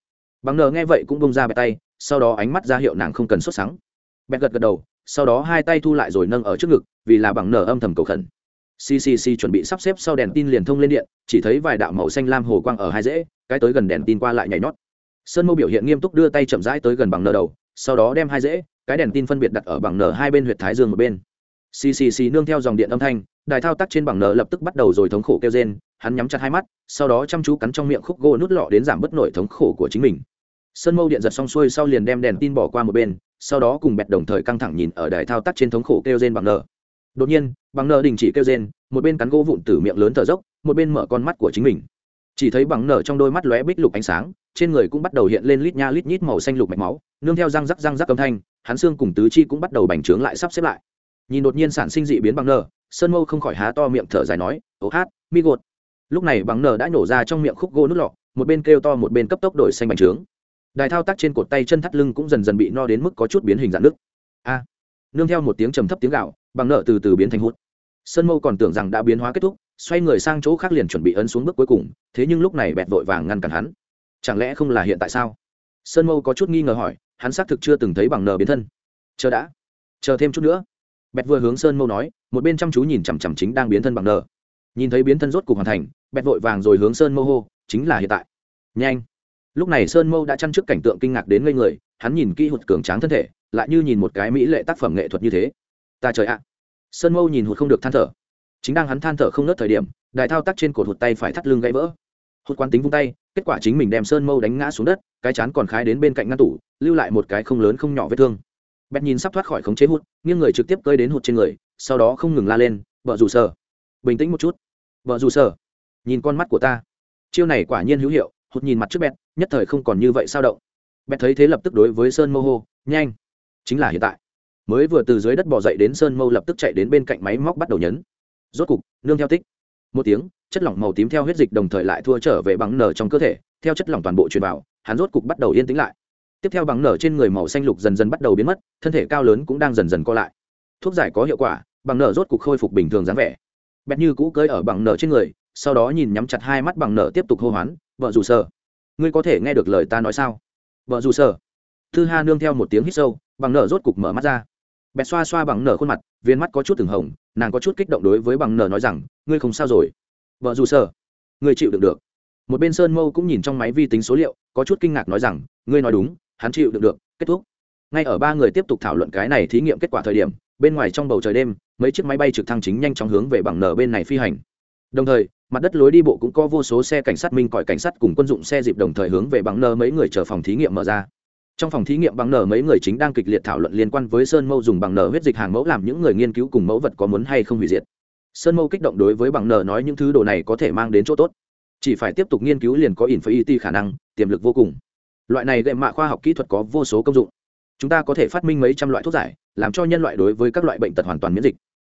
Bằng nở nghe vậy cũng bông ra bẹt tay, sau đó ánh mắt ra hiệu nàng không cần sốt sáng bẹt gật gật đầu, sau đó hai tay thu lại rồi nâng ở trước ngực, vì là bằng nở âm thầm cầu khẩn. Ccc chuẩn bị sắp xếp sau đèn tin liền thông lên điện, chỉ thấy vài đạo màu xanh lam hồ quang ở hai rễ cái tới gần đèn tin qua lại nhảy nhót. Sơn mâu biểu hiện nghiêm túc đưa tay chậm rãi tới gần bằng nở đầu, sau đó đem hai rễ cái đèn tin phân biệt đặt ở bằng nở hai bên huyệt thái dương một bên. Ccc nương theo dòng điện âm thanh, đài thao tác trên bằng nở lập tức bắt đầu rồi thống khổ kêu rên, hắn nhắm chặt hai mắt, sau đó chăm chú cắn trong miệng khúc gỗ nút lọ đến giảm bớt nổi thống khổ của chính mình. Sơn mâu điện giật xong xuôi sau liền đem đèn tin bỏ qua một bên sau đó cùng bẹt đồng thời căng thẳng nhìn ở đài thao tác trên thống khổ kêu rên bằng nở đột nhiên, bằng nở đình chỉ kêu rên, một bên cắn gỗ vụn từ miệng lớn thở dốc, một bên mở con mắt của chính mình. Chỉ thấy bằng nở trong đôi mắt lóe bích lục ánh sáng, trên người cũng bắt đầu hiện lên lít nha lít nhít màu xanh lục mạch máu, nương theo răng rắc răng rắc âm thanh, hắn xương cùng tứ chi cũng bắt đầu bành trướng lại sắp xếp lại. Nhìn đột nhiên sản sinh dị biến bằng nở sơn mâu không khỏi há to miệng thở dài nói ố hát, mi gột. Lúc này bằng nở đã nổ ra trong miệng khúc gỗ nước lọ, một bên kêu to một bên cấp tốc đổi xanh bành trướng đài thao tác trên cột tay chân thắt lưng cũng dần dần bị no đến mức có chút biến hình dạng nước. A! Nương theo một tiếng trầm thấp tiếng gạo bằng nở từ từ biến thành hút. Sơn mâu còn tưởng rằng đã biến hóa kết thúc, xoay người sang chỗ khác liền chuẩn bị ấn xuống bước cuối cùng, thế nhưng lúc này bẹt vội vàng ngăn cản hắn. Chẳng lẽ không là hiện tại sao? Sơn mâu có chút nghi ngờ hỏi, hắn xác thực chưa từng thấy bằng nờ biến thân. Chờ đã. Chờ thêm chút nữa. Bẹt vừa hướng sơn mâu nói, một bên chăm chú nhìn chằm chằm chính đang biến thân bằng nờ nhìn thấy biến thân rốt cục hoàn thành, bẹt vội vàng rồi hướng sơn mâu hô, chính là hiện tại. Nhanh lúc này sơn mâu đã chăn trước cảnh tượng kinh ngạc đến ngây người, hắn nhìn kỹ hụt cường tráng thân thể, lại như nhìn một cái mỹ lệ tác phẩm nghệ thuật như thế. Ta trời ạ. Sơn mâu nhìn hụt không được than thở. Chính đang hắn than thở không nớt thời điểm đại thao tác trên cột hụt tay phải thắt lưng gãy vỡ. Hụt quán tính vung tay, kết quả chính mình đem sơn mâu đánh ngã xuống đất, cái chán còn khái đến bên cạnh ngăn tủ, lưu lại một cái không lớn không nhỏ vết thương. Bẹt nhìn sắp thoát khỏi khống chế hụt, nghiêng người trực tiếp cơi đến hụt trên người, sau đó không ngừng la lên, vợ dù sờ. Bình tĩnh một chút. Vợ dù sờ. Nhìn con mắt của ta. Chiêu này quả nhiên hữu hiệu hụt nhìn mặt trước bẹt, nhất thời không còn như vậy sao động. Bẹt thấy thế lập tức đối với sơn mâu hô, nhanh, chính là hiện tại. Mới vừa từ dưới đất bỏ dậy đến sơn mâu lập tức chạy đến bên cạnh máy móc bắt đầu nhấn. Rốt cục, nương theo tích. Một tiếng, chất lỏng màu tím theo huyết dịch đồng thời lại thua trở về bằng nở trong cơ thể, theo chất lỏng toàn bộ truyền vào, hắn rốt cục bắt đầu yên tĩnh lại. Tiếp theo bằng nở trên người màu xanh lục dần dần bắt đầu biến mất, thân thể cao lớn cũng đang dần dần co lại. Thuốc giải có hiệu quả bằng nở rốt cục khôi phục bình thường dáng vẻ. Bẹt như cũ cơi ở bằng nở trên người, sau đó nhìn nhắm chặt hai mắt bằng nở tiếp tục hô hoán vợ dù sợ ngươi có thể nghe được lời ta nói sao? Vợ dù sợ thư ha nương theo một tiếng hít sâu, bằng nở rốt cục mở mắt ra. Bẹt xoa xoa bằng nở khuôn mặt, viên mắt có chút từng hồng, nàng có chút kích động đối với bằng nở nói rằng, ngươi không sao rồi. Vợ dù sợ ngươi chịu đựng được. Một bên sơn mâu cũng nhìn trong máy vi tính số liệu, có chút kinh ngạc nói rằng, ngươi nói đúng, hắn chịu đựng được, kết thúc. Ngay ở ba người tiếp tục thảo luận cái này thí nghiệm kết quả thời điểm, bên ngoài trong bầu trời đêm, mấy chiếc máy bay trực thăng chính nhanh chóng hướng về bằng nở bên này phi hành. Đồng thời mặt đất lối đi bộ cũng có vô số xe cảnh sát minh còi cảnh sát cùng quân dụng xe dịp đồng thời hướng về bằng nờ mấy người chờ phòng thí nghiệm mở ra. Trong phòng thí nghiệm bằng nờ mấy người chính đang kịch liệt thảo luận liên quan với sơn mâu dùng bằng nờ huyết dịch hàng mẫu làm những người nghiên cứu cùng mẫu vật có muốn hay không hủy diệt. Sơn mâu kích động đối với bằng nờ nói những thứ đồ này có thể mang đến chỗ tốt. Chỉ phải tiếp tục nghiên cứu liền có infinity khả năng, tiềm lực vô cùng. Loại này gậy mạ khoa học kỹ thuật có vô số công dụng. Chúng ta có thể phát minh mấy trăm loại thuốc giải, làm cho nhân loại đối với các loại bệnh tật hoàn toàn miễn dịch.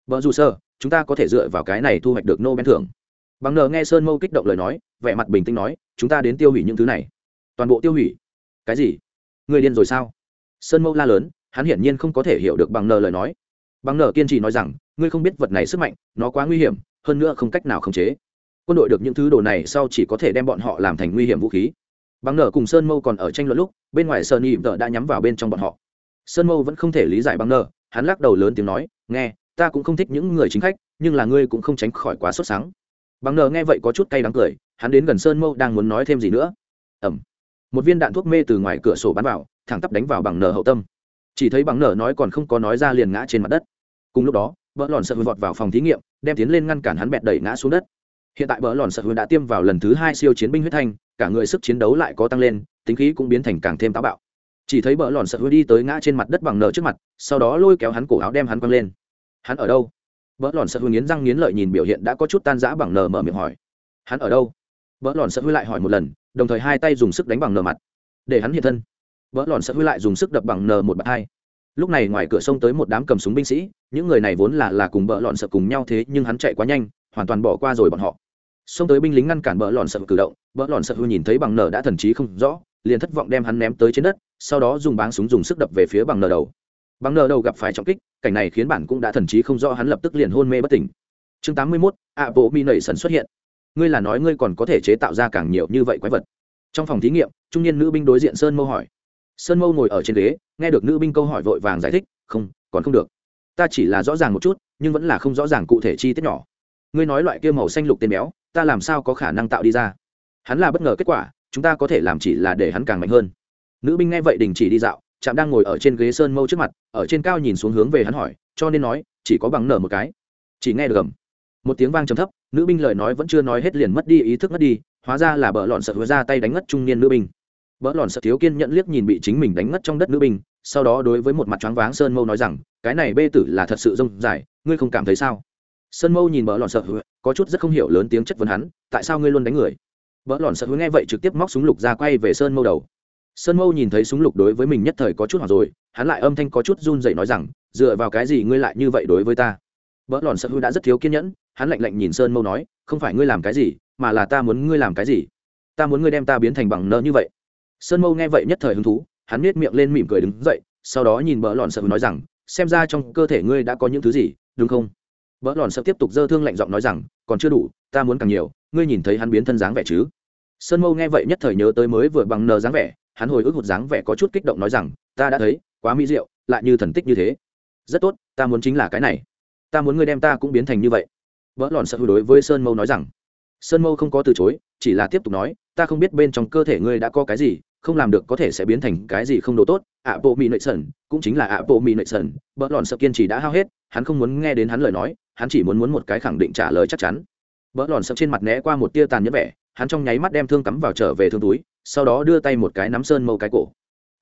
Vợ dù sơ, chúng ta có thể dựa vào cái này thu hoạch được nobel thưởng bằng nờ nghe sơn mâu kích động lời nói vẻ mặt bình tĩnh nói chúng ta đến tiêu hủy những thứ này. Toàn bộ tiêu hủy? Cái gì? Người điên rồi sao? Sơn mâu la lớn hắn hiển nhiên không có thể hiểu được bằng nờ lời nói. Bằng nờ kiên trì nói rằng ngươi không biết vật này sức mạnh nó quá nguy hiểm hơn nữa không cách nào khống chế. Quân đội được những thứ đồ này sau chỉ có thể đem bọn họ làm thành nguy hiểm vũ khí. Bằng Nờ cùng sơn mâu còn ở tranh luận lúc bên ngoài sơn nhị vợ đã nhắm vào bên trong bọn họ. Sơn mâu vẫn không thể lý giải bằng Nờ, hắn lắc đầu lớn tiếng nói nghe ta cũng không thích những người chính khách nhưng là ngươi cũng không tránh khỏi quá sốt sáng bằng Nờ nghe vậy có chút cay đắng cười, hắn đến gần sơn mâu đang muốn nói thêm gì nữa. Ẩm. Một viên đạn thuốc mê từ ngoài cửa sổ bắn vào, thẳng tắp đánh vào bằng Nờ hậu tâm. Chỉ thấy bằng Nờ nói còn không có nói ra liền ngã trên mặt đất. Cùng lúc đó vợ lòn sợ vọt vào phòng thí nghiệm, đem tiến lên ngăn cản hắn bẹt đẩy ngã xuống đất. Hiện tại bờ lòn sợ hư đã tiêm vào lần thứ hai siêu chiến binh huyết thanh, cả người sức chiến đấu lại có tăng lên, tính khí cũng biến thành càng thêm táo bạo. Chỉ thấy bờ lòn sợ hư đi tới ngã trên mặt đất bằng Nờ trước mặt, sau đó lôi kéo hắn cổ áo đem hắn quăng lên. Hắn ở đâu? Bờ lòn sợ hư nghiến răng nghiến lợi nhìn biểu hiện đã có chút tan rã bằng nờ mở miệng hỏi. Hắn ở đâu? Bờ lòn sợ hư lại hỏi một lần, đồng thời hai tay dùng sức đánh bằng nờ mặt. Để hắn hiện thân. Bờ lòn sợ hư lại dùng sức đập bằng nờ một bạt hai. Lúc này ngoài cửa sông tới một đám cầm súng binh sĩ, những người này vốn là là cùng bỡ lòn sợ cùng nhau thế, nhưng hắn chạy quá nhanh, hoàn toàn bỏ qua rồi bọn họ. Xông tới binh lính ngăn cản bỡ lòn sợ cử động, bỡ lòn sợ hư nhìn thấy bằng nở đã thần trí không rõ, liền thất vọng đem hắn ném tới trên đất, sau đó dùng báng súng dùng sức đập về phía bằng nở đầu. Bằng nở đầu gặp phải trọng kích cảnh này khiến bản cũng đã thần trí không rõ hắn lập tức liền hôn mê bất tỉnh. Chương tám mươi 81, ạ bộ mi nảy sần xuất hiện. Ngươi là nói ngươi còn có thể chế tạo ra càng nhiều như vậy quái vật. Trong phòng thí nghiệm trung niên nữ binh đối diện sơn mâu hỏi. Sơn mâu ngồi ở trên ghế nghe được nữ binh câu hỏi vội vàng giải thích không còn không được. Ta chỉ là rõ ràng một chút nhưng vẫn là không rõ ràng cụ thể chi tiết nhỏ. Ngươi nói loại kia màu xanh lục tên béo ta làm sao có khả năng tạo đi ra? Hắn là bất ngờ kết quả chúng ta có thể làm chỉ là để hắn càng mạnh hơn. Nữ binh nghe vậy đình chỉ đi dạo trạm đang ngồi ở trên ghế sơn mâu trước mặt, ở trên cao nhìn xuống hướng về hắn hỏi, cho nên nói, chỉ có bằng nở một cái. Chỉ nghe được gầm. Một tiếng vang trầm thấp, nữ binh lời nói vẫn chưa nói hết liền mất đi ý thức mất đi, hóa ra là bỡ lọn sợ hứa ra tay đánh ngất trung niên nữ binh. Bỡ lọn sợ thiếu kiên nhận liếc nhìn bị chính mình đánh ngất trong đất nữ binh, sau đó đối với một mặt choáng váng sơn mâu nói rằng, cái này bê tử là thật sự rông dài, ngươi không cảm thấy sao? Sơn mâu nhìn bỡ lọn sợ hứa, có chút rất không hiểu lớn tiếng chất vấn hắn, tại sao ngươi luôn đánh người? Bỡ lọn sợ hứa nghe vậy trực tiếp móc súng lục ra quay về sơn mâu đầu sơn mâu nhìn thấy súng lục đối với mình nhất thời có chút hoảng rồi, hắn lại âm thanh có chút run dậy nói rằng, dựa vào cái gì ngươi lại như vậy đối với ta? Bỡ lòn sợ hư đã rất thiếu kiên nhẫn, hắn lạnh lạnh nhìn sơn mâu nói, không phải ngươi làm cái gì, mà là ta muốn ngươi làm cái gì? Ta muốn ngươi đem ta biến thành bằng nợ như vậy. Sơn mâu nghe vậy nhất thời hứng thú, hắn nết miệng lên mỉm cười đứng dậy, sau đó nhìn bỡ lòn sợ hư nói rằng, xem ra trong cơ thể ngươi đã có những thứ gì, đúng không? Vỡ lòn sợ tiếp tục dơ thương lạnh giọng nói rằng, còn chưa đủ, ta muốn càng nhiều, ngươi nhìn thấy hắn biến thân dáng vẻ chứ? Sơn mâu nghe vậy nhất thời nhớ tới mới vừa bằng nờ dáng vẻ hắn hồi ức một dáng vẻ có chút kích động nói rằng, ta đã thấy, quá mỹ diệu, lại như thần tích như thế. Rất tốt, ta muốn chính là cái này. Ta muốn ngươi đem ta cũng biến thành như vậy. Vỡ lòn sợ đối với sơn mâu nói rằng. Sơn mâu không có từ chối, chỉ là tiếp tục nói, ta không biết bên trong cơ thể ngươi đã có cái gì, không làm được có thể sẽ biến thành cái gì không đồ tốt. Ạ bộ mỹ nội sần cũng chính là ạ bộ mỹ nội sần vỡ lòn sợ kiên trì đã hao hết, hắn không muốn nghe đến hắn lời nói, hắn chỉ muốn muốn một cái khẳng định trả lời chắc chắn. Vỡ lòn sợ trên mặt né qua một tia tàn nhẫn vẻ hắn trong nháy mắt đem thương cắm vào trở về thương túi, sau đó đưa tay một cái nắm sơn mâu cái cổ.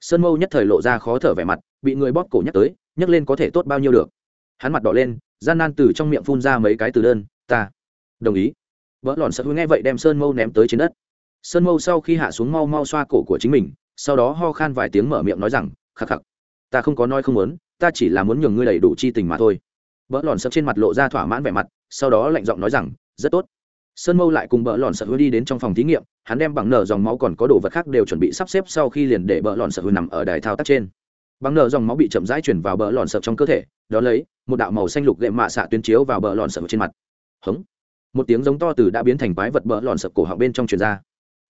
Sơn mâu nhất thời lộ ra khó thở vẻ mặt, bị người bóp cổ nhắc tới, nhấc lên có thể tốt bao nhiêu được. Hắn mặt đỏ lên, gian nan từ trong miệng phun ra mấy cái từ đơn, ta đồng ý. Vỡ lòn sợ nghe vậy đem sơn mâu ném tới trên đất. Sơn mâu sau khi hạ xuống mau mau xoa cổ của chính mình, sau đó ho khan vài tiếng mở miệng nói rằng, khắc khắc, ta không có nói không muốn, ta chỉ là muốn nhường ngươi đầy đủ chi tình mà thôi. Vỡ lòn sập trên mặt lộ ra thỏa mãn vẻ mặt, sau đó lạnh giọng nói rằng, rất tốt sơn mâu lại cùng bỡ lòn sợ hứa đi đến trong phòng thí nghiệm, hắn đem bằng nở dòng máu còn có đồ vật khác đều chuẩn bị sắp xếp sau khi liền để bỡ lòn sợ hứa nằm ở đài thao tác trên. Bằng nở dòng máu bị chậm rãi chuyển vào bỡ lòn sợ trong cơ thể, đó lấy, một đạo màu xanh lục gệm mạ xạ tuyến chiếu vào bỡ lòn sợ trên mặt. Hống. Một tiếng giống to từ đã biến thành quái vật bỡ lòn sợ cổ họng bên trong truyền ra.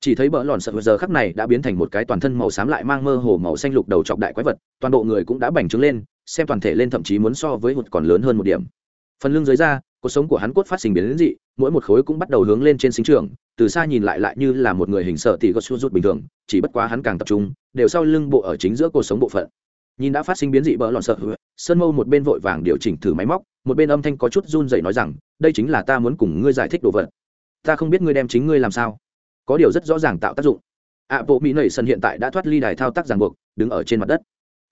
Chỉ thấy bỡ lòn sợ giờ khắc này đã biến thành một cái toàn thân màu xám lại mang mơ hồ màu xanh lục đầu chọc đại quái vật, toàn bộ người cũng đã bành trướng lên, xem toàn thể lên thậm chí muốn so với hụt còn lớn hơn một điểm. Phần lưng dưới da cuộc sống của hắn cốt phát sinh biến đến dị, mỗi một khối cũng bắt đầu hướng lên trên sinh trường từ xa nhìn lại lại như là một người hình sợ tỷ gật rút bình thường, chỉ bất quá hắn càng tập trung, đều sau lưng bộ ở chính giữa cuộc sống bộ phận. Nhìn đã phát sinh biến dị bỡ lọn sợ sơn mâu một bên vội vàng điều chỉnh thử máy móc, một bên âm thanh có chút run dậy nói rằng, đây chính là ta muốn cùng ngươi giải thích đồ vật. Ta không biết ngươi đem chính ngươi làm sao. Có điều rất rõ ràng tạo tác dụng. Ạ bộ mỹ nảy sân hiện tại đã thoát ly đài thao tác ràng buộc, đứng ở trên mặt đất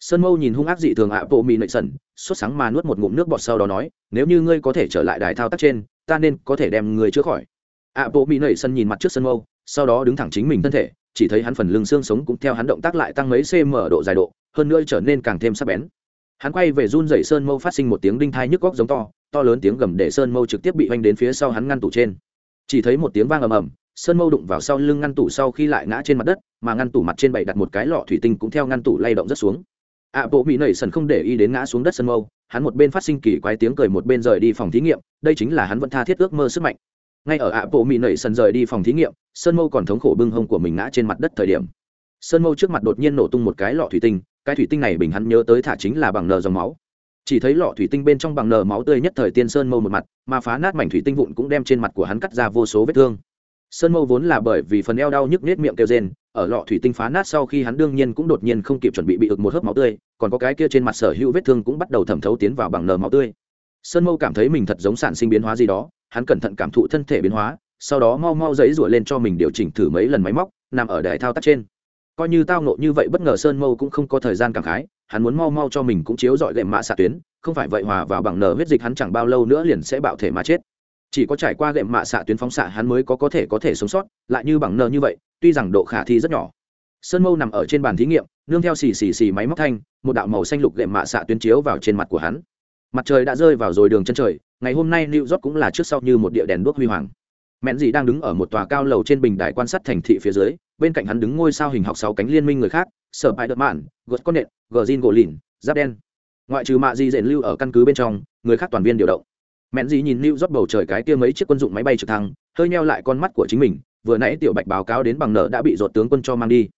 sơn mâu nhìn hung ác dị thường ạ bộ mỹ nảy sần, suốt sáng mà nuốt một ngụm nước bọt sau đó nói nếu như ngươi có thể trở lại đài thao tác trên ta nên có thể đem ngươi chữa khỏi. Ạ bộ mỹ nảy sần nhìn mặt trước sơn mâu sau đó đứng thẳng chính mình thân thể chỉ thấy hắn phần lưng xương sống cũng theo hắn động tác lại tăng mấy cm độ dài độ hơn nữa trở nên càng thêm sắc bén. Hắn quay về run dậy sơn mâu phát sinh một tiếng đinh thai nhức góc giống to to lớn tiếng gầm để sơn mâu trực tiếp bị oanh đến phía sau hắn ngăn tủ trên. Chỉ thấy một tiếng vang ầm ầm sơn mâu đụng vào sau lưng ngăn tủ sau khi lại ngã trên mặt đất mà ngăn tủ mặt trên bày đặt một cái lọ thủy tinh cũng theo ngăn tủ lay động rất xuống ạ, bộ mỹ nảy sần không để ý đến ngã xuống đất sơn mâu. Hắn một bên phát sinh kỳ quái tiếng cười, một bên rời đi phòng thí nghiệm. Đây chính là hắn vẫn tha thiết ước mơ sức mạnh. Ngay ở ạ, bộ mỹ nảy sần rời đi phòng thí nghiệm sơn mâu còn thống khổ bưng hông của mình ngã trên mặt đất thời điểm. Sơn mâu trước mặt đột nhiên nổ tung một cái lọ thủy tinh. Cái thủy tinh này bình hắn nhớ tới thả chính là bằng nờ dòng máu. Chỉ thấy lọ thủy tinh bên trong bằng nờ máu tươi nhất thời tiên sơn mâu một mặt, mà phá nát mảnh thủy tinh vụn cũng đem trên mặt của hắn cắt ra vô số vết thương. Sơn mâu vốn là bởi vì phần eo đau nhức nết miệng kêu rên ở lọ thủy tinh phá nát sau khi hắn đương nhiên cũng đột nhiên không kịp chuẩn bị bị ực một hớp máu tươi, còn có cái kia trên mặt sở hữu vết thương cũng bắt đầu thẩm thấu tiến vào bằng nờ máu tươi. Sơn mâu cảm thấy mình thật giống sản sinh biến hóa gì đó, hắn cẩn thận cảm thụ thân thể biến hóa, sau đó mau mau giấy rủa lên cho mình điều chỉnh thử mấy lần máy móc, nằm ở đài thao tác trên. Coi như tao nộ như vậy bất ngờ sơn mâu cũng không có thời gian cảm khái, hắn muốn mau mau cho mình cũng chiếu dọi gệm mạ xạ tuyến, không phải vậy hòa vào bằng nờ huyết dịch hắn chẳng bao lâu nữa liền sẽ bạo thể mà chết chỉ có trải qua gệm mạ xạ tuyến phóng xạ hắn mới có có thể có thể sống sót, lại như bằng nờ như vậy, tuy rằng độ khả thi rất nhỏ. Sơn mâu nằm ở trên bàn thí nghiệm, nương theo xì xì xì máy móc thanh, một đạo màu xanh lục gệm mạ xạ tuyến chiếu vào trên mặt của hắn. Mặt trời đã rơi vào rồi đường chân trời, ngày hôm nay new york cũng là trước sau như một địa đèn đuốc huy hoàng. Mẹn dì đang đứng ở một tòa cao lầu trên bình đài quan sát thành thị phía dưới, bên cạnh hắn đứng ngôi sao hình học sáu cánh liên minh người khác sở bãi đợt mạn gợt con nện gờ zin gỗ lìn giáp đen. Ngoại trừ mạ di dện lưu ở căn cứ bên trong, người khác toàn viên điều động mẹn dì nhìn lưu rót bầu trời cái kia mấy chiếc quân dụng máy bay trực thăng, hơi neo lại con mắt của chính mình, vừa nãy tiểu bạch báo cáo đến bằng nợ đã bị dột tướng quân cho mang đi.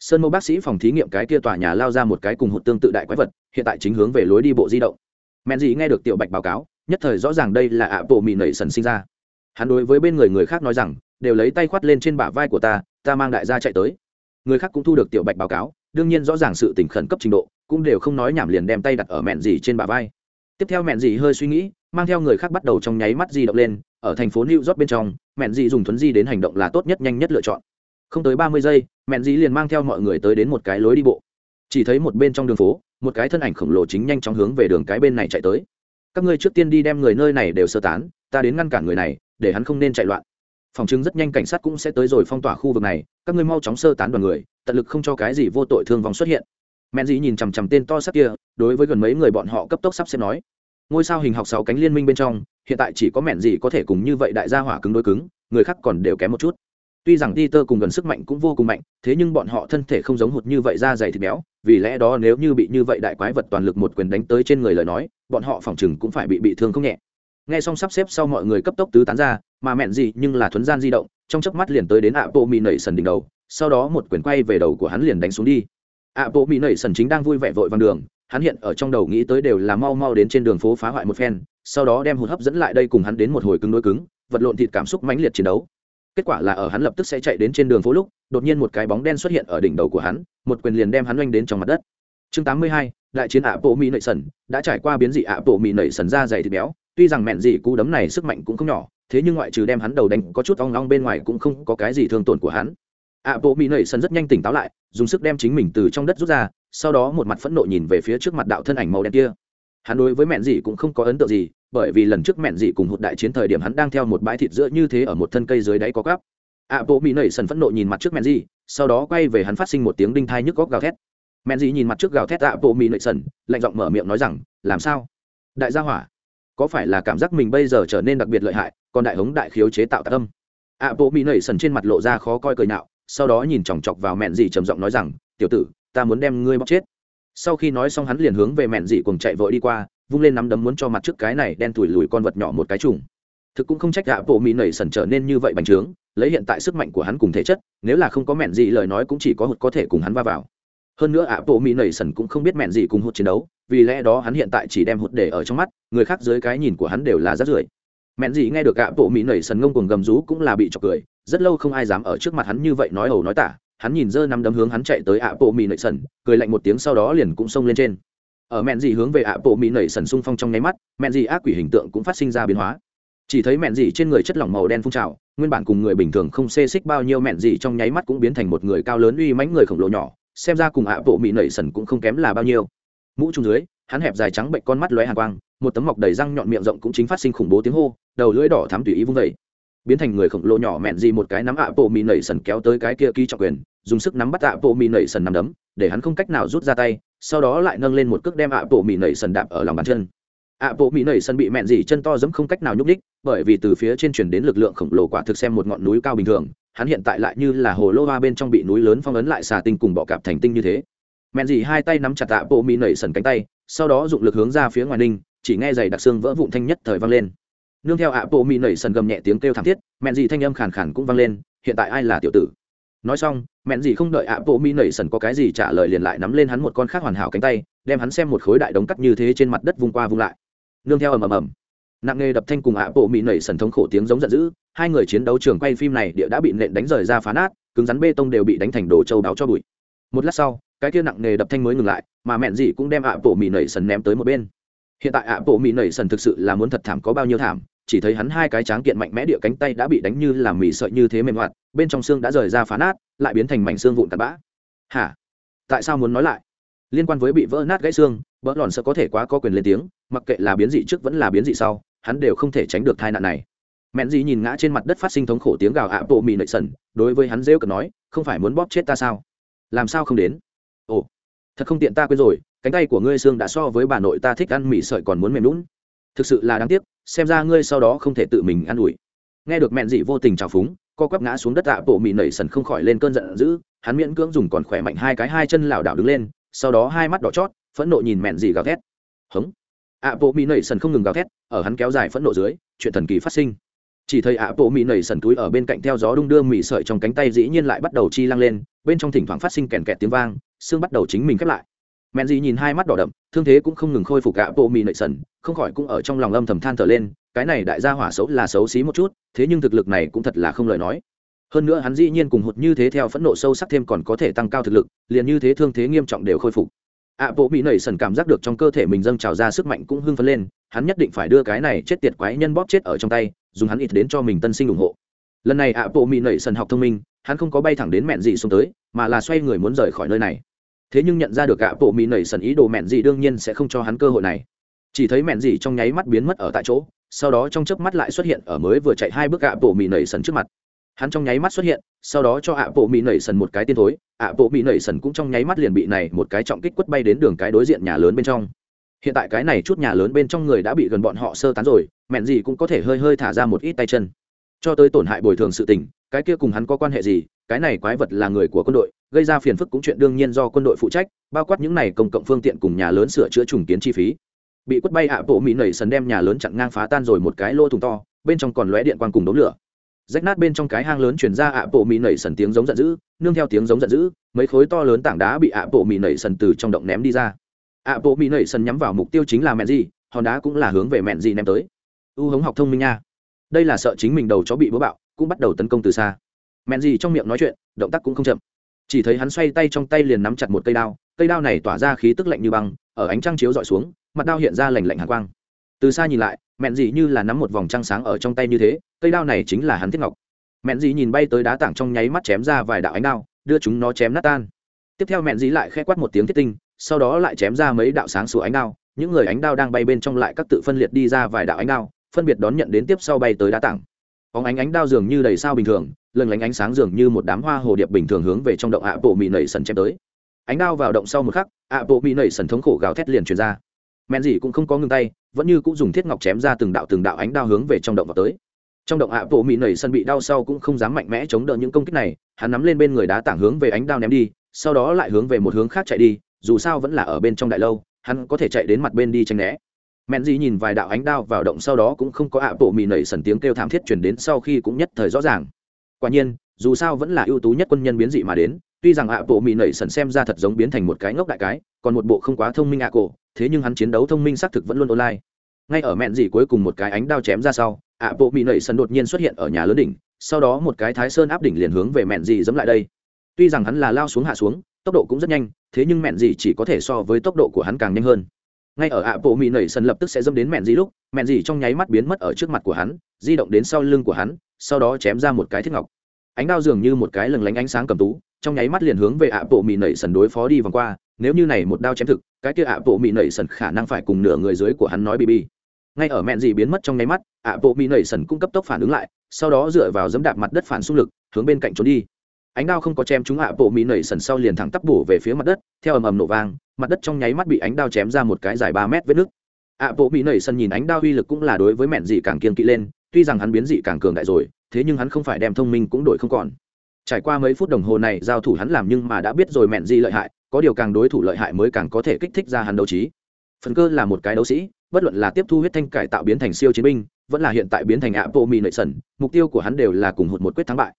Sơn mâu bác sĩ phòng thí nghiệm cái kia tòa nhà lao ra một cái cùng hụt tương tự đại quái vật, hiện tại chính hướng về lối đi bộ di động. Mẹn dì nghe được tiểu bạch báo cáo, nhất thời rõ ràng đây là ạ bộ mì nẩy sần sinh ra. Hắn đối với bên người người khác nói rằng, đều lấy tay khoát lên trên bả vai của ta ta mang đại gia chạy tới. Người khác cũng thu được tiểu bạch báo cáo, đương nhiên rõ ràng sự tình khẩn cấp trình độ, cũng đều không nói nhảm liền đem tay đặt ở mẹn dì trên bả vai. Tiếp theo mẹn dì hơi suy nghĩ mang theo người khác bắt đầu trong nháy mắt di động lên, ở thành phố new york bên trong, mẹn dì dùng thuấn di đến hành động là tốt nhất nhanh nhất lựa chọn. Không tới ba mươi giây, mẹn dì liền mang theo mọi người tới đến một cái lối đi bộ. Chỉ thấy một bên trong đường phố, một cái thân ảnh khổng lồ chính nhanh chóng hướng về đường cái bên này chạy tới. Các ngươi trước tiên đi đem người nơi này đều sơ tán, ta đến ngăn cản người này, để hắn không nên chạy loạn. Phòng chứng rất nhanh cảnh sát cũng sẽ tới rồi phong tỏa khu vực này, các ngươi mau chóng sơ tán đoàn người, tận lực không cho cái gì vô tội thương vong xuất hiện. Men dĩ nhìn chằm chằm tên to sắc kia, đối với gần mấy người bọn họ cấp tốc sắp xếp nói ngôi sao hình học sáu cánh liên minh bên trong, hiện tại chỉ có mẹn gì có thể cùng như vậy đại gia hỏa cứng đối cứng, người khác còn đều kém một chút. Tuy rằng ti tơ cùng gần sức mạnh cũng vô cùng mạnh, thế nhưng bọn họ thân thể không giống hụt như vậy da dày thịt béo, vì lẽ đó nếu như bị như vậy đại quái vật toàn lực một quyền đánh tới trên người lời nói, bọn họ phòng chừng cũng phải bị bị thương không nhẹ. Nghe xong sắp xếp sau mọi người cấp tốc tứ tán ra, mà mẹn gì nhưng là thuấn gian di động, trong chớp mắt liền tới đến ạ bộ mỹ nảy sần đỉnh đầu, sau đó một quyền quay về đầu của hắn liền đánh xuống đi. Ạ bộ mỹ nảy sần chính đang vui vẻ vội vàng đường hắn hiện ở trong đầu nghĩ tới đều là mau mau đến trên đường phố phá hoại một phen sau đó đem hụt hấp dẫn lại đây cùng hắn đến một hồi cứng đối cứng vật lộn thịt cảm xúc mãnh liệt chiến đấu. Kết quả là ở hắn lập tức sẽ chạy đến trên đường phố lúc đột nhiên một cái bóng đen xuất hiện ở đỉnh đầu của hắn một quyền liền đem hắn oanh đến trong mặt đất. Chương 82, đại chiến ạ bộ mỹ nảy sần đã trải qua biến dị ạ bộ mỹ nảy sần ra dày thịt béo tuy rằng mẹn dị cú đấm này sức mạnh cũng không nhỏ thế nhưng ngoại trừ đem hắn đầu đánh có chút ong long bên ngoài cũng không có cái gì thương tổn của hắn. ạ bộ mỹ nảy sần rất nhanh tỉnh táo lại dùng sức đem chính mình từ trong đất rút ra sau đó một mặt phẫn nộ nhìn về phía trước mặt đạo thân ảnh màu đen kia. Hắn đối với mẹn dị cũng không có ấn tượng gì, bởi vì lần trước mẹn dị cùng hụt đại chiến thời điểm hắn đang theo một bãi thịt giữa như thế ở một thân cây dưới đáy có cắp. Ạ bộ mỹ nảy sần phẫn nộ nhìn mặt trước mẹn dị sau đó quay về hắn phát sinh một tiếng đinh thai nhức góc gào thét. Mẹn dị nhìn mặt trước gào thét ạ bộ mỹ nảy sần, lạnh giọng mở miệng nói rằng, làm sao? Đại gia hỏa, có phải là cảm giác mình bây giờ trở nên đặc biệt lợi hại, còn đại hống đại khiếu chế tạo tạc âm? Ạ bộ mỹ nảy sần trên mặt lộ ra khó coi cười nạo sau đó nhìn chòng chọc vào mẹn dị trầm giọng nói rằng, tiểu tử ta muốn đem ngươi bóc chết. Sau khi nói xong hắn liền hướng về mẹn dị cùng chạy vội đi qua, vung lên nắm đấm muốn cho mặt trước cái này đen thủi lùi con vật nhỏ một cái trùng. Thực cũng không trách ạ bộ mỹ nảy sần trở nên như vậy bành trướng, lấy hiện tại sức mạnh của hắn cùng thể chất, nếu là không có mẹn dị lời nói cũng chỉ có hụt có thể cùng hắn va vào. Hơn nữa ạ bộ mỹ nảy sần cũng không biết mẹn dị cùng hụt chiến đấu, vì lẽ đó hắn hiện tại chỉ đem hụt để ở trong mắt, người khác dưới cái nhìn của hắn đều là rất rưởi. Mẹn dị nghe được ạ bộ mỹ nảy sần ngông cuồng gầm rú cũng là bị chọc cười, rất lâu không ai dám ở trước mặt hắn như vậy nói ẩu nói tả hắn nhìn dơ nắm đấm hướng hắn chạy tới ạ bộ mỹ nảy sần, cười lạnh một tiếng sau đó liền cũng xông lên trên. Ở mẹn dị hướng về ạ bộ mỹ nảy sần xung phong trong nháy mắt, mẹn dị ác quỷ hình tượng cũng phát sinh ra biến hóa. Chỉ thấy mẹn dị trên người chất lỏng màu đen phun trào, nguyên bản cùng người bình thường không xê xích bao nhiêu mẹn dị trong nháy mắt cũng biến thành một người cao lớn uy mãnh người khổng lồ nhỏ, xem ra cùng ạ bộ mỹ nảy sần cũng không kém là bao nhiêu. Mũ trung dưới, hắn hẹp dài trắng bệnh con mắt lóe hàn quang, một tấm mọc đầy răng nhọn miệng rộng cũng chính phát sinh khủng bố tiếng hô, đầu lưỡi đỏ thắm tùy ý vung vẩy biến thành người khổng lồ nhỏ mẹn gì một cái nắm ạ bộ mì nảy sần kéo tới cái kia ký trọng quyền dùng sức nắm bắt ạ bộ mì nảy sần nằm đấm, để hắn không cách nào rút ra tay, sau đó lại nâng lên một cước đem ạ bộ mì nảy sần đạp ở lòng bàn chân. ạ bộ mì nảy sần bị mẹn dỉ chân to giấm không cách nào nhúc đích bởi vì từ phía trên chuyển đến lực lượng khổng lồ quả thực xem một ngọn núi cao bình thường, hắn hiện tại lại như là hồ lô hoa bên trong bị núi lớn phong ấn lại xà tinh cùng bọ cạp thành tinh như thế. mẹn dỉ hai tay nắm chặt ạ bộ mì nảy sần cánh tay, sau đó dụng lực hướng ra phía ngoài ninh, chỉ nghe giày đặc xương vỡ vụn thanh nhất thời vang lên. nương theo ạ bộ mì nảy sần gầm nhẹ tiếng kêu thảm thiết, mẹn dì thanh âm khàn khàn cũng vang lên, hiện tại ai là tiểu tử? Nói xong, mẹn gì không đợi ạ bộ mỹ nảy sần có cái gì trả lời liền lại nắm lên hắn một con khác hoàn hảo cánh tay, đem hắn xem một khối đại đống cắt như thế trên mặt đất vung qua vung lại. Nương theo ầm ầm ầm. Nặng nghề đập thanh cùng ạ bộ mỹ nảy sần thống khổ tiếng giống giận dữ, hai người chiến đấu trường quay phim này địa đã bị nện đánh rời ra phá nát, cứng rắn bê tông đều bị đánh thành đồ châu đáo cho bụi. Một lát sau, cái kia nặng nghề đập thanh mới ngừng lại, mà mẹn gì cũng đem ạ bộ mỹ nảy sần ném tới một bên. Hiện tại ạ bộ mỹ nảy sần thực sự là muốn thật thảm có bao nhiêu thảm chỉ thấy hắn hai cái tráng kiện mạnh mẽ địa cánh tay đã bị đánh như làm mì sợi như thế mềm hoạt, bên trong xương đã rời ra phá nát, lại biến thành mảnh xương vụn tạt bã. Hả? Tại sao muốn nói lại? Liên quan với bị vỡ nát gãy xương, bỡ lòn sợ có thể quá có quyền lên tiếng, mặc kệ là biến dị trước vẫn là biến dị sau, hắn đều không thể tránh được tai nạn này. Mẹn gì nhìn ngã trên mặt đất phát sinh thống khổ tiếng gào ạ bộ mì nảy sần, đối với hắn rêu cực nói, không phải muốn bóp chết ta sao? Làm sao không đến? Ồ, thật không tiện ta quên rồi, cánh tay của ngươi xương đã so với bà nội ta thích ăn mì sợi còn muốn mềm lún thực sự là đáng tiếc xem ra ngươi sau đó không thể tự mình ăn ủi. Nghe được mẹn dị vô tình trào phúng, co quắp ngã xuống đất tạ bộ mị nảy sần không khỏi lên cơn giận dữ, hắn miễn cưỡng dùng còn khỏe mạnh hai cái hai chân lảo đảo đứng lên, sau đó hai mắt đỏ chót, phẫn nộ nhìn mẹn dị gào thét. Hống. Ạ, bộ mị nảy sần không ngừng gào thét, ở hắn kéo dài phẫn nộ dưới, chuyện thần kỳ phát sinh. Chỉ thấy ạ, bộ mị nảy sần túi ở bên cạnh theo gió đung đưa mị sợi trong cánh tay dĩ nhiên lại bắt đầu chi lăng lên, bên trong thỉnh thoảng phát sinh kèn kẹt tiếng vang, xương bắt đầu chính mình khép lại mẹn gì nhìn hai mắt đỏ đậm, thương thế cũng không ngừng khôi phục gạ bộ mì nệ sần, không khỏi cũng ở trong lòng âm thầm than thở lên, cái này đại gia hỏa xấu là xấu xí một chút, thế nhưng thực lực này cũng thật là không lời nói. Hơn nữa hắn dĩ nhiên cùng hụt như thế theo phẫn nộ sâu sắc thêm còn có thể tăng cao thực lực, liền như thế thương thế nghiêm trọng đều khôi phục. Ạ, bộ mỹ nảy sần cảm giác được trong cơ thể mình dâng trào ra sức mạnh cũng hưng phấn lên, hắn nhất định phải đưa cái này chết tiệt quái nhân bóp chết ở trong tay, dùng hắn ít đến cho mình tân sinh ủng hộ. Lần này ạ, bộ mỹ nảy sần học thông minh, hắn không có bay thẳng đến mẹn gì xuống tới, mà là xoay người muốn rời khỏi nơi này thế nhưng nhận ra được gạ bộ mỹ nảy sần ý đồ mẹn gì đương nhiên sẽ không cho hắn cơ hội này. Chỉ thấy mẹn gì trong nháy mắt biến mất ở tại chỗ, sau đó trong chớp mắt lại xuất hiện ở mới vừa chạy hai bước gạ bộ mỹ nảy sần trước mặt. Hắn trong nháy mắt xuất hiện, sau đó cho ạ bộ mỹ nảy sần một cái tiên thối, ạ bộ mỹ nảy sần cũng trong nháy mắt liền bị này một cái trọng kích quất bay đến đường cái đối diện nhà lớn bên trong. Hiện tại cái này chút nhà lớn bên trong người đã bị gần bọn họ sơ tán rồi, mẹn gì cũng có thể hơi hơi thả ra một ít tay chân. Cho tới tổn hại bồi thường sự tình, cái kia cùng hắn có quan hệ gì, cái này quái vật là người của quân đội gây ra phiền phức cũng chuyện đương nhiên do quân đội phụ trách, bao quát những này công cộng phương tiện cùng nhà lớn sửa chữa trùng kiến chi phí. Bị quất bay ạ, bộ mỹ nảy sần đem nhà lớn chặn ngang phá tan rồi một cái lô thùng to, bên trong còn lóe điện quang cùng đống lửa. Rách nát bên trong cái hang lớn chuyển ra ạ, bộ mỹ nảy sần tiếng giống giận dữ, nương theo tiếng giống giận dữ, mấy khối to lớn tảng đá bị ạ, bộ mỹ nảy sần từ trong động ném đi ra. Ạ, bộ mỹ nảy sần nhắm vào mục tiêu chính là mẹn gì, hòn đá cũng là hướng về mẹn gì ném tới. U hống học thông minh nha. Đây là sợ chính mình đầu chó bị bố bạo, cũng bắt đầu tấn công từ xa. Mẹn gì trong miệng nói chuyện, động tác cũng không chậm chỉ thấy hắn xoay tay trong tay liền nắm chặt một cây đao cây đao này tỏa ra khí tức lạnh như băng, ở ánh trăng chiếu dọi xuống, mặt đao hiện ra lành lạnh hạ quang. Từ xa nhìn lại mẹn dì như là nắm một vòng trăng sáng ở trong tay như thế, cây đao này chính là hắn thiết ngọc. Mẹn dì nhìn bay tới đá tảng trong nháy mắt chém ra vài đạo ánh đao, đưa chúng nó chém nát tan. Tiếp theo mẹn dì lại khẽ quát một tiếng thiết tinh, sau đó lại chém ra mấy đạo sáng sủa ánh đao, những người ánh đao đang bay bên trong lại các tự phân liệt đi ra vài đạo ánh đao, phân biệt đón nhận đến tiếp sau bay tới đá tảng bóng ánh ánh đao dường như đầy sao bình thường lần lánh ánh sáng dường như một đám hoa hồ điệp bình thường hướng về trong động ạ bộ mị nảy sần chém tới. Ánh đao vào động sau một khắc, ạ bộ mị nảy sần thống khổ gào thét liền truyền ra. Men gì cũng không có ngưng tay, vẫn như cũng dùng thiết ngọc chém ra từng đạo từng đạo ánh đao hướng về trong động vào tới. Trong động ạ bộ mỹ nảy sần bị đau sau cũng không dám mạnh mẽ chống đỡ những công kích này, hắn nắm lên bên người đá tảng hướng về ánh đao ném đi, sau đó lại hướng về một hướng khác chạy đi, dù sao vẫn là ở bên trong đại lâu, hắn có thể chạy đến mặt bên đi tranh né mẹn gì nhìn vài đạo ánh đao vào động sau đó cũng không có ạ bộ mì nảy sần tiếng kêu thảm thiết chuyển đến sau khi cũng nhất thời rõ ràng. Quả nhiên, dù sao vẫn là ưu tú nhất quân nhân biến dị mà đến, tuy rằng ạ bộ mì nảy sần xem ra thật giống biến thành một cái ngốc đại cái, còn một bộ không quá thông minh ạ cổ, thế nhưng hắn chiến đấu thông minh xác thực vẫn luôn online. Ngay ở mẹn gì cuối cùng một cái ánh đao chém ra sau, ạ bộ mì nảy sần đột nhiên xuất hiện ở nhà lớn đỉnh, sau đó một cái thái sơn áp đỉnh liền hướng về mẹn gì dẫm lại đây. Tuy rằng hắn là lao xuống hạ xuống, tốc độ cũng rất nhanh, thế nhưng mẹn gì chỉ có thể so với tốc độ của hắn càng nhanh hơn ngay ở ạ bộ mỹ nảy sân lập tức sẽ dâm đến mẹn gì lúc, mẹn gì trong nháy mắt biến mất ở trước mặt của hắn, di động đến sau lưng của hắn, sau đó chém ra một cái thiết ngọc. Ánh đao dường như một cái lừng lánh ánh sáng cầm tú, trong nháy mắt liền hướng về ạ bộ mỹ nảy sần đối phó đi vòng qua, nếu như này một đao chém thực, cái kia ạ bộ mỹ nảy sần khả năng phải cùng nửa người dưới của hắn nói bb ngay ở mẹn gì biến mất trong nháy mắt, ạ bộ mỹ nảy sần cũng cấp tốc phản ứng lại, sau đó dựa vào dẫm đạp mặt đất phản xung lực, hướng bên cạnh trốn đi ánh đao không có chém chúng hạ bộ mỹ nảy sần sau liền thẳng tắp bổ về phía mặt đất, theo ầm ầm nổ vang, mặt đất trong nháy mắt bị ánh đao chém ra một cái dài ba mét vết nứt. ạ bộ mỹ nảy sần nhìn ánh đao uy lực cũng là đối với mẹn dị càng kiên kỵ lên, tuy rằng hắn biến dị càng cường đại rồi, thế nhưng hắn không phải đem thông minh cũng đổi không còn. Trải qua mấy phút đồng hồ này giao thủ hắn làm nhưng mà đã biết rồi mẹn dị lợi hại, có điều càng đối thủ lợi hại mới càng có thể kích thích ra hắn đấu trí. Phần cơ là một cái đấu sĩ, bất luận là tiếp thu huyết thanh cải tạo biến thành siêu chiến binh, vẫn là hiện tại biến thành ạ bộ mỹ nảy sần, mục tiêu của hắn đều là cùng hụt một quyết thắng bại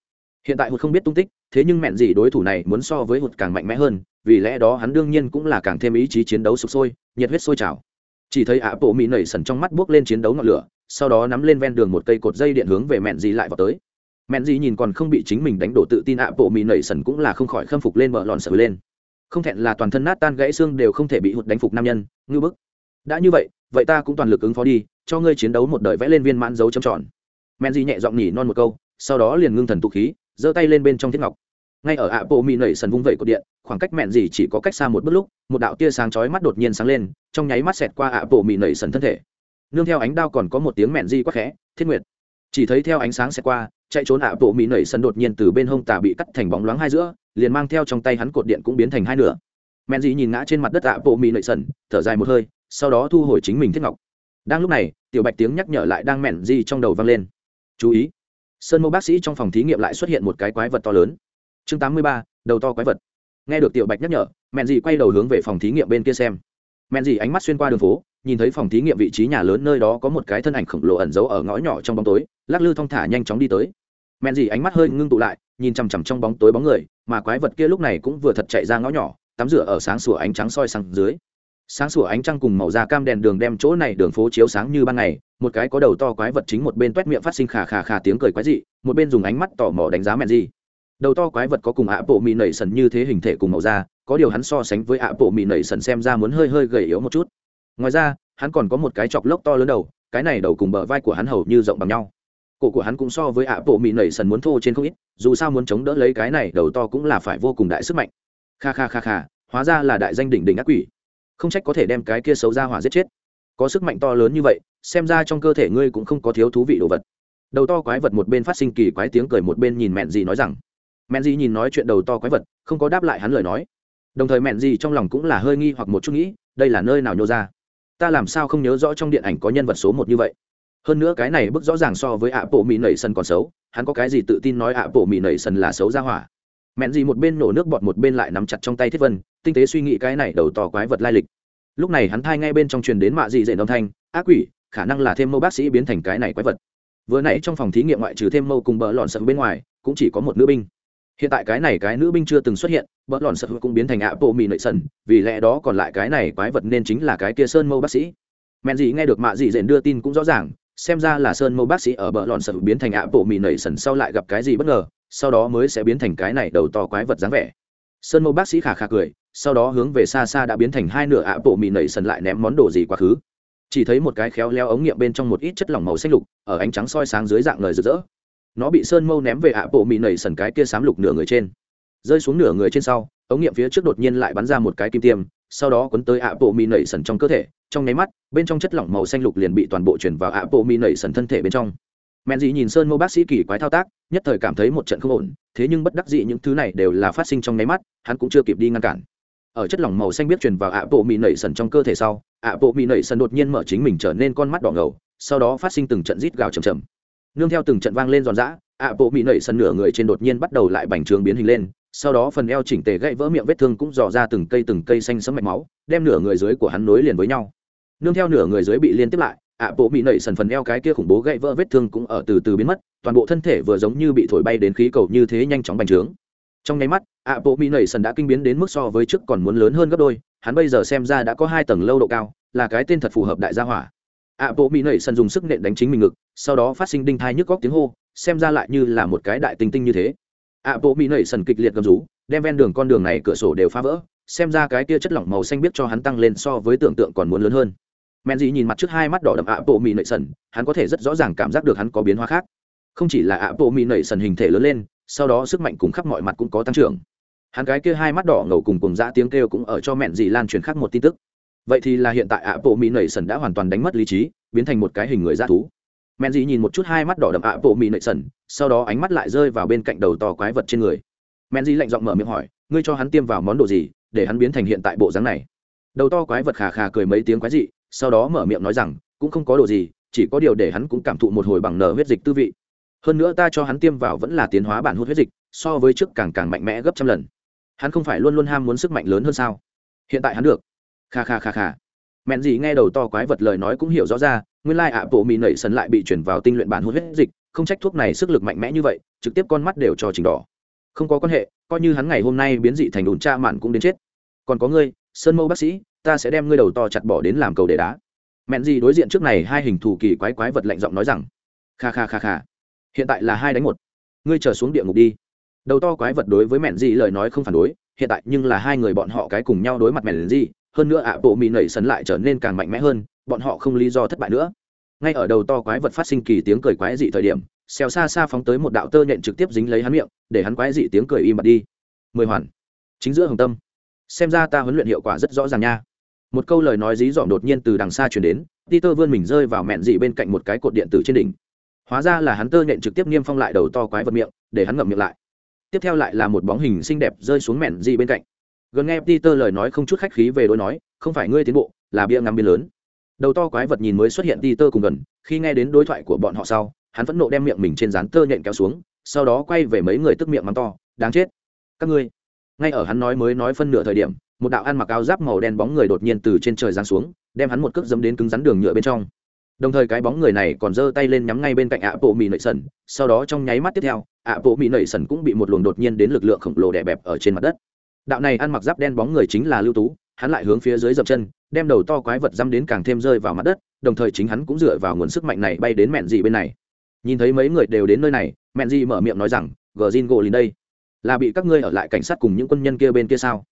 hiện tại hụt không biết tung tích, thế nhưng mẹn gì đối thủ này muốn so với hụt càng mạnh mẽ hơn, vì lẽ đó hắn đương nhiên cũng là càng thêm ý chí chiến đấu sục sôi, nhiệt huyết sôi trào. Chỉ thấy ạ bộ mỹ nảy sần trong mắt buốc lên chiến đấu ngọn lửa, sau đó nắm lên ven đường một cây cột dây điện hướng về mẹn gì lại vào tới. Mẹn gì nhìn còn không bị chính mình đánh đổ tự tin ạ bộ mỹ nảy sần cũng là không khỏi khâm phục lên mở lòn sờ lên. Không thẹn là toàn thân nát tan gãy xương đều không thể bị hụt đánh phục nam nhân, ngư bức. Đã như vậy vậy ta cũng toàn lực ứng phó đi, cho ngươi chiến đấu một đời vẽ lên viên mãn dấu trầm tròn. Men di nhẹ giọng nhỉ non một câu, sau đó liền ngưng thần tụ khí giơ tay lên bên trong thiết ngọc. Ngay ở ạ bộ mỹ nảy sần vung vẩy cột điện, khoảng cách mẹn gì chỉ có cách xa một bước lúc, một đạo tia sáng chói mắt đột nhiên sáng lên, trong nháy mắt xẹt qua ạ bộ mỹ nảy sần thân thể. Nương theo ánh đao còn có một tiếng mẹn gì quắc khẽ, thiết nguyệt. Chỉ thấy theo ánh sáng xẹt qua, chạy trốn ạ bộ mỹ nảy sần đột nhiên từ bên hông tà bị cắt thành bóng loáng hai giữa, liền mang theo trong tay hắn cột điện cũng biến thành hai nửa. Mẹn gì nhìn ngã trên mặt đất ạ bộ mỹ nảy sần, thở dài một hơi, sau đó thu hồi chính mình thiết ngọc. Đang lúc này, tiểu bạch tiếng nhắc nhở lại đang mẹn gì trong đầu vang lên. Chú ý sơn mô bác sĩ trong phòng thí nghiệm lại xuất hiện một cái quái vật to lớn. Chương tám mươi ba, đầu to quái vật. Nghe được tiểu bạch nhắc nhở mẹn dì quay đầu hướng về phòng thí nghiệm bên kia xem. Mẹn dì ánh mắt xuyên qua đường phố, nhìn thấy phòng thí nghiệm vị trí nhà lớn nơi đó có một cái thân ảnh khổng lồ ẩn giấu ở ngõ nhỏ trong bóng tối, lắc lư thong thả nhanh chóng đi tới. Mẹn dì ánh mắt hơi ngưng tụ lại, nhìn chằm chằm trong bóng tối bóng người, mà quái vật kia lúc này cũng vừa thật chạy ra ngõ nhỏ, tắm rửa ở sáng sủa ánh trắng soi sang dưới sáng sủa ánh trăng cùng màu da cam đèn đường đem chỗ này đường phố chiếu sáng như ban ngày, một cái có đầu to quái vật chính một bên toét miệng phát sinh khà khà khà tiếng cười quái dị, một bên dùng ánh mắt tò mò đánh giá mẹ gì. Đầu to quái vật có cùng ạ bộ mì nảy sần như thế hình thể cùng màu da, có điều hắn so sánh với ạ bộ mì nảy sần xem ra muốn hơi hơi gầy yếu một chút. Ngoài ra, hắn còn có một cái chọc lốc to lớn đầu, cái này đầu cùng bờ vai của hắn hầu như rộng bằng nhau. Cổ của hắn cũng so với ạ bộ mì nảy sần muốn thô trên không ít, dù sao muốn chống đỡ lấy cái này đầu to cũng là phải vô cùng đại sức mạnh. Kha kha kha kha, hóa ra là đại danh đỉnh đỉnh ác quỷ không trách có thể đem cái kia xấu ra hỏa giết chết. Có sức mạnh to lớn như vậy, xem ra trong cơ thể ngươi cũng không có thiếu thú vị đồ vật. Đầu to quái vật một bên phát sinh kỳ quái tiếng cười một bên nhìn mẹn gì nói rằng mẹn gì nhìn nói chuyện đầu to quái vật, không có đáp lại hắn lời nói. Đồng thời mẹn gì trong lòng cũng là hơi nghi hoặc một chút nghĩ, đây là nơi nào nhô ra? Ta làm sao không nhớ rõ trong điện ảnh có nhân vật số một như vậy? Hơn nữa cái này bức rõ ràng so với ạ bộ mỹ nảy sân còn xấu, hắn có cái gì tự tin nói ạ bộ mỹ nảy sân là xấu ra hỏa? Mẹn gì một bên nổ nước bọt một bên lại nắm chặt trong tay thiết vân, tinh tế suy nghĩ cái này đầu tò quái vật lai lịch. Lúc này hắn thai ngay bên trong truyền đến mạ dị dạy âm thanh, ác quỷ, khả năng là thêm mâu bác sĩ biến thành cái này quái vật. Vừa nãy trong phòng thí nghiệm ngoại trừ thêm mâu cùng bờ lòn sợ bên ngoài, cũng chỉ có một nữ binh. Hiện tại cái này cái nữ binh chưa từng xuất hiện, bờ lòn sợ cũng biến thành ạ bộ mì nội sần, vì lẽ đó còn lại cái này quái vật nên chính là cái kia sơn mâu bác sĩ. Mẹn dị nghe được mạ dị dện đưa tin cũng rõ ràng xem ra là sơn mâu bác sĩ ở bờ lòn sợ biến thành ạ bộ mì nảy sần sau lại gặp cái gì bất ngờ, sau đó mới sẽ biến thành cái này đầu to quái vật dáng vẻ. Sơn mâu bác sĩ khà khà cười, sau đó hướng về xa xa đã biến thành hai nửa ạ bộ mì nảy sần lại ném món đồ gì quá khứ. Chỉ thấy một cái khéo leo ống nghiệm bên trong một ít chất lỏng màu xanh lục, ở ánh trắng soi sáng dưới dạng lời rực rỡ. Nó bị sơn mâu ném về ạ bộ mì nảy sần cái kia xám lục nửa người trên. Rơi xuống nửa người trên sau, ống nghiệm phía trước đột nhiên lại bắn ra một cái kim tiêm, sau đó quấn tới ạ bộ mì nảy sần trong cơ thể trong nháy mắt, bên trong chất lỏng màu xanh lục liền bị toàn bộ chuyển vào ạ bộ mì nảy sần thân thể bên trong. Mẹn dị nhìn sơn mô bác sĩ kỳ quái thao tác, nhất thời cảm thấy một trận không ổn, thế nhưng bất đắc dị những thứ này đều là phát sinh trong nháy mắt, hắn cũng chưa kịp đi ngăn cản. Ở chất lỏng màu xanh biết truyền vào ạ bộ mì nảy sần trong cơ thể sau ạ bộ mì nảy sần đột nhiên mở chính mình trở nên con mắt đỏ ngầu, sau đó phát sinh từng trận rít gào chầm chầm nương theo từng trận vang lên giòn giã ạ bộ mỹ nảy sần nửa người trên đột nhiên bắt đầu lại bành trướng biến hình lên, sau đó phần eo chỉnh tề gãy vỡ miệng vết thương cũng dò ra từng cây từng cây xanh sấm mạch máu, đem nửa người dưới của hắn nối liền với nhau nương theo nửa người dưới bị liên tiếp lại, ạ, bộ mỹ nẩy sần phần eo cái kia khủng bố gãy vỡ vết thương cũng ở từ từ biến mất, toàn bộ thân thể vừa giống như bị thổi bay đến khí cầu như thế nhanh chóng bành trướng. Trong nháy mắt, ạ, bộ mỹ nẩy sần đã kinh biến đến mức so với trước còn muốn lớn hơn gấp đôi, hắn bây giờ xem ra đã có hai tầng lâu độ cao, là cái tên thật phù hợp đại gia hỏa. Ạ, bộ mỹ nẩy sần dùng sức nện đánh chính mình ngực, sau đó phát sinh đinh thai nhức góc tiếng hô, xem ra lại như là một cái đại tinh tinh như thế. Ạ, bộ mỹ nẩy sần kịch liệt gầm rú, đem ven đường con đường này cửa sổ đều phá vỡ, xem ra cái kia chất lỏng màu xanh biết cho hắn tăng lên so với tưởng tượng còn muốn lớn hơn men dì nhìn mặt trước hai mắt đỏ đậm ạ bộ mỹ nẩy sần, hắn có thể rất rõ ràng cảm giác được hắn có biến hóa khác. Không chỉ là ạ bộ mỹ nẩy sần hình thể lớn lên, sau đó sức mạnh cùng khắp mọi mặt cũng có tăng trưởng. Hắn cái kia hai mắt đỏ ngầu cùng cùng dã tiếng kêu cũng ở cho mẹn dì lan truyền khác một tin tức. Vậy thì là hiện tại ạ bộ mỹ nẩy sần đã hoàn toàn đánh mất lý trí, biến thành một cái hình người dã thú. Mẹn dì nhìn một chút hai mắt đỏ đậm ạ bộ mỹ nẩy sần, sau đó ánh mắt lại rơi vào bên cạnh đầu to quái vật trên người. Mẹn dì lạnh giọng mở miệng hỏi, ngươi cho hắn tiêm vào món đồ gì để hắn biến thành hiện tại bộ dáng này? Đầu to quái vật khà khà cười mấy tiếng quái dị sau đó mở miệng nói rằng, cũng không có đồ gì, chỉ có điều để hắn cũng cảm thụ một hồi bằng nở huyết dịch tư vị. Hơn nữa ta cho hắn tiêm vào vẫn là tiến hóa bản hút huyết dịch, so với trước càng càng mạnh mẽ gấp trăm lần. Hắn không phải luôn luôn ham muốn sức mạnh lớn hơn sao? Hiện tại hắn được. Kha kha kha kha. Mẹn gì nghe đầu to quái vật lời nói cũng hiểu rõ ra, nguyên lai ạ bộ mì nảy sần lại bị chuyển vào tinh luyện bản hút huyết dịch, không trách thuốc này sức lực mạnh mẽ như vậy, trực tiếp con mắt đều cho trình đỏ. Không có quan hệ, coi như hắn ngày hôm nay biến dị thành đùn cha mạn cũng đến chết. Còn có ngươi, sơn mâu bác sĩ ta sẽ đem ngươi đầu to chặt bỏ đến làm cầu để đá. Mẹn gì đối diện trước này hai hình thù kỳ quái quái vật lạnh giọng nói rằng, kha kha kha kha, hiện tại là hai đánh một. Ngươi trở xuống địa ngục đi. Đầu to quái vật đối với mẹn gì lời nói không phản đối, hiện tại nhưng là hai người bọn họ cái cùng nhau đối mặt mẹn gì hơn nữa ạ bộ mị nảy sấn lại trở nên càng mạnh mẽ hơn, bọn họ không lý do thất bại nữa. Ngay ở đầu to quái vật phát sinh kỳ tiếng cười quái dị thời điểm, xèo xa xa phóng tới một đạo tơ nhện trực tiếp dính lấy hắn miệng, để hắn quái dị tiếng cười im bặt đi. Mười hoàn. Chính giữa hồng tâm. Xem ra ta huấn luyện hiệu quả rất rõ ràng nha một câu lời nói dí dỏm đột nhiên từ đằng xa chuyển đến, peter vươn mình rơi vào mẹn dị bên cạnh một cái cột điện tử trên đỉnh. Hóa ra là hắn tơ nhện trực tiếp niêm phong lại đầu to quái vật miệng, để hắn ngậm miệng lại. Tiếp theo lại là một bóng hình xinh đẹp rơi xuống mẹn dị bên cạnh. Gần nghe peter lời nói không chút khách khí về đối nói, không phải ngươi tiến bộ, là bia ngắm biên lớn. Đầu to quái vật nhìn mới xuất hiện peter cùng gần, khi nghe đến đối thoại của bọn họ sau, hắn phẫn nộ đem miệng mình trên dán tơ nhện kéo xuống, sau đó quay về mấy người tức miệng mắng to, đáng chết! Các ngươi! Ngay ở hắn nói mới nói phân nửa thời điểm một đạo ăn mặc áo giáp màu đen bóng người đột nhiên từ trên trời giáng xuống, đem hắn một cước dấm đến cứng rắn đường nhựa bên trong. Đồng thời cái bóng người này còn giơ tay lên nhắm ngay bên cạnh ạ bộ mì nậy sần, sau đó trong nháy mắt tiếp theo ạ bộ mì nậy sần cũng bị một luồng đột nhiên đến lực lượng khổng lồ đè bẹp ở trên mặt đất. Đạo này ăn mặc giáp đen bóng người chính là lưu tú, hắn lại hướng phía dưới dập chân, đem đầu to quái vật dăm đến càng thêm rơi vào mặt đất, đồng thời chính hắn cũng dựa vào nguồn sức mạnh này bay đến mẹn dị bên này. Nhìn thấy mấy người đều đến nơi này mẹn dị mở miệng nói rằng, gờ zin gỗ đây, là bị các ngươi ở lại cảnh sát cùng những quân nhân kia bên kia sao?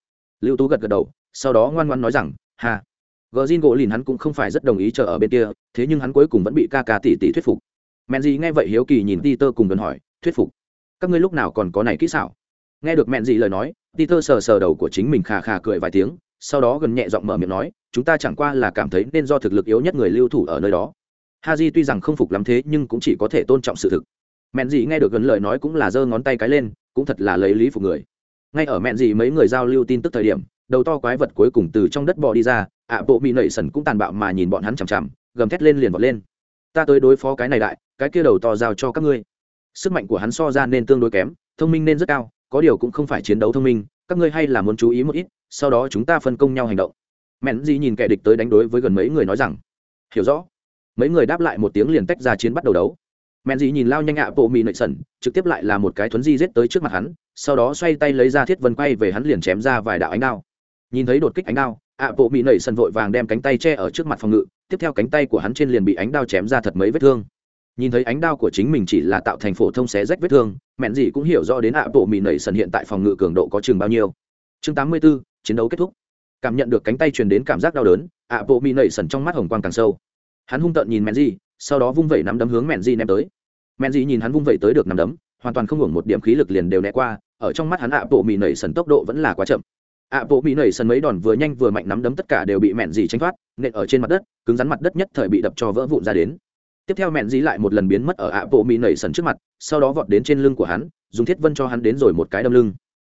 Lưu tú gật gật đầu, sau đó ngoan ngoan nói rằng hà gờ zin gỗ lìn hắn cũng không phải rất đồng ý chờ ở bên kia, thế nhưng hắn cuối cùng vẫn bị ca ca tỷ tỷ thuyết phục. Mẹn gì nghe vậy hiếu kỳ nhìn ti tơ cùng gần hỏi, thuyết phục? Các ngươi lúc nào còn có này kỹ xảo? Nghe được mẹn gì lời nói ti tơ sờ sờ đầu của chính mình khà khà cười vài tiếng, sau đó gần nhẹ giọng mở miệng nói, chúng ta chẳng qua là cảm thấy nên do thực lực yếu nhất người lưu thủ ở nơi đó. Ha di tuy rằng không phục lắm thế nhưng cũng chỉ có thể tôn trọng sự thực. Mẹn gì nghe được gần lời nói cũng là giơ ngón tay cái lên, cũng thật là lấy lý phục người ngay ở mẹn gì mấy người giao lưu tin tức thời điểm, đầu to quái vật cuối cùng từ trong đất bò đi ra, ạ, bộ mỹ nảy sần cũng tàn bạo mà nhìn bọn hắn chằm chằm, gầm thét lên liền vọt lên. Ta tới đối phó cái này đại, cái kia đầu to giao cho các ngươi. Sức mạnh của hắn so ra nên tương đối kém, thông minh nên rất cao, có điều cũng không phải chiến đấu thông minh, các ngươi hay là muốn chú ý một ít, sau đó chúng ta phân công nhau hành động. Mẹn gì nhìn kẻ địch tới đánh đối với gần mấy người nói rằng, hiểu rõ. Mấy người đáp lại một tiếng liền tách ra chiến bắt đầu đấu mẹn gì nhìn lao nhanh ạ bộ mì nảy sần trực tiếp lại là một cái thuấn di giết tới trước mặt hắn sau đó xoay tay lấy ra thiết vân quay về hắn liền chém ra vài đạo ánh đao. Nhìn thấy đột kích ánh đao ạ bộ mì nảy sần vội vàng đem cánh tay che ở trước mặt phòng ngự tiếp theo cánh tay của hắn trên liền bị ánh đao chém ra thật mấy vết thương. Nhìn thấy ánh đao của chính mình chỉ là tạo thành phổ thông xé rách vết thương mẹn gì cũng hiểu rõ đến ạ bộ mì nảy sần hiện tại phòng ngự cường độ có chừng bao nhiêu. Chương 84, chiến đấu kết thúc. Cảm nhận được cánh tay truyền đến cảm giác đau đớn ạ bộ mì nảy sần trong mắt hồng quang càng sâu. Hắn hung tợn nhìn mẹn gì sau đó vung vẩy nắm đấm hướng mẹn gì ném tới mẹn gì nhìn hắn vung vẩy tới được nằm đấm, hoàn toàn không hưởng một điểm khí lực liền đều né qua, ở trong mắt hắn ạ bộ mỹ nảy sần tốc độ vẫn là quá chậm. Ạ bộ mỹ nảy sần mấy đòn vừa nhanh vừa mạnh nắm đấm tất cả đều bị mẹn dì tránh thoát, nện ở trên mặt đất, cứng rắn mặt đất nhất thời bị đập cho vỡ vụn ra đến. Tiếp theo mẹn dì lại một lần biến mất ở ạ bộ mỹ nảy sần trước mặt, sau đó vọt đến trên lưng của hắn, dùng thiết vân cho hắn đến rồi một cái đâm lưng.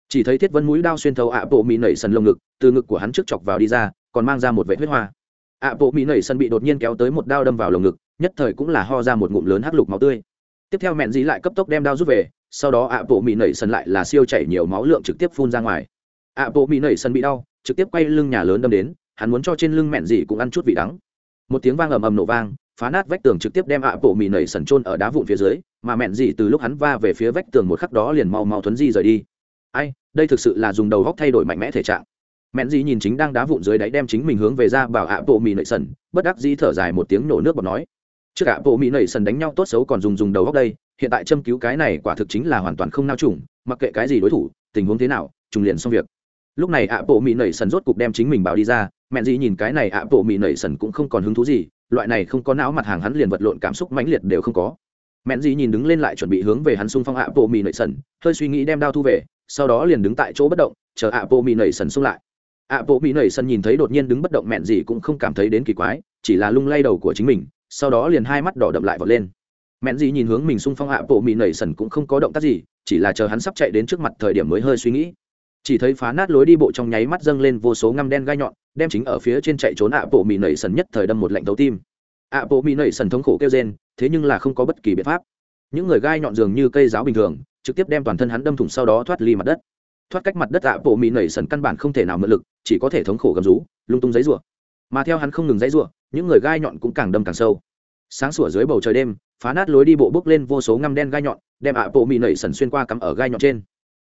Chỉ thấy thiết vân mũi đao xuyên thấu ạ bộ mỹ nảy sần lồng ngực, từ ngực của hắn trước chọc vào đi ra, còn mang ra một vệ huyết hoa. Ạ bộ mỹ nảy sần bị đột nhiên kéo tới một đao đâm vào lồng ngực, nhất thời cũng là ho ra một ngụm lớn hắc lục máu tươi tiếp theo mẹn dí lại cấp tốc đem đao rút về, sau đó ạ bộ mỹ nảy sân lại là siêu chảy nhiều máu lượng trực tiếp phun ra ngoài. Ạ bộ mỹ nảy sân bị đau, trực tiếp quay lưng nhà lớn đâm đến, hắn muốn cho trên lưng mẹn dì cũng ăn chút vị đắng. Một tiếng vang ầm ầm nổ vang, phá nát vách tường trực tiếp đem ạ bộ mỹ nảy sần trôn ở đá vụn phía dưới, mà mẹn dì từ lúc hắn va về phía vách tường một khắc đó liền mau mau thuấn di rời đi. Ai, đây thực sự là dùng đầu góc thay đổi mạnh mẽ thể trạng. Mẹn dì nhìn chính đang đá vụn dưới đáy đem chính mình hướng về ra bảo ạ bộ mỹ nảy sần, bất đắc dĩ thở dài một tiếng nổ nước bọt nói trước ạ bộ mỹ nảy sần đánh nhau tốt xấu còn dùng dùng đầu góc đây, hiện tại châm cứu cái này quả thực chính là hoàn toàn không nao trùng mặc kệ cái gì đối thủ, tình huống thế nào, trùng liền xong việc. Lúc này ạ bộ mỹ nảy sần rốt cục đem chính mình bảo đi ra mẹ gì nhìn cái này ạ bộ mỹ nảy sần cũng không còn hứng thú gì, loại này không có não mặt hàng hắn liền vật lộn cảm xúc mãnh liệt đều không có. Mẹ gì nhìn đứng lên lại chuẩn bị hướng về hắn xung phong ạ bộ mỹ nảy sần, hơi suy nghĩ đem đao thu về, sau đó liền đứng tại chỗ bất động, chờ ạ bộ mỹ nảy sần xung lại. Ạ bộ mỹ nảy sần nhìn thấy đột nhiên đứng bất động mẹ gì cũng không cảm thấy đến kỳ quái, chỉ là lung lay đầu của chính mình sau đó liền hai mắt đỏ đậm lại vọt lên. Mẹn gì nhìn hướng mình xung phong ạ, bộ mỹ nảy sần cũng không có động tác gì, chỉ là chờ hắn sắp chạy đến trước mặt thời điểm mới hơi suy nghĩ. Chỉ thấy phá nát lối đi bộ trong nháy mắt dâng lên vô số ngăm đen gai nhọn, đem chính ở phía trên chạy trốn ạ, bộ mỹ nảy sần nhất thời đâm một lạnh tấu tim. Ạ, bộ mỹ nảy sần thống khổ kêu rên, thế nhưng là không có bất kỳ biện pháp. Những người gai nhọn dường như cây giáo bình thường, trực tiếp đem toàn thân hắn đâm thủng sau đó thoát ly mặt đất. Thoát cách mặt đất ạ, bộ mỹ nảy sần căn bản không thể nào mượn lực, chỉ có thể thống khổ gầm rú, lung tung giấy rủa mà theo hắn không ngừng giấy rủa những người gai nhọn cũng càng đâm càng sâu. Sáng sủa dưới bầu trời đêm, phá nát lối đi bộ bước lên vô số ngăm đen gai nhọn, đem ạ bộ mị nảy sần xuyên qua cắm ở gai nhọn trên.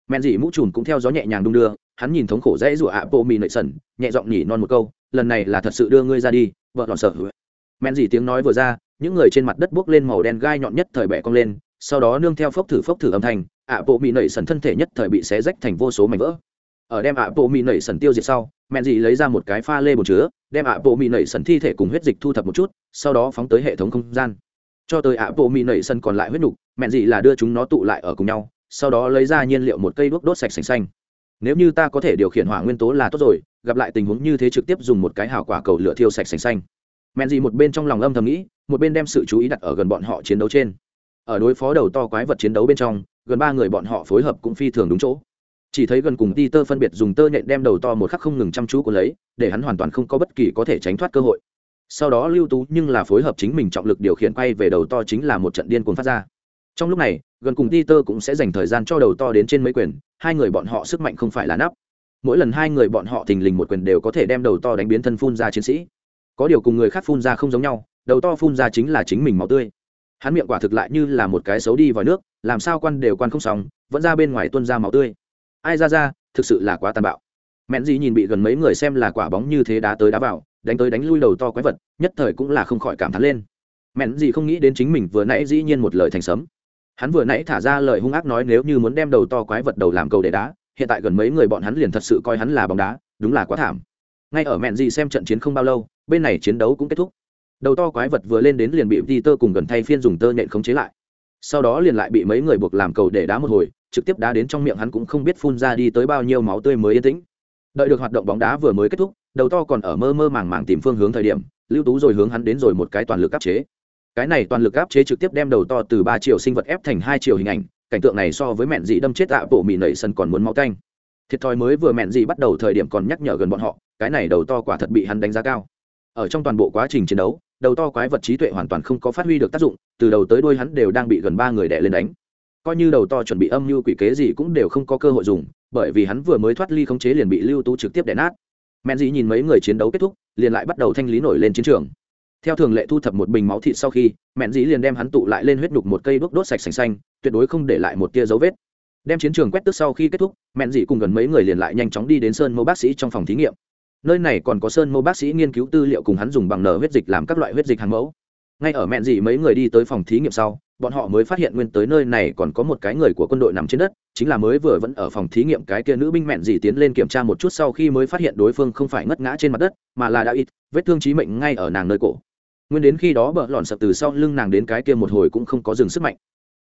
Men dị mũ trùm cũng theo gió nhẹ nhàng đung đưa, hắn nhìn thống khổ dễ rủa ạ bộ mị nảy sần, nhẹ giọng nhỉ non một câu, lần này là thật sự đưa ngươi ra đi, vợ lọn sợ men dị tiếng nói vừa ra, những người trên mặt đất bước lên màu đen gai nhọn nhất thời bẻ cong lên, sau đó nương theo phốc thử phốc thử âm thanh, ạ bộ mị nảy sần thân thể nhất thời bị xé rách thành vô số mảnh vỡ ở đem ạ bộ mỹ nảy sần tiêu diệt sau, mẹ dì lấy ra một cái pha lê bồn chứa, đem ạ bộ mỹ nảy sần thi thể cùng huyết dịch thu thập một chút, sau đó phóng tới hệ thống không gian. Cho tới ạ bộ mỹ nảy sần còn lại huyết nục, mẹ dì là đưa chúng nó tụ lại ở cùng nhau, sau đó lấy ra nhiên liệu một cây đuốc đốt sạch sành xanh. Nếu như ta có thể điều khiển hỏa nguyên tố là tốt rồi, gặp lại tình huống như thế trực tiếp dùng một cái hào quả cầu lửa thiêu sạch sành xanh. Mẹ dì một bên trong lòng âm thầm nghĩ, một bên đem sự chú ý đặt ở gần bọn họ chiến đấu trên. Ở đối phó đầu to quái vật chiến đấu bên trong, gần ba người bọn họ phối hợp cũng phi thường đúng chỗ chỉ thấy gần cùng ti tơ phân biệt dùng tơ nhện đem đầu to một khắc không ngừng chăm chú của lấy, để hắn hoàn toàn không có bất kỳ có thể tránh thoát cơ hội. Sau đó lưu tú nhưng là phối hợp chính mình trọng lực điều khiển quay về đầu to chính là một trận điên cuồng phát ra. Trong lúc này, gần cùng ti tơ cũng sẽ dành thời gian cho đầu to đến trên mấy quyền, hai người bọn họ sức mạnh không phải là nắp. Mỗi lần hai người bọn họ thình lình một quyền đều có thể đem đầu to đánh biến thân phun ra chiến sĩ. Có điều cùng người khác phun ra không giống nhau, đầu to phun ra chính là chính mình máu tươi. Hắn miệng quả thực lại như là một cái xấu đi vào nước, làm sao quan đều quan không xong, vẫn ra bên ngoài tuân ra máu tươi ai ra ra, thực sự là quá tàn bạo. Mẹn gì nhìn bị gần mấy người xem là quả bóng như thế đá tới đá vào, đánh tới đánh lui đầu to quái vật, nhất thời cũng là không khỏi cảm thán lên. Mẹn gì không nghĩ đến chính mình vừa nãy dĩ nhiên một lời thành sấm. Hắn vừa nãy thả ra lời hung ác nói nếu như muốn đem đầu to quái vật đầu làm cầu để đá, hiện tại gần mấy người bọn hắn liền thật sự coi hắn là bóng đá, đúng là quá thảm. Ngay ở mẹn gì xem trận chiến không bao lâu, bên này chiến đấu cũng kết thúc. Đầu to quái vật vừa lên đến liền bị đi tơ cùng gần thay phiên dùng tơ nhện khống chế lại. Sau đó liền lại bị mấy người buộc làm cầu để đá một hồi trực tiếp đá đến trong miệng hắn cũng không biết phun ra đi tới bao nhiêu máu tươi mới yên tĩnh. Đợi được hoạt động bóng đá vừa mới kết thúc, đầu to còn ở mơ mơ màng màng tìm phương hướng thời điểm, lưu tú rồi hướng hắn đến rồi một cái toàn lực áp chế. Cái này toàn lực áp chế trực tiếp đem đầu to từ ba triệu sinh vật ép thành hai triệu hình ảnh, cảnh tượng này so với mẹn dị đâm chết tạ bộ mì nảy sân còn muốn máu canh thiệt thòi mới vừa mẹn dị bắt đầu thời điểm còn nhắc nhở gần bọn họ, cái này đầu to quả thật bị hắn đánh giá cao. Ở trong toàn bộ quá trình chiến đấu, đầu to quái vật trí tuệ hoàn toàn không có phát huy được tác dụng, từ đầu tới đuôi hắn đều đang bị gần ba người đè lên đánh coi như đầu to chuẩn bị âm mưu quỷ kế gì cũng đều không có cơ hội dùng, bởi vì hắn vừa mới thoát ly khống chế liền bị lưu tú trực tiếp đè nát. Men dĩ nhìn mấy người chiến đấu kết thúc, liền lại bắt đầu thanh lý nổi lên chiến trường. Theo thường lệ thu thập một bình máu thịt sau khi, mẹn dĩ liền đem hắn tụ lại lên huyết đục một cây đuốc đốt sạch sành xanh, tuyệt đối không để lại một tia dấu vết. Đem chiến trường quét tức sau khi kết thúc, mẹn dĩ cùng gần mấy người liền lại nhanh chóng đi đến sơn mô bác sĩ trong phòng thí nghiệm. Nơi này còn có sơn mô bác sĩ nghiên cứu tư liệu cùng hắn dùng bằng nở huyết dịch làm các loại huyết dịch hàng mẫu. Ngay ở mẹn dĩ mấy người đi tới phòng thí nghiệm sau bọn họ mới phát hiện nguyên tới nơi này còn có một cái người của quân đội nằm trên đất, chính là mới vừa vẫn ở phòng thí nghiệm cái kia nữ binh mẹn gì tiến lên kiểm tra một chút sau khi mới phát hiện đối phương không phải ngất ngã trên mặt đất, mà là đã ít, vết thương trí mệnh ngay ở nàng nơi cổ. Nguyên đến khi đó bợ lọn sập từ sau lưng nàng đến cái kia một hồi cũng không có dừng sức mạnh.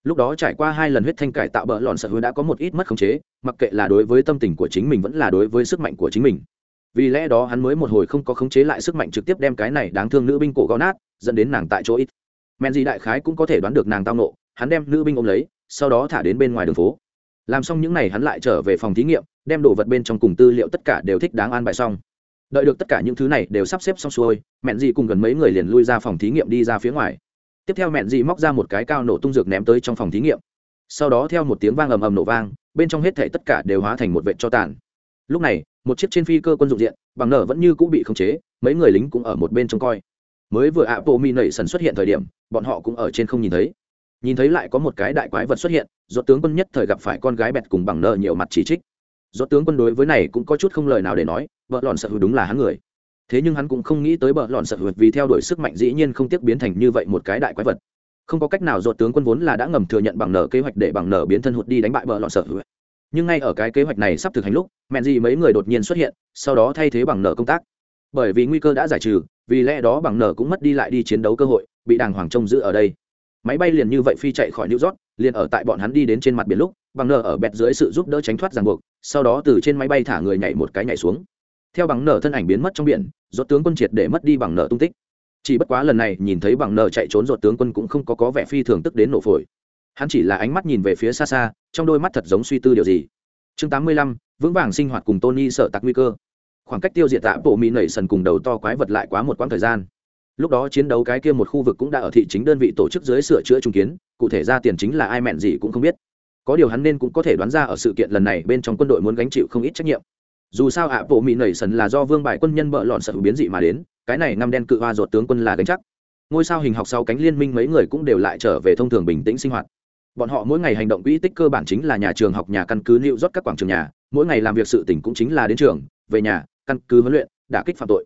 Lúc đó trải qua hai lần huyết thanh cải tạo bợ lọn sập đã có một ít mất khống chế, mặc kệ là đối với tâm tình của chính mình vẫn là đối với sức mạnh của chính mình. Vì lẽ đó hắn mới một hồi không có khống chế lại sức mạnh trực tiếp đem cái này đáng thương nữ binh cổ gõ nát, dẫn đến nàng tại chỗ ít. Mẹn gì đại khái cũng có thể đoán được nàng tao nộ, hắn đem nữ binh ôm lấy, sau đó thả đến bên ngoài đường phố. Làm xong những n à y hắn lại trở về phòng thí nghiệm, đem đồ vật bên trong cùng tư liệu tất cả đều thích đáng an bài xong. Đợi được tất cả những thứ này đều sắp xếp xong xuôi, mẹn gì cùng gần mấy người liền lui ra phòng thí nghiệm đi ra phía ngoài. Tiếp theo mẹn dị móc ra một cái cao nổ tung dược ném tới trong phòng thí nghiệm. Sau đó theo một tiếng vang ầm ầm nổ vang, bên trong hết thể tất cả đều hóa thành một vệ cho tàn. Lúc này, một chiếc trên phi cơ quân dụng diện, bằng nở vẫn như cũng bị khống chế, mấy người lính cũng ở một bên trông coi mới vừa ạ, bộ mi nảy sần xuất hiện thời điểm, bọn họ cũng ở trên không nhìn thấy. Nhìn thấy lại có một cái đại quái vật xuất hiện, do tướng quân nhất thời gặp phải con gái bẹt cùng bằng nợ nhiều mặt chỉ trích. Do tướng quân đối với này cũng có chút không lời nào để nói vợ lòn sợ hữu đúng là hắn người. Thế nhưng hắn cũng không nghĩ tới bợ lòn sợ hữu vì theo đuổi sức mạnh dĩ nhiên không tiếc biến thành như vậy một cái đại quái vật. Không có cách nào dột tướng quân vốn là đã ngầm thừa nhận bằng nợ kế hoạch để bằng nợ biến thân hụt đi đánh bại bợ lòn sợ hữu nhưng ngay ở cái kế hoạch này sắp thực hành lúc, mẹn gì mấy người đột nhiên xuất hiện, sau đó thay thế bằng nợ công tác. Bởi vì nguy cơ đã giải trừ vì lẽ đó bằng nở cũng mất đi lại đi chiến đấu cơ hội bị đàng hoàng trông giữ ở đây. Máy bay liền như vậy phi chạy khỏi new york liền ở tại bọn hắn đi đến trên mặt biển lúc bằng nở ở bẹt dưới sự giúp đỡ tránh thoát ràng buộc sau đó từ trên máy bay thả người nhảy một cái nhảy xuống. Theo bằng nở thân ảnh biến mất trong biển rốt tướng quân triệt để mất đi bằng nở tung tích. Chỉ bất quá lần này nhìn thấy bằng nở chạy trốn rốt tướng quân cũng không có có vẻ phi thường tức đến nổ phổi. Hắn chỉ là ánh mắt nhìn về phía xa xa trong đôi mắt thật giống suy tư điều gì. Chương 85, vững vàng sinh hoạt cùng tony sợ tặc nguy cơ khoảng cách tiêu diệt tạ bộ mỹ nảy sần cùng đầu to quái vật lại quá một quãng thời gian. Lúc đó chiến đấu cái kia một khu vực cũng đã ở thị chính đơn vị tổ chức dưới sửa chữa trung kiến, cụ thể ra tiền chính là ai mẹn gì cũng không biết. Có điều hắn nên cũng có thể đoán ra ở sự kiện lần này bên trong quân đội muốn gánh chịu không ít trách nhiệm. Dù sao ạ bộ mỹ nảy sần là do vương bại quân nhân bợ lọn sợ biến dị mà đến, cái này năm đen cự hoa ruột tướng quân là gánh chắc. Ngôi sao hình học sau cánh liên minh mấy người cũng đều lại trở về thông thường bình tĩnh sinh hoạt. Bọn họ mỗi ngày hành động quỹ tích cơ bản chính là nhà trường học, nhà căn cứ lưu rót các quảng trường nhà, mỗi ngày làm việc sự tỉnh cũng chính là đến trường, về nhà căn cứ huấn luyện đã kích phạm tội.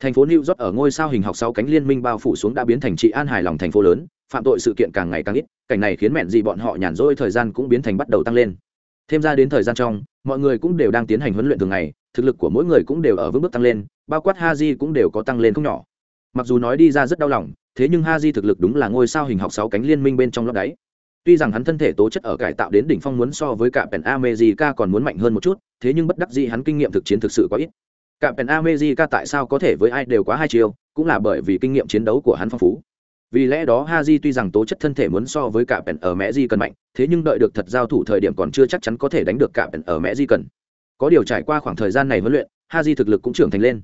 Thành phố new york ở ngôi sao hình học sáu cánh liên minh bao phủ xuống đã biến thành trị an hài lòng thành phố lớn, phạm tội sự kiện càng ngày càng ít, cảnh này khiến mẹn gì bọn họ nhàn rỗi thời gian cũng biến thành bắt đầu tăng lên. Thêm ra đến thời gian trong, mọi người cũng đều đang tiến hành huấn luyện thường ngày, thực lực của mỗi người cũng đều ở vững bước tăng lên, bao quát ha di cũng đều có tăng lên không nhỏ. Mặc dù nói đi ra rất đau lòng, thế nhưng ha di thực lực đúng là ngôi sao hình học sáu cánh liên minh bên trong lót đáy. Tuy rằng hắn thân thể tố chất ở cải tạo đến đỉnh phong muốn so với cả pèn amejica còn muốn mạnh hơn một chút, thế nhưng bất đắc dĩ hắn kinh nghiệm thực chiến thực sự quá ít cả pèn amejica tại sao có thể với ai đều quá hai chiều cũng là bởi vì kinh nghiệm chiến đấu của hắn phong phú. Vì lẽ đó Haji tuy rằng tố chất thân thể muốn so với cả pèn ở mẹ di cần mạnh, thế nhưng đợi được thật giao thủ thời điểm còn chưa chắc chắn có thể đánh được cả pèn ở mẹ di cần. Có điều trải qua khoảng thời gian này huấn luyện, Haji thực lực cũng trưởng thành lên.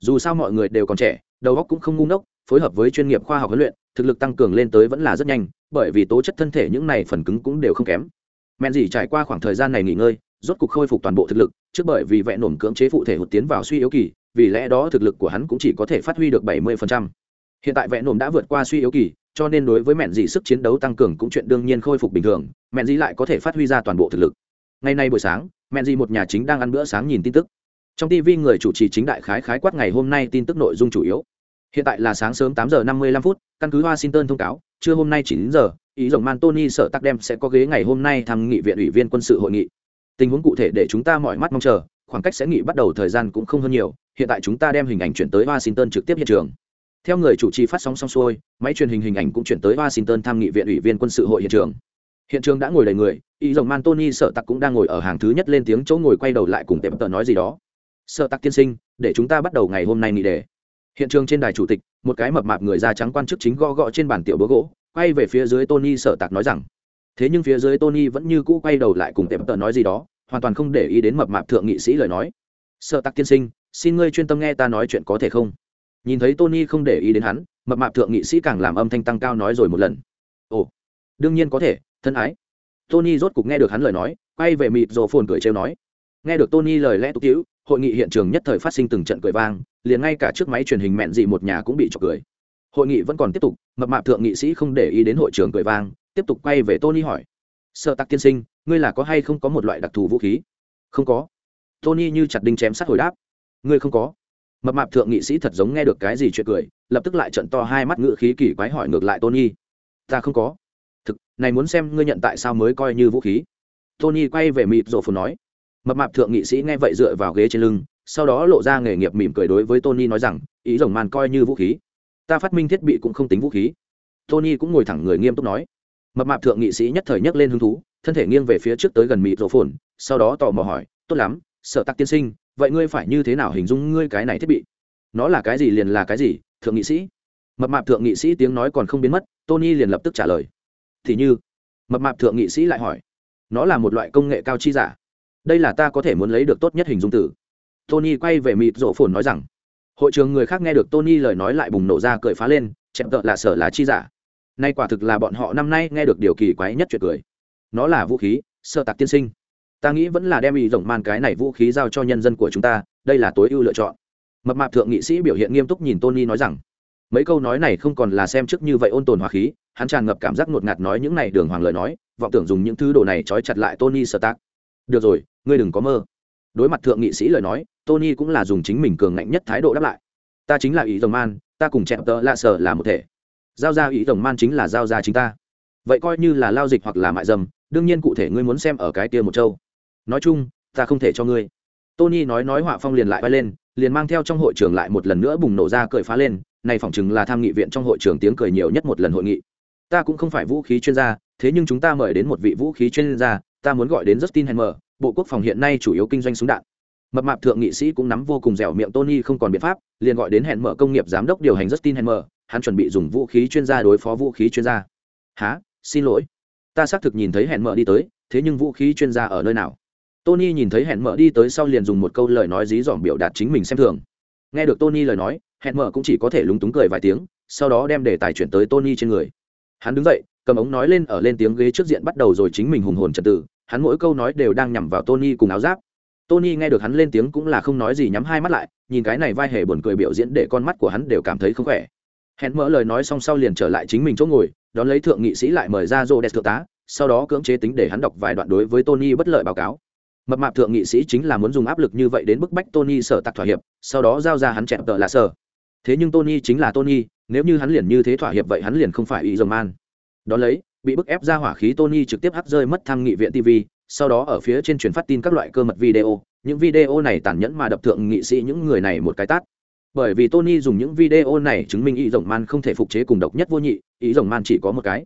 Dù sao mọi người đều còn trẻ, đầu óc cũng không ngu ngốc, phối hợp với chuyên nghiệp khoa học huấn luyện, thực lực tăng cường lên tới vẫn là rất nhanh, bởi vì tố chất thân thể những này phần cứng cũng đều không kém. Men gì trải qua khoảng thời gian này nghỉ ngơi, rốt cục khôi phục toàn bộ thực lực trước bởi vì vẹn nổm cưỡng chế phụ thể hụt tiến vào suy yếu kỳ, vì lẽ đó thực lực của hắn cũng chỉ có thể phát huy được bảy 70%. hiện tại vẹn nổm đã vượt qua suy yếu kỳ, cho nên đối với mẹn dị sức chiến đấu tăng cường cũng chuyện đương nhiên khôi phục bình thường, mẹn dị lại có thể phát huy ra toàn bộ thực lực. Ngày nay buổi sáng, mẹn dị một nhà chính đang ăn bữa sáng nhìn tin tức. Trong tv người chủ trì chính đại khái khái quát ngày hôm nay tin tức nội dung chủ yếu. Hiện tại là sáng sớm tám giờ năm mươi lăm phút, căn cứ washington thông cáo, trưa hôm nay chín giờ, ý rồng man tony sợ tắc đem sẽ có ghế ngày hôm nay thăm nghị viện ủy viên quân sự hội nghị tình huống cụ thể để chúng ta mọi mắt mong chờ, khoảng cách sẽ nghị bắt đầu thời gian cũng không hơn nhiều, hiện tại chúng ta đem hình ảnh chuyển tới washington trực tiếp hiện trường. Theo người chủ trì phát sóng xong xuôi, máy truyền hình hình ảnh cũng chuyển tới washington tham nghị viện ủy viên quân sự hội hiện trường. Hiện trường đã ngồi đầy người, y dòng man tony sợ tặc cũng đang ngồi ở hàng thứ nhất lên tiếng chỗ ngồi quay đầu lại cùng tệp tờ nói gì đó. Sợ tặc tiên sinh, để chúng ta bắt đầu ngày hôm nay nghỉ đề hiện trường trên đài chủ tịch, một cái mập mạp người da trắng quan chức chính gõ gõ trên bàn tiểu búa gỗ, quay về phía dưới tony sợ tặc nói rằng thế nhưng phía dưới tony vẫn như cũ quay đầu lại cùng tệp tờ nói gì đó, hoàn toàn không để ý đến mập mạp thượng nghị sĩ lời nói. Sợ tặc tiên sinh, xin ngươi chuyên tâm nghe ta nói chuyện có thể không? Nhìn thấy tony không để ý đến hắn, mập mạp thượng nghị sĩ càng làm âm thanh tăng cao nói rồi một lần. Ồ, đương nhiên có thể, thân ái. Tony rốt cục nghe được hắn lời nói, quay về mịt rồ phồn cười trêu nói. Nghe được tony lời lẽ tục tiễu hội nghị hiện trường nhất thời phát sinh từng trận cười vang, liền ngay cả chiếc máy truyền hình mẹn dị một nhà cũng bị trọc cười. Hội nghị vẫn còn tiếp tục, mập mạp thượng nghị sĩ không để ý đến hội trường cười vang tiếp tục quay về tony hỏi. Sợ tặc tiên sinh, ngươi là có hay không có một loại đặc thù vũ khí? Không có. Tony như chặt đinh chém sát hồi đáp. Ngươi không có. Mập mạp thượng nghị sĩ thật giống nghe được cái gì chuyện cười, lập tức lại trận to hai mắt ngự khí kỳ quái hỏi ngược lại tony. Ta không có. Thực, này muốn xem ngươi nhận tại sao mới coi như vũ khí. Tony quay về mịp rộ phù nói. Mập mạp thượng nghị sĩ nghe vậy dựa vào ghế trên lưng, sau đó lộ ra nghề nghiệp mỉm cười đối với tony nói rằng, ý rồng màn coi như vũ khí. Ta phát minh thiết bị cũng không tính vũ khí. Tony cũng ngồi thẳng người nghiêm túc nói mập mạp thượng nghị sĩ nhất thời nhấc lên hứng thú, thân thể nghiêng về phía trước tới gần mịt rổ phồn, sau đó tò mò hỏi, tốt lắm sợ tắc tiên sinh, vậy ngươi phải như thế nào hình dung ngươi cái này thiết bị? Nó là cái gì liền là cái gì, thượng nghị sĩ? Mập mạp thượng nghị sĩ tiếng nói còn không biến mất, tony liền lập tức trả lời. Thì như? Mập mạp thượng nghị sĩ lại hỏi. Nó là một loại công nghệ cao chi giả. Đây là ta có thể muốn lấy được tốt nhất hình dung từ. tony quay về mịt rộ phồn nói rằng. Hội trường người khác nghe được tony lời nói lại bùng nổ ra cười phá lên chẹm tợ là sở là chi giả nay quả thực là bọn họ năm nay nghe được điều kỳ quái nhất chuyện cười. Nó là vũ khí, sơ tạc tiên sinh. Ta nghĩ vẫn là đem ý rộng man cái này vũ khí giao cho nhân dân của chúng ta, đây là tối ưu lựa chọn. Mập mạp thượng nghị sĩ biểu hiện nghiêm túc nhìn tony nói rằng, mấy câu nói này không còn là xem trước như vậy ôn tồn hòa khí, hắn tràn ngập cảm giác ngột ngạt nói những này đường hoàng lời nói, vọng tưởng dùng những thứ đồ này trói chặt lại tony sơ tác được rồi, ngươi đừng có mơ. Đối mặt thượng nghị sĩ lời nói, tony cũng là dùng chính mình cường ngạnh nhất thái độ đáp lại. Ta chính là ý rồng man, ta cùng chẹp tơ lạ sờ là một thể giao ra ý tổng man chính là giao ra chính ta. Vậy coi như là lao dịch hoặc là mại dâm, đương nhiên cụ thể ngươi muốn xem ở cái kia một châu. Nói chung, ta không thể cho ngươi. Tony nói nói họa phong liền lại bay lên, liền mang theo trong hội trường lại một lần nữa bùng nổ ra cười phá lên, này phỏng chừng là tham nghị viện trong hội trường tiếng cười nhiều nhất một lần hội nghị. Ta cũng không phải vũ khí chuyên gia, thế nhưng chúng ta mời đến một vị vũ khí chuyên gia, ta muốn gọi đến justin hammer, bộ quốc phòng hiện nay chủ yếu kinh doanh súng đạn. Mập mạp thượng nghị sĩ cũng nắm vô cùng dẻo miệng tony không còn biện pháp, liền gọi đến hẹn mở công nghiệp giám đốc điều hành justin hammer hắn chuẩn bị dùng vũ khí chuyên gia đối phó vũ khí chuyên gia. Há xin lỗi. Ta xác thực nhìn thấy hẹn mở đi tới, thế nhưng vũ khí chuyên gia ở nơi nào? Tony nhìn thấy hẹn mở đi tới sau liền dùng một câu lời nói dí dỏm biểu đạt chính mình xem thường. Nghe được tony lời nói, hẹn mở cũng chỉ có thể lúng túng cười vài tiếng, sau đó đem đề tài chuyển tới tony trên người. Hắn đứng dậy, cầm ống nói lên ở lên tiếng ghế trước diện bắt đầu rồi chính mình hùng hồn trật tự, hắn mỗi câu nói đều đang nhằm vào tony cùng áo giáp. Tony nghe được hắn lên tiếng cũng là không nói gì nhắm hai mắt lại, nhìn cái này vai hề buồn cười biểu diễn để con mắt của hắn đều cảm thấy không khỏe hẹn mở lời nói xong sau liền trở lại chính mình chỗ ngồi, đón lấy thượng nghị sĩ lại mời ra rô đẹp thượng tá, sau đó cưỡng chế tính để hắn đọc vài đoạn đối với tony bất lợi báo cáo. Mập mạp thượng nghị sĩ chính là muốn dùng áp lực như vậy đến bức bách tony sở tặc thỏa hiệp, sau đó giao ra hắn chẹp tợ là sở. Thế nhưng tony chính là tony, nếu như hắn liền như thế thỏa hiệp vậy hắn liền không phải ý dầm man. Đón lấy, bị bức ép ra hỏa khí tony trực tiếp hắt rơi mất tham nghị viện tv sau đó ở phía trên truyền phát tin các loại cơ mật video, những video này tàn nhẫn mà đập thượng nghị sĩ những người này một cái tát bởi vì tony dùng những video này chứng minh ý rồng man không thể phục chế cùng độc nhất vô nhị, ý rồng man chỉ có một cái.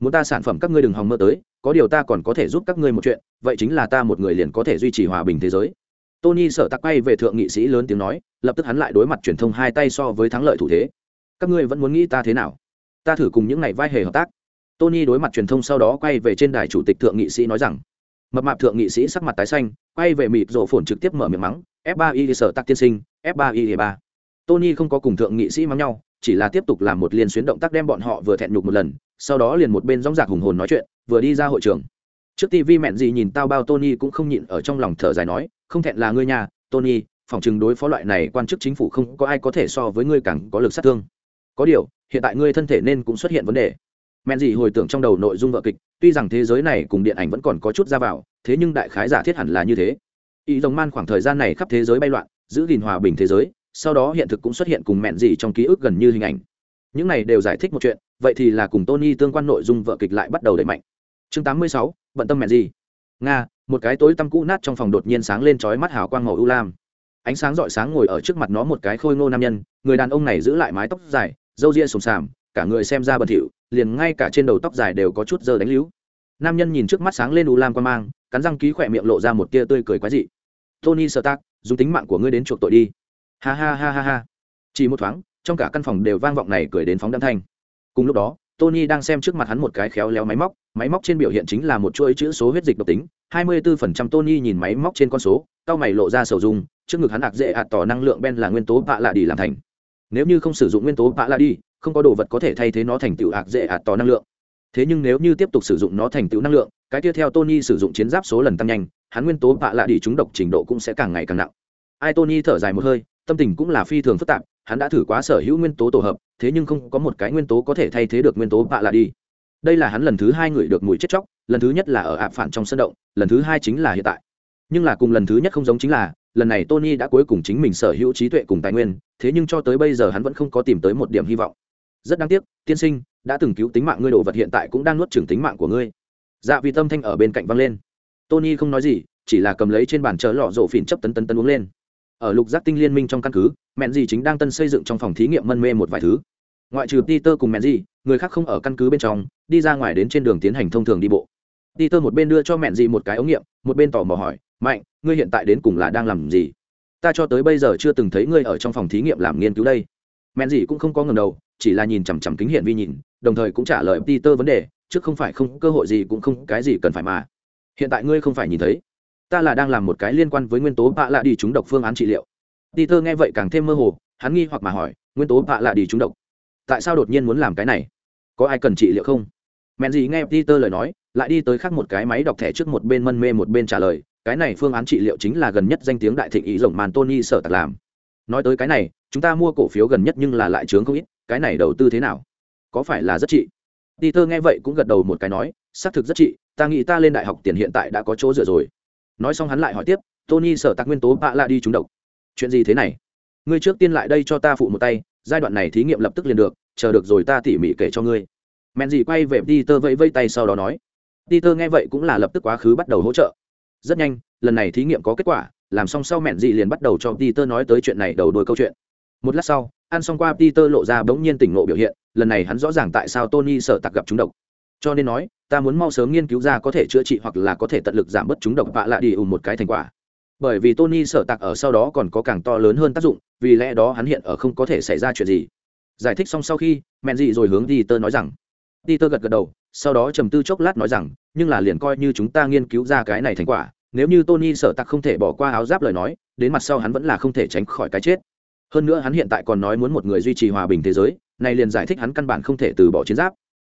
Muốn ta sản phẩm các ngươi đừng hòng mơ tới, có điều ta còn có thể giúp các ngươi một chuyện, vậy chính là ta một người liền có thể duy trì hòa bình thế giới. Tony sợ tắc quay về thượng nghị sĩ lớn tiếng nói, lập tức hắn lại đối mặt truyền thông hai tay so với thắng lợi thủ thế. Các ngươi vẫn muốn nghĩ ta thế nào? Ta thử cùng những ngày vai hề hợp tác. Tony đối mặt truyền thông sau đó quay về trên đài chủ tịch thượng nghị sĩ nói rằng, mập mạp thượng nghị sĩ sắc mặt tái xanh, quay về mịt rộ phồn trực tiếp mở miệng mắng, f 3 i sở tắc tiên sinh, f 3 i ba tony không có cùng thượng nghị sĩ mắng nhau, chỉ là tiếp tục làm một liên xuyến động tác đem bọn họ vừa thẹn nhục một lần, sau đó liền một bên rong rạc hùng hồn nói chuyện, vừa đi ra hội trường. Trước tv mẹn gì nhìn tao bao tony cũng không nhịn ở trong lòng thở dài nói, không thẹn là ngươi nhà tony, phòng chừng đối phó loại này quan chức chính phủ không có ai có thể so với ngươi càng có lực sát thương. Có điều, hiện tại ngươi thân thể nên cũng xuất hiện vấn đề. Mẹn gì hồi tưởng trong đầu nội dung vợ kịch, tuy rằng thế giới này cùng điện ảnh vẫn còn có chút ra vào, thế nhưng đại khái giả thiết hẳn là như thế. Ý dòng man khoảng thời gian này khắp thế giới bay loạn, giữ gìn hòa bình thế giới sau đó hiện thực cũng xuất hiện cùng mẹn gì trong ký ức gần như hình ảnh. Những này đều giải thích một chuyện vậy thì là cùng tony tương quan nội dung vợ kịch lại bắt đầu đẩy mạnh. Chương 86, bận tâm mẹn gì. Nga một cái tối tăm cũ nát trong phòng đột nhiên sáng lên chói mắt hào quang màu u lam. Ánh sáng rọi sáng ngồi ở trước mặt nó một cái khôi ngô nam nhân người đàn ông này giữ lại mái tóc dài râu ria sùng sàm cả người xem ra bẩn thỉu liền ngay cả trên đầu tóc dài đều có chút dơ đánh líu. Nam nhân nhìn trước mắt sáng lên u lam quan mang cắn răng ký khỏe miệng lộ ra một tia tươi cười quái dị. Tony sơ tác dùng tính mạng của ngươi đến chuộc tội đi ha ha ha ha ha. Chỉ một thoáng, trong cả căn phòng đều vang vọng này cười đến phóng đăng thanh. Cùng lúc đó, tony đang xem trước mặt hắn một cái khéo léo máy móc. Máy móc trên biểu hiện chính là một chuỗi chữ số huyết dịch độc tính. 24% tony nhìn máy móc trên con số, cao mày lộ ra sầu dung. Trước ngực hắn ạc dễ ạt tỏ năng lượng ben là nguyên tố bạ lạ đi làm thành. Nếu như không sử dụng nguyên tố bạ lạ đi, không có đồ vật có thể thay thế nó thành tựu ạc dễ ạt tỏ năng lượng. Thế nhưng nếu như tiếp tục sử dụng nó thành tựu năng lượng, cái tiếp theo tony sử dụng chiến giáp số lần tăng nhanh, hắn nguyên tố bạ lạ đi trúng độc trình độ cũng sẽ càng ngày càng nặng. Ai tony thở dài một hơi tâm tình cũng là phi thường phức tạp, hắn đã thử quá sở hữu nguyên tố tổ hợp, thế nhưng không có một cái nguyên tố có thể thay thế được nguyên tố bạ lạ đi. Đây là hắn lần thứ hai ngửi được mùi chết chóc, lần thứ nhất là ở ạp phản trong sân động, lần thứ hai chính là hiện tại. Nhưng là cùng lần thứ nhất không giống chính là, lần này tony đã cuối cùng chính mình sở hữu trí tuệ cùng tài nguyên, thế nhưng cho tới bây giờ hắn vẫn không có tìm tới một điểm hy vọng. Rất đáng tiếc, tiên sinh, đã từng cứu tính mạng ngươi đồ vật hiện tại cũng đang nuốt trừng tính mạng của ngươi. Dạ vì tâm thanh ở bên cạnh văng lên. Tony không nói gì, chỉ là cầm lấy trên bàn chờ lọ rộ phìn chấp tấn tấn tấn uống lên ở lục giác tinh liên minh trong căn cứ, mẹn gì chính đang tân xây dựng trong phòng thí nghiệm mân mê một vài thứ. Ngoại trừ peter cùng mẹn gì, người khác không ở căn cứ bên trong, đi ra ngoài đến trên đường tiến hành thông thường đi bộ. Peter một bên đưa cho mẹn gì một cái ống nghiệm, một bên tò mò hỏi, mạnh, ngươi hiện tại đến cùng là đang làm gì? Ta cho tới bây giờ chưa từng thấy ngươi ở trong phòng thí nghiệm làm nghiên cứu đây. Mẹn gì cũng không có ngầm đầu, chỉ là nhìn chằm chằm kính hiển vi nhìn, đồng thời cũng trả lời peter vấn đề, trước không phải không, cơ hội gì cũng không, cái gì cần phải mà. Hiện tại ngươi không phải nhìn thấy ta là đang làm một cái liên quan với nguyên tố bạ lạ đi trúng độc phương án trị liệu. Peter nghe vậy càng thêm mơ hồ, hắn nghi hoặc mà hỏi, nguyên tố bạ lạ đi trúng độc. Tại sao đột nhiên muốn làm cái này? Có ai cần trị liệu không? Mẹn gì nghe peter lời nói, lại đi tới khác một cái máy đọc thẻ trước một bên mân mê một bên trả lời, cái này phương án trị liệu chính là gần nhất danh tiếng đại thịnh ý rộng màn tony sở tặc làm. Nói tới cái này, chúng ta mua cổ phiếu gần nhất nhưng là lại chướng không ít, cái này đầu tư thế nào? Có phải là rất trị? Peter nghe vậy cũng gật đầu một cái nói, xác thực rất trị, ta nghĩ ta lên đại học tiền hiện tại đã có chỗ dựa rồi nói xong hắn lại hỏi tiếp, tony, sở tạc nguyên tố bạ lạ đi trúng độc. Chuyện gì thế này? Ngươi trước tiên lại đây cho ta phụ một tay, giai đoạn này thí nghiệm lập tức liền được, chờ được rồi ta tỉ mỉ kể cho ngươi. Mẹn gì quay về peter vẫy vây tay sau đó nói, peter nghe vậy cũng là lập tức quá khứ bắt đầu hỗ trợ. Rất nhanh, lần này thí nghiệm có kết quả, làm xong sau mẹn gì liền bắt đầu cho peter nói tới chuyện này đầu đuôi câu chuyện. Một lát sau, ăn xong qua peter lộ ra bỗng nhiên tỉnh ngộ biểu hiện, lần này hắn rõ ràng tại sao tony sợ tặc gặp chúng độc cho nên nói, ta muốn mau sớm nghiên cứu ra có thể chữa trị hoặc là có thể tận lực giảm bớt chúng độc vạ lạ đi ùn một cái thành quả. Bởi vì tony sở tạc ở sau đó còn có càng to lớn hơn tác dụng, vì lẽ đó hắn hiện ở không có thể xảy ra chuyện gì. Giải thích xong sau khi, mẹn dị rồi hướng đi tơ nói rằng đi tơ gật gật đầu, sau đó trầm tư chốc lát nói rằng, nhưng là liền coi như chúng ta nghiên cứu ra cái này thành quả, nếu như tony sở tạc không thể bỏ qua áo giáp lời nói, đến mặt sau hắn vẫn là không thể tránh khỏi cái chết. Hơn nữa hắn hiện tại còn nói muốn một người duy trì hòa bình thế giới, này liền giải thích hắn căn bản không thể từ bỏ chiến giáp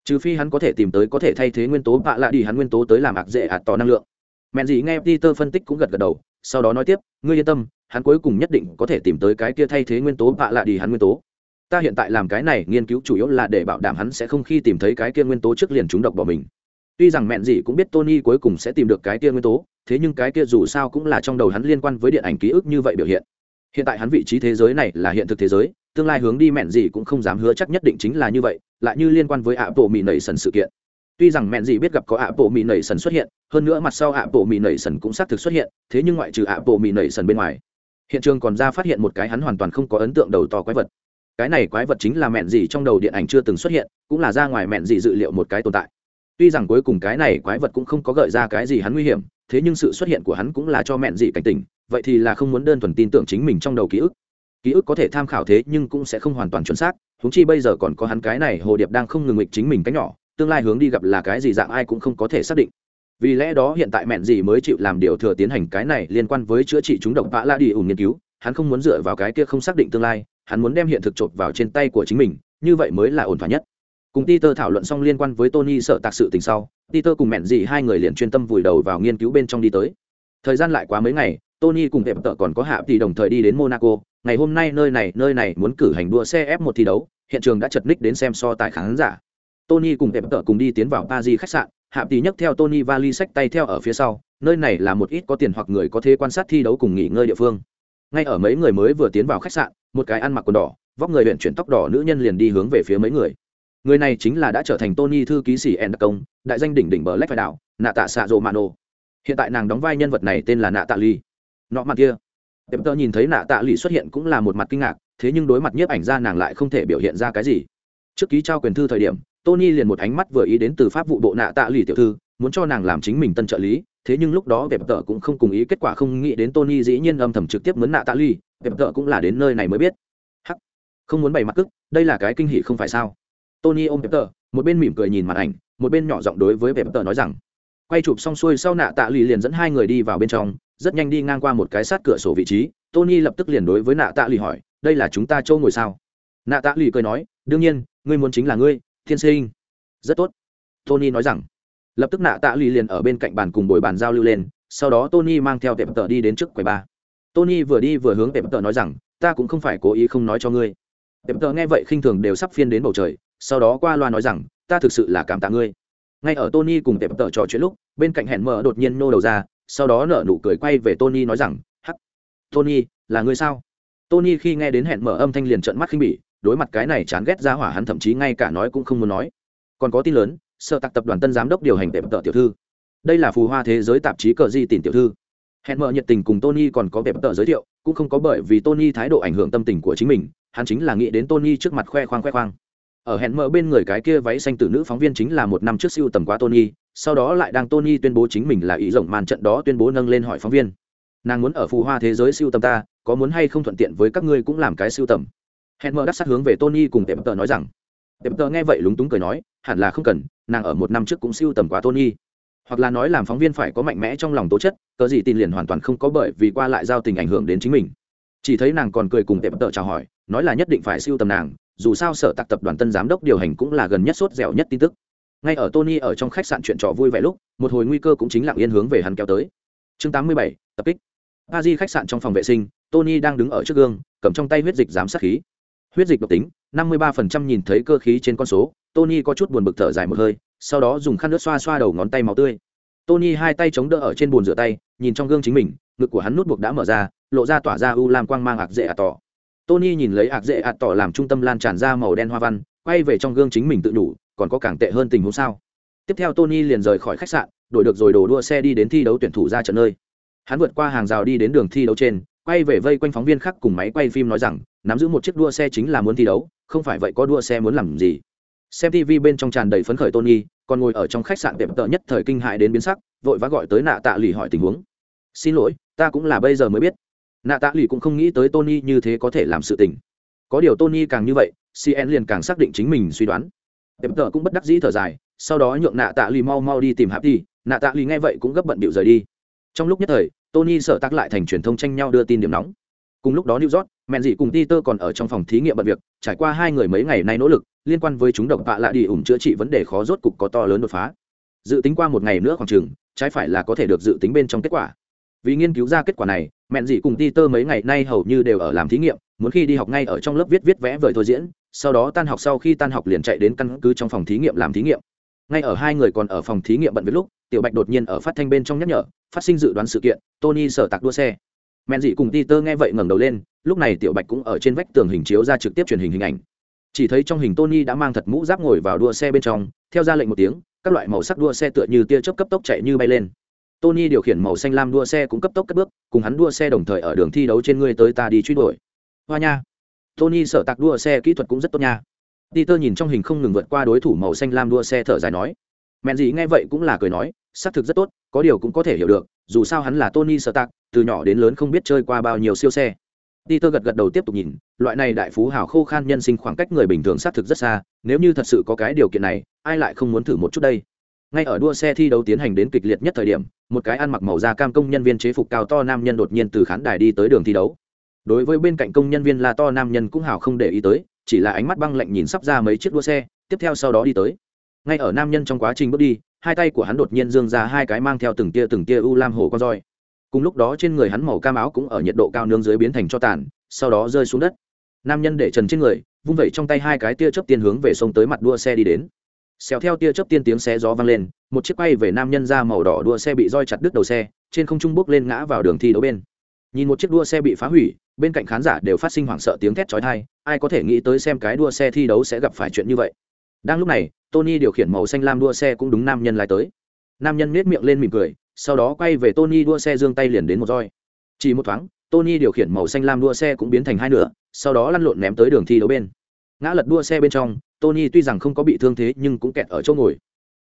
trừ phi hắn có thể tìm tới có thể thay thế nguyên tố bạ lạ đi, hắn nguyên tố tới làm ạc dễ ạt to năng lượng. Mẹn gì nghe peter phân tích cũng gật gật đầu, sau đó nói tiếp, ngươi yên tâm, hắn cuối cùng nhất định có thể tìm tới cái kia thay thế nguyên tố bạ lạ đi, hắn nguyên tố. Ta hiện tại làm cái này nghiên cứu chủ yếu là để bảo đảm hắn sẽ không khi tìm thấy cái kia nguyên tố trước liền trúng độc bỏ mình. Tuy rằng mẹn gì cũng biết tony cuối cùng sẽ tìm được cái kia nguyên tố, thế nhưng cái kia dù sao cũng là trong đầu hắn liên quan với điện ảnh ký ức như vậy biểu hiện. Hiện tại hắn vị trí thế giới này là hiện thực thế giới tương lai hướng đi mẹn gì cũng không dám hứa chắc nhất định chính là như vậy, lại như liên quan với ạ bộ mỹ nảy sần sự kiện. Tuy rằng mẹn gì biết gặp có ạ bộ mỹ nảy sần xuất hiện, hơn nữa mặt sau ạ bộ mỹ nảy sần cũng xác thực xuất hiện, thế nhưng ngoại trừ ạ bộ mỹ nảy sần bên ngoài, hiện trường còn ra phát hiện một cái hắn hoàn toàn không có ấn tượng đầu to quái vật. Cái này quái vật chính là mẹn gì trong đầu điện ảnh chưa từng xuất hiện, cũng là ra ngoài mẹn gì dự liệu một cái tồn tại. Tuy rằng cuối cùng cái này quái vật cũng không có gợi ra cái gì hắn nguy hiểm, thế nhưng sự xuất hiện của hắn cũng là cho mẹn gì cảnh tỉnh, vậy thì là không muốn đơn thuần tin tưởng chính mình trong đầu ký ức ký ức có thể tham khảo thế nhưng cũng sẽ không hoàn toàn chuẩn xác húng chi bây giờ còn có hắn cái này hồ điệp đang không ngừng nghịch chính mình cái nhỏ tương lai hướng đi gặp là cái gì dạng ai cũng không có thể xác định vì lẽ đó hiện tại mẹn gì mới chịu làm điều thừa tiến hành cái này liên quan với chữa trị chúng độc vã la đi ủng nghiên cứu hắn không muốn dựa vào cái kia không xác định tương lai hắn muốn đem hiện thực chộp vào trên tay của chính mình như vậy mới là ổn thỏa nhất cùng Peter thảo luận xong liên quan với Tony sợ tạc sự tình sau, Peter cùng mẹn gì hai người liền chuyên tâm vùi đầu vào nghiên cứu bên trong đi tới. Thời gian lại quá mấy ngày, Tony cùng đẹp tợ còn có Hạ thì đồng thời đi đến Monaco, ngày hôm nay nơi này nơi này muốn cử hành đua xe F1 thi đấu, hiện trường đã chật ních đến xem so tài khán giả. Tony cùng Pep tợ cùng đi tiến vào Paris khách sạn, Hạ tỷ nhấc theo Tony vali sách tay theo ở phía sau, nơi này là một ít có tiền hoặc người có thể quan sát thi đấu cùng nghỉ ngơi địa phương. Ngay ở mấy người mới vừa tiến vào khách sạn, một cái ăn mặc quần đỏ, vóc người luyện chuyển tóc đỏ nữ nhân liền đi hướng về phía mấy người người này chính là đã trở thành tony thư ký sĩ en công đại danh đỉnh đỉnh bờ lách phải đảo nạ tạ xạ rộ mano hiện tại nàng đóng vai nhân vật này tên là nạ tạ ly nọ mặt kia đẹp tơ nhìn thấy nạ tạ ly xuất hiện cũng là một mặt kinh ngạc, thế nhưng đối mặt nhiếp ảnh ra nàng lại không thể biểu hiện ra cái gì. Trước ký trao quyền thư thời điểm, tony liền một ánh mắt vừa ý đến từ pháp vụ bộ nạ tạ ly tiểu thư, muốn cho nàng làm chính mình tân trợ lý, thế nhưng lúc đó đẹp tơ cũng không cùng ý, kết quả không nghĩ đến tony dĩ nhiên âm thầm trực tiếp mướn nạ tạ ly đẹp tơ cũng là đến nơi này mới biết. Hắc, không muốn bày mặt cức, đây là cái kinh hỉ không phải sao? Tony ôm pepper một bên mỉm cười nhìn màn ảnh, một bên nhỏ giọng đối với pepper nói rằng, quay chụp xong xuôi sau nạ tạ lì liền dẫn hai người đi vào bên trong rất nhanh đi ngang qua một cái sát cửa sổ vị trí, tony lập tức liền đối với nạ tạ lì hỏi, đây là chúng ta châu ngồi sao? Nạ tạ lì cười nói, đương nhiên, ngươi muốn chính là ngươi, thiên sinh. Rất tốt, tony nói rằng. Lập tức nạ tạ lì liền ở bên cạnh bàn cùng bồi bàn giao lưu lên, sau đó tony mang theo tệp tợ đi đến trước quầy ba tony vừa đi vừa hướng tệp tợ nói rằng, ta cũng không phải cố ý không nói cho ngươi. Tệp tợ nghe vậy khinh thường đều sắp phiên đến bầu trời, sau đó qua loa nói rằng, ta thực sự là cảm tạ ngươi. Ngay ở tony cùng tệp tợ trò chuyện lúc, bên cạnh hẹn mở đột nhiên nô đầu ra sau đó nở nụ cười quay về tony nói rằng, hắc, tony, là ngươi sao? Tony khi nghe đến hẹn mở âm thanh liền trợn mắt khinh bỉ, đối mặt cái này chán ghét ra hỏa hắn thậm chí ngay cả nói cũng không muốn nói. Còn có tin lớn, sợ tặc tập đoàn tân giám đốc điều hành tệp tợ tiểu thư. Đây là phù hoa thế giới tạp chí cờ di tìm tiểu thư. Hẹn mở nhiệt tình cùng tony còn có tệp tợ giới thiệu, cũng không có bởi vì tony thái độ ảnh hưởng tâm tình của chính mình, hắn chính là nghĩ đến tony trước mặt khoe khoang khoe khoang ở hẹn mở bên người cái kia váy xanh tử nữ phóng viên chính là một năm trước siêu tầm quá tony, sau đó lại đang tony tuyên bố chính mình là ý rộng màn trận đó tuyên bố nâng lên hỏi phóng viên. Nàng muốn ở phù hoa thế giới siêu tầm ta, có muốn hay không thuận tiện với các ngươi cũng làm cái siêu tầm. Hẹn mở đắt sát hướng về tony cùng tệm tờ nói rằng tệm tờ nghe vậy lúng túng cười nói, hẳn là không cần, nàng ở một năm trước cũng siêu tầm quá tony. Hoặc là nói làm phóng viên phải có mạnh mẽ trong lòng tố chất, cớ gì tin liền hoàn toàn không có bởi vì qua lại giao tình ảnh hưởng đến chính mình. Chỉ thấy nàng còn cười cùng tệm tờ chào hỏi, nói là nhất định phải siêu tầm nàng dù sao sở tạc tập đoàn tân giám đốc điều hành cũng là gần nhất sốt dẻo nhất tin tức. Ngay ở tony ở trong khách sạn chuyện trò vui vẻ lúc một hồi nguy cơ cũng chính lặng yên hướng về hắn kéo tới. Chương 87, tập kích. Ba di khách sạn trong phòng vệ sinh tony đang đứng ở trước gương cầm trong tay huyết dịch giám sát khí. Huyết dịch độc tính 53% nhìn thấy cơ khí trên con số tony có chút buồn bực thở dài một hơi sau đó dùng khăn nước xoa xoa đầu ngón tay máu tươi. Tony hai tay chống đỡ ở trên bồn rửa tay nhìn trong gương chính mình ngực của hắn nút buộc đã mở ra lộ ra tỏa ra u lam quang mang ạc dễ ả tỏ tony nhìn lấy ạc dễ ạt tỏ làm trung tâm lan tràn ra màu đen hoa văn, quay về trong gương chính mình tự đủ, còn có càng tệ hơn tình huống sao? Tiếp theo tony liền rời khỏi khách sạn, đổi được rồi đồ đua xe đi đến thi đấu tuyển thủ ra trận nơi. Hắn vượt qua hàng rào đi đến đường thi đấu trên, quay về vây quanh phóng viên khác cùng máy quay phim nói rằng, nắm giữ một chiếc đua xe chính là muốn thi đấu, không phải vậy có đua xe muốn làm gì? Xem tv bên trong tràn đầy phấn khởi tony, còn ngồi ở trong khách sạn tiệm tợ nhất thời kinh hại đến biến sắc, vội vã gọi tới nạ tạ lì hỏi tình huống. Xin lỗi, ta cũng là bây giờ mới biết nạ tạ lì cũng không nghĩ tới tony như thế có thể làm sự tình. Có điều tony càng như vậy cn liền càng xác định chính mình suy đoán. Tệp tờ cũng bất đắc dĩ thở dài, sau đó nhượng nạ tạ lì mau mau đi tìm hạp đi nạ tạ lì nghe vậy cũng gấp bận bịu rời đi. Trong lúc nhất thời, tony sợ tắc lại thành truyền thông tranh nhau đưa tin điểm nóng. Cùng lúc đó new york mẹn dị cùng peter còn ở trong phòng thí nghiệm bận việc, trải qua hai người mấy ngày nay nỗ lực, liên quan với chúng độc vạ lạ đi ủng chữa trị vấn đề khó rốt cục có to lớn đột phá. Dự tính qua một ngày nữa khoảng chừng, trái phải là có thể được dự tính bên trong kết quả. Vì nghiên cứu ra kết quả này mẹn dị cùng peter mấy ngày nay hầu như đều ở làm thí nghiệm, muốn khi đi học ngay ở trong lớp viết viết vẽ vời thôi diễn, sau đó tan học sau khi tan học liền chạy đến căn cứ trong phòng thí nghiệm làm thí nghiệm. Ngay ở hai người còn ở phòng thí nghiệm bận với lúc, tiểu bạch đột nhiên ở phát thanh bên trong nhắc nhở, phát sinh dự đoán sự kiện, tony sở tạc đua xe. Mẹn dị cùng peter nghe vậy ngẩng đầu lên, lúc này tiểu bạch cũng ở trên vách tường hình chiếu ra trực tiếp truyền hình hình ảnh. Chỉ thấy trong hình tony đã mang thật mũ giáp ngồi vào đua xe bên trong, theo ra lệnh một tiếng, các loại màu sắc đua xe tựa như tia chớp cấp tốc chạy như bay lên tony điều khiển màu xanh lam đua xe cũng cấp tốc cất bước cùng hắn đua xe đồng thời ở đường thi đấu trên ngươi tới ta đi truy đuổi. Hoa nha. Tony sở tạc đua xe kỹ thuật cũng rất tốt nha. Peter nhìn trong hình không ngừng vượt qua đối thủ màu xanh lam đua xe thở dài nói. Mẹn gì nghe vậy cũng là cười nói xác thực rất tốt có điều cũng có thể hiểu được dù sao hắn là tony sở tạc từ nhỏ đến lớn không biết chơi qua bao nhiêu siêu xe. Peter gật gật đầu tiếp tục nhìn, loại này đại phú hào khô khan nhân sinh khoảng cách người bình thường xác thực rất xa, nếu như thật sự có cái điều kiện này, ai lại không muốn thử một chút đây. Ngay ở đua xe thi đấu tiến hành đến kịch liệt nhất thời điểm, một cái ăn mặc màu da cam công nhân viên chế phục cao to nam nhân đột nhiên từ khán đài đi tới đường thi đấu. Đối với bên cạnh công nhân viên là to nam nhân cũng hào không để ý tới, chỉ là ánh mắt băng lạnh nhìn sắp ra mấy chiếc đua xe, tiếp theo sau đó đi tới. Ngay ở nam nhân trong quá trình bước đi, hai tay của hắn đột nhiên dương ra hai cái mang theo từng tia từng tia u lam hồ con roi cùng lúc đó trên người hắn màu cam áo cũng ở nhiệt độ cao nương dưới biến thành cho tàn sau đó rơi xuống đất nam nhân để trần trên người vung vẩy trong tay hai cái tia chớp tiên hướng về sông tới mặt đua xe đi đến xèo theo tia chớp tiên tiếng xe gió vang lên, một chiếc quay về nam nhân ra màu đỏ đua xe bị roi chặt đứt đầu xe, trên không trung bốc lên ngã vào đường thi đấu bên. Nhìn một chiếc đua xe bị phá hủy, bên cạnh khán giả đều phát sinh hoảng sợ tiếng thét chói tai, ai có thể nghĩ tới xem cái đua xe thi đấu sẽ gặp phải chuyện như vậy. Đang lúc này, tony điều khiển màu xanh lam đua xe cũng đúng nam nhân lái tới. Nam nhân nết miệng lên mỉm cười, sau đó quay về tony đua xe giương tay liền đến một roi. Chỉ một thoáng, tony điều khiển màu xanh lam đua xe cũng biến thành hai nửa, sau đó lăn lộn ném tới đường thi đấu bên. Ngã lật đua xe bên trong tony tuy rằng không có bị thương thế nhưng cũng kẹt ở chỗ ngồi.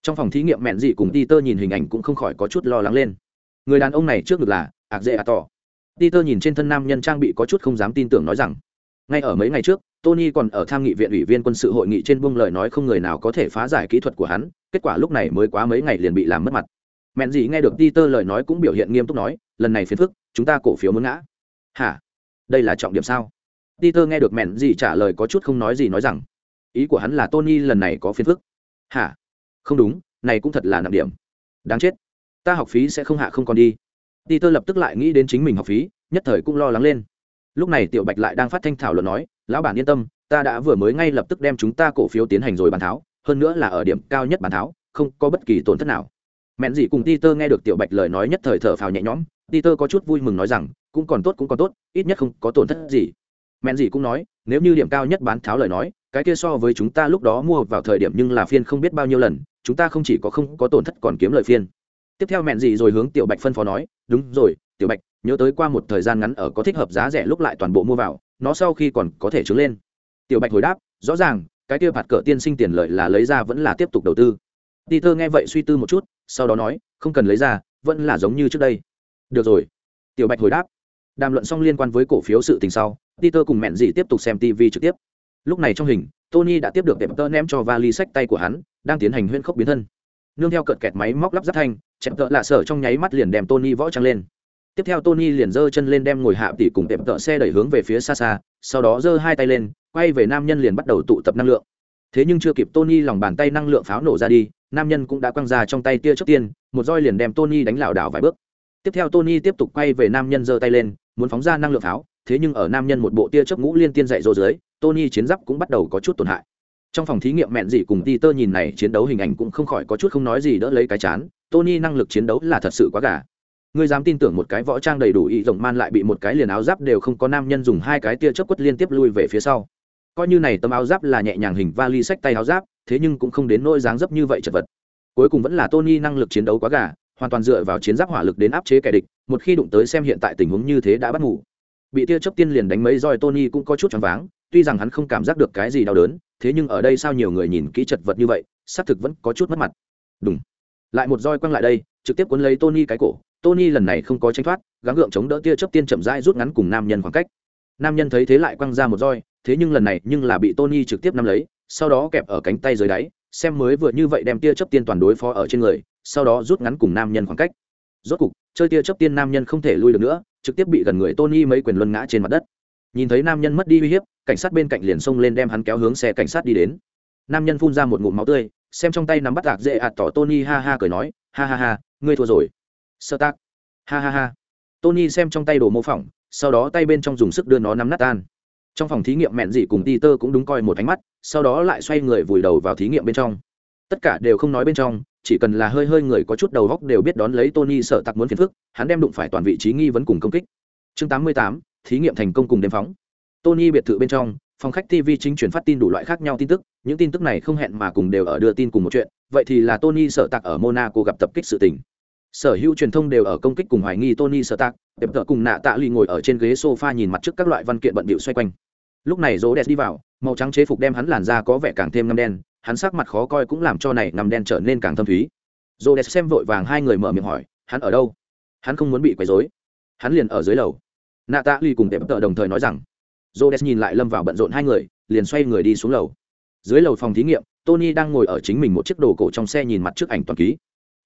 Trong phòng thí nghiệm mẹn dị cùng peter nhìn hình ảnh cũng không khỏi có chút lo lắng lên. Người đàn ông này trước ngực là ạc dễ ạc tỏ peter nhìn trên thân nam nhân trang bị có chút không dám tin tưởng nói rằng, ngay ở mấy ngày trước, tony còn ở tham nghị viện ủy viên quân sự hội nghị trên buông lời nói không người nào có thể phá giải kỹ thuật của hắn, kết quả lúc này mới quá mấy ngày liền bị làm mất mặt. Mẹn gì nghe được peter lời nói cũng biểu hiện nghiêm túc nói, lần này phiền phức, chúng ta cổ phiếu muốn ngã. Hả? Đây là trọng điểm sao? Peter nghe được mẹn gì trả lời có chút không nói gì nói rằng ý của hắn là tony lần này có phiền phức. Hả? Không đúng, này cũng thật là nặng điểm. Đáng chết. Ta học phí sẽ không hạ không còn đi. Peter lập tức lại nghĩ đến chính mình học phí, nhất thời cũng lo lắng lên. Lúc này tiểu bạch lại đang phát thanh thảo luận nói, lão bản yên tâm, ta đã vừa mới ngay lập tức đem chúng ta cổ phiếu tiến hành rồi bàn tháo, hơn nữa là ở điểm cao nhất bàn tháo, không có bất kỳ tổn thất nào. Mẹn dị cùng Peter nghe được tiểu bạch lời nói nhất thời thở phào nhẹ nhõm, Peter có chút vui mừng nói rằng, cũng còn tốt, cũng còn tốt, ít nhất không có tổn thất gì. Mẹn dị cũng nói, nếu như điểm cao nhất bán tháo lời nói cái kia so với chúng ta lúc đó mua vào thời điểm nhưng là phiên không biết bao nhiêu lần chúng ta không chỉ có không có tổn thất còn kiếm lợi phiên tiếp theo mẹn gì rồi hướng tiểu bạch phân phó nói đúng rồi tiểu bạch nhớ tới qua một thời gian ngắn ở có thích hợp giá rẻ lúc lại toàn bộ mua vào nó sau khi còn có thể trứng lên tiểu bạch hồi đáp rõ ràng cái kia phạt cỡ tiên sinh tiền lợi là lấy ra vẫn là tiếp tục đầu tư Peter nghe vậy suy tư một chút, sau đó nói, không cần lấy ra, vẫn là giống như trước đây. Được rồi. Tiểu Bạch hồi đáp. Đàm luận xong liên quan với cổ phiếu sự tình sau, Peter cùng mẹn gì tiếp tục xem TV trực tiếp. Lúc này trong hình, Tony đã tiếp được đẹp tơ ném cho vali sách tay của hắn, đang tiến hành huyễn khốc biến thân. Nương theo cợt kẹt máy móc lắp ráp thanh, chẹp tợ lạ sở trong nháy mắt liền đem Tony võ trang lên. Tiếp theo Tony liền giơ chân lên đem ngồi hạ tỷ cùng đẹp tợ xe đẩy hướng về phía xa xa, sau đó giơ hai tay lên, quay về nam nhân liền bắt đầu tụ tập năng lượng thế nhưng chưa kịp tony lòng bàn tay năng lượng pháo nổ ra đi nam nhân cũng đã quăng ra trong tay tia trước tiên một roi liền đem tony đánh lảo đảo vài bước tiếp theo tony tiếp tục quay về nam nhân giơ tay lên muốn phóng ra năng lượng pháo thế nhưng ở nam nhân một bộ tia chớp ngũ liên tiên dạy rô dưới tony chiến giáp cũng bắt đầu có chút tổn hại. Trong phòng thí nghiệm mẹn gì cùng ti tơ nhìn này chiến đấu hình ảnh cũng không khỏi có chút không nói gì đỡ lấy cái chán. Tony năng lực chiến đấu là thật sự quá gà. Ngươi dám tin tưởng một cái võ trang đầy đủ y rồng man lại bị một cái liền áo giáp đều không có nam nhân dùng hai cái tia chớp quất liên tiếp lui về phía sau. Coi như này tấm áo giáp là nhẹ nhàng hình vali sách tay áo giáp, thế nhưng cũng không đến nỗi dáng dấp như vậy chật vật. Cuối cùng vẫn là tony năng lực chiến đấu quá gà, hoàn toàn dựa vào chiến giáp hỏa lực đến áp chế kẻ địch, một khi đụng tới xem hiện tại tình huống như thế đã bắt ngủ. Bị tia chớp tiên liền đánh mấy roi, tony cũng có chút choáng váng tuy rằng hắn không cảm giác được cái gì đau đớn, thế nhưng ở đây sao nhiều người nhìn kỹ chật vật như vậy, xác thực vẫn có chút mất mặt. Đúng lại một roi quăng lại đây, trực tiếp cuốn lấy tony cái cổ. Tony lần này không có tranh thoát, gắng gượng chống đỡ tia chớp tiên chậm rãi rút ngắn cùng nam nhân khoảng cách. Nam nhân thấy thế lại quăng ra một roi, thế nhưng lần này nhưng là bị tony trực tiếp nắm lấy, sau đó kẹp ở cánh tay dưới đáy, xem mới vừa như vậy đem tia chớp tiên toàn đối phó ở trên người, sau đó rút ngắn cùng nam nhân khoảng cách. Rốt cục, chơi tia chớp tiên nam nhân không thể lui được nữa, trực tiếp bị gần người tony mấy quyền luân ngã trên mặt đất nhìn thấy nam nhân mất đi uy hiếp cảnh sát bên cạnh liền xông lên đem hắn kéo hướng xe cảnh sát đi đến. Nam nhân phun ra một ngụm máu tươi xem trong tay nắm bắt gạc dễ ạt tỏ tony ha ha cười nói ha ha ha ngươi thua rồi. Sơ tác. Ha ha ha. Tony xem trong tay đồ mô phỏng sau đó tay bên trong dùng sức đưa nó nắm nát tan. Trong phòng thí nghiệm mẹn dị cùng ti tơ cũng đúng coi một ánh mắt sau đó lại xoay người vùi đầu vào thí nghiệm bên trong. Tất cả đều không nói bên trong chỉ cần là hơi hơi người có chút đầu góc đều biết đón lấy tony sợ tặc muốn phiền phức hắn đem đụng phải toàn vị trí nghi vấn cùng công kích. Chương 88, thí nghiệm thành công cùng đêm phóng. Tony biệt thự bên trong, phòng khách tv chính truyền phát tin đủ loại khác nhau tin tức, những tin tức này không hẹn mà cùng đều ở đưa tin cùng một chuyện, vậy thì là tony sợ tạc ở monaco gặp tập kích sự tình. Sở hữu truyền thông đều ở công kích cùng hoài nghi tony sợ tạc đẹp tợ cùng nạ tạ lì ngồi ở trên ghế sofa nhìn mặt trước các loại văn kiện bận bịu xoay quanh. Lúc này Rhodes đẹp đi vào, màu trắng chế phục đem hắn làn da có vẻ càng thêm ngâm đen, hắn sắc mặt khó coi cũng làm cho này ngầm đen trở nên càng thâm thúy. Rhodes đẹp xem vội vàng hai người mở miệng hỏi, hắn ở đâu? Hắn không muốn bị quấy rối. Hắn liền ở dưới lầu nạ tạ lì cùng tệp tợ đồng thời nói rằng rô đẹp nhìn lại lâm vào bận rộn hai người, liền xoay người đi xuống lầu. Dưới lầu phòng thí nghiệm, tony đang ngồi ở chính mình một chiếc đồ cổ trong xe nhìn mặt trước ảnh toàn ký.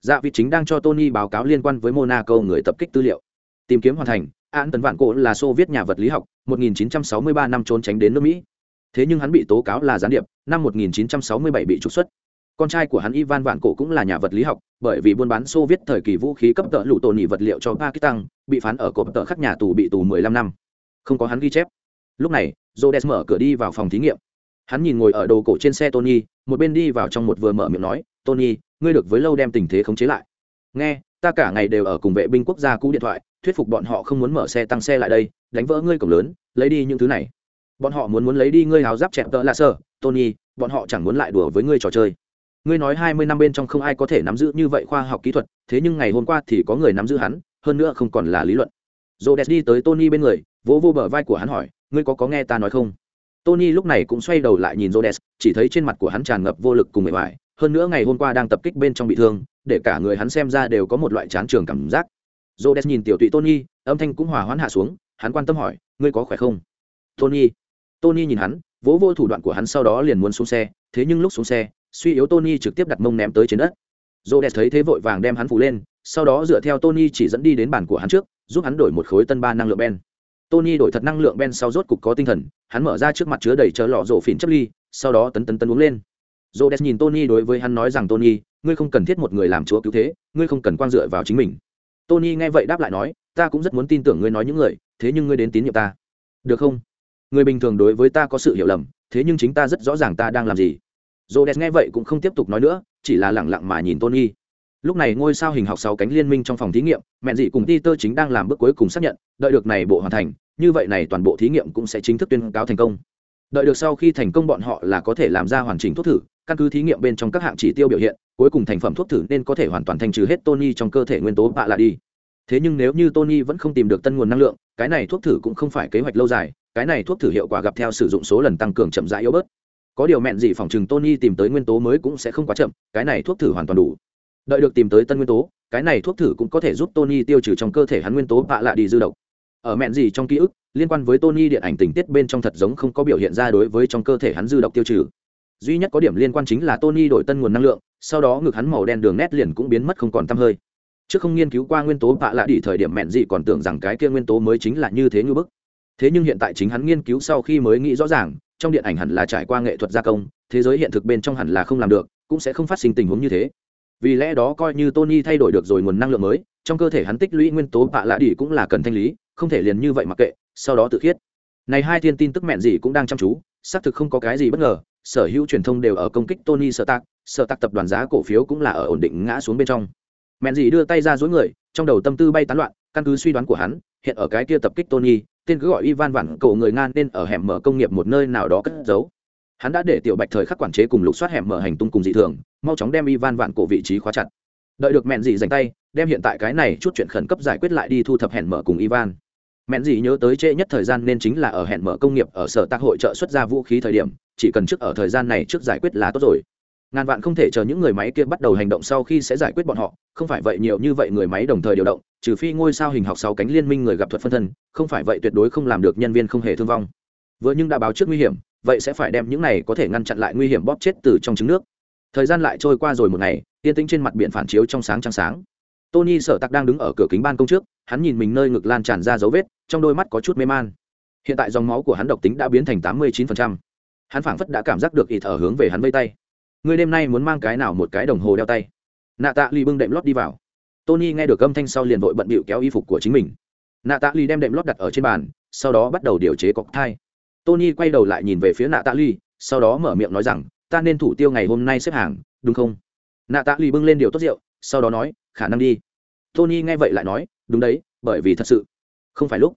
Dạ vị chính đang cho tony báo cáo liên quan với monaco người tập kích tư liệu. Tìm kiếm hoàn thành, an tấn vạn cổ là xô viết nhà vật lý học 1963 năm trốn tránh đến nước mỹ. Thế nhưng hắn bị tố cáo là gián điệp, năm 1967 bị trục xuất con trai của hắn ivan vạn cổ cũng là nhà vật lý học, bởi vì buôn bán xô viết thời kỳ vũ khí cấp tợ lụ tổn nhị vật liệu cho pakistan, bị phán ở cộp tợ khắc nhà tù bị tù 15 năm. Không có hắn ghi chép. Lúc này jodes mở cửa đi vào phòng thí nghiệm. Hắn nhìn ngồi ở đồ cổ trên xe tony, một bên đi vào trong một vừa mở miệng nói, tony, ngươi được với lâu đem tình thế khống chế lại. Nghe, ta cả ngày đều ở cùng vệ binh quốc gia cũ điện thoại, thuyết phục bọn họ không muốn mở xe tăng xe lại đây, đánh vỡ ngươi cổng lớn, lấy đi những thứ này. Bọn họ muốn muốn lấy đi ngươi háo giáp chẹt tợ lạ sơ, tony, bọn họ chẳng muốn lại đùa với ngươi trò chơi ngươi nói hai mươi năm bên trong không ai có thể nắm giữ như vậy khoa học kỹ thuật, thế nhưng ngày hôm qua thì có người nắm giữ hắn, hơn nữa không còn là lý luận. J o đi tới tony bên người, vỗ vô bờ vai của hắn hỏi, ngươi có có nghe ta nói không? Tony lúc này cũng xoay đầu lại nhìn j o chỉ thấy trên mặt của hắn tràn ngập vô lực cùng mệt mỏi, hơn nữa ngày hôm qua đang tập kích bên trong bị thương, để cả người hắn xem ra đều có một loại chán trường cảm giác. J o nhìn tiểu tụy tony, âm thanh cũng hòa hoãn hạ xuống, hắn quan tâm hỏi, ngươi có khỏe không? Tony tony nhìn hắn, vỗ vô thủ đoạn của hắn sau đó liền muốn xuống xe, thế nhưng lúc xuống xe suy yếu tony trực tiếp đặt mông ném tới trên đất. Rhodes thấy thế vội vàng đem hắn phủ lên, sau đó dựa theo tony chỉ dẫn đi đến bàn của hắn trước, giúp hắn đổi một khối tân ba năng lượng ben. Tony đổi thật năng lượng ben sau rốt cục có tinh thần, hắn mở ra trước mặt chứa đầy chớ lọ rổ phỉn chấp ly, sau đó tấn tấn tấn uống lên. Rhodes nhìn tony đối với hắn nói rằng, tony, ngươi không cần thiết một người làm chúa cứu thế, ngươi không cần quan dựa vào chính mình. Tony nghe vậy đáp lại nói, ta cũng rất muốn tin tưởng ngươi nói những người thế nhưng ngươi đến tín nhiệm ta. Được không? Người bình thường đối với ta có sự hiểu lầm, thế nhưng chính ta rất rõ ràng ta đang làm gì j o nghe vậy cũng không tiếp tục nói nữa, chỉ là lẳng lặng mà nhìn tony lúc này ngôi sao hình học sáu cánh liên minh trong phòng thí nghiệm mẹ dị cùng Peter chính đang làm bước cuối cùng xác nhận, đợi được này bộ hoàn thành, như vậy này toàn bộ thí nghiệm cũng sẽ chính thức tuyên cáo thành công. Đợi được sau khi thành công bọn họ là có thể làm ra hoàn chỉnh thuốc thử, căn cứ thí nghiệm bên trong các hạng chỉ tiêu biểu hiện, cuối cùng thành phẩm thuốc thử nên có thể hoàn toàn thanh trừ hết tony trong cơ thể nguyên tố bạ là đi. Thế nhưng nếu như tony vẫn không tìm được tân nguồn năng lượng, cái này thuốc thử cũng không phải kế hoạch lâu dài, cái này thuốc thử hiệu quả gặp theo sử dụng số lần tăng cường chậm rãi yếu bớt có điều mẹn gì phòng chừng tony tìm tới nguyên tố mới cũng sẽ không quá chậm, cái này thuốc thử hoàn toàn đủ. Đợi được tìm tới tân nguyên tố, cái này thuốc thử cũng có thể giúp tony tiêu trừ trong cơ thể hắn nguyên tố bạ lạ đi dư độc. Ở mẹn gì trong ký ức, liên quan với tony điện ảnh tình tiết bên trong thật giống không có biểu hiện ra đối với trong cơ thể hắn dư độc tiêu trừ. Duy nhất có điểm liên quan chính là tony đổi tân nguồn năng lượng, sau đó ngực hắn màu đen đường nét liền cũng biến mất không còn t hơi. Trước không nghiên cứu qua nguyên tố bạ lạ đi thời điểm mẹn gì còn tưởng rằng cái kia nguyên tố mới chính là như thế như bức. Thế nhưng hiện tại chính hắn nghiên cứu sau khi mới nghĩ rõ ràng trong điện ảnh hẳn là trải qua nghệ thuật gia công, thế giới hiện thực bên trong hẳn là không làm được, cũng sẽ không phát sinh tình huống như thế. Vì lẽ đó coi như tony thay đổi được rồi nguồn năng lượng mới, trong cơ thể hắn tích lũy nguyên tố bạ lạ đi cũng là cần thanh lý, không thể liền như vậy mặc kệ, sau đó tự khiết. Này hai thiên tin tức mẹn gì cũng đang chăm chú, xác thực không có cái gì bất ngờ, sở hữu truyền thông đều ở công kích tony sợ tạc sợ tạc tập đoàn giá cổ phiếu cũng là ở ổn định ngã xuống bên trong. Mẹn gì đưa tay ra dối người, trong đầu tâm tư bay tán loạn, căn cứ suy đoán của hắn hiện ở cái kia tập kích tony, tên cứ gọi ivan vặn cổ người ngan nên ở hẻm mở công nghiệp một nơi nào đó cất giấu. Hắn đã để tiểu bạch thời khắc quản chế cùng lục soát hẻm mở hành tung cùng dị thường, mau chóng đem ivan vạn cổ vị trí khóa chặt. Đợi được mẹn dị dành tay, đem hiện tại cái này chút chuyện khẩn cấp giải quyết lại đi thu thập hẻm mở cùng ivan. Mẹn dị nhớ tới trễ nhất thời gian nên chính là ở hẻm mở công nghiệp ở sở tác hội trợ xuất ra vũ khí thời điểm, chỉ cần trước ở thời gian này trước giải quyết là tốt rồi ngàn vạn không thể chờ những người máy kia bắt đầu hành động sau khi sẽ giải quyết bọn họ, không phải vậy nhiều như vậy người máy đồng thời điều động, trừ phi ngôi sao hình học sáu cánh liên minh người gặp thuật phân thân, không phải vậy tuyệt đối không làm được nhân viên không hề thương vong. Vừa nhưng đã báo trước nguy hiểm, vậy sẽ phải đem những này có thể ngăn chặn lại nguy hiểm bóp chết từ trong trứng nước. Thời gian lại trôi qua rồi một ngày yên tĩnh trên mặt biển phản chiếu trong sáng trăng sáng. Tony sở tặc đang đứng ở cửa kính ban công trước, hắn nhìn mình nơi ngực lan tràn ra dấu vết, trong đôi mắt có chút mê man. Hiện tại dòng máu của hắn độc tính đã biến thành tám mươi 89%. hắn phảng phất đã cảm giác được ít ở hướng về hắn vây tay người đêm nay muốn mang cái nào một cái đồng hồ đeo tay? Nạ tạ ly bưng đệm lót đi vào. Tony nghe được âm thanh sau liền vội bận bịu kéo y phục của chính mình. Nạ tạ ly đem đệm lót đặt ở trên bàn, sau đó bắt đầu điều chế cọc thai. Tony quay đầu lại nhìn về phía nạ tạ ly sau đó mở miệng nói rằng, ta nên thủ tiêu ngày hôm nay xếp hàng, đúng không? Nạ tạ ly bưng lên điều tốt rượu, sau đó nói, khả năng đi. Tony nghe vậy lại nói, đúng đấy, bởi vì thật sự, không phải lúc.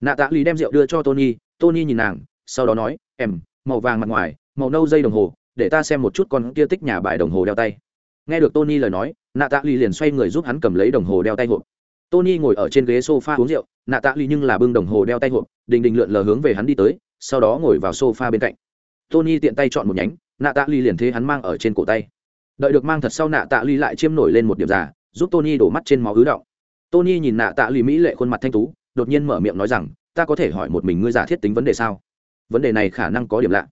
Nạ tạ ly đem rượu đưa cho tony tony nhìn nàng, sau đó nói, em, màu vàng mặt ngoài, màu nâu dây đồng hồ để ta xem một chút con kia tích nhà bài đồng hồ đeo tay. Nghe được tony lời nói nạ tạ ly liền xoay người giúp hắn cầm lấy đồng hồ đeo tay hộp. Tony ngồi ở trên ghế sofa uống rượu nạ tạ ly nhưng là bưng đồng hồ đeo tay hộp, đình đình lượn lờ hướng về hắn đi tới, sau đó ngồi vào sofa bên cạnh. Tony tiện tay chọn một nhánh nạ tạ ly liền thế hắn mang ở trên cổ tay. Đợi được mang thật sau nạ tạ ly lại chiêm nổi lên một điểm già, giúp tony đổ mắt trên máu ứ động. Tony nhìn nạ tạ ly mỹ lệ khuôn mặt thanh tú, đột nhiên mở miệng nói rằng, ta có thể hỏi một mình ngươi giả thiết tính vấn đề sao? Vấn đề này khả năng có điểm lạ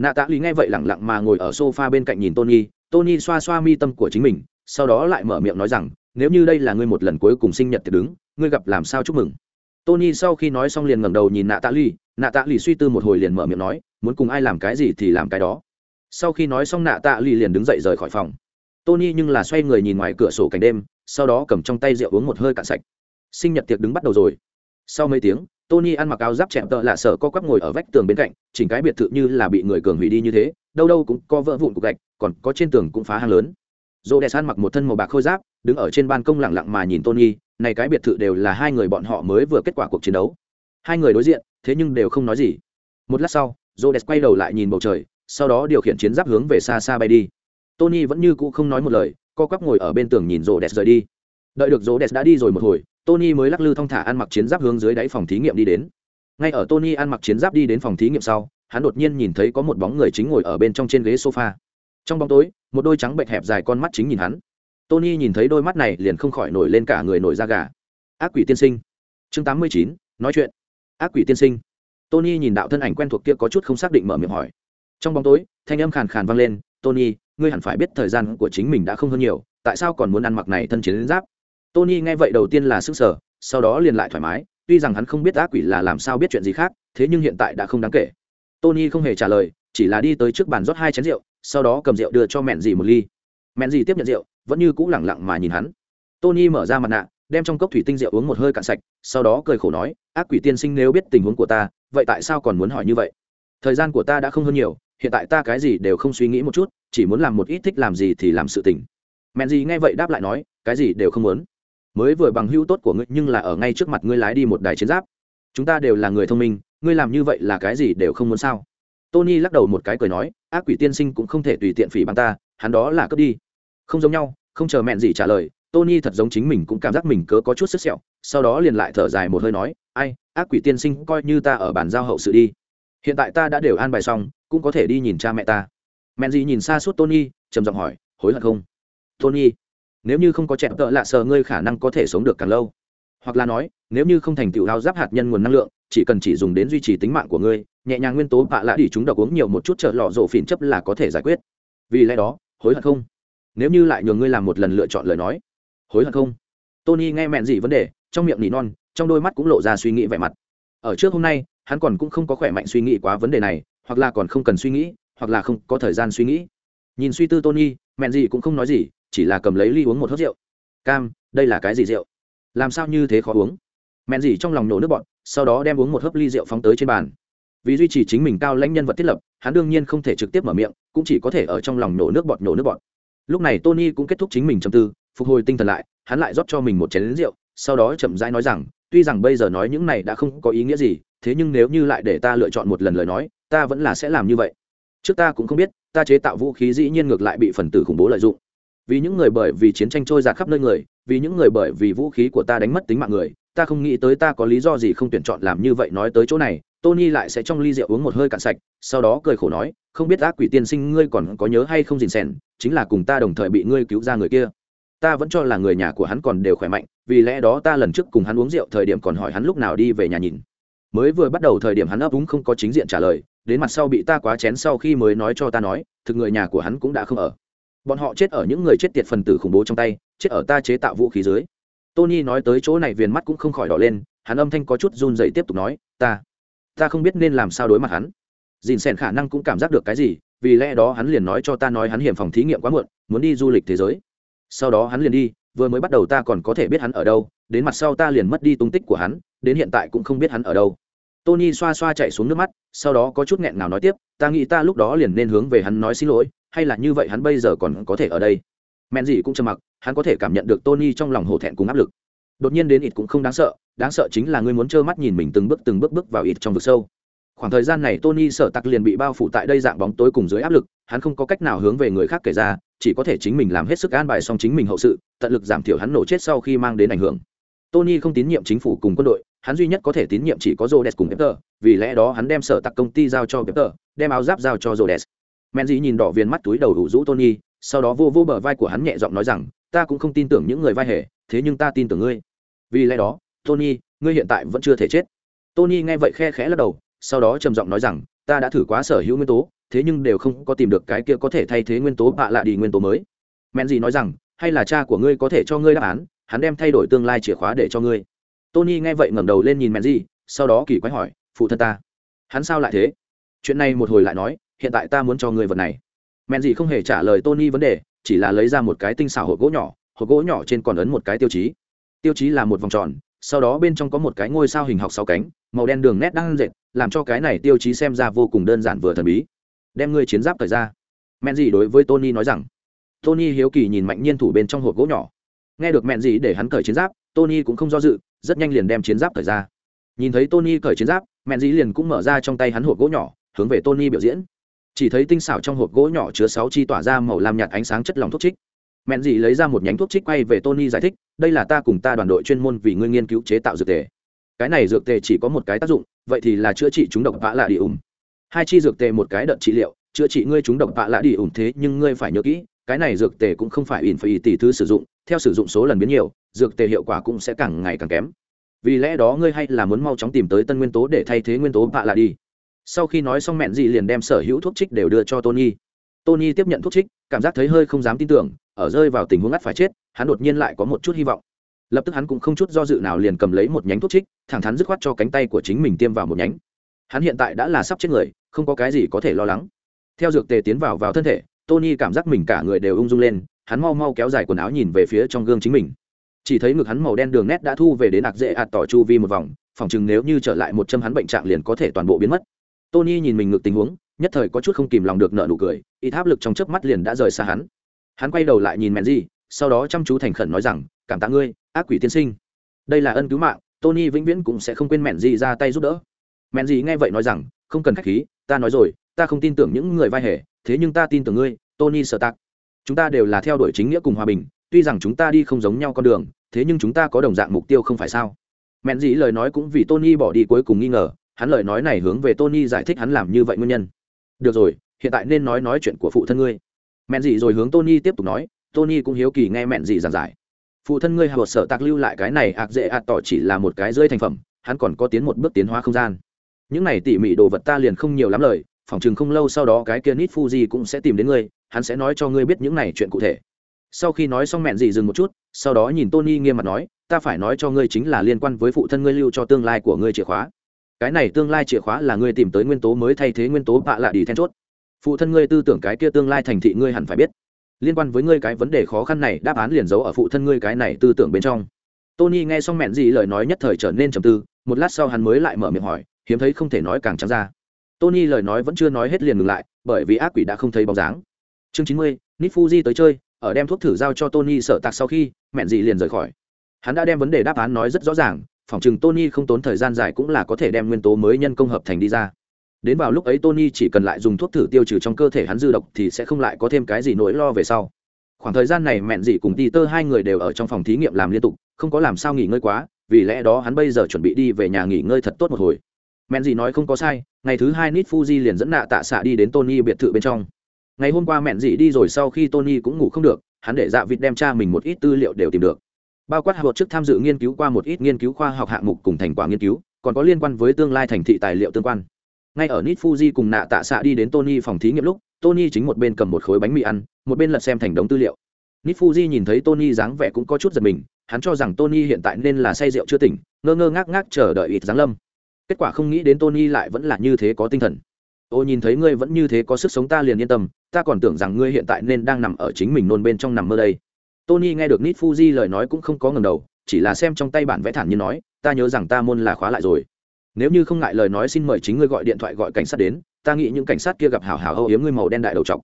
nạ tạ ly nghe vậy lẳng lặng mà ngồi ở sofa bên cạnh nhìn tony. Tony xoa xoa mi tâm của chính mình, sau đó lại mở miệng nói rằng, nếu như đây là ngươi một lần cuối cùng sinh nhật thì đứng, ngươi gặp làm sao chúc mừng? Tony sau khi nói xong liền ngẩng đầu nhìn nạ tạ ly nạ tạ ly suy tư một hồi liền mở miệng nói, muốn cùng ai làm cái gì thì làm cái đó. Sau khi nói xong nạ tạ ly liền đứng dậy rời khỏi phòng. Tony nhưng là xoay người nhìn ngoài cửa sổ cảnh đêm, sau đó cầm trong tay rượu uống một hơi cạn sạch. Sinh nhật tiệc đứng bắt đầu rồi. Sau mấy tiếng tony ăn mặc áo giáp chẹm tợ lạ sợ co quắp ngồi ở vách tường bên cạnh, chỉnh cái biệt thự như là bị người cường hủy đi như thế, đâu đâu cũng có vỡ vụn cục gạch, còn có trên tường cũng phá hang lớn. Dô đès ăn mặc một thân màu bạc khôi giáp, đứng ở trên ban công lặng lặng mà nhìn tony, này cái biệt thự đều là hai người bọn họ mới vừa kết quả cuộc chiến đấu. Hai người đối diện, thế nhưng đều không nói gì. Một lát sau dô quay đầu lại nhìn bầu trời, sau đó điều khiển chiến giáp hướng về xa xa bay đi. Tony vẫn như cũ không nói một lời, co quắp ngồi ở bên tường nhìn rô rời đi đợi được rô đès đã đi rồi một hồi, tony mới lắc lư thong thả ăn mặc chiến giáp hướng dưới đáy phòng thí nghiệm đi đến. Ngay ở tony ăn mặc chiến giáp đi đến phòng thí nghiệm sau, hắn đột nhiên nhìn thấy có một bóng người chính ngồi ở bên trong trên ghế sofa. Trong bóng tối, một đôi trắng bệnh hẹp dài con mắt chính nhìn hắn. Tony nhìn thấy đôi mắt này liền không khỏi nổi lên cả người nổi da gà. Ác quỷ tiên sinh. Chương tám mươi chín, nói chuyện. Ác quỷ tiên sinh. Tony nhìn đạo thân ảnh quen thuộc kia có chút không xác định mở miệng hỏi. Trong bóng tối, thanh âm khàn khàn vang lên, tony, ngươi hẳn phải biết thời gian của chính mình đã không hơn nhiều, tại sao còn muốn ăn mặc này thân chiến giáp? Tony nghe vậy đầu tiên là sức sở sau đó liền lại thoải mái, tuy rằng hắn không biết ác quỷ là làm sao biết chuyện gì khác, thế nhưng hiện tại đã không đáng kể. Tony không hề trả lời, chỉ là đi tới trước bàn rót hai chén rượu, sau đó cầm rượu đưa cho mẹn dì một ly. Mẹn dì tiếp nhận rượu, vẫn như cũ lẳng lặng mà nhìn hắn. Tony mở ra mặt nạ, đem trong cốc thủy tinh rượu uống một hơi cạn sạch, sau đó cười khổ nói, ác quỷ tiên sinh nếu biết tình huống của ta, vậy tại sao còn muốn hỏi như vậy? Thời gian của ta đã không hơn nhiều, hiện tại ta cái gì đều không suy nghĩ một chút, chỉ muốn làm một ít thích làm gì thì làm sự tình. Mẹn gì nghe vậy đáp lại nói, cái gì đều không muốn mới vừa bằng hữu tốt của ngươi, nhưng là ở ngay trước mặt ngươi lái đi một đài chiến giáp. Chúng ta đều là người thông minh, ngươi làm như vậy là cái gì đều không muốn sao? Tony lắc đầu một cái cười nói, ác quỷ tiên sinh cũng không thể tùy tiện phỉ bằng ta, hắn đó là cướp đi. Không giống nhau, không chờ mẹn gì trả lời, tony thật giống chính mình cũng cảm giác mình cớ có chút sức sẹo, sau đó liền lại thở dài một hơi nói, ai, ác quỷ tiên sinh, coi như ta ở bàn giao hậu sự đi. Hiện tại ta đã đều an bài xong, cũng có thể đi nhìn cha mẹ ta. Mẹn gì nhìn xa suốt tony, trầm giọng hỏi, hối hận không? Tony nếu như không có trẻ tợ lạ sờ, ngươi khả năng có thể sống được càng lâu. Hoặc là nói, nếu như không thành tựu lao giáp hạt nhân nguồn năng lượng, chỉ cần chỉ dùng đến duy trì tính mạng của ngươi, nhẹ nhàng nguyên tố bạ lạ đi chúng độc uống nhiều một chút trợ lọ rộ phìn chấp là có thể giải quyết. Vì lẽ đó, hối hận không? Nếu như lại nhường ngươi làm một lần lựa chọn lời nói, hối hận không? Tony nghe mẹn gì vấn đề, trong miệng nỉ non, trong đôi mắt cũng lộ ra suy nghĩ vẻ mặt. Ở trước hôm nay, hắn còn cũng không có khỏe mạnh suy nghĩ quá vấn đề này, hoặc là còn không cần suy nghĩ, hoặc là không có thời gian suy nghĩ. Nhìn suy tư tony, mẹn gì cũng không nói gì chỉ là cầm lấy ly uống một hớp rượu. Cam, đây là cái gì rượu? Làm sao như thế khó uống? Mẹn gì trong lòng nổ nước bọn sau đó đem uống một hớp ly rượu phóng tới trên bàn. Vì duy trì chính mình cao lãnh nhân vật thiết lập, hắn đương nhiên không thể trực tiếp mở miệng, cũng chỉ có thể ở trong lòng nổ nước bọt, nổ nước bọt. Lúc này tony cũng kết thúc chính mình trầm tư, phục hồi tinh thần lại, hắn lại rót cho mình một chén rượu, sau đó chậm rãi nói rằng, tuy rằng bây giờ nói những này đã không có ý nghĩa gì, thế nhưng nếu như lại để ta lựa chọn một lần lời nói, ta vẫn là sẽ làm như vậy. Trước ta cũng không biết, ta chế tạo vũ khí dĩ nhiên ngược lại bị phần tử khủng bố lợi dụng vì những người bởi vì chiến tranh trôi giạt khắp nơi người, vì những người bởi vì vũ khí của ta đánh mất tính mạng người, ta không nghĩ tới ta có lý do gì không tuyển chọn làm như vậy nói tới chỗ này. Tony lại sẽ trong ly rượu uống một hơi cạn sạch, sau đó cười khổ nói, không biết ác quỷ tiên sinh ngươi còn có nhớ hay không dình xèn chính là cùng ta đồng thời bị ngươi cứu ra người kia. Ta vẫn cho là người nhà của hắn còn đều khỏe mạnh, vì lẽ đó ta lần trước cùng hắn uống rượu thời điểm còn hỏi hắn lúc nào đi về nhà nhìn. Mới vừa bắt đầu thời điểm hắn ấp úng không có chính diện trả lời, đến mặt sau bị ta quá chén sau khi mới nói cho ta nói, thực người nhà của hắn cũng đã không ở bọn họ chết ở những người chết tiệt phần tử khủng bố trong tay, chết ở ta chế tạo vũ khí dưới. Tony nói tới chỗ này viền mắt cũng không khỏi đỏ lên, hắn âm thanh có chút run dậy tiếp tục nói, ta ta không biết nên làm sao đối mặt hắn. Dìn xẻn khả năng cũng cảm giác được cái gì, vì lẽ đó hắn liền nói cho ta nói hắn hiểm phòng thí nghiệm quá muộn, muốn đi du lịch thế giới. Sau đó hắn liền đi, vừa mới bắt đầu ta còn có thể biết hắn ở đâu, đến mặt sau ta liền mất đi tung tích của hắn, đến hiện tại cũng không biết hắn ở đâu. Tony xoa xoa chạy xuống nước mắt, sau đó có chút nghẹn nào nói tiếp, ta nghĩ ta lúc đó liền nên hướng về hắn nói xin lỗi hay là như vậy hắn bây giờ còn có thể ở đây? Mẹn gì cũng trầm mặc hắn có thể cảm nhận được tony trong lòng hổ thẹn cùng áp lực. Đột nhiên đến ít cũng không đáng sợ đáng sợ chính là ngươi muốn trơ mắt nhìn mình từng bước từng bước bước vào ít trong vực sâu. Khoảng thời gian này tony sợ tặc liền bị bao phủ tại đây dạng bóng tối cùng dưới áp lực hắn không có cách nào hướng về người khác kể ra chỉ có thể chính mình làm hết sức an bài xong chính mình hậu sự tận lực giảm thiểu hắn nổ chết sau khi mang đến ảnh hưởng. Tony không tín nhiệm chính phủ cùng quân đội hắn duy nhất có thể tín nhiệm chỉ có Rhodes cùng Peter, vì lẽ đó hắn đem sở tặc công ty giao cho Peter, đem áo giáp giao cho Rhodes. Menzi nhìn đỏ viên mắt túi đầu đủ rũ Tony, sau đó vô vô bờ vai của hắn nhẹ giọng nói rằng, ta cũng không tin tưởng những người vai hề, thế nhưng ta tin tưởng ngươi. Vì lẽ đó, Tony, ngươi hiện tại vẫn chưa thể chết. Tony nghe vậy khe khẽ lắc đầu, sau đó trầm giọng nói rằng, ta đã thử quá sở hữu nguyên tố, thế nhưng đều không có tìm được cái kia có thể thay thế nguyên tố bạ lạ đi nguyên tố mới. Menzi nói rằng, hay là cha của ngươi có thể cho ngươi đáp án, hắn đem thay đổi tương lai chìa khóa để cho ngươi tony nghe vậy ngẩng đầu lên nhìn mẹn dĩ sau đó kỳ quái hỏi phụ thân ta hắn sao lại thế chuyện này một hồi lại nói hiện tại ta muốn cho người vật này. Mẹn gì không hề trả lời tony vấn đề, chỉ là lấy ra một cái tinh xảo hộp gỗ nhỏ, hộp gỗ nhỏ trên còn ấn một cái tiêu chí. Tiêu chí là một vòng tròn, sau đó bên trong có một cái ngôi sao hình học sáu cánh, màu đen đường nét đang dệt làm cho cái này tiêu chí xem ra vô cùng đơn giản vừa thần bí. Đem ngươi chiến giáp thời ra. Mẹn gì đối với tony nói rằng. Tony hiếu kỳ nhìn mạnh nhiên thủ bên trong hộp gỗ nhỏ. Nghe được mẹn gì để hắn cởi chiến giáp, tony cũng không do dự, rất nhanh liền đem chiến giáp cởi ra. Nhìn thấy tony cởi chiến giáp, mẹn dĩ liền cũng mở ra trong tay hắn hộp gỗ nhỏ, hướng về tony biểu diễn chỉ thấy tinh xảo trong hộp gỗ nhỏ chứa sáu chi tỏa ra màu lam nhạt ánh sáng chất lỏng thuốc trích. Mẹn dĩ lấy ra một nhánh thuốc trích quay về tony giải thích, đây là ta cùng ta đoàn đội chuyên môn vì ngươi nghiên cứu chế tạo dược tề. Cái này dược tề chỉ có một cái tác dụng, vậy thì là chữa trị chúng độc vã lạ đi ủng. Hai chi dược tề một cái đợt trị liệu, chữa trị ngươi chúng độc vạ lạ đi ủng thế nhưng ngươi phải nhớ kỹ, cái này dược tề cũng không phải ỉn phải tỷ thứ sử dụng, theo sử dụng số lần biến nhiều, dược tề hiệu quả cũng sẽ càng ngày càng kém. Vì lẽ đó ngươi hay là muốn mau chóng tìm tới tân nguyên tố để thay thế nguyên tố vạ lạ đi sau khi nói xong mẹn gì liền đem sở hữu thuốc trích đều đưa cho tony. Tony tiếp nhận thuốc trích, cảm giác thấy hơi không dám tin tưởng, ở rơi vào tình huống ngắt phải chết, hắn đột nhiên lại có một chút hy vọng. Lập tức hắn cũng không chút do dự nào liền cầm lấy một nhánh thuốc trích, thẳng thắn dứt khoát cho cánh tay của chính mình tiêm vào một nhánh. Hắn hiện tại đã là sắp chết người, không có cái gì có thể lo lắng. Theo dược tề tiến vào vào thân thể, tony cảm giác mình cả người đều ung dung lên, hắn mau mau kéo dài quần áo nhìn về phía trong gương chính mình. Chỉ thấy ngực hắn màu đen đường nét đã thu về đến ạc dễ ạt tỏ chu vi một vòng, phòng chừng nếu như trở lại một châm hắn bệnh trạng liền có thể toàn bộ biến mất tony nhìn mình ngược tình huống, nhất thời có chút không kìm lòng được nợ nụ cười ít áp lực trong chớp mắt liền đã rời xa hắn. Hắn quay đầu lại nhìn mẹn gì sau đó chăm chú thành khẩn nói rằng, cảm tạ ngươi, ác quỷ tiên sinh. Đây là ân cứu mạng, tony vĩnh viễn cũng sẽ không quên mẹn gì ra tay giúp đỡ. Mẹn gì nghe vậy nói rằng, không cần khách khí, ta nói rồi, ta không tin tưởng những người vai hề, thế nhưng ta tin tưởng ngươi, tony sợ tạc. Chúng ta đều là theo đuổi chính nghĩa cùng hòa bình, tuy rằng chúng ta đi không giống nhau con đường, thế nhưng chúng ta có đồng dạng mục tiêu không phải sao? Mẹn dĩ lời nói cũng vì tony bỏ đi cuối cùng nghi ngờ hắn lời nói này hướng về tony giải thích hắn làm như vậy nguyên nhân. Được rồi, hiện tại nên nói nói chuyện của phụ thân ngươi. Mẹn gì rồi hướng tony tiếp tục nói, tony cũng hiếu kỳ nghe mẹn gì giảng giải. Phụ thân ngươi hạ sở tạc lưu lại cái này ạc dễ ạt tỏ chỉ là một cái rơi thành phẩm, hắn còn có tiến một bước tiến hóa không gian. Những này tỉ mỉ đồ vật ta liền không nhiều lắm lời, phỏng chừng không lâu sau đó cái kia nít fuji cũng sẽ tìm đến ngươi, hắn sẽ nói cho ngươi biết những này chuyện cụ thể. Sau khi nói xong mẹn gì dừng một chút, sau đó nhìn tony nghiêm mặt nói, ta phải nói cho ngươi chính là liên quan với phụ thân ngươi lưu cho tương lai của ngươi chìa khóa cái này tương lai chìa khóa là ngươi tìm tới nguyên tố mới thay thế nguyên tố bạ lạ đi then chốt. Phụ thân ngươi tư tưởng cái kia tương lai thành thị ngươi hẳn phải biết. Liên quan với ngươi cái vấn đề khó khăn này, đáp án liền giấu ở phụ thân ngươi cái này tư tưởng bên trong. Tony nghe xong mẹn gì lời nói nhất thời trở nên trầm tư, một lát sau hắn mới lại mở miệng hỏi, hiếm thấy không thể nói càng trắng ra. Tony lời nói vẫn chưa nói hết liền ngừng lại, bởi vì ác quỷ đã không thấy bóng dáng. Chương chín mươi nít fuji tới chơi, ở đem thuốc thử giao cho tony sợ tạc sau khi, mẹn gì liền rời khỏi. Hắn đã đem vấn đề đáp án nói rất rõ ràng phỏng chừng tony không tốn thời gian dài cũng là có thể đem nguyên tố mới nhân công hợp thành đi ra. Đến vào lúc ấy tony chỉ cần lại dùng thuốc thử tiêu trừ trong cơ thể hắn dư độc thì sẽ không lại có thêm cái gì nỗi lo về sau. Khoảng thời gian này mẹn Dì cùng Peter tơ hai người đều ở trong phòng thí nghiệm làm liên tục, không có làm sao nghỉ ngơi quá, vì lẽ đó hắn bây giờ chuẩn bị đi về nhà nghỉ ngơi thật tốt một hồi. Mẹn Dì nói không có sai, ngày thứ hai nít fuji liền dẫn nạ tạ xạ đi đến tony biệt thự bên trong. Ngày hôm qua mẹn Dì đi rồi sau khi tony cũng ngủ không được, hắn để dạ vịt đem cha mình một ít tư liệu đều tìm được bao quát hợp chức tham dự nghiên cứu qua một ít nghiên cứu khoa học hạng mục cùng thành quả nghiên cứu, còn có liên quan với tương lai thành thị tài liệu tương quan. Ngay ở nít fuji cùng nạ tạ xạ đi đến tony phòng thí nghiệm lúc, tony chính một bên cầm một khối bánh mì ăn, một bên lật xem thành đống tư liệu. Nít fuji nhìn thấy tony dáng vẻ cũng có chút giật mình, hắn cho rằng tony hiện tại nên là say rượu chưa tỉnh, ngơ ngơ ngác ngác chờ đợi ít giáng lâm. Kết quả không nghĩ đến tony lại vẫn là như thế có tinh thần. Ô, nhìn thấy ngươi vẫn như thế có sức sống ta liền yên tâm, ta còn tưởng rằng ngươi hiện tại nên đang nằm ở chính mình nôn bên trong nằm mơ đây tony nghe được nít fuji lời nói cũng không có ngầm đầu, chỉ là xem trong tay bản vẽ thản như nói, ta nhớ rằng ta môn là khóa lại rồi. Nếu như không ngại lời nói xin mời chính ngươi gọi điện thoại gọi cảnh sát đến, ta nghĩ những cảnh sát kia gặp hảo hảo âu yếm ngươi màu đen đại đầu trọc.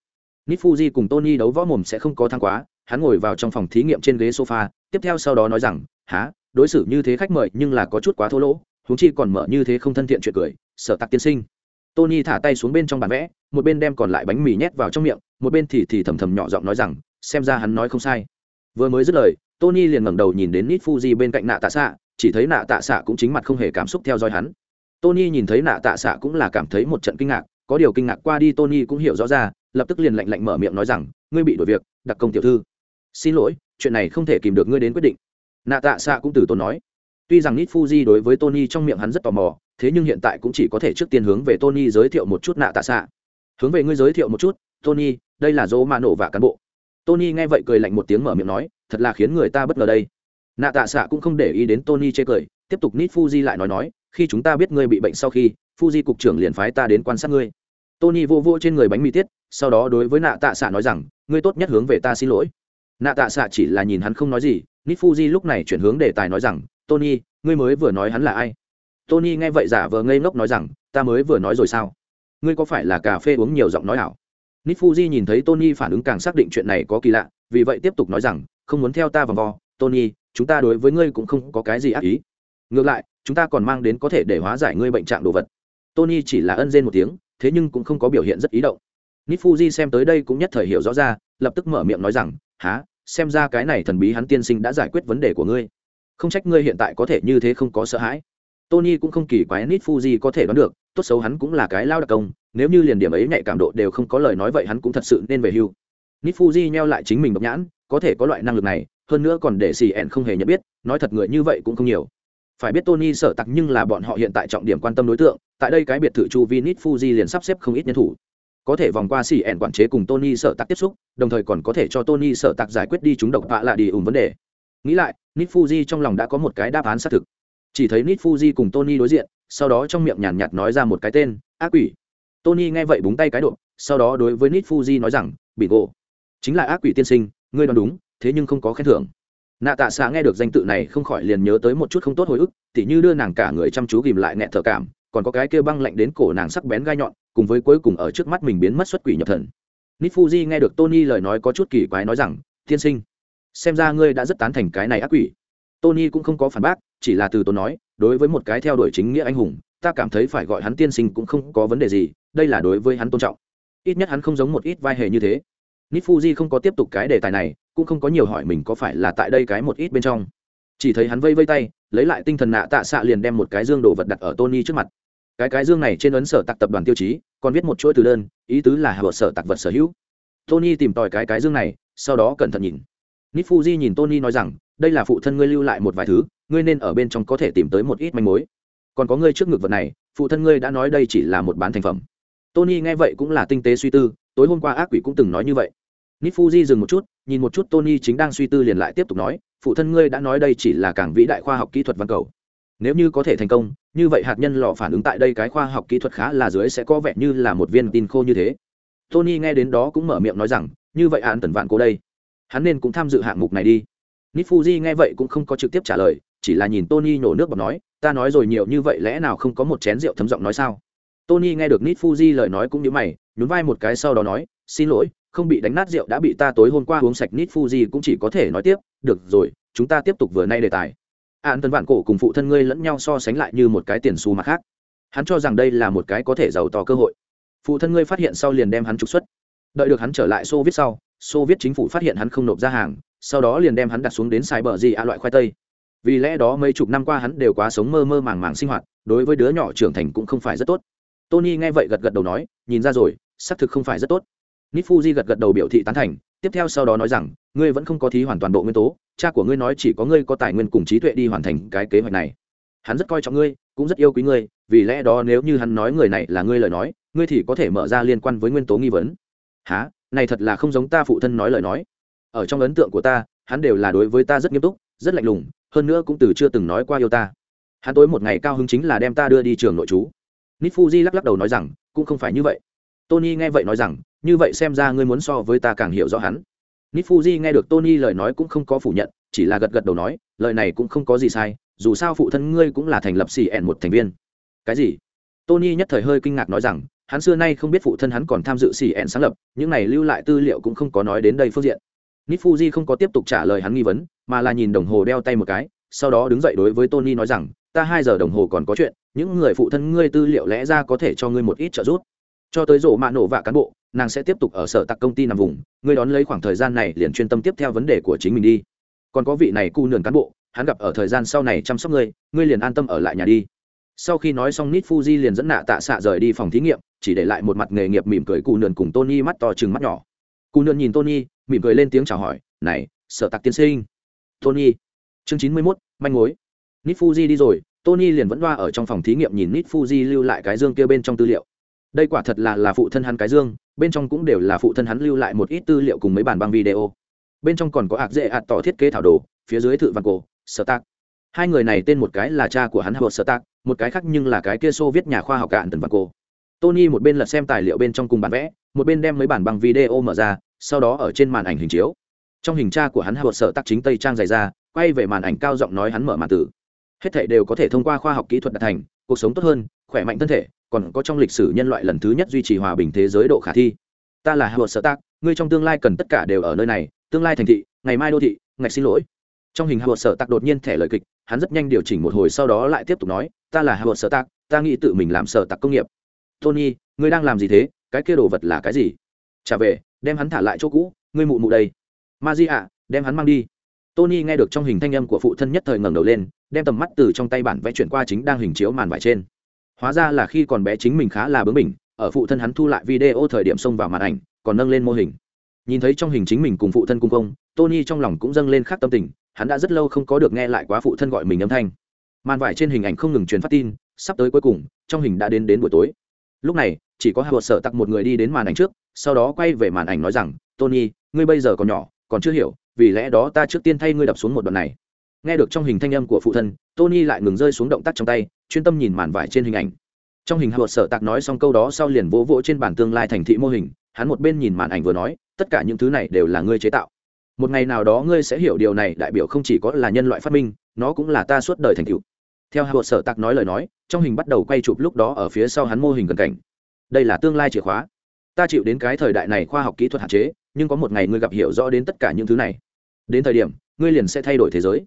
Nít fuji cùng tony đấu võ mồm sẽ không có thăng quá, hắn ngồi vào trong phòng thí nghiệm trên ghế sofa, tiếp theo sau đó nói rằng há đối xử như thế khách mời nhưng là có chút quá thô lỗ, huống chi còn mở như thế không thân thiện chuyện cười, sở tặc tiên sinh. Tony thả tay xuống bên trong bản vẽ, một bên đem còn lại bánh mì nhét vào trong miệng, một bên thì thì thầm thầm nhỏ giọng nói rằng, xem ra hắn nói không sai vừa mới dứt lời, tony liền ngẩng đầu nhìn đến nít fuji bên cạnh nạ tạ xạ, chỉ thấy nạ tạ xạ cũng chính mặt không hề cảm xúc theo dõi hắn. Tony nhìn thấy nạ tạ xạ cũng là cảm thấy một trận kinh ngạc, có điều kinh ngạc qua đi tony cũng hiểu rõ ra, lập tức liền lạnh lạnh mở miệng nói rằng, ngươi bị đuổi việc, đặc công tiểu thư. Xin lỗi, chuyện này không thể kìm được ngươi đến quyết định. Nạ tạ xạ cũng từ tốn nói. Tuy rằng nít fuji đối với tony trong miệng hắn rất tò mò, thế nhưng hiện tại cũng chỉ có thể trước tiên hướng về tony giới thiệu một chút nạ tạ xạ. Hướng về ngươi giới thiệu một chút, tony, đây là dỗ mạ nổ và cán bộ tony nghe vậy cười lạnh một tiếng mở miệng nói, thật là khiến người ta bất ngờ đây. Nạ tạ xạ cũng không để ý đến tony chê cười, tiếp tục nít fuji lại nói nói, khi chúng ta biết ngươi bị bệnh sau khi, fuji cục trưởng liền phái ta đến quan sát ngươi. Tony vô vô trên người bánh mì tiết, sau đó đối với nạ tạ xạ nói rằng, ngươi tốt nhất hướng về ta xin lỗi. Nạ tạ xạ chỉ là nhìn hắn không nói gì, nít fuji lúc này chuyển hướng đề tài nói rằng, tony, ngươi mới vừa nói hắn là ai? Tony nghe vậy giả vờ ngây ngốc nói rằng, ta mới vừa nói rồi sao? Ngươi có phải là cà phê uống nhiều giọng nói ảo? Nifuji nhìn thấy tony phản ứng càng xác định chuyện này có kỳ lạ, vì vậy tiếp tục nói rằng, không muốn theo ta vòng vo, tony, chúng ta đối với ngươi cũng không có cái gì ác ý. Ngược lại, chúng ta còn mang đến có thể để hóa giải ngươi bệnh trạng đồ vật. Tony chỉ là ân rên một tiếng, thế nhưng cũng không có biểu hiện rất ý động. Nifuji xem tới đây cũng nhất thời hiểu rõ ra, lập tức mở miệng nói rằng há xem ra cái này thần bí hắn tiên sinh đã giải quyết vấn đề của ngươi. Không trách ngươi hiện tại có thể như thế không có sợ hãi. Tony cũng không kỳ quái Nifuji có thể đoán được, tốt xấu hắn cũng là cái lao đặc công nếu như liền điểm ấy nhạy cảm độ đều không có lời nói vậy hắn cũng thật sự nên về hưu. Nifuji neo lại chính mình độc nhãn, có thể có loại năng lực này, hơn nữa còn để xì ẻn không hề nhận biết, nói thật người như vậy cũng không nhiều. Phải biết tony sợ tặc nhưng là bọn họ hiện tại trọng điểm quan tâm đối tượng, tại đây cái biệt thự chu vi nít fuji liền sắp xếp không ít nhân thủ. Có thể vòng qua xì ẻn quản chế cùng tony sợ tặc tiếp xúc, đồng thời còn có thể cho tony sợ tặc giải quyết đi chúng độc vạ lạ đi ủng vấn đề. Nghĩ lại nít fuji trong lòng đã có một cái đáp án xác thực. Chỉ thấy nít fuji cùng tony đối diện, sau đó trong miệng nhàn nhạt nói ra một cái tên, ác quỷ tony nghe vậy búng tay cái độ, sau đó đối với nít fuji nói rằng bị gỗ chính là ác quỷ tiên sinh, ngươi đoán đúng, thế nhưng không có khen thưởng. Nạ tạ xạ nghe được danh tự này không khỏi liền nhớ tới một chút không tốt hồi ức, tỉ như đưa nàng cả người chăm chú ghìm lại nghẹn thở cảm, còn có cái kia băng lạnh đến cổ nàng sắc bén gai nhọn, cùng với cuối cùng ở trước mắt mình biến mất xuất quỷ nhập thần. Nít fuji nghe được tony lời nói có chút kỳ quái nói rằng, tiên sinh, xem ra ngươi đã rất tán thành cái này ác quỷ. Tony cũng không có phản bác, chỉ là từ tốn nói, đối với một cái theo đuổi chính nghĩa anh hùng, ta cảm thấy phải gọi hắn tiên sinh cũng không có vấn đề gì đây là đối với hắn tôn trọng. Ít nhất hắn không giống một ít vai hề như thế. Nít fuji không có tiếp tục cái đề tài này, cũng không có nhiều hỏi mình có phải là tại đây cái một ít bên trong. Chỉ thấy hắn vây vây tay, lấy lại tinh thần nạ tạ xạ liền đem một cái dương đồ vật đặt ở tony trước mặt. Cái cái dương này trên ấn sở tặc tập đoàn tiêu chí, còn viết một chuỗi từ đơn, ý tứ là hợp sở tặc vật sở hữu. Tony tìm tòi cái cái dương này, sau đó cẩn thận nhìn. Nít fuji nhìn tony nói rằng, đây là phụ thân ngươi lưu lại một vài thứ, ngươi nên ở bên trong có thể tìm tới một ít manh mối. Còn có ngươi trước ngực vật này, phụ thân ngươi đã nói đây chỉ là một bán thành phẩm tony nghe vậy cũng là tinh tế suy tư, tối hôm qua ác quỷ cũng từng nói như vậy. Nifuji dừng một chút, nhìn một chút tony chính đang suy tư liền lại tiếp tục nói, phụ thân ngươi đã nói đây chỉ là cảng vĩ đại khoa học kỹ thuật văn cầu. Nếu như có thể thành công, như vậy hạt nhân lò phản ứng tại đây cái khoa học kỹ thuật khá là dưới sẽ có vẻ như là một viên tin khô như thế. Tony nghe đến đó cũng mở miệng nói rằng, như vậy án tần vạn cô đây. Hắn nên cũng tham dự hạng mục này đi. Nifuji nghe vậy cũng không có trực tiếp trả lời, chỉ là nhìn tony nhổ nước bọt nói, ta nói rồi nhiều như vậy lẽ nào không có một chén rượu thấm giọng nói sao? Tony nghe được nít fuji lời nói cũng như mày, nhún vai một cái sau đó nói, xin lỗi, không bị đánh nát rượu đã bị ta tối hôm qua uống sạch. Nít fuji cũng chỉ có thể nói tiếp, được rồi, chúng ta tiếp tục vừa nay đề tài. An tân vạn cổ cùng phụ thân ngươi lẫn nhau so sánh lại như một cái tiền xu mà khác. Hắn cho rằng đây là một cái có thể giàu to cơ hội. Phụ thân ngươi phát hiện sau liền đem hắn trục xuất. Đợi được hắn trở lại xô viết sau, xô viết chính phủ phát hiện hắn không nộp ra hàng, sau đó liền đem hắn đặt xuống đến sai bờ gì a loại khoai tây. Vì lẽ đó mấy chục năm qua hắn đều quá sống mơ mơ màng màng sinh hoạt, đối với đứa nhỏ trưởng thành cũng không phải rất tốt tony nghe vậy gật gật đầu nói, nhìn ra rồi, xác thực không phải rất tốt. Nifuji gật gật đầu biểu thị tán thành, tiếp theo sau đó nói rằng, ngươi vẫn không có thí hoàn toàn bộ nguyên tố, cha của ngươi nói chỉ có ngươi có tài nguyên cùng trí tuệ đi hoàn thành cái kế hoạch này. Hắn rất coi trọng ngươi, cũng rất yêu quý ngươi, vì lẽ đó nếu như hắn nói người này là ngươi lời nói, ngươi thì có thể mở ra liên quan với nguyên tố nghi vấn. Há này thật là không giống ta phụ thân nói lời nói. Ở trong ấn tượng của ta, hắn đều là đối với ta rất nghiêm túc, rất lạnh lùng, hơn nữa cũng từ chưa từng nói qua yêu ta. Hắn tối một ngày cao hứng chính là đem ta đưa đi trường nội trú nít fuji lắc lắc đầu nói rằng, cũng không phải như vậy. Tony nghe vậy nói rằng, như vậy xem ra ngươi muốn so với ta càng hiểu rõ hắn. Nít fuji nghe được tony lời nói cũng không có phủ nhận, chỉ là gật gật đầu nói, lời này cũng không có gì sai, dù sao phụ thân ngươi cũng là thành lập xì ẹn một thành viên. Cái gì? Tony nhất thời hơi kinh ngạc nói rằng, hắn xưa nay không biết phụ thân hắn còn tham dự xì ẹn sáng lập, những này lưu lại tư liệu cũng không có nói đến đây phương diện. Nít fuji không có tiếp tục trả lời hắn nghi vấn, mà là nhìn đồng hồ đeo tay một cái, sau đó đứng dậy đối với tony nói rằng ta hai giờ đồng hồ còn có chuyện, những người phụ thân ngươi tư liệu lẽ ra có thể cho ngươi một ít trợ giúp. Cho tới rổ mạ nổ và cán bộ, nàng sẽ tiếp tục ở sở tặc công ty nằm vùng, ngươi đón lấy khoảng thời gian này liền chuyên tâm tiếp theo vấn đề của chính mình đi. Còn có vị này cu nườn cán bộ, hắn gặp ở thời gian sau này chăm sóc ngươi ngươi liền an tâm ở lại nhà đi. Sau khi nói xong nít fuji liền dẫn nạ tạ xạ rời đi phòng thí nghiệm, chỉ để lại một mặt nghề nghiệp mỉm cười cụ nườn cùng tony mắt to chừng mắt nhỏ. Cụ nườn nhìn tony, mỉm cười lên tiếng chào hỏi, này, sở tặc tiên sinh. Tony, chương chín mươi mốt, manh mối nít fuji đi rồi, tony liền vẫn đoa ở trong phòng thí nghiệm nhìn nít fuji lưu lại cái dương kia bên trong tư liệu. Đây quả thật là là phụ thân hắn cái dương, bên trong cũng đều là phụ thân hắn lưu lại một ít tư liệu cùng mấy bản băng video. Bên trong còn có ạc dễ ạt tỏ thiết kế thảo đồ, phía dưới thự văn cổ sở tác hai người này tên một cái là cha của hắn hờ sở tác một cái khác nhưng là cái kia xô viết nhà khoa học cạn tần văn cổ. Tony một bên lật xem tài liệu bên trong cùng bản vẽ, một bên đem mấy bản băng video mở ra, sau đó ở trên màn ảnh hình chiếu. Trong hình cha của hắn hờ sở tác chính tây trang dày ra, quay về màn ảnh cao giọng nói hắn mở màn tử hết thảy đều có thể thông qua khoa học kỹ thuật đạt thành, cuộc sống tốt hơn, khỏe mạnh thân thể, còn có trong lịch sử nhân loại lần thứ nhất duy trì hòa bình thế giới độ khả thi. Ta là howard sở tác ngươi trong tương lai cần tất cả đều ở nơi này, tương lai thành thị, ngày mai đô thị ngạch xin lỗi. Trong hình howard sở tác đột nhiên thẻ lời kịch, hắn rất nhanh điều chỉnh một hồi sau đó lại tiếp tục nói, ta là howard sở tác ta nghĩ tự mình làm sở tạc công nghiệp. Tony, ngươi đang làm gì thế? Cái kia đồ vật là cái gì? Trả về, đem hắn thả lại chỗ cũ, ngươi mụ mụ đây. Ma di ạ, đem hắn mang đi. Tony nghe được trong hình thanh âm của phụ thân nhất thời ngẩng đầu lên đem tầm mắt từ trong tay bản vẽ chuyển qua chính đang hình chiếu màn vải trên. Hóa ra là khi còn bé chính mình khá là bướng mình, ở phụ thân hắn thu lại video thời điểm xông vào màn ảnh còn nâng lên mô hình. Nhìn thấy trong hình chính mình cùng phụ thân cung công tony trong lòng cũng dâng lên khác tâm tình hắn đã rất lâu không có được nghe lại quá phụ thân gọi mình âm thanh. Màn vải trên hình ảnh không ngừng truyền phát tin sắp tới cuối cùng trong hình đã đến đến buổi tối. Lúc này chỉ có hai vợ sở tặc một người đi đến màn ảnh trước sau đó quay về màn ảnh nói rằng tony ngươi bây giờ còn nhỏ còn chưa hiểu vì lẽ đó ta trước tiên thay ngươi đập xuống một đoạn này nghe được trong hình thanh âm của phụ thân, tony lại ngừng rơi xuống động tác trong tay, chuyên tâm nhìn màn vải trên hình ảnh. Trong hình hợp sở tạc nói xong câu đó sau liền vỗ vỗ trên bản tương lai thành thị mô hình, hắn một bên nhìn màn ảnh vừa nói, tất cả những thứ này đều là ngươi chế tạo. Một ngày nào đó ngươi sẽ hiểu điều này, đại biểu không chỉ có là nhân loại phát minh, nó cũng là ta suốt đời thành tựu. Theo hợp sở tạc nói lời nói, trong hình bắt đầu quay chụp lúc đó ở phía sau hắn mô hình gần cảnh. Đây là tương lai chìa khóa. Ta chịu đến cái thời đại này khoa học kỹ thuật hạn chế, nhưng có một ngày ngươi gặp hiểu rõ đến tất cả những thứ này. Đến thời điểm, ngươi liền sẽ thay đổi thế giới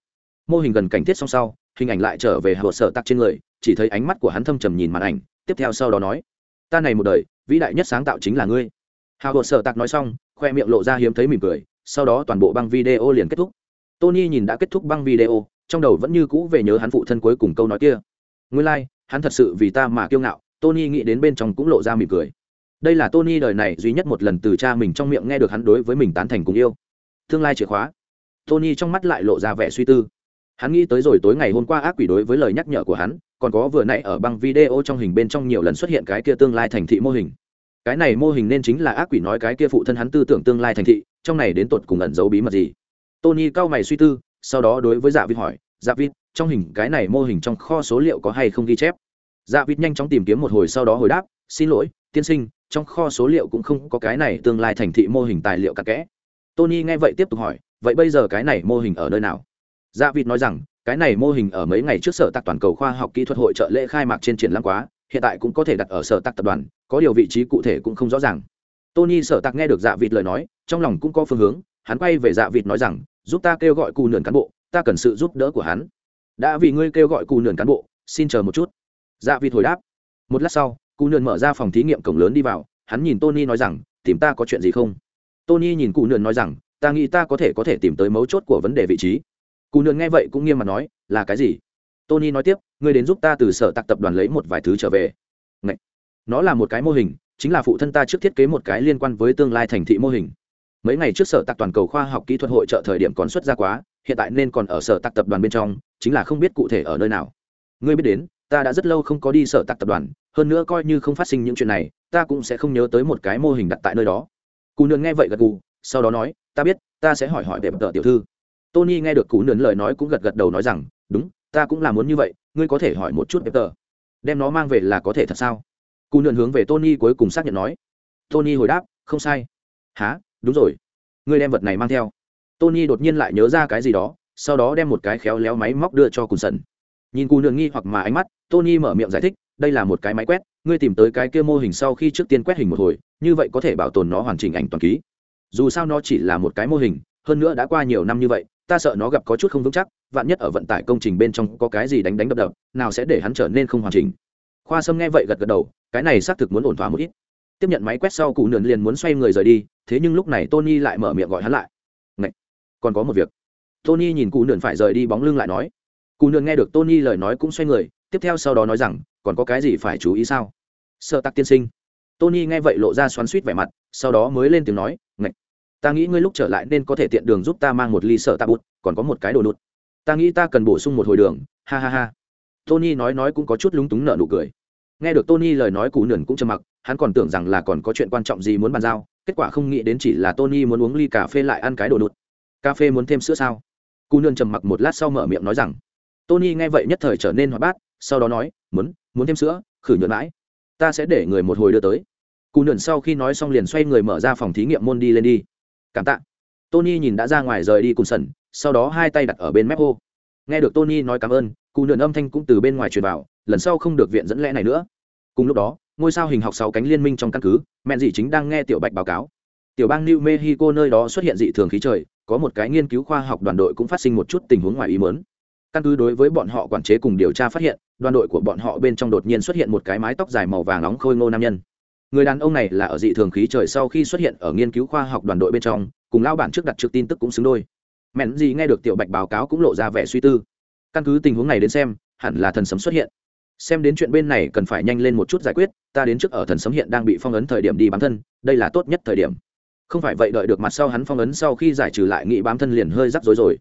mô hình gần cảnh thiết xong sau hình ảnh lại trở về hồ sở tắc trên người chỉ thấy ánh mắt của hắn thâm trầm nhìn màn ảnh tiếp theo sau đó nói ta này một đời vĩ đại nhất sáng tạo chính là ngươi. Hào hồ sở tắc nói xong khoe miệng lộ ra hiếm thấy mỉm cười sau đó toàn bộ băng video liền kết thúc. Tony nhìn đã kết thúc băng video trong đầu vẫn như cũ về nhớ hắn phụ thân cuối cùng câu nói kia. Nguyên lai、like, hắn thật sự vì ta mà kiêu ngạo. Tony nghĩ đến bên trong cũng lộ ra mỉm cười. Đây là tony đời này duy nhất một lần từ cha mình trong miệng nghe được hắn đối với mình tán thành cùng yêu. Tương lai chìa khóa. Tony trong mắt lại lộ ra vẻ suy tư hắn nghĩ tới rồi tối ngày hôm qua ác quỷ đối với lời nhắc nhở của hắn, còn có vừa nãy ở băng video trong hình bên trong nhiều lần xuất hiện cái kia tương lai thành thị mô hình. Cái này mô hình nên chính là ác quỷ nói cái kia phụ thân hắn tư tưởng tương lai thành thị, trong này đến tột cùng ẩn giấu bí mật gì? Tony cao mày suy tư, sau đó đối với dạ vịt hỏi dạ vịt, trong hình, cái này mô hình trong kho số liệu có hay không ghi chép? Dạ vịt nhanh chóng tìm kiếm một hồi sau đó hồi đáp, xin lỗi, tiên sinh, trong kho số liệu cũng không có cái này tương lai thành thị mô hình tài liệu cặn kẽ. Tony nghe vậy tiếp tục hỏi, vậy bây giờ cái này mô hình ở nơi nào? Dạ vịt nói rằng, cái này mô hình ở mấy ngày trước sở tạc toàn cầu khoa học kỹ thuật hội trợ lễ khai mạc trên triển lãm quá, hiện tại cũng có thể đặt ở sở tạc tập đoàn, có điều vị trí cụ thể cũng không rõ ràng. Tony sở tạc nghe được dạ vịt lời nói, trong lòng cũng có phương hướng, hắn quay về dạ vịt nói rằng, giúp ta kêu gọi cù nườn cán bộ, ta cần sự giúp đỡ của hắn. Đã vì ngươi kêu gọi cù nườn cán bộ, xin chờ một chút. Dạ vịt hồi đáp. Một lát sau, cù nườn mở ra phòng thí nghiệm cổng lớn đi vào, hắn nhìn tony nói rằng, tìm ta có chuyện gì không? Tony nhìn cụ nườn nói rằng, ta nghĩ ta có thể có thể tìm tới mấu chốt của vấn đề vị trí cụ nương nghe vậy cũng nghiêm mặt nói, là cái gì? Tony nói tiếp, ngươi đến giúp ta từ sở tạc tập đoàn lấy một vài thứ trở về. Ngậy! nó là một cái mô hình, chính là phụ thân ta trước thiết kế một cái liên quan với tương lai thành thị mô hình. Mấy ngày trước sở tạc toàn cầu khoa học kỹ thuật hội trợ thời điểm còn xuất ra quá, hiện tại nên còn ở sở tạc tập đoàn bên trong, chính là không biết cụ thể ở nơi nào. Ngươi biết đến, ta đã rất lâu không có đi sở tạc tập đoàn, hơn nữa coi như không phát sinh những chuyện này, ta cũng sẽ không nhớ tới một cái mô hình đặt tại nơi đó. Cụ nương nghe vậy gật gù, sau đó nói, ta biết, ta sẽ hỏi hỏi về bậc tiểu thư tony nghe được cụ nườn lời nói cũng gật gật đầu nói rằng, đúng, ta cũng là muốn như vậy, ngươi có thể hỏi một chút về tờ đem nó mang về là có thể thật sao? Cú nườn hướng về tony cuối cùng xác nhận nói. Tony hồi đáp, không sai. Há đúng rồi. Ngươi đem vật này mang theo. Tony đột nhiên lại nhớ ra cái gì đó, sau đó đem một cái khéo léo máy móc đưa cho cùn sần. Nhìn cù nườn nghi hoặc mà ánh mắt, tony mở miệng giải thích, đây là một cái máy quét, ngươi tìm tới cái kia mô hình sau khi trước tiên quét hình một hồi, như vậy có thể bảo tồn nó hoàn chỉnh ảnh toàn ký. Dù sao nó chỉ là một cái mô hình, hơn nữa đã qua nhiều năm như vậy ta sợ nó gặp có chút không vững chắc, vạn nhất ở vận tải công trình bên trong có cái gì đánh đánh đập đập, nào sẽ để hắn trở nên không hoàn chỉnh. Khoa sâm nghe vậy gật gật đầu, cái này xác thực muốn ổn thỏa một ít. Tiếp nhận máy quét sau cụ nườn liền muốn xoay người rời đi, thế nhưng lúc này tony lại mở miệng gọi hắn lại. Ngậy! còn có một việc. Tony nhìn cụ nườn phải rời đi bóng lưng lại nói. Cụ nườn nghe được tony lời nói cũng xoay người, tiếp theo sau đó nói rằng, còn có cái gì phải chú ý sao? Sợ tắc tiên sinh. Tony nghe vậy lộ ra xoắn suýt vẻ mặt, sau đó mới lên tiếng nói, Ngậy! Ta nghĩ ngươi lúc trở lại nên có thể tiện đường giúp ta mang một ly sợ tạ bút, còn có một cái đồ nút ta nghĩ ta cần bổ sung một hồi đường, ha ha ha. Tony nói nói cũng có chút lúng túng nợ nụ cười. Nghe được tony lời nói cụ nườn cũng trầm mặc, hắn còn tưởng rằng là còn có chuyện quan trọng gì muốn bàn giao, kết quả không nghĩ đến chỉ là tony muốn uống ly cà phê lại ăn cái đồ nút cà phê muốn thêm sữa sao? Cụ nườn trầm mặc một lát sau mở miệng nói rằng, tony nghe vậy nhất thời trở nên hoạt bát, sau đó nói, muốn muốn thêm sữa, khử nhuận mãi. Ta sẽ để người một hồi đưa tới. Cụ nườn sau khi nói xong liền xoay người mở ra phòng thí nghiệm môn đi lên đi cảm tạ. Tony nhìn đã ra ngoài rời đi cùng sần sau đó hai tay đặt ở bên mép hô. Nghe được tony nói cảm ơn, cụ nượn âm thanh cũng từ bên ngoài truyền vào, lần sau không được viện dẫn lẽ này nữa. Cùng lúc đó, ngôi sao hình học sáu cánh liên minh trong căn cứ mẹn dị chính đang nghe tiểu bạch báo cáo. Tiểu bang new mexico nơi đó xuất hiện dị thường khí trời, có một cái nghiên cứu khoa học đoàn đội cũng phát sinh một chút tình huống ngoài ý mớn căn cứ đối với bọn họ quản chế cùng điều tra phát hiện, đoàn đội của bọn họ bên trong đột nhiên xuất hiện một cái mái tóc dài màu vàng nóng khôi ngô nam nhân người đàn ông này là ở dị thường khí trời sau khi xuất hiện ở nghiên cứu khoa học đoàn đội bên trong, cùng lao bản trước đặt trước tin tức cũng xứng đôi. Mẹn gì nghe được tiểu bạch báo cáo cũng lộ ra vẻ suy tư. Căn cứ tình huống này đến xem, hẳn là thần sấm xuất hiện. Xem đến chuyện bên này cần phải nhanh lên một chút giải quyết, ta đến trước ở thần sấm hiện đang bị phong ấn thời điểm đi bám thân, đây là tốt nhất thời điểm. Không phải vậy đợi được mặt sau hắn phong ấn sau khi giải trừ lại nghị bám thân liền hơi rắc rối rồi.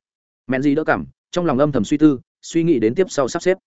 Mẹn gì đỡ cảm, trong lòng âm thầm suy tư, suy nghĩ đến tiếp sau sắp xếp.